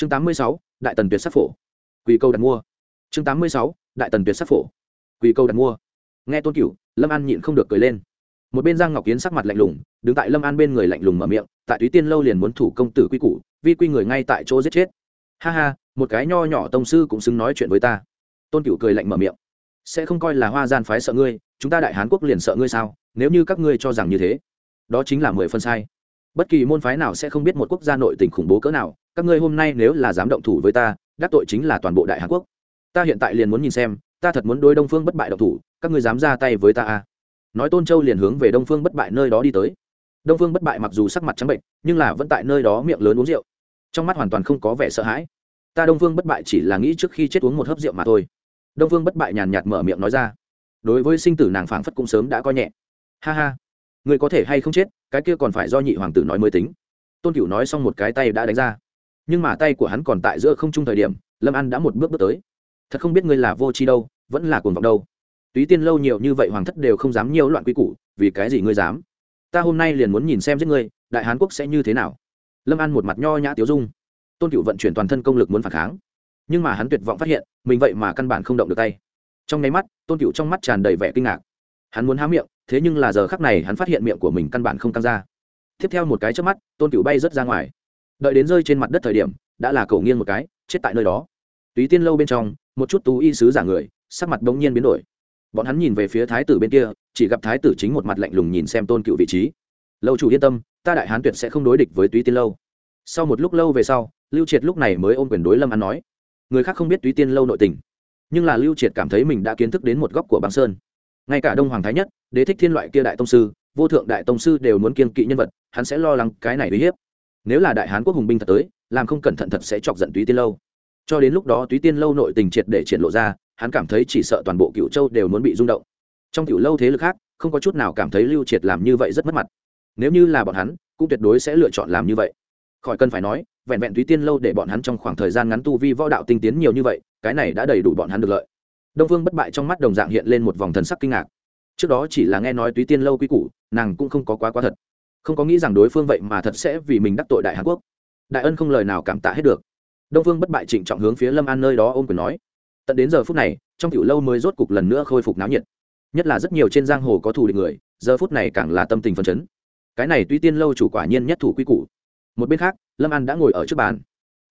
chương tám mươi sáu, đại tần tuyệt sắc phổ. Quỳ câu đặt mua. Chương tám mươi sáu, đại tần tuyệt sắc phổ. Quỳ câu đặt mua. Nghe tôn cửu, lâm an nhịn không được cười lên. Một bên giang ngọc kiến sắc mặt lạnh lùng, đứng tại lâm an bên người lạnh lùng mở miệng, tại túy tiên lâu liền muốn thủ công tử quy củ, vi quy người ngay tại chỗ giết chết. Ha ha, một cái nho nhỏ tông sư cũng xứng nói chuyện với ta. Tôn cửu cười lạnh mở miệng. Sẽ không coi là hoa gian phái sợ ngươi, chúng ta đại hán quốc liền sợ ngươi sao, nếu như các ngươi cho rằng như thế. Đó chính là mười phân sai. Bất kỳ môn phái nào sẽ không biết một quốc gia nội tình khủng bố cỡ nào các ngươi hôm nay nếu là dám động thủ với ta, đắc tội chính là toàn bộ đại hàn quốc. Ta hiện tại liền muốn nhìn xem, ta thật muốn đối đông phương bất bại động thủ, các ngươi dám ra tay với ta à? Nói tôn châu liền hướng về đông phương bất bại nơi đó đi tới. Đông phương bất bại mặc dù sắc mặt trắng bệnh, nhưng là vẫn tại nơi đó miệng lớn uống rượu. Trong mắt hoàn toàn không có vẻ sợ hãi. Ta đông phương bất bại chỉ là nghĩ trước khi chết uống một hớp rượu mà thôi. Đông phương bất bại nhàn nhạt mở miệng nói ra. Đối với sinh tử nàng phảng phất cũng sớm đã coi nhẹ. Ha ha. Người có thể hay không chết, cái kia còn phải do nhị hoàng tử nói mới tính. Tôn cửu nói xong một cái tay đã đánh ra nhưng mà tay của hắn còn tại giữa không trung thời điểm, lâm an đã một bước bước tới. Thật không biết ngươi là vô tri đâu, vẫn là cuồng vọng đâu. Túy tiên lâu nhiều như vậy hoàng thất đều không dám nhiều loạn quy củ, vì cái gì ngươi dám? Ta hôm nay liền muốn nhìn xem giết ngươi, đại hán quốc sẽ như thế nào? Lâm an một mặt nho nhã tiếu dung. Tôn cựu vận chuyển toàn thân công lực muốn phản kháng. Nhưng mà hắn tuyệt vọng phát hiện, mình vậy mà căn bản không động được tay. Trong nháy mắt, tôn cựu trong mắt tràn đầy vẻ kinh ngạc. Hắn muốn há miệng, thế nhưng là giờ khắc này hắn phát hiện miệng của mình căn bản không căng ra. Tiếp theo một cái trước mắt, tôn cựu bay rớt ra ngoài đợi đến rơi trên mặt đất thời điểm, đã là cổ nghiêng một cái, chết tại nơi đó. Túy tiên lâu bên trong, một chút tú y sứ giả người, sắc mặt bỗng nhiên biến đổi. Bọn hắn nhìn về phía thái tử bên kia, chỉ gặp thái tử chính một mặt lạnh lùng nhìn xem tôn cựu vị trí. Lâu chủ yên tâm, ta đại hán tuyệt sẽ không đối địch với túy tiên lâu. Sau một lúc lâu về sau, lưu triệt lúc này mới ôm quyền đối lâm an nói, người khác không biết túy tiên lâu nội tình, nhưng là lưu triệt cảm thấy mình đã kiến thức đến một góc của băng sơn. Ngay cả đông hoàng thái nhất, đế thích thiên loại kia đại tông sư, vô thượng đại tông sư đều muốn kiên kỵ nhân vật, hắn sẽ lo lắng cái này uy hiếp nếu là đại hán quốc hùng binh thật tới, làm không cẩn thận thật sẽ chọc giận túy tiên lâu. Cho đến lúc đó túy tiên lâu nội tình triệt để triển lộ ra, hắn cảm thấy chỉ sợ toàn bộ cựu châu đều muốn bị rung động. Trong cựu lâu thế lực khác, không có chút nào cảm thấy lưu triệt làm như vậy rất mất mặt. Nếu như là bọn hắn, cũng tuyệt đối sẽ lựa chọn làm như vậy. Khỏi cần phải nói, vẹn vẹn túy tiên lâu để bọn hắn trong khoảng thời gian ngắn tu vi võ đạo tinh tiến nhiều như vậy, cái này đã đầy đủ bọn hắn được lợi. Đông phương bất bại trong mắt đồng dạng hiện lên một vòng thần sắc kinh ngạc. Trước đó chỉ là nghe nói túy tiên lâu quy củ, nàng cũng không có quá quá thật không có nghĩ rằng đối phương vậy mà thật sẽ vì mình đắc tội đại hàn quốc. Đại ân không lời nào cảm tạ hết được. Đông phương bất bại trịnh trọng hướng phía lâm an nơi đó ôm quyền nói. Tận đến giờ phút này trong tiểu lâu mới rốt cục lần nữa khôi phục náo nhiệt. Nhất là rất nhiều trên giang hồ có thù địch người giờ phút này càng là tâm tình phấn chấn. Cái này tuy tiên lâu chủ quả nhiên nhất thủ quy củ. Một bên khác lâm an đã ngồi ở trước bàn.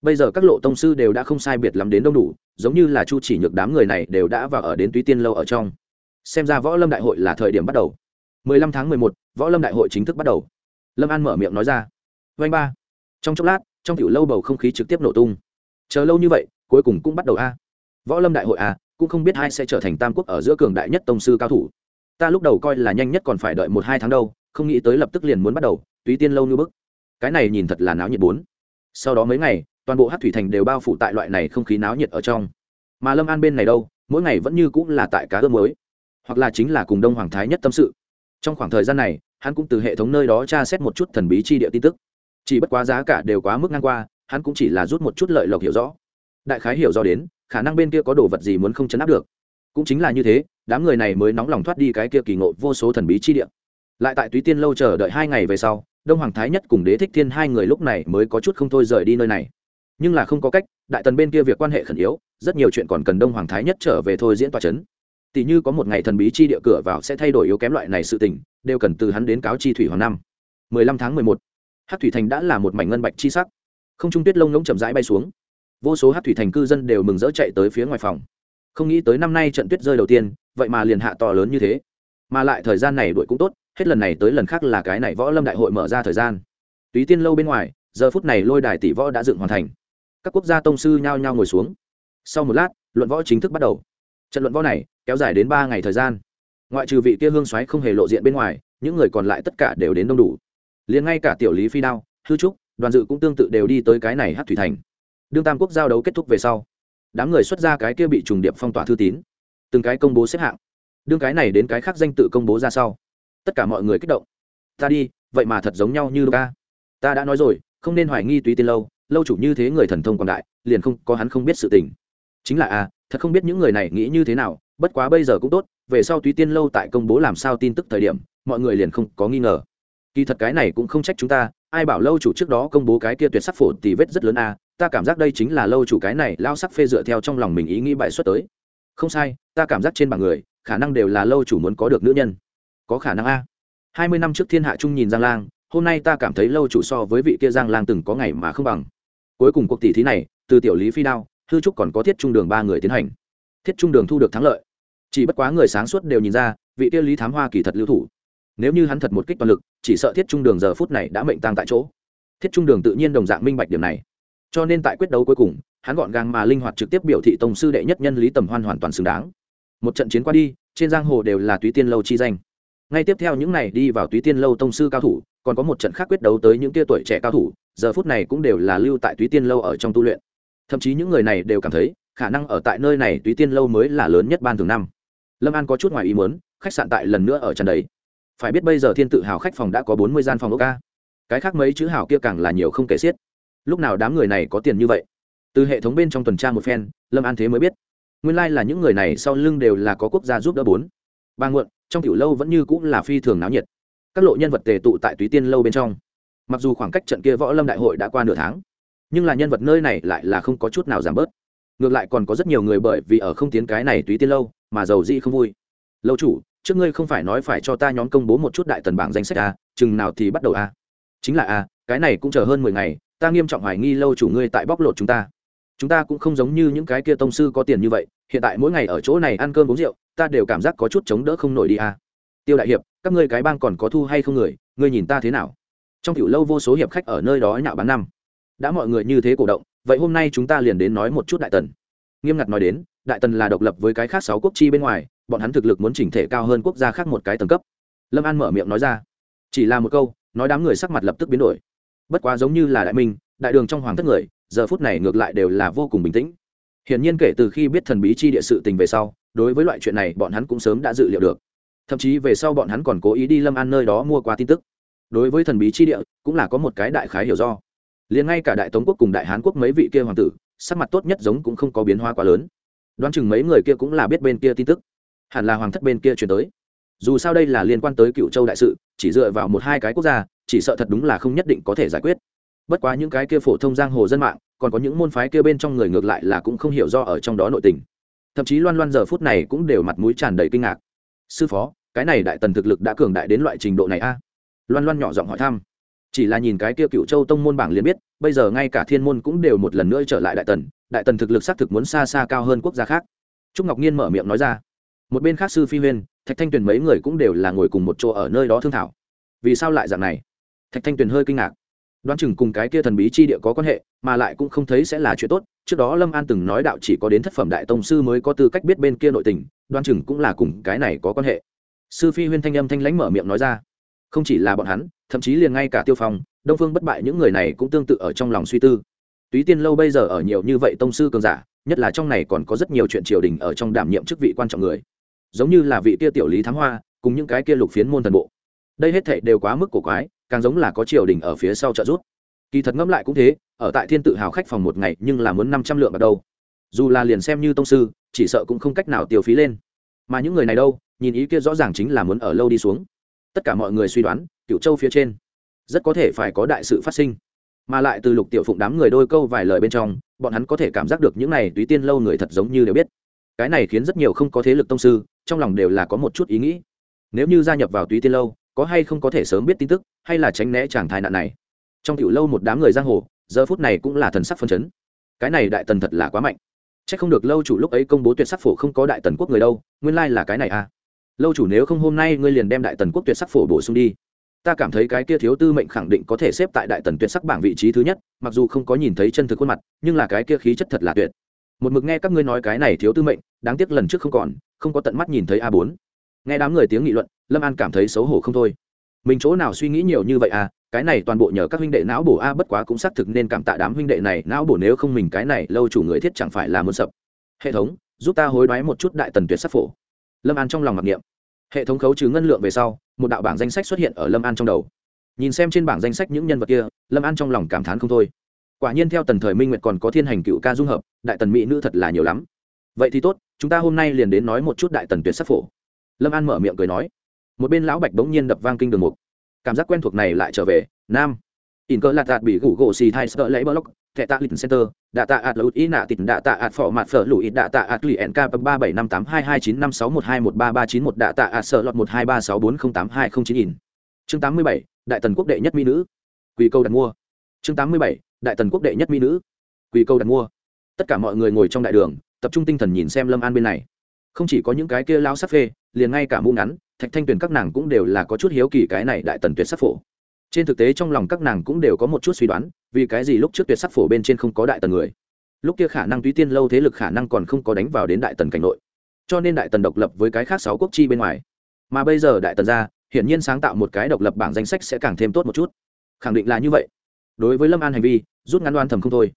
Bây giờ các lộ tông sư đều đã không sai biệt lắm đến đông đủ giống như là chu chỉ nhược đám người này đều đã vào ở đến túy tiên lâu ở trong. Xem ra võ lâm đại hội là thời điểm bắt đầu. 15 tháng 11, võ lâm đại hội chính thức bắt đầu lâm an mở miệng nói ra. Vanh ba. Trong chốc lát, trong tiểu lâu bầu không khí trực tiếp nổ tung. Chờ lâu như vậy, cuối cùng cũng bắt đầu a. Võ lâm đại hội a, cũng không biết ai sẽ trở thành tam quốc ở giữa cường đại nhất tông sư cao thủ. Ta lúc đầu coi là nhanh nhất còn phải đợi một hai tháng đâu, không nghĩ tới lập tức liền muốn bắt đầu, túy tiên lâu như bức. Cái này nhìn thật là náo nhiệt bốn. Sau đó mấy ngày, toàn bộ hát thủy thành đều bao phủ tại loại này không khí náo nhiệt ở trong. Mà lâm an bên này đâu, mỗi ngày vẫn như cũng là tại cá ươm mới hoặc là chính là cùng đông hoàng thái nhất tâm sự. Trong khoảng thời gian này hắn cũng từ hệ thống nơi đó tra xét một chút thần bí chi địa tin tức. Chỉ bất quá giá cả đều quá mức ngang qua, hắn cũng chỉ là rút một chút lợi lộc hiểu rõ. Đại khái hiểu rõ đến, khả năng bên kia có đồ vật gì muốn không chấn áp được. Cũng chính là như thế, đám người này mới nóng lòng thoát đi cái kia kỳ ngộ vô số thần bí chi địa. Lại tại túy tiên lâu chờ đợi hai ngày về sau, đông hoàng thái nhất cùng đế thích thiên hai người lúc này mới có chút không thôi rời đi nơi này. Nhưng là không có cách, đại tần bên kia việc quan hệ khẩn yếu, rất nhiều chuyện còn cần đông hoàng thái nhất trở về thôi diễn tòa c h ấ n tỷ như có một ngày thần bí chi địa cửa vào sẽ thay đổi yếu kém loại này sự tình đều cần từ hắn đến cáo chi thủy hoàng năm. mười lăm tháng mười một hát thủy thành đã là một mảnh ngân bạch chi sắc. Không trung tuyết lông ngỗng chậm rãi bay xuống. Vô số hát thủy thành cư dân đều mừng rỡ chạy tới phía ngoài phòng. Không nghĩ tới năm nay trận tuyết rơi đầu tiên, vậy mà liền hạ to lớn như thế. Mà lại thời gian này đuổi cũng tốt, hết lần này tới lần khác là cái này võ lâm đại hội mở ra thời gian. Túy tiên lâu bên ngoài, giờ phút này lôi đài tỷ võ đã dựng hoàn thành. Các quốc gia tông sư nhao nhao ngồi xuống. Sau một lát, luận võ chính thức bắt đầu. Trận luận võ này kéo dài đến ba ngày thời gian ngoại trừ vị kia hương xoáy không hề lộ diện bên ngoài những người còn lại tất cả đều đến đông đủ. Liền ngay cả tiểu lý phi đao hư trúc đoàn dự cũng tương tự đều đi tới cái này hát thủy thành. Đương tam quốc giao đấu kết thúc về sau đám người xuất ra cái kia bị trùng điệp phong tỏa thư tín từng cái công bố xếp hạng. Đương cái này đến cái khác danh tự công bố ra sau tất cả mọi người kích động. Ta đi vậy mà thật giống nhau như ca ta đã nói rồi không nên hoài nghi túy tiên lâu lâu chủ như thế người thần thông còn đại liền không có hắn không biết sự tình. Chính là a à, thật không biết những người này nghĩ như thế nào bất quá bây giờ cũng tốt, về sau túy tiên lâu tại công bố làm sao tin tức thời điểm, mọi người liền không có nghi ngờ. Kỳ thật cái này cũng không trách chúng ta, ai bảo lâu chủ trước đó công bố cái kia tuyệt sắc phổ thì vết rất lớn a, ta cảm giác đây chính là lâu chủ cái này lao sắc phê dựa theo trong lòng mình ý nghĩ bại xuất tới. Không sai, ta cảm giác trên bảng người, khả năng đều là lâu chủ muốn có được nữ nhân. Có khả năng a. Hai mươi năm trước thiên hạ trung nhìn giang lang, hôm nay ta cảm thấy lâu chủ so với vị kia giang lang từng có ngày mà không bằng. Cuối cùng cuộc tỷ thí này, từ tiểu lý phi đao, hư trúc còn có thiết trung đường ba người tiến hành thiết trung đường thu được thắng lợi. Chỉ bất quá người sáng suốt đều nhìn ra, vị Tiêu lý thám hoa kỳ thật lưu thủ. Nếu như hắn thật một kích toàn lực, chỉ sợ thiết trung đường giờ phút này đã mệnh tăng tại chỗ. Thiết trung đường tự nhiên đồng dạng minh bạch điểm này. Cho nên tại quyết đấu cuối cùng, hắn gọn gàng mà linh hoạt trực tiếp biểu thị tổng sư đệ nhất nhân lý tầm hoan hoàn toàn xứng đáng. Một trận chiến qua đi, trên giang hồ đều là túy tiên lâu chi danh. Ngay tiếp theo những này đi vào túy tiên lâu tông sư cao thủ, còn có một trận khác quyết đấu tới những tia tuổi trẻ cao thủ, giờ phút này cũng đều là lưu tại túy tiên lâu ở trong tu luyện. Thậm chí những người này đều cảm thấy khả năng ở tại nơi này túy tiên lâu mới là lớn nhất ban thường năm. Lâm an có chút ngoài ý muốn, khách sạn tại lần nữa ở trần đấy phải biết bây giờ thiên tự hào khách phòng đã có bốn mươi gian phòng ốc ca cái khác mấy chữ hào kia càng là nhiều không kể xiết. Lúc nào đám người này có tiền như vậy? Từ hệ thống bên trong tuần tra một phen, lâm an thế mới biết. Nguyên lai、like、là những người này sau lưng đều là có quốc gia giúp đỡ bốn. Ba muộn trong tiểu lâu vẫn như cũng là phi thường náo nhiệt. Các lộ nhân vật tề tụ tại túy tiên lâu bên trong. Mặc dù khoảng cách trận kia võ lâm đại hội đã qua nửa tháng, nhưng là nhân vật nơi này lại là không có chút nào giảm bớt ngược lại còn có rất nhiều người bởi vì ở không tiến cái này túy tiên lâu mà giàu dĩ không vui. Lâu chủ, trước ngươi không phải nói phải cho ta nhóm công bố một chút đại tần bảng danh sách a chừng nào thì bắt đầu a chính là a cái này cũng chờ hơn mười ngày, ta nghiêm trọng hoài nghi lâu chủ ngươi tại bóc lột chúng ta. Chúng ta cũng không giống như những cái kia tông sư có tiền như vậy, hiện tại mỗi ngày ở chỗ này ăn cơm uống rượu, ta đều cảm giác có chút chống đỡ không nổi đi a tiêu đại hiệp, các ngươi cái bang còn có thu hay không người, ngươi nhìn ta thế nào? Trong tiểu lâu vô số hiệp khách ở nơi đó nhạo bán năm. Đã mọi người như thế cổ động vậy hôm nay chúng ta liền đến nói một chút đại tần. Nghiêm ngặt nói đến, đại tần là độc lập với cái khác sáu quốc chi bên ngoài, bọn hắn thực lực muốn chỉnh thể cao hơn quốc gia khác một cái tầng cấp. Lâm an mở miệng nói ra. Chỉ là một câu, nói đám người sắc mặt lập tức biến đổi. Bất quá giống như là đại minh, đại đường trong hoàng thất người, giờ phút này ngược lại đều là vô cùng bình tĩnh. Hiển nhiên kể từ khi biết thần bí chi địa sự tình về sau, đối với loại chuyện này bọn hắn cũng sớm đã dự liệu được. Thậm chí về sau bọn hắn còn cố ý đi lâm an nơi đó mua qua tin tức. Đối với thần bí chi địa, cũng là có một cái đại khái hiểu do liền ngay cả đại tống quốc cùng đại hán quốc mấy vị kia hoàng tử, sắc mặt tốt nhất giống cũng không có biến hóa quá lớn. Đoán chừng mấy người kia cũng là biết bên kia tin tức. Hẳn là hoàng thất bên kia chuyển tới. Dù sao đây là liên quan tới cựu châu đại sự, chỉ dựa vào một hai cái quốc gia, chỉ sợ thật đúng là không nhất định có thể giải quyết. Bất quá những cái kia phổ thông giang hồ dân mạng, còn có những môn phái kia bên trong người ngược lại là cũng không hiểu do ở trong đó nội tình. Thậm chí loan loan giờ phút này cũng đều mặt mũi tràn đầy kinh ngạc. Sư phó, cái này đại tần thực lực đã cường đại đến loại trình độ này a? Loan loan nhỏ giọng hỏi thăm chỉ là nhìn cái kia cựu châu tông môn bảng liền biết, bây giờ ngay cả thiên môn cũng đều một lần nữa trở lại đại tần đại tần thực lực xác thực muốn xa xa cao hơn quốc gia khác. Trúc ngọc nhiên mở miệng nói ra. Một bên khác sư phi huyên, thạch thanh tuyền mấy người cũng đều là ngồi cùng một chỗ ở nơi đó thương thảo. Vì sao lại dạng này? Thạch thanh tuyền hơi kinh ngạc. Đoán chừng cùng cái kia thần bí chi địa có quan hệ, mà lại cũng không thấy sẽ là chuyện tốt. Trước đó lâm an từng nói đạo chỉ có đến thất phẩm đại tông sư mới có tư cách biết bên kia nội tình, đoán chừng cũng là cùng cái này có quan hệ. Sư phi huyên thanh âm thanh lãnh mở miệng nói ra không chỉ là bọn hắn, thậm chí liền ngay cả tiêu phong, đông phương bất bại những người này cũng tương tự ở trong lòng suy tư. Túy tiên lâu bây giờ ở nhiều như vậy tông sư cường giả, nhất là trong này còn có rất nhiều chuyện triều đình ở trong đảm nhiệm chức vị quan trọng người. Giống như là vị kia tiểu lý thám hoa, cùng những cái kia lục phiến môn thần bộ. Đây hết thệ đều quá mức cổ quái, càng giống là có triều đình ở phía sau trợ giúp. Kỳ thật ngẫm lại cũng thế, ở tại thiên tự hào khách phòng một ngày nhưng là muốn năm trăm lượng ở đâu. Dù là liền xem như tông sư, chỉ sợ cũng không cách nào tiêu phí lên. Mà những người này đâu, nhìn ý kia rõ ràng chính là muốn ở lâu đi xuống tất cả mọi người suy đoán cựu châu phía trên rất có thể phải có đại sự phát sinh. Mà lại từ lục tiểu phụng đám người đôi câu vài lời bên trong, bọn hắn có thể cảm giác được những này túy tiên lâu người thật giống như đều biết. Cái này khiến rất nhiều không có thế lực tông sư, trong lòng đều là có một chút ý nghĩ. Nếu như gia nhập vào túy tiên lâu, có hay không có thể sớm biết tin tức, hay là tránh né chàng thai nạn này? Trong tiểu lâu một đám người giang hồ, giờ phút này cũng là thần sắc phân chấn. Cái này đại tần thật là quá mạnh. C h ắ c không được lâu chủ lúc ấy công bố tuyệt sắc phổ không có đại tần quốc người đâu, nguyên lai là cái này à? Lâu chủ nếu không hôm nay ngươi liền đem đại tần quốc tuyệt sắc phổ bổ sung đi. Ta cảm thấy cái kia thiếu tư mệnh khẳng định có thể xếp tại đại tần tuyệt sắc bảng vị trí thứ nhất, mặc dù không có nhìn thấy chân thực khuôn mặt, nhưng là cái kia khí chất thật là tuyệt. Một mực nghe các ngươi nói cái này thiếu tư mệnh, đáng tiếc lần trước không còn, không có tận mắt nhìn thấy a bốn. Nghe đám người tiếng nghị luận, lâm an cảm thấy xấu hổ không thôi. Mình chỗ nào suy nghĩ nhiều như vậy à? Cái này toàn bộ nhờ các huynh đệ não bổ a bất quá cũng xác thực nên cảm tạ đám huynh đệ này, não bổ nếu không mình cái này lâu chủ người thiết chẳng phải là muốn sập. Hệ thống, giúp ta hối đoái một chút đại tần tuyệt sắc phổ lâm an trong lòng mặc niệm. Hệ thống khấu trừ ngân lượng về sau, một đạo bảng danh sách xuất hiện ở lâm an trong đầu. Nhìn xem trên bảng danh sách những nhân vật kia, lâm an trong lòng cảm thán không thôi. Quả nhiên theo tần thời minh nguyệt còn có thiên hành cựu ca dung hợp, đại tần mỹ nữ thật là nhiều lắm. Vậy thì tốt, chúng ta hôm nay liền đến nói một chút đại tần tuyệt sắc phổ. Lâm an mở miệng cười nói. Một bên lão bạch bỗng nhiên đập vang kinh đường mục. Cảm giác quen thuộc này lại trở về, nam. In cơ lạt đạt bị gủ gỗ xì thai sợ lấy bờ lóc thẻ tạ lịch center, đạ tạ ạt lụt ý nạ tịt, đạ tạ ạt phỏ mặt phở lụi, đạ tạ ạt lụy nk ba bảy năm tám hai hai chín năm sáu một hai một ba ba chín một, đạ tạ ạt sợ lọt một hai ba sáu bốn không tám hai không chín nghìn. Chương tám mươi bảy, đại tần quốc đệ nhất mỹ nữ. Quỳ câu đặt mua. Chương tám mươi bảy, đại tần quốc đệ nhất mỹ nữ. Quỳ câu đặt mua. Tất cả mọi người ngồi trong đại đường, tập trung tinh thần nhìn xem lâm an bên này. Không chỉ có những cái kia lao sắc phê, liền ngay cả mũ ngắn, thạch thanh tuyền các nàng cũng đều là có chút hiếu kỳ cái này đại tần tuyệt sắc phổ trên thực tế trong lòng các nàng cũng đều có một chút suy đoán, vì cái gì lúc trước tuyệt sắc phổ bên trên không có đại tần người. Lúc kia khả năng túy tiên lâu thế lực khả năng còn không có đánh vào đến đại tần cảnh nội. Cho nên đại tần độc lập với cái khác sáu quốc chi bên ngoài. Mà bây giờ đại tần ra, hiển nhiên sáng tạo một cái độc lập bảng danh sách sẽ càng thêm tốt một chút. Khẳng định là như vậy. Đối với lâm an hành vi, rút ngắn đoan thầm không thôi.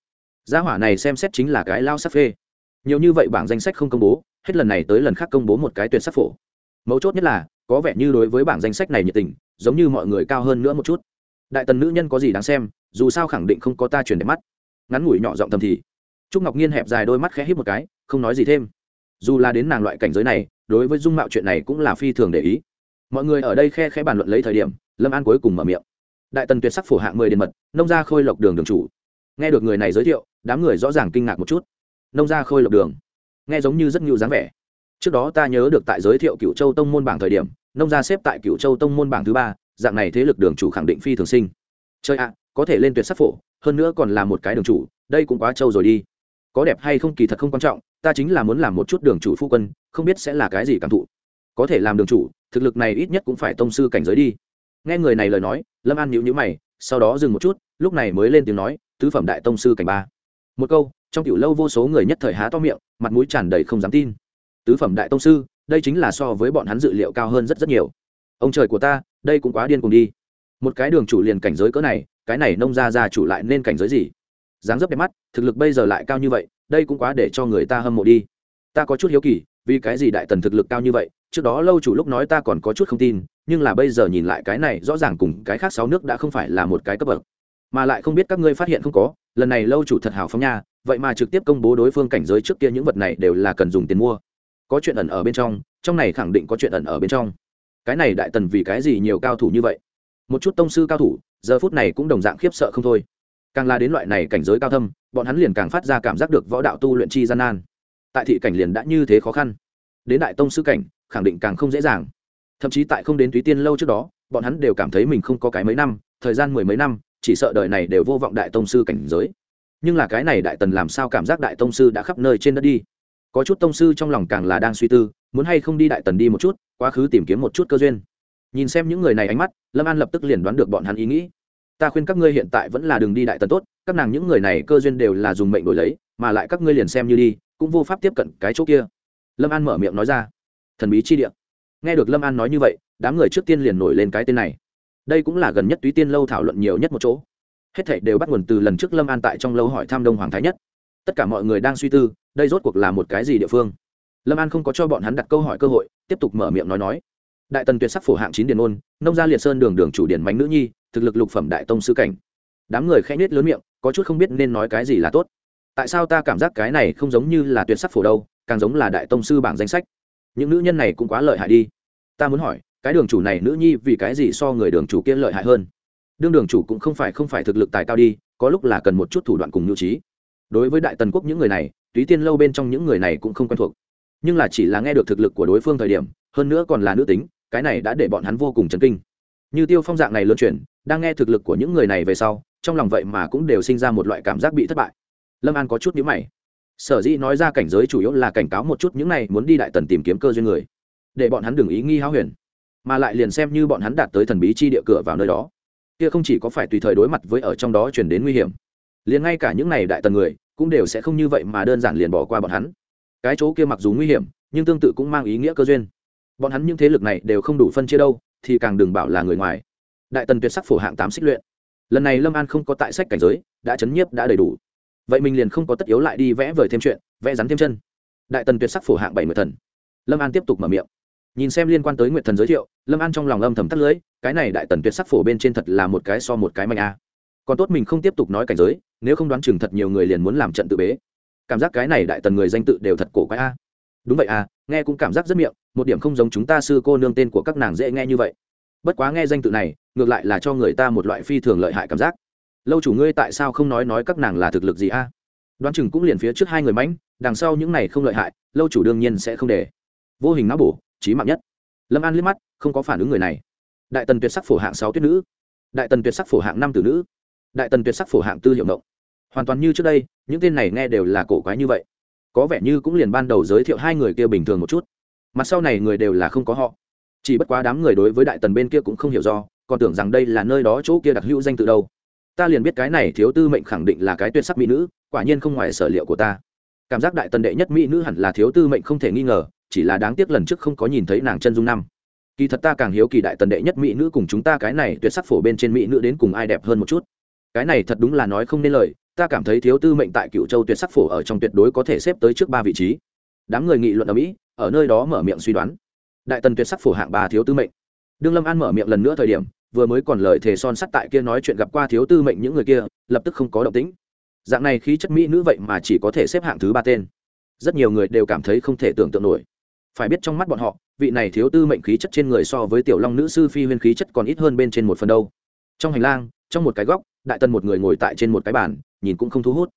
Gia hỏa này xem xét chính là cái lao sắc phê. Nhiều như vậy bảng danh sách không công bố, hết lần này tới lần khác công bố một cái tuyệt sắc phổ. Mấu chốt nhất là, có vẻ như đối với bảng danh sách này nhiệt tình, giống như mọi người cao hơn nữa một chút đại tần nữ nhân có gì đáng xem, dù sao khẳng định không có ta truyền đẹp mắt. Ngắn ngủi nhỏ giọng thầm thì. Trúc ngọc nhiên hẹp dài đôi mắt khẽ hít một cái, không nói gì thêm. Dù là đến nàng loại cảnh giới này, đối với dung mạo chuyện này cũng là phi thường để ý. Mọi người ở đây khe khẽ bàn luận lấy thời điểm, lâm an cuối cùng mở miệng. Đại tần tuyệt sắc phổ hạng mười điện mật, nông gia khôi lộc đường đường chủ. Nghe được người này giới thiệu, đám người rõ ràng kinh ngạc một chút. Nông gia khôi lộc đường. Nghe giống như rất nhiều dáng vẻ. Trước đó ta nhớ được tại giới thiệu cựu châu tông môn bảng thời điểm, nông gia xếp tại cựu châu tông môn bảng thứ ba dạng này thế lực đường chủ khẳng định phi thường sinh. Chơi ạ, có thể lên tuyệt sắc phổ, hơn nữa còn là một cái đường chủ, đây cũng quá trâu rồi đi. Có đẹp hay không kỳ thật không quan trọng, ta chính là muốn làm một chút đường chủ phu quân, không biết sẽ là cái gì cảm thụ. Có thể làm đường chủ, thực lực này ít nhất cũng phải tông sư cảnh giới đi. Nghe người này lời nói, lâm an nhíu nhíu mày, sau đó dừng một chút, lúc này mới lên tiếng nói, tứ phẩm đại tông sư cảnh ba. Một câu, trong tiểu lâu vô số người nhất thời há to miệng, mặt mũi tràn đầy không dám tin. Tứ phẩm đại tông sư, đây chính là so với bọn hắn dự liệu cao hơn rất rất nhiều ông trời của ta, đây cũng quá điên cùng đi. Một cái đường chủ liền cảnh giới cỡ này, cái này nông ra ra chủ lại nên cảnh giới gì? Dáng dấp đẹp mắt, thực lực bây giờ lại cao như vậy, đây cũng quá để cho người ta hâm mộ đi. Ta có chút hiếu kỳ, vì cái gì đại tần thực lực cao như vậy? Trước đó lâu chủ lúc nói ta còn có chút không tin, nhưng là bây giờ nhìn lại cái này, rõ ràng cùng cái khác sáu nước đã không phải là một cái cấp bậc. Mà lại không biết các ngươi phát hiện không có, lần này lâu chủ thật hào phóng nha, vậy mà trực tiếp công bố đối phương cảnh giới trước kia những vật này đều là cần dùng tiền mua. Có chuyện ẩn ở bên trong trong này khẳng định có chuyện ẩn ở bên trong cái này đại tần vì cái gì nhiều cao thủ như vậy? Một chút tông sư cao thủ, giờ phút này cũng đồng dạng khiếp sợ không thôi. Càng là đến loại này cảnh giới cao thâm, bọn hắn liền càng phát ra cảm giác được võ đạo tu luyện chi gian nan. Tại thị cảnh liền đã như thế khó khăn. Đến đại tông sư cảnh, khẳng định càng không dễ dàng. Thậm chí tại không đến túy tiên lâu trước đó, bọn hắn đều cảm thấy mình không có cái mấy năm, thời gian mười mấy năm, chỉ sợ đời này đều vô vọng đại tông sư cảnh giới. Nhưng là cái này đại tần làm sao cảm giác đại tông sư đã khắp nơi trên đất đi? Có chút tông sư trong lòng càng là đang suy tư, muốn hay không đi đại tần đi một chút, quá khứ tìm kiếm một chút cơ duyên. Nhìn xem những người này ánh mắt, lâm an lập tức liền đoán được bọn hắn ý nghĩ. Ta khuyên các ngươi hiện tại vẫn là đường đi đại tần tốt, các nàng những người này cơ duyên đều là dùng mệnh đổi lấy, mà lại các ngươi liền xem như đi, cũng vô pháp tiếp cận cái chỗ kia. Lâm an mở miệng nói ra. Thần bí chi địa. Nghe được lâm an nói như vậy, đám người trước tiên liền nổi lên cái tên này. Đây cũng là gần nhất túy tiên lâu thảo luận nhiều nhất một chỗ. Hết thảy đều bắt nguồn từ lần trước lâm an tại trong lâu hỏi tham đông hoàng thái nhất. Tất cả mọi người đang suy tư đây rốt cuộc là một cái gì địa phương? Lâm an không có cho bọn hắn đặt câu hỏi cơ hội, tiếp tục mở miệng nói nói. Đại tần tuyệt sắc phổ hạng chín điền ôn, nông gia liệt sơn đường đường chủ điển mánh nữ nhi, thực lực lục phẩm đại tông sư cảnh. Đám người khẽ nhết lớn miệng, có chút không biết nên nói cái gì là tốt. Tại sao ta cảm giác cái này không giống như là tuyệt sắc phổ đâu, càng giống là đại tông sư bảng danh sách? Những nữ nhân này cũng quá lợi hại đi. Ta muốn hỏi, cái đường chủ này nữ nhi vì cái gì so người đường chủ kia lợi hại hơn? Đương đường chủ cũng không phải không phải thực lực tài cao đi, có lúc là cần một chút thủ đoạn cùng nhu trí. Đối với đại tần quốc những người này túy tiên lâu bên trong những người này cũng không quen thuộc. Nhưng là chỉ là nghe được thực lực của đối phương thời điểm, hơn nữa còn là nữ tính, cái này đã để bọn hắn vô cùng chấn kinh. Như tiêu phong dạng này luân chuyển, đang nghe thực lực của những người này về sau, trong lòng vậy mà cũng đều sinh ra một loại cảm giác bị thất bại. Lâm an có chút nhữ mày. Sở dĩ nói ra cảnh giới chủ yếu là cảnh cáo một chút những này muốn đi đại tần tìm kiếm cơ duyên người, để bọn hắn đừng ý nghi háo huyền, mà lại liền xem như bọn hắn đạt tới thần bí chi địa cửa vào nơi đó. Kia không chỉ có phải tùy thời đối mặt với ở trong đó chuyển đến nguy hiểm liền ngay cả những này đại tần người cũng đều sẽ không như vậy mà đơn giản liền bỏ qua bọn hắn. Cái chỗ kia mặc dù nguy hiểm, nhưng tương tự cũng mang ý nghĩa cơ duyên. Bọn hắn những thế lực này đều không đủ phân chia đâu, thì càng đừng bảo là người ngoài. Đại tần tuyệt sắc phổ hạng tám xích luyện. Lần này lâm an không có tại sách cảnh giới, đã chấn nhiếp đã đầy đủ. Vậy mình liền không có tất yếu lại đi vẽ vời thêm chuyện, vẽ rắn thêm chân. Đại tần tuyệt sắc phổ hạng bảy nguyệt thần. Lâm an tiếp tục mở miệng. Nhìn xem liên quan tới nguyệt thần giới thiệu, lâm an trong lòng âm thầm tắt lưới cái này đại tần tuyệt sắc phổ bên trên thật là một cái so một cái mạnh a. Còn tốt mình không tiếp tục nói cảnh giới nếu không đoán chừng thật nhiều người liền muốn làm trận tự bế. Cảm giác cái này đại tần người danh tự đều thật cổ quái a. Đúng vậy a, nghe cũng cảm giác rất miệng, một điểm không giống chúng ta sư cô nương tên của các nàng dễ nghe như vậy. Bất quá nghe danh tự này, ngược lại là cho người ta một loại phi thường lợi hại cảm giác. Lâu chủ ngươi tại sao không nói nói các nàng là thực lực gì a? Đoán chừng cũng liền phía trước hai người mãnh, đằng sau những này không lợi hại, lâu chủ đương nhiên sẽ không để. Vô hình não bổ trí mạng nhất. Lâm an liếc mắt, không có phản ứng người này. Đại tần tuyệt sắc phổ hạng sáu tuyết nữ. Đại tần tuyệt sắc phổ hạng năm tử nữ đại tần tuyệt sắc phổ hạng tư hiệu động hoàn toàn như trước đây, những tên này nghe đều là cổ quái như vậy. Có vẻ như cũng liền ban đầu giới thiệu hai người kia bình thường một chút. Mặt sau này người đều là không có họ. Chỉ bất quá đám người đối với đại tần bên kia cũng không hiểu do, còn tưởng rằng đây là nơi đó chỗ kia đặc hữu danh từ đâu. Ta liền biết cái này thiếu tư mệnh khẳng định là cái tuyệt sắc mỹ nữ, quả nhiên không ngoài sở liệu của ta. Cảm giác đại tần đệ nhất mỹ nữ hẳn là thiếu tư mệnh không thể nghi ngờ, chỉ là đáng tiếc lần trước không có nhìn thấy nàng chân dung năm. Kỳ thật ta càng hiếu kỳ đại tần đệ nhất mỹ nữ cùng chúng ta cái này tuyệt sắc phổ bên trên mỹ nữ đến cùng ai đẹp hơn một chút cái này thật đúng là nói không nên lời, ta cảm thấy thiếu tư mệnh tại cựu châu tuyệt sắc phổ ở trong tuyệt đối có thể xếp tới trước ba vị trí. Đám người nghị luận ở mỹ, ở nơi đó mở miệng suy đoán. Đại tần tuyệt sắc phổ hạng ba thiếu tư mệnh. Đương lâm an mở miệng lần nữa thời điểm, vừa mới còn lời thề son sắt tại kia nói chuyện gặp qua thiếu tư mệnh những người kia, lập tức không có động tĩnh. Dạng này khí chất mỹ nữ vậy mà chỉ có thể xếp hạng thứ ba tên. Rất nhiều người đều cảm thấy không thể tưởng tượng nổi. Phải biết trong mắt bọn họ, vị này thiếu tư mệnh khí chất trên người so với tiểu long nữ sư phi huyên khí chất còn ít hơn bên trên một phần đâu. Trong hành lang, trong một cái góc đại tân một người ngồi tại trên một cái bàn, nhìn cũng không thu hút.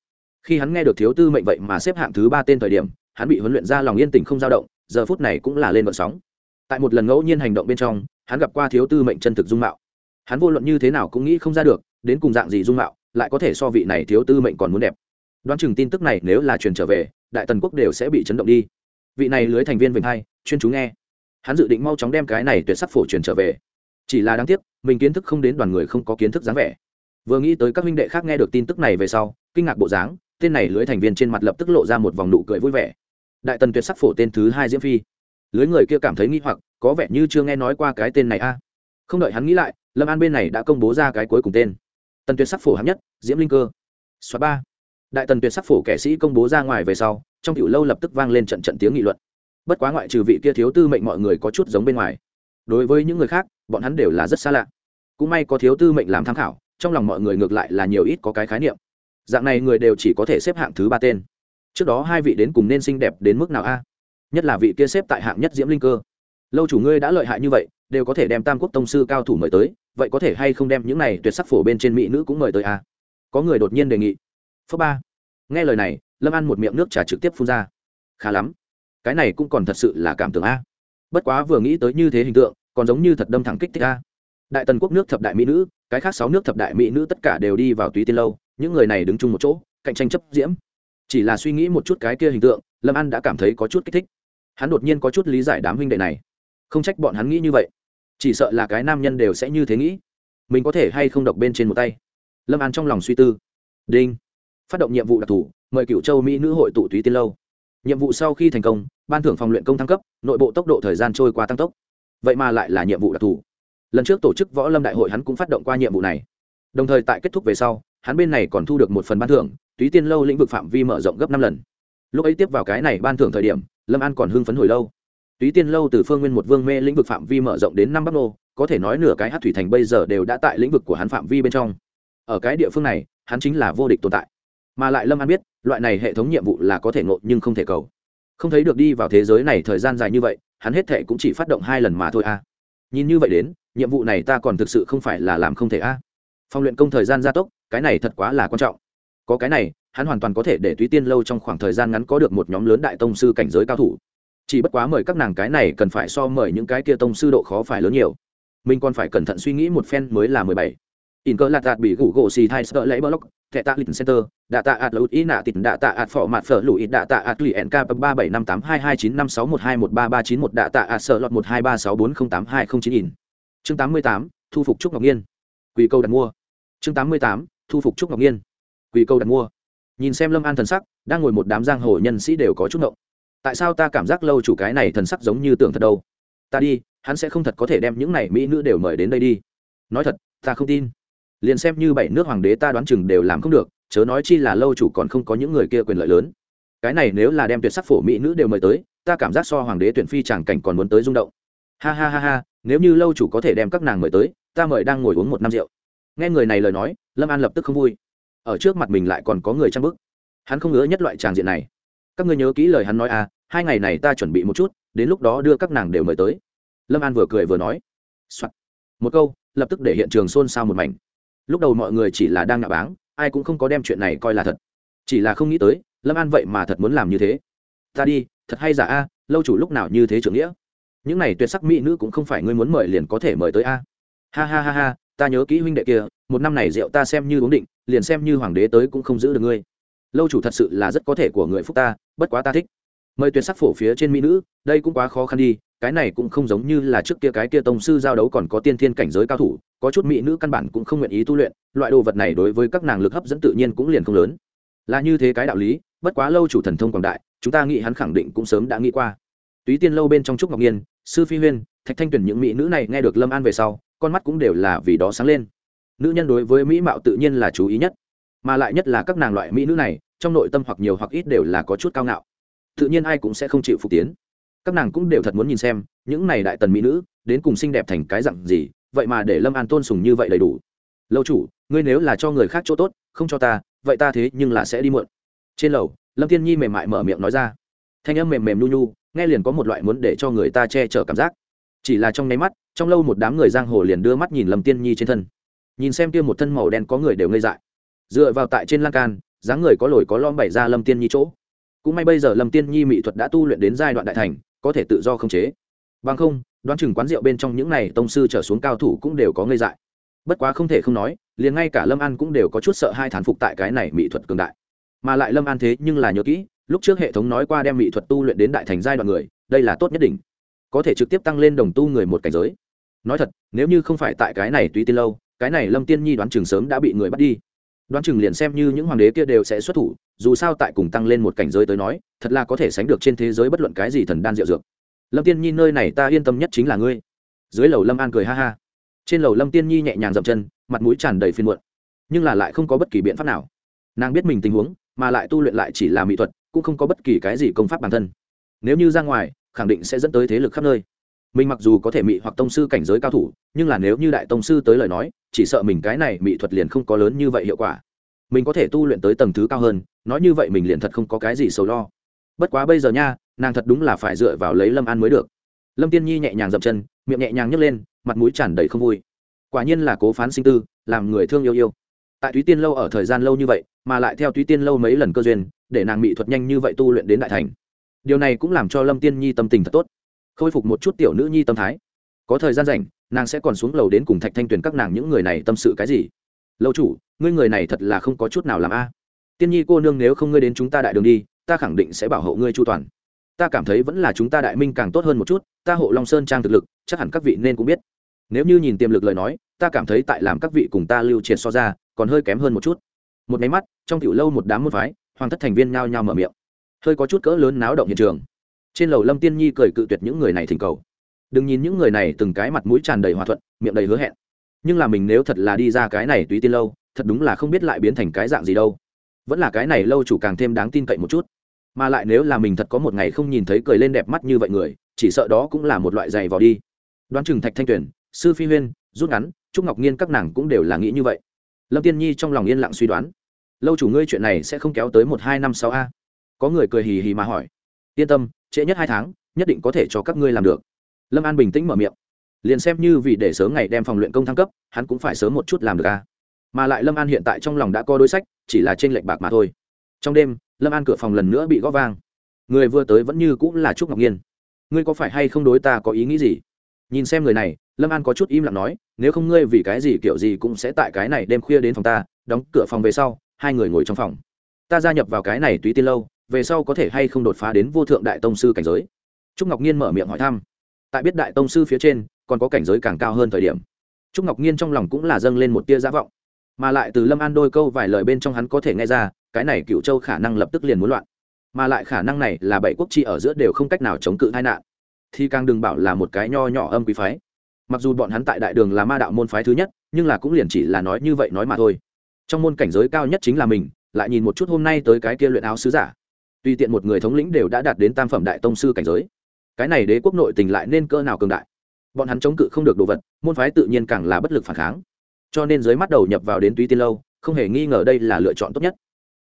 Khi hắn nghe được thiếu tư mệnh vậy mà xếp hạng thứ ba tên thời điểm, hắn bị huấn luyện ra lòng yên tình không dao động, giờ phút này cũng là lên vận sóng. Tại một lần ngẫu nhiên hành động bên trong, hắn gặp qua thiếu tư mệnh chân thực dung mạo. Hắn vô luận như thế nào cũng nghĩ không ra được, đến cùng dạng gì dung mạo, lại có thể so vị này thiếu tư mệnh còn muốn đẹp. Đoán chừng tin tức này nếu là truyền trở về, đại tần quốc đều sẽ bị chấn động đi. Vị này lưới thành viên vịnh hai, chuyên chú nghe. Hắn dự định mau chóng đem cái này tuyệt sắc phổ truyền trở về. Chỉ là đáng tiếc, mình kiến thức không đến đoàn người không có kiến thức dáng vẻ vừa nghĩ tới các huynh đệ khác nghe được tin tức này về sau, kinh ngạc bộ dáng, tên này lưới thành viên trên mặt lập tức lộ ra một vòng nụ cười vui vẻ. Đại tần tuyệt sắc phổ tên thứ hai diễm phi. Lưới người kia cảm thấy nghi hoặc, có vẻ như chưa nghe nói qua cái tên này a. Không đợi hắn nghĩ lại, lâm an bên này đã công bố ra cái cuối cùng tên. Tần tuyệt sắc phổ hạng nhất, diễm linh cơ. Xóa ba. Đại tần tuyệt sắc phổ kẻ sĩ công bố ra ngoài về sau, trong cựu lâu lập tức vang lên trận trận tiếng nghị luận. Bất quá ngoại trừ vị kia thiếu tư mệnh mọi người có chút giống bên ngoài. Đối với những người khác, bọn hắn đều là rất xa lạ. Cũng may có thiếu tư mệnh làm tham khảo trong lòng mọi người ngược lại là nhiều ít có cái khái niệm. Dạng này người đều chỉ có thể xếp hạng thứ ba tên. Trước đó hai vị đến cùng nên xinh đẹp đến mức nào a? Nhất là vị kia xếp tại hạng nhất diễm linh cơ. Lâu chủ ngươi đã lợi hại như vậy, đều có thể đem tam quốc tông sư cao thủ mời tới, vậy có thể hay không đem những này tuyệt sắc phổ bên trên mỹ nữ cũng mời tới a? Có người đột nhiên đề nghị. Phớ ba. Nghe lời này, lâm ăn một miệng nước trà trực tiếp phun ra. Khá lắm. Cái này cũng còn thật sự là cảm tưởng a. Bất quá vừa nghĩ tới như thế hình tượng, còn giống như thật đâm thẳng kích thích a đại tần quốc nước thập đại mỹ nữ, cái khác sáu nước thập đại mỹ nữ tất cả đều đi vào túy tiên lâu, những người này đứng chung một chỗ, cạnh tranh chấp diễm. Chỉ là suy nghĩ một chút cái kia hình tượng, lâm an đã cảm thấy có chút kích thích. Hắn đột nhiên có chút lý giải đám huynh đệ này. Không trách bọn hắn nghĩ như vậy. Chỉ sợ là cái nam nhân đều sẽ như thế nghĩ. Mình có thể hay không độc bên trên một tay? Lâm an trong lòng suy tư. Đinh. Phát động nhiệm vụ đặc thù, mời cựu châu mỹ nữ hội tụ túy tiên lâu. Nhiệm vụ sau khi thành công, ban thưởng phòng luyện công thăng cấp, nội bộ tốc độ thời gian trôi qua tăng tốc. Vậy mà lại là nhiệm vụ đặc thù lần trước tổ chức võ lâm đại hội hắn cũng phát động qua nhiệm vụ này. Đồng thời tại kết thúc về sau, hắn bên này còn thu được một phần ban thưởng, túy tiên lâu lĩnh vực phạm vi mở rộng gấp năm lần. Lúc ấy tiếp vào cái này ban thưởng thời điểm, lâm an còn hưng phấn hồi lâu. Túy tiên lâu từ phương nguyên một vương mê lĩnh vực phạm vi mở rộng đến năm bắc nô, có thể nói nửa cái hát thủy thành bây giờ đều đã tại lĩnh vực của hắn phạm vi bên trong. Ở cái địa phương này, hắn chính là vô địch tồn tại. Mà lại lâm an biết, loại này hệ thống nhiệm vụ là có thể ngộ nhưng không thể cầu. Không thấy được đi vào thế giới này thời gian dài như vậy, hắn hết thệ cũng chỉ phát động hai lần mà thôi a nhìn như vậy đến, nhiệm vụ này ta còn thực sự không phải là làm không thể a. À. phong luyện công thời gian gia tốc, cái này thật quá là quan trọng. Có cái này, hắn hoàn toàn có thể để túy tiên lâu trong khoảng thời gian ngắn có được một nhóm lớn đại tông sư cảnh giới cao thủ. Chỉ bất quá mời các nàng cái này cần phải so mời những cái kia tông sư độ khó phải lớn nhiều. Mình còn phải cẩn thận suy nghĩ một phen mới là mười bảy in cơ lạt đạt bị gủ gỗ xì thai sợ lấy block thẻ tạ lịch center, đạ tạ ạt lụt ý nạ tịt, đạ tạ ạt phỏ mặt phở lụi đạ tạ ạt lụy nk ba bảy năm tám hai hai chín năm sáu một hai một ba ba chín một, đạ tạ ạt sợ lọt một hai ba sáu bốn không tám hai không chín in. Chương tám mươi tám, thu phục trúc ngọc nhiên quỳ câu đặt mua. Chương tám mươi tám, thu phục trúc ngọc nhiên quỳ câu đặt mua. Nhìn xem lâm an thần sắc, đang ngồi một đám giang hồ nhân sĩ đều có chút ngộng. Tại sao ta cảm giác lâu chủ cái này thần sắc giống như tưởng thật đâu? Ta đi, hắn sẽ không thật có thể đem những này mỹ nữ đều mời đến đây đi. Nói thật, ta không tin liền xem như bảy nước hoàng đế ta đoán chừng đều làm không được, chớ nói chi là lâu chủ còn không có những người kia quyền lợi lớn. Cái này nếu là đem tuyệt sắc phổ mỹ nữ đều mời tới, ta cảm giác so hoàng đế tuyển phi chẳng cảnh còn muốn tới rung động. Ha ha ha ha, nếu như lâu chủ có thể đem các nàng mời tới, ta mời đang ngồi uống một năm rượu. Nghe người này lời nói, lâm an lập tức không vui. Ở trước mặt mình lại còn có người trang bức hắn không ngứa nhất loại tràng diện này. Các ngươi nhớ kỹ lời hắn nói à hai ngày này ta chuẩn bị một chút, đến lúc đó đưa các nàng đều mời tới. Lâm an vừa cười vừa nói、Soạn. một câu, lập tức để hiện trường xôn xao một mảnh lúc đầu mọi người chỉ là đang ngạ báng, ai cũng không có đem chuyện này coi là thật. Chỉ là không nghĩ tới, lâm an vậy mà thật muốn làm như thế. Ta đi, thật hay giả a, lâu chủ lúc nào như thế trưởng nghĩa? Những này tuyệt sắc mỹ nữ cũng không phải ngươi muốn mời liền có thể mời tới a. Ha ha ha ha, ta nhớ kỹ huynh đệ kia, một năm này rượu ta xem như uống định, liền xem như hoàng đế tới cũng không giữ được ngươi. Lâu chủ thật sự là rất có thể của người phúc ta, bất quá ta thích mời tuyệt sắc phổ phía trên mỹ nữ, đây cũng quá khó khăn đi, cái này cũng không giống như là trước kia cái kia tông sư giao đấu còn có tiên thiên cảnh giới cao thủ, có chút mỹ nữ căn bản cũng không nguyện ý tu luyện, loại đồ vật này đối với các nàng lực hấp dẫn tự nhiên cũng liền không lớn. Là như thế cái đạo lý, bất quá lâu chủ thần thông quảng đại, chúng ta nghĩ hắn khẳng định cũng sớm đã nghĩ qua. Túy tiên lâu bên trong trúc ngọc nhiên, sư phi huyên, thạch thanh tuyển những mỹ nữ này nghe được lâm an về sau, con mắt cũng đều là vì đó sáng lên. Nữ nhân đối với mỹ mạo tự nhiên là chú ý nhất, mà lại nhất là các nàng loại mỹ nữ này, trong nội tâm hoặc nhiều hoặc ít đều là có chút cao ngạo tự nhiên ai cũng sẽ không chịu phục tiến. Các nàng cũng đều thật muốn nhìn xem, những này đại tần mỹ nữ, đến cùng xinh đẹp thành cái dặn gì, vậy mà để lâm an tôn sùng như vậy đầy đủ. Lâu chủ, ngươi nếu là cho người khác chỗ tốt, không cho ta, vậy ta thế nhưng là sẽ đi mượn trên lầu, lâm tiên nhi mềm mại mở miệng nói ra. Thanh âm mềm mềm nu nhu, nghe liền có một loại muốn để cho người ta che chở cảm giác. Chỉ là trong nháy mắt, trong lâu một đám người giang hồ liền đưa mắt nhìn lâm tiên nhi trên thân. Nhìn xem kia một thân màu đen có người đều ngây dại. Dựa vào tại trên lan can, dáng người có lồi có lom bày ra lâm tiên nhi chỗ cũng may bây giờ lâm tiên nhi mỹ thuật đã tu luyện đến giai đoạn đại thành, có thể tự do không chế. Bằng không, đoán chừng quán rượu bên trong những này tông sư trở xuống cao thủ cũng đều có ngây dại. Bất quá không thể không nói, liền ngay cả lâm an cũng đều có chút sợ hai thán phục tại cái này mỹ thuật cường đại. Mà lại lâm an thế nhưng là nhớ kỹ, lúc trước hệ thống nói qua đem mỹ thuật tu luyện đến đại thành giai đoạn người, đây là tốt nhất định có thể trực tiếp tăng lên đồng tu người một cảnh giới. Nói thật, nếu như không phải tại cái này tùy tiên lâu, cái này lâm tiên nhi đoán chừng sớm đã bị người bắt đi đoán chừng liền xem như những hoàng đế kia đều sẽ xuất thủ, dù sao tại cùng tăng lên một cảnh giới tới nói, thật là có thể sánh được trên thế giới bất luận cái gì thần đan diệu dược. Lâm tiên nhi, nơi này ta yên tâm nhất chính là ngươi. Dưới lầu lâm an cười ha ha. Trên lầu lâm tiên nhi nhẹ nhàng dậm chân, mặt mũi tràn đầy phiên muộn, nhưng là lại không có bất kỳ biện pháp nào. Nàng biết mình tình huống, mà lại tu luyện lại chỉ là mỹ thuật, cũng không có bất kỳ cái gì công pháp bản thân. Nếu như ra ngoài, khẳng định sẽ dẫn tới thế lực khắp nơi mình mặc dù có thể mị hoặc tông sư cảnh giới cao thủ, nhưng là nếu như đại tông sư tới lời nói, chỉ sợ mình cái này mị thuật liền không có lớn như vậy hiệu quả. Mình có thể tu luyện tới tầng thứ cao hơn, nói như vậy mình liền thật không có cái gì sầu lo. Bất quá bây giờ nha, nàng thật đúng là phải dựa vào lấy lâm an mới được. Lâm tiên nhi nhẹ nhàng dập chân, miệng nhẹ nhàng nhấc lên, mặt mũi tràn đầy không vui. Quả nhiên là cố phán sinh tư, làm người thương yêu yêu. Tại túy tiên lâu ở thời gian lâu như vậy, mà lại theo túy tiên lâu mấy lần cơ duyên, để nàng mỹ thuật nhanh như vậy tu luyện đến đại thành. Điều này cũng làm cho lâm tiên nhi tâm tình thật tốt khôi phục một chút tiểu nữ nhi tâm thái. Có thời gian rảnh, nàng sẽ còn xuống lầu đến cùng thạch thanh tuyền các nàng những người này tâm sự cái gì? Lâu chủ, ngươi người này thật là không có chút nào làm a. À. Tiên nhi cô nương nếu không ngươi đến chúng ta đại đường đi, ta khẳng định sẽ bảo hộ ngươi chu toàn. Ta cảm thấy vẫn là chúng ta đại minh càng tốt hơn một chút, ta hộ long sơn trang thực lực, chắc hẳn các vị nên cũng biết. Nếu như nhìn tiềm lực lời nói, ta cảm thấy tại làm các vị cùng ta lưu triệt so ra, còn hơi kém hơn một chút. Một máy mắt, trong tiểu lâu một đám môn phái, hoàng thất thành viên nhao nhao mở miệng. Hơi có chút cỡ lớn náo động hiện trường trên lầu lâm tiên nhi cười cự tuyệt những người này thỉnh cầu. Đừng nhìn những người này từng cái mặt mũi tràn đầy hòa thuận, miệng đầy hứa hẹn. Nhưng là mình nếu thật là đi ra cái này tùy tiên lâu, thật đúng là không biết lại biến thành cái dạng gì đâu. Vẫn là cái này lâu chủ càng thêm đáng tin cậy một chút. Mà lại nếu là mình thật có một ngày không nhìn thấy cười lên đẹp mắt như vậy người, chỉ sợ đó cũng là một loại giày vào đi. Đoán chừng thạch thanh tuyển sư phi huyên, rút ngắn, trúc ngọc nhiên các nàng cũng đều là nghĩ như vậy. Lâm tiên nhi trong lòng yên lặng suy đoán. Lâu chủ ngươi chuyện này sẽ không kéo tới một hai năm sau a? Có người cười hì hì mà hỏi. Yên tâm trễ nhất hai tháng, nhất định có thể cho các ngươi làm được. Lâm an bình tĩnh mở miệng. Liền xem như vì để sớm ngày đem phòng luyện công thăng cấp, hắn cũng phải sớm một chút làm được a mà lại lâm an hiện tại trong lòng đã có đối sách, chỉ là trên lệnh bạc mà thôi. Trong đêm, lâm an cửa phòng lần nữa bị gõ vang. Người vừa tới vẫn như cũng là trúc ngọc nhiên. Ngươi có phải hay không đối ta có ý nghĩ gì? Nhìn xem người này, lâm an có chút im lặng nói, nếu không ngươi vì cái gì kiểu gì cũng sẽ tại cái này đêm khuya đến phòng ta, đóng cửa phòng về sau, hai người ngồi trong phòng. Ta gia nhập vào cái này tùy tiên lâu về sau có thể hay không đột phá đến vô thượng đại tông sư cảnh giới? Trúc ngọc nhiên mở miệng hỏi thăm. Tại biết đại tông sư phía trên, còn có cảnh giới càng cao hơn thời điểm. Trúc ngọc nhiên trong lòng cũng là dâng lên một tia giả vọng. Mà lại từ lâm an đôi câu vài lời bên trong hắn có thể nghe ra, cái này cựu châu khả năng lập tức liền muốn loạn. Mà lại khả năng này là bảy quốc chi ở giữa đều không cách nào chống cự tai nạn. Thì càng đừng bảo là một cái nho nhỏ âm quý phái. Mặc dù bọn hắn tại đại đường là ma đạo môn phái thứ nhất, nhưng là cũng liền chỉ là nói như vậy nói mà thôi. Trong môn cảnh giới cao nhất chính là mình, lại nhìn một chút hôm nay tới cái kia luyện áo sứ giả tùy tiện một người thống lĩnh đều đã đạt đến tam phẩm đại tông sư cảnh giới. Cái này đế quốc nội tình lại nên cỡ nào cường đại? Bọn hắn chống cự không được đồ vật, môn phái tự nhiên càng là bất lực phản kháng. Cho nên dưới mắt đầu nhập vào đến túy tiên lâu, không hề nghi ngờ đây là lựa chọn tốt nhất.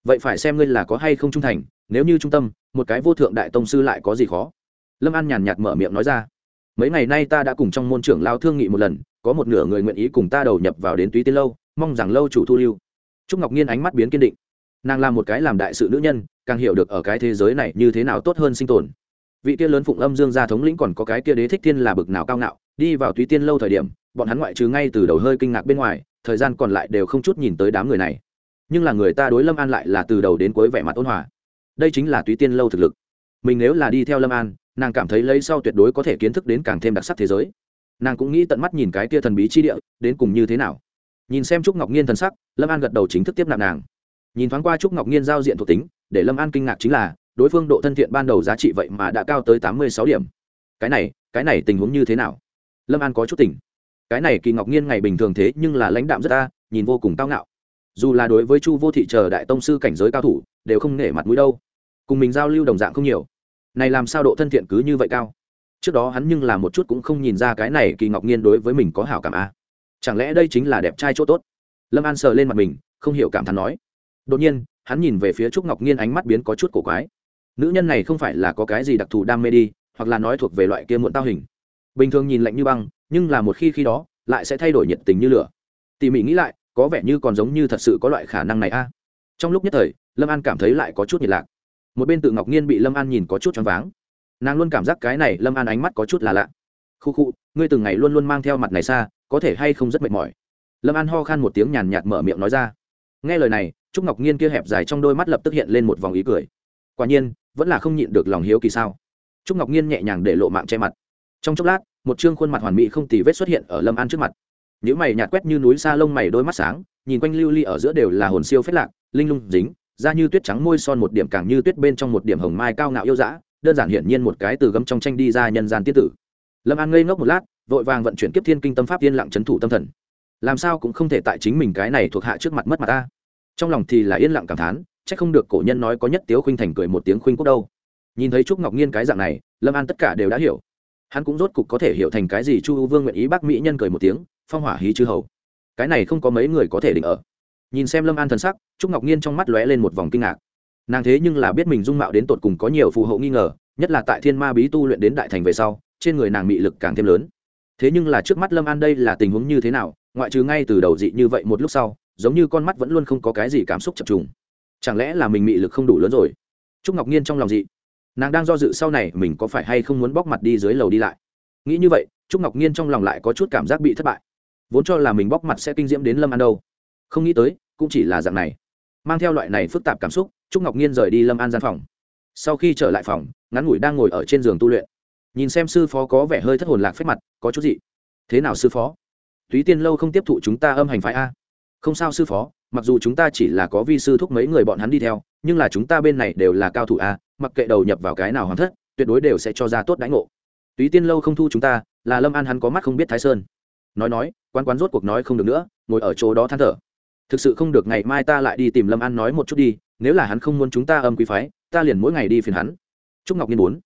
Vậy phải xem ngươi là có hay không trung thành, nếu như trung tâm, một cái vô thượng đại tông sư lại có gì khó? Lâm an nhàn nhạt mở miệng nói ra. Mấy ngày nay ta đã cùng trong môn trưởng lao thương nghị một lần, có một nửa người nguyện ý cùng ta đầu nhập vào đến túy tiên lâu, mong rằng lâu chủ thu lưu. Trúc ngọc nhiên ánh mắt biến kiên định nàng là một cái làm đại sự nữ nhân, càng hiểu được ở cái thế giới này như thế nào tốt hơn sinh tồn. Vị kia lớn phụng âm dương gia thống lĩnh còn có cái kia đế thích thiên là bực nào cao ngạo, đi vào túy tiên lâu thời điểm, bọn hắn ngoại trừ ngay từ đầu hơi kinh ngạc bên ngoài, thời gian còn lại đều không chút nhìn tới đám người này. Nhưng là người ta đối lâm an lại là từ đầu đến cuối vẻ mặt ôn hòa. Đây chính là túy tiên lâu thực lực. Mình nếu là đi theo lâm an, nàng cảm thấy lấy sau tuyệt đối có thể kiến thức đến càng thêm đặc sắc thế giới. Nàng cũng nghĩ tận mắt nhìn cái kia thần bí chi địa, đến cùng như thế nào. Nhìn xem trúc ngọc nhiên thần sắc, lâm an gật đầu chính thức tiếp nạp nàng nhìn thoáng qua trúc ngọc nhiên giao diện thuộc tính, để lâm an kinh ngạc chính là, đối phương độ thân thiện ban đầu giá trị vậy mà đã cao tới tám mươi sáu điểm. Cái này cái này tình huống như thế nào? Lâm an có chút tỉnh. Cái này kỳ ngọc nhiên ngày bình thường thế nhưng là lãnh đạm rất ta nhìn vô cùng cao ngạo. Dù là đối với chu vô thị chờ đại tông sư cảnh giới cao thủ, đều không nể mặt mũi đâu. Cùng mình giao lưu đồng dạng không nhiều. Này làm sao độ thân thiện cứ như vậy cao? Trước đó hắn nhưng là một chút cũng không nhìn ra cái này kỳ ngọc nhiên đối với mình có hảo cảm a. À. chẳng lẽ đây chính là đẹp trai chỗ tốt? Lâm an sờ lên mặt mình, không hiểu cảm thán nói đột nhiên, hắn nhìn về phía trúc ngọc nhiên ánh mắt biến có chút cổ quái. Nữ nhân này không phải là có cái gì đặc thù đam mê đi, hoặc là nói thuộc về loại kia muộn tao hình. Bình thường nhìn lạnh như băng, nhưng là một khi khi đó, lại sẽ thay đổi nhiệt tình như lửa. Tỉ mỉ nghĩ lại, có vẻ như còn giống như thật sự có loại khả năng này a. Trong lúc nhất thời, lâm an cảm thấy lại có chút nhiệt lạc. Một bên tự ngọc nhiên bị lâm an nhìn có chút choáng váng. Nàng luôn cảm giác cái này lâm an ánh mắt có chút là lạ. Khu khu, ngươi từng ngày luôn luôn mang theo mặt này xa, có thể hay không rất mệt mỏi? Lâm an ho khan một tiếng nhàn nhạt mở miệng nói ra. Nghe lời này trúc ngọc nhiên kia hẹp dài trong đôi mắt lập tức hiện lên một vòng ý cười. Quả nhiên, vẫn là không nhịn được lòng hiếu kỳ sao? Trúc ngọc nhiên nhẹ nhàng để lộ mạng che mặt. Trong chốc lát, một chương khuôn mặt hoàn mỹ không tì vết xuất hiện ở lâm an trước mặt. Những mày nhạt quét như núi xa lông mày đôi mắt sáng, nhìn quanh lưu ly ở giữa đều là hồn siêu phết lạc, linh lung dính, da như tuyết trắng môi son một điểm càng như tuyết bên trong một điểm hồng mai cao ngạo yêu dã, đơn giản hiển nhiên một cái từ gấm trong tranh đi ra nhân gian tiên tử. Lâm an ngây ngốc một lát, vội vàng vận chuyển kiếp thiên kinh tâm pháp yên lặng trấn thủ tâm thần. Làm sao cũng không thể tại chính mình cái này thuộc hạ trước mặt mất mặt ta trong lòng thì là yên lặng cảm thán, chắc không được cổ nhân nói có nhất tiếu khuynh thành cười một tiếng khuynh quốc đâu. Nhìn thấy trúc ngọc nhiên cái dạng này, lâm an tất cả đều đã hiểu. Hắn cũng rốt cục có thể hiểu thành cái gì chu u vương nguyện ý bác mỹ nhân cười một tiếng, phong hỏa hí chư hầu. Cái này không có mấy người có thể định ở. Nhìn xem lâm an thần sắc, trúc ngọc nhiên trong mắt lóe lên một vòng kinh ngạc. Nàng thế nhưng là biết mình dung mạo đến tột cùng có nhiều phù hộ nghi ngờ, nhất là tại thiên ma bí tu luyện đến đại thành về sau, trên người nàng mị lực càng thêm lớn. Thế nhưng là trước mắt lâm an đây là tình huống như thế nào, ngoại trừ ngay từ đầu dị như vậy một lúc sau giống như con mắt vẫn luôn không có cái gì cảm xúc chập trùng. Chẳng lẽ là mình mị lực không đủ lớn rồi? Trúc ngọc nhiên trong lòng dị. Nàng đang do dự sau này mình có phải hay không muốn bóc mặt đi dưới lầu đi lại. Nghĩ như vậy, trúc ngọc nhiên trong lòng lại có chút cảm giác bị thất bại. Vốn cho là mình bóc mặt sẽ kinh diễm đến lâm an đâu. Không nghĩ tới, cũng chỉ là dạng này. Mang theo loại này phức tạp cảm xúc, trúc ngọc nhiên rời đi lâm an gian phòng. Sau khi trở lại phòng, ngắn ngủi đang ngồi ở trên giường tu luyện. Nhìn xem sư phó có vẻ hơi thất hồn lạc phép mặt, có chút gì thế nào sư phó? Túy tiên lâu không tiếp thụ chúng ta âm hành phái a không sao sư phó, mặc dù chúng ta chỉ là có vi sư thúc mấy người bọn hắn đi theo, nhưng là chúng ta bên này đều là cao thủ a, mặc kệ đầu nhập vào cái nào hoàn thất, tuyệt đối đều sẽ cho ra tốt đánh ngộ. Túy tiên lâu không thu chúng ta, là lâm an hắn có mắt không biết thái sơn. Nói nói quan quán rốt cuộc nói không được nữa, ngồi ở chỗ đó than thở. Thực sự không được, ngày mai ta lại đi tìm lâm an nói một chút đi, nếu là hắn không muốn chúng ta âm quý phái, ta liền mỗi ngày đi phiền hắn. Trúc ngọc nhiên bốn.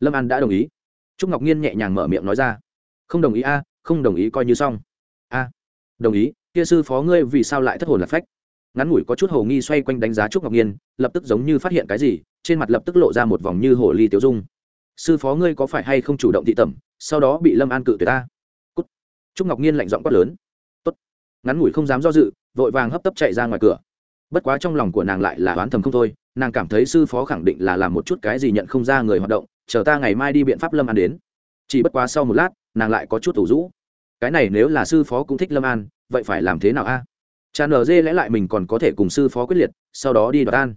Lâm an đã đồng ý. Trúc ngọc nhiên nhẹ nhàng mở miệng nói ra. Không đồng ý a, không đồng ý coi như xong. A, đồng ý kia sư phó ngươi vì sao lại thất hồn lạc phách? Ngắn ngủi có chút hồ nghi xoay quanh đánh giá trúc ngọc nhiên, lập tức giống như phát hiện cái gì, trên mặt lập tức lộ ra một vòng như hồ ly tiêu dung. Sư phó ngươi có phải hay không chủ động thị tẩm, sau đó bị lâm an cự tuyệt ta? Cút. trúc ngọc nhiên lạnh giọng quát lớn. Tốt. ngắn ngủi không dám do dự, vội vàng hấp tấp chạy ra ngoài cửa. Bất quá trong lòng của nàng lại là oán thầm không thôi, nàng cảm thấy sư phó khẳng định là làm một chút cái gì nhận không ra người hoạt động, chờ ta ngày mai đi biện pháp lâm an đến. Chỉ bất quá sau một lát, nàng lại có chút thủ rũ. Cái này nếu là sư phó cũng thích lâm an vậy phải làm thế nào a? Cha nở dê lẽ lại mình còn có thể cùng sư phó quyết liệt, sau đó đi đoạt an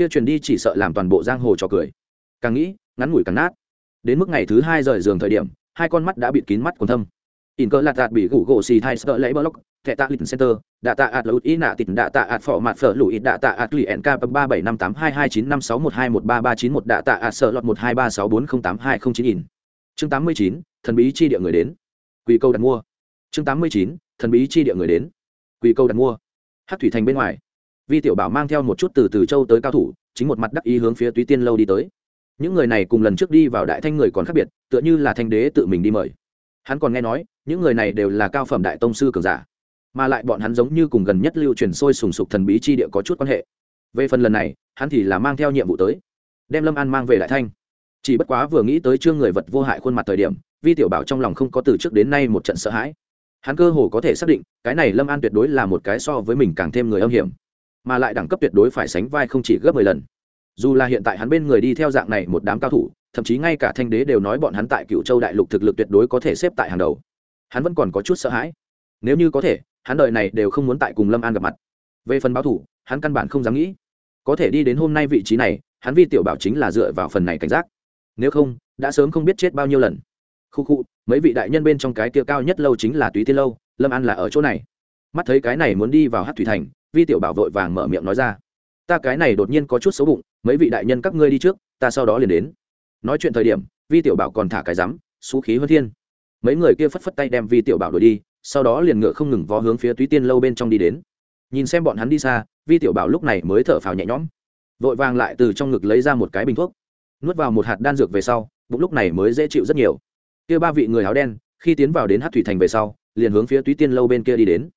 kia truyền đi chỉ sợ làm toàn bộ giang hồ trò cười. Càng nghĩ, ngắn ngủi càng nát. Đến mức ngày thứ hai rời giường thời điểm, hai con mắt đã bịt kín mắt còn thâm. In cơ lạt đạt bị gủ gỗ xì thai sợ lấy block, thẻ tạ lịch center, đạ tạ ạt lụt ý nạ tịt, đạ tạ ạt phỏ mặt phở lụi, đạ tạ ạt lụy nk ba bảy năm tám hai hai chín năm sáu một hai một ba ba chín một, đạ tạ ạt sợ lọt một hai ba sáu bốn không tám hai không chín in. Chương tám mươi chín, thần bí chi địa người đến. Quỳ câu đặt mua. Chương tám mươi chín thần bí chi địa người đến. Quỳ câu đặt mua. Hát thủy thành bên ngoài. Vi tiểu bảo mang theo một chút từ từ châu tới cao thủ, chính một mặt đắc ý hướng phía túy tiên lâu đi tới. Những người này cùng lần trước đi vào đại thanh người còn khác biệt, tựa như là thanh đế tự mình đi mời. Hắn còn nghe nói, những người này đều là cao phẩm đại tông sư cường giả, mà lại bọn hắn giống như cùng gần nhất lưu truyền sôi sùng sục thần bí chi địa có chút quan hệ. Về phần lần này, hắn thì là mang theo nhiệm vụ tới, đem lâm an mang về đại thanh. Chỉ bất quá vừa nghĩ tới chương người vật vô hại khuôn mặt thời điểm, vi tiểu bảo trong lòng không có từ trước đến nay một trận sợ hãi hắn cơ hồ có thể xác định, cái này lâm an tuyệt đối là một cái so với mình càng thêm người âm hiểm, mà lại đẳng cấp tuyệt đối phải sánh vai không chỉ gấp mười lần. Dù là hiện tại hắn bên người đi theo dạng này một đám cao thủ, thậm chí ngay cả thanh đế đều nói bọn hắn tại cựu châu đại lục thực lực tuyệt đối có thể xếp tại hàng đầu. Hắn vẫn còn có chút sợ hãi. Nếu như có thể, hắn đợi này đều không muốn tại cùng lâm an gặp mặt. Về phần báo thủ, hắn căn bản không dám nghĩ. Có thể đi đến hôm nay vị trí này, hắn vi tiểu bảo chính là dựa vào phần này cảnh giác. Nếu không, đã sớm không biết chết bao nhiêu lần. Khu khu mấy vị đại nhân bên trong cái kia cao nhất lâu chính là túy tiên lâu, lâm an là ở chỗ này. Mắt thấy cái này muốn đi vào hát thủy thành, vi tiểu bảo vội vàng mở miệng nói ra. Ta cái này đột nhiên có chút xấu bụng, mấy vị đại nhân các ngươi đi trước, ta sau đó liền đến. Nói chuyện thời điểm, vi tiểu bảo còn thả cái rắm, xú khí hơn thiên. Mấy người kia phất phất tay đem vi tiểu bảo đuổi đi, sau đó liền ngựa không ngừng vó hướng phía túy tiên lâu bên trong đi đến. Nhìn xem bọn hắn đi xa, vi tiểu bảo lúc này mới thở phào nhẹ nhõm. Vội vàng lại từ trong ngực lấy ra một cái bình thuốc. Nuốt vào một hạt đan dược về sau, bụng lúc này mới dễ chịu rất nhiều kia ba vị người áo đen, khi tiến vào đến hát thủy thành về sau, liền hướng phía túy tiên lâu bên kia đi đến.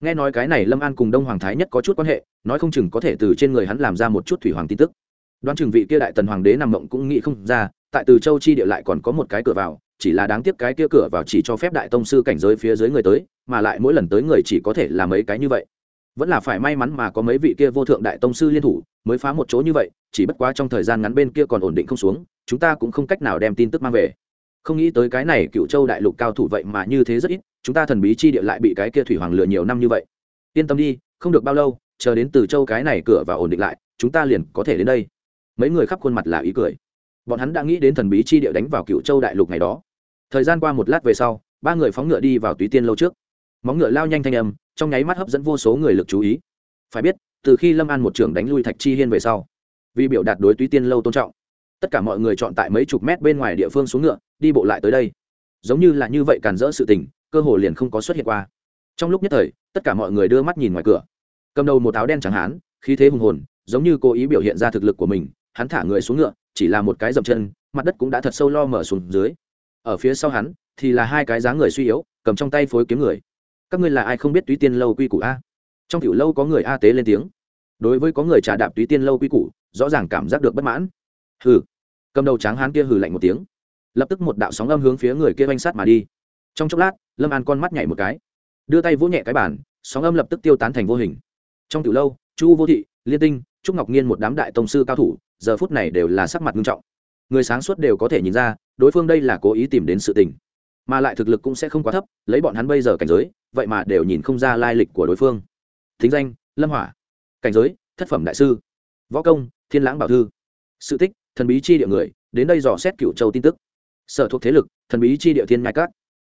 Nghe nói cái này lâm an cùng đông hoàng thái nhất có chút quan hệ, nói không chừng có thể từ trên người hắn làm ra một chút thủy hoàng tin tức. Đoán chừng vị kia đại tần hoàng đế nằm mộng cũng nghĩ không ra, tại từ châu chi địa lại còn có một cái cửa vào, chỉ là đáng tiếc cái kia cửa vào chỉ cho phép đại tông sư cảnh giới phía dưới người tới, mà lại mỗi lần tới người chỉ có thể là mấy cái như vậy. Vẫn là phải may mắn mà có mấy vị kia vô thượng đại tông sư liên thủ, mới phá một chỗ như vậy, chỉ bất quá trong thời gian ngắn bên kia còn ổn định không xuống, chúng ta cũng không cách nào đem tin tức mang về không nghĩ tới cái này cựu châu đại lục cao thủ vậy mà như thế rất ít, chúng ta thần bí chi địa lại bị cái kia thủy hoàng lừa nhiều năm như vậy. Yên tâm đi, không được bao lâu, chờ đến từ châu cái này cửa và ổn định lại, chúng ta liền có thể đến đây. Mấy người khắp khuôn mặt là ý cười. Bọn hắn đã nghĩ đến thần bí chi địa đánh vào cựu châu đại lục ngày đó. Thời gian qua một lát về sau, ba người phóng ngựa đi vào túy tiên lâu trước. Móng ngựa lao nhanh thanh âm, trong nháy mắt hấp dẫn vô số người lực chú ý. Phải biết, từ khi lâm an một trưởng đánh lui thạch chi hiên về sau, vì biểu đạt đối túy tiên lâu tôn trọng, tất cả mọi người chọn tại mấy chục mét bên ngoài địa phương xuống ngựa đi bộ lại tới đây. Giống như là như vậy càn rỡ sự tình, cơ hồ liền không có xuất hiện qua. Trong lúc nhất thời, tất cả mọi người đưa mắt nhìn ngoài cửa. Cầm đầu một áo đen chẳng hán, khí thế hùng hồn, giống như cố ý biểu hiện ra thực lực của mình, hắn thả người xuống ngựa, chỉ là một cái dậm chân, mặt đất cũng đã thật sâu lo mở xuống dưới. Ở phía sau hắn, thì là hai cái dáng người suy yếu, cầm trong tay phối kiếm người. Các ngươi là ai không biết túy tiên lâu quy củ a? Trong tiểu lâu có người a tế lên tiếng. Đối với có người trà đạp túy tiên lâu quy củ, rõ ràng cảm giác được bất mãn. Hừ. Cầm đầu tráng hán kia hừ lạnh một tiếng lập tức một đạo sóng âm hướng phía người kia oanh sát mà đi. Trong chốc lát, lâm an con mắt nhảy một cái, đưa tay vỗ nhẹ cái bản sóng âm lập tức tiêu tán thành vô hình. Trong từ lâu, chu vô thị, liên tinh, trúc ngọc nhiên một đám đại tông sư cao thủ, giờ phút này đều là sắc mặt nghiêm trọng. Người sáng suốt đều có thể nhìn ra, đối phương đây là cố ý tìm đến sự tình, mà lại thực lực cũng sẽ không quá thấp, lấy bọn hắn bây giờ cảnh giới, vậy mà đều nhìn không ra lai lịch của đối phương. Thính danh, lâm hỏa. Cảnh giới, thất phẩm đại sư. Võ công, thiên lãng bảo thư. Sự tích, thần bí chi địa người. Đến đây dò xét cựu châu tin tức sở thuộc thế lực, thần bí chi địa thiên nhai cát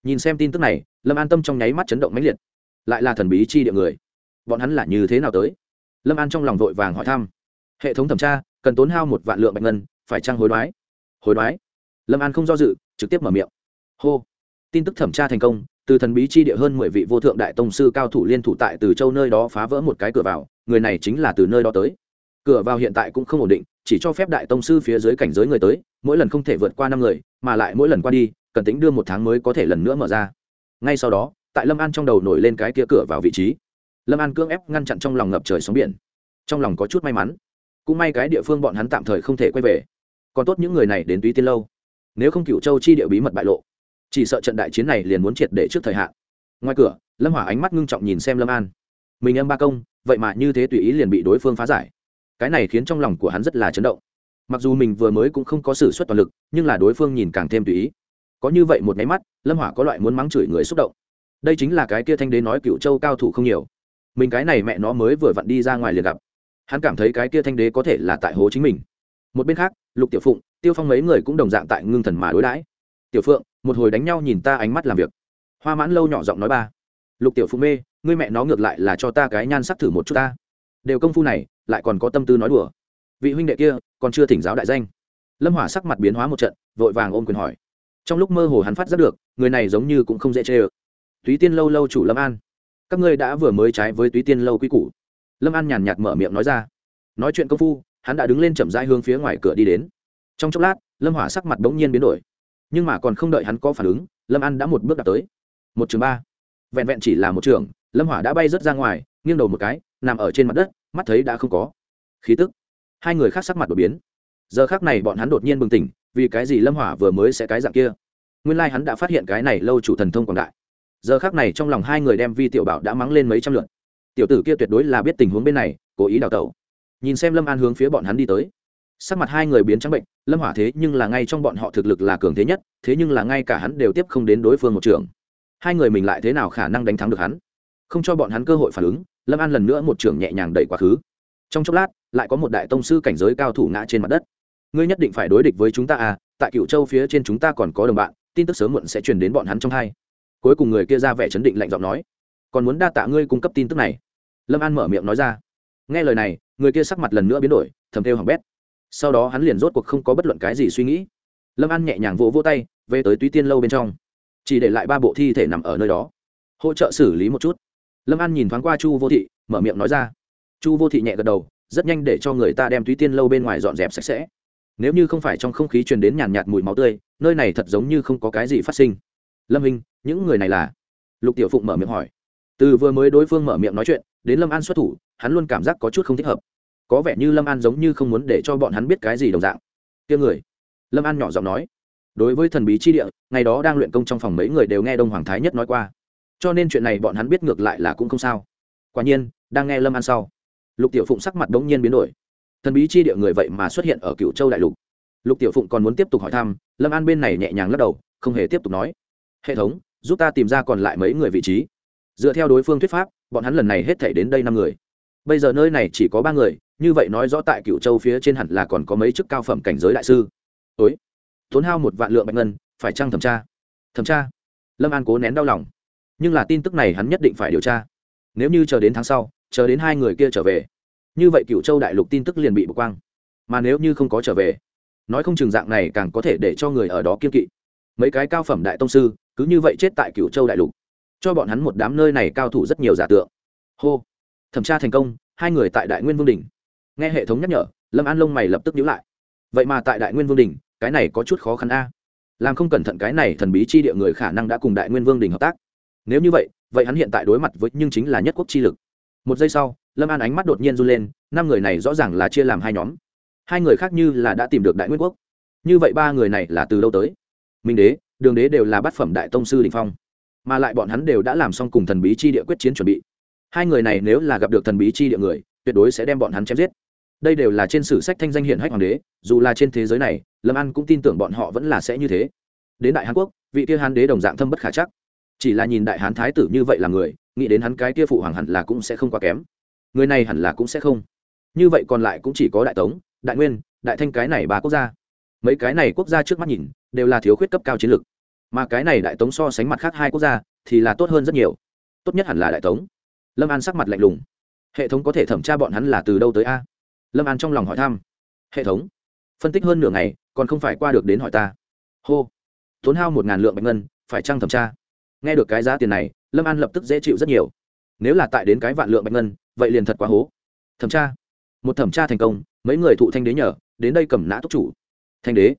nhìn xem tin tức này, lâm an tâm trong nháy mắt chấn động mãnh liệt. Lại là thần bí chi địa người. Bọn hắn là như thế nào tới? Lâm an trong lòng vội vàng hỏi thăm. Hệ thống thẩm tra, cần tốn hao một vạn lượng bạch ngân, phải trăng hối đoái? Hối đoái? Lâm an không do dự, trực tiếp mở miệng. Hô. Tin tức thẩm tra thành công, từ thần bí chi địa hơn mười vị vô thượng đại tông sư cao thủ liên thủ tại từ châu nơi đó phá vỡ một cái cửa vào, người này chính là từ nơi đó tới. Cửa vào hiện tại cũng không ổn định, chỉ cho phép đại tông sư phía dưới cảnh giới người tới mỗi lần không thể vượt qua năm người, mà lại mỗi lần qua đi, cần tính đưa một tháng mới có thể lần nữa mở ra. Ngay sau đó, tại lâm an trong đầu nổi lên cái kia cửa vào vị trí. Lâm an cưỡng ép ngăn chặn trong lòng ngập trời sóng biển. Trong lòng có chút may mắn. Cũng may cái địa phương bọn hắn tạm thời không thể quay về. Còn tốt những người này đến túy tiên lâu. Nếu không cựu châu chi địa bí mật bại lộ, chỉ sợ trận đại chiến này liền muốn triệt để trước thời hạn. Ngoài cửa, lâm hỏa ánh mắt ngưng trọng nhìn xem lâm an. Mình âm ba công, vậy mà như thế tùy ý liền bị đối phương phá giải. Cái này khiến trong lòng của hắn rất là chấn động mặc dù mình vừa mới cũng không có sự xuất toàn lực, nhưng là đối phương nhìn càng thêm tùy ý. Có như vậy một máy mắt, lâm hỏa có loại muốn mắng chửi người xúc động. Đây chính là cái kia thanh đế nói cựu châu cao thủ không nhiều. Mình cái này mẹ nó mới vừa vặn đi ra ngoài liền gặp. Hắn cảm thấy cái kia thanh đế có thể là tại hố chính mình. Một bên khác, lục tiểu phụng, tiêu phong mấy người cũng đồng dạng tại ngưng thần mà đối đãi. Tiểu phượng, một hồi đánh nhau nhìn ta ánh mắt làm việc. Hoa mãn lâu nhỏ giọng nói ba. Lục tiểu phụng mê, ngươi mẹ nó ngược lại là cho ta cái nhan sắc thử một chút ta. Đều công phu này, lại còn có tâm tư nói đùa. Vị huynh đệ kia còn chưa thỉnh giáo đại danh. Lâm hỏa sắc mặt biến hóa một trận, vội vàng ôm quyền hỏi. Trong lúc mơ hồ hắn phát giác được, người này giống như cũng không dễ chê ơ. Túy tiên lâu lâu chủ lâm an. Các ngươi đã vừa mới trái với túy tiên lâu quy củ. Lâm an nhàn nhạt mở miệng nói ra. Nói chuyện công phu, hắn đã đứng lên chậm rãi hướng phía ngoài cửa đi đến. Trong chốc lát, lâm hỏa sắc mặt bỗng nhiên biến đổi. Nhưng mà còn không đợi hắn có phản ứng, lâm an đã một bước đạt tới. Một trường ba. Vẹn vẹn chỉ là một trường, lâm hỏa đã bay rớt ra ngoài, nghiêng đầu một cái, nằm ở trên mặt đất, mắt thấy đã không có. Khí tức hai người khác sắc mặt đột biến. Giờ khác này bọn hắn đột nhiên bừng tỉnh, vì cái gì lâm hỏa vừa mới sẽ cái dạng kia? Nguyên lai hắn đã phát hiện cái này lâu chủ thần thông quảng đại. Giờ khác này trong lòng hai người đem vi tiểu bảo đã mắng lên mấy trăm lượt. Tiểu tử kia tuyệt đối là biết tình huống bên này, cố ý đào tẩu. Nhìn xem lâm an hướng phía bọn hắn đi tới. Sắc mặt hai người biến trắng bệnh, lâm hỏa thế nhưng là ngay trong bọn họ thực lực là cường thế nhất, thế nhưng là ngay cả hắn đều tiếp không đến đối phương một trường. Hai người mình lại thế nào khả năng đánh thắng được hắn? Không cho bọn hắn cơ hội phản ứng, lâm an lần nữa một trường nhẹ nhàng đẩy quá khứ. Trong chốc lát lại có một đại tông sư cảnh giới cao thủ ngã trên mặt đất. Ngươi nhất định phải đối địch với chúng ta à tại cựu châu phía trên chúng ta còn có đồng bạn, tin tức sớm muộn sẽ truyền đến bọn hắn trong hai. Cuối cùng người kia ra vẻ chấn định lạnh giọng nói, còn muốn đa tạ ngươi cung cấp tin tức này. Lâm an mở miệng nói ra. Nghe lời này, người kia sắc mặt lần nữa biến đổi, thầm thêu hỏng bét. Sau đó hắn liền rốt cuộc không có bất luận cái gì suy nghĩ. Lâm an nhẹ nhàng vỗ vỗ tay, về tới túy tiên lâu bên trong. Chỉ để lại ba bộ thi thể nằm ở nơi đó. Hỗ trợ xử lý một chút. Lâm an nhìn thoáng qua chu vô thị, mở miệng nói ra. Chu vô thị nhẹ gật đầu rất nhanh để cho người ta đem túy tiên lâu bên ngoài dọn dẹp sạch sẽ. Nếu như không phải trong không khí truyền đến nhàn nhạt mùi máu tươi, nơi này thật giống như không có cái gì phát sinh. Lâm hình những người này là? Lục tiểu phụng mở miệng hỏi. Từ vừa mới đối phương mở miệng nói chuyện, đến lâm an xuất thủ, hắn luôn cảm giác có chút không thích hợp. Có vẻ như lâm an giống như không muốn để cho bọn hắn biết cái gì đồng dạng. Tiếng người. Lâm an nhỏ giọng nói. Đối với thần bí chi địa, ngày đó đang luyện công trong phòng mấy người đều nghe đông hoàng thái nhất nói qua. Cho nên chuyện này bọn hắn biết ngược lại là cũng không sao. Quả nhiên, đang nghe lâm an sau lục tiểu phụng sắc mặt đ ố n g nhiên biến đổi. Thần bí chi địa người vậy mà xuất hiện ở cựu châu đại lục. Lục tiểu phụng còn muốn tiếp tục hỏi thăm, lâm an bên này nhẹ nhàng lắc đầu, không hề tiếp tục nói. Hệ thống, giúp ta tìm ra còn lại mấy người vị trí. Dựa theo đối phương thuyết pháp, bọn hắn lần này hết thể đến đây năm người. Bây giờ nơi này chỉ có ba người, như vậy nói rõ tại cựu châu phía trên hẳn là còn có mấy chức cao phẩm cảnh giới đại sư. Ối tốn hao một vạn lượng bạch ngân, phải chăng thẩm tra? Thẩm tra. Lâm an cố nén đau lòng. Nhưng là tin tức này hắn nhất định phải điều tra. Nếu như chờ đến tháng sau chờ đến hai người kia trở về. Như vậy cựu châu đại lục tin tức liền bị bực quang. Mà nếu như không có trở về, nói không chừng dạng này càng có thể để cho người ở đó kiên kỵ. Mấy cái cao phẩm đại tông sư cứ như vậy chết tại cựu châu đại lục. Cho bọn hắn một đám nơi này cao thủ rất nhiều giả tượng. Hô! Thẩm tra thành công, hai người tại đại nguyên vương đình nghe hệ thống nhắc nhở, lâm an lông mày lập tức nhíu lại. Vậy mà tại đại nguyên vương đình cái này có chút khó khăn a. Làm không cẩn thận cái này thần bí chi địa người khả năng đã cùng đại nguyên vương đình hợp tác. Nếu như vậy vậy hắn hiện tại đối mặt với nhưng chính là nhất quốc chi lực một giây sau, lâm an ánh mắt đột nhiên run lên, năm người này rõ ràng là chia làm hai nhóm. Hai người khác như là đã tìm được đại nguyên quốc. Như vậy ba người này là từ đâu tới? Minh đế, đường đế đều là bát phẩm đại tông sư đình phong. Mà lại bọn hắn đều đã làm xong cùng thần bí chi địa quyết chiến chuẩn bị. Hai người này nếu là gặp được thần bí chi địa người, tuyệt đối sẽ đem bọn hắn chém giết. Đây đều là trên sử sách thanh danh hiển hách hoàng đế, dù là trên thế giới này, lâm an cũng tin tưởng bọn họ vẫn là sẽ như thế. Đến đại hàn quốc, vị kia hán đế đồng dạng thâm bất khả chắc chỉ là nhìn đại hán thái tử như vậy là người, nghĩ đến hắn cái kia phụ hoàng hẳn là cũng sẽ không quá kém. Người này hẳn là cũng sẽ không. Như vậy còn lại cũng chỉ có đại tống, đại nguyên, đại thanh cái này ba quốc gia. Mấy cái này quốc gia trước mắt nhìn, đều là thiếu khuyết cấp cao chiến lược. Mà cái này đại tống so sánh mặt khác hai quốc gia, thì là tốt hơn rất nhiều. Tốt nhất hẳn là đại tống. Lâm an sắc mặt lạnh lùng. Hệ thống có thể thẩm tra bọn hắn là từ đâu tới a? Lâm an trong lòng hỏi thăm. Hệ thống. Phân tích hơn nửa ngày, còn không phải qua được đến hỏi ta. Hô. Tốn hao một ngàn lượng bạch ngân, phải trăng thẩm tra? Nghe được cái giá tiền này, lâm an lập tức dễ chịu rất nhiều. Nếu là tại đến cái vạn lượng bạch ngân, vậy liền thật quá hố. Thẩm tra. Một thẩm tra thành công, mấy người thụ thanh đế nhờ, đến đây cầm nã túc chủ. Thanh đế.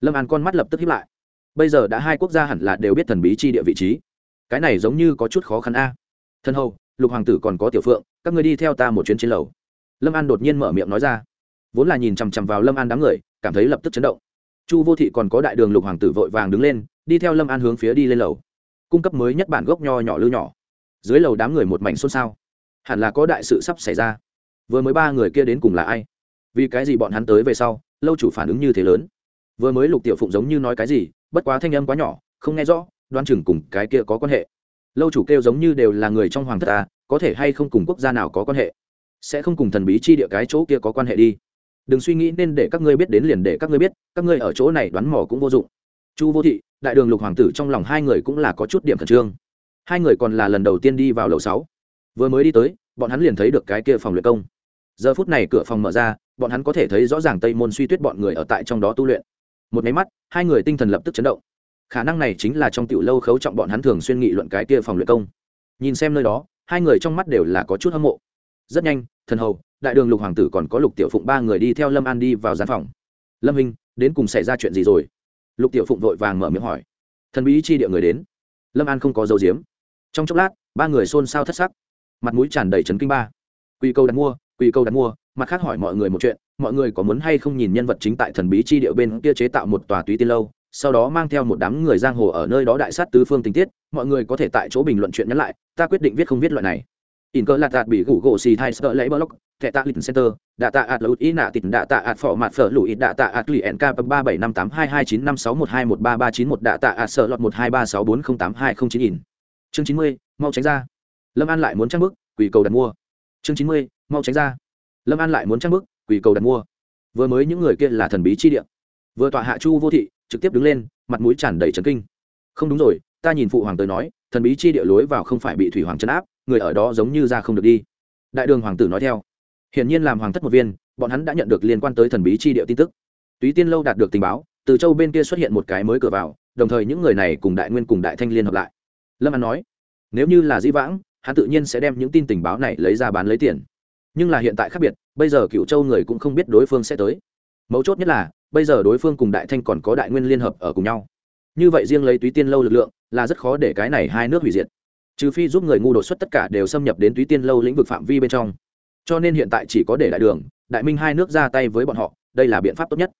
Lâm an con mắt lập tức hiếp lại. Bây giờ đã hai quốc gia hẳn là đều biết thần bí chi địa vị trí. Cái này giống như có chút khó khăn a. Thân hầu, lục hoàng tử còn có tiểu phượng, các người đi theo ta một chuyến trên lầu. Lâm an đột nhiên mở miệng nói ra. Vốn là nhìn chằm chằm vào lâm an đám người, cảm thấy lập tức chấn động. Chu vô thị còn có đại đường lục hoàng tử vội vàng đứng lên, đi theo lâm an hướng phía đi lên lầu cung cấp mới nhất bản gốc nho nhỏ lư nhỏ. Dưới lầu đám người một mảnh xôn xao. Hẳn là có đại sự sắp xảy ra. Vừa mới ba người kia đến cùng là ai? Vì cái gì bọn hắn tới về sau, lâu chủ phản ứng như thế lớn? Vừa mới lục tiểu phụng giống như nói cái gì, bất quá thanh âm quá nhỏ, không nghe rõ đoan chừng cùng cái kia có quan hệ. Lâu chủ kêu giống như đều là người trong hoàng thất ta, có thể hay không cùng quốc gia nào có quan hệ? Sẽ không cùng thần bí chi địa cái chỗ kia có quan hệ đi. Đừng suy nghĩ nên để các ngươi biết đến liền để các ngươi biết, các ngươi ở chỗ này đoán mò cũng vô dụng chu vô thị, đại đường lục hoàng tử trong lòng hai người cũng là có chút điểm khẩn trương. Hai người còn là lần đầu tiên đi vào lầu sáu. Vừa mới đi tới, bọn hắn liền thấy được cái kia phòng luyện công. Giờ phút này cửa phòng mở ra, bọn hắn có thể thấy rõ ràng tây môn suy tuyết bọn người ở tại trong đó tu luyện. Một máy mắt, hai người tinh thần lập tức chấn động. Khả năng này chính là trong tiểu lâu khấu trọng bọn hắn thường xuyên nghị luận cái kia phòng luyện công. Nhìn xem nơi đó, hai người trong mắt đều là có chút hâm mộ. Rất nhanh, thần hầu, đại đường lục hoàng tử còn có lục tiểu phụng ba người đi theo lâm an đi vào gian phòng. Lâm hình đến cùng xảy ra chuyện gì rồi? Lục tiểu phụng vội vàng mở miệng hỏi. Thần bí chi địa người đến. Lâm an không có dấu diếm trong chốc lát, ba người xôn xao thất sắc. Mặt mũi tràn đầy trấn kinh ba. Quy câu đặt mua quy câu đặt mua. Mặt khác hỏi mọi người một chuyện, mọi người có muốn hay không nhìn nhân vật chính tại thần bí chi địa bên kia chế tạo một tòa túy tiên lâu, sau đó mang theo một đám người giang hồ ở nơi đó đại sát tứ phương tình tiết, mọi người có thể tại chỗ bình luận chuyện nhắn lại, ta quyết định viết không viết loại này in cơ lạt đạt bị gủ gỗ xì thai sợ lấy block, thẻ tạ lịch center, đạ tạ ạt lụt ý nạ tịt, đạ tạ ạt phỏ mặt phở lụi, đạ tạ ạt lì nk ba bảy năm tám hai hai chín năm sáu một hai một ba ba chín một, đạ tạ ạt sợ lọt một hai ba sáu bốn không tám hai không chín in. Chương chín mươi, mau tránh ra. Lâm an lại muốn trang bức quỷ cầu đặt mua. Chương chín mươi, mau tránh ra. Lâm an lại muốn trang bức quỷ cầu đặt mua. Vừa mới những người kia là thần bí chi địa. Vừa tọa hạ chu vô thị, trực tiếp đứng lên, mặt mũi tràn đầy trấn kinh. Không đúng rồi ta nhìn phụ hoàng tới nói, thần bí chi địa lối vào không phải bị thủy hoàng chấn áp, người ở đó giống như ra không được đi. Đại đường hoàng tử nói theo. Hiển nhiên làm hoàng thất một viên, bọn hắn đã nhận được liên quan tới thần bí chi địa tin tức. Túy tiên lâu đạt được tình báo, từ châu bên kia xuất hiện một cái mới cửa vào, đồng thời những người này cùng đại nguyên cùng đại thanh liên hợp lại. Lâm an nói, nếu như là dĩ vãng, hắn tự nhiên sẽ đem những tin tình báo này lấy ra bán lấy tiền. Nhưng là hiện tại khác biệt, bây giờ cựu châu người cũng không biết đối phương sẽ tới. Mấu chốt nhất là, bây giờ đối phương cùng đại thanh còn có đại nguyên liên hợp ở cùng nhau như vậy riêng lấy túy tiên lâu lực lượng là rất khó để cái này hai nước hủy diệt. Trừ phi giúp người ngu đột xuất tất cả đều xâm nhập đến túy tiên lâu lĩnh vực phạm vi bên trong. Cho nên hiện tại chỉ có để đại đường, đại minh hai nước ra tay với bọn họ, đây là biện pháp tốt nhất.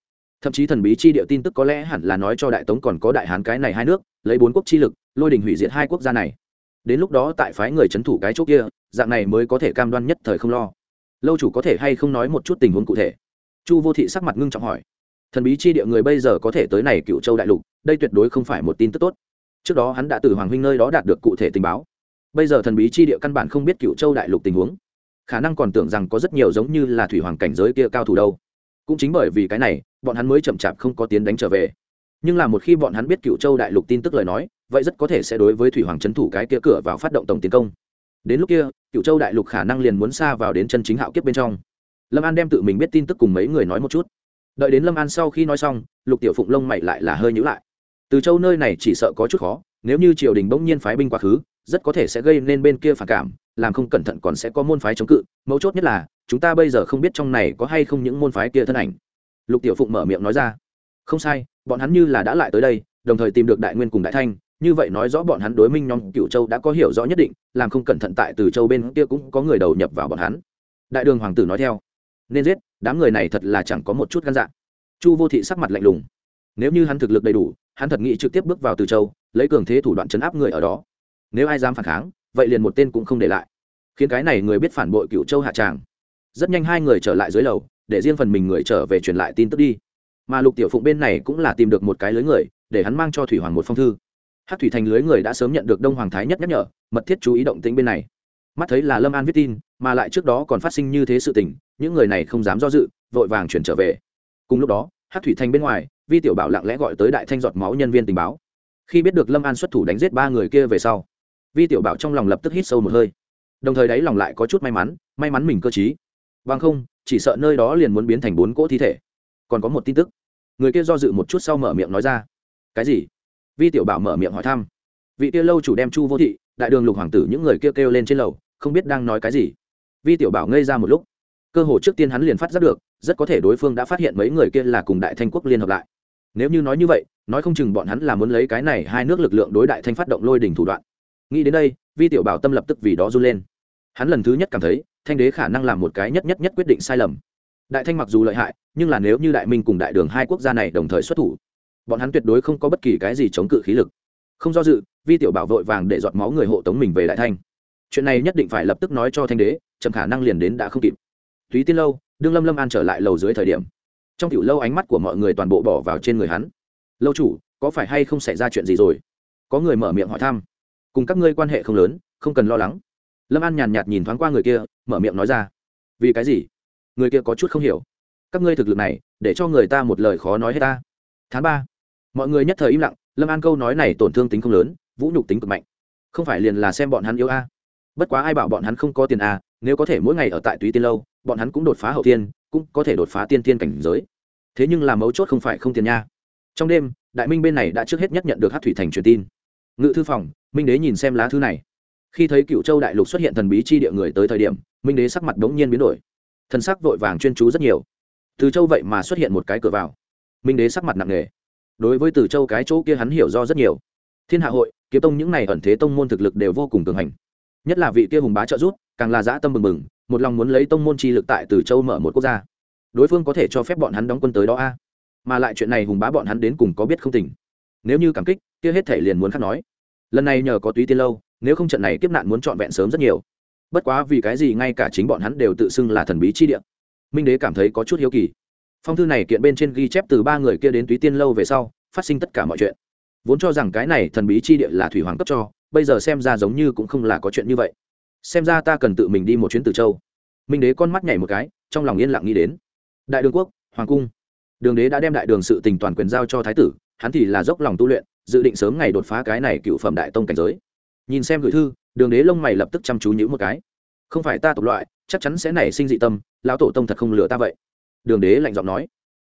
Thậm chí thần bí chi địa tin tức có lẽ hẳn là nói cho đại tống còn có đại hán cái này hai nước, lấy bốn quốc chi lực, lôi đình hủy diệt hai quốc gia này. Đến lúc đó tại phái người c h ấ n thủ cái chỗ kia, dạng này mới có thể cam đoan nhất thời không lo. Lâu chủ có thể hay không nói một chút tình huống cụ thể? Chu vô thị sắc mặt ngưng trọng hỏi thần bí chi địa người bây giờ có thể tới này cựu châu đại lục, đây tuyệt đối không phải một tin tức tốt. Trước đó hắn đã từ hoàng huynh nơi đó đạt được cụ thể tình báo. Bây giờ thần bí chi địa căn bản không biết cựu châu đại lục tình huống. Khả năng còn tưởng rằng có rất nhiều giống như là thủy hoàng cảnh giới kia cao thủ đâu. Cũng chính bởi vì cái này, bọn hắn mới chậm chạp không có tiến đánh trở về. Nhưng là một khi bọn hắn biết cựu châu đại lục tin tức lời nói, vậy rất có thể sẽ đối với thủy hoàng trấn thủ cái kia cửa vào phát động tổng tiến công. Đến lúc kia, cựu châu đại lục khả năng liền muốn xa vào đến chân chính hạo kiếp bên trong. Lâm an đem tự mình biết tin tức cùng mấy người nói một chút đợi đến lâm an sau khi nói xong, lục tiểu phụng lông mày lại là hơi nhữ lại. Từ châu nơi này chỉ sợ có chút khó, nếu như triều đình bỗng nhiên phái binh quá khứ, rất có thể sẽ gây nên bên kia phản cảm, làm không cẩn thận còn sẽ có môn phái chống cự. Mấu chốt nhất là, chúng ta bây giờ không biết trong này có hay không những môn phái kia thân ảnh. Lục tiểu phụng mở miệng nói ra. Không sai, bọn hắn như là đã lại tới đây, đồng thời tìm được đại nguyên cùng đại thanh. Như vậy nói rõ bọn hắn đối minh nhóm cựu châu đã có hiểu rõ nhất định, làm không cẩn thận tại từ châu bên kia cũng có người đầu nhập vào bọn hắn. Đại đường hoàng tử nói theo. Nên giết đám người này thật là chẳng có một chút gan dạ. Chu vô thị sắc mặt lạnh lùng. Nếu như hắn thực lực đầy đủ, hắn thật nghĩ trực tiếp bước vào từ châu, lấy cường thế thủ đoạn chấn áp người ở đó. Nếu ai dám phản kháng, vậy liền một tên cũng không để lại. Khiến cái này người biết phản bội cựu châu hạ tràng. Rất nhanh hai người trở lại dưới lầu, để riêng phần mình người trở về truyền lại tin tức đi. Mà lục tiểu phụng bên này cũng là tìm được một cái lưới người, để hắn mang cho thủy hoàng một phong thư. Hát thủy thành lưới người đã sớm nhận được đông hoàng thái nhất nhắc nhở, mật thiết chú ý động tĩnh bên này mắt thấy là lâm an viết tin mà lại trước đó còn phát sinh như thế sự tình những người này không dám do dự vội vàng chuyển trở về. Cùng lúc đó hát thủy Thanh bên ngoài vi tiểu bảo lặng lẽ gọi tới đại thanh giọt máu nhân viên tình báo. Khi biết được lâm an xuất thủ đánh giết ba người kia về sau vi tiểu bảo trong lòng lập tức hít sâu một hơi. Đồng thời đáy lòng lại có chút may mắn may mắn mình cơ t Vâng không chỉ sợ nơi đó liền muốn biến thành bốn cỗ thi thể. Còn có một tin tức. Người kia do dự một chút sau mở miệng nói ra. Cái gì? Vi tiểu bảo mở miệng hỏi thăm. Vị kia lâu chủ đem chu vô thị đại đường lục hoàng tử những người kia kêu, kêu lên trên lầu không biết đang nói cái gì. Vi tiểu bảo ngây ra một lúc. Cơ hồ trước tiên hắn liền phát giác được, rất có thể đối phương đã phát hiện mấy người kia là cùng đại thanh quốc liên hợp lại. Nếu như nói như vậy, nói không chừng bọn hắn là muốn lấy cái này hai nước lực lượng đối đại thanh phát động lôi đình thủ đoạn. Nghĩ đến đây, vi tiểu bảo tâm lập tức vì đó run lên. Hắn lần thứ nhất cảm thấy, thanh đế khả năng làm một cái nhất nhất nhất quyết định sai lầm. Đại thanh mặc dù lợi hại, nhưng là nếu như đại minh cùng đại đường hai quốc gia này đồng thời xuất thủ, bọn hắn tuyệt đối không có bất kỳ cái gì chống cự khí lực. Không do dự, vi tiểu bảo vội vàng để giọt máu người hộ tống mình về đại thanh chuyện này nhất định phải lập tức nói cho thanh đế, chậm khả năng liền đến đã không kịp. Túy tiên lâu, đương lâm lâm an trở lại lầu dưới thời điểm. Trong tiểu lâu ánh mắt của mọi người toàn bộ bỏ vào trên người hắn. Lâu chủ, có phải hay không xảy ra chuyện gì rồi? Có người mở miệng hỏi thăm. Cùng các ngươi quan hệ không lớn, không cần lo lắng. Lâm an nhàn nhạt nhìn thoáng qua người kia, mở miệng nói ra. Vì cái gì? Người kia có chút không hiểu. Các ngươi thực lực này, để cho người ta một lời khó nói hết ta. Tháng ba. Mọi người nhất thời im lặng, lâm an câu nói này tổn thương tính không lớn, vũ nhục tính cực mạnh. Không phải liền là xem bọn hắn yêu a? Bất quá ai bảo bọn hắn không có tiền à nếu có thể mỗi ngày ở tại túy tiên lâu, bọn hắn cũng đột phá hậu tiên cũng có thể đột phá tiên tiên cảnh giới. Thế nhưng là mấu chốt không phải không tiền nha. Trong đêm, đại minh bên này đã trước hết nhất nhận được hát thủy thành truyền tin. Ngự thư phòng, minh đế nhìn xem lá thư này. Khi thấy cựu châu đại lục xuất hiện thần bí chi địa người tới thời điểm, minh đế sắc mặt đ ố n g nhiên biến đổi. Thần sắc vội vàng chuyên chú rất nhiều. Từ châu vậy mà xuất hiện một cái cửa vào. Minh đế sắc mặt nặng nề. Đối với từ châu cái chỗ kia hắn hiểu do rất nhiều. Thiên hạ hội kiếm tông những n à y ẩn thế tông môn thực lực đều vô cùng cường hành nhất là vị kia hùng bá trợ rút càng là dã tâm mừng mừng một lòng muốn lấy tông môn chi lực tại từ châu mở một quốc gia. Đối phương có thể cho phép bọn hắn đóng quân tới đó a? Mà lại chuyện này hùng bá bọn hắn đến cùng có biết không tỉnh nếu như cảm kích, kia hết thể liền muốn khắc nói. Lần này nhờ có túy tiên lâu, nếu không trận này kiếp nạn muốn trọn vẹn sớm rất nhiều. Bất quá vì cái gì ngay cả chính bọn hắn đều tự xưng là thần bí chi địa? Minh đế cảm thấy có chút hiếu kỳ. Phong thư này kiện bên trên ghi chép từ ba người kia đến túy tiên lâu về sau, phát sinh tất cả mọi chuyện. Vốn cho rằng cái này thần bí chi địa là thủy hoàng cấp cho bây giờ xem ra giống như cũng không là có chuyện như vậy. Xem ra ta cần tự mình đi một chuyến từ châu. Minh đế con mắt nhảy một cái, trong lòng yên lặng nghĩ đến. Đại đường quốc, hoàng cung. Đường đế đã đem đại đường sự tình toàn quyền giao cho thái tử, hắn thì là dốc lòng tu luyện, dự định sớm ngày đột phá cái này cựu phẩm đại tông cảnh giới. Nhìn xem gửi thư, đường đế lông mày lập tức chăm chú nhữ một cái. Không phải ta tộc loại, chắc chắn sẽ nảy sinh dị tâm, lão tổ tông thật không lừa ta vậy. Đường đế lạnh giọng nói.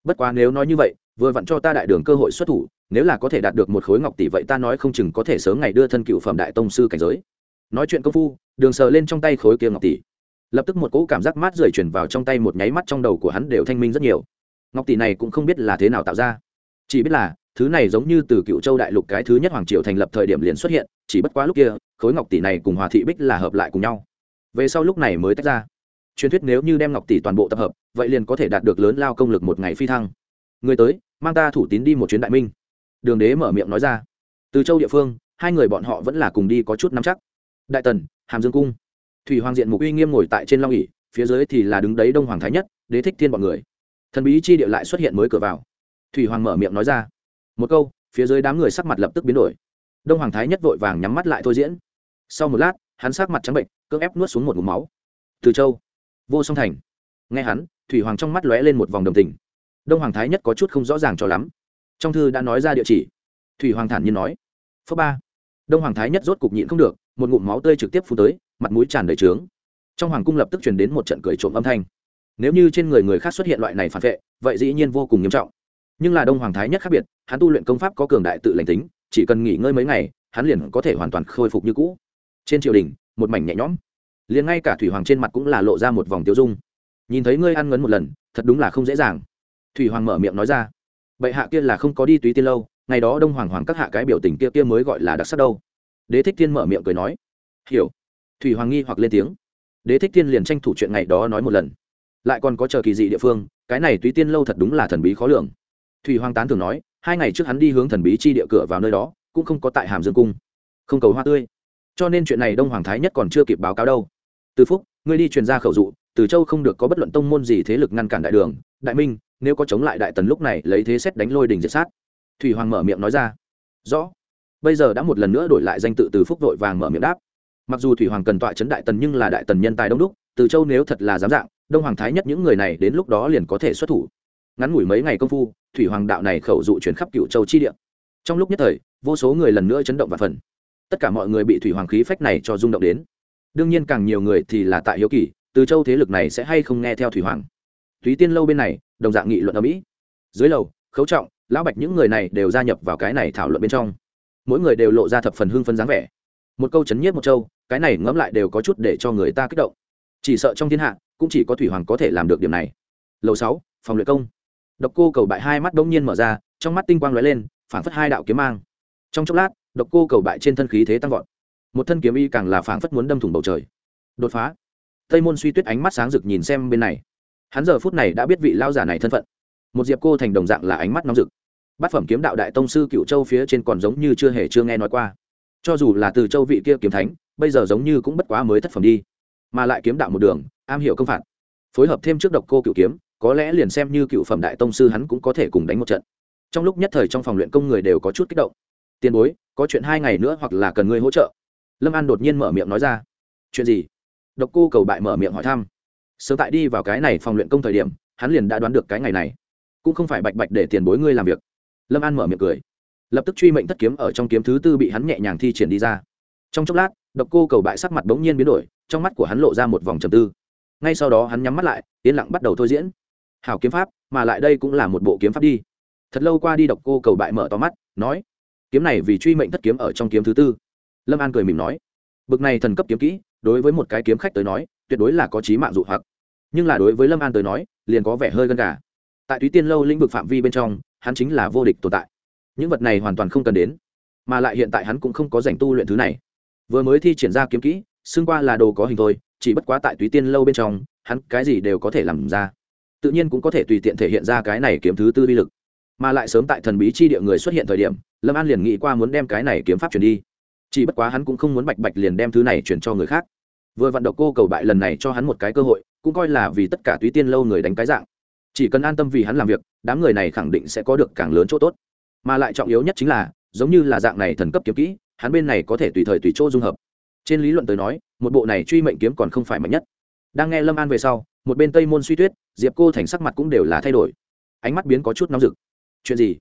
Bất quá nếu nói như vậy, vừa vặn cho ta đại đường cơ hội xuất thủ nếu là có thể đạt được một khối ngọc tỷ vậy ta nói không chừng có thể sớm ngày đưa thân cựu phẩm đại tông sư cảnh giới. Nói chuyện công phu, đường sờ lên trong tay khối kia ngọc tỷ. Lập tức một cỗ cảm giác mát rời chuyển vào trong tay một nháy mắt trong đầu của hắn đều thanh minh rất nhiều. Ngọc tỷ này cũng không biết là thế nào tạo ra. Chỉ biết là, thứ này giống như từ cựu châu đại lục cái thứ nhất hoàng triều thành lập thời điểm liền xuất hiện, chỉ bất quá lúc kia, khối ngọc tỷ này cùng hòa thị bích là hợp lại cùng nhau. Về sau lúc này mới tách ra. Truyền thuyết nếu như đem ngọc tỷ toàn bộ tập hợp, vậy liền có thể đạt được lớn lao công lực một ngày phi thăng. Người tới, mang ta thủ tín đi một chuyến đại minh đường đế mở miệng nói ra. Từ châu địa phương, hai người bọn họ vẫn là cùng đi có chút nắm chắc. Đại tần, hàm dương cung. Thủy hoàng diện mục uy nghiêm ngồi tại trên long ỉ phía dưới thì là đứng đấy đông hoàng thái nhất, đế thích thiên bọn người. Thần bí chi địa lại xuất hiện mới cửa vào. Thủy hoàng mở miệng nói ra. Một câu, phía dưới đám người sắc mặt lập tức biến đổi. Đông hoàng thái nhất vội vàng nhắm mắt lại thôi diễn. Sau một lát, hắn sắc mặt trắng bệnh, cưỡng ép nuốt xuống một mũ máu. Từ châu. Vô song thành. Nghe hắn, thủy hoàng trong mắt lóe lên một vòng đồng tình. Đông hoàng thái nhất có chút không rõ ràng cho lắm trong thư đã nói ra địa chỉ. Thủy hoàng thản nhiên nói. Phớ ba. Đông hoàng thái nhất rốt cục nhịn không được, một ngụm máu tươi trực tiếp phun tới, mặt mũi tràn đầy trướng. Trong hoàng cung lập tức truyền đến một trận cười trộm âm thanh. Nếu như trên người người khác xuất hiện loại này phản vệ, vậy dĩ nhiên vô cùng nghiêm trọng. Nhưng là đông hoàng thái nhất khác biệt, hắn tu luyện công pháp có cường đại tự lành tính, chỉ cần nghỉ ngơi mấy ngày, hắn liền có thể hoàn toàn khôi phục như cũ. Trên triều đình, một mảnh nhẹ nhõm. Liền ngay cả thủy hoàng trên mặt cũng là lộ ra một vòng tiêu dung. Nhìn thấy ngươi ăn ngấn một lần, thật đúng là không dễ dàng. Thủy hoàng mở miệng nói ra bệ hạ kia là không có đi túy tiên lâu, ngày đó đông hoàng hoàng các hạ cái biểu tình kia kia mới gọi là đặc sắc đâu. Đế thích thiên mở miệng cười nói. Hiểu. Thủy hoàng nghi hoặc lên tiếng. Đế thích thiên liền tranh thủ chuyện ngày đó nói một lần. Lại còn có chờ kỳ dị địa phương, cái này túy tiên lâu thật đúng là thần bí khó lường. Thủy hoàng tán thường nói, hai ngày trước hắn đi hướng thần bí chi địa cửa vào nơi đó, cũng không có tại hàm dương cung. Không cầu hoa tươi. Cho nên chuyện này đông hoàng thái nhất còn chưa kịp báo cáo đâu. Từ phúc, ngươi đi truyền ra khẩu dụ, từ châu không được có bất luận tông môn gì thế lực ngăn cản đại đường, đại minh nếu có chống lại đại tần lúc này lấy thế xét đánh lôi đình diệt sát. Thủy hoàng mở miệng nói ra. Rõ. Bây giờ đã một lần nữa đổi lại danh tự từ phúc vội vàng mở miệng đáp. Mặc dù thủy hoàng cần tọa chấn đại tần nhưng là đại tần nhân tài đông đúc, từ châu nếu thật là dám dạng, đông hoàng thái nhất những người này đến lúc đó liền có thể xuất thủ. Ngắn ngủi mấy ngày công phu, thủy hoàng đạo này khẩu dụ chuyển khắp cựu châu chi địa. Trong lúc nhất thời, vô số người lần nữa chấn động và phần. Tất cả mọi người bị thủy hoàng khí phách này cho rung động đến. Đương nhiên càng nhiều người thì là tại hiếu kỳ, từ châu thế lực này sẽ hay không nghe theo thủy hoàng. Thúy tiên lâu bên này đồng dạng nghị luận ở mỹ. Dưới lầu, khấu trọng, lão bạch những người này đều gia nhập vào cái này thảo luận bên trong. Mỗi người đều lộ ra thập phần hưng phân dáng vẻ. Một câu chấn nhiếp một châu, cái này ngẫm lại đều có chút để cho người ta kích động. Chỉ sợ trong thiên hạ, cũng chỉ có thủy hoàng có thể làm được điểm này. Lầu sáu, phòng luyện công. Độc cô cầu bại hai mắt đ ỗ n g nhiên mở ra, trong mắt tinh quang lóe lên, phảng phất hai đạo kiếm mang. Trong chốc lát, độc cô cầu bại trên thân khí thế tăng vọt. Một thân kiếm y càng là phảng phất muốn đâm thủng bầu trời. Đột phá. Tây môn suy tuyết ánh mắt sáng rực nhìn xem bên này hắn giờ phút này đã biết vị lao giả này thân phận. Một diệp cô thành đồng dạng là ánh mắt nóng rực. Bát phẩm kiếm đạo đại tông sư cựu châu phía trên còn giống như chưa hề chưa nghe nói qua. Cho dù là từ châu vị kia kiếm thánh, bây giờ giống như cũng bất quá mới thất phẩm đi. Mà lại kiếm đạo một đường, am hiểu công phạt. Phối hợp thêm trước độc cô cựu kiếm, có lẽ liền xem như cựu phẩm đại tông sư hắn cũng có thể cùng đánh một trận. Trong lúc nhất thời trong phòng luyện công người đều có chút kích động. Tiền bối, có chuyện hai ngày nữa hoặc là cần ngươi hỗ trợ. Lâm an đột nhiên mở miệng nói ra. Chuyện gì? Độc cô cầu bại mở miệng hỏi thăm sớm tại đi vào cái này phòng luyện công thời điểm, hắn liền đã đoán được cái ngày này. Cũng không phải bạch bạch để tiền bối ngươi làm việc. Lâm an mở miệng cười. Lập tức truy mệnh thất kiếm ở trong kiếm thứ tư bị hắn nhẹ nhàng thi triển đi ra. Trong chốc lát, độc cô cầu bại sắc mặt bỗng nhiên biến đổi, trong mắt của hắn lộ ra một vòng trầm tư. Ngay sau đó hắn nhắm mắt lại, yên lặng bắt đầu thôi diễn. Hảo kiếm pháp, mà lại đây cũng là một bộ kiếm pháp đi. Thật lâu qua đi độc cô cầu bại mở to mắt, nói, kiếm này vì truy mệnh thất kiếm ở trong kiếm thứ tư. Lâm an cười mỉm nói, bực này thần cấp kiếm kỹ, đối với một cái kiếm khách tới nói, tuyệt đối là có trí mạng dụ hoặc nhưng là đối với lâm an tới nói, liền có vẻ hơi gân gà. Tại túy tiên lâu lĩnh vực phạm vi bên trong, hắn chính là vô địch tồn tại. Những vật này hoàn toàn không cần đến, mà lại hiện tại hắn cũng không có dành tu luyện thứ này. Vừa mới thi triển ra kiếm kỹ, xưng qua là đồ có hình thôi, chỉ bất quá tại túy tiên lâu bên trong, hắn cái gì đều có thể làm ra. Tự nhiên cũng có thể tùy tiện thể hiện ra cái này kiếm thứ tư vi lực. Mà lại sớm tại thần bí chi địa người xuất hiện thời điểm, lâm an liền nghĩ qua muốn đem cái này kiếm pháp truyền đi. Chỉ bất quá hắn cũng không muốn bạch bạch liền đem thứ này chuyển cho người khác vừa vận động cô cầu bại lần này cho hắn một cái cơ hội, cũng coi là vì tất cả túy tiên lâu người đánh cái dạng. Chỉ cần an tâm vì hắn làm việc, đám người này khẳng định sẽ có được càng lớn chỗ tốt. Mà lại trọng yếu nhất chính là, giống như là dạng này thần cấp kiếm kỹ, hắn bên này có thể tùy thời tùy chỗ dung hợp. Trên lý luận tới nói, một bộ này truy mệnh kiếm còn không phải mạnh nhất. Đang nghe lâm an về sau, một bên tây môn suy tuyết, diệp cô thành sắc mặt cũng đều là thay đổi. Ánh mắt biến có chút nóng rực. Chuyện gì?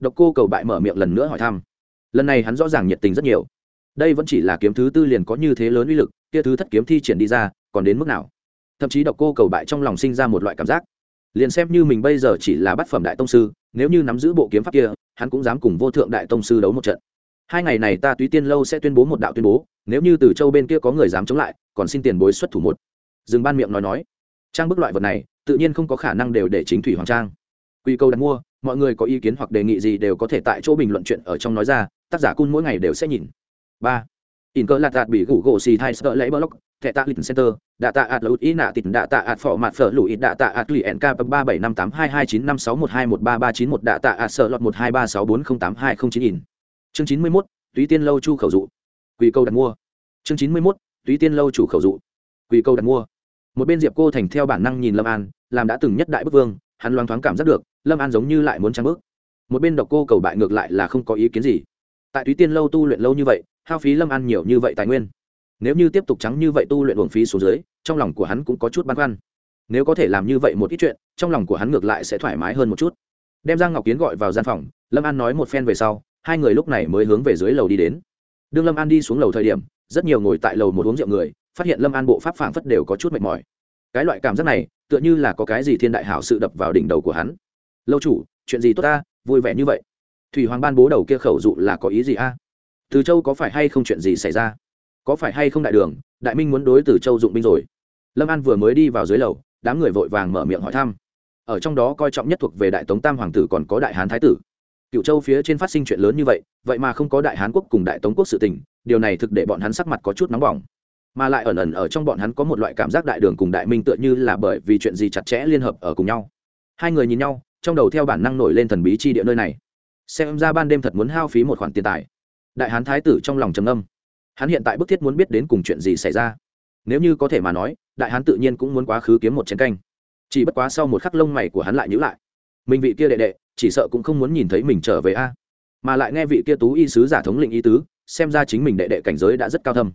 Độc cô cầu bại mở miệng lần nữa hỏi thăm. Lần này hắn rõ ràng nhiệt tình rất nhiều. Đây vẫn chỉ là kiếm thứ tư liền có như thế lớn uy lực kia thứ thất kiếm thi triển đi ra, còn đến mức nào? Thậm chí độc cô cầu bại trong lòng sinh ra một loại cảm giác. Liền xem như mình bây giờ chỉ là bát phẩm đại tông sư, nếu như nắm giữ bộ kiếm pháp kia, hắn cũng dám cùng vô thượng đại tông sư đấu một trận. Hai ngày này ta túy tiên lâu sẽ tuyên bố một đạo tuyên bố, nếu như từ châu bên kia có người dám chống lại, còn xin tiền bối xuất thủ một. Dừng ban miệng nói nói. Trang bức loại vật này, tự nhiên không có khả năng đều để chính thủy hoàng trang. Quy câu đặt mua, mọi người có ý kiến hoặc đề nghị gì đều có thể tại chỗ bình luận chuyện ở trong nói ra, tác giả cun mỗi ngày đều sẽ nhìn. Ba in cơ lạt đạt bị gủ gỗ xì thai sợ lấy block, thẻ tạ lịch center, đạ tạ ạt lụt ý nạ tịt, đạ tạ ạt phỏ mặt phở lụi, đạ tạ ạt lì nk, ba bảy năm tám hai hai chín năm sáu một hai một ba ba chín một, đạ tạ ạt sợ lọt một hai ba sáu bốn không tám hai không chín in. Chương chín mươi mốt, túy tiên lâu chu khẩu dụ. Quỳ câu đặt mua. Chương chín mươi mốt, túy tiên lâu chủ khẩu dụ. Quỳ câu đặt mua. Một bên diệp cô thành theo bản năng nhìn lâm an, làm đã từng nhất đại bức vương, hắn loáng thoáng cảm giác được, lâm an giống như lại muốn trăng bước. Một bên độc cô cầu bại ngược lại là không có ý kiến gì. Tại túy tiên lâu tu luyện lâu như vậy hao phí lâm an nhiều như vậy tài nguyên. Nếu như tiếp tục trắng như vậy tu luyện uổng phí xuống dưới, trong lòng của hắn cũng có chút băn khoăn. Nếu có thể làm như vậy một ít chuyện, trong lòng của hắn ngược lại sẽ thoải mái hơn một chút. Đem giang ngọc kiến gọi vào gian phòng, lâm an nói một phen về sau, hai người lúc này mới hướng về dưới lầu đi đến. Đương lâm an đi xuống lầu thời điểm, rất nhiều ngồi tại lầu một uống rượu người, phát hiện lâm an bộ pháp phảng phất đều có chút mệt mỏi. Cái loại cảm giác này, tựa như là có cái gì thiên đại hảo sự đập vào đỉnh đầu của hắn. Lâu chủ, chuyện gì tốt ta? Vui vẻ như vậy. Thủy hoàng ban bố đầu kia khẩu dụ là có ý gì a? Từ châu có phải hay không chuyện gì xảy ra? Có phải hay không đại đường? Đại minh muốn đối từ châu dụng binh rồi. Lâm an vừa mới đi vào dưới lầu, đám người vội vàng mở miệng hỏi thăm. Ở trong đó coi trọng nhất thuộc về đại tống tam hoàng tử còn có đại hán thái tử. Cựu châu phía trên phát sinh chuyện lớn như vậy vậy mà không có đại hán quốc cùng đại tống quốc sự tình, điều này thực để bọn hắn sắc mặt có chút nóng bỏng. Mà lại ẩn ẩn ở trong bọn hắn có một loại cảm giác đại đường cùng đại minh tựa như là bởi vì chuyện gì chặt chẽ liên hợp ở cùng nhau. Hai người nhìn nhau, trong đầu theo bản năng nổi lên thần bí chi địa nơi này. Xem ra ban đêm thật muốn hao phí một khoản tiền tài đại hán thái tử trong lòng trầm âm hắn hiện tại bức thiết muốn biết đến cùng chuyện gì xảy ra. Nếu như có thể mà nói, đại hán tự nhiên cũng muốn quá khứ kiếm một chén canh. Chỉ bất quá sau một khắc lông mày của hắn lại nhữ lại. Mình vị kia đệ đệ, chỉ sợ cũng không muốn nhìn thấy mình trở về a. Mà lại nghe vị kia tú y sứ giả thống lĩnh y tứ, xem ra chính mình đệ đệ cảnh giới đã rất cao thâm.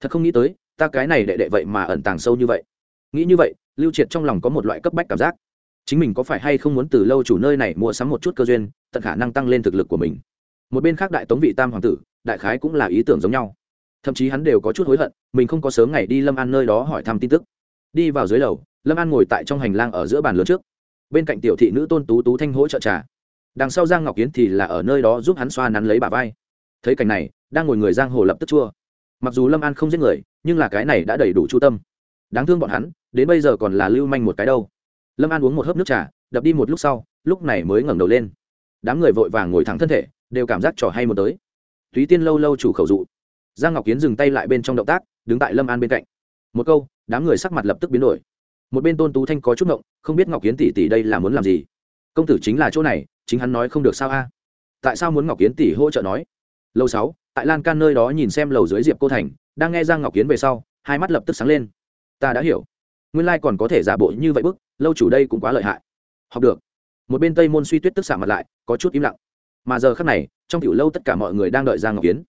Thật không nghĩ tới, ta cái này đệ đệ vậy mà ẩn tàng sâu như vậy. Nghĩ như vậy, lưu triệt trong lòng có một loại cấp bách cảm giác. Chính mình có phải hay không muốn từ lâu chủ nơi này mua sắm một chút cơ duyên, tận khả năng tăng lên thực lực của mình một bên khác đại tống vị tam hoàng tử, đại khái cũng là ý tưởng giống nhau. Thậm chí hắn đều có chút hối hận, mình không có sớm ngày đi lâm an nơi đó hỏi thăm tin tức. Đi vào dưới lầu, lâm an ngồi tại trong hành lang ở giữa bàn lớn trước. Bên cạnh tiểu thị nữ tôn tú tú thanh hỗ trợ trà. Đằng sau giang ngọc kiến thì là ở nơi đó giúp hắn xoa nắn lấy bà vai. Thấy cảnh này, đang ngồi người giang hồ lập tức chua. Mặc dù lâm an không giết người, nhưng là cái này đã đầy đủ chu tâm. Đáng thương bọn hắn, đến bây giờ còn là lưu manh một cái đâu. Lâm an uống một hớp nước trà, đập đi một lúc sau, lúc này mới ngẩng đầu lên. Đám người vội vàng ngồi thẳng thân thể đều cảm giác trò hay một tới. Túy tiên lâu lâu chủ khẩu dụ. Giang ngọc kiến dừng tay lại bên trong động tác, đứng tại lâm an bên cạnh. Một câu, đám người sắc mặt lập tức biến đổi. Một bên tôn tú thanh có chút ngộng, không biết ngọc kiến tỷ tỷ đây là muốn làm gì. Công tử chính là chỗ này, chính hắn nói không được sao a? Tại sao muốn ngọc kiến tỷ hỗ trợ nói? Lâu sáu, tại lan can nơi đó nhìn xem lầu dưới diệp cô thành, đang nghe giang ngọc kiến về sau, hai mắt lập tức sáng lên. Ta đã hiểu. Nguyên lai còn có thể giả bộ như vậy bức, lâu chủ đây cũng quá lợi hại. Học được. Một bên tây môn suy tuyết tức xả mặt lại, có chút im lặng mà giờ khắc này, trong tiểu lâu tất cả mọi người đang đợi giang ngọc kiến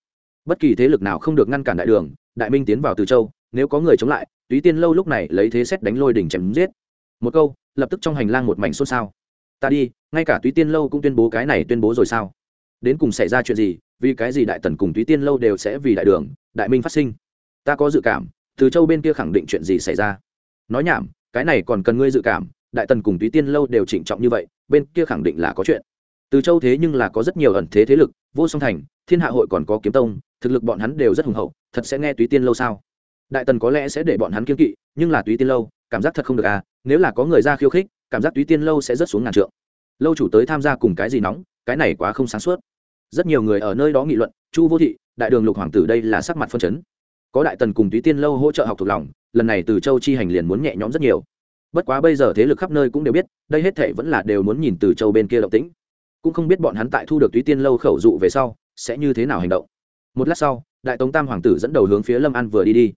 bất kỳ thế lực nào không được ngăn cản đại đường, đại minh tiến vào từ châu, nếu có người chống lại, túy tiên lâu lúc này lấy thế xét đánh lôi đỉnh chém giết. Một câu, lập tức trong hành lang một mảnh xôn xao. Ta đi, ngay cả túy tiên lâu cũng tuyên bố cái này tuyên bố rồi sao? Đến cùng xảy ra chuyện gì, vì cái gì đại tần cùng túy tiên lâu đều sẽ vì đại đường, đại minh phát sinh? Ta có dự cảm, từ châu bên kia khẳng định chuyện gì xảy ra? Nói nhảm, cái này còn cần ngươi dự cảm, đại tần cùng túy tiên lâu đều trịnh trọng như vậy, bên kia khẳng định là có chuyện từ châu thế nhưng là có rất nhiều ẩn thế thế lực, vô song thành, thiên hạ hội còn có kiếm tông, thực lực bọn hắn đều rất hùng hậu, thật sẽ nghe túy tiên lâu sao? Đại tần có lẽ sẽ để bọn hắn kiên kỵ, nhưng là túy tiên lâu, cảm giác thật không được à nếu là có người ra khiêu khích, cảm giác túy tiên lâu sẽ rất xuống ngàn trượng. Lâu chủ tới tham gia cùng cái gì nóng, cái này quá không sáng suốt. Rất nhiều người ở nơi đó nghị luận, chu vô thị, đại đường lục hoàng tử đây là sắc mặt phân chấn. Có đại tần cùng túy tiên lâu hỗ trợ học thuộc lòng, lần này từ châu chi hành liền muốn nhẹ nhõm rất nhiều. Bất quá bây giờ thế lực khắp nơi cũng đều biết, đây hết thể vẫn là đều muốn nhìn từ châu bên kia động tĩnh cũng không biết bọn hắn tại thu được túy tiên lâu khẩu dụ về sau, sẽ như thế nào hành động. Một lát sau, đại tống tam hoàng tử dẫn đầu hướng phía lâm an vừa đi đi.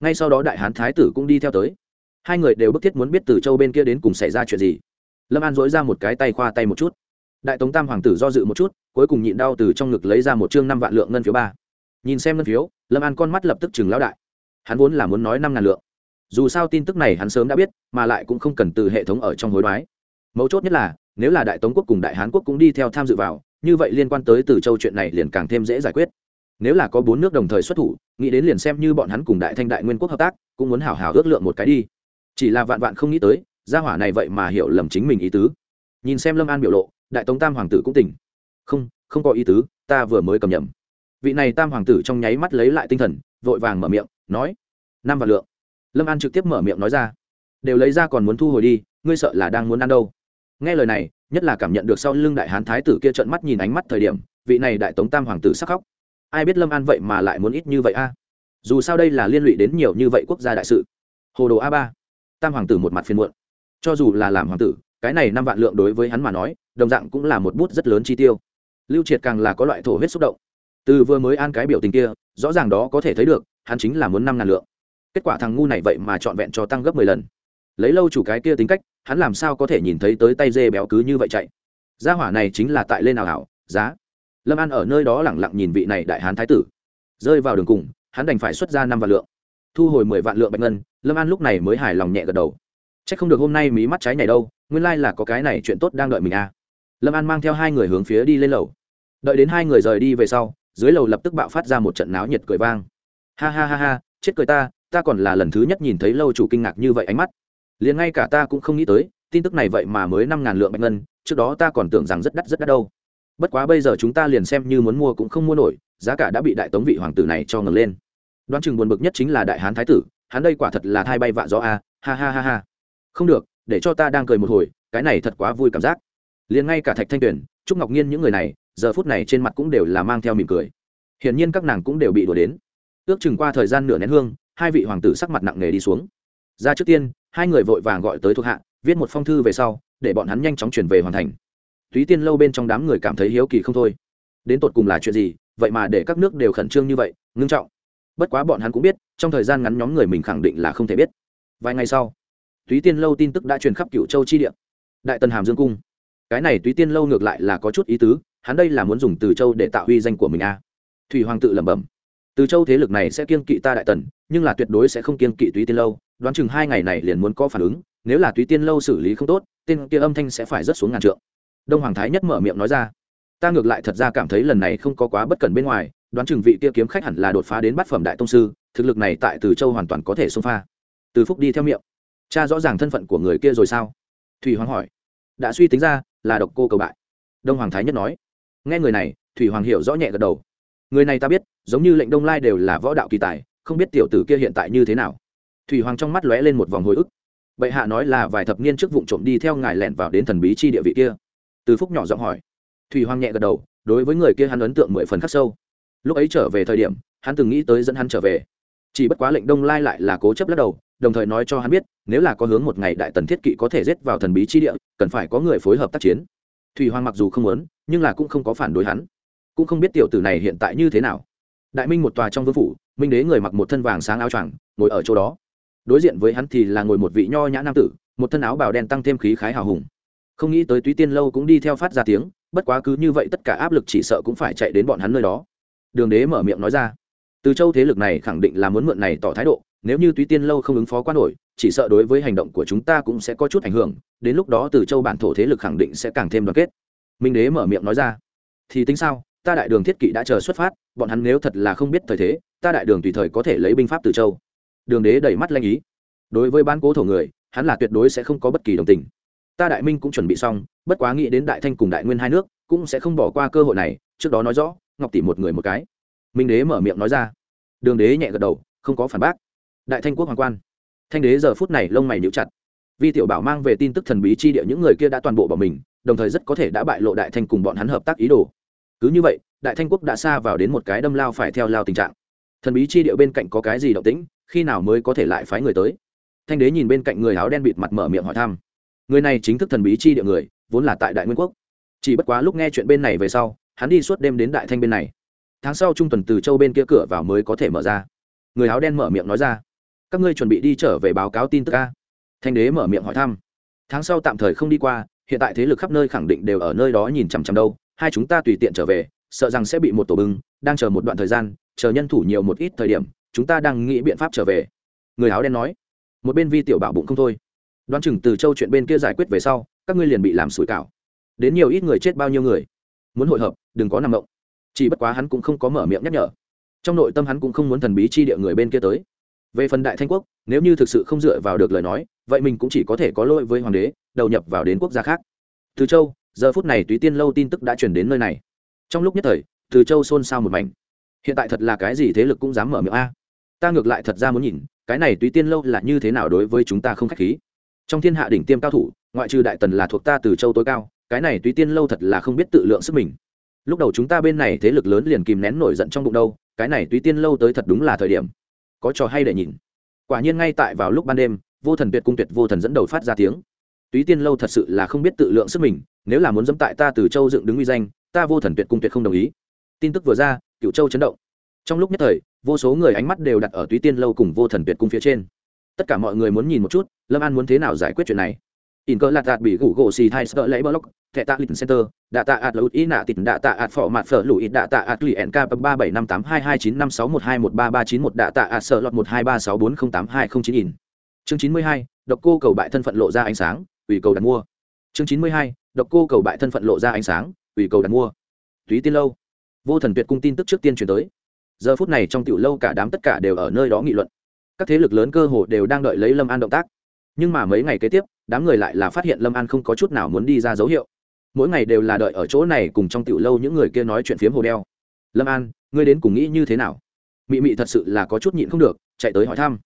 Ngay sau đó đại hán thái tử cũng đi theo tới. Hai người đều bức thiết muốn biết từ châu bên kia đến cùng xảy ra chuyện gì. Lâm an dỗi ra một cái tay khoa tay một chút. Đại tống tam hoàng tử do dự một chút, cuối cùng nhịn đau từ trong ngực lấy ra một chương năm vạn lượng ngân phiếu ba. Nhìn xem ngân phiếu, lâm an con mắt lập tức chừng lão đại. Hắn vốn là muốn nói năm ngàn lượng. Dù sao tin tức này hắn sớm đã biết, mà lại cũng không cần từ hệ thống ở trong hối đoái mấu chốt nhất là, nếu là đại tống quốc cùng đại hán quốc cũng đi theo tham dự vào, như vậy liên quan tới từ châu chuyện này liền càng thêm dễ giải quyết. Nếu là có bốn nước đồng thời xuất thủ, nghĩ đến liền xem như bọn hắn cùng đại thanh đại nguyên quốc hợp tác, cũng muốn hảo hảo ước lượng một cái đi. Chỉ là vạn vạn không nghĩ tới, gia hỏa này vậy mà hiểu lầm chính mình ý tứ. Nhìn xem lâm an biểu lộ, đại tống tam hoàng tử cũng tỉnh. Không không có ý tứ, ta vừa mới cầm nhầm. Vị này tam hoàng tử trong nháy mắt lấy lại tinh thần, vội vàng mở miệng, nói, năm vạn lượng. Lâm an trực tiếp mở miệng nói ra, đều lấy ra còn muốn thu hồi đi, ngươi sợ là đang muốn ăn đâu? Nghe lời này, nhất là cảm nhận được sau lưng đại hán thái tử kia trợn mắt nhìn ánh mắt thời điểm, vị này đại tống tam hoàng tử sắc khóc. Ai biết lâm an vậy mà lại muốn ít như vậy a? Dù sao đây là liên lụy đến nhiều như vậy quốc gia đại sự. Hồ đồ a ba. Tam hoàng tử một mặt phiền muộn. Cho dù là làm hoàng tử, cái này năm vạn lượng đối với hắn mà nói, đồng dạng cũng là một bút rất lớn chi tiêu. Lưu triệt càng là có loại thổ huyết xúc động. Từ vừa mới an cái biểu tình kia, rõ ràng đó có thể thấy được, hắn chính là muốn năm ngàn lượng. Kết quả thằng ngu này vậy mà trọn vẹn cho tăng gấp mười lần lấy lâu chủ cái kia tính cách, hắn làm sao có thể nhìn thấy tới tay dê béo cứ như vậy chạy? Gia hỏa này chính là tại lên nào hảo, giá. Lâm an ở nơi đó lẳng lặng nhìn vị này đại hán thái tử. Rơi vào đường cùng, hắn đành phải xuất ra năm vạn lượng. Thu hồi mười vạn lượng bạch ngân, lâm an lúc này mới hài lòng nhẹ gật đầu. C h ắ c không được hôm nay mí mắt cháy này đâu, nguyên lai là có cái này chuyện tốt đang đợi mình à. lâm an mang theo hai người hướng phía đi lên lầu. Đợi đến hai người rời đi về sau, dưới lầu lập tức bạo phát ra một trận náo nhiệt cười vang. Ha ha ha ha, chết cười ta ta còn là lần thứ nhất nhìn thấy lâu chủ kinh ngạc như vậy ánh mắt liền ngay cả ta cũng không nghĩ tới, tin tức này vậy mà mới năm ngàn lượng bạch ngân, trước đó ta còn tưởng rằng rất đắt rất đắt đâu. Bất quá bây giờ chúng ta liền xem như muốn mua cũng không mua nổi, giá cả đã bị đại tống vị hoàng tử này cho ngừng lên. Đoán chừng buồn bực nhất chính là đại hán thái tử, hắn đây quả thật là thai bay vạ gió a, ha ha ha ha. Không được, để cho ta đang cười một hồi, cái này thật quá vui cảm giác. Liền ngay cả thạch thanh tuyền, trúc ngọc nhiên những người này, giờ phút này trên mặt cũng đều là mang theo mỉm cười. Hiển nhiên các nàng cũng đều bị đùa đến. Ước chừng qua thời gian nửa nén hương, hai vị hoàng tử sắc mặt nặng nề đi xuống. Ra trước tiên hai người vội vàng gọi tới thuộc hạ, viết một phong thư về sau, để bọn hắn nhanh chóng chuyển về hoàn thành. Túy tiên lâu bên trong đám người cảm thấy hiếu kỳ không thôi. Đến tột cùng là chuyện gì? Vậy mà để các nước đều khẩn trương như vậy, ngưng trọng. Bất quá bọn hắn cũng biết, trong thời gian ngắn nhóm người mình khẳng định là không thể biết. Vài ngày sau, túy tiên lâu tin tức đã truyền khắp cựu châu chi địa. Đại tần hàm dương cung. Cái này túy tiên lâu ngược lại là có chút ý tứ, hắn đây là muốn dùng từ châu để tạo huy danh của mình a. À. thủy hoàng tự lẩm bẩm từ châu thế lực này sẽ kiên kỵ ta đại tần, nhưng là tuyệt đối sẽ không kiên kỵ túy tiên lâu. Đoán chừng hai ngày này liền muốn có phản ứng, nếu là túy tiên lâu xử lý không tốt, tên kia âm thanh sẽ phải rất xuống ngàn trượng. Đông hoàng thái nhất mở miệng nói ra. Ta ngược lại thật ra cảm thấy lần này không có quá bất cẩn bên ngoài, đoán chừng vị kia kiếm khách hẳn là đột phá đến bát phẩm đại tông sư, thực lực này tại từ châu hoàn toàn có thể xông pha. Từ phúc đi theo miệng. Cha rõ ràng thân phận của người kia rồi sao? Thủy hoàng hỏi. Đã suy tính ra, là độc cô cầu bại. Đông hoàng thái nhất nói. Nghe người này, thủy hoàng hiểu rõ nhẹ gật đầu người này ta biết, giống như lệnh đông lai đều là võ đạo kỳ tài, không biết tiểu tử kia hiện tại như thế nào. Thủy hoàng trong mắt lóe lên một vòng hồi ức. Bệ hạ nói là vài thập niên trước vụ trộm đi theo ngài lẻn vào đến thần bí chi địa vị kia. Từ phúc nhỏ giọng hỏi. Thủy hoàng nhẹ gật đầu, đối với người kia hắn ấn tượng mười phần khắc sâu. Lúc ấy trở về thời điểm, hắn từng nghĩ tới dẫn hắn trở về. Chỉ bất quá lệnh đông lai lại là cố chấp lắc đầu, đồng thời nói cho hắn biết, nếu là có hướng một ngày đại tần thiết kỵ có thể giết vào thần bí chi địa, cần phải có người phối hợp tác chiến. Thủy hoàng mặc dù không muốn, nhưng là cũng không có phản đối hắn cũng không biết tiểu tử này hiện tại như thế nào. Đại minh một tòa trong vương phủ, minh đế người mặc một thân vàng sáng áo choàng, ngồi ở chỗ đó. Đối diện với hắn thì là ngồi một vị nho nhã nam tử, một thân áo bào đen tăng thêm khí khái hào hùng. Không nghĩ tới túy tiên lâu cũng đi theo phát ra tiếng, bất quá cứ như vậy tất cả áp lực chỉ sợ cũng phải chạy đến bọn hắn nơi đó. Đường đế mở miệng nói ra, từ châu thế lực này khẳng định là muốn mượn này tỏ thái độ, nếu như túy tiên lâu không ứng phó quan nổi, chỉ sợ đối với hành động của chúng ta cũng sẽ có chút ảnh hưởng, đến lúc đó từ châu bản thổ thế lực khẳng định sẽ càng thêm đoàn kết. Minh đế mở miệng nói ra, thì tính sao? Ta đại đường thiết kỵ đã chờ xuất phát, bọn hắn nếu thật là không biết thời thế, ta đại đường tùy thời có thể lấy binh pháp từ châu. Đường đế đẩy mắt lanh ý. Đối với ban cố thổ người, hắn là tuyệt đối sẽ không có bất kỳ đồng tình. Ta đại minh cũng chuẩn bị xong, bất quá nghĩ đến đại thanh cùng đại nguyên hai nước, cũng sẽ không bỏ qua cơ hội này, trước đó nói rõ, ngọc tỷ một người một cái. Minh đế mở miệng nói ra. Đường đế nhẹ gật đầu, không có phản bác. Đại thanh quốc hoàng quan. Thanh đế giờ phút này lông mày níu chặt. Vi tiểu bảo mang về tin tức thần bí chi địa những người kia đã toàn bộ bỏ mình, đồng thời rất có thể đã bại lộ đại thanh cùng bọn hắn hợp tác ý đồ cứ như vậy, đại thanh quốc đã xa vào đến một cái đâm lao phải theo lao tình trạng. Thần bí chi địa bên cạnh có cái gì động tĩnh, khi nào mới có thể lại phái người tới? Thanh đế nhìn bên cạnh người áo đen bịt mặt mở miệng hỏi thăm. Người này chính thức thần bí chi địa người, vốn là tại đại nguyên quốc. Chỉ bất quá lúc nghe chuyện bên này về sau, hắn đi suốt đêm đến đại thanh bên này. Tháng sau trung tuần từ châu bên kia cửa vào mới có thể mở ra. Người áo đen mở miệng nói ra, các ngươi chuẩn bị đi trở về báo cáo tin tức ca thanh đế mở miệng hỏi thăm, tháng sau tạm thời không đi qua, hiện tại thế lực khắp nơi khẳng định đều ở nơi đó nhìn chằm chằm đâu hai chúng ta tùy tiện trở về, sợ rằng sẽ bị một tổ bưng, đang chờ một đoạn thời gian, chờ nhân thủ nhiều một ít thời điểm, chúng ta đang nghĩ biện pháp trở về. Người áo đen nói. Một bên vi tiểu bảo bụng không thôi. Đoán chừng từ châu chuyện bên kia giải quyết về sau, các ngươi liền bị làm sủi cảo. Đến nhiều ít người chết bao nhiêu người? Muốn hội hợp, đừng có nằm động. Chỉ bất quá hắn cũng không có mở miệng nhắc nhở. Trong nội tâm hắn cũng không muốn thần bí chi địa người bên kia tới. Về phần đại thanh quốc, nếu như thực sự không dựa vào được lời nói, vậy mình cũng chỉ có thể có lỗi với hoàng đế, đầu nhập vào đến quốc gia khác. Từ châu giờ phút này túy tiên lâu tin tức đã chuyển đến nơi này. Trong lúc nhất thời, từ châu xôn xao một mảnh. Hiện tại thật là cái gì thế lực cũng dám mở miệng a. Ta ngược lại thật ra muốn nhìn, cái này túy tiên lâu là như thế nào đối với chúng ta không k h á c h khí. Trong thiên hạ đỉnh tiêm cao thủ, ngoại trừ đại tần là thuộc ta từ châu tối cao, cái này túy tiên lâu thật là không biết tự lượng sức mình. Lúc đầu chúng ta bên này thế lực lớn liền kìm nén nổi giận trong bụng đâu, cái này túy tiên lâu tới thật đúng là thời điểm. Có trò hay để nhìn. Quả nhiên ngay tại vào lúc ban đêm, vô thần tuyệt cung tuyệt vô thần dẫn đầu phát ra tiếng. Túy tiên lâu thật sự là không biết tự lượng sức mình nếu là muốn dẫm tại ta từ châu dựng đứng uy danh, ta vô thần tuyệt cung tuyệt không đồng ý. Tin tức vừa ra cựu châu chấn động. Trong lúc nhất thời, vô số người ánh mắt đều đặt ở túy tiên lâu cùng vô thần tuyệt cung phía trên. Tất cả mọi người muốn nhìn một chút, lâm an muốn thế nào giải quyết chuyện này. In cơ lạt đạt bị gủ gỗ xì thai sợ lấy block, thẻ tạ lịch center, đạ tạ ạt lụt ý nạ tịt, đạ tạ ạt phỏ mạt phở lụi đạ tạ ạt lụy nk ba bảy năm tám hai hai chín năm sáu một hai một ba ba chín một, đạ tạ ạt sợ lọt một hai ba sáu bốn không tám hai không chín in. Chương chín mươi hai, độc cô cầu bại thân phận lộ ra ánh sáng, ủy cầu đặt mua. Chương chín mươi hai độc cô cầu bại thân phận lộ ra ánh sáng ủy cầu đặt mua. Túy tiên lâu. Vô thần tuyệt cung tin tức trước tiên truyền tới. Giờ phút này trong tiểu lâu cả đám tất cả đều ở nơi đó nghị luận. Các thế lực lớn cơ hồ đều đang đợi lấy lâm an động tác. Nhưng mà mấy ngày kế tiếp, đám người lại là phát hiện lâm an không có chút nào muốn đi ra dấu hiệu. Mỗi ngày đều là đợi ở chỗ này cùng trong tiểu lâu những người kia nói chuyện phiếm hồ đeo. Lâm an, ngươi đến cùng nghĩ như thế nào? Mị mị thật sự là có chút nhịn không được, chạy tới hỏi thăm.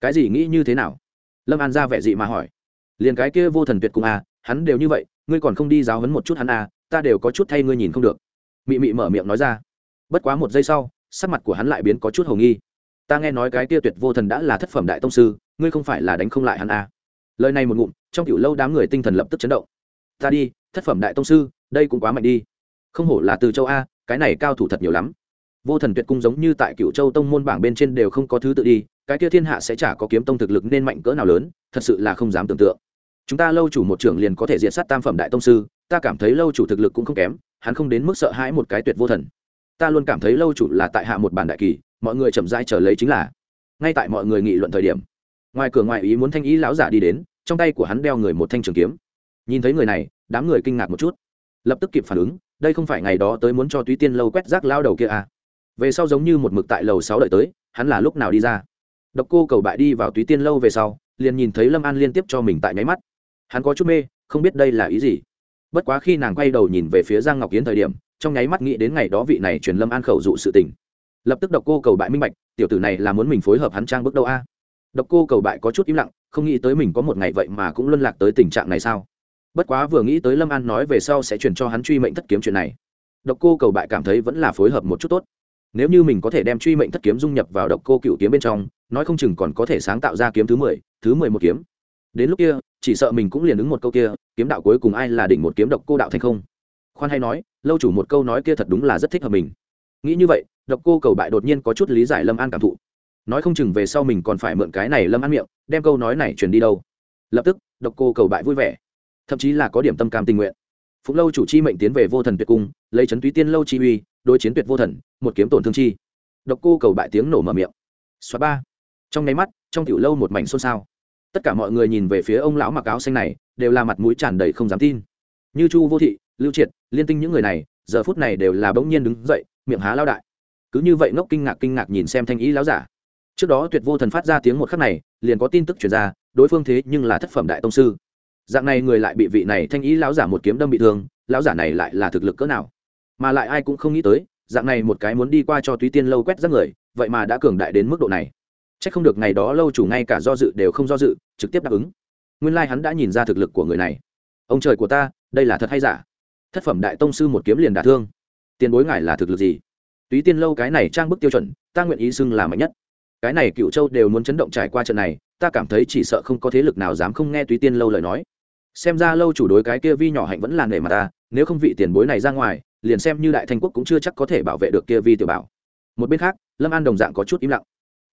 Cái gì nghĩ như thế nào? Lâm an ra vẻ dị mà hỏi. Liền cái kia vô thần tuyệt cùng à hắn đều như vậy ngươi còn không đi giáo hấn một chút hắn à ta đều có chút thay ngươi nhìn không được. Mị mị mở miệng nói ra. Bất quá một giây sau, sắc mặt của hắn lại biến có chút hầu nghi. Ta nghe nói cái kia tuyệt vô thần đã là thất phẩm đại tông sư, ngươi không phải là đánh không lại hắn à. Lời này một ngụm, trong tiểu lâu đám người tinh thần lập tức chấn động. Ta đi, thất phẩm đại tông sư, đây cũng quá mạnh đi. Không hổ là từ châu a, cái này cao thủ thật nhiều lắm. Vô thần tuyệt cung giống như tại cựu châu tông môn bảng bên trên đều không có thứ tự đi, cái kia thiên hạ sẽ chả có kiếm tông thực lực nên mạnh cỡ nào lớn, thật sự là không dám tưởng tượng chúng ta lâu chủ một trưởng liền có thể diệt sát tam phẩm đại tông sư, ta cảm thấy lâu chủ thực lực cũng không kém, hắn không đến mức sợ hãi một cái tuyệt vô thần. Ta luôn cảm thấy lâu chủ là tại hạ một bản đại kỳ, mọi người chậm rãi trở lấy chính là. Ngay tại mọi người nghị luận thời điểm, ngoài cửa ngoài ý muốn thanh ý lão giả đi đến, trong tay của hắn đeo người một thanh trường kiếm. Nhìn thấy người này, đám người kinh ngạc một chút. Lập tức kịp phản ứng, đây không phải ngày đó tới muốn cho túy tiên lâu quét rác lao đầu kia à? Về sau giống như một mực tại lầu sáu đợi tới, hắn là lúc nào đi ra? Độc cô cầu bại đi vào túy tiên lâu về sau, liền nhìn thấy lâm an liên tiếp cho mình tại nháy mắt hắn có chút mê, không biết đây là ý gì. Bất quá khi nàng quay đầu nhìn về phía giang ngọc kiến thời điểm, trong nháy mắt nghĩ đến ngày đó vị này truyền lâm an khẩu dụ sự tình. Lập tức độc cô cầu bại minh bạch, tiểu tử này là muốn mình phối hợp hắn trang bước đâu a? Độc cô cầu bại có chút im lặng, không nghĩ tới mình có một ngày vậy mà cũng luân lạc tới tình trạng này sao? Bất quá vừa nghĩ tới lâm an nói về sau sẽ chuyển cho hắn truy mệnh thất kiếm chuyện này. Độc cô cầu bại cảm thấy vẫn là phối hợp một chút tốt. Nếu như mình có thể đem truy mệnh thất kiếm dung nhập vào độc cô cựu kiếm bên trong, nói không chừng còn có thể sáng tạo ra kiếm thứ mười thứ mười một kiếm. Đến lúc kia chỉ sợ mình cũng liền ứng một câu kia, kiếm đạo cuối cùng ai là đỉnh một kiếm độc cô đạo thành không? Khoan hay nói, lâu chủ một câu nói kia thật đúng là rất thích hợp mình. Nghĩ như vậy, độc cô cầu bại đột nhiên có chút lý giải lâm an cảm thụ. Nói không chừng về sau mình còn phải mượn cái này lâm ăn miệng, đem câu nói này truyền đi đâu. Lập tức, độc cô cầu bại vui vẻ. Thậm chí là có điểm tâm cam tình nguyện. Phụng lâu chủ chi mệnh tiến về vô thần tuyệt cung, lấy trấn túy tiên lâu chi uy, đối chiến tuyệt vô thần, một kiếm tổn thương chi. Độc cô cầu bại tiếng nổ mở miệng. Xóa ba. Trong nháy mắt, trong tiểu lâu một mảnh xôn xao tất cả mọi người nhìn về phía ông lão mặc áo xanh này, đều là mặt mũi tràn đầy không dám tin. Như chu vô thị, lưu triệt, liên tinh những người này, giờ phút này đều là bỗng nhiên đứng dậy, miệng há lao đại. Cứ như vậy ngốc kinh ngạc kinh ngạc nhìn xem thanh ý láo giả. Trước đó tuyệt vô thần phát ra tiếng một khắc này, liền có tin tức chuyển ra, đối phương thế nhưng là thất phẩm đại tông sư. Dạng này người lại bị vị này thanh ý lão giả một kiếm đâm bị thương, lão giả này lại là thực lực cỡ nào? Mà lại ai cũng không nghĩ tới, dạng này một cái muốn đi qua cho túy tiên lâu quét rác người, vậy mà đã cường đại đến mức độ này c h ắ c không được ngày đó lâu chủ ngay cả do dự đều không do dự, trực tiếp đáp ứng. Nguyên lai、like、hắn đã nhìn ra thực lực của người này. Ông trời của ta, đây là thật hay giả? Thất phẩm đại tông sư một kiếm liền đả thương. Tiền bối ngài là thực lực gì? Túy tiên lâu cái này trang bức tiêu chuẩn, ta nguyện ý xưng là mạnh nhất. Cái này cựu châu đều muốn chấn động trải qua trận này, ta cảm thấy chỉ sợ không có thế lực nào dám không nghe túy tiên lâu lời nói. Xem ra lâu chủ đối cái kia vi nhỏ hạnh vẫn là nể mà ta, nếu không vị tiền bối này ra ngoài, liền xem như đại thanh quốc cũng chưa chắc có thể bảo vệ được kia vi tiểu bảo. Một bên khác, lâm an đồng dạng có chút im lặng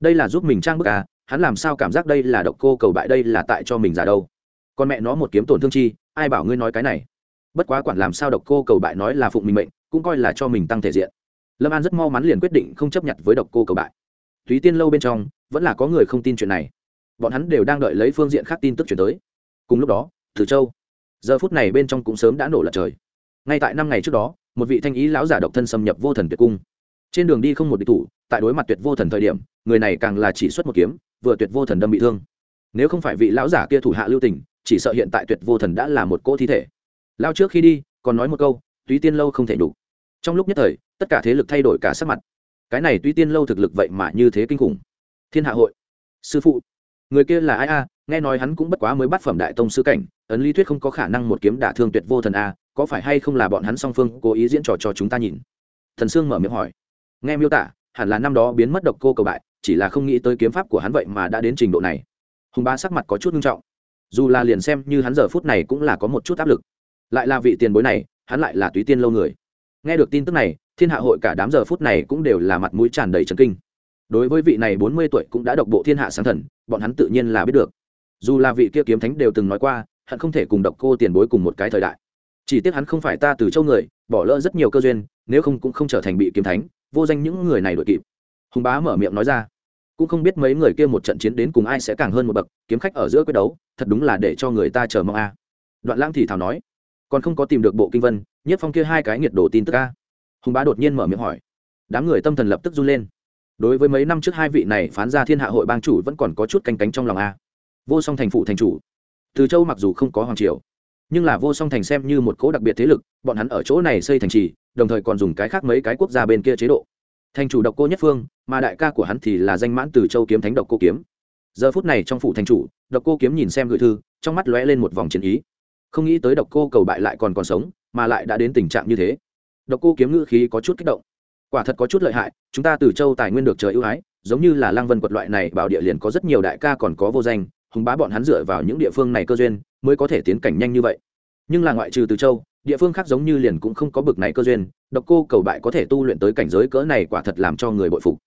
đây là giúp mình trang bức à hắn làm sao cảm giác đây là độc cô cầu bại, đây là tại cho mình giả đâu. Con mẹ nó một kiếm tổn thương chi, ai bảo ngươi nói cái này? Bất quá quản làm sao độc cô cầu bại nói là phụng mình mệnh, cũng coi là cho mình tăng thể diện. Lâm an rất mau mắn liền quyết định không chấp nhận với độc cô cầu bại. Thúy tiên lâu bên trong, vẫn là có người không tin chuyện này. Bọn hắn đều đang đợi lấy phương diện khác tin tức chuyển tới. Cùng lúc đó thử châu. Giờ phút này bên trong cũng sớm đã nổ lật trời. Ngay tại năm ngày trước đó, một vị thanh ý lão giả độc thân xâm nhập vô thần tuyệt cung. Trên đường đi không một địch thủ tại đối mặt tuyệt vô thần thời điểm, người này càng là chỉ xuất một kiếm, vừa tuyệt vô thần đâm bị thương. Nếu không phải vị lão giả kia thủ hạ lưu tình, chỉ sợ hiện tại tuyệt vô thần đã là một cỗ thi thể. Lao trước khi đi, còn nói một câu, túy tiên lâu không thể đủ. Trong lúc nhất thời, tất cả thế lực thay đổi cả sắc mặt. Cái này túy tiên lâu thực lực vậy mà như thế kinh khủng. Thiên hạ hội. Sư phụ. Người kia là ai a? Nghe nói hắn cũng bất quá mới bắt phẩm đại tông sư cảnh, ấn lý thuyết không có khả năng một kiếm đả thương tuyệt vô thần a, có phải hay không là bọn hắn song phương cố ý diễn trò cho chúng ta nhìn? Thần sương mở miệng hỏi. Nghe miêu tả hẳn là năm đó biến mất độc cô cầu bại, chỉ là không nghĩ tới kiếm pháp của hắn vậy mà đã đến trình độ này. Hùng ba sắc mặt có chút nghiêm trọng. Dù là liền xem như hắn giờ phút này cũng là có một chút áp lực. Lại là vị tiền bối này, hắn lại là túy tiên lâu người. Nghe được tin tức này, thiên hạ hội cả đám giờ phút này cũng đều là mặt mũi tràn đầy trần kinh. Đối với vị này bốn mươi tuổi cũng đã độc bộ thiên hạ sáng thần, bọn hắn tự nhiên là biết được. Dù là vị kia kiếm thánh đều từng nói qua hắn không thể cùng độc cô tiền bối cùng một cái thời đại. Chỉ tiếc hắn không phải ta từ châu người, bỏ lỡ rất nhiều cơ duyên, nếu không cũng không trở thành bị kiếm thánh vô danh những người này đội kịp. Hùng bá mở miệng nói ra, cũng không biết mấy người kia một trận chiến đến cùng ai sẽ càng hơn một bậc, kiếm khách ở giữa quyết đấu, thật đúng là để cho người ta chờ mong a. Đoạn lãng thì thảo nói, còn không có tìm được bộ kinh vân, nhất phong kia hai cái nhiệt độ tin tức a. Hùng bá đột nhiên mở miệng hỏi, đám người tâm thần lập tức run lên. Đối với mấy năm trước hai vị này phán ra thiên hạ hội bang chủ vẫn còn có chút canh cánh trong lòng a. Vô song thành phụ thành chủ. Từ châu mặc dù không có hoàng triều, nhưng là vô song thành xem như một cố đặc biệt thế lực, bọn hắn ở chỗ này xây thành trì đồng thời còn dùng cái khác mấy cái quốc gia bên kia chế độ. Thành chủ độc cô nhất phương, mà đại ca của hắn thì là danh mãn từ châu kiếm thánh độc cô kiếm. Giờ phút này trong phủ thành chủ, độc cô kiếm nhìn xem gửi thư, trong mắt lóe lên một vòng chiến ý. Không nghĩ tới độc cô cầu bại lại còn còn sống, mà lại đã đến tình trạng như thế. Độc cô kiếm ngữ khí có chút kích động. Quả thật có chút lợi hại, chúng ta từ châu tài nguyên được trời ưu ái, giống như là lăng vân quật loại này bảo địa liền có rất nhiều đại ca còn có vô danh, hùng bá bọn hắn dựa vào những địa phương này cơ duyên, mới có thể tiến cảnh nhanh như vậy nhưng là ngoại trừ từ châu, địa phương khác giống như liền cũng không có bực này cơ duyên, độc cô cầu bại có thể tu luyện tới cảnh giới cỡ này quả thật làm cho người bội phục.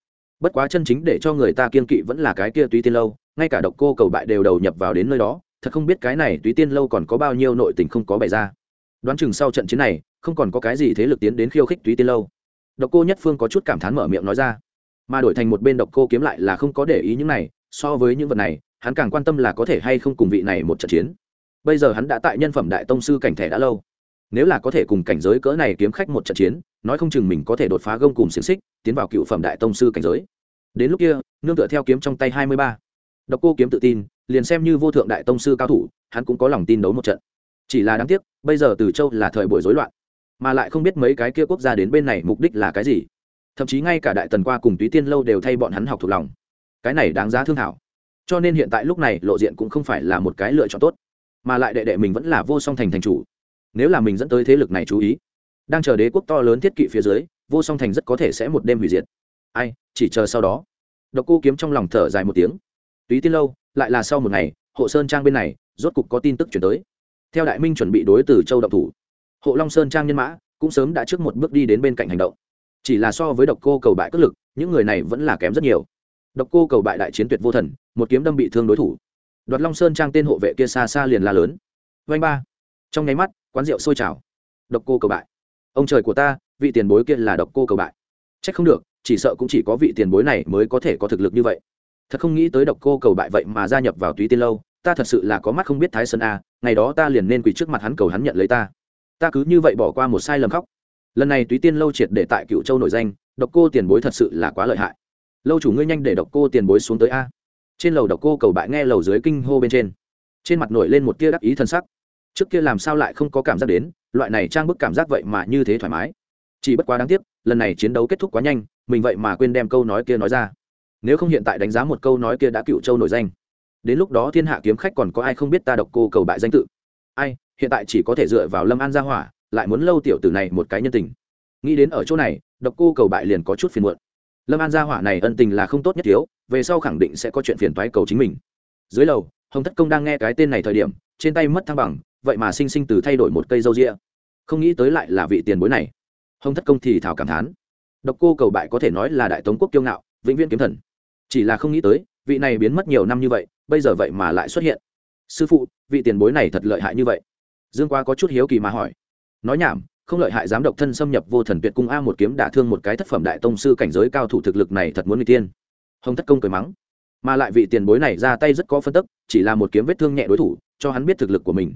Bất quá chân chính để cho người ta kiên kỵ vẫn là cái kia túy tiên lâu, ngay cả độc cô cầu bại đều đầu nhập vào đến nơi đó, thật không biết cái này túy tiên lâu còn có bao nhiêu nội tình không có bày ra. Đoán chừng sau trận chiến này, không còn có cái gì thế lực tiến đến khiêu khích túy tiên lâu. Độc cô nhất phương có chút cảm thán mở miệng nói ra. Mà đổi thành một bên độc cô kiếm lại là không có để ý những này, so với những vật này, hắn càng quan tâm là có thể hay không cùng vị này một trận chiến bây giờ hắn đã tại nhân phẩm đại tông sư cảnh thẻ đã lâu. Nếu là có thể cùng cảnh giới cỡ này kiếm khách một trận chiến, nói không chừng mình có thể đột phá gông cùng xiềng xích, tiến vào cựu phẩm đại tông sư cảnh giới. Đến lúc kia, nương tựa theo kiếm trong tay hai mươi ba. Độc cô kiếm tự tin, liền xem như vô thượng đại tông sư cao thủ, hắn cũng có lòng tin đấu một trận. Chỉ là đáng tiếc, bây giờ từ châu là thời buổi rối loạn, mà lại không biết mấy cái kia quốc gia đến bên này mục đích là cái gì. Thậm chí ngay cả đại tần qua cùng túy tiên lâu đều thay bọn hắn học thuộc lòng. Cái này đáng giá thương hảo cho nên hiện tại lúc này lộ diện cũng không phải là một cái lựa chọn tốt mà lại đệ đệ mình vẫn là vô song thành thành chủ. Nếu là mình dẫn tới thế lực này chú ý, đang chờ đế quốc to lớn thiết kỵ phía dưới, vô song thành rất có thể sẽ một đêm hủy diệt. Ai, chỉ chờ sau đó. Độc cô kiếm trong lòng thở dài một tiếng. Túy tiên lâu, lại là sau một ngày, hộ sơn trang bên này, rốt cục có tin tức chuyển tới. Theo đại minh chuẩn bị đối từ châu độc thủ, hộ long sơn trang nhân mã cũng sớm đã trước một bước đi đến bên cạnh hành động. Chỉ là so với độc cô cầu bại cất lực, những người này vẫn là kém rất nhiều. Độc cô cầu bại đại chiến tuyệt vô thần, một kiếm đâm bị thương đối thủ đoạt long sơn trang tên hộ vệ kia xa xa liền la lớn vanh ba trong nháy mắt quán rượu sôi trào độc cô cầu bại ông trời của ta vị tiền bối kia là độc cô cầu bại c h ắ c không được chỉ sợ cũng chỉ có vị tiền bối này mới có thể có thực lực như vậy thật không nghĩ tới độc cô cầu bại vậy mà gia nhập vào túy tiên lâu ta thật sự là có mắt không biết thái sơn a ngày đó ta liền nên quỳ trước mặt hắn cầu hắn nhận lấy ta ta cứ như vậy bỏ qua một sai lầm khóc lần này túy tiên lâu triệt để tại cựu châu nổi danh độc cô tiền bối thật sự là quá lợi hại lâu chủ ngươi nhanh để độc cô tiền bối xuống tới a trên lầu độc cô cầu bại nghe lầu dưới kinh hô bên trên. Trên mặt nổi lên một tia đắc ý thân sắc. Trước kia làm sao lại không có cảm giác đến, loại này trang bức cảm giác vậy mà như thế thoải mái. Chỉ bất quá đáng tiếc, lần này chiến đấu kết thúc quá nhanh, mình vậy mà quên đem câu nói kia nói ra. Nếu không hiện tại đánh giá một câu nói kia đã cựu châu nổi danh. Đến lúc đó thiên hạ kiếm khách còn có ai không biết ta độc cô cầu bại danh tự? Ai, hiện tại chỉ có thể dựa vào lâm an gia hỏa, lại muốn lâu tiểu tử này một cái nhân tình. Nghĩ đến ở chỗ này, độc cô cầu bại liền có chút phiền muộn lâm an gia hỏa này ân tình là không tốt nhất thiếu, về sau khẳng định sẽ có chuyện phiền toái cầu chính mình. Dưới lầu, hồng thất công đang nghe cái tên này thời điểm, trên tay mất thăng bằng, vậy mà sinh sinh từ thay đổi một cây râu ria. Không nghĩ tới lại là vị tiền bối này. Hồng thất công thì thảo cảm thán. Độc cô cầu bại có thể nói là đại tống quốc kiêu ngạo, vĩnh viễn kiếm thần. Chỉ là không nghĩ tới, vị này biến mất nhiều năm như vậy, bây giờ vậy mà lại xuất hiện. Sư phụ, vị tiền bối này thật lợi hại như vậy. Dương qua có chút hiếu kỳ mà hỏi. Nói nhảm không lợi hại dám độc thân xâm nhập vô thần tuyệt cung a một kiếm đả thương một cái thất phẩm đại tông sư cảnh giới cao thủ thực lực này thật muốn người tiên. Hồng thất công cười mắng. Mà lại vị tiền bối này ra tay rất có phân tức, chỉ là một kiếm vết thương nhẹ đối thủ, cho hắn biết thực lực của mình.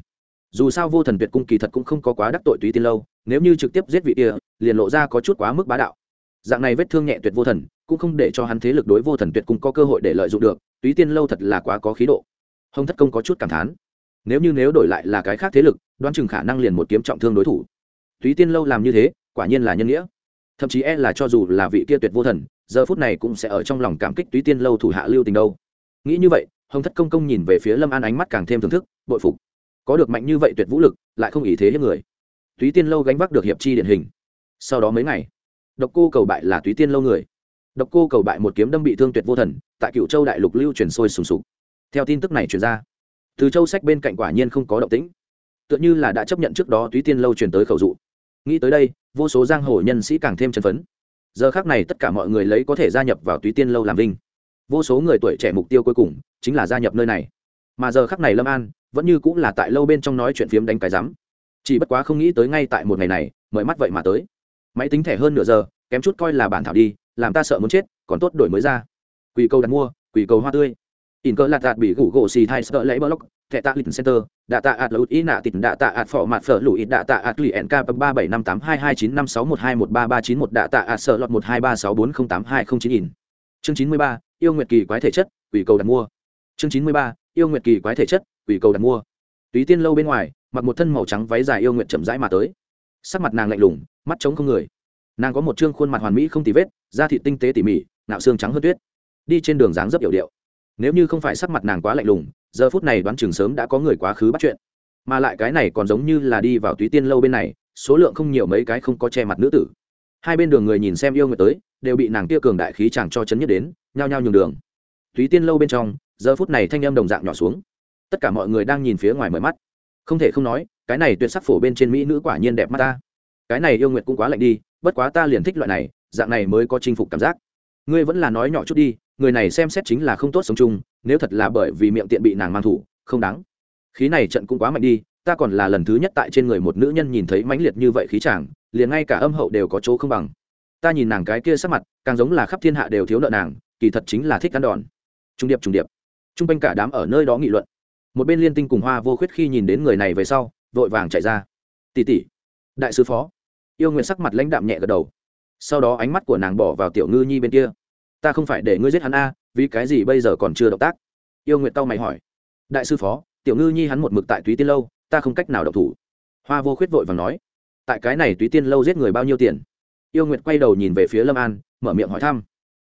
Dù sao vô thần tuyệt cung kỳ thật cũng không có quá đắc tội túy tiên lâu, nếu như trực tiếp giết vị kia, liền lộ ra có chút quá mức bá đạo. Dạng này vết thương nhẹ tuyệt vô thần, cũng không để cho hắn thế lực đối vô thần tuyệt cung có cơ hội để lợi dụng được, túy tiên lâu thật là quá có khí độ. Hồng thất công có chút cảm thán. Nếu như nếu đổi lại là cái khác thế lực, đoán chừng khả năng liền một kiếm trọng thương đối thủ túy tiên lâu làm như thế, quả nhiên là nhân nghĩa. Thậm chí e là cho dù là vị kia tuyệt vô thần, giờ phút này cũng sẽ ở trong lòng cảm kích túy tiên lâu thủ hạ lưu tình đâu. Nghĩ như vậy, hồng thất công công nhìn về phía lâm an ánh mắt càng thêm thưởng thức, bội phục. Có được mạnh như vậy tuyệt vũ lực, lại không ý thế hiếp người. Túy tiên lâu gánh vác được hiệp chi điển hình. Sau đó mấy ngày, độc cô cầu bại là túy tiên lâu người. Độc cô cầu bại một kiếm đâm bị thương tuyệt vô thần, tại cựu châu đại lục lưu truyền sôi sùng sục. Theo tin tức này truyền ra, từ châu sách bên cạnh quả nhiên không có động tĩnh. Tựa như là đã chấp nhận trước đó túy tiên lâu truyền tới khẩu dụ nghĩ tới đây, vô số giang hồ nhân sĩ càng thêm chân phấn. Giờ khác này tất cả mọi người lấy có thể gia nhập vào túy tiên lâu làm vinh. Vô số người tuổi trẻ mục tiêu cuối cùng chính là gia nhập nơi này. Mà giờ khắc này lâm an vẫn như cũng là tại lâu bên trong nói chuyện phiếm đánh cái rắm chỉ bất quá không nghĩ tới ngay tại một ngày này, mời mắt vậy mà tới. Máy tính thẻ hơn nửa giờ, kém chút coi là bản thảo đi, làm ta sợ muốn chết, còn tốt đổi mới ra. Quỳ câu đặt mua quỳ cầu hoa tươi in cơ lạt đạt bị gủ gỗ xì thai sợ lấy block thẻ tạ lịch center, đạ tạ ạt lụt ý nạ tịt, đạ tạ ạt phỏ mặt phở lụi, đạ tạ ạt lụy nk ba bảy năm tám hai hai chín năm sáu một hai một ba ba chín một, đạ tạ ạt sợ lọt một hai ba sáu bốn không tám hai không chín in. Chương chín mươi ba, yêu nguyệt kỳ quái thể chất, quỷ cầu đặt mua. Chương chín mươi ba, yêu nguyệt kỳ quái thể chất, quỷ cầu đặt mua. Túy tiên lâu bên ngoài, mặc một thân màu trắng váy dài yêu nguyệt chậm rãi mà tới. Sắc mặt nàng lạnh lùng, mắt trống không người. Nàng có một trương khuôn mặt hoàn mỹ không tì vết, da thịt tinh tế tỉ mỉ nạo xương trắng hơn tuyết. Đi trên đường dáng rất điệu điệu nếu như không phải sắc mặt nàng quá lạnh lùng, giờ phút này đoán chừng sớm đã có người quá khứ bắt chuyện. Mà lại cái này còn giống như là đi vào túy tiên lâu bên này, số lượng không nhiều mấy cái không có che mặt nữ tử. Hai bên đường người nhìn xem yêu người tới, đều bị nàng kia cường đại khí chàng cho chấn nhất đến, nhao nhao nhường đường. Túy tiên lâu bên trong, giờ phút này thanh âm đồng dạng nhỏ xuống. Tất cả mọi người đang nhìn phía ngoài mở mắt. Không thể không nói, cái này tuyệt sắc phổ bên trên mỹ nữ quả nhiên đẹp mắt ta. Cái này yêu nguyệt cũng quá lạnh đi, bất quá ta liền thích loại này, dạng này mới có chinh phục cảm giác. Ngươi vẫn là nói nhỏ chút đi người này xem xét chính là không tốt sống chung, nếu thật là bởi vì miệng tiện bị nàng mang thủ, không đáng. Khí này trận cũng quá mạnh đi, ta còn là lần thứ nhất tại trên người một nữ nhân nhìn thấy mãnh liệt như vậy khí chàng, liền ngay cả âm hậu đều có chỗ không bằng. Ta nhìn nàng cái kia sắc mặt, càng giống là khắp thiên hạ đều thiếu nợ nàng, kỳ thật chính là thích ăn đòn. Trung điệp trung điệp. T r u n g quanh cả đám ở nơi đó nghị luận. Một bên liên tinh cùng hoa vô khuyết khi nhìn đến người này về sau, vội vàng chạy ra. Tỉ tỉ đại sứ phó. Yêu nguyện sắc mặt lãnh đạm nhẹ gật đầu. Sau đó ánh mắt của nàng bỏ vào tiểu ngư nhi bên kia ta không phải để ngươi giết hắn a, vì cái gì bây giờ còn chưa động tác? Yêu nguyện tao mày hỏi. Đại sư phó, tiểu ngư nhi hắn một mực tại túy tiên lâu, ta không cách nào động thủ. Hoa vô khuyết vội vàng nói. Tại cái này túy tiên lâu giết người bao nhiêu tiền? Yêu nguyệt quay đầu nhìn về phía lâm an, mở miệng hỏi thăm.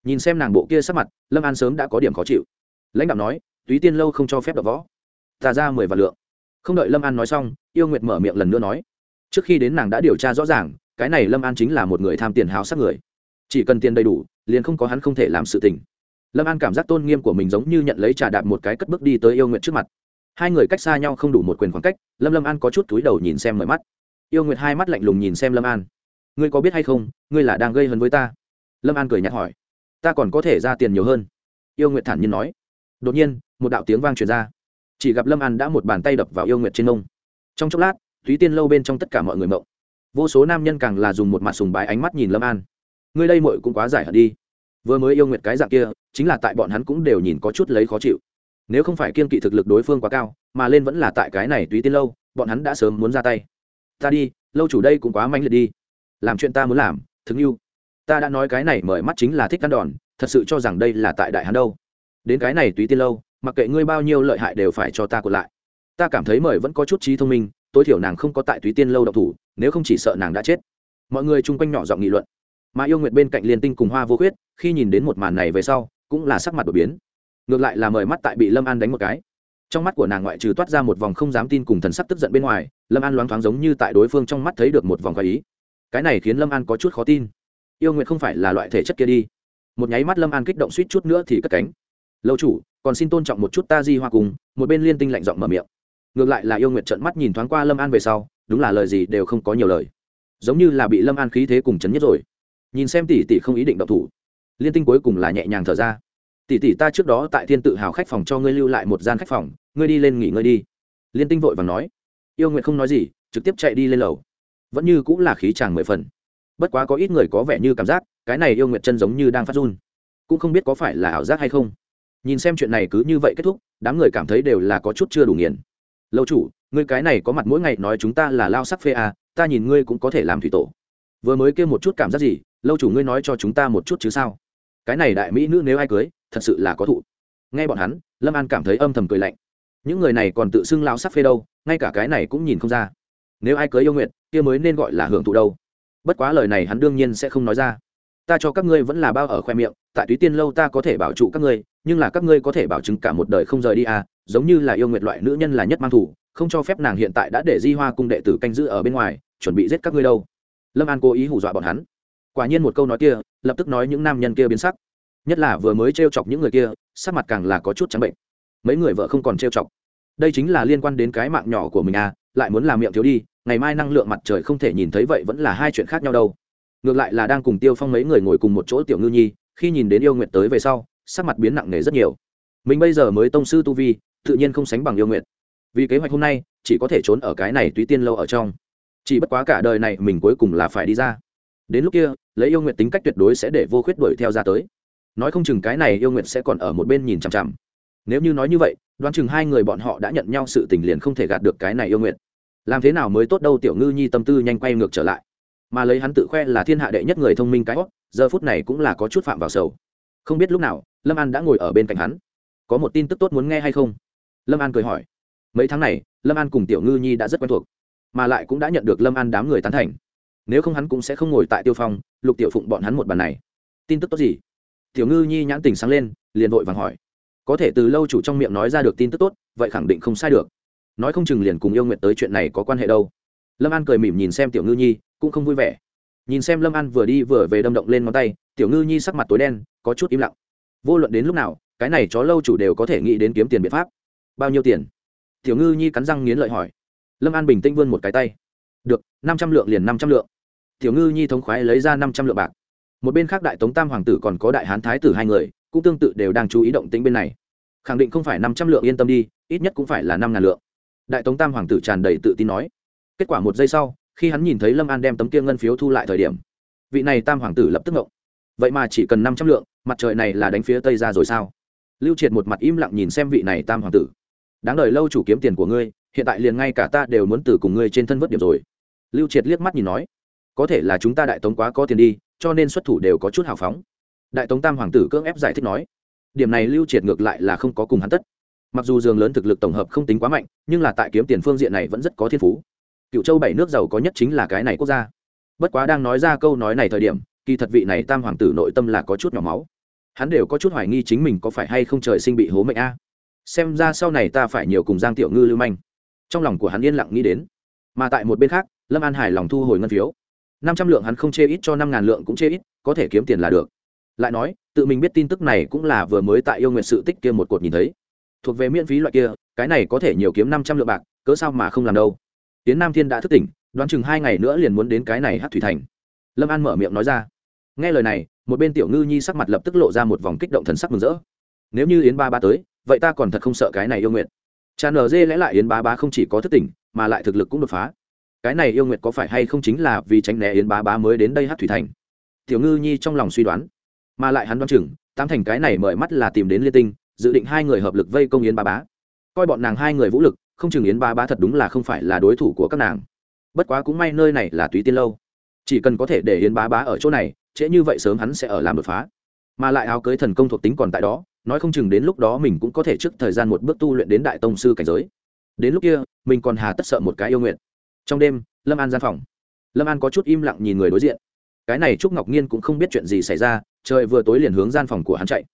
Nhìn xem nàng bộ kia sắc mặt, lâm an sớm đã có điểm khó chịu. Lãnh đạo nói, túy tiên lâu không cho phép đập võ. Ta ra mười vạn lượng. Không đợi lâm an nói xong, yêu nguyệt mở miệng lần nữa nói. Trước khi đến nàng đã điều tra rõ ràng, cái này lâm an chính là một người tham tiền háo sắc người. Chỉ cần tiền đầy đủ liền không có hắn không thể làm sự tình. Lâm an cảm giác tôn nghiêm của mình giống như nhận lấy trà đạp một cái cất bước đi tới yêu nguyện trước mặt. Hai người cách xa nhau không đủ một quyền khoảng cách, lâm lâm an có chút túi đầu nhìn xem mọi mắt. Yêu nguyệt hai mắt lạnh lùng nhìn xem lâm an. Ngươi có biết hay không, ngươi là đang gây hấn với ta? Lâm an cười nhạt hỏi. Ta còn có thể ra tiền nhiều hơn. Yêu nguyệt thản nhiên nói. Đột nhiên, một đạo tiếng vang truyền ra. Chỉ gặp lâm an đã một bàn tay đập vào yêu nguyệt trên nông trong chốc lát, thúy tiên lâu bên trong tất cả mọi người mộng. Vô số nam nhân càng là dùng một mặt sùng bái ánh mắt nhìn lâm an. Ngươi đây mội cũng quá giải hận đi vừa mới yêu nguyệt cái dạng kia, chính là tại bọn hắn cũng đều nhìn có chút lấy khó chịu. Nếu không phải kiên kỵ thực lực đối phương quá cao, mà lên vẫn là tại cái này tùy tiên lâu, bọn hắn đã sớm muốn ra tay. Ta đi, lâu chủ đây cũng quá manh liệt đi. Làm chuyện ta muốn làm, thực như. Ta đã nói cái này mời mắt chính là thích ăn đòn, thật sự cho rằng đây là tại đại hắn đâu. Đến cái này tùy tiên lâu, mặc kệ ngươi bao nhiêu lợi hại đều phải cho ta còn lại. Ta cảm thấy mời vẫn có chút trí thông minh, tối thiểu nàng không có tại túy tiên lâu độc thủ, nếu không chỉ sợ nàng đã chết. Mọi người chung quanh nhỏ giọng nghị luận mà yêu nguyệt bên cạnh liên tinh cùng hoa vô khuyết, khi nhìn đến một màn này về sau, cũng là sắc mặt đột biến. Ngược lại là mời mắt tại bị lâm an đánh một cái. Trong mắt của nàng ngoại trừ toát ra một vòng không dám tin cùng thần sắc tức giận bên ngoài, lâm an loáng thoáng giống như tại đối phương trong mắt thấy được một vòng gợi ý. Cái này khiến lâm an có chút khó tin. Yêu nguyện không phải là loại thể chất kia đi. Một nháy mắt lâm an kích động suýt chút nữa thì cất cánh. Lâu chủ, còn xin tôn trọng một chút ta di hoa cùng. Một bên liên tinh lạnh giọng mở miệng. Ngược lại là yêu nguyện trợn mắt nhìn thoáng qua lâm an về sau, đúng là lời gì đều không có nhiều lời. Giống như là bị lâm an khí thế cùng chấn nhất rồi nhìn xem tỷ tỷ không ý định động thủ. Liên tinh cuối cùng là nhẹ nhàng thở ra. Tỷ tỷ ta trước đó tại thiên tự hào khách phòng cho ngươi lưu lại một gian khách phòng ngươi đi lên nghỉ ngơi đi. Liên tinh vội và nói. Yêu nguyện không nói gì trực tiếp chạy đi lên lầu. Vẫn như cũng là khí chàng mười phần. Bất quá có ít người có vẻ như cảm giác cái này yêu nguyện chân giống như đang phát run. Cũng không biết có phải là ảo giác hay không. Nhìn xem chuyện này cứ như vậy kết thúc đám người cảm thấy đều là có chút chưa đủ nghiền. Lâu chủ ngươi cái này có mặt mỗi ngày nói chúng ta là lao sắc phê à, ta nhìn ngươi cũng có thể làm thủy tổ. Vừa mới kêu một chút cảm giác gì lâu chủ ngươi nói cho chúng ta một chút chứ sao? Cái này đại mỹ nữ nếu ai cưới, thật sự là có thụ. Nghe bọn hắn, lâm an cảm thấy âm thầm cười lạnh. Những người này còn tự xưng lao sắc phê đâu, ngay cả cái này cũng nhìn không ra. Nếu ai cưới yêu nguyện kia mới nên gọi là hưởng thụ đâu. Bất quá lời này hắn đương nhiên sẽ không nói ra. Ta cho các ngươi vẫn là bao ở khoe miệng, tại túy tiên lâu ta có thể bảo trụ các ngươi, nhưng là các ngươi có thể bảo chứng cả một đời không rời đi à giống như là yêu nguyện loại nữ nhân là nhất mang thủ, không cho phép nàng hiện tại đã để di hoa cung đệ tử canh giữ ở bên ngoài, chuẩn bị giết các ngươi đâu. Lâm an cố ý hù dọa bọn hắn quả nhiên một câu nói kia, lập tức nói những nam nhân kia biến sắc. Nhất là vừa mới t r e o chọc những người kia, sắc mặt càng là có chút trắng bệnh. Mấy người vợ không còn t r e o chọc. Đây chính là liên quan đến cái mạng nhỏ của mình à lại muốn làm miệng thiếu đi, ngày mai năng lượng mặt trời không thể nhìn thấy vậy vẫn là hai chuyện khác nhau đâu. Ngược lại là đang cùng tiêu phong mấy người ngồi cùng một chỗ tiểu ngư nhi, khi nhìn đến yêu nguyện tới về sau, sắc mặt biến nặng nề rất nhiều. Mình bây giờ mới tông sư tu vi, tự nhiên không sánh bằng yêu nguyện vì kế hoạch hôm nay, chỉ có thể trốn ở cái này túy tiên lâu ở trong. Chỉ bất quá cả đời này mình cuối cùng là phải đi ra đến lúc kia, lấy yêu nguyện tính cách tuyệt đối sẽ để vô khuyết đuổi theo ra tới. Nói không chừng cái này yêu nguyện sẽ còn ở một bên nhìn chằm chằm. Nếu như nói như vậy, đoán chừng hai người bọn họ đã nhận nhau sự tình liền không thể gạt được cái này yêu nguyện làm thế nào mới tốt đâu tiểu ngư nhi tâm tư nhanh quay ngược trở lại. Mà lấy hắn tự khoe là thiên hạ đệ nhất người thông minh cái hót giờ phút này cũng là có chút phạm vào sầu. Không biết lúc nào, lâm an đã ngồi ở bên cạnh hắn. Có một tin tức tốt muốn nghe hay không? Lâm an cười hỏi. Mấy tháng này, lâm an cùng tiểu ngư nhi đã rất quen thuộc, mà lại cũng đã nhận được lâm an đám người tán thành nếu không hắn cũng sẽ không ngồi tại tiêu phong, lục tiểu phụng bọn hắn một bàn này. Tin tức tốt gì? Tiểu ngư nhi nhãn tình sáng lên, liền vội vàng hỏi. Có thể từ lâu chủ trong miệng nói ra được tin tức tốt, vậy khẳng định không sai được. Nói không chừng liền cùng yêu nguyện tới chuyện này có quan hệ đâu. Lâm an cười mỉm nhìn xem tiểu ngư nhi, cũng không vui vẻ. Nhìn xem lâm an vừa đi vừa về đâm động lên ngón tay, tiểu ngư nhi sắc mặt tối đen, có chút im lặng. Vô luận đến lúc nào, cái này chó lâu chủ đều có thể nghĩ đến kiếm tiền biện pháp. Bao nhiêu tiền? Tiểu ngư nhi cắn răng nghiến lợi hỏi. Lâm an bình tĩnh vươn một cái tay được, năm trăm lượng liền năm trăm lượng. Tiểu ngư nhi thống khoái lấy ra năm trăm lượng bạc. Một bên khác đại tống tam hoàng tử còn có đại hán thái tử hai người, cũng tương tự đều đang chú ý động tĩnh bên này. Khẳng định không phải năm trăm lượng yên tâm đi, ít nhất cũng phải là năm ngàn lượng. Đại tống tam hoàng tử tràn đầy tự tin nói. Kết quả một giây sau, khi hắn nhìn thấy lâm an đem tấm kia ngân phiếu thu lại thời điểm, vị này tam hoàng tử lập tức ngộng. Vậy mà chỉ cần năm trăm lượng, mặt trời này là đánh phía tây ra rồi sao? Lưu triệt một mặt im lặng nhìn xem vị này tam hoàng tử. Đáng đời lâu chủ kiếm tiền của ngươi, hiện tại liền ngay cả ta đều muốn từ cùng ngươi trên thân vớt điểm rồi lưu triệt liếc mắt nhìn nói, có thể là chúng ta đại tống quá có tiền đi, cho nên xuất thủ đều có chút hào phóng. Đại tống tam hoàng tử cưỡng ép giải thích nói, điểm này lưu triệt ngược lại là không có cùng hắn tất. Mặc dù giường lớn thực lực tổng hợp không tính quá mạnh, nhưng là tại kiếm tiền phương diện này vẫn rất có thiên phú. Cựu châu bảy nước giàu có nhất chính là cái này quốc gia. Bất quá đang nói ra câu nói này thời điểm, kỳ thật vị này tam hoàng tử nội tâm là có chút nhỏ máu. Hắn đều có chút hoài nghi chính mình có phải hay không trời sinh bị hố mệnh a. Xem ra sau này ta phải nhiều cùng giang tiểu ngư lưu manh. Trong lòng của hắn yên lặng nghĩ đến. Mà tại một bên khác lâm an hải lòng thu hồi ngân phiếu. Năm trăm lượng hắn không chê ít cho năm ngàn lượng cũng chê ít, có thể kiếm tiền là được. Lại nói, tự mình biết tin tức này cũng là vừa mới tại yêu nguyện sự tích kia một cột nhìn thấy. Thuộc về miễn phí loại kia, cái này có thể nhiều kiếm năm trăm lượng bạc, cớ sao mà không làm đâu. Tiến nam thiên đã thức tỉnh, đoán chừng hai ngày nữa liền muốn đến cái này hát thủy thành. Lâm an mở miệng nói ra. Nghe lời này, một bên tiểu ngư nhi sắc mặt lập tức lộ ra một vòng kích động thần sắc mừng rỡ. Nếu như yến ba ba tới, vậy ta còn thật không sợ cái này yêu nguyện cha nở dê lẽ lại yến ba ba không chỉ có thức tỉnh, mà lại thực lực cũng đột phá cái này yêu nguyệt có phải hay không chính là vì tránh né yến bá bá mới đến đây hát thủy thành? Tiểu ngư nhi trong lòng suy đoán, mà lại hắn đoán chừng tam thành cái này mời mắt là tìm đến liên tinh, dự định hai người hợp lực vây công yến bá bá. Coi bọn nàng hai người vũ lực, không chừng yến bá bá thật đúng là không phải là đối thủ của các nàng. Bất quá cũng may nơi này là túy tiên lâu, chỉ cần có thể để yến bá bá ở chỗ này, trễ như vậy sớm hắn sẽ ở làm đột phá. Mà lại áo cưới thần công thuộc tính còn tại đó, nói không chừng đến lúc đó mình cũng có thể trước thời gian một bước tu luyện đến đại tông sư cảnh giới. Đến lúc kia, mình còn hà tất sợ một cái yêu nguyện trong đêm, lâm an gian phòng. Lâm an có chút im lặng nhìn người đối diện. Cái này trúc ngọc nhiên cũng không biết chuyện gì xảy ra, trời vừa tối liền hướng gian phòng của hắn chạy.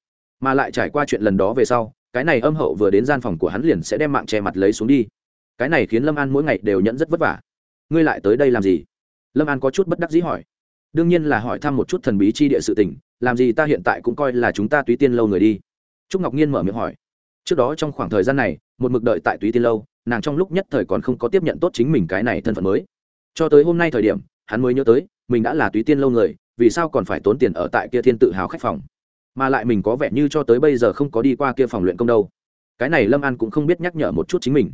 Mà lại trải qua chuyện lần đó về sau, cái này âm hậu vừa đến gian phòng của hắn liền sẽ đem mạng che mặt lấy xuống đi. Cái này khiến lâm an mỗi ngày đều nhận rất vất vả. Ngươi lại tới đây làm gì? Lâm an có chút bất đắc dĩ hỏi. Đương nhiên là hỏi thăm một chút thần bí chi địa sự tình, làm gì ta hiện tại cũng coi là chúng ta túy tiên lâu người đi. Trúc ngọc nhiên mở miệng hỏi. Trước đó trong khoảng thời gian này, một mực đợi tại túy tiên lâu nàng trong lúc nhất thời còn không có tiếp nhận tốt chính mình cái này thân phận mới. Cho tới hôm nay thời điểm, hắn mới nhớ tới, mình đã là túy tiên lâu người, vì sao còn phải tốn tiền ở tại kia thiên tự hào khách phòng? Mà lại mình có vẻ như cho tới bây giờ không có đi qua kia phòng luyện công đâu. Cái này lâm an cũng không biết nhắc nhở một chút chính mình.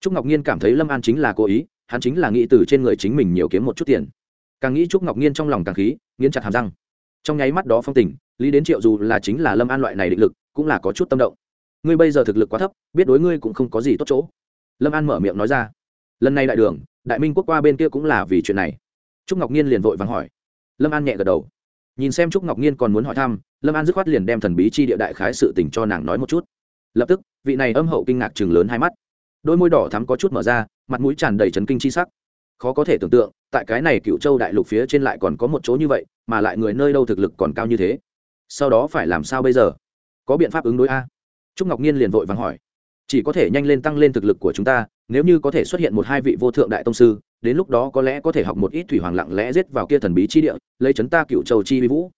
Trúc ngọc nhiên cảm thấy lâm an chính là cố ý, hắn chính là nghĩ từ trên người chính mình nhiều kiếm một chút tiền. Càng nghĩ trúc ngọc nhiên trong lòng càng khí, nghiến chặt hàm răng. Trong nháy mắt đó phong tình, lý đến triệu dù là chính là lâm an loại này định lực, cũng là có chút tâm động. Ngươi bây giờ thực lực quá thấp, biết đối ngươi cũng không có gì tốt chỗ lâm an mở miệng nói ra lần này đại đường đại minh quốc qua bên kia cũng là vì chuyện này trúc ngọc nhiên liền vội vắng hỏi lâm an nhẹ gật đầu nhìn xem trúc ngọc nhiên còn muốn hỏi thăm lâm an dứt khoát liền đem thần bí chi địa đại khái sự tình cho nàng nói một chút lập tức vị này âm hậu kinh ngạc chừng lớn hai mắt đôi môi đỏ thắm có chút mở ra mặt mũi tràn đầy trấn kinh chi sắc khó có thể tưởng tượng tại cái này cựu châu đại lục phía trên lại còn có một chỗ như vậy mà lại người nơi đâu thực lực còn cao như thế sau đó phải làm sao bây giờ có biện pháp ứng đối a trúc ngọc nhiên liền vội vàng hỏi chỉ có thể nhanh lên tăng lên thực lực của chúng ta, nếu như có thể xuất hiện một hai vị vô thượng đại tông sư, đến lúc đó có lẽ có thể học một ít thủy hoàng lặng lẽ giết vào kia thần bí chi địa, lấy chấn ta cựu châu chi vi vũ.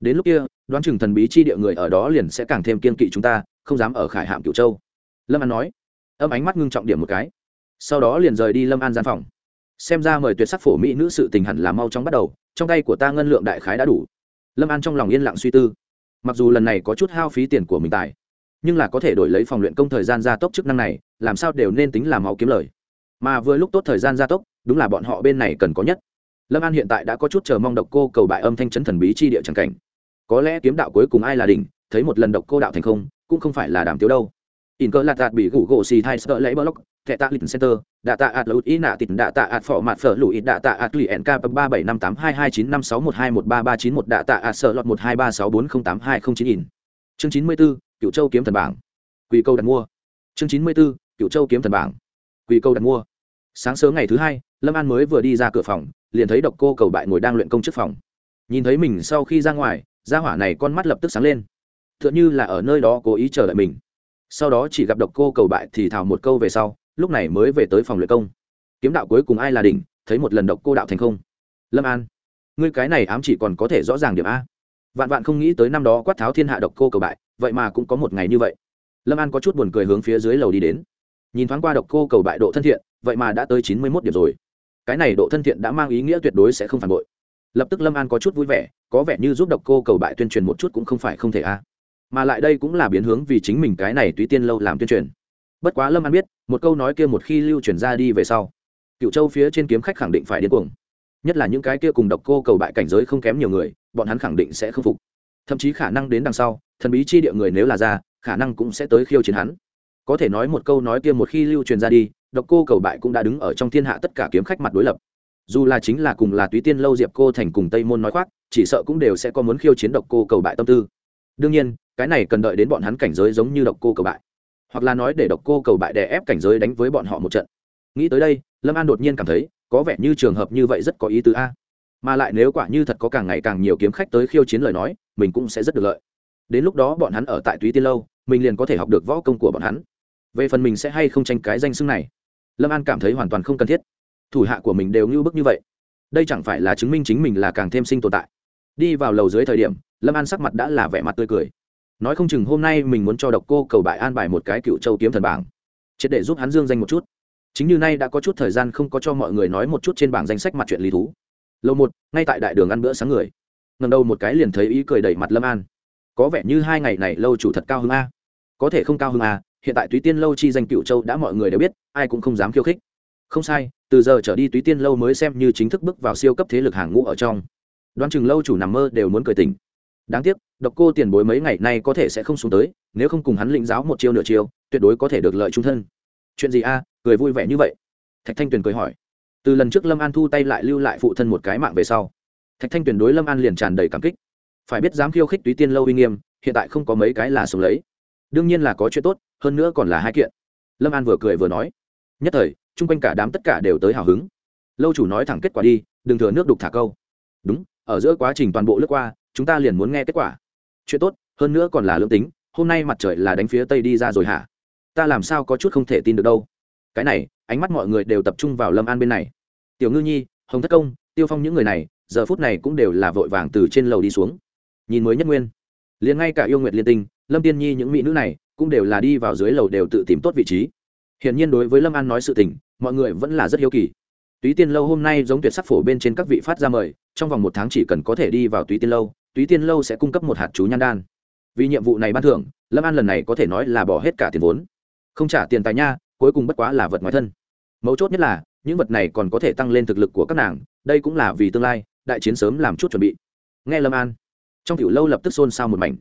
Đến lúc kia, đoán chừng thần bí chi địa người ở đó liền sẽ càng thêm kiên kỵ chúng ta, không dám ở khải hạm cựu châu. Lâm an nói. Âm ánh mắt ngưng trọng điểm một cái. Sau đó liền rời đi lâm an gian phòng. Xem ra mời tuyệt sắc phổ mỹ nữ sự tình hẳn là mau chóng bắt đầu, trong tay của ta ngân lượng đại khái đã đủ. Lâm an trong lòng yên lặng suy tư. Mặc dù lần này có chút hao phí tiền của mình tài nhưng là có thể đổi lấy phòng luyện công thời gian gia tốc chức năng này, làm sao đều nên tính là máu kiếm lời. Mà vừa lúc tốt thời gian gia tốc, đúng là bọn họ bên này cần có nhất. Lâm an hiện tại đã có chút chờ mong độc cô cầu bại âm thanh chấn thần bí chi địa tràng cảnh. Có lẽ kiếm đạo cuối cùng ai là đỉnh, thấy một lần độc cô đạo thành không, cũng không phải là đàm tiếu đâu. In cơ lạt đạt bị gủ gỗ xì thai sợ lấy block, thẻ tạ lịch center, đạ tạ ạt lụt ý nạ tịt, đạ tạ ạt phỏ mặt phở lụi, đạ tạ ạt lì nk ba bảy năm tám hai hai chín năm sáu một hai một ba ba chín một, đạ tạ ạt sợ lọt một hai ba sáu bốn không tám hai không chín in. Chương chín mươi bốn cựu châu kiếm thần bảng. Quỳ câu đặt mua. Chương chín mươi bốn cựu châu kiếm thần bảng. Quỳ câu đặt mua. Sáng sớm ngày thứ hai, lâm an mới vừa đi ra cửa phòng, liền thấy độc cô cầu bại ngồi đang luyện công trước phòng. Nhìn thấy mình sau khi ra ngoài ra hỏa này con mắt lập tức sáng lên. T h ư ợ n h ư là ở nơi đó cố ý chờ đợi mình. Sau đó chỉ gặp độc cô cầu bại thì thào một câu về sau, lúc này mới về tới phòng luyện công. Kiếm đạo cuối cùng ai là đỉnh, thấy một lần độc cô đạo thành không? Lâm an, ngươi cái này ám chỉ còn có thể rõ ràng điểm a. Vạn vạn không nghĩ tới năm đó quát tháo thiên hạ độc cô cầu bại vậy mà cũng có một ngày như vậy. Lâm an có chút buồn cười hướng phía dưới lầu đi đến. Nhìn thoáng qua độc cô cầu bại độ thân thiện, vậy mà đã tới chín mươi mốt điểm rồi. Cái này độ thân thiện đã mang ý nghĩa tuyệt đối sẽ không phản bội. Lập tức lâm an có chút vui vẻ, có vẻ như giúp độc cô cầu bại tuyên truyền một chút cũng không phải không thể a. Mà lại đây cũng là biến hướng vì chính mình cái này túy tiên lâu làm tuyên truyền. Bất quá lâm an biết, một câu nói kia một khi lưu truyền ra đi về sau cựu châu phía trên kiếm khách khẳng định phải điên cuồng. Nhất là những cái kia cùng độc cô cầu bại cảnh giới không kém nhiều người, bọn hắn khẳng định sẽ không phục. Thậm chí khả năng đến đằng sau thần bí chi địa người nếu là ra, khả năng cũng sẽ tới khiêu chiến hắn. Có thể nói một câu nói kia một khi lưu truyền ra đi, độc cô cầu bại cũng đã đứng ở trong thiên hạ tất cả kiếm khách mặt đối lập. Dù là chính là cùng là túy tiên lâu diệp cô thành cùng tây môn nói khoác, chỉ sợ cũng đều sẽ có muốn khiêu chiến độc cô cầu bại tâm tư. Đương nhiên, cái này cần đợi đến bọn hắn cảnh giới giống như độc cô cầu bại. Hoặc là nói để độc cô cầu bại đè ép cảnh giới đánh với bọn họ một trận. Nghĩ tới đây, lâm an đột nhiên cảm thấy, có vẻ như trường hợp như vậy rất có ý tứ a. Mà lại nếu quả như thật có càng ngày càng nhiều kiếm khách tới khiêu chiến lời nói, mình cũng sẽ rất được lợi đến lúc đó bọn hắn ở tại túy tiên lâu, mình liền có thể học được võ công của bọn hắn. Về phần mình sẽ hay không tranh cái danh xưng này, lâm an cảm thấy hoàn toàn không cần thiết. Thủ hạ của mình đều ngưu bức như vậy. Đây chẳng phải là chứng minh chính mình là càng thêm sinh tồn tại. Đi vào lầu dưới thời điểm, lâm an sắc mặt đã là vẻ mặt tươi cười. Nói không chừng hôm nay mình muốn cho độc cô cầu bại an bài một cái cựu châu kiếm thần bảng, triệt để giúp hắn dương danh một chút. Chính như nay đã có chút thời gian không có cho mọi người nói một chút trên bảng danh sách mặt chuyện lý thú. Lâu một, ngay tại đại đường ăn bữa sáng người. Ngần đầu một cái liền thấy ý cười đẩy mặt lâm an có vẻ như hai ngày này lâu chủ thật cao hơn a. Có thể không cao hơn a, hiện tại túy tiên lâu chi danh cựu châu đã mọi người đều biết, ai cũng không dám khiêu khích. Không sai, từ giờ trở đi túy tiên lâu mới xem như chính thức bước vào siêu cấp thế lực hàng ngũ ở trong. Đoán chừng lâu chủ nằm mơ đều muốn cười tỉnh. Đáng tiếc, độc cô tiền bối mấy ngày nay có thể sẽ không xuống tới, nếu không cùng hắn lĩnh giáo một chiêu nửa chiêu, tuyệt đối có thể được lợi trung thân. Chuyện gì a, cười vui vẻ như vậy? Thạch thanh tuyền cười hỏi. Từ lần trước lâm an thu tay lại lưu lại phụ thân một cái mạng về sau, thạch thanh tuyền đối lâm an liền tràn đầy cảm kích phải biết dám khiêu khích túy tiên lâu uy nghiêm, hiện tại không có mấy cái là sống lấy. Đương nhiên là có chuyện tốt, hơn nữa còn là hai kiện. Lâm an vừa cười vừa nói. Nhất thời, chung quanh cả đám tất cả đều tới hào hứng. Lâu chủ nói thẳng kết quả đi, đừng thừa nước đục thả câu. Đúng, ở giữa quá trình toàn bộ lướt qua, chúng ta liền muốn nghe kết quả. Chuyện tốt, hơn nữa còn là lương tính, hôm nay mặt trời là đánh phía tây đi ra rồi hả? Ta làm sao có chút không thể tin được đâu. Cái này, ánh mắt mọi người đều tập trung vào lâm an bên này. Tiểu ngư nhi, hồng thất công, tiêu phong những người này, giờ phút này cũng đều là vội vàng từ trên lầu đi xuống nhìn mới nhất nguyên. Liền ngay cả yêu nguyệt liên tinh, lâm tiên nhi những mỹ nữ này cũng đều là đi vào dưới lầu đều tự tìm tốt vị trí. Hiển nhiên đối với lâm an nói sự tình, mọi người vẫn là rất hiếu kỳ. Túy tiên lâu hôm nay giống tuyệt sắc phổ bên trên các vị phát ra mời, trong vòng một tháng chỉ cần có thể đi vào túy tiên lâu, túy tiên lâu sẽ cung cấp một hạt chú nhan đan. Vì nhiệm vụ này ban thưởng, lâm an lần này có thể nói là bỏ hết cả tiền vốn. Không trả tiền tài nha, cuối cùng bất quá là vật ngoài thân. Mấu chốt nhất là, những vật này còn có thể tăng lên thực lực của các nàng, đây cũng là vì tương lai, đại chiến sớm làm chút chuẩn bị. Nghe lâm an trong tiểu lâu lập tức xôn xao một mảnh.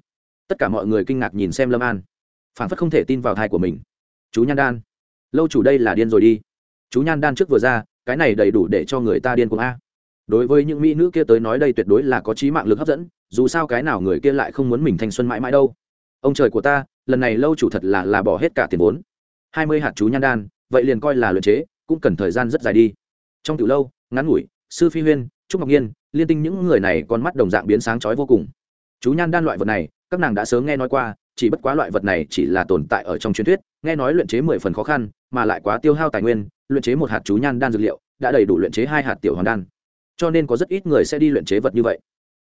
Tất cả mọi người kinh ngạc nhìn xem lâm an. Phản phất không thể tin vào thai của mình. Chú nhan đan, lâu chủ đây là điên rồi đi. Chú nhan đan trước vừa ra, cái này đầy đủ để cho người ta điên cuồng a. Đối với những mỹ nữ kia tới nói đây tuyệt đối là có trí mạng lực hấp dẫn, dù sao cái nào người kia lại không muốn mình thanh xuân mãi mãi đâu. Ông trời của ta, lần này lâu chủ thật là là bỏ hết cả tiền vốn. Hai mươi hạt chú nhan đan, vậy liền coi là luyện chế, cũng cần thời gian rất dài đi. Trong từ lâu, ngắn ngủi, sư phi huyên trúc ngọc nhiên, liên tinh những người này con mắt đồng dạng biến sáng chói vô cùng. Chú nhan đan loại vật này, các nàng đã sớm nghe nói qua, chỉ bất quá loại vật này chỉ là tồn tại ở trong truyền thuyết, nghe nói luyện chế mười phần khó khăn, mà lại quá tiêu hao tài nguyên, luyện chế một hạt chú nhan đan dược liệu, đã đầy đủ luyện chế hai hạt tiểu hoàn đan. Cho nên có rất ít người sẽ đi luyện chế vật như vậy.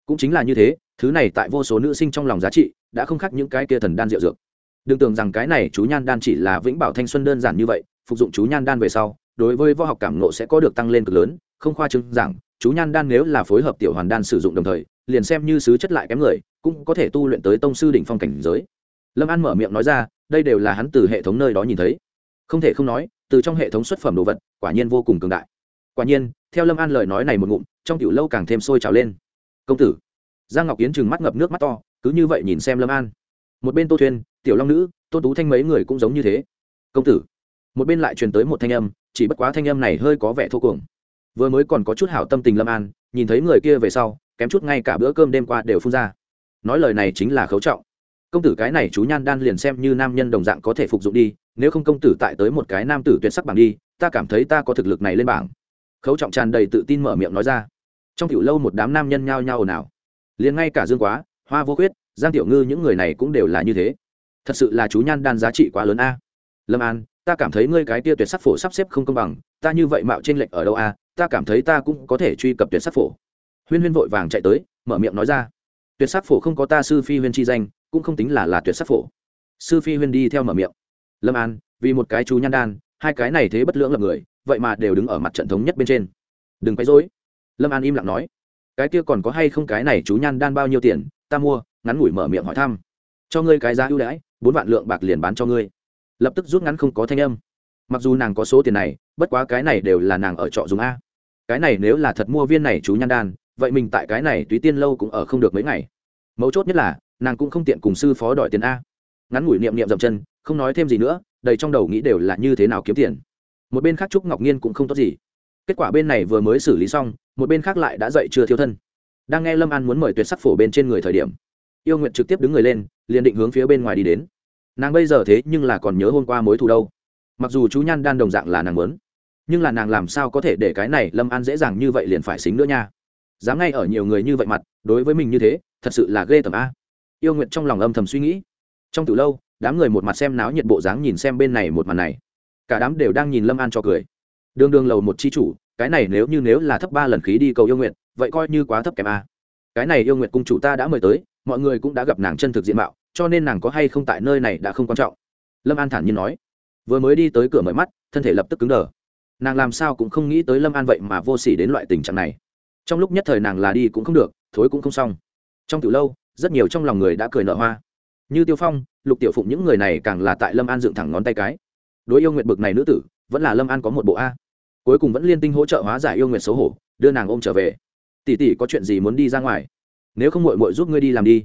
Cũng chính là như thế, thứ này tại vô số nữ sinh trong lòng giá trị, đã không khác những cái kia thần đan rượu dược. Đừng tưởng rằng cái này chú nhan đan chỉ là vĩnh bảo thanh xuân đơn giản như vậy, phục dụng chú nhan đan về sau, đối với võ học cảm nộ sẽ có được tăng lên cực lớn, không khoa chứng rằng chú nhan đan nếu là phối hợp tiểu hoàn đan sử dụng đồng thời, liền xem như sứ chất lại kém người, cũng có thể tu luyện tới tông sư đỉnh phong cảnh giới. Lâm an mở miệng nói ra, đây đều là hắn từ hệ thống nơi đó nhìn thấy. Không thể không nói, từ trong hệ thống xuất phẩm đồ vật, quả nhiên vô cùng cường đại. Quả nhiên, theo lâm an lời nói này một ngụm, trong tiểu lâu càng thêm sôi trào lên. Công tử. Giang ngọc yến chừng mắt ngập nước mắt to, cứ như vậy nhìn xem lâm an. Một bên tô thuyên tiểu long nữ, tô tú thanh mấy người cũng giống như thế. Công tử. Một bên lại truyền tới một thanh âm, chỉ bất quá thanh âm này hơi có vẻ thô cuồng vừa mới còn có chút hảo tâm tình lâm an, nhìn thấy người kia về sau, kém chút ngay cả bữa cơm đêm qua đều phun ra. Nói lời này chính là khấu trọng. Công tử cái này chú nhan đan liền xem như nam nhân đồng dạng có thể phục dụng đi, nếu không công tử tại tới một cái nam tử tuyệt sắc bảng đi, ta cảm thấy ta có thực lực này lên bảng. Khấu trọng tràn đầy tự tin mở miệng nói ra. Trong tiểu lâu một đám nam nhân nhao nhao ồn ào. Liền ngay cả dương quá, hoa vô khuyết, giang tiểu ngư những người này cũng đều là như thế. Thật sự là chú nhan đan giá trị quá lớn a. Lâm an, ta cảm thấy ngươi cái tia tuyệt sắc phổ sắp xếp không công bằng, ta như vậy mạo trên lệnh ở đâu a? Ta cảm thấy ta cũng có thể truy cập tuyệt sắc phổ. Huyên huyên vội vàng chạy tới, mở miệng nói ra. Tuyệt sắc phổ không có ta sư phi huyên chi danh, cũng không tính là là tuyệt sắc phổ. Sư phi huyên đi theo mở miệng. Lâm an, vì một cái chú nhan đan, hai cái này thế bất lưỡng lập người, vậy mà đều đứng ở mặt trận thống nhất bên trên. Đừng quấy dối lâm an im lặng nói. Cái kia còn có hay không cái này chú nhan đan bao nhiêu tiền, ta mua, ngắn ngủi mở miệng hỏi thăm. Cho ngươi cái giá ưu đãi, bốn vạn lượng bạc liền bán cho ngươi. Lập tức rút ngắn không có thanh âm. Mặc dù nàng có số tiền này, bất quá cái này đều là nàng ở trọ dùng a cái này nếu là thật mua viên này chú nhan đan, vậy mình tại cái này túy tiên lâu cũng ở không được mấy ngày. Mấu chốt nhất là, nàng cũng không tiện cùng sư phó đòi tiền a. Ngắn ngủi niệm niệm dậm chân, không nói thêm gì nữa, đầy trong đầu nghĩ đều là như thế nào kiếm tiền. Một bên khác trúc ngọc nhiên cũng không tốt gì. Kết quả bên này vừa mới xử lý xong, một bên khác lại đã dậy chưa thiếu thân. Đang nghe lâm an muốn mời tuyệt sắc phổ bên trên người thời điểm, yêu nguyện trực tiếp đứng người lên, liền định hướng phía bên ngoài đi đến. Nàng bây giờ thế nhưng là còn nhớ hôm qua mối thù đâu. Mặc dù chú nhan đan đồng dạng là nàng muốn nhưng là nàng làm sao có thể để cái này lâm an dễ dàng như vậy liền phải xính nữa nha? Dám ngay ở nhiều người như vậy mặt, đối với mình như thế, thật sự là ghê tởm a. Yêu nguyện trong lòng âm thầm suy nghĩ. Trong từ lâu, đám người một mặt xem náo nhiệt bộ dáng nhìn xem bên này một màn này. Cả đám đều đang nhìn lâm an cho cười. Đương đương lầu một chi chủ, cái này nếu như nếu là thấp ba lần khí đi cầu yêu nguyện vậy coi như quá thấp kém a. Cái này yêu nguyện cung chủ ta đã mời tới, mọi người cũng đã gặp nàng chân thực diện mạo, cho nên nàng có hay không tại nơi này đã không quan trọng. Lâm an thản nhiên nói. Vừa mới đi tới cửa mở mắt, thân thể lập tức cứng đờ nàng làm sao cũng không nghĩ tới lâm an vậy mà vô s ỉ đến loại tình trạng này trong lúc nhất thời nàng là đi cũng không được thối cũng không xong trong từ lâu rất nhiều trong lòng người đã cười nở hoa như tiêu phong lục tiểu phụng những người này càng là tại lâm an dựng thẳng ngón tay cái đối yêu nguyện bực này nữ tử vẫn là lâm an có một bộ a cuối cùng vẫn liên tinh hỗ trợ hóa giải yêu nguyện xấu hổ đưa nàng ôm trở về tỷ tỷ có chuyện gì muốn đi ra ngoài nếu không mội mội giúp ngươi đi làm đi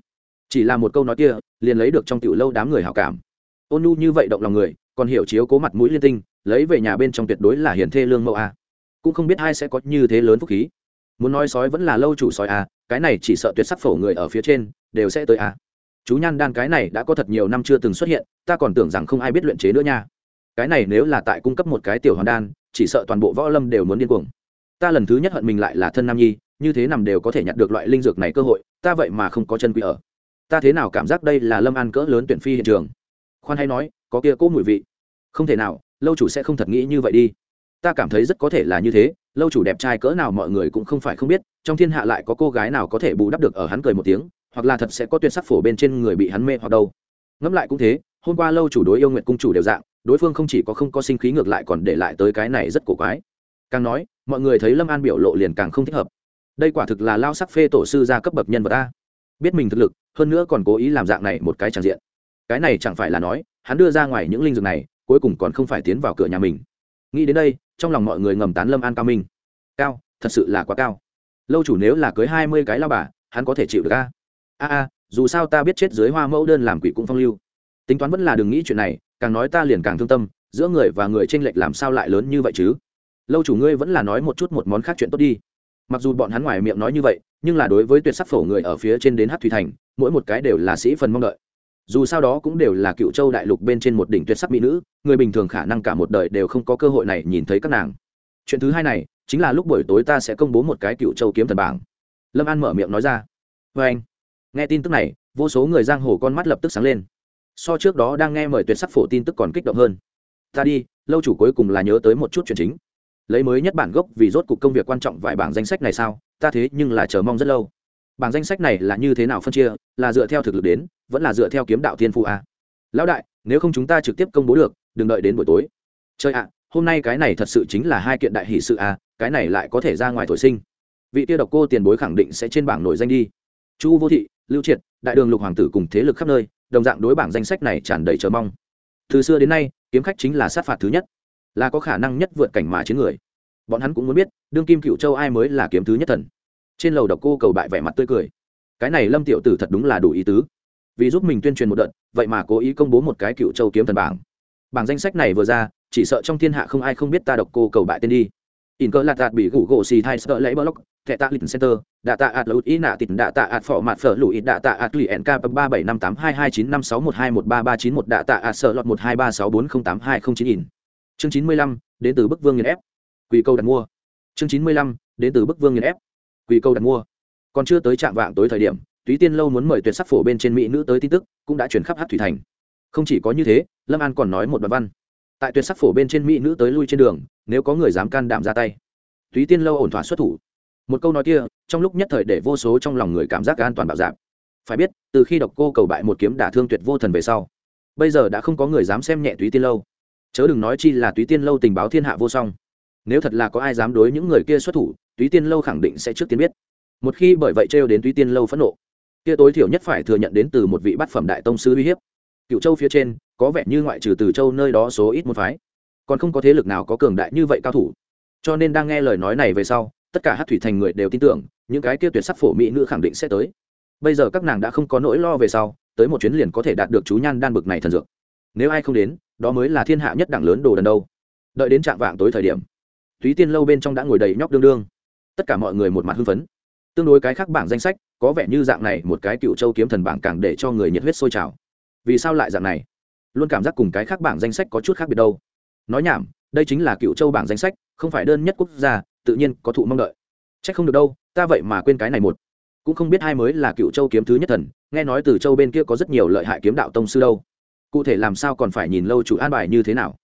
chỉ là một câu nói kia liền lấy được trong tiểu lâu đám người hảo cảm ôn nhu như vậy động lòng người còn hiểu chiếu cố mặt mũi liên tinh lấy về nhà bên trong tuyệt đối là hiền thê lương mẫu a. Cũng không biết ai sẽ có như thế lớn phúc khí. Muốn nói sói vẫn là lâu chủ sói a, cái này chỉ sợ tuyệt sắc phổ người ở phía trên đều sẽ tới a. Chú nhan đan cái này đã có thật nhiều năm chưa từng xuất hiện, ta còn tưởng rằng không ai biết luyện chế nữa nha. Cái này nếu là tại cung cấp một cái tiểu hoàn đan, chỉ sợ toàn bộ võ lâm đều muốn điên cuồng. Ta lần thứ nhất hận mình lại là thân nam nhi, như thế nằm đều có thể nhặt được loại linh dược này cơ hội, ta vậy mà không có chân quý ở. Ta thế nào cảm giác đây là lâm an cỡ lớn tuyển phi hiện trường? Khoan hay nói, có kia cố mùi vị. Không thể nào lâu chủ sẽ không thật nghĩ như vậy đi. Ta cảm thấy rất có thể là như thế, lâu chủ đẹp trai cỡ nào mọi người cũng không phải không biết, trong thiên hạ lại có cô gái nào có thể bù đắp được ở hắn cười một tiếng, hoặc là thật sẽ có tuyệt sắc phổ bên trên người bị hắn mê hoặc đâu. Ngẫm lại cũng thế, hôm qua lâu chủ đối yêu nguyện cung chủ đều dạng, đối phương không chỉ có không có sinh khí ngược lại còn để lại tới cái này rất cổ quái. Càng nói, mọi người thấy lâm an biểu lộ liền càng không thích hợp. Đây quả thực là lao sắc phê tổ sư ra cấp bậc nhân vật ta biết mình thực lực, hơn nữa còn cố ý làm dạng này một cái tràng diện. Cái này chẳng phải là nói, hắn đưa ra ngoài những linh dược này cuối cùng còn không phải tiến vào cửa nhà mình. Nghĩ đến đây, trong lòng mọi người ngầm tán lâm an cao minh. Cao, thật sự là quá cao. Lâu chủ nếu là cưới hai mươi cái lao bà, hắn có thể chịu được a a a, dù sao ta biết chết dưới hoa mẫu đơn làm quỷ cũng phong lưu. Tính toán vẫn là đừng nghĩ chuyện này, càng nói ta liền càng thương tâm, giữa người và người tranh lệch làm sao lại lớn như vậy chứ? Lâu chủ ngươi vẫn là nói một chút một món khác chuyện tốt đi. Mặc dù bọn hắn ngoài miệng nói như vậy, nhưng là đối với tuyệt sắc phổ người ở phía trên đến hát thủy thành, mỗi một cái đều là sĩ phần mong đợi dù sao đó cũng đều là cựu châu đại lục bên trên một đỉnh tuyệt sắc mỹ nữ, người bình thường khả năng cả một đời đều không có cơ hội này nhìn thấy các nàng. Chuyện thứ hai này, chính là lúc buổi tối ta sẽ công bố một cái cựu châu kiếm thần bảng. Lâm an mở miệng nói ra. Vê anh, nghe tin tức này, vô số người giang hồ con mắt lập tức sáng lên. So trước đó đang nghe mời tuyệt sắc phổ tin tức còn kích động hơn. Ta đi, lâu chủ cuối cùng là nhớ tới một chút chuyện chính. Lấy mới nhất bản gốc vì rốt cuộc công việc quan trọng vài bảng danh sách này sao, ta thế nhưng là chờ mong rất lâu bảng danh sách này là như thế nào phân chia, là dựa theo thực lực đến, vẫn là dựa theo kiếm đạo thiên phụ a à? lão đại, nếu không chúng ta trực tiếp công bố được, đừng đợi đến buổi tối. Chơi ạ, hôm nay cái này thật sự chính là hai kiện đại hỷ sự a cái này lại có thể ra ngoài thổi sinh. Vị tiêu độc cô tiền bối khẳng định sẽ trên bảng nổi danh đi. Chu vô thị, lưu triệt, đại đường lục hoàng tử cùng thế lực khắp nơi, đồng dạng đối bảng danh sách này tràn đầy chờ mong. Từ xưa đến nay, kiếm khách chính là sát phạt thứ nhất, là có khả năng nhất vượt cảnh mà chiến người. Bọn hắn cũng muốn biết, đương kim cựu châu ai mới là kiếm thứ nhất thần trên lầu độc cô cầu bại vẻ mặt tươi cười. Cái này lâm tiểu tử thật đúng là đủ ý tứ. Vì giúp mình tuyên truyền một đợt, vậy mà cố ý công bố một cái cựu châu kiếm thần bảng. Bảng danh sách này vừa ra, chỉ sợ trong thiên hạ không ai không biết ta độc cô cầu bại tên đi. In cơ lạt tạt bị gủ gỗ xì thai sợ lấy block, thẻ tạ lịch center, đạ tạ ạt lụt ý nạ tịt, đạ tạ ạt phỏ mặt phở lụi, đạ tạ ạt lì nk ba bảy năm tám hai hai chín năm sáu một hai một ba ba chín một, đạ tạ ạt sợ lọt một hai ba sáu bốn không tám hai không chín in. Chương chín mươi lăm, đến từ bức vương nghiền ép. Quỳ câu đặt mua. Chương chín mươi lăm, đến từ bức vương nghiền ép quỳ câu đặt mua. Còn chưa tới trạm vạng tối thời điểm, túy tiên lâu muốn mời tuyệt sắc phổ bên trên mỹ nữ tới tin tức, cũng đã chuyển khắp hát thủy thành. Không chỉ có như thế, lâm an còn nói một đoạn văn. Tại tuyệt sắc phổ bên trên mỹ nữ tới lui trên đường, nếu có người dám can đảm ra tay. Túy tiên lâu ổn thỏa xuất thủ. Một câu nói kia, trong lúc nhất thời để vô số trong lòng người cảm giác an toàn bảo giảm phải biết, từ khi độc cô cầu bại một kiếm đả thương tuyệt vô thần về sau, bây giờ đã không có người dám xem nhẹ túy tiên lâu. Chớ đừng nói chi là túy tiên lâu tình báo thiên hạ vô song. Nếu thật là có ai dám đối những người kia xuất thủ túy tiên lâu khẳng định sẽ trước tiên biết. Một khi bởi vậy trêu đến túy tiên lâu phẫn nộ, kia tối thiểu nhất phải thừa nhận đến từ một vị bát phẩm đại tông sư uy hiếp. Cựu châu phía trên, có vẻ như ngoại trừ từ châu nơi đó số ít một phái, còn không có thế lực nào có cường đại như vậy cao thủ. Cho nên đang nghe lời nói này về sau, tất cả hát thủy thành người đều tin tưởng, những cái kia tuyệt sắc phổ mỹ nữ khẳng định sẽ tới. Bây giờ các nàng đã không có nỗi lo về sau, tới một chuyến liền có thể đạt được chú nhan đan bực này thần dược. Nếu ai không đến, đó mới là thiên hạ nhất đẳng lớn đồ đần đâu. Đợi đến trạng vạng tối thời điểm, túy tiên lâu bên trong đã ngồi đầy nhóc đương đương tất cả mọi người một mặt hưng phấn. Tương đối cái khác bảng danh sách, có vẻ như dạng này một cái cựu châu kiếm thần bảng càng để cho người nhiệt huyết sôi trào. Vì sao lại dạng này? Luôn cảm giác cùng cái khác bảng danh sách có chút khác biệt đâu. Nói nhảm, đây chính là cựu châu bảng danh sách, không phải đơn nhất quốc gia, tự nhiên có thụ mong đợi. C h ắ c không được đâu, ta vậy mà quên cái này một. Cũng không biết hai mới là cựu châu kiếm thứ nhất thần, nghe nói từ châu bên kia có rất nhiều lợi hại kiếm đạo tông sư đâu. Cụ thể làm sao còn phải nhìn lâu chủ an bài như thế nào?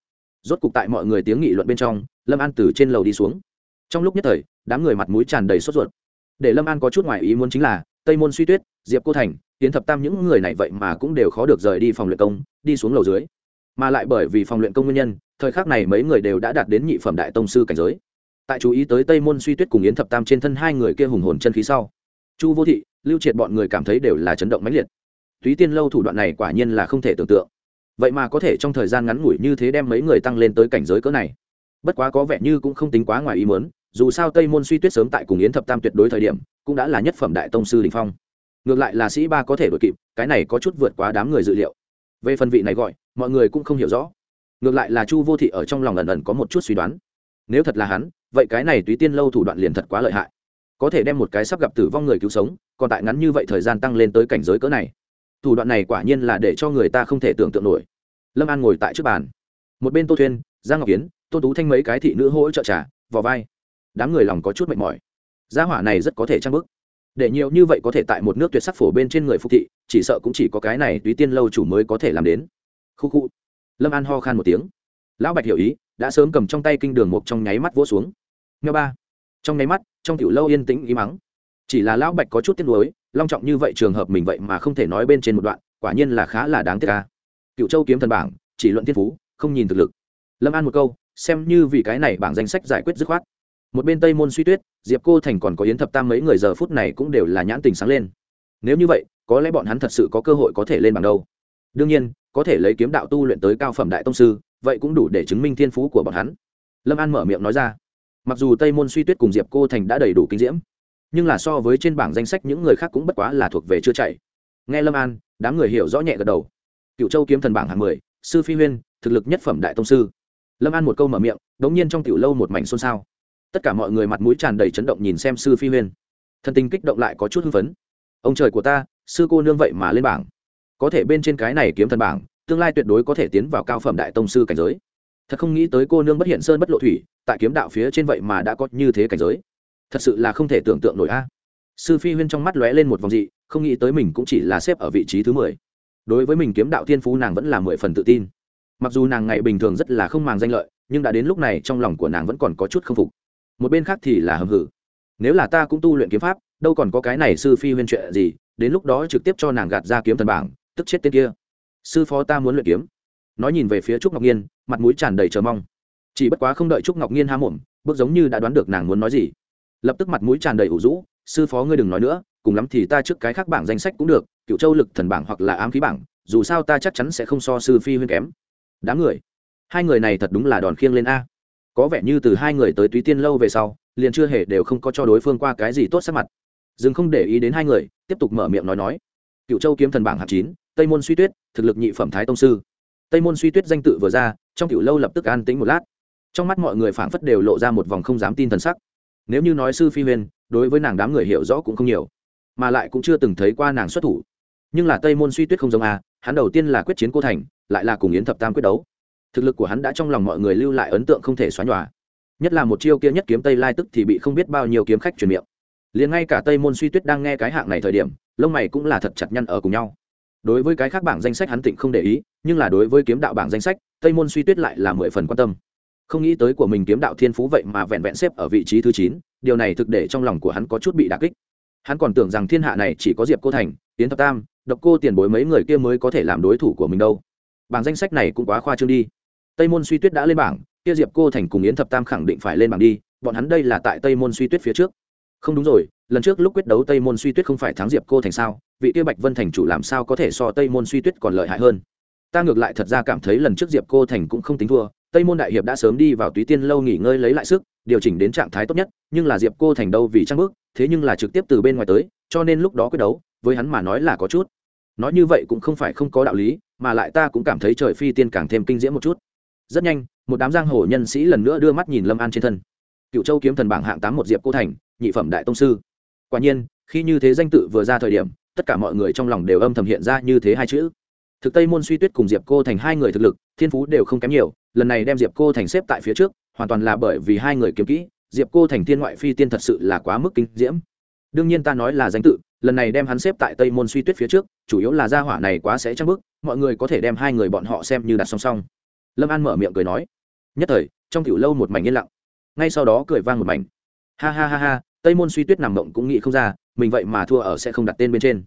Rốt cục tại mọi người tiếng nghị luận bên trong, lâm an từ trên lầu đi xuống. Trong lúc nhất thời đám người mặt mũi tràn đầy sốt ruột. Để lâm an có chút ngoài ý muốn chính là, tây môn suy tuyết, diệp cô thành tiến thập tam những người này vậy mà cũng đều khó được rời đi phòng luyện công, đi xuống lầu dưới. Mà lại bởi vì phòng luyện công nguyên nhân, thời khắc này mấy người đều đã đạt đến nhị phẩm đại tông sư cảnh giới. Tại chú ý tới tây môn suy tuyết cùng yến thập tam trên thân hai người kia hùng hồn chân khí sau, chu vô thị, lưu triệt bọn người cảm thấy đều là chấn động mãnh liệt. Túy tiên lâu thủ đoạn này quả nhiên là không thể tưởng tượng. Vậy mà có thể trong thời gian ngắn ngủi như thế đem mấy người tăng lên tới cảnh giới cỡ này. Bất quá có vẻ như cũng không tính quá ngoài ý mớn dù sao tây môn suy tuyết sớm tại cùng yến thập tam tuyệt đối thời điểm, cũng đã là nhất phẩm đại tông sư đình phong. Ngược lại là sĩ ba có thể đội kịp, cái này có chút vượt quá đám người dự liệu. Về phần vị này gọi, mọi người cũng không hiểu rõ. Ngược lại là chu vô thị ở trong lòng ẩn ẩn có một chút suy đoán. Nếu thật là hắn, vậy cái này túy tiên lâu thủ đoạn liền thật quá lợi hại. Có thể đem một cái sắp gặp tử vong người cứu sống, còn tại ngắn như vậy thời gian tăng lên tới cảnh giới cỡ này. Thủ đoạn này quả nhiên là để cho người ta không thể tưởng tượng nổi. Lâm an ngồi tại trước bàn. Một bên tô thuyên, giang ngọc kiến tôn tú thanh mấy cái thị nữ hỗ trợ trả vào vai đám người lòng có chút mệt mỏi. Gia hỏa này rất có thể trang bức. Để nhiều như vậy có thể tại một nước tuyệt sắc phổ bên trên người phục thị, chỉ sợ cũng chỉ có cái này túy tiên lâu chủ mới có thể làm đến. Khu khu. Lâm an ho khan một tiếng. Lão bạch hiểu ý, đã sớm cầm trong tay kinh đường một trong nháy mắt vỗ xuống. Nghe ba. Trong nháy mắt, trong tiểu lâu yên tĩnh ý mắng chỉ là lão bạch có chút tiếc nuối, long trọng như vậy trường hợp mình vậy mà không thể nói bên trên một đoạn, quả nhiên là khá là đáng tiếc ca cựu châu kiếm thần bảng, chỉ luận thiên phú, không nhìn thực lực. Lâm an một câu, xem như vì cái này bảng danh sách giải quyết dứt khoát một bên tây môn suy tuyết, diệp cô thành còn có yến thập tam mấy người giờ phút này cũng đều là nhãn tình sáng lên. Nếu như vậy, có lẽ bọn hắn thật sự có cơ hội có thể lên bảng đâu. Đương nhiên, có thể lấy kiếm đạo tu luyện tới cao phẩm đại tông sư, vậy cũng đủ để chứng minh thiên phú của bọn hắn. Lâm an mở miệng nói ra. Mặc dù tây môn suy tuyết cùng diệp cô thành đã đầy đủ kinh diễm, nhưng là so với trên bảng danh sách những người khác cũng bất quá là thuộc về chưa chạy. Nghe lâm an, đám người hiểu rõ nhẹ gật đầu. Cựu châu kiếm thần bảng hạng mười, sư phi huyên, thực lực nhất phẩm đại tông sư. Lâm an một câu mở miệng đ ố n g nhiên trong tiểu lâu một mảnh xôn xao tất cả mọi người mặt mũi tràn đầy chấn động nhìn xem sư phi huyên. Thân tình kích động lại có chút hưng phấn. Ông trời của ta, sư cô nương vậy mà lên bảng. Có thể bên trên cái này kiếm thần bảng, tương lai tuyệt đối có thể tiến vào cao phẩm đại tông sư cảnh giới. Thật không nghĩ tới cô nương bất hiện sơn bất lộ thủy, tại kiếm đạo phía trên vậy mà đã có như thế cảnh giới. Thật sự là không thể tưởng tượng nổi a. Sư phi huyên trong mắt lóe lên một vòng dị, không nghĩ tới mình cũng chỉ là xếp ở vị trí thứ mười. Đối với mình kiếm đạo thiên phú nàng vẫn là mười phần tự tin. Mặc dù nàng ngày bình thường rất là không màng danh lợi, nhưng đã đến lúc này trong lòng của nàng vẫn còn có chút k phục một bên khác thì là hầm hử. Nếu là ta cũng tu luyện kiếm pháp, đâu còn có cái này sư phi huyên chuyện gì, đến lúc đó trực tiếp cho nàng gạt ra kiếm thần bảng, tức chết tên kia. Sư phó ta muốn luyện kiếm. Nói nhìn về phía trúc ngọc nhiên, mặt mũi tràn đầy chờ mong. Chỉ bất quá không đợi trúc ngọc nhiên há mồm, bước giống như đã đoán được nàng muốn nói gì. Lập tức mặt mũi tràn đầy ủ rũ, sư phó ngươi đừng nói nữa, cùng lắm thì ta trước cái khác bảng danh sách cũng được cựu châu lực thần bảng hoặc là ám khí bảng, dù sao ta chắc chắn sẽ không so sư phi huyên kém. Đám người. Hai người này thật đúng là đòn khiêng lên a có vẻ như từ hai người tới túy tiên lâu về sau, liền chưa hề đều không có cho đối phương qua cái gì tốt sắc mặt. Dừng không để ý đến hai người, tiếp tục mở miệng nói nói. Cựu châu kiếm thần bảng hạt chín, tây môn suy tuyết, thực lực nhị phẩm thái tông sư. Tây môn suy tuyết danh tự vừa ra, trong cựu lâu lập tức an tính một lát. Trong mắt mọi người phảng phất đều lộ ra một vòng không dám tin thần sắc. Nếu như nói sư phi huyên, đối với nàng đám người hiểu rõ cũng không nhiều, mà lại cũng chưa từng thấy qua nàng xuất thủ. Nhưng là tây môn suy tuyết không giống a, hắn đầu tiên là quyết chiến cô thành, lại là cùng yến thập tam quyết đấu thực lực của hắn đã trong lòng mọi người lưu lại ấn tượng không thể xóa nhòa. Nhất là một chiêu kia nhất kiếm tây lai tức thì bị không biết bao nhiêu kiếm khách truyền miệng. Liền ngay cả tây môn suy tuyết đang nghe cái hạng này thời điểm, lông mày cũng là thật chặt nhăn ở cùng nhau. Đối với cái khác bảng danh sách hắn tịnh không để ý, nhưng là đối với kiếm đạo bảng danh sách, tây môn suy tuyết lại là mười phần quan tâm. Không nghĩ tới của mình kiếm đạo thiên phú vậy mà vẹn vẹn xếp ở vị trí thứ chín, điều này thực để trong lòng của hắn có chút bị đà kích. Hắn còn tưởng rằng thiên hạ này chỉ có diệp cô thành tiến thập tam, độc cô tiền bối mấy người kia mới có thể làm đối thủ của mình đâu. Bảng danh sách này cũng quá khoa trương đi tây môn suy tuyết đã lên bảng, kia diệp cô thành cùng yến thập tam khẳng định phải lên bảng đi, bọn hắn đây là tại tây môn suy tuyết phía trước. Không đúng rồi, lần trước lúc quyết đấu tây môn suy tuyết không phải thắng diệp cô thành sao, vị kia bạch vân thành chủ làm sao có thể so tây môn suy tuyết còn lợi hại hơn? Ta ngược lại thật ra cảm thấy lần trước diệp cô thành cũng không tính thua, tây môn đại hiệp đã sớm đi vào túy tiên lâu nghỉ ngơi lấy lại sức, điều chỉnh đến trạng thái tốt nhất, nhưng là diệp cô thành đâu vì trang bước, thế nhưng là trực tiếp từ bên ngoài tới, cho nên lúc đó quyết đấu, với hắn mà nói là có chút. Nói như vậy cũng không phải không có đạo lý, mà lại ta cũng cảm thấy trời phi tiên càng thêm kinh diễm một chút rất nhanh, một đám giang hồ nhân sĩ lần nữa đưa mắt nhìn lâm an trên thân. Cựu châu kiếm thần bảng hạng tám một diệp cô thành, nhị phẩm đại tông sư. Quả nhiên, khi như thế danh tự vừa ra thời điểm, tất cả mọi người trong lòng đều âm thầm hiện ra như thế hai chữ. Thực tây môn suy tuyết cùng diệp cô thành hai người thực lực, thiên phú đều không kém nhiều, lần này đem diệp cô thành xếp tại phía trước, hoàn toàn là bởi vì hai người kiếm kỹ, diệp cô thành thiên ngoại phi tiên thật sự là quá mức kinh diễm. Đương nhiên ta nói là danh tự, lần này đem hắn xếp tại tây môn suy tuyết phía trước, chủ yếu là gia hỏa này quá sẽ trăng bức mọi người có thể đem hai người bọn họ xem như đặt song song lâm an mở miệng cười nói, nhất thời, trong tiểu lâu một mảnh yên lặng. Ngay sau đó cười vang một mảnh. Ha ha ha ha, tây môn suy tuyết nằm mộng cũng nghĩ không ra, mình vậy mà thua ở sẽ không đặt tên bên trên.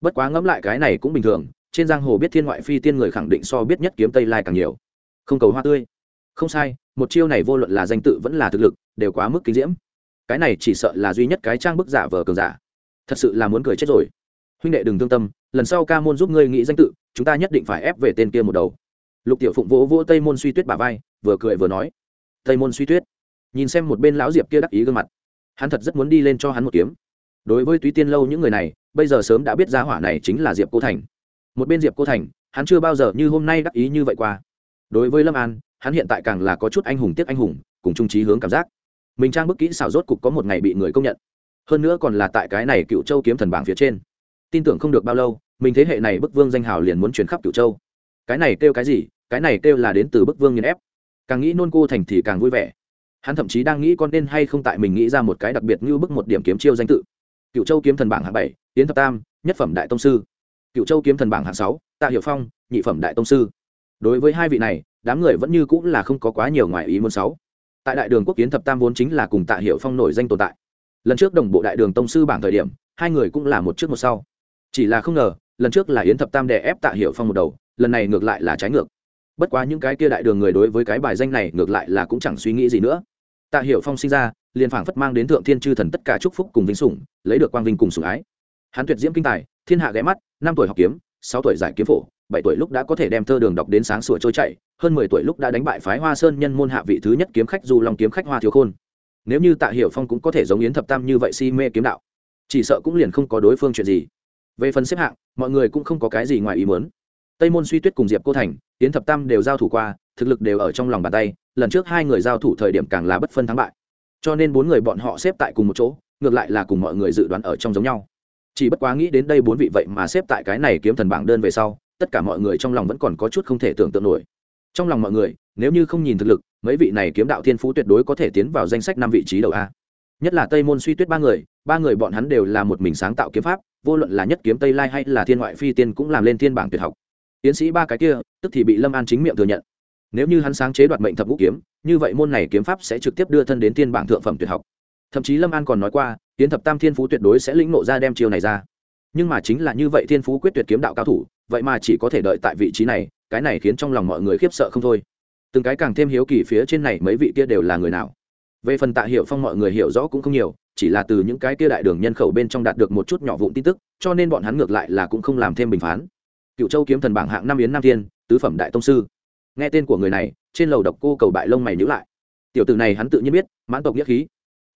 Bất quá ngẫm lại cái này cũng bình thường, trên giang hồ biết thiên ngoại phi tiên người khẳng định so biết nhất kiếm tây lai càng nhiều. Không cầu hoa tươi. Không sai, một chiêu này vô luận là danh tự vẫn là thực lực, đều quá mức kinh diễm. Cái này chỉ sợ là duy nhất cái trang bức giả vờ cường giả. Thật sự là muốn cười chết rồi. Huynh đệ đừng thương tâm, lần sau ca môn giúp ngươi nghĩ danh tự, chúng ta nhất định phải ép về tên kia một đầu lục tiểu phụng vỗ vỗ tây môn suy tuyết bà vai, vừa cười vừa nói, tây môn suy tuyết. Nhìn xem một bên lão diệp kia đắc ý gương mặt, hắn thật rất muốn đi lên cho hắn một kiếm. Đối với túy tiên lâu những người này, bây giờ sớm đã biết ra hỏa này chính là diệp cô thành. Một bên diệp cô thành, hắn chưa bao giờ như hôm nay đắc ý như vậy qua. Đối với lâm an, hắn hiện tại càng là có chút anh hùng tiếc anh hùng, cùng trung trí hướng cảm giác. Mình trang bức kỹ xảo rốt cục có một ngày bị người công nhận. Hơn nữa còn là tại cái này cựu châu kiếm thần bảng phía trên. Tin tưởng không được bao lâu, mình thế hệ này bức vương danh hào liền muốn chuyển khắp cựu châu. Cái này kêu cái gì cái này kêu là đến từ bức vương nghiền ép. Càng nghĩ nôn cô thành thì càng vui vẻ. Hắn thậm chí đang nghĩ con nên hay không tại mình nghĩ ra một cái đặc biệt như bức một điểm kiếm chiêu danh tự. Cựu châu kiếm thần bảng hạng bảy tiến thập tam, nhất phẩm đại tông sư. Cựu châu kiếm thần bảng hạng sáu, tạ hiệu phong, nhị phẩm đại tông sư. Đối với hai vị này, đám người vẫn như cũng là không có quá nhiều ngoài ý muốn sáu tại đại đường quốc kiến thập tam vốn chính là cùng tạ hiệu phong nổi danh tồn tại. Lần trước đồng bộ đại đường tông sư bảng thời điểm, hai người cũng là một trước một sau. Chỉ là không ngờ, lần trước là yến thập tam đè ép tạ hiệu phong một đầu, lần này ngược lại là trái ngược bất quá những cái kia đại đường người đối với cái bài danh này ngược lại là cũng chẳng suy nghĩ gì nữa. Tạ hiểu phong sinh ra, liền phảng phất mang đến thượng thiên chư thần tất cả chúc phúc cùng vinh sủng, lấy được quang vinh cùng sủng ái. Hắn tuyệt diễm kinh tài, thiên hạ ghé mắt, năm tuổi học kiếm, sáu tuổi giải kiếm phổ, bảy tuổi lúc đã có thể đem thơ đường đọc đến sáng sủa trôi chảy, hơn mười tuổi lúc đã đánh bại phái hoa sơn nhân môn hạ vị thứ nhất kiếm khách du long kiếm khách hoa thiếu khôn. Nếu như tạ hiểu phong cũng có thể giống yến thập tam như vậy si mê kiếm đạo, chỉ sợ cũng liền không có đối phương chuyện gì. Về phần xếp hạng, mọi người cũng không có cái gì ngoài ý muốn tây môn suy tuyết cùng diệp cô thành tiến thập tam đều giao thủ qua, thực lực đều ở trong lòng bàn tay, lần trước hai người giao thủ thời điểm càng là bất phân thắng bại. Cho nên bốn người bọn họ xếp tại cùng một chỗ, ngược lại là cùng mọi người dự đoán ở trong giống nhau. Chỉ bất quá nghĩ đến đây bốn vị vậy mà xếp tại cái này kiếm thần bảng đơn về sau, tất cả mọi người trong lòng vẫn còn có chút không thể tưởng tượng nổi. Trong lòng mọi người, nếu như không nhìn thực lực, mấy vị này kiếm đạo thiên phú tuyệt đối có thể tiến vào danh sách năm vị trí đầu a. Nhất là tây môn suy tuyết ba người ba người bọn hắn đều là một mình sáng tạo kiếm pháp, vô luận là nhất kiếm tây lai hay là thiên ngoại phi tiên cũng làm lên thiên bảng tuyệt học tiến sĩ ba cái kia, tức thì bị lâm an chính miệng thừa nhận. Nếu như hắn sáng chế đoạt mệnh thập ngũ kiếm, như vậy môn này kiếm pháp sẽ trực tiếp đưa thân đến thiên bảng thượng phẩm tuyệt học. Thậm chí lâm an còn nói qua, tiến thập tam thiên phú tuyệt đối sẽ lĩnh nộ ra đem chiêu này ra. Nhưng mà chính là như vậy thiên phú quyết tuyệt kiếm đạo cao thủ, vậy mà chỉ có thể đợi tại vị trí này, cái này khiến trong lòng mọi người khiếp sợ không thôi. Từng cái càng thêm hiếu kỳ phía trên này mấy vị kia đều là người nào. Về phần tạ hiệu phong mọi người hiểu rõ cũng không nhiều, chỉ là từ những cái kia đại đường nhân khẩu bên trong đạt được một chút nhỏ vụn tin tức, cho nên bọn hắn ngược lại là cũng không làm thêm bình phán cựu châu kiếm thần bảng hạng năm yến nam thiên, tứ phẩm đại tông sư. Nghe tên của người này, trên lầu độc cô cầu bại lông mày nhữ lại. Tiểu tử này hắn tự nhiên biết, mãn tộc nghĩa khí.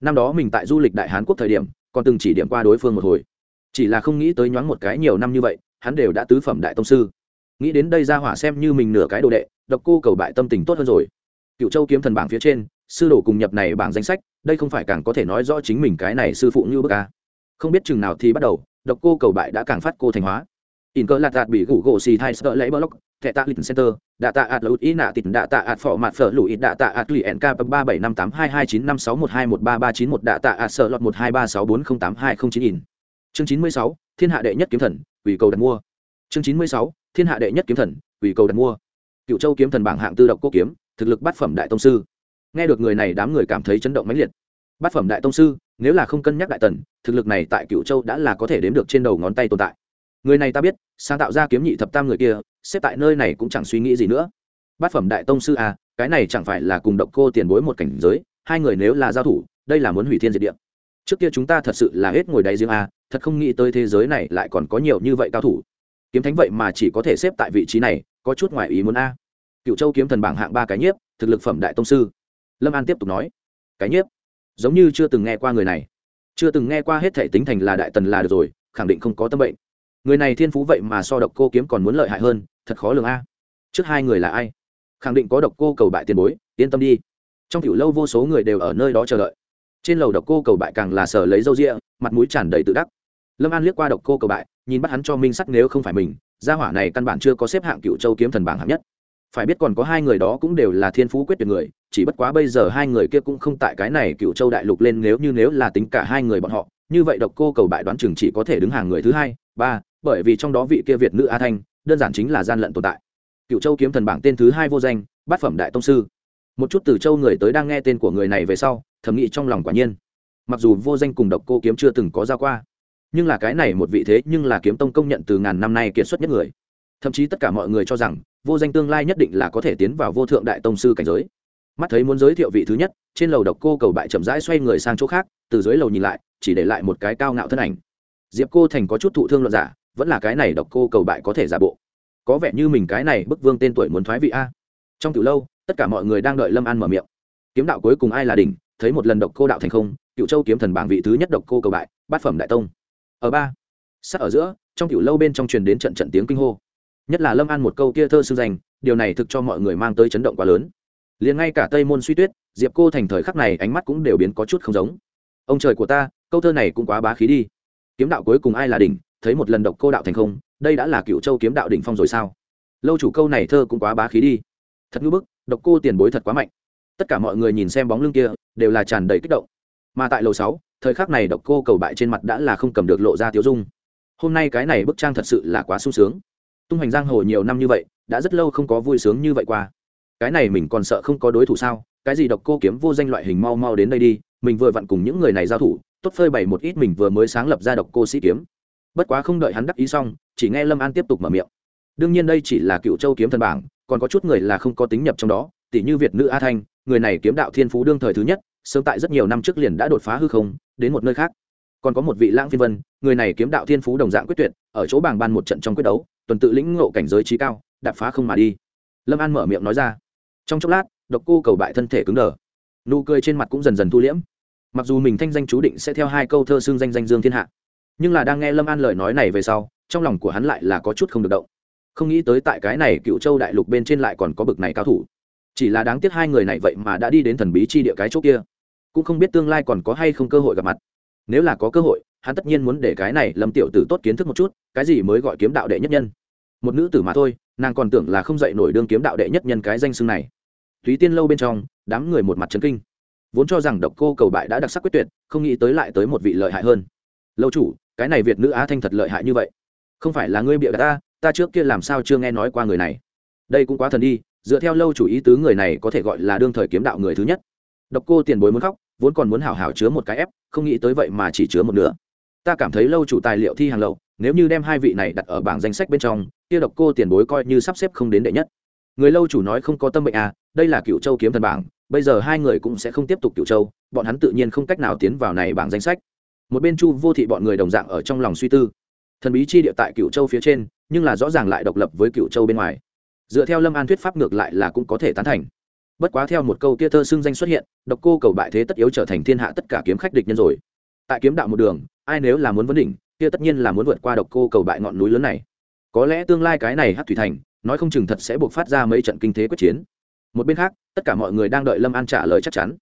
Năm đó mình tại du lịch đại hán quốc thời điểm, còn từng chỉ điểm qua đối phương một hồi. Chỉ là không nghĩ tới nhoáng một cái nhiều năm như vậy, hắn đều đã tứ phẩm đại tông sư. Nghĩ đến đây ra hỏa xem như mình nửa cái đồ đệ, độc cô cầu bại tâm tình tốt hơn rồi. Cựu châu kiếm thần bảng phía trên, sư đồ cùng nhập này bảng danh sách, đây không phải càng có thể nói rõ chính mình cái này sư phụ như bức ca không biết chừng nào thì bắt đầu, độc cô cầu bại đã càng phát cô thành hóa in cơ lạt đạt bị gủ gỗ xì thai sợ lấy block, thẻ tạ lịch center, đạ tạ ạt lụt ý nạ tịt, đạ tạ ạt phỏ mặt phở lụi, đạ tạ ạt lì nk, ba bảy năm tám hai hai chín năm sáu một hai một ba ba chín một, đạ tạ ạt sợ lọt một hai ba sáu bốn không tám hai không chín in. Chương chín mươi sáu, thiên hạ đệ nhất kiếm thần, ủy cầu đặt mua. Chương chín mươi sáu, thiên hạ đệ nhất kiếm thần, ủy cầu đặt mua. Cựu châu kiếm thần bảng hạng tư độc quốc kiếm, thực lực bát phẩm đại tông sư. Nghe được người này, đám người cảm thấy chấn động mãnh liệt. Bát phẩm đại tông sư, nếu là không cân nhắc đại tần, thực lực này tại cựu châu đã là có thể đếm được trên đầu ngón tay tồn tại người này ta biết, sáng tạo ra kiếm nhị thập tam người kia, xếp tại nơi này cũng chẳng suy nghĩ gì nữa. Bát phẩm đại tông sư à cái này chẳng phải là cùng động cô tiền bối một cảnh giới, hai người nếu là giao thủ, đây là muốn hủy thiên diệt địa. Trước kia chúng ta thật sự là hết ngồi đáy riêng à thật không nghĩ tới thế giới này lại còn có nhiều như vậy cao thủ. Kiếm thánh vậy mà chỉ có thể xếp tại vị trí này, có chút ngoài ý muốn a cựu châu kiếm thần bảng hạng ba cái nhiếp, thực lực phẩm đại tông sư. Lâm an tiếp tục nói, cái nhiếp, giống như chưa từng nghe qua người này. Chưa từng nghe qua hết thể tính thành là đại tần là được rồi, khẳng định không có tâm bệnh người này thiên phú vậy mà so độc cô kiếm còn muốn lợi hại hơn, thật khó lường a. Trước hai người là ai? Khẳng định có độc cô cầu bại tiền bối, yên tâm đi. Trong kiểu lâu vô số người đều ở nơi đó chờ đợi. Trên lầu độc cô cầu bại càng là sở lấy râu rịa mặt mũi tràn đầy tự đắc. Lâm an liếc qua độc cô cầu bại, nhìn bắt hắn cho minh sắc nếu không phải mình, gia hỏa này căn bản chưa có xếp hạng cựu châu kiếm thần bảng hạng nhất. Phải biết còn có hai người đó cũng đều là thiên phú quyết tuyệt người, chỉ bất quá bây giờ hai người kia cũng không tại cái này cựu châu đại lục lên nếu như nếu là tính cả hai người bọn họ, như vậy độc cô cầu bại đoán chừng chỉ có thể đứng hàng người thứ hai, ba bởi vì trong đó vị kia việt nữ a thanh, đơn giản chính là gian lận tồn tại. Cựu châu kiếm thần bảng tên thứ hai vô danh, bát phẩm đại tông sư. Một chút từ châu người tới đang nghe tên của người này về sau, thầm nghĩ trong lòng quả nhiên. Mặc dù vô danh cùng độc cô kiếm chưa từng có ra qua, nhưng là cái này một vị thế nhưng là kiếm tông công nhận từ ngàn năm nay kiệt xuất nhất người. Thậm chí tất cả mọi người cho rằng, vô danh tương lai nhất định là có thể tiến vào vô thượng đại tông sư cảnh giới. Mắt thấy muốn giới thiệu vị thứ nhất, trên lầu độc cô cầu bại chậm rãi xoay người sang chỗ khác, từ dưới lầu nhìn lại, chỉ để lại một cái cao ngạo thân ảnh. Diệp cô thành có chút thụ thương luận giả vẫn là cái này độc cô cầu bại có thể giả bộ. Có vẻ như mình cái này bức vương tên tuổi muốn thoái vị a. Trong từ lâu, tất cả mọi người đang đợi lâm an mở miệng. Kiếm đạo cuối cùng ai là đỉnh, thấy một lần độc cô đạo thành không cựu châu kiếm thần bảng vị thứ nhất độc cô cầu bại, bát phẩm đại tông. Ở ba sắc ở giữa, trong cựu lâu bên trong truyền đến trận trận tiếng kinh hô. Nhất là lâm an một câu kia thơ sư dành điều này thực cho mọi người mang tới chấn động quá lớn. Liền ngay cả tây môn suy tuyết, diệp cô thành thời khắc này ánh mắt cũng đều biến có chút không giống. Ông trời của ta, câu thơ này cũng quá bá khí đi. Kiếm đạo cuối cùng ai là đỉnh thấy một lần độc cô đạo thành không, đây đã là cựu châu kiếm đạo đỉnh phong rồi sao? Lâu chủ câu này thơ cũng quá bá khí đi. Thật ngưỡng bức, độc cô tiền bối thật quá mạnh. Tất cả mọi người nhìn xem bóng lưng kia, đều là tràn đầy kích động. Mà tại lầu sáu, thời khắc này độc cô cầu bại trên mặt đã là không cầm được lộ ra tiếu dung. Hôm nay cái này bức trang thật sự là quá sung sướng. Tung hoành giang hồ nhiều năm như vậy, đã rất lâu không có vui sướng như vậy qua. Cái này mình còn sợ không có đối thủ sao? Cái gì độc cô kiếm vô danh loại hình mau mau đến đây đi, mình vừa vặn cùng những người này giao thủ, tốt phơi bày một ít mình vừa mới sáng lập ra độc cô sĩ kiếm bất quá không đợi hắn đắc ý xong, chỉ nghe lâm an tiếp tục mở miệng. Đương nhiên đây chỉ là cựu châu kiếm thần bảng, còn có chút người là không có tính nhập trong đó tỷ như việt nữ a thanh, người này kiếm đạo thiên phú đương thời thứ nhất, sớm tại rất nhiều năm trước liền đã đột phá hư không, đến một nơi khác. Còn có một vị lãng phiên vân, người này kiếm đạo thiên phú đồng dạng quyết tuyệt, ở chỗ bảng ban một trận trong quyết đấu, tuần tự lĩnh ngộ cảnh giới trí cao, đạp phá không mà đi. Lâm an mở miệng nói ra. Trong chốc lát, độc cô cầu bại thân thể cứng đờ. Nụ cười trên mặt cũng dần dần thu liễm. Mặc dù mình thanh danh chú định sẽ theo hai câu thơ xương danh danh dương thiên hạ nhưng là đang nghe lâm an lời nói này về sau, trong lòng của hắn lại là có chút không được động. Không nghĩ tới tại cái này cựu châu đại lục bên trên lại còn có bực này cao thủ. Chỉ là đáng tiếc hai người này vậy mà đã đi đến thần bí chi địa cái chỗ kia. Cũng không biết tương lai còn có hay không cơ hội gặp mặt. Nếu là có cơ hội, hắn tất nhiên muốn để cái này lâm tiểu tử tốt kiến thức một chút, cái gì mới gọi kiếm đạo đệ nhất nhân. Một nữ tử mà thôi, nàng còn tưởng là không dạy nổi đương kiếm đạo đệ nhất nhân cái danh xưng này. Thúy tiên lâu bên trong, đám người một mặt trấn kinh. Vốn cho rằng độc cô cầu bại đã đặc sắc quyết tuyệt, không nghĩ tới lại tới một vị lợi hại hơn. Lâu chủ cái này việt nữ á thanh thật lợi hại như vậy. Không phải là ngươi bịa ta ta trước kia làm sao chưa nghe nói qua người này. Đây cũng quá thần đi, dựa theo lâu chủ ý tứ người này có thể gọi là đương thời kiếm đạo người thứ nhất. Độc cô tiền bối muốn khóc, vốn còn muốn hảo hảo chứa một cái ép, không nghĩ tới vậy mà chỉ chứa một nửa. Ta cảm thấy lâu chủ tài liệu thi hàng lậu, nếu như đem hai vị này đặt ở bảng danh sách bên trong, kia độc cô tiền bối coi như sắp xếp không đến đệ nhất. Người lâu chủ nói không có tâm bệnh à đây là cựu châu kiếm thần bảng, bây giờ hai người cũng sẽ không tiếp tục cựu châu, bọn hắn tự nhiên không cách nào tiến vào này bảng danh sách một bên chu vô thị bọn người đồng dạng ở trong lòng suy tư. Thần bí chi địa tại cựu châu phía trên, nhưng là rõ ràng lại độc lập với cựu châu bên ngoài. Dựa theo lâm an thuyết pháp ngược lại là cũng có thể tán thành. Bất quá theo một câu kia thơ xưng danh xuất hiện, độc cô cầu bại thế tất yếu trở thành thiên hạ tất cả kiếm khách địch nhân rồi. Tại kiếm đạo một đường, ai nếu là muốn vấn đỉnh, kia tất nhiên là muốn vượt qua độc cô cầu bại ngọn núi lớn này. Có lẽ tương lai cái này hát thủy thành, nói không chừng thật sẽ buộc phát ra mấy trận kinh thế quyết chiến. Một bên khác, tất cả mọi người đang đợi lâm an trả lời chắc chắn.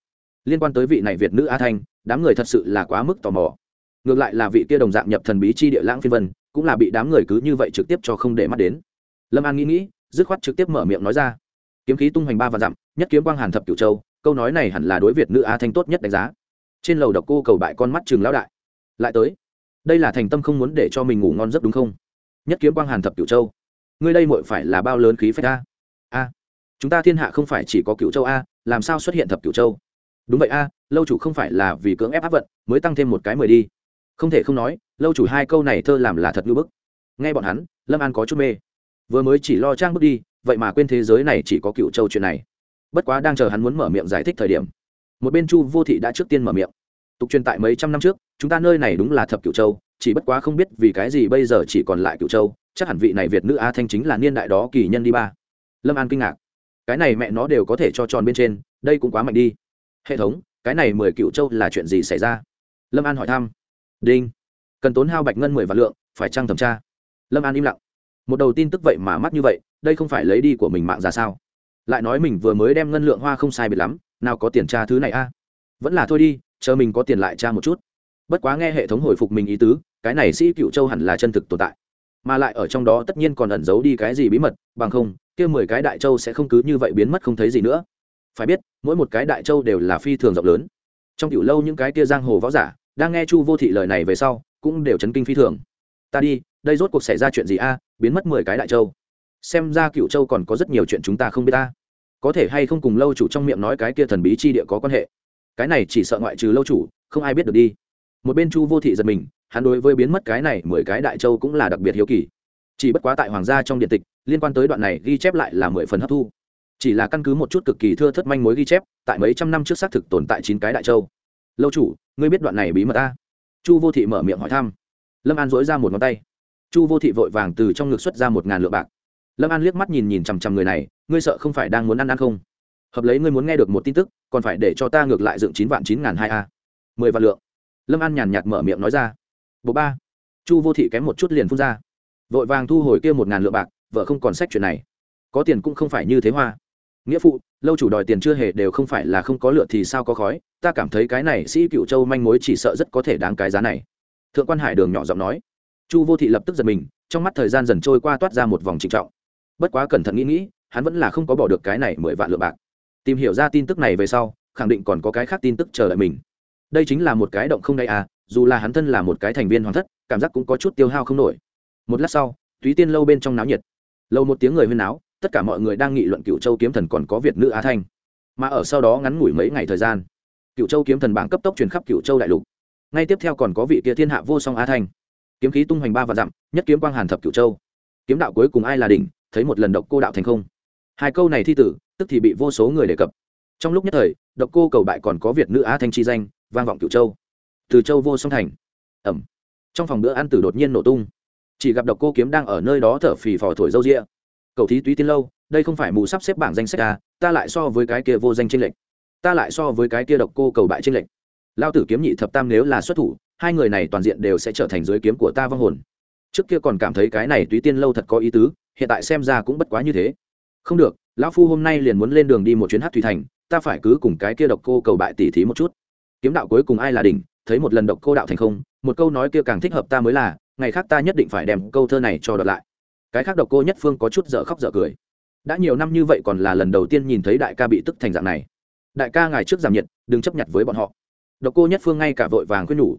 Liên quan tới vị này việt nữ a thanh đám người thật sự là quá mức tò mò. Ngược lại là vị kia đồng dạng nhập thần bí chi địa lãng phiên vân, cũng là bị đám người cứ như vậy trực tiếp cho không để mắt đến. Lâm an nghĩ nghĩ, dứt khoát trực tiếp mở miệng nói ra. Kiếm khí tung hoành ba và dặm, nhất kiếm quang hàn thập cửu châu, câu nói này hẳn là đối việt nữ a thanh tốt nhất đánh giá. Trên lầu độc cô cầu bại con mắt trường lão đại. Lại tới. Đây là thành tâm không muốn để cho mình ngủ ngon giấc đúng không? Nhất kiếm quang hàn thập cửu châu. Ngươi đây muội phải là bao lớn khí phách a? A. Chúng ta thiên hạ không phải chỉ có cửu châu a, làm sao xuất hiện thập cửu châu? Đúng vậy a, lâu chủ không phải là vì cưỡng ép áp vận, mới tăng thêm một cái mười đi. Không thể không nói, lâu chủ hai câu này thơ làm là thật ngưỡng bức. Nghe bọn hắn, lâm an có chút mê. Vừa mới chỉ lo trang bước đi, vậy mà quên thế giới này chỉ có cựu châu chuyện này. Bất quá đang chờ hắn muốn mở miệng giải thích thời điểm, một bên chu vô thị đã trước tiên mở miệng. Tục truyền tại mấy trăm năm trước, chúng ta nơi này đúng là thập cựu châu, chỉ bất quá không biết vì cái gì bây giờ chỉ còn lại cựu châu, chắc hẳn vị này việt nữ a thanh chính là niên đại đó kỳ nhân đi ba. Lâm an kinh ngạc. Cái này mẹ nó đều có thể cho tròn bên trên, đây cũng quá mạnh đi hệ thống, cái này mười cựu châu là chuyện gì xảy ra? Lâm an hỏi thăm. Đinh, cần tốn hao bạch ngân mười vạn lượng, phải trăng thẩm tra? Lâm an im lặng. Một đầu tin tức vậy mà mắt như vậy, đây không phải lấy đi của mình mạng ra sao? Lại nói mình vừa mới đem ngân lượng hoa không sai biệt lắm, nào có tiền tra thứ này a? Vẫn là thôi đi, chờ mình có tiền lại tra một chút. Bất quá nghe hệ thống hồi phục mình ý tứ, cái này sĩ cựu châu hẳn là chân thực tồn tại. Mà lại ở trong đó tất nhiên còn ẩn giấu đi cái gì bí mật, bằng không, kia mười cái đại châu sẽ không cứ như vậy biến mất không thấy gì nữa phải biết, mỗi một cái đại châu đều là phi thường rộng lớn. Trong tiểu lâu những cái kia giang hồ võ giả, đang nghe chu vô thị lời này về sau, cũng đều chấn kinh phi thường. Ta đi, đây rốt cuộc xảy ra chuyện gì a? Biến mất mười cái đại châu. Xem ra cựu châu còn có rất nhiều chuyện chúng ta không biết ta. Có thể hay không cùng lâu chủ trong miệng nói cái kia thần bí chi địa có quan hệ? Cái này chỉ sợ ngoại trừ lâu chủ, không ai biết được đi. Một bên chu vô thị giật mình, hắn đối với biến mất cái này mười cái đại châu cũng là đặc biệt hiếu kỳ. Chỉ bất quá tại hoàng gia trong điện tịch, liên quan tới đoạn này ghi chép lại là mười phần hấp thu chỉ là căn cứ một chút cực kỳ thưa thất manh mối ghi chép, tại mấy trăm năm trước xác thực tồn tại chín cái đại châu. Lâu chủ, ngươi biết đoạn này bí mật ta? Chu vô thị mở miệng hỏi thăm. Lâm an dối ra một ngón tay. Chu vô thị vội vàng từ trong ngực xuất ra một ngàn lượng bạc. Lâm an liếc mắt nhìn nhìn chằm chằm người này, ngươi sợ không phải đang muốn ăn ăn không? Hợp lấy ngươi muốn nghe được một tin tức, còn phải để cho ta ngược lại dựng chín vạn chín ngàn hai a. Mười vạn lượng. Lâm an nhàn nhạt mở miệng nói ra. Bộ ba. Chu vô thị kém một chút liền phun ra. Vội vàng thu hồi kia một ngàn lượng bạc, vợ không còn sách chuyện này. Có tiền cũng không phải như thế hoa nghĩa phụ, lâu chủ đòi tiền chưa hề đều không phải là không có lựa thì sao có khói, ta cảm thấy cái này sĩ cựu châu manh mối chỉ sợ rất có thể đáng cái giá này. Thượng quan hải đường nhỏ giọng nói. Chu vô thị lập tức giật mình, trong mắt thời gian dần trôi qua toát ra một vòng trịnh trọng. Bất quá cẩn thận nghĩ nghĩ, hắn vẫn là không có bỏ được cái này mười vạn lượng bạc. Tìm hiểu ra tin tức này về sau, khẳng định còn có cái khác tin tức chờ đợi mình. Đây chính là một cái động không đầy à dù là hắn thân là một cái thành viên hoàng thất, cảm giác cũng có chút tiêu hao không nổi. Một lát sau, túy tiên lâu bên trong náo nhiệt. Lâu một tiếng người huyên náo tất cả mọi người đang nghị luận cựu châu kiếm thần còn có việt nữ á thanh mà ở sau đó ngắn ngủi mấy ngày thời gian cựu châu kiếm thần bảng cấp tốc truyền khắp cựu châu đại lục ngay tiếp theo còn có vị kia thiên hạ vô song á thanh kiếm khí tung hoành ba và dặm nhất kiếm quang hàn thập cựu châu kiếm đạo cuối cùng ai là đỉnh thấy một lần độc cô đạo thành không hai câu này thi tử tức thì bị vô số người đề cập trong lúc nhất thời độc cô cầu bại còn có việt nữ á thanh chi danh vang vọng cựu châu từ châu vô song thành ẩm trong phòng bữa ăn tử đột nhiên nổ tung chỉ gặp độc cô kiếm đang ở nơi đó thở phì phò thổi râu rịa cầu thí túy tiên lâu đây không phải mù sắp xếp bảng danh sách à, ta lại so với cái kia vô danh tranh lệch. Ta lại so với cái kia độc cô cầu bại tranh lệch. Lao tử kiếm nhị thập tam nếu là xuất thủ hai người này toàn diện đều sẽ trở thành dưới kiếm của ta vong hồn. Trước kia còn cảm thấy cái này túy tiên lâu thật có ý tứ hiện tại xem ra cũng bất quá như thế. Không được lão phu hôm nay liền muốn lên đường đi một chuyến hát thủy thành ta phải cứ cùng cái kia độc cô cầu bại tỉ thí một chút. Kiếm đạo cuối cùng ai là đỉnh thấy một lần độc cô đạo thành không một câu nói kia càng thích hợp ta mới là ngày khác ta nhất định phải đem câu thơ này cho đợt lại cái khác độc cô nhất phương có chút dở khóc dở cười. Đã nhiều năm như vậy còn là lần đầu tiên nhìn thấy đại ca bị tức thành dạng này. Đại ca ngài trước giảm nhiệt, đừng chấp nhận với bọn họ. Độc cô nhất phương ngay cả vội vàng khuyên nhủ.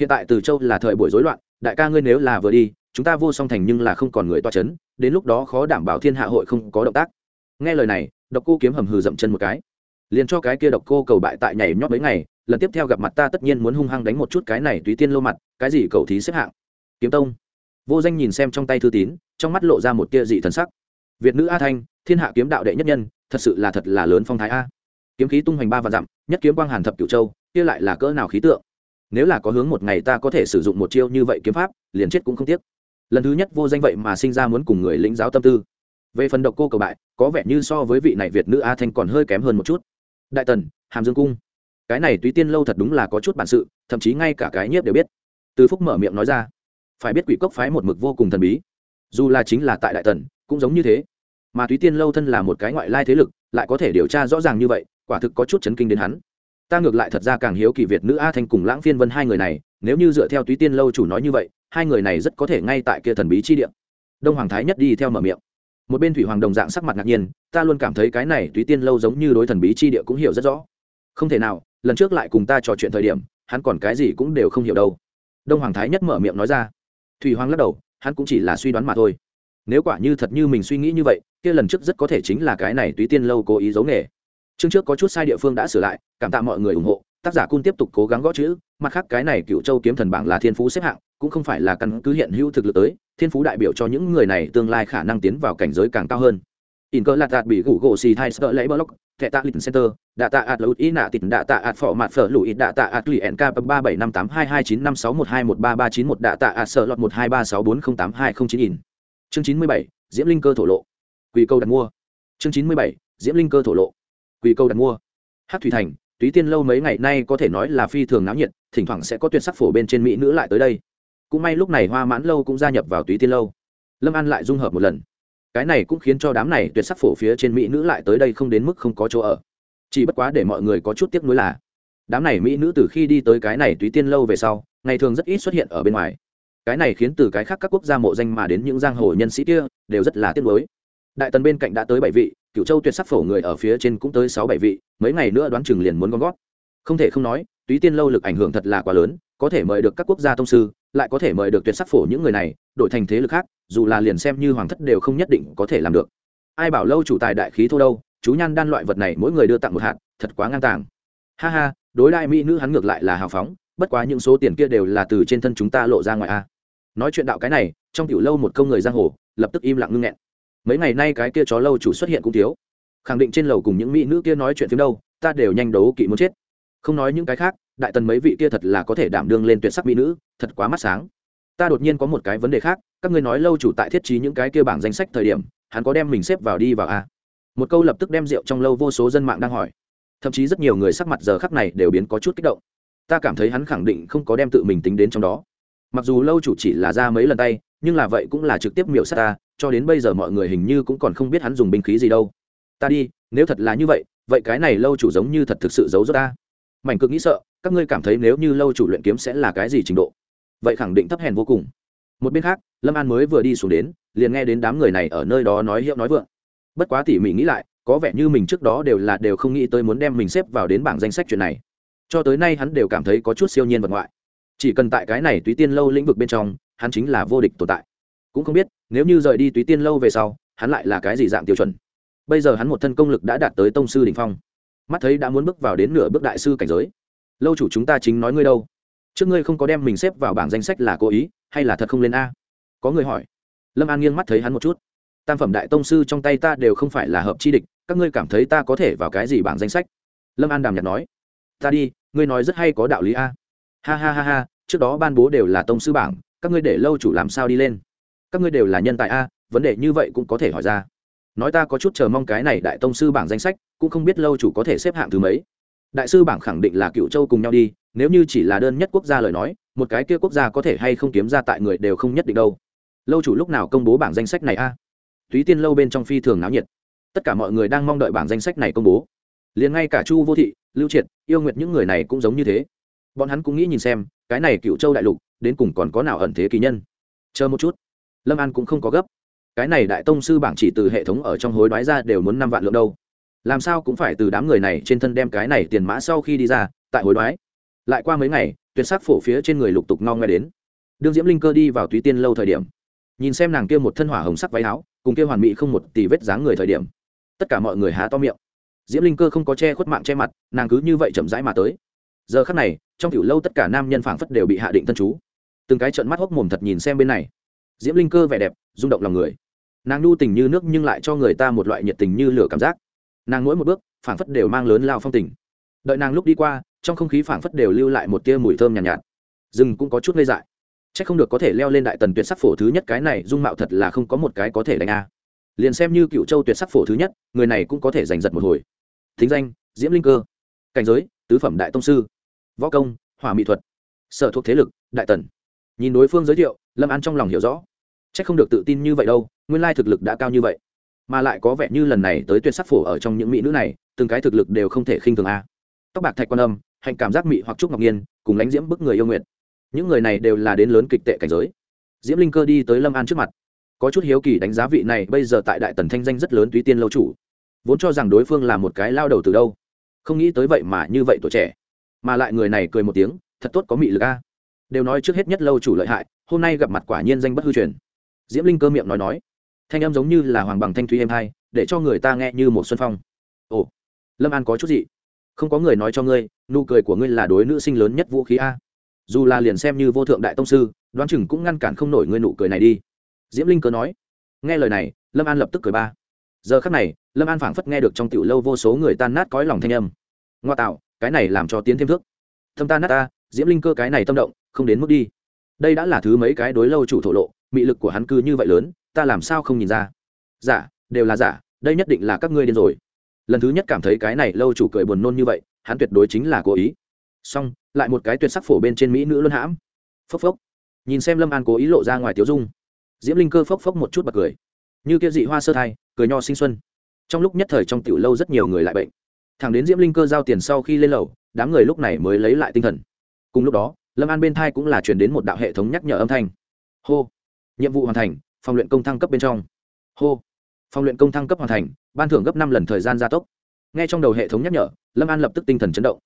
Hiện tại từ châu là thời buổi rối loạn, đại ca ngươi nếu là vừa đi, chúng ta vô song thành nhưng là không còn người toa c h ấ n đến lúc đó khó đảm bảo thiên hạ hội không có động tác. Nghe lời này, độc cô kiếm hầm hừ dậm chân một cái. Liền cho cái kia độc cô cầu bại tại nhảy nhót mấy ngày, lần tiếp theo gặp mặt ta tất nhiên muốn hung hăng đánh một chút cái này tùy tiên lâu mặt, cái gì cầu thí xếp hạng? Kiếm tông vô danh nhìn xem trong tay thư tín, trong mắt lộ ra một tia dị thần sắc. Việt nữ a thanh, thiên hạ kiếm đạo đệ nhất nhân, thật sự là thật là lớn phong thái a. Kiếm khí tung hoành ba và dặm, nhất kiếm quang hàn thập cửu châu, kia lại là cỡ nào khí tượng? Nếu là có hướng một ngày ta có thể sử dụng một chiêu như vậy kiếm pháp, liền chết cũng không tiếc. Lần thứ nhất vô danh vậy mà sinh ra muốn cùng người lĩnh giáo tâm tư. Về phần độc cô cầu bại, có vẻ như so với vị này việt nữ a thanh còn hơi kém hơn một chút. Đại tần, hàm dương cung. Cái này túy tiên lâu thật đúng là có chút bản sự, thậm chí ngay cả cái nhiếp đều biết. Từ phúc mở miệng nói ra phải biết quỷ cốc phái một mực vô cùng thần bí. Dù là chính là tại đại tần, cũng giống như thế. Mà túy tiên lâu thân là một cái ngoại lai thế lực, lại có thể điều tra rõ ràng như vậy, quả thực có chút chấn kinh đến hắn. Ta ngược lại thật ra càng hiếu kỳ việt nữ a thanh cùng lãng phiên vân hai người này, nếu như dựa theo túy tiên lâu chủ nói như vậy, hai người này rất có thể ngay tại kia thần bí chi địa. Đông hoàng thái nhất đi theo mở miệng. Một bên thủy hoàng đồng dạng sắc mặt ngạc nhiên, ta luôn cảm thấy cái này túy tiên lâu giống như đối thần bí chi địa cũng hiểu rất rõ. Không thể nào, lần trước lại cùng ta trò chuyện thời điểm, hắn còn cái gì cũng đều không hiểu đâu. Đông hoàng thái nhất mở miệng nói ra thủy hoàng lắc đầu, hắn cũng chỉ là suy đoán mà thôi. Nếu quả như thật như mình suy nghĩ như vậy, kia lần trước rất có thể chính là cái này túy tiên lâu cố ý giấu nghề. Chương trước có chút sai địa phương đã sửa lại, cảm tạ mọi người ủng hộ, tác giả cung tiếp tục cố gắng gõ chữ, mặt khác cái này cựu châu kiếm thần bảng là thiên phú xếp hạng, cũng không phải là căn cứ hiện hữu thực lực tới, thiên phú đại biểu cho những người này tương lai khả năng tiến vào cảnh giới càng cao hơn. In cơ lạt đạt bị gủ gỗ xì thai sợ lấy block thẻ tạ lịch center, đạ tạ ạt lụt ý nạ tịt, đạ tạ ạt phỏ mặt phở lụi, đạ tạ ạt lì nk ba bảy năm tám hai hai chín năm sáu một hai một ba ba chín một, đạ tạ ạt sợ lọt một hai ba sáu bốn không tám hai không chín nghìn chương chín mươi bảy, diễm linh cơ thổ lộ. Quỳ câu đặt mua. Chương chín mươi bảy, diễm linh cơ thổ lộ. Quỳ câu đặt mua. Hát thủy thành, túy tiên lâu mấy ngày nay có thể nói là phi thường náo nhiệt, thỉnh thoảng sẽ có tuyệt sắc phổ bên trên mỹ nữ lại tới đây. Cũng may lúc này hoa mãn lâu cũng gia nhập vào túy tiên lâu. Lâm an lại dung hợp một lần cái này cũng khiến cho đám này tuyệt sắc phổ phía trên mỹ nữ lại tới đây không đến mức không có chỗ ở. Chỉ bất quá để mọi người có chút tiếc nuối là, đám này mỹ nữ từ khi đi tới cái này túy tiên lâu về sau, ngày thường rất ít xuất hiện ở bên ngoài. Cái này khiến từ cái khác các quốc gia mộ danh mà đến những giang hồ nhân sĩ kia đều rất là tiếc nuối. Đại tần bên cạnh đã tới bảy vị cựu châu tuyệt sắc phổ người ở phía trên cũng tới sáu bảy vị, mấy ngày nữa đoán chừng liền muốn gom gót. Không thể không nói, túy tiên lâu lực ảnh hưởng thật là quá lớn, có thể mời được các quốc gia thông sư lại có thể mời được tuyệt sắc phổ những người này, đổi thành thế lực khác, dù là liền xem như hoàng thất đều không nhất định có thể làm được. Ai bảo lâu chủ tài đại khí thô đâu, chú nhan đan loại vật này mỗi người đưa tặng một hạt, thật quá ngang tàng. Ha ha, đối đại mỹ nữ hắn ngược lại là hào phóng, bất quá những số tiền kia đều là từ trên thân chúng ta lộ ra ngoài a. Nói chuyện đạo cái này, trong tiểu lâu một câu người giang hồ, lập tức im lặng ngưng nghẹn. Mấy ngày nay cái kia chó lâu chủ xuất hiện cũng thiếu. Khẳng định trên lầu cùng những mỹ nữ kia nói chuyện phim đâu, ta đều nhanh đấu kỵ muốn chết. Không nói những cái khác đại tần mấy vị kia thật là có thể đảm đương lên tuyệt sắc mỹ nữ, thật quá mắt sáng. Ta đột nhiên có một cái vấn đề khác, các ngươi nói lâu chủ tại thiết trí những cái kia bảng danh sách thời điểm, hắn có đem mình xếp vào đi vào a à? một câu lập tức đem rượu trong lâu vô số dân mạng đang hỏi. Thậm chí rất nhiều người sắc mặt giờ khắc này đều biến có chút kích động. Ta cảm thấy hắn khẳng định không có đem tự mình tính đến trong đó. Mặc dù lâu chủ chỉ là ra mấy lần tay, nhưng là vậy cũng là trực tiếp miểu sát ta, cho đến bây giờ mọi người hình như cũng còn không biết hắn dùng binh khí gì đâu. Ta đi, nếu thật là như vậy vậy cái này lâu chủ giống như thật thực sự giấu giốt ta. Mảnh cực nghĩ sợ các ngươi cảm thấy nếu như lâu chủ luyện kiếm sẽ là cái gì trình độ? Vậy khẳng định thấp hèn vô cùng. Một bên khác, lâm an mới vừa đi xuống đến, liền nghe đến đám người này ở nơi đó nói hiệu nói vượng. Bất quá tỉ mỉ nghĩ lại, có vẻ như mình trước đó đều là đều không nghĩ tới muốn đem mình xếp vào đến bảng danh sách chuyện này. Cho tới nay hắn đều cảm thấy có chút siêu nhiên vật ngoại. Chỉ cần tại cái này túy tiên lâu lĩnh vực bên trong, hắn chính là vô địch tồn tại. Cũng không biết, nếu như rời đi túy tiên lâu về sau, hắn lại là cái gì dạng tiêu chuẩn? Bây giờ hắn một thân công lực đã đạt tới tông sư đ ỉ n h phong. Mắt thấy đã muốn bước vào đến nửa bước đại sư cảnh giới lâu chủ chúng ta chính nói ngươi đâu? Trước ngươi không có đem mình xếp vào bảng danh sách là cố ý, hay là thật không lên a? Có người hỏi. Lâm an nghiêng mắt thấy hắn một chút. Tam phẩm đại tông sư trong tay ta đều không phải là hợp chi địch, các ngươi cảm thấy ta có thể vào cái gì bảng danh sách? Lâm an đàm nhạt nói. Ta đi, ngươi nói rất hay có đạo lý a. Ha ha ha ha, trước đó ban bố đều là tông sư bảng, các ngươi để lâu chủ làm sao đi lên? Các ngươi đều là nhân tài a, vấn đề như vậy cũng có thể hỏi ra. Nói ta có chút chờ mong cái này đại tông sư bảng danh sách, cũng không biết lâu chủ có thể xếp hạng thứ mấy đại sư bảng khẳng định là cựu châu cùng nhau đi, nếu như chỉ là đơn nhất quốc gia lời nói, một cái kia quốc gia có thể hay không kiếm ra tại người đều không nhất định đâu. Lâu chủ lúc nào công bố bảng danh sách này a? À? túy tiên lâu bên trong phi thường náo nhiệt. Tất cả mọi người đang mong đợi bảng danh sách này công bố. Liền ngay cả chu vô thị, lưu triệt, yêu nguyệt những người này cũng giống như thế. Bọn hắn cũng nghĩ nhìn xem, cái này cựu châu đại lục, đến cùng còn có nào ẩn thế kỳ nhân? Chờ một chút. Lâm an cũng không có gấp. Cái này đại tông sư bảng chỉ từ hệ thống ở trong hối đoái ra đều muốn năm vạn lượng đâu làm sao cũng phải từ đám người này trên thân đem cái này tiền mã sau khi đi ra, tại hối đoái. Lại qua mấy ngày, tuyệt sắc phổ phía trên người lục tục no ngoe đến. Đương diễm linh cơ đi vào túy tiên lâu thời điểm, nhìn xem nàng kia một thân hỏa hồng sắc váy áo, cùng kia hoàn mỹ không một tỷ vết dáng người thời điểm, tất cả mọi người há to miệng. Diễm linh cơ không có che khuất mạng che mặt, nàng cứ như vậy chậm rãi mà tới. Giờ khắc này, trong tiểu lâu tất cả nam nhân phảng phất đều bị hạ định tân chú. Từng cái trận mắt hốc mồm thật nhìn xem bên này. Diễm linh cơ vẻ đẹp, rung động lòng người. Nàng nhu tình như nước nhưng lại cho người ta một loại nhiệt tình như lửa cảm giác nàng mỗi một bước phảng phất đều mang lớn lao phong tình. Đợi nàng lúc đi qua trong không khí phảng phất đều lưu lại một tia mùi thơm nhàn nhạt, nhạt. Rừng cũng có chút ngây dại. C h ắ c không được có thể leo lên đại tần tuyệt sắc phổ thứ nhất cái này dung mạo thật là không có một cái có thể đánh a. Liền xem như cựu châu tuyệt sắc phổ thứ nhất người này cũng có thể giành giật một hồi. Thính danh diễm linh cơ. Cảnh giới tứ phẩm đại tông sư. Võ công hỏa mỹ thuật. Sở thuộc thế lực đại tần. Nhìn đối phương giới thiệu lâm an trong lòng hiểu rõ. C h ắ c không được tự tin như vậy đâu nguyên lai thực lực đã cao như vậy mà lại có vẻ như lần này tới tuyệt sắc phổ ở trong những mỹ nữ này, từng cái thực lực đều không thể khinh thường a. Tóc bạc thạch quan âm, hạnh cảm giác mị hoặc trúc ngọc nhiên, cùng lánh diễm bức người yêu nguyện. Những người này đều là đến lớn kịch tệ cảnh giới. Diễm linh cơ đi tới lâm an trước mặt. Có chút hiếu kỳ đánh giá vị này bây giờ tại đại tần thanh danh rất lớn túy tiên lâu chủ. Vốn cho rằng đối phương là một cái lao đầu từ đâu. Không nghĩ tới vậy mà như vậy tuổi trẻ. Mà lại người này cười một tiếng, thật tốt có mị lực a. Đều nói trước hết nhất lâu chủ lợi hại, hôm nay gặp mặt quả nhiên danh bất hư truyền. Diễm linh cơ miệng nói nói thanh âm giống như là hoàng bằng thanh thúy êm hai, để cho người ta nghe như một xuân phong. Ồ, lâm an có chút gì? Không có người nói cho ngươi, nụ cười của ngươi là đối nữ sinh lớn nhất vũ khí a. Dù là liền xem như vô thượng đại tông sư, đoán chừng cũng ngăn cản không nổi ngươi nụ cười này đi. Diễm linh cớ nói. Nghe lời này, lâm an lập tức cười ba. Giờ khắc này, lâm an phảng phất nghe được trong tiểu lâu vô số người tan nát cõi lòng thanh âm. Ngoa tạo, cái này làm cho tiến thêm thước. Thâm ta nát ta, diễm linh cơ cái này tâm động, không đến mức đi. Đây đã là thứ mấy cái đối lâu chủ thổ lộ, mị lực của hắn cư như vậy lớn ta làm sao không nhìn ra? Giả đều là giả đây nhất định là các ngươi điên rồi. Lần thứ nhất cảm thấy cái này lâu chủ cười buồn nôn như vậy, hắn tuyệt đối chính là cố ý. Xong, lại một cái tuyệt sắc phổ bên trên mỹ nữ luân hãm. Phốc phốc. Nhìn xem lâm an cố ý lộ ra ngoài tiếu dung. Diễm linh cơ phốc phốc một chút bật cười. Như kia dị hoa sơ thai, cười nho sinh xuân. Trong lúc nhất thời trong tiểu lâu rất nhiều người lại bệnh. Thẳng đến diễm linh cơ giao tiền sau khi lên lầu, đám người lúc này mới lấy lại tinh thần. Cùng lúc đó, lâm an bên thai cũng là chuyển đến một đạo hệ thống nhắc nhở âm thanh. Hô. Nhiệm vụ hoàn thành phòng luyện công thăng cấp bên trong. Hô. Phòng luyện công thăng cấp hoàn thành, ban thưởng gấp năm lần thời gian gia tốc. N g h e trong đầu hệ thống nhắc nhở, lâm an lập tức tinh thần chấn động.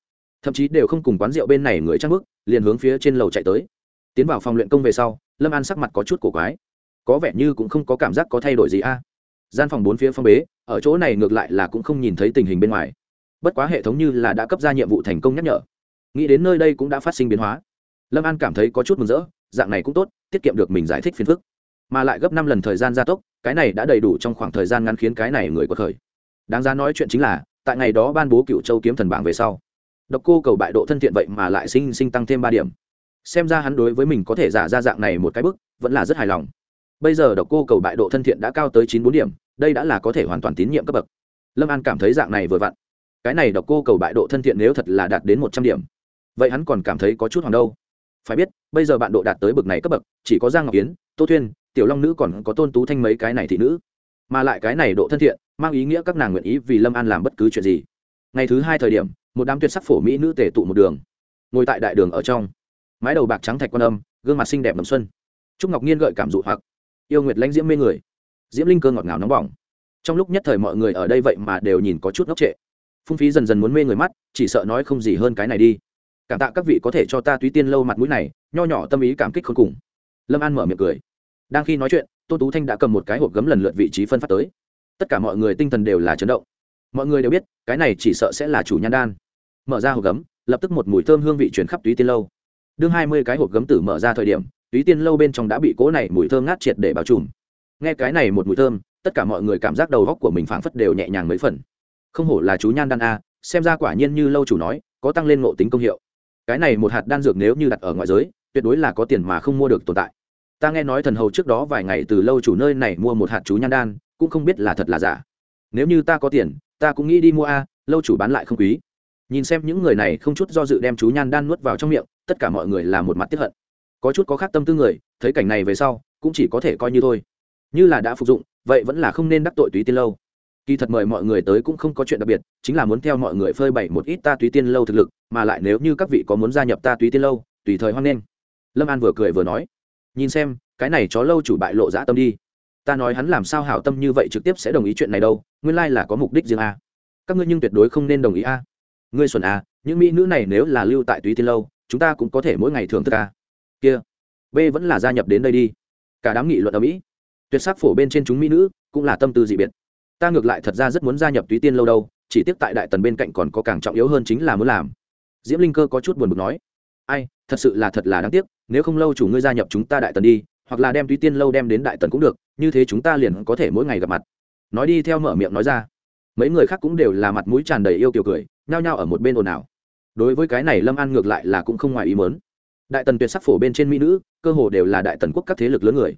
Thậm chí đều không cùng quán rượu bên này người trang bức liền hướng phía trên lầu chạy tới. Tiến vào phòng luyện công về sau, lâm an sắc mặt có chút cổ quái. Có vẻ như cũng không có cảm giác có thay đổi gì a. Gian phòng bốn phía phong bế, ở chỗ này ngược lại là cũng không nhìn thấy tình hình bên ngoài. Bất quá hệ thống như là đã cấp ra nhiệm vụ thành công nhắc nhở. Nghĩ đến nơi đây cũng đã phát sinh biến hóa. Lâm an cảm thấy có chút mừng rỡ, dạng này cũng tốt, tiết kiệm được mình giải thích phiền phức mà lại gấp năm lần thời gian gia tốc, cái này đã đầy đủ trong khoảng thời gian ngắn khiến cái này người có khởi. Đáng giá nói chuyện chính là, tại ngày đó ban bố cựu châu kiếm thần bảng về sau, độc cô cầu bại độ thân thiện vậy mà lại sinh sinh tăng thêm ba điểm. Xem ra hắn đối với mình có thể giả ra dạng này một cái bức, vẫn là rất hài lòng. Bây giờ độc cô cầu bại độ thân thiện đã cao tới chín bốn điểm, đây đã là có thể hoàn toàn tín nhiệm cấp bậc. Lâm an cảm thấy dạng này vừa vặn. Cái này độc cô cầu bại độ thân thiện nếu thật là đạt đến một trăm điểm, vậy hắn còn cảm thấy có chút hoàng đâu. Phải biết, bây giờ bạn độ đạt tới bậc này cấp bậc, chỉ có giang ngọc yến, tô thuyên tiểu long nữ còn có tôn tú thanh mấy cái này thị nữ, mà lại cái này độ thân thiện, mang ý nghĩa các nàng nguyện ý vì lâm an làm bất cứ chuyện gì. Ngày thứ hai thời điểm, một đám tuyệt sắc phổ mỹ nữ tề tụ một đường, ngồi tại đại đường ở trong. Mái đầu bạc trắng thạch quan âm, gương mặt xinh đẹp đầm xuân. Trúc ngọc nhiên gợi cảm dụ hoặc, yêu nguyệt lãnh diễm mê người. Diễm linh cơ ngọt ngào nóng bỏng. Trong lúc nhất thời mọi người ở đây vậy mà đều nhìn có chút ngốc trệ. Phung phí dần dần muốn mê người mắt, chỉ sợ nói không gì hơn cái này đi. Cảm tạ các vị có thể cho ta túy tiên lâu mặt mũi này, nho nhỏ tâm ý cảm kích không cùng. Lâm an mở miệng cười đang khi nói chuyện, tôn tú thanh đã cầm một cái hộp gấm lần lượt vị trí phân phát tới. Tất cả mọi người tinh thần đều là chấn động. Mọi người đều biết, cái này chỉ sợ sẽ là chủ nhan đan. Mở ra hộp gấm, lập tức một mùi thơm hương vị chuyển khắp túy tiên lâu. Đương hai mươi cái hộp gấm tử mở ra thời điểm, túy tiên lâu bên trong đã bị cỗ này mùi thơm ngát triệt để bao trùm. Nghe cái này một mùi thơm, tất cả mọi người cảm giác đầu góc của mình phảng phất đều nhẹ nhàng mấy phần. Không hổ là chú nhan đan a, xem ra quả nhiên như lâu chủ nói, có tăng lên ngộ tính công hiệu. Cái này một hạt đan dược nếu như đặt ở ngoại giới, tuyệt đối là có tiền mà không mua được tồn tại ta nghe nói thần hầu trước đó vài ngày từ lâu chủ nơi này mua một hạt chú nhan đan, cũng không biết là thật là giả. Nếu như ta có tiền, ta cũng nghĩ đi mua a, lâu chủ bán lại không quý. Nhìn xem những người này không chút do dự đem chú nhan đan nuốt vào trong miệng, tất cả mọi người là một mặt tiếp hận. Có chút có khác tâm tư người, thấy cảnh này về sau, cũng chỉ có thể coi như thôi. Như là đã phục dụng, vậy vẫn là không nên đắc tội túy tiên lâu. Kỳ thật mời mọi người tới cũng không có chuyện đặc biệt, chính là muốn theo mọi người phơi bày một ít ta túy tiên lâu thực lực, mà lại nếu như các vị có muốn gia nhập ta túy tiên lâu, tùy thời hoan nghênh. Lâm an vừa cười vừa nói nhìn xem, cái này chó lâu chủ bại lộ dã tâm đi. Ta nói hắn làm sao hảo tâm như vậy trực tiếp sẽ đồng ý chuyện này đâu, nguyên lai là có mục đích riêng a. Các ngươi nhưng tuyệt đối không nên đồng ý a. Ngươi xuẩn a, những mỹ nữ này nếu là lưu tại túy tiên lâu, chúng ta cũng có thể mỗi ngày thưởng thức a. Kia, b vẫn là gia nhập đến đây đi. Cả đám nghị luận ở mỹ. Tuyệt sắc phổ bên trên chúng mỹ nữ, cũng là tâm tư dị biệt. Ta ngược lại thật ra rất muốn gia nhập túy tiên lâu đâu, chỉ tiếc tại đại tần bên cạnh còn có càng trọng yếu hơn chính là muốn làm. Diễm linh cơ có chút buồn bực nói. Ai, thật sự là thật là đáng tiếc nếu không lâu chủ ngươi gia nhập chúng ta đại tần đi, hoặc là đem túy tiên lâu đem đến đại tần cũng được, như thế chúng ta liền có thể mỗi ngày gặp mặt. Nói đi theo mở miệng nói ra. Mấy người khác cũng đều là mặt mũi tràn đầy yêu kiều cười, nhao nhao ở một bên ồn ào. Đối với cái này lâm an ngược lại là cũng không ngoài ý mớn đại tần tuyệt sắc phổ bên trên mỹ nữ, cơ hồ đều là đại tần quốc các thế lực lớn người.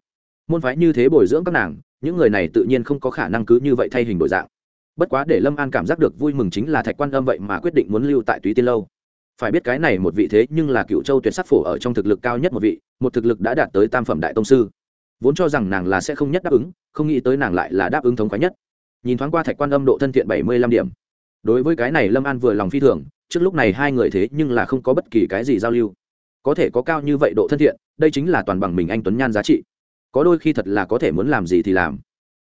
Môn phái như thế bồi dưỡng các nàng, những người này tự nhiên không có khả năng cứ như vậy thay hình đổi dạng. Bất quá để lâm an cảm giác được vui mừng chính là thạch quan âm vậy mà quyết định muốn lưu tại túy tiên lâu phải biết cái này một vị thế nhưng là cựu châu tuyệt sắc phổ ở trong thực lực cao nhất một vị, một thực lực đã đạt tới tam phẩm đại tông sư. Vốn cho rằng nàng là sẽ không nhất đáp ứng, không nghĩ tới nàng lại là đáp ứng thống khoái nhất. Nhìn thoáng qua thạch quan âm độ thân thiện bảy mươi lăm điểm. Đối với cái này lâm an vừa lòng phi thường, trước lúc này hai người thế nhưng là không có bất kỳ cái gì giao lưu. Có thể có cao như vậy độ thân thiện, đây chính là toàn bằng mình anh tuấn nhan giá trị. Có đôi khi thật là có thể muốn làm gì thì làm.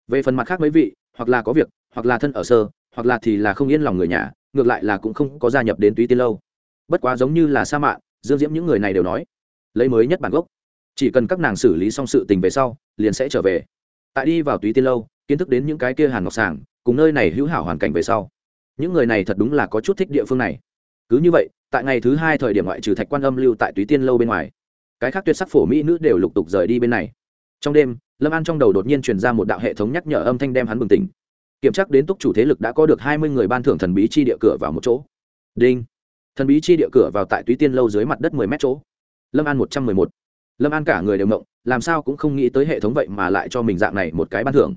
Về phần mặt khác mấy vị, hoặc là có việc, hoặc là thân ở sơ, hoặc là thì là không yên lòng người nhà, ngược lại là cũng không có gia nhập đến túy tiên lâu bất quá giống như là sa mạ, dương diễm những người này đều nói, lấy mới nhất bản gốc. Chỉ cần các nàng xử lý xong sự tình về sau, liền sẽ trở về. Tại đi vào túy tiên lâu, kiến thức đến những cái kia hàn ngọc sàng, cùng nơi này hữu hảo hoàn cảnh về sau, những người này thật đúng là có chút thích địa phương này. Cứ như vậy, tại ngày thứ hai thời điểm ngoại trừ thạch quan âm lưu tại túy tiên lâu bên ngoài, cái khác tuyệt sắc phổ mỹ nữ đều lục tục rời đi bên này. Trong đêm, lâm an trong đầu đột nhiên truyền ra một đạo hệ thống nhắc nhở âm thanh đem hắn bừng tỉnh. Kiểm tra đến túc chủ thế lực đã có được hai mươi người ban thưởng thần bí chi địa cửa vào một chỗ. Đinh thần bí chi địa cửa vào tại túy tiên lâu dưới mặt đất mười mét chỗ. Lâm an một trăm mười một. Lâm an cả người đều mộng làm sao cũng không nghĩ tới hệ thống vậy mà lại cho mình dạng này một cái ban thưởng.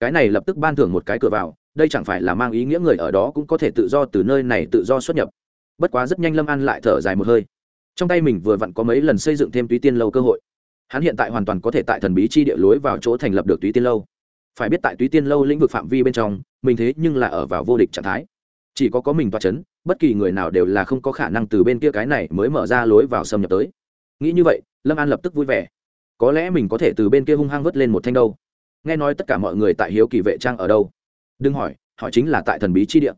Cái này lập tức ban thưởng một cái cửa vào, đây chẳng phải là mang ý nghĩa người ở đó cũng có thể tự do từ nơi này tự do xuất nhập. Bất quá rất nhanh lâm an lại thở dài một hơi. Trong tay mình vừa vặn có mấy lần xây dựng thêm túy tiên lâu cơ hội. Hắn hiện tại hoàn toàn có thể tại thần bí chi địa lối vào chỗ thành lập được túy tiên lâu. Phải biết tại túy tiên lâu lĩnh vực phạm vi bên trong, mình thế nhưng là ở vào vô địch trạng thái chỉ có có mình toa c h ấ n bất kỳ người nào đều là không có khả năng từ bên kia cái này mới mở ra lối vào xâm nhập tới. Nghĩ như vậy, lâm an lập tức vui vẻ. Có lẽ mình có thể từ bên kia hung hăng vớt lên một thanh đâu. Nghe nói tất cả mọi người tại hiếu kỳ vệ trang ở đâu? Đừng hỏi, họ chính là tại thần bí chi địa.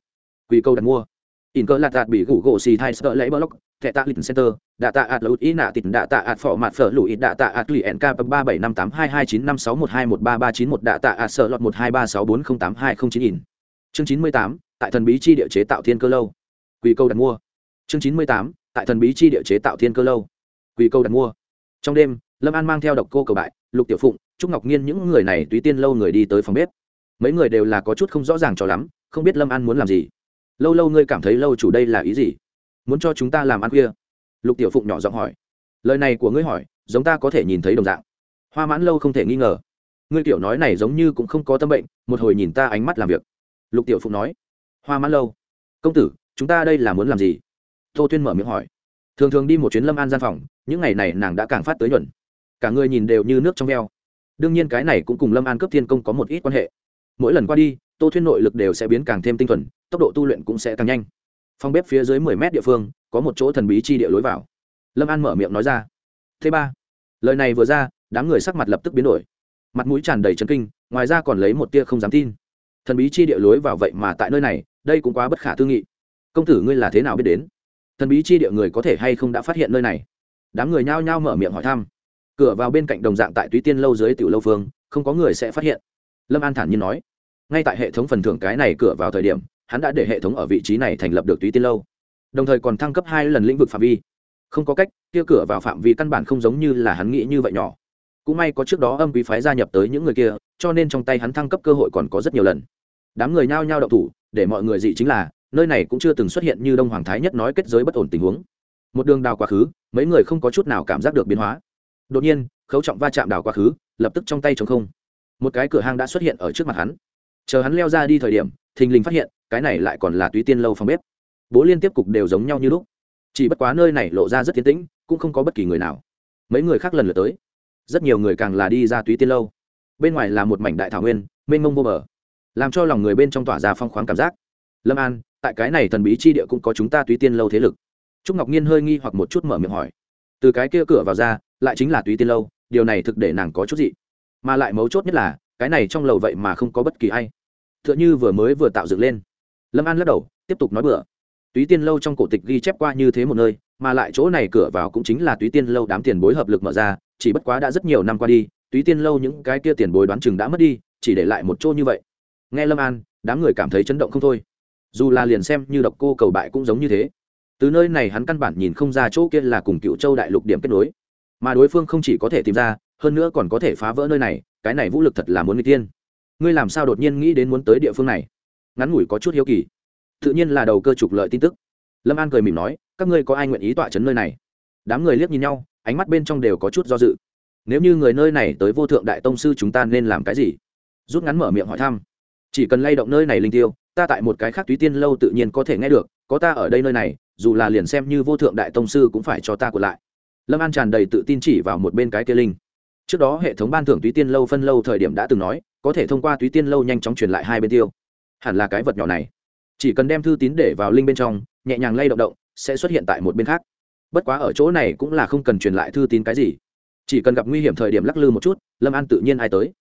Quỳ câu đặt mua. In cơ lạt đạt bị gủ gỗ xì thai sợ lấy block thẻ tạ lịch center, đạ tạ ạt lụt ý nạ tịt, đạ tạ ạt phỏ mặt phở lụi, đạ tạ ạt lì nk ba bảy năm tám hai hai chín năm sáu một hai một ba ba chín một, đạ tạ ạt sợ lọt một hai ba sáu bốn không tám hai không chín in. Chương chín mươi tám tại thần bí chi địa chế tạo thiên cơ lâu. Quy câu đặt mua. Chương chín mươi tám, tại thần bí chi địa chế tạo thiên cơ lâu. Quy câu đặt mua. Trong đêm, lâm an mang theo độc cô cầu bại, lục tiểu phụng, trúc ngọc nhiên những người này túy tiên lâu người đi tới phòng bếp. Mấy người đều là có chút không rõ ràng cho lắm, không biết lâm an muốn làm gì. Lâu lâu ngươi cảm thấy lâu chủ đây là ý gì? Muốn cho chúng ta làm ăn khuya? Lục tiểu phụng nhỏ giọng hỏi. Lời này của ngươi hỏi, giống ta có thể nhìn thấy đồng dạng. Hoa mãn lâu không thể nghi ngờ. Ngươi tiểu nói này giống như cũng không có tâm bệnh, một hồi nhìn ta ánh mắt làm việc. Lục tiểu phụng nói hoa mãn lâu. Công tử, chúng ta đây là muốn làm gì? Tô tuyên mở miệng hỏi. Thường thường đi một chuyến lâm an gian phòng, những ngày này nàng đã càng phát tới nhuận. Cả người nhìn đều như nước trong veo. Đương nhiên cái này cũng cùng lâm an cấp thiên công có một ít quan hệ. Mỗi lần qua đi, tô thuyên nội lực đều sẽ biến càng thêm tinh thuần, tốc độ tu luyện cũng sẽ càng nhanh. Phòng bếp phía dưới mười mét địa phương, có một chỗ thần bí chi địa lối vào. Lâm an mở miệng nói ra. Thứ ba. Lời này vừa ra, đám người sắc mặt lập tức biến đổi. Mặt mũi tràn đầy trấn kinh, ngoài ra còn lấy một tia không dám tin. Thần bí chi địa lối vào vậy mà tại nơi này đây cũng quá bất khả tư nghị. Công tử ngươi là thế nào biết đến? Thần bí chi địa người có thể hay không đã phát hiện nơi này? Đám người nhao nhao mở miệng hỏi thăm. Cửa vào bên cạnh đồng dạng tại túy tiên lâu dưới tiểu lâu phương, không có người sẽ phát hiện. Lâm an thản nhiên nói. Ngay tại hệ thống phần thưởng cái này cửa vào thời điểm, hắn đã để hệ thống ở vị trí này thành lập được túy tiên lâu. Đồng thời còn thăng cấp hai lần lĩnh vực phạm vi. Không có cách, kia cửa vào phạm vi căn bản không giống như là hắn nghĩ như vậy nhỏ. Cũng may có trước đó âm quý phái gia nhập tới những người kia, cho nên trong tay hắn thăng cấp cơ hội còn có rất nhiều lần đám người nhao nhao động thủ, để mọi người dị chính là, nơi này cũng chưa từng xuất hiện như đông hoàng thái nhất nói kết giới bất ổn tình huống. Một đường đào quá khứ, mấy người không có chút nào cảm giác được biến hóa. Đột nhiên, khấu trọng va chạm đào quá khứ, lập tức trong tay chống không. Một cái cửa hang đã xuất hiện ở trước mặt hắn. Chờ hắn leo ra đi thời điểm, thình lình phát hiện, cái này lại còn là túy tiên lâu phòng bếp. Bố liên tiếp cục đều giống nhau như lúc. Chỉ bất quá nơi này lộ ra rất tiến tĩnh, cũng không có bất kỳ người nào. Mấy người khác lần lượt tới. Rất nhiều người càng là đi ra túy tiên lâu. Bên ngoài là một mảnh đại thảo nguyên, mênh mông vô bờ làm cho lòng người bên trong tỏa ra phong khoáng cảm giác. Lâm an, tại cái này thần bí chi địa cũng có chúng ta túy tiên lâu thế lực. Trúc ngọc nhiên hơi nghi hoặc một chút mở miệng hỏi. Từ cái kia cửa vào ra, lại chính là túy tiên lâu, điều này thực để nàng có chút gì mà lại mấu chốt nhất là, cái này trong lầu vậy mà không có bất kỳ ai. T h ư ợ n h ư vừa mới vừa tạo dựng lên. Lâm an lắc đầu, tiếp tục nói bừa. Túy tiên lâu trong cổ tịch ghi chép qua như thế một nơi, mà lại chỗ này cửa vào cũng chính là túy tiên lâu đám tiền bối hợp lực mở ra, chỉ bất quá đã rất nhiều năm qua đi, túy tiên lâu những cái kia tiền bối đoán chừng đã mất đi, chỉ để lại một chỗ như vậy nghe lâm an, đám người cảm thấy chấn động không thôi. Dù là liền xem như độc cô cầu bại cũng giống như thế. Từ nơi này hắn căn bản nhìn không ra chỗ kia là cùng cựu châu đại lục điểm kết nối. Mà đối phương không chỉ có thể tìm ra, hơn nữa còn có thể phá vỡ nơi này, cái này vũ lực thật là muốn người tiên ngươi làm sao đột nhiên nghĩ đến muốn tới địa phương này? Ngắn ngủi có chút hiếu kỳ. Tự nhiên là đầu cơ trục lợi tin tức. Lâm an cười mỉm nói, các ngươi có ai nguyện ý tọa chấn nơi này? Đám người liếc nhìn nhau, ánh mắt bên trong đều có chút do dự. Nếu như người nơi này tới vô thượng đại tông sư chúng ta nên làm cái gì? Rút ngắn mở miệng hỏi thăm chỉ cần lay động nơi này linh tiêu, ta tại một cái khác túy tiên lâu tự nhiên có thể nghe được, có ta ở đây nơi này, dù là liền xem như vô thượng đại tông sư cũng phải cho ta của lại. Lâm an tràn đầy tự tin chỉ vào một bên cái kia linh. Trước đó hệ thống ban thưởng túy tiên lâu phân lâu thời điểm đã từng nói, có thể thông qua túy tiên lâu nhanh chóng truyền lại hai bên tiêu. Hẳn là cái vật nhỏ này. Chỉ cần đem thư tín để vào linh bên trong, nhẹ nhàng lay động động, sẽ xuất hiện tại một bên khác. Bất quá ở chỗ này cũng là không cần truyền lại thư tín cái gì. Chỉ cần gặp nguy hiểm thời điểm lắc lư một chút, lâm an tự nhiên ai tới.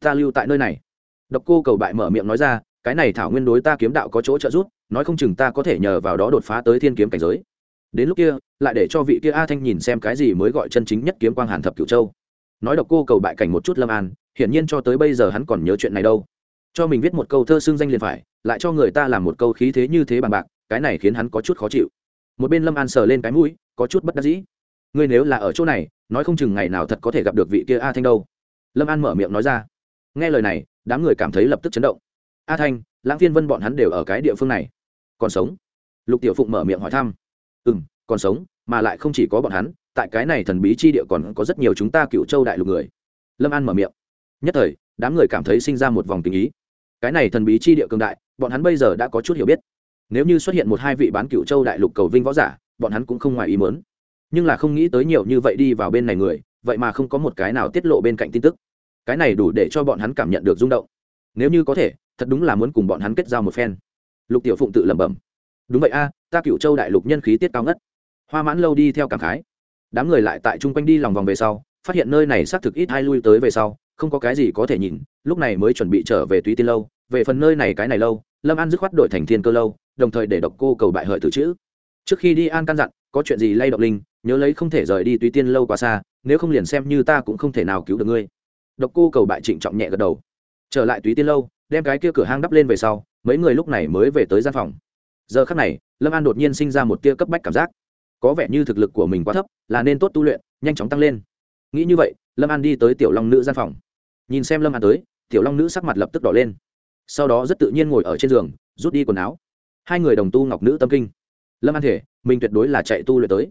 Ta lưu tại nơi này độc cô cầu bại mở miệng nói ra, cái này thảo nguyên đối ta kiếm đạo có chỗ trợ giúp, nói không chừng ta có thể nhờ vào đó đột phá tới thiên kiếm cảnh giới. Đến lúc kia, lại để cho vị kia a thanh nhìn xem cái gì mới gọi chân chính nhất kiếm quang hàn thập cửu châu. Nói độc cô cầu bại cảnh một chút lâm an, hiển nhiên cho tới bây giờ hắn còn nhớ chuyện này đâu. Cho mình viết một câu thơ xưng danh liền phải, lại cho người ta làm một câu khí thế như thế bằng bạc, cái này khiến hắn có chút khó chịu. Một bên lâm an sờ lên cái mũi, có chút bất đắc dĩ. Ngươi nếu là ở chỗ này, nói không chừng ngày nào thật có thể gặp được vị kia a thanh đâu. Lâm an mở miệng nói ra. Nghe lời này đám người cảm thấy lập tức chấn động. A thanh, lãng phiên vân bọn hắn đều ở cái địa phương này. Còn sống? Lục tiểu phụng mở miệng hỏi thăm. Ừ m còn sống, mà lại không chỉ có bọn hắn, tại cái này thần bí chi địa còn có rất nhiều chúng ta cựu châu đại lục người. Lâm an mở miệng. Nhất thời, đám người cảm thấy sinh ra một vòng tình ý. Cái này thần bí chi địa cường đại, bọn hắn bây giờ đã có chút hiểu biết. Nếu như xuất hiện một hai vị bán cựu châu đại lục cầu vinh võ giả, bọn hắn cũng không ngoài ý mớn nhưng là không nghĩ tới nhiều như vậy đi vào bên này người, vậy mà không có một cái nào tiết lộ bên cạnh tin tức cái này đủ để cho bọn hắn cảm nhận được rung động. Nếu như có thể, thật đúng là muốn cùng bọn hắn kết giao một phen. Lục tiểu phụng tự lẩm bẩm. Đúng vậy a, ta cựu châu đại lục nhân khí tiết cao ngất. Hoa mãn lâu đi theo cảm khái. Đám người lại tại chung quanh đi lòng vòng về sau, phát hiện nơi này xác thực ít hai lui tới về sau, không có cái gì có thể nhìn, lúc này mới chuẩn bị trở về túy tiên lâu. Về phần nơi này cái này lâu, lâm an dứt khoát đổi thành thiên cơ lâu, đồng thời để độc cô cầu bại hợi từ chữ. Trước khi đi an căn dặn, có chuyện gì lay động linh, nhớ lấy không thể rời đi túy tiên lâu quá xa, nếu không liền xem như ta cũng không thể nào cứu được ngươi độc cô cầu bại trịnh trọng nhẹ gật đầu. Trở lại túy tiên lâu, đem cái kia cửa hang đắp lên về sau, mấy người lúc này mới về tới gian phòng. Giờ khắc này, lâm an đột nhiên sinh ra một tia cấp bách cảm giác. Có vẻ như thực lực của mình quá thấp, là nên tốt tu luyện, nhanh chóng tăng lên. Nghĩ như vậy, lâm an đi tới tiểu long nữ gian phòng. Nhìn xem lâm an tới, tiểu long nữ sắc mặt lập tức đỏ lên. Sau đó rất tự nhiên ngồi ở trên giường, rút đi quần áo. Hai người đồng tu ngọc nữ tâm kinh. Lâm an thể mình tuyệt đối là chạy tu luyện tới.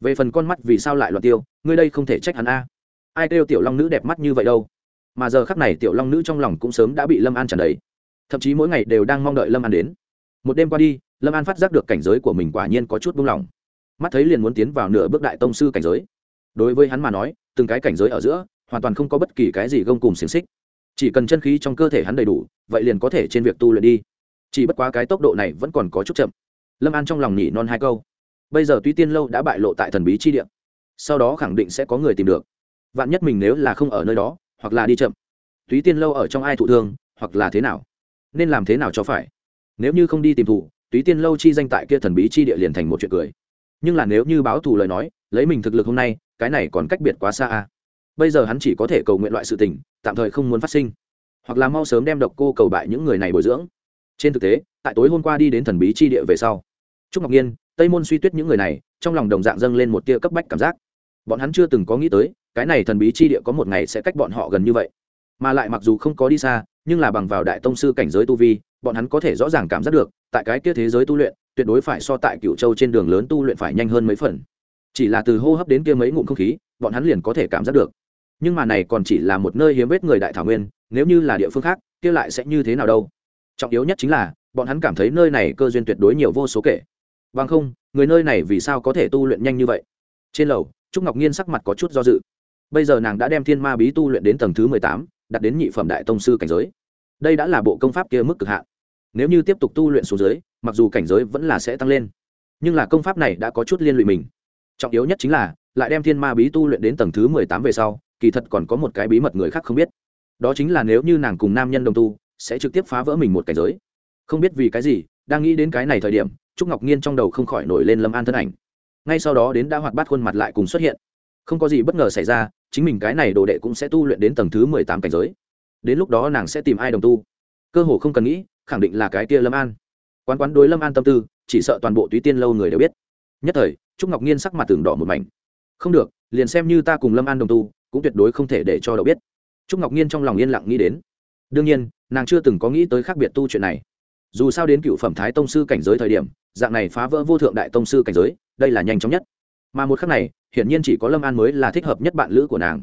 Về phần con mắt vì sao lại loạt tiêu, ngươi đây không thể trách hắn a ai kêu tiểu long nữ đẹp mắt như vậy đâu? Mà giờ khắc này tiểu long nữ trong lòng cũng sớm đã bị lâm an tràn đầy. Thậm chí mỗi ngày đều đang mong đợi lâm an đến. Một đêm qua đi, lâm an phát giác được cảnh giới của mình quả nhiên có chút buông lỏng. Mắt thấy liền muốn tiến vào nửa bước đại tông sư cảnh giới. Đối với hắn mà nói, từng cái cảnh giới ở giữa, hoàn toàn không có bất kỳ cái gì gông cùng xiềng xích. Chỉ cần chân khí trong cơ thể hắn đầy đủ, vậy liền có thể trên việc tu luyện đi. Chỉ bất quá cái tốc độ này vẫn còn có chút chậm. Lâm an trong lòng nhỉ non hai câu. Bây giờ tuy tiên lâu đã bại lộ tại thần bí chi địa, sau đó khẳng định sẽ có người tìm được vạn nhất mình nếu là không ở nơi đó, hoặc là đi chậm. Túy tiên lâu ở trong ai thụ thương, hoặc là thế nào? Nên làm thế nào cho phải? Nếu như không đi tìm thủ túy tiên lâu chi danh tại kia thần bí chi địa liền thành một chuyện cười. Nhưng là nếu như báo thù lời nói, lấy mình thực lực hôm nay, cái này còn cách biệt quá xa a bây giờ hắn chỉ có thể cầu nguyện loại sự tình, tạm thời không muốn phát sinh. Hoặc là mau sớm đem độc cô cầu bại những người này bồi dưỡng. Trên thực tế, tại tối hôm qua đi đến thần bí chi địa về sau, trúc ngọc nhiên, tây môn suy tuyết những người này, trong lòng đồng dạng dâng lên một tia cấp bách cảm giác. Bọn hắn chưa từng có nghĩ tới cái này thần bí chi địa có một ngày sẽ cách bọn họ gần như vậy. Mà lại mặc dù không có đi xa, nhưng là bằng vào đại tông sư cảnh giới tu vi, bọn hắn có thể rõ ràng cảm giác được, tại cái kia thế giới tu luyện, tuyệt đối phải so tại cựu châu trên đường lớn tu luyện phải nhanh hơn mấy phần. Chỉ là từ hô hấp đến kia mấy ngụm không khí, bọn hắn liền có thể cảm giác được. Nhưng mà này còn chỉ là một nơi hiếm vết người đại thảo nguyên, nếu như là địa phương khác, kia lại sẽ như thế nào đâu? Trọng yếu nhất chính là, bọn hắn cảm thấy nơi này cơ duyên tuyệt đối nhiều vô số kể. Bằng không, người nơi này vì sao có thể tu luyện nhanh như vậy? Trên lầu, trúc ngọc nhiên sắc mặt có chút do dự bây giờ nàng đã đem thiên ma bí tu luyện đến tầng thứ mười tám, đặt đến nhị phẩm đại tông sư cảnh giới. Đây đã là bộ công pháp kia mức cực hạn. Nếu như tiếp tục tu luyện xuống dưới, mặc dù cảnh giới vẫn là sẽ tăng lên, nhưng là công pháp này đã có chút liên lụy mình. Trọng yếu nhất chính là, lại đem thiên ma bí tu luyện đến tầng thứ mười tám về sau, kỳ thật còn có một cái bí mật người khác không biết. Đó chính là nếu như nàng cùng nam nhân đồng tu, sẽ trực tiếp phá vỡ mình một cảnh giới. Không biết vì cái gì, đang nghĩ đến cái này thời điểm, trúc ngọc nhiên trong đầu không khỏi nổi lên lâm an thân ảnh. Ngay sau đó đến đã hoạt bát khuôn mặt lại cùng xuất hiện. Không có gì bất ngờ xảy ra chính mình cái này đồ đệ cũng sẽ tu luyện đến tầng thứ mười tám cảnh giới. Đến lúc đó nàng sẽ tìm ai đồng tu? Cơ hồ không cần nghĩ, khẳng định là cái kia lâm an. Quán quán đối lâm an tâm tư, chỉ sợ toàn bộ túy tiên lâu người đều biết. Nhất thời, trúc ngọc nhiên sắc mặt tường đỏ một mảnh. Không được, liền xem như ta cùng lâm an đồng tu, cũng tuyệt đối không thể để cho đậu biết. Trúc ngọc nhiên trong lòng yên lặng nghĩ đến. Đương nhiên, nàng chưa từng có nghĩ tới khác biệt tu chuyện này. Dù sao đến cựu phẩm thái tông sư cảnh giới thời điểm, dạng này phá vỡ vô thượng đại tông sư cảnh giới, đây là nhanh chóng nhất mà một khắc này, hiển nhiên chỉ có lâm an mới là thích hợp nhất bạn lữ của nàng.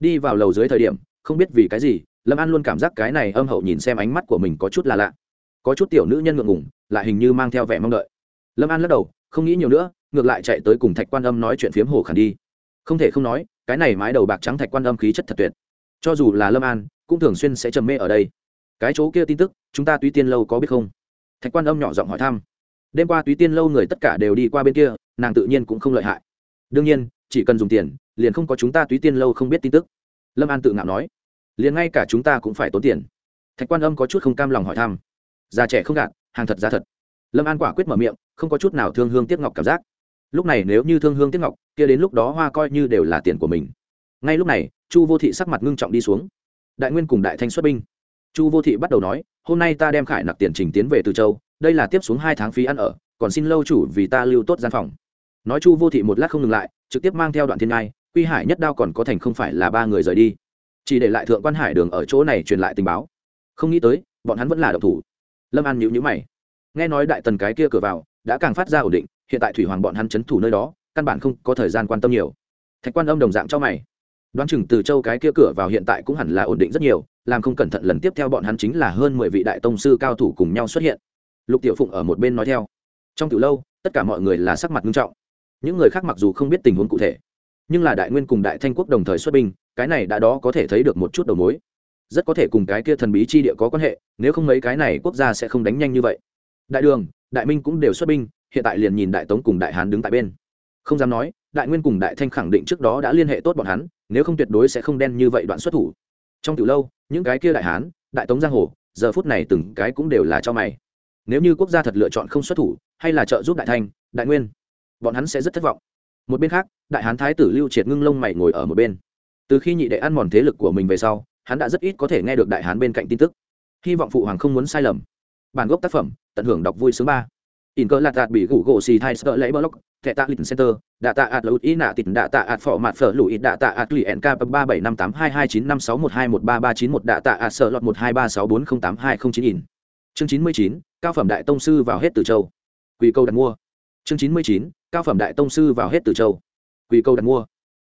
Đi vào lầu dưới thời điểm, không biết vì cái gì, lâm an luôn cảm giác cái này âm hậu nhìn xem ánh mắt của mình có chút là lạ. Có chút tiểu nữ nhân ngượng ngùng, lại hình như mang theo vẻ mong đợi. Lâm an lắc đầu, không nghĩ nhiều nữa, ngược lại chạy tới cùng thạch quan âm nói chuyện phiếm hồ khản đi. Không thể không nói, cái này mái đầu bạc trắng thạch quan âm khí chất thật tuyệt. Cho dù là lâm an, cũng thường xuyên sẽ trầm mê ở đây. Cái chỗ kia tin tức, chúng ta túy tiên lâu có biết không? Thạch quan âm nhỏ giọng hỏi thăm. Đêm qua túy tiên lâu người tất cả đều đi qua bên kia, nàng tự nhiên cũng không lợi hại đương nhiên, chỉ cần dùng tiền, liền không có chúng ta túy tiên lâu không biết tin tức. Lâm an tự ngạo nói, liền ngay cả chúng ta cũng phải tốn tiền. Thạch quan âm có chút không cam lòng hỏi thăm. Già trẻ không gạt, hàng thật ra thật. Lâm an quả quyết mở miệng, không có chút nào thương hương tiếc ngọc cảm giác. Lúc này nếu như thương hương tiếc ngọc, kia đến lúc đó hoa coi như đều là tiền của mình. Ngay lúc này, chu vô thị sắc mặt ngưng trọng đi xuống. Đại nguyên cùng đại thanh xuất binh. Chu vô thị bắt đầu nói, hôm nay ta đem khải nặc tiền trình tiến về từ châu, đây là tiếp xuống hai tháng phí ăn ở, còn xin lâu chủ vì ta lưu tốt gian phòng nói chu vô thị một lát không ngừng lại, trực tiếp mang theo đoạn thiên ngai, quy hải nhất đao còn có thành không phải là ba người rời đi. Chỉ để lại thượng quan hải đường ở chỗ này truyền lại tình báo. Không nghĩ tới, bọn hắn vẫn là độc thủ. Lâm an nhữ nhữ mày. Nghe nói đại tần cái kia cửa vào, đã càng phát ra ổn định, hiện tại thủy hoàng bọn hắn c h ấ n thủ nơi đó, căn bản không có thời gian quan tâm nhiều. Thạch quan âm đồng dạng cho mày. Đoán chừng từ châu cái kia cửa vào hiện tại cũng hẳn là ổn định rất nhiều, làm không cẩn thận lần tiếp theo bọn hắn chính là hơn mười vị đại tông sư cao thủ cùng nhau xuất hiện. Lục tiểu phụng ở một bên nói theo. Trong từ lâu, tất cả mọi người là sắc mặt nghiêm trọng những người khác mặc dù không biết tình huống cụ thể, nhưng là đại nguyên cùng đại thanh quốc đồng thời xuất binh, cái này đã đó có thể thấy được một chút đầu mối. Rất có thể cùng cái kia thần bí chi địa có quan hệ, nếu không mấy cái này quốc gia sẽ không đánh nhanh như vậy. Đại đường, đại minh cũng đều xuất binh, hiện tại liền nhìn đại tống cùng đại hán đứng tại bên. Không dám nói, đại nguyên cùng đại thanh khẳng định trước đó đã liên hệ tốt bọn hắn, nếu không tuyệt đối sẽ không đen như vậy đoạn xuất thủ. Trong từ lâu, những cái kia đại hán, đại tống giang hồ, giờ phút này từng cái cũng đều là cho mày. Nếu như quốc gia thật lựa chọn không xuất thủ, hay là trợ giúp đại thanh, đại nguyên bọn hắn sẽ rất thất vọng. Một bên khác, đại hán thái tử lưu triệt ngưng lông mày ngồi ở một bên. Từ khi nhị đệ ăn mòn thế lực của mình về sau, hắn đã rất ít có thể nghe được đại hán bên cạnh tin tức. Hy vọng phụ hoàng không muốn sai lầm. Bản gốc tác phẩm, tận hưởng đọc vui sướng ba. In cơ lạt đạt bị gủ gỗ xì thai sợ lấy block, thẻ tạ lịch center, đạ tạ ạt lụt ý nạ tịt, đạ tạ ạt phỏ mặt phở lụi, đạ tạ ạt lụy nk ba bảy năm tám hai hai chín năm sáu một hai một ba ba chín một, đạ tạ ạt sợ lọt một hai ba sáu bốn không tám hai không chín in. Chương chín mươi chín, cao phẩm đại tông sư vào hết từ châu. Quỳ câu đặt mua. Chương chín mươi chín cao phẩm đại tông sư vào hết từ châu. Quỳ câu đặt mua.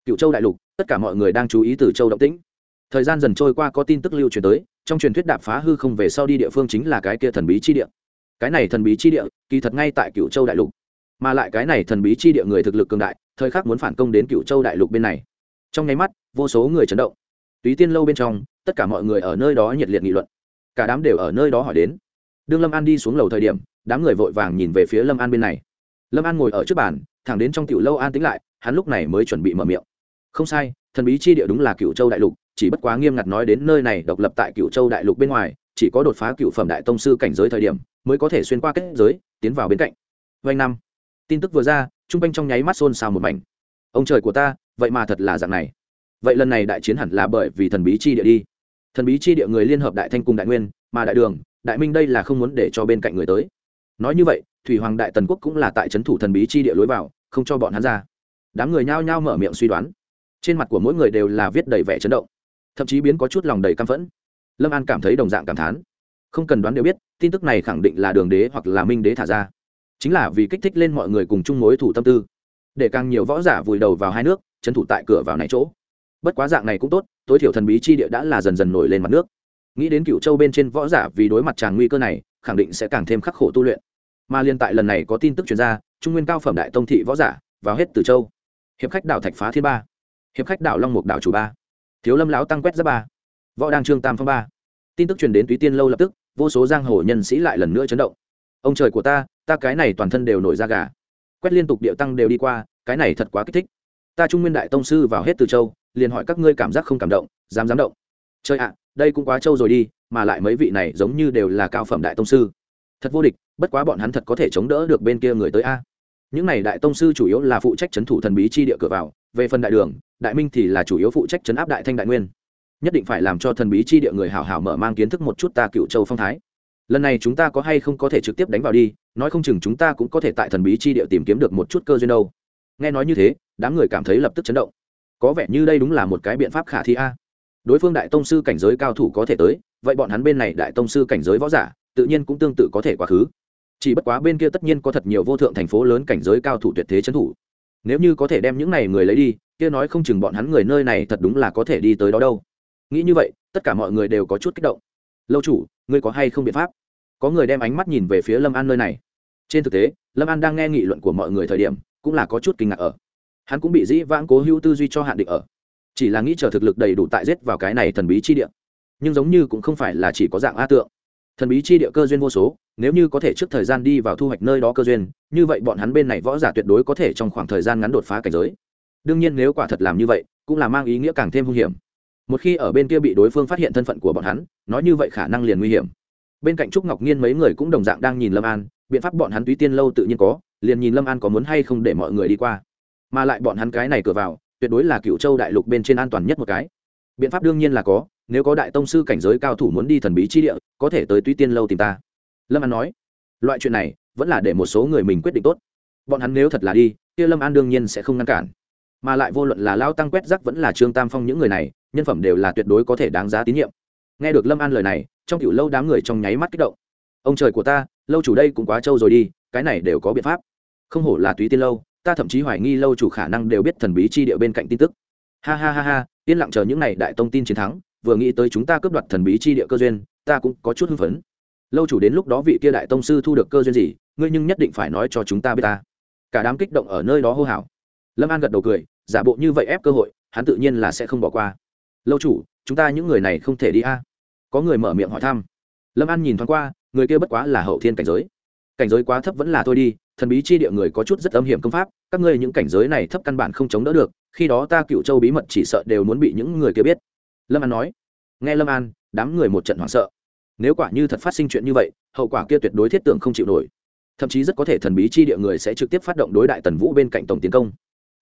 Cựu châu đại lục, tất cả mọi người đang chú ý từ châu động tĩnh. Thời gian dần trôi qua có tin tức lưu truyền tới, trong truyền thuyết đạp phá hư không về sau đi địa phương chính là cái kia thần bí chi địa. Cái này thần bí chi địa, kỳ thật ngay tại cựu châu đại lục. Mà lại cái này thần bí chi địa người thực lực cường đại, thời khắc muốn phản công đến cựu châu đại lục bên này. Trong nháy mắt, vô số người chấn động. Túy tiên lâu bên trong, tất cả mọi người ở nơi đó nhiệt liệt nghị luận. Cả đám đều ở nơi đó hỏi đến. Đương lâm an đi xuống lầu thời điểm, đám người vội vàng nhìn về phía lâm an bên này lâm an ngồi ở trước bàn, thẳng đến trong tiểu lâu an tính lại, hắn lúc này mới chuẩn bị mở miệng. Không sai, thần bí chi địa đúng là cựu châu đại lục, chỉ bất quá nghiêm ngặt nói đến nơi này độc lập tại cựu châu đại lục bên ngoài, chỉ có đột phá cựu phẩm đại tông sư cảnh giới thời điểm, mới có thể xuyên qua kết giới, tiến vào bên cạnh. Vanh năm. Tin tức vừa ra, trung quanh trong nháy mắt xôn xao một mảnh. Ông trời của ta, vậy mà thật là dạng này. Vậy lần này đại chiến hẳn là bởi vì thần bí chi địa đi. Thần bí chi địa người liên hợp đại thanh cùng đại nguyên, mà đại đường, đại minh đây là không muốn để cho bên cạnh người tới. Nói như vậy thủy hoàng đại tần quốc cũng là tại trấn thủ thần bí chi địa lối vào, không cho bọn hắn ra. Đám người nhao nhao mở miệng suy đoán. Trên mặt của mỗi người đều là viết đầy vẻ chấn động. Thậm chí biến có chút lòng đầy căm phẫn. Lâm an cảm thấy đồng dạng cảm thán. Không cần đoán đều biết, tin tức này khẳng định là đường đế hoặc là minh đế thả ra. Chính là vì kích thích lên mọi người cùng chung mối thủ tâm tư. Để càng nhiều võ giả vùi đầu vào hai nước trấn thủ tại cửa vào này chỗ. Bất quá dạng này cũng tốt, tối thiểu thần bí chi địa đã là dần dần nổi lên mặt nước. Nghĩ đến cựu châu bên trên võ giả vì đối mặt tràn nguy cơ này, khẳng định sẽ càng thêm khắc khổ tu luyện mà liên tại lần này có tin tức chuyển ra, trung nguyên cao phẩm đại tông thị võ giả vào hết từ châu. Hiệp khách đảo thạch phá thiên ba. Hiệp khách đảo long mục đảo chủ ba. Thiếu lâm lão tăng quét ra ba. Võ đăng trương tam phong ba. Tin tức truyền đến túy tiên lâu lập tức, vô số giang hồ nhân sĩ lại lần nữa chấn động. Ông trời của ta ta cái này toàn thân đều nổi ra gà. Quét liên tục điệu tăng đều đi qua, cái này thật quá kích thích. Ta trung nguyên đại tông sư vào hết từ châu, liền hỏi các ngươi cảm giác không cảm động, dám dám động. Chơi ạ, đây cũng quá trâu rồi đi, mà lại mấy vị này giống như đều là cao phẩm đại tông sư thật vô địch, bất quá bọn hắn thật có thể chống đỡ được bên kia người tới a. Những này đại tông sư chủ yếu là phụ trách c h ấ n thủ thần bí chi địa cửa vào, về phần đại đường, đại minh thì là chủ yếu phụ trách chấn áp đại thanh đại nguyên. Nhất định phải làm cho thần bí chi địa người hảo hảo mở mang kiến thức một chút ta cựu châu phong thái. Lần này chúng ta có hay không có thể trực tiếp đánh vào đi, nói không chừng chúng ta cũng có thể tại thần bí chi địa tìm kiếm được một chút cơ duyên đâu. Nghe nói như thế, đám người cảm thấy lập tức chấn động. Có vẻ như đây đúng là một cái biện pháp khả thi a. Đối phương đại tông sư cảnh giới cao thủ có thể tới vậy bọn hắn bên này đại tông sư cảnh giới võ giả, tự nhiên cũng tương tự có thể quá khứ. Chỉ bất quá bên kia tất nhiên có thật nhiều vô thượng thành phố lớn cảnh giới cao thủ tuyệt thế trấn thủ. Nếu như có thể đem những này người lấy đi, kia nói không chừng bọn hắn người nơi này thật đúng là có thể đi tới đó đâu. Nghĩ như vậy, tất cả mọi người đều có chút kích động. Lâu chủ, ngươi có hay không biện pháp? Có người đem ánh mắt nhìn về phía lâm an nơi này. Trên thực tế, lâm an đang nghe nghị luận của mọi người thời điểm, cũng là có chút kinh ngạc ở. Hắn cũng bị dĩ vãng cố hữu tư duy cho hạn định ở. Chỉ là nghĩ chờ thực lực đầy đủ tại giết vào cái này thần bí chi địa nhưng giống như cũng không phải là chỉ có dạng a tượng. Thần bí chi địa cơ duyên vô số, nếu như có thể trước thời gian đi vào thu hoạch nơi đó cơ duyên, như vậy bọn hắn bên này võ giả tuyệt đối có thể trong khoảng thời gian ngắn đột phá cảnh giới. Đương nhiên nếu quả thật làm như vậy, cũng là mang ý nghĩa càng thêm hung hiểm. Một khi ở bên kia bị đối phương phát hiện thân phận của bọn hắn, nói như vậy khả năng liền nguy hiểm. Bên cạnh trúc ngọc nhiên mấy người cũng đồng dạng đang nhìn lâm an, biện pháp bọn hắn túy tiên lâu tự nhiên có, liền nhìn lâm an có muốn hay không để mọi người đi qua. Mà lại bọn hắn cái này cửa vào, tuyệt đối là cựu châu đại lục bên trên an toàn nhất một cái biện pháp đương nhiên là có, nếu có đại tông sư cảnh giới cao thủ muốn đi thần bí chi địa, có thể tới tuy tiên lâu tìm ta. Lâm an nói. Loại chuyện này, vẫn là để một số người mình quyết định tốt. Bọn hắn nếu thật là đi, kia lâm an đương nhiên sẽ không ngăn cản. Mà lại vô luận là lao tăng quét rắc vẫn là trương tam phong những người này, nhân phẩm đều là tuyệt đối có thể đáng giá tín nhiệm. Nghe được lâm an lời này, trong cựu lâu đám người trong nháy mắt kích động. Ông trời của ta, lâu chủ đây cũng quá trâu rồi đi, cái này đều có biện pháp. Không hổ là túy tiên lâu, ta thậm chí hoài nghi lâu chủ khả năng đều biết thần bí chi địa bên cạnh tin tức. Ha ha ha ha yên lặng chờ những này đại tông tin chiến thắng, vừa nghĩ tới chúng ta cướp đoạt thần bí chi địa cơ duyên, ta cũng có chút hưng phấn. Lâu chủ đến lúc đó vị kia đại tông sư thu được cơ duyên gì, ngươi nhưng nhất định phải nói cho chúng ta biết ta. Cả đám kích động ở nơi đó hô hào. Lâm an gật đầu cười, giả bộ như vậy ép cơ hội, hắn tự nhiên là sẽ không bỏ qua. Lâu chủ, chúng ta những người này không thể đi a. Có người mở miệng hỏi thăm. Lâm an nhìn thoáng qua, người kia bất quá là hậu thiên cảnh giới. Cảnh giới quá thấp vẫn là thôi đi, thần bí chi địa người có chút rất âm hiểm công pháp, các ngươi những cảnh giới này thấp căn bản không chống đỡ được khi đó ta cựu châu bí mật chỉ sợ đều muốn bị những người kia biết. Lâm an nói. Nghe lâm an, đám người một trận hoảng sợ. Nếu quả như thật phát sinh chuyện như vậy, hậu quả kia tuyệt đối thiết tưởng không chịu nổi. Thậm chí rất có thể thần bí chi địa người sẽ trực tiếp phát động đối đại tần vũ bên cạnh tổng tiến công.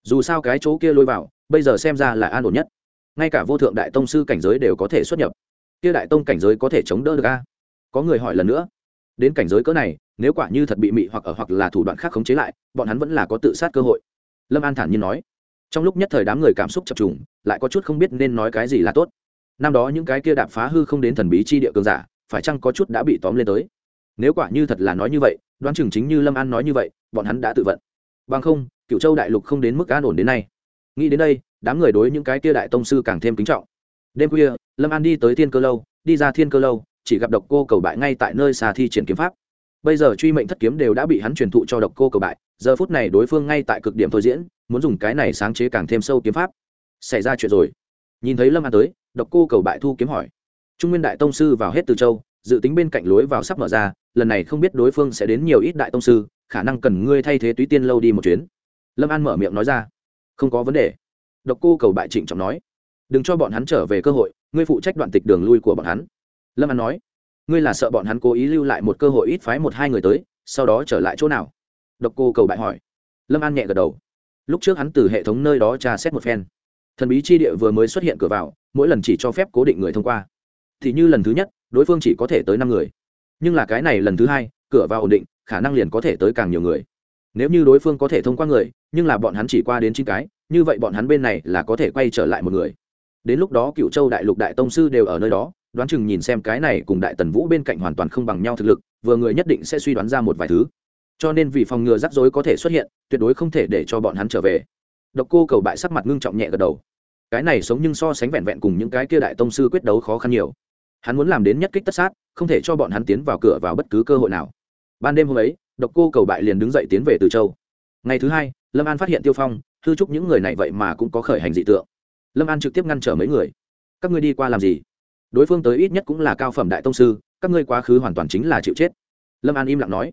Dù sao cái chỗ kia lôi vào, bây giờ xem ra là an ổn nhất. Ngay cả vô thượng đại tông sư cảnh giới đều có thể xuất nhập. Kia đại tông cảnh giới có thể chống đỡ được a? Có người hỏi lần nữa. Đến cảnh giới cỡ này, nếu quả như thật bị mị hoặc ở hoặc là thủ đoạn khác khống chế lại, bọn hắn vẫn là có tự sát cơ hội. Lâm an thản nhiên nói trong lúc nhất thời đám người cảm xúc chập trùng, lại có chút không biết nên nói cái gì là tốt. Năm đó những cái kia đạp phá hư không đến thần bí chi địa cường giả, phải chăng có chút đã bị tóm lên tới? Nếu quả như thật là nói như vậy, đoán chừng chính như lâm an nói như vậy, bọn hắn đã tự vận. Bằng không cựu châu đại lục không đến mức an ổn đến nay. Nghĩ đến đây, đám người đối những cái kia đại tông sư càng thêm kính trọng. Đêm khuya, lâm an đi tới thiên cơ lâu, đi ra thiên cơ lâu, chỉ gặp độc cô cầu bại ngay tại nơi xà thi triển kiếm pháp. Bây giờ truy mệnh thất kiếm đều đã bị hắn truyền thụ cho độc cô cầu bại giờ phút này đối phương ngay tại cực điểm thôi diễn, muốn dùng cái này sáng chế càng thêm sâu kiếm pháp. Xảy ra chuyện rồi. Nhìn thấy lâm an tới, độc cô cầu bại thu kiếm hỏi. Trung nguyên đại tông sư vào hết từ châu, dự tính bên cạnh lối vào sắp mở ra, lần này không biết đối phương sẽ đến nhiều ít đại tông sư, khả năng cần ngươi thay thế túy tiên lâu đi một chuyến. Lâm an mở miệng nói ra. Không có vấn đề. Độc cô cầu bại trịnh trọng nói. Đừng cho bọn hắn trở về cơ hội, ngươi phụ trách đoạn tịch đường lui của bọn hắn. Lâm an nói. Ngươi là sợ bọn hắn cố ý lưu lại một cơ hội ít phái một hai người tới, sau đó trở lại chỗ nào? Độc cô cầu bại hỏi. Lâm an nhẹ gật đầu. Lúc trước hắn từ hệ thống nơi đó tra xét một phen. Thần bí chi địa vừa mới xuất hiện cửa vào, mỗi lần chỉ cho phép cố định người thông qua. Thì như lần thứ nhất, đối phương chỉ có thể tới năm người. Nhưng là cái này lần thứ hai, cửa vào ổn định, khả năng liền có thể tới càng nhiều người. Nếu như đối phương có thể thông qua người, nhưng là bọn hắn chỉ qua đến chín cái, như vậy bọn hắn bên này là có thể quay trở lại một người. Đến lúc đó cựu châu đại lục đại tông sư đều ở nơi đó, đoán chừng nhìn xem cái này cùng đại tần vũ bên cạnh hoàn toàn không bằng nhau thực lực, vừa người nhất định sẽ suy đoán ra một vài thứ cho nên vì phòng ngừa rắc rối có thể xuất hiện, tuyệt đối không thể để cho bọn hắn trở về. Độc cô cầu bại sắc mặt ngưng trọng nhẹ gật đầu. Cái này sống nhưng so sánh vẹn vẹn cùng những cái kia đại tông sư quyết đấu khó khăn nhiều. Hắn muốn làm đến nhất kích tất sát, không thể cho bọn hắn tiến vào cửa vào bất cứ cơ hội nào. Ban đêm hôm ấy, độc cô cầu bại liền đứng dậy tiến về từ châu. Ngày thứ hai, lâm an phát hiện tiêu phong, hư trúc những người này vậy mà cũng có khởi hành dị tượng. Lâm an trực tiếp ngăn trở mấy người. Các ngươi đi qua làm gì? Đối phương tới ít nhất cũng là cao phẩm đại tông sư, các ngươi quá khứ hoàn toàn chính là chịu chết. Lâm an im lặng nói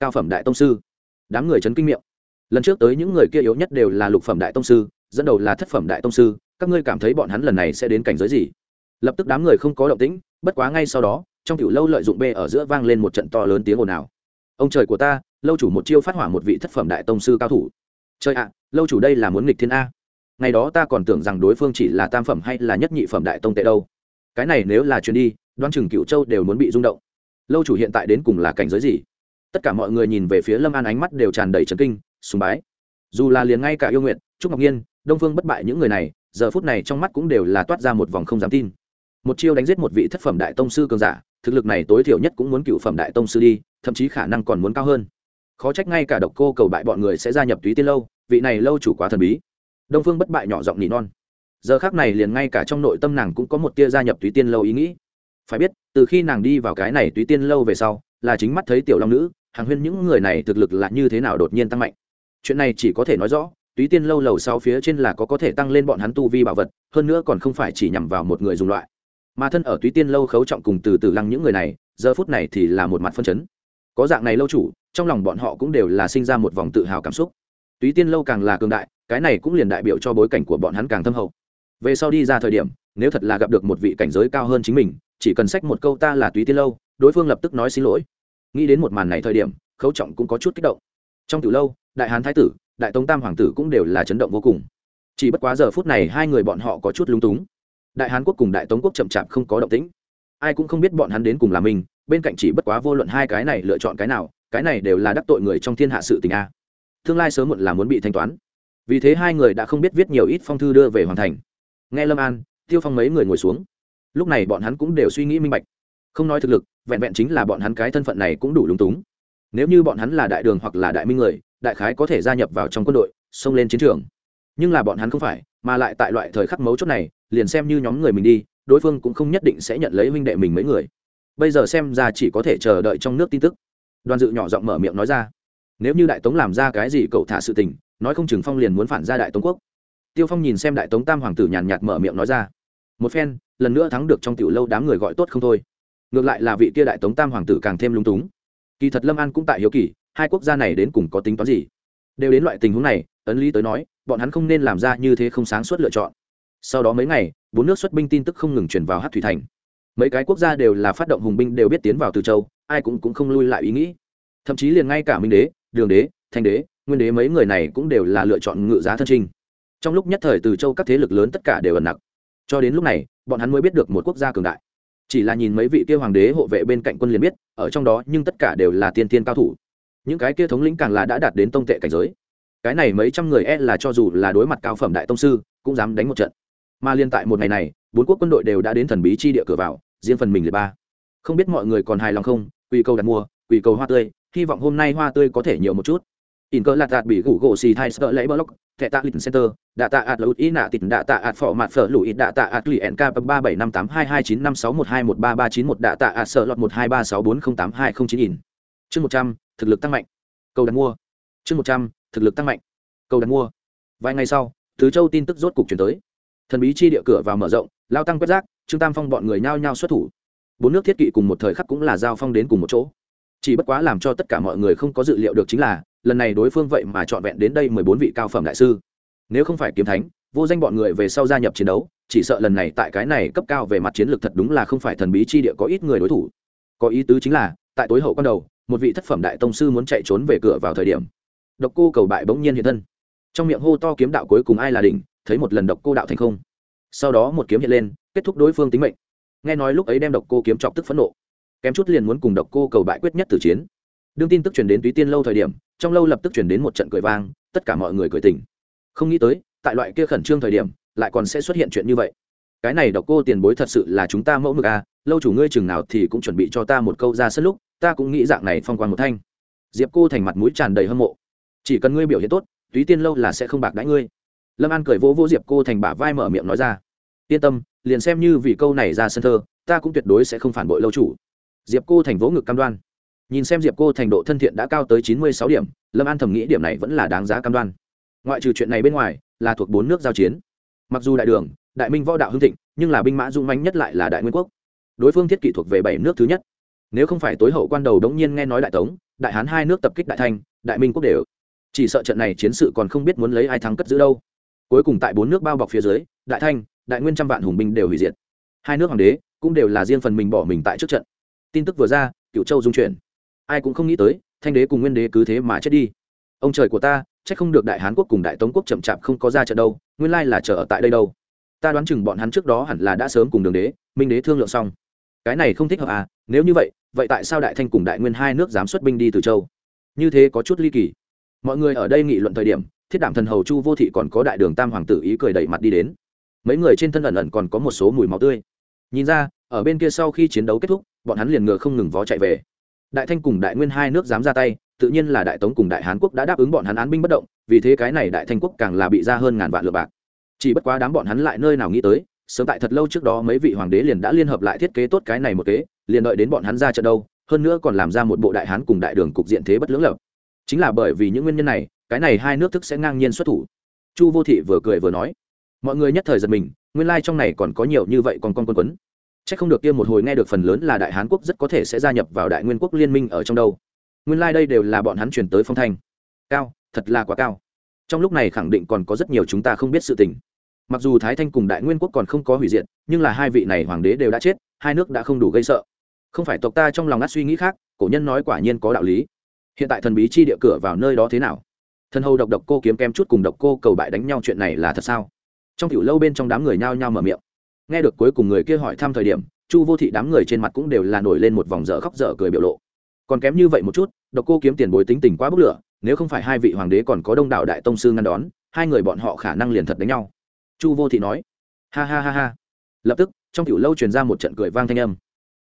cao phẩm đại tông sư. Đám người chấn kinh miệng. Lần trước tới những người kia yếu nhất đều là lục phẩm đại tông sư, dẫn đầu là thất phẩm đại tông sư, các ngươi cảm thấy bọn hắn lần này sẽ đến cảnh giới gì? Lập tức đám người không có động tĩnh, bất quá ngay sau đó, trong tiểu lâu lợi dụng bê ở giữa vang lên một trận to lớn tiếng ồn ào. Ông trời của ta, lâu chủ một chiêu phát hỏa một vị thất phẩm đại tông sư cao thủ. Trời ạ, lâu chủ đây là muốn nghịch thiên a. Ngày đó ta còn tưởng rằng đối phương chỉ là tam phẩm hay là nhất nhị phẩm đại tông tệ đâu. Cái này nếu là chuyến đi đoan chừng cựu châu đều muốn bị rung động. Lâu chủ hiện tại đến cùng là cảnh giới gì? Tất cả mọi người nhìn về phía lâm an ánh mắt đều tràn đầy trấn kinh, sùng bái. Dù là liền ngay cả yêu nguyện trúc ngọc nhiên, đông phương bất bại những người này, giờ phút này trong mắt cũng đều là toát ra một vòng không dám tin. Một chiêu đánh giết một vị thất phẩm đại tông sư cường giả, thực lực này tối thiểu nhất cũng muốn cựu phẩm đại tông sư đi, thậm chí khả năng còn muốn cao hơn. Khó trách ngay cả độc cô cầu bại bọn người sẽ gia nhập túy tiên lâu, vị này lâu chủ quá thần bí. Đông phương bất bại nhỏ giọng nỉ non. Giờ khác này liền ngay cả trong nội tâm nàng cũng có một tia gia nhập túy tiên lâu ý nghĩ. Phải biết, từ khi nàng đi vào cái này túy tiên lâu về sau là chính mắt thấy tiểu long nữ, hàng huyên những người này thực lực là như thế nào đột nhiên tăng mạnh. Chuyện này chỉ có thể nói rõ, túy tiên lâu lầu sau phía trên là có có thể tăng lên bọn hắn tu vi bảo vật, hơn nữa còn không phải chỉ nhằm vào một người dùng loại. Mà thân ở túy tiên lâu khấu trọng cùng từ từ lăng những người này, giờ phút này thì là một mặt phân chấn. Có dạng này lâu chủ, trong lòng bọn họ cũng đều là sinh ra một vòng tự hào cảm xúc. Túy tiên lâu càng là cường đại, cái này cũng liền đại biểu cho bối cảnh của bọn hắn càng thâm hậu. Về sau đi ra thời điểm, nếu thật là gặp được một vị cảnh giới cao hơn chính mình, chỉ cần sách một câu ta là túy tiên lâu, đối phương lập tức nói xin lỗi nghĩ đến một màn này thời điểm, khấu trọng cũng có chút kích động. Trong từ lâu, đại hán thái tử, đại tống tam hoàng tử cũng đều là chấn động vô cùng. Chỉ bất quá giờ phút này hai người bọn họ có chút lung túng. Đại hán quốc cùng đại tống quốc chậm chạp không có động tĩnh. Ai cũng không biết bọn hắn đến cùng là mình, bên cạnh chỉ bất quá vô luận hai cái này lựa chọn cái nào, cái này đều là đắc tội người trong thiên hạ sự tình a. Tương lai sớm muộn là muốn bị thanh toán. Vì thế hai người đã không biết viết nhiều ít phong thư đưa về hoàn thành. Nghe lâm an, tiêu phong mấy người ngồi xuống. Lúc này bọn hắn cũng đều suy nghĩ minh bạch không nói thực lực, vẹn vẹn chính là bọn hắn cái thân phận này cũng đủ lúng túng. Nếu như bọn hắn là đại đường hoặc là đại minh người, đại khái có thể gia nhập vào trong quân đội, xông lên chiến trường. Nhưng là bọn hắn không phải, mà lại tại loại thời khắc mấu chốt này, liền xem như nhóm người mình đi, đối phương cũng không nhất định sẽ nhận lấy huynh đệ mình mấy người. Bây giờ xem ra chỉ có thể chờ đợi trong nước tin tức. Đoàn dự nhỏ giọng mở miệng nói ra. Nếu như đại tống làm ra cái gì cậu thả sự tình, nói không chừng phong liền muốn phản ra đại tống quốc. Tiêu phong nhìn xem đại tống tam hoàng tử nhàn nhạt mở miệng nói ra. Một phen, lần nữa thắng được trong tiểu lâu đám người gọi tốt không thôi ngược lại là vị kia đại tống tam hoàng tử càng thêm lung túng. Kỳ thật lâm an cũng tại hiếu kỳ, hai quốc gia này đến cùng có tính toán gì? Đều đến loại tình huống này, ấn lý tới nói, bọn hắn không nên làm ra như thế không sáng suốt lựa chọn. Sau đó mấy ngày, bốn nước xuất binh tin tức không ngừng chuyển vào hát thủy thành. Mấy cái quốc gia đều là phát động hùng binh đều biết tiến vào từ châu, ai cũng cũng không lui lại ý nghĩ. Thậm chí liền ngay cả minh đế, đường đế, thanh đế, nguyên đế mấy người này cũng đều là lựa chọn ngự giá thân trinh trong lúc nhất thời từ châu các thế lực lớn tất cả đều ẩn nặc. Cho đến lúc này, bọn hắn mới biết được một quốc gia cường đại chỉ là nhìn mấy vị kia hoàng đế hộ vệ bên cạnh quân liền biết, ở trong đó nhưng tất cả đều là tiên tiên cao thủ. Những cái kia thống lĩnh càng là đã đạt đến tông tệ cảnh giới. Cái này mấy trăm người e là cho dù là đối mặt cao phẩm đại tông sư, cũng dám đánh một trận. Mà liên tại một ngày này, bốn quốc quân đội đều đã đến thần bí chi địa cửa vào, riêng phần mình liệt ba. Không biết mọi người còn hài lòng không? Quy cầu đặt mua quy cầu hoa tươi, hy vọng hôm nay hoa tươi có thể nhiều một chút in cơ lạt tạt bị gủ gỗ xì thai sợ lấy block, thẻ tạ lịch center, đạ tạ ạt lụt ý nạ tịt, đạ tạ ạt phỏ mặt phở lụi, đạ tạ ạt lì nk ba bảy năm tám hai hai chín năm sáu một hai một ba ba chín một, đạ tạ ạt sợ lọt một hai ba sáu bốn không tám hai không chín in. Chương một trăm, thực lực tăng mạnh. Cầu đặt mua. Chương một trăm, thực lực tăng mạnh. Cầu đặt mua. Vài ngày sau, thứ châu tin tức rốt cục chuyển tới. Thần bí chi địa cửa vào mở rộng, lao tăng quét rác, trương tam phong bọn người nhao nhao xuất thủ. Bốn nước thiết kỵ cùng một thời khắc cũng là giao phong đến cùng một chỗ. Chỉ bất quá làm cho tất cả mọi người không có dự liệu được chính là lần này đối phương vậy mà trọn vẹn đến đây mười bốn vị cao phẩm đại sư. Nếu không phải kiếm thánh, vô danh bọn người về sau gia nhập chiến đấu, chỉ sợ lần này tại cái này cấp cao về mặt chiến lược thật đúng là không phải thần bí chi địa có ít người đối thủ. Có ý tứ chính là, tại tối hậu quan đầu, một vị thất phẩm đại tông sư muốn chạy trốn về cửa vào thời điểm. Độc cô cầu bại bỗng nhiên hiện thân. Trong miệng hô to kiếm đạo cuối cùng ai là đỉnh, thấy một lần độc cô đạo thành không. Sau đó một kiếm hiện lên, kết thúc đối phương tính mệnh. Nghe nói lúc ấy đem độc cô kiếm chọc tức phẫn nộ. Kém chút liền muốn cùng độc cô cầu bại quyết nhất tử chiến. Đương tin tức truyền đến túy tiên lâu thời điểm trong lâu lập tức truyền đến một trận cười vang, tất cả mọi người cười tỉnh. Không nghĩ tới, tại loại kia khẩn trương thời điểm, lại còn sẽ xuất hiện chuyện như vậy. Cái này độc cô tiền bối thật sự là chúng ta mẫu mực à lâu chủ ngươi chừng nào thì cũng chuẩn bị cho ta một câu ra sân lúc, ta cũng nghĩ dạng này phong quan một thanh. Diệp cô thành mặt mũi tràn đầy hâm mộ. Chỉ cần ngươi biểu hiện tốt, túy tiên lâu là sẽ không bạc đãi ngươi. Lâm an cười vỗ vỗ diệp cô thành bả vai mở miệng nói ra. Yên tâm, liền xem như vì câu này ra sân thơ, ta cũng tuyệt đối sẽ không phản bội lâu chủ. Diệp cô thành vỗ ngực cam đoan nhìn xem diệp cô thành độ thân thiện đã cao tới chín mươi sáu điểm, lâm an thầm nghĩ điểm này vẫn là đáng giá cam đoan. Ngoại trừ chuyện này bên ngoài, là thuộc bốn nước giao chiến. Mặc dù đại đường, đại minh võ đạo hưng thịnh, nhưng là binh mã dung manh nhất lại là đại nguyên quốc. Đối phương thiết kỷ thuộc về bảy nước thứ nhất. Nếu không phải tối hậu quan đầu đống nhiên nghe nói đại tống, đại hán hai nước tập kích đại thanh, đại minh quốc đều. Chỉ sợ trận này chiến sự còn không biết muốn lấy ai thắng cất giữ đâu. Cuối cùng tại bốn nước bao bọc phía dưới, đại thanh, đại nguyên trăm vạn hùng binh đều hủy diệt. Hai nước hoàng đế cũng đều là riêng phần mình bỏ mình tại trước trận. Tin tức vừa ra cựu châu dung chuyển ai cũng không nghĩ tới, thanh đế cùng nguyên đế cứ thế mà chết đi. Ông trời của ta c h ắ c không được đại hán quốc cùng đại tống quốc chậm chạp không có ra trận đâu, nguyên lai là chờ ở tại đây đâu. Ta đoán chừng bọn hắn trước đó hẳn là đã sớm cùng đường đế, minh đế thương lượng xong. Cái này không thích hợp à nếu như vậy vậy tại sao đại thanh cùng đại nguyên hai nước dám xuất binh đi từ châu? Như thế có chút ly kỳ. Mọi người ở đây nghị luận thời điểm, thiết đảm thần hầu chu vô thị còn có đại đường tam hoàng tử ý cười đẩy mặt đi đến. Mấy người trên thân ẩn ẩn còn có một số mùi máu tươi. Nhìn ra, ở bên kia sau khi chiến đấu kết thúc, bọn hắn liền ngựa không ngừng vó chạy về đại thanh cùng đại nguyên hai nước dám ra tay, tự nhiên là đại tống cùng đại hán quốc đã đáp ứng bọn hắn án binh bất động, vì thế cái này đại thanh quốc càng là bị ra hơn ngàn vạn lựa bạc. Chỉ bất quá đám bọn hắn lại nơi nào nghĩ tới, sớm tại thật lâu trước đó mấy vị hoàng đế liền đã liên hợp lại thiết kế tốt cái này một kế, liền đợi đến bọn hắn ra trận đâu, hơn nữa còn làm ra một bộ đại hán cùng đại đường cục diện thế bất lưỡng lập. Chính là bởi vì những nguyên nhân này, cái này hai nước thức sẽ ngang nhiên xuất thủ. Chu vô thị vừa cười vừa nói, mọi người nhất thời giật mình, nguyên lai、like、trong này còn có nhiều như vậy còn con quân quấn chắc không được kia một hồi nghe được phần lớn là đại hán quốc rất có thể sẽ gia nhập vào đại nguyên quốc liên minh ở trong đâu. Nguyên lai đây đều là bọn hắn chuyển tới phong thanh. Cao, thật là quá cao. Trong lúc này khẳng định còn có rất nhiều chúng ta không biết sự tình. Mặc dù thái thanh cùng đại nguyên quốc còn không có hủy diệt, nhưng là hai vị này hoàng đế đều đã chết, hai nước đã không đủ gây sợ. Không phải tộc ta trong lòng ngắt suy nghĩ khác, cổ nhân nói quả nhiên có đạo lý. Hiện tại thần bí chi địa cửa vào nơi đó thế nào? Thần hầu độc độc cô kiếm kem chút cùng độc cô cầu bại đánh nhau chuyện này là thật sao? Trong tiểu lâu bên trong đám người nhao nhao mở miệng nghe được cuối cùng người kia hỏi thăm thời điểm chu vô thị đám người trên mặt cũng đều là nổi lên một vòng dở khóc dở cười biểu lộ. Còn kém như vậy một chút độc cô kiếm tiền bối tính tình quá bức lửa nếu không phải hai vị hoàng đế còn có đông đảo đại tông sư ngăn đón hai người bọn họ khả năng liền thật đánh nhau. Chu vô thị nói ha ha ha ha. Lập tức trong tiểu lâu truyền ra một trận cười vang thanh âm.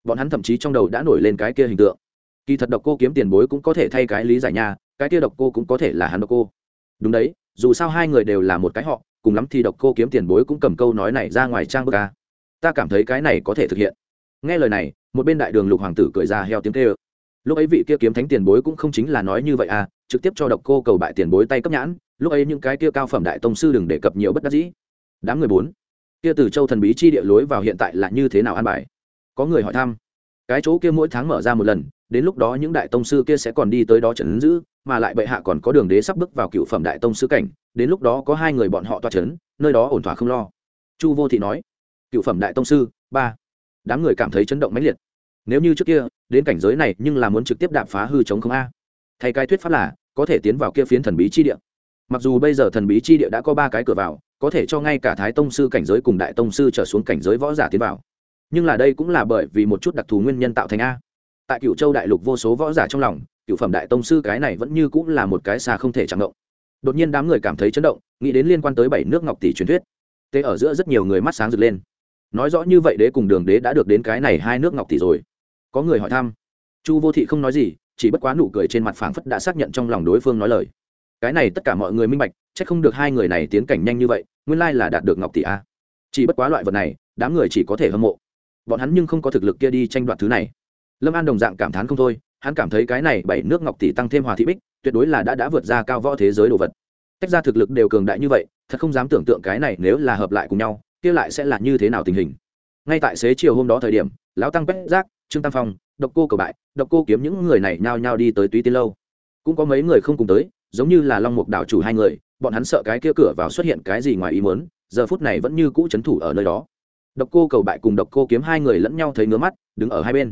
Bọn hắn thậm chí trong đầu đã nổi lên cái kia hình tượng. Kỳ thật độc cô kiếm tiền bối cũng có thể thay cái lý giải nhà, cái kia độc cô cũng có thể là hắn độc cô. Đúng đấy dù sao hai người đều là một cái họ cùng lắm thì độc cô kiếm tiền bối cũng cầm câu nói này ra ngoài trang bức ca ta cảm thấy cái này có thể thực hiện. Nghe lời này, một bên đại đường lục hoàng tử cười ra heo tiếng kêu. Lúc ấy vị kia kiếm thánh tiền bối cũng không chính là nói như vậy à trực tiếp cho độc cô cầu bại tiền bối tay cấp nhãn, lúc ấy những cái kia cao phẩm đại tông sư đừng đề cập nhiều bất đắc dĩ. Đám người bốn, kia từ châu thần bí chi địa lối vào hiện tại là như thế nào an bài? Có người hỏi thăm. Cái chỗ kia mỗi tháng mở ra một lần đến lúc đó những đại tông sư kia sẽ còn đi tới đó trấn giữ, mà lại bệ hạ còn có đường đế sắp bước vào cựu phẩm đại tông sư cảnh, đến lúc đó có hai người bọn họ toa trấn nơi đó ổn thỏa không lo. Chu vô thị nói, cựu phẩm đại tông sư, ba. Đám người cảm thấy chấn động mãnh liệt. Nếu như trước kia, đến cảnh giới này nhưng là muốn trực tiếp đạp phá hư chống không a. Thay cái thuyết pháp là, có thể tiến vào kia phiến thần bí chi địa. Mặc dù bây giờ thần bí chi địa đã có ba cái cửa vào, có thể cho ngay cả thái tông sư cảnh giới cùng đại tông sư trở xuống cảnh giới võ giả tiến vào. Nhưng là đây cũng là bởi vì một chút đặc thù nguyên nhân tạo thành a tại cựu châu đại lục vô số võ giả trong lòng, cựu phẩm đại tông sư cái này vẫn như cũng là một cái xa không thể chẳng động. Đột nhiên đám người cảm thấy chấn động, nghĩ đến liên quan tới bảy nước ngọc tỷ truyền thuyết. Tê ở giữa rất nhiều người mắt sáng rực lên. Nói rõ như vậy đế cùng đường đế đã được đến cái này hai nước ngọc tỷ rồi. Có người hỏi thăm. Chu vô thị không nói gì, chỉ bất quá nụ cười trên mặt phảng phất đã xác nhận trong lòng đối phương nói lời. Cái này tất cả mọi người minh bạch, chắc không được hai người này tiến cảnh nhanh như vậy, nguyên lai là đạt được ngọc tỷ a. Chỉ bất quá loại vật này, đám người chỉ có thể hâm mộ. Bọn hắn nhưng không có thực lực kia đi tranh đoạt thứ này lâm an đồng dạng cảm thán không thôi, hắn cảm thấy cái này bảy nước ngọc tỷ tăng thêm hòa thị bích, tuyệt đối là đã đã vượt ra cao võ thế giới đồ vật. Tách ra thực lực đều cường đại như vậy, thật không dám tưởng tượng cái này nếu là hợp lại cùng nhau, kia lại sẽ là như thế nào tình hình. Ngay tại xế chiều hôm đó thời điểm, lão tăng quét rác trương tam phong, độc cô cầu bại, độc cô kiếm những người này nhao nhao đi tới túy tiên lâu. Cũng có mấy người không cùng tới, giống như là long mục đảo chủ hai người, bọn hắn sợ cái kia cửa vào xuất hiện cái gì ngoài ý muốn, giờ phút này vẫn như cũ c h ấ n thủ ở nơi đó. Độc cô cầu bại cùng độc cô kiếm hai người lẫn nhau thấy ngứa mắt, đứng ở hai bên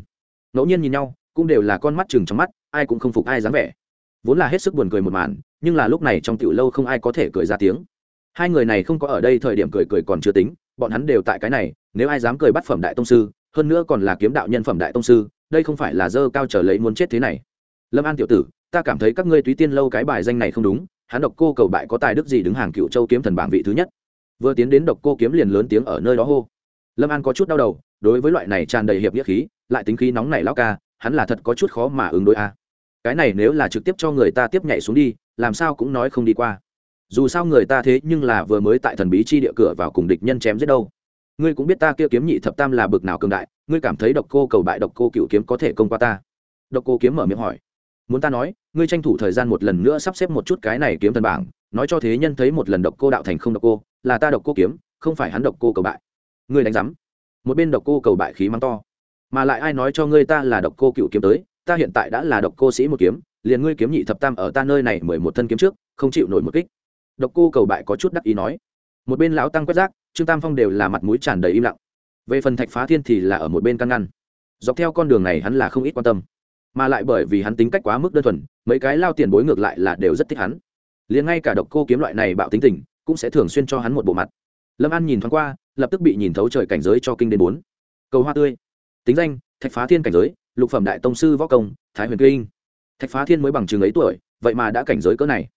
ngẫu nhiên nhìn nhau, cũng đều là con mắt chừng trong mắt, ai cũng không phục ai dám vẻ. Vốn là hết sức buồn cười một màn, nhưng là lúc này trong tiểu lâu không ai có thể cười ra tiếng. Hai người này không có ở đây thời điểm cười cười còn chưa tính, bọn hắn đều tại cái này, nếu ai dám cười bắt phẩm đại tông sư, hơn nữa còn là kiếm đạo nhân phẩm đại tông sư, đây không phải là dơ cao trở lấy muốn chết thế này. Lâm an tiểu tử, ta cảm thấy các ngươi túy tiên lâu cái bài danh này không đúng, hắn độc cô cầu bại có tài đức gì đứng hàng cựu châu kiếm thần bảng vị thứ nhất. Vừa tiến đến độc cô kiếm liền lớn tiếng ở nơi đó hô. Lâm an có chút đau đầu đối với loại này tràn đầy hiệp nghĩa khí, lại tính khí nóng này lao ca, hắn là thật có chút khó mà ứng đối a. Cái này nếu là trực tiếp cho người ta tiếp nhảy xuống đi, làm sao cũng nói không đi qua. Dù sao người ta thế nhưng là vừa mới tại thần bí chi địa cửa vào cùng địch nhân chém giết đâu. Ngươi cũng biết ta kia kiếm nhị thập tam là bực nào cường đại, ngươi cảm thấy độc cô cầu bại độc cô cựu kiếm có thể công qua ta? Độc cô kiếm mở miệng hỏi. Muốn ta nói, ngươi tranh thủ thời gian một lần nữa sắp xếp một chút cái này kiếm thần bảng, nói cho thế nhân thấy một lần độc cô đạo thành không độc cô, là ta độc cô kiếm, không phải hắn độc cô cầu bại. Ngươi đánh giám một bên độc cô cầu bại khí mắng to. Mà lại ai nói cho ngươi ta là độc cô cựu kiếm tới, ta hiện tại đã là độc cô sĩ một kiếm, liền ngươi kiếm nhị thập tam ở ta nơi này mười một thân kiếm trước, không chịu nổi một kích. Độc cô cầu bại có chút đắc ý nói. Một bên lão tăng quét rác, trương tam phong đều là mặt mũi tràn đầy im lặng. Về phần thạch phá thiên thì là ở một bên căn ngăn. Dọc theo con đường này hắn là không ít quan tâm. Mà lại bởi vì hắn tính cách quá mức đơn thuần, mấy cái lao tiền bối ngược lại là đều rất thích hắn. Liền ngay cả độc cô kiếm loại này bạo tính tình, cũng sẽ thường xuyên cho hắn một bộ mặt. Lâm an nhìn thoáng qua lập tức bị nhìn thấu trời cảnh giới cho kinh đến bốn. Cầu hoa tươi. Tính danh, thạch phá thiên cảnh giới, lục phẩm đại tông sư võ công, thái huyền kinh. Thạch phá thiên mới bằng chừng ấy tuổi, vậy mà đã cảnh giới cỡ này.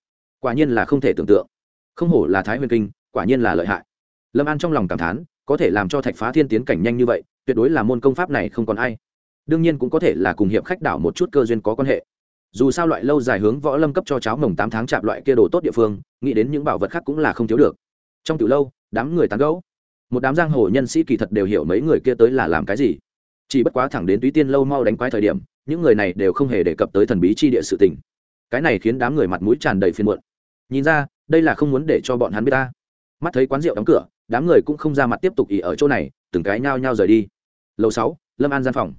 Quả nhiên là không thể tưởng tượng. Không hổ là thái huyền kinh, quả nhiên là lợi hại. Lâm an trong lòng cảm thán, có thể làm cho thạch phá thiên tiến cảnh nhanh như vậy, tuyệt đối là môn công pháp này không còn ai. Đương nhiên cũng có thể là cùng hiệp khách đảo một chút cơ duyên có quan hệ. Dù sao loại lâu dài hướng võ lâm cấp cho cháu mồng tám tháng chạp loại kia đồ tốt địa phương, nghĩ đến những bảo vật khác cũng là không thiếu được. Trong từ lâu, đám người tán gẫu một đám giang hồ nhân sĩ kỳ thật đều hiểu mấy người kia tới là làm cái gì. Chỉ bất quá thẳng đến túy tiên lâu mau đánh quái thời điểm, những người này đều không hề đề cập tới thần bí chi địa sự tình. Cái này khiến đám người mặt mũi tràn đầy phiền muộn. Nhìn ra, đây là không muốn để cho bọn hắn biết ta. Mắt thấy quán rượu đóng cửa, đám người cũng không ra mặt tiếp tục ỉ ở chỗ này, từng cái nhao nhao rời đi. Lầu sáu, lâm an gian phòng.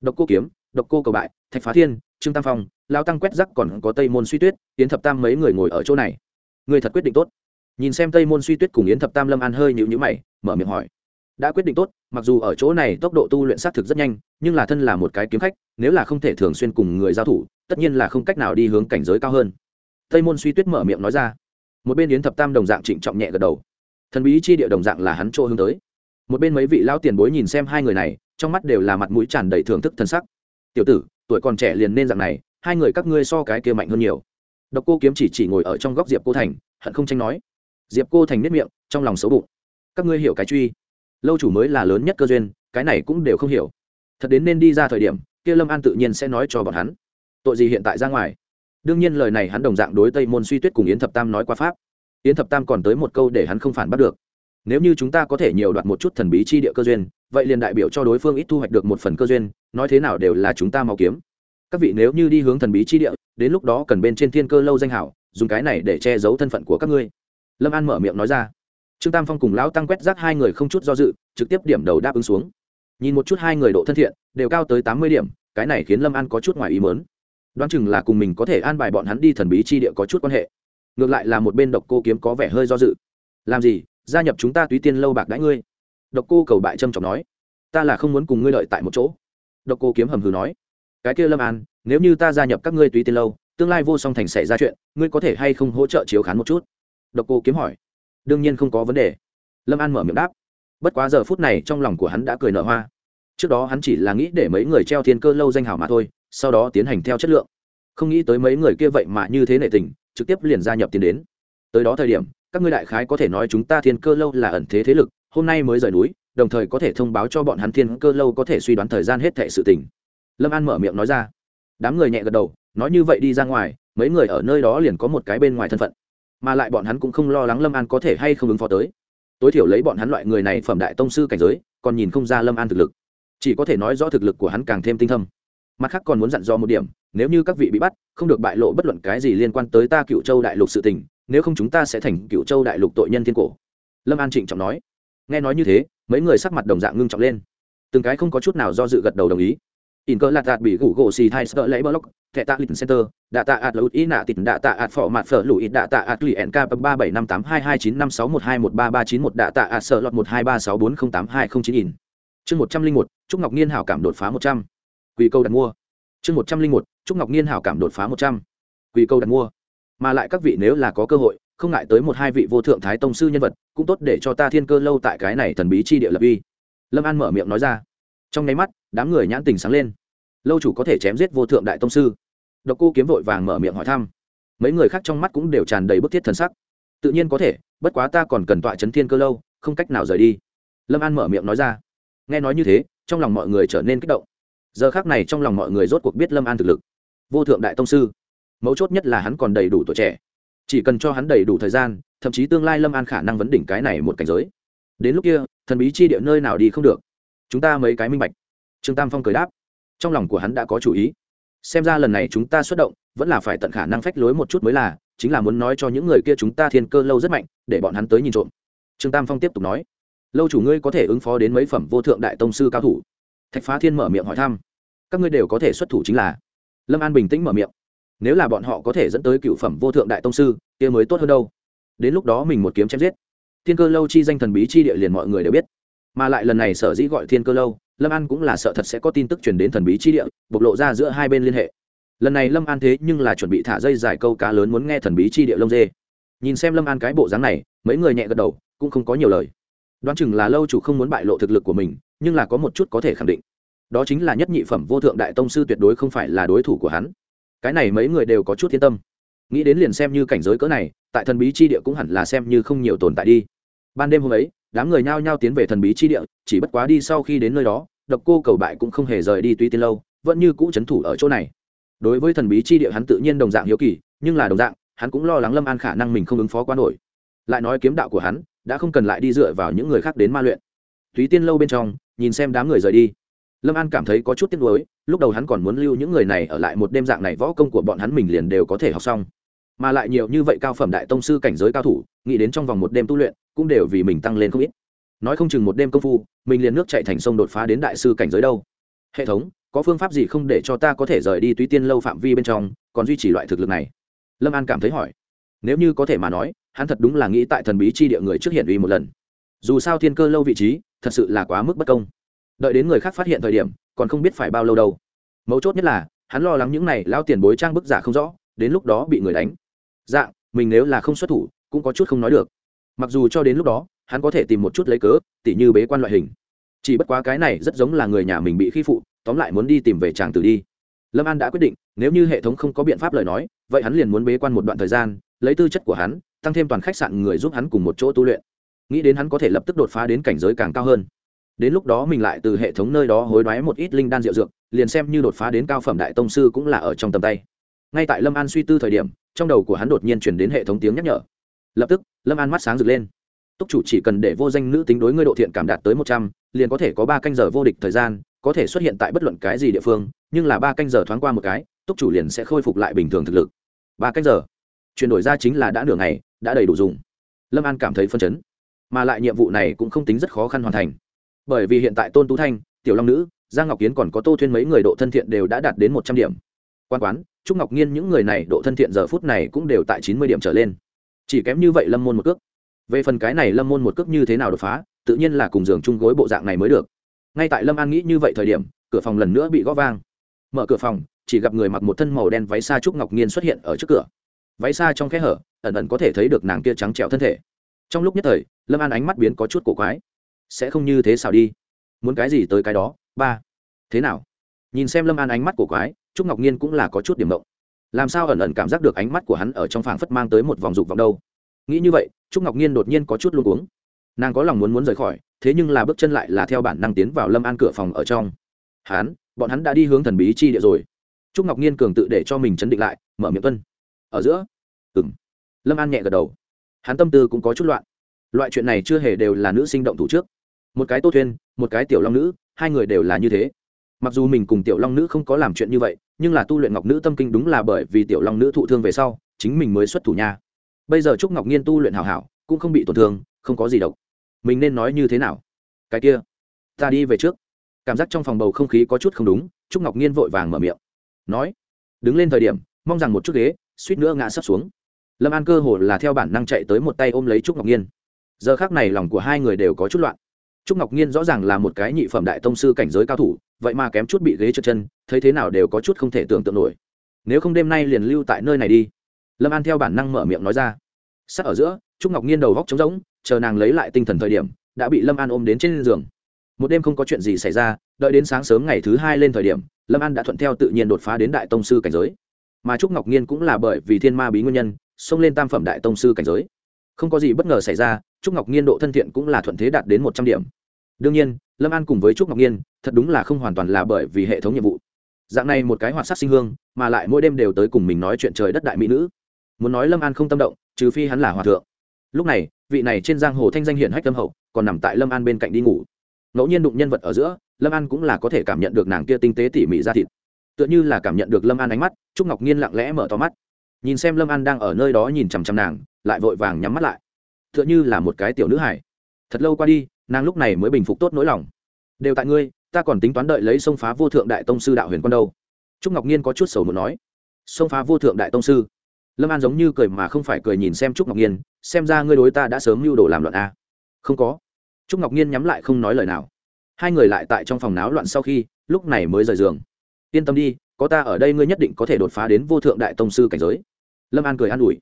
Độc cô kiếm, độc cô cầu bại, thạch phá thiên, trương tam phong lao tăng quét rắc còn có tây môn suy tuyết tiến thập tam mấy người ngồi ở chỗ này. Người thật quyết định tốt nhìn xem tây môn suy tuyết cùng yến thập tam lâm an hơi nhịu nhữ mày, mở miệng hỏi. Đã quyết định tốt, mặc dù ở chỗ này tốc độ tu luyện xác thực rất nhanh, nhưng là thân là một cái kiếm khách, nếu là không thể thường xuyên cùng người giao thủ, tất nhiên là không cách nào đi hướng cảnh giới cao hơn. Tây môn suy tuyết mở miệng nói ra. Một bên yến thập tam đồng dạng trịnh trọng nhẹ gật đầu. Thần bí chi địa đồng dạng là hắn chỗ hướng tới. Một bên mấy vị lão tiền bối nhìn xem hai người này, trong mắt đều là mặt mũi tràn đầy thưởng thức thân sắc. Tiểu tử, tuổi còn trẻ liền nên dạng này, hai người các ngươi so cái kia mạnh hơn nhiều. Độc cô kiếm chỉ chỉ ngồi ở trong góc diệp cô thành, hận không tranh nói diệp cô thành nếp miệng, trong lòng xấu bụng. Các ngươi hiểu cái truy. Lâu chủ mới là lớn nhất cơ duyên, cái này cũng đều không hiểu. Thật đến nên đi ra thời điểm, kia lâm an tự nhiên sẽ nói cho bọn hắn. Tội gì hiện tại ra ngoài? Đương nhiên lời này hắn đồng dạng đối tây môn suy tuyết cùng yến thập tam nói qua pháp. Yến thập tam còn tới một câu để hắn không phản bắt được. Nếu như chúng ta có thể nhiều đoạt một chút thần bí chi địa cơ duyên, vậy liền đại biểu cho đối phương ít thu hoạch được một phần cơ duyên, nói thế nào đều là chúng ta mau kiếm. Các vị nếu như đi hướng thần bí chi địa, đến lúc đó cần bên trên thiên cơ lâu danh hảo, dùng cái này để che giấu thân phận của các ngươi lâm an mở miệng nói ra. Trương tam phong cùng lão tăng quét rác hai người không chút do dự, trực tiếp điểm đầu đáp ứng xuống. Nhìn một chút hai người độ thân thiện, đều cao tới tám mươi điểm, cái này khiến lâm an có chút ngoài ý mớn đoán chừng là cùng mình có thể an bài bọn hắn đi thần bí chi địa có chút quan hệ. Ngược lại là một bên độc cô kiếm có vẻ hơi do dự. Làm gì? Gia nhập chúng ta túy tiên lâu bạc đãi ngươi. Độc cô cầu bại trâm trọng nói. Ta là không muốn cùng ngươi lợi tại một chỗ. Độc cô kiếm hầm hừ nói. Cái kia lâm an, nếu như ta gia nhập các ngươi túy tiên lâu, tương lai vô song thành xảy ra chuyện, ngươi có thể hay không hỗ trợ chiếu khán một chút? Độc cô kiếm hỏi. Đương nhiên không có vấn đề. Lâm an mở miệng đáp. Bất quá giờ phút này trong lòng của hắn đã cười nở hoa. Trước đó hắn chỉ là nghĩ để mấy người treo thiên cơ lâu danh hào mà thôi, sau đó tiến hành theo chất lượng. Không nghĩ tới mấy người kia vậy mà như thế nệ tình, trực tiếp liền gia nhập tiến đến. Tới đó thời điểm, các ngươi đại khái có thể nói chúng ta thiên cơ lâu là ẩn thế thế lực, hôm nay mới rời núi, đồng thời có thể thông báo cho bọn hắn thiên cơ lâu có thể suy đoán thời gian hết thệ sự tình. Lâm an mở miệng nói ra. Đám người nhẹ gật đầu, nói như vậy đi ra ngoài, mấy người ở nơi đó liền có một cái bên ngoài thân phận mà lại bọn hắn cũng không lo lắng lâm an có thể hay không ứng phó tới. Tối thiểu lấy bọn hắn loại người này phẩm đại tông sư cảnh giới, còn nhìn không ra lâm an thực lực. Chỉ có thể nói rõ thực lực của hắn càng thêm tinh thâm. Mặt khác còn muốn dặn dò một điểm, nếu như các vị bị bắt, không được bại lộ bất luận cái gì liên quan tới ta cựu châu đại lục sự tình, nếu không chúng ta sẽ thành cựu châu đại lục tội nhân thiên cổ. Lâm an trịnh trọng nói. Nghe nói như thế, mấy người sắc mặt đồng dạng ngưng trọng lên. Từng cái không có chút nào do dự gật đầu đồng ý in cơ lạt đạt bị gủ gỗ xì thai sợ lấy block thẻ tạ lịch center, đạ tạ ạt lụt ý nạ tịt, đạ tạ ạt phỏ mặt phở lụi, đạ tạ ạt lụy nk ba bảy năm tám hai hai chín năm sáu một hai một ba ba chín một, đạ tạ ạt sợ lọt một hai ba sáu bốn không tám hai không chín in. Chương một trăm linh một, trúc ngọc nhiên hảo cảm đột phá một trăm. Quỳ câu đặt mua. Chương một trăm linh một, trúc ngọc nhiên hảo cảm đột phá một trăm. Quỳ câu đặt mua. Mà lại các vị nếu là có cơ hội, không ngại tới một hai vị vô thượng thái tông sư nhân vật, cũng tốt để cho ta thiên cơ lâu tại cái này thần bí chi địa lập uy. Lâm an mở miệng nói ra. Trong nháy mắt đám người nhãn tình sáng lên. Lâu chủ có thể chém giết vô thượng đại tông sư. Độc cô kiếm vội vàng mở miệng hỏi thăm. Mấy người khác trong mắt cũng đều tràn đầy bức thiết thần sắc. Tự nhiên có thể, bất quá ta còn cần tọa chấn thiên cơ lâu, không cách nào rời đi. Lâm an mở miệng nói ra. Nghe nói như thế, trong lòng mọi người trở nên kích động. Giờ khác này trong lòng mọi người rốt cuộc biết lâm an thực lực. Vô thượng đại tông sư. Mấu chốt nhất là hắn còn đầy đủ tuổi trẻ. Chỉ cần cho hắn đầy đủ thời gian, thậm chí tương lai lâm an khả năng vấn đỉnh cái này một cảnh giới. Đến lúc kia, thần bí chi địa nơi nào đi không được. Chúng ta mấy cái minh bạch trương tam phong cười đáp. Trong lòng của hắn đã có chủ ý. Xem ra lần này chúng ta xuất động, vẫn là phải tận khả năng phách lối một chút mới là, chính là muốn nói cho những người kia chúng ta thiên cơ lâu rất mạnh, để bọn hắn tới nhìn trộm. Trương tam phong tiếp tục nói. Lâu chủ ngươi có thể ứng phó đến mấy phẩm vô thượng đại tông sư cao thủ? Thạch phá thiên mở miệng hỏi thăm. Các ngươi đều có thể xuất thủ chính là. Lâm an bình tĩnh mở miệng. Nếu là bọn họ có thể dẫn tới cựu phẩm vô thượng đại tông sư, kia mới tốt hơn đâu. Đến lúc đó mình một kiếm chém giết. Thiên cơ lâu chi danh thần bí chi địa liền mọi người đều biết. Mà lại lần này sở dĩ gọi thiên cơ lâu lâm an cũng là sợ thật sẽ có tin tức truyền đến thần bí chi địa, bộc lộ ra giữa hai bên liên hệ. Lần này lâm an thế nhưng là chuẩn bị thả dây dài câu cá lớn muốn nghe thần bí chi địa lông dê. Nhìn xem lâm an cái bộ dáng này, mấy người nhẹ gật đầu, cũng không có nhiều lời. Đoán chừng là lâu chủ không muốn bại lộ thực lực của mình, nhưng là có một chút có thể khẳng định. Đó chính là nhất nhị phẩm vô thượng đại tông sư tuyệt đối không phải là đối thủ của hắn. Cái này mấy người đều có chút yên tâm. Nghĩ đến liền xem như cảnh giới cỡ này, tại thần bí chi địa cũng hẳn là xem như không nhiều tồn tại đi. Ban đêm hôm ấy đám người nhao nhao tiến về thần bí chi địa, chỉ bất quá đi sau khi đến nơi đó, độc cô cầu bại cũng không hề rời đi tuy tiên lâu, vẫn như cũ c h ấ n thủ ở chỗ này. Đối với thần bí chi địa hắn tự nhiên đồng dạng hiếu kỳ, nhưng là đồng dạng, hắn cũng lo lắng lâm an khả năng mình không ứng phó quá nổi. Lại nói kiếm đạo của hắn, đã không cần lại đi dựa vào những người khác đến ma luyện. Túy tiên lâu bên trong, nhìn xem đám người rời đi. Lâm an cảm thấy có chút tiếc nuối, lúc đầu hắn còn muốn lưu những người này ở lại một đêm dạng này võ công của bọn hắn mình liền đều có thể học xong mà lại nhiều như vậy cao phẩm đại tông sư cảnh giới cao thủ, nghĩ đến trong vòng một đêm tu luyện, cũng đều vì mình tăng lên không ít. Nói không chừng một đêm công phu, mình liền nước chạy thành sông đột phá đến đại sư cảnh giới đâu. Hệ thống, có phương pháp gì không để cho ta có thể rời đi túy tiên lâu phạm vi bên trong, còn duy trì loại thực lực này? Lâm an cảm thấy hỏi. Nếu như có thể mà nói, hắn thật đúng là nghĩ tại thần bí chi địa người trước hiện uy một lần. Dù sao thiên cơ lâu vị trí, thật sự là quá mức bất công. Đợi đến người khác phát hiện thời điểm, còn không biết phải bao lâu đâu. Mấu chốt nhất là, hắn lo lắng những này lao tiền bối trang bức giả không rõ, đến lúc đó bị người đánh dạng, mình nếu là không xuất thủ, cũng có chút không nói được. Mặc dù cho đến lúc đó, hắn có thể tìm một chút lấy cớ, tỉ như bế quan loại hình. Chỉ bất quá cái này rất giống là người nhà mình bị khi phụ, tóm lại muốn đi tìm về chàng tử đi. Lâm an đã quyết định, nếu như hệ thống không có biện pháp lời nói, vậy hắn liền muốn bế quan một đoạn thời gian, lấy tư chất của hắn, tăng thêm toàn khách sạn người giúp hắn cùng một chỗ tu luyện. Nghĩ đến hắn có thể lập tức đột phá đến cảnh giới càng cao hơn. Đến lúc đó mình lại từ hệ thống nơi đó hối đoái một ít linh đan rượu dược, liền xem như đột phá đến cao phẩm đại tông sư cũng là ở trong tầm tay ngay tại lâm an suy tư thời điểm, trong đầu của hắn đột nhiên chuyển đến hệ thống tiếng nhắc nhở. Lập tức, lâm an mắt sáng rực lên. Túc chủ chỉ cần để vô danh nữ tính đối ngươi độ thiện cảm đạt tới một trăm, liền có thể có ba canh giờ vô địch thời gian, có thể xuất hiện tại bất luận cái gì địa phương, nhưng là ba canh giờ thoáng qua một cái, túc chủ liền sẽ khôi phục lại bình thường thực lực. Ba canh giờ? Chuyển đổi ra chính là đã nửa ngày, đã đầy đủ dùng. Lâm an cảm thấy phân chấn. Mà lại nhiệm vụ này cũng không tính rất khó khăn hoàn thành. Bởi vì hiện tại tôn tú thanh, tiểu long nữ, giang ngọc kiến còn có tô thuyên mấy người độ thân thiện đều đã đạt đến một trăm điểm quan quán, trúc ngọc nhiên những người này độ thân thiện giờ phút này cũng đều tại chín mươi điểm trở lên. Chỉ kém như vậy lâm môn một cước. Về phần cái này lâm môn một cước như thế nào đột phá, tự nhiên là cùng giường chung gối bộ dạng này mới được. Ngay tại lâm an nghĩ như vậy thời điểm, cửa phòng lần nữa bị gõ vang. Mở cửa phòng, chỉ gặp người mặc một thân màu đen váy xa trúc ngọc nhiên xuất hiện ở trước cửa. Váy xa trong kẽ hở, ẩn ẩn có thể thấy được nàng kia trắng trẹo thân thể. Trong lúc nhất thời, lâm an ánh mắt biến có chút cổ quái. Sẽ không như thế sao đi. Muốn cái gì tới cái đó, ba. Thế nào? Nhìn xem lâm an ánh mắt cổ quái trúc ngọc nhiên cũng là có chút điểm mộng. Làm sao ẩn ẩn cảm giác được ánh mắt của hắn ở trong phảng phất mang tới một vòng dục vòng đâu? Nghĩ như vậy, trúc ngọc nhiên đột nhiên có chút luôn uống nàng có lòng muốn muốn rời khỏi, thế nhưng là bước chân lại là theo bản năng tiến vào lâm an cửa phòng ở trong. Hắn, bọn hắn đã đi hướng thần bí chi địa rồi. Trúc ngọc nhiên cường tự để cho mình chấn định lại, mở miệng tuân. Ở giữa? Ừng lâm an nhẹ gật đầu. Hắn tâm tư cũng có chút loạn. Loại chuyện này chưa hề đều là nữ sinh động thủ trước. Một cái tô thuyên một cái tiểu long nữ, hai người đều là như thế. Mặc dù mình cùng tiểu long nữ không có làm chuyện như vậy nhưng là tu luyện ngọc nữ tâm kinh đúng là bởi vì tiểu long nữ thụ thương về sau, chính mình mới xuất thủ nha. Bây giờ trúc ngọc nhiên tu luyện hảo hảo, cũng không bị tổn thương, không có gì độc. Mình nên nói như thế nào? Cái kia, ta đi về trước. Cảm giác trong phòng bầu không khí có chút không đúng, trúc ngọc nhiên vội vàng mở miệng. Nói, đứng lên thời điểm, mong rằng một chút ghế, suýt nữa ngã sắp xuống. Lâm an cơ hồ là theo bản năng chạy tới một tay ôm lấy trúc ngọc nhiên giờ khác này lòng của hai người đều có chút loạn. Trúc ngọc nhiên rõ ràng là một cái nhị phẩm đại tông sư cảnh giới cao thủ vậy mà kém chút bị ghế trượt chân, thấy thế nào đều có chút không thể tưởng tượng nổi. Nếu không đêm nay liền lưu tại nơi này đi. Lâm an theo bản năng mở miệng nói ra. Sắc ở giữa, trúc ngọc nhiên đầu góc trống rỗng, chờ nàng lấy lại tinh thần thời điểm, đã bị lâm an ôm đến trên giường. Một đêm không có chuyện gì xảy ra, đợi đến sáng sớm ngày thứ hai lên thời điểm, lâm an đã thuận theo tự nhiên đột phá đến đại tông sư cảnh giới. Mà trúc ngọc nhiên cũng là bởi vì thiên ma bí nguyên nhân, xông lên tam phẩm đại tông sư cảnh giới. Không có gì bất ngờ xảy ra, trúc ngọc nhiên độ thân thiện cũng là thuận thế đạt đến một trăm điểm đương nhiên, lâm an cùng với trúc ngọc nhiên thật đúng là không hoàn toàn là bởi vì hệ thống nhiệm vụ. Dạng này một cái hoạt sắc sinh hương, mà lại mỗi đêm đều tới cùng mình nói chuyện trời đất đại mỹ nữ. Muốn nói lâm an không tâm động, trừ phi hắn là hòa thượng. Lúc này, vị này trên giang hồ thanh danh hiển hách tâm hậu, còn nằm tại lâm an bên cạnh đi ngủ. Ngẫu nhiên đụng nhân vật ở giữa, lâm an cũng là có thể cảm nhận được nàng kia tinh tế tỉ mỉ ra thịt. Tựa như là cảm nhận được lâm an ánh mắt, trúc ngọc nhiên lặng lẽ mở to mắt. Nhìn xem lâm an đang ở nơi đó nhìn chằm chằm nàng, lại vội vàng nhắm mắt lại. Tựa như là một cái tiểu nữ hải thật lâu qua đi nàng lúc này mới bình phục tốt nỗi lòng. Đều tại ngươi, ta còn tính toán đợi lấy sông phá vô thượng đại tông sư đạo huyền quân đâu. Trúc ngọc nhiên có chút sầu muốn nói. Sông phá vô thượng đại tông sư? Lâm an giống như cười mà không phải cười nhìn xem trúc ngọc nhiên xem ra ngươi đối ta đã sớm mưu đồ làm loạn a. Không có. Trúc ngọc nhiên nhắm lại không nói lời nào. Hai người lại tại trong phòng náo loạn sau khi, lúc này mới rời giường. Yên tâm đi, có ta ở đây ngươi nhất định có thể đột phá đến vô thượng đại tông sư cảnh giới. Lâm an cười an ủi.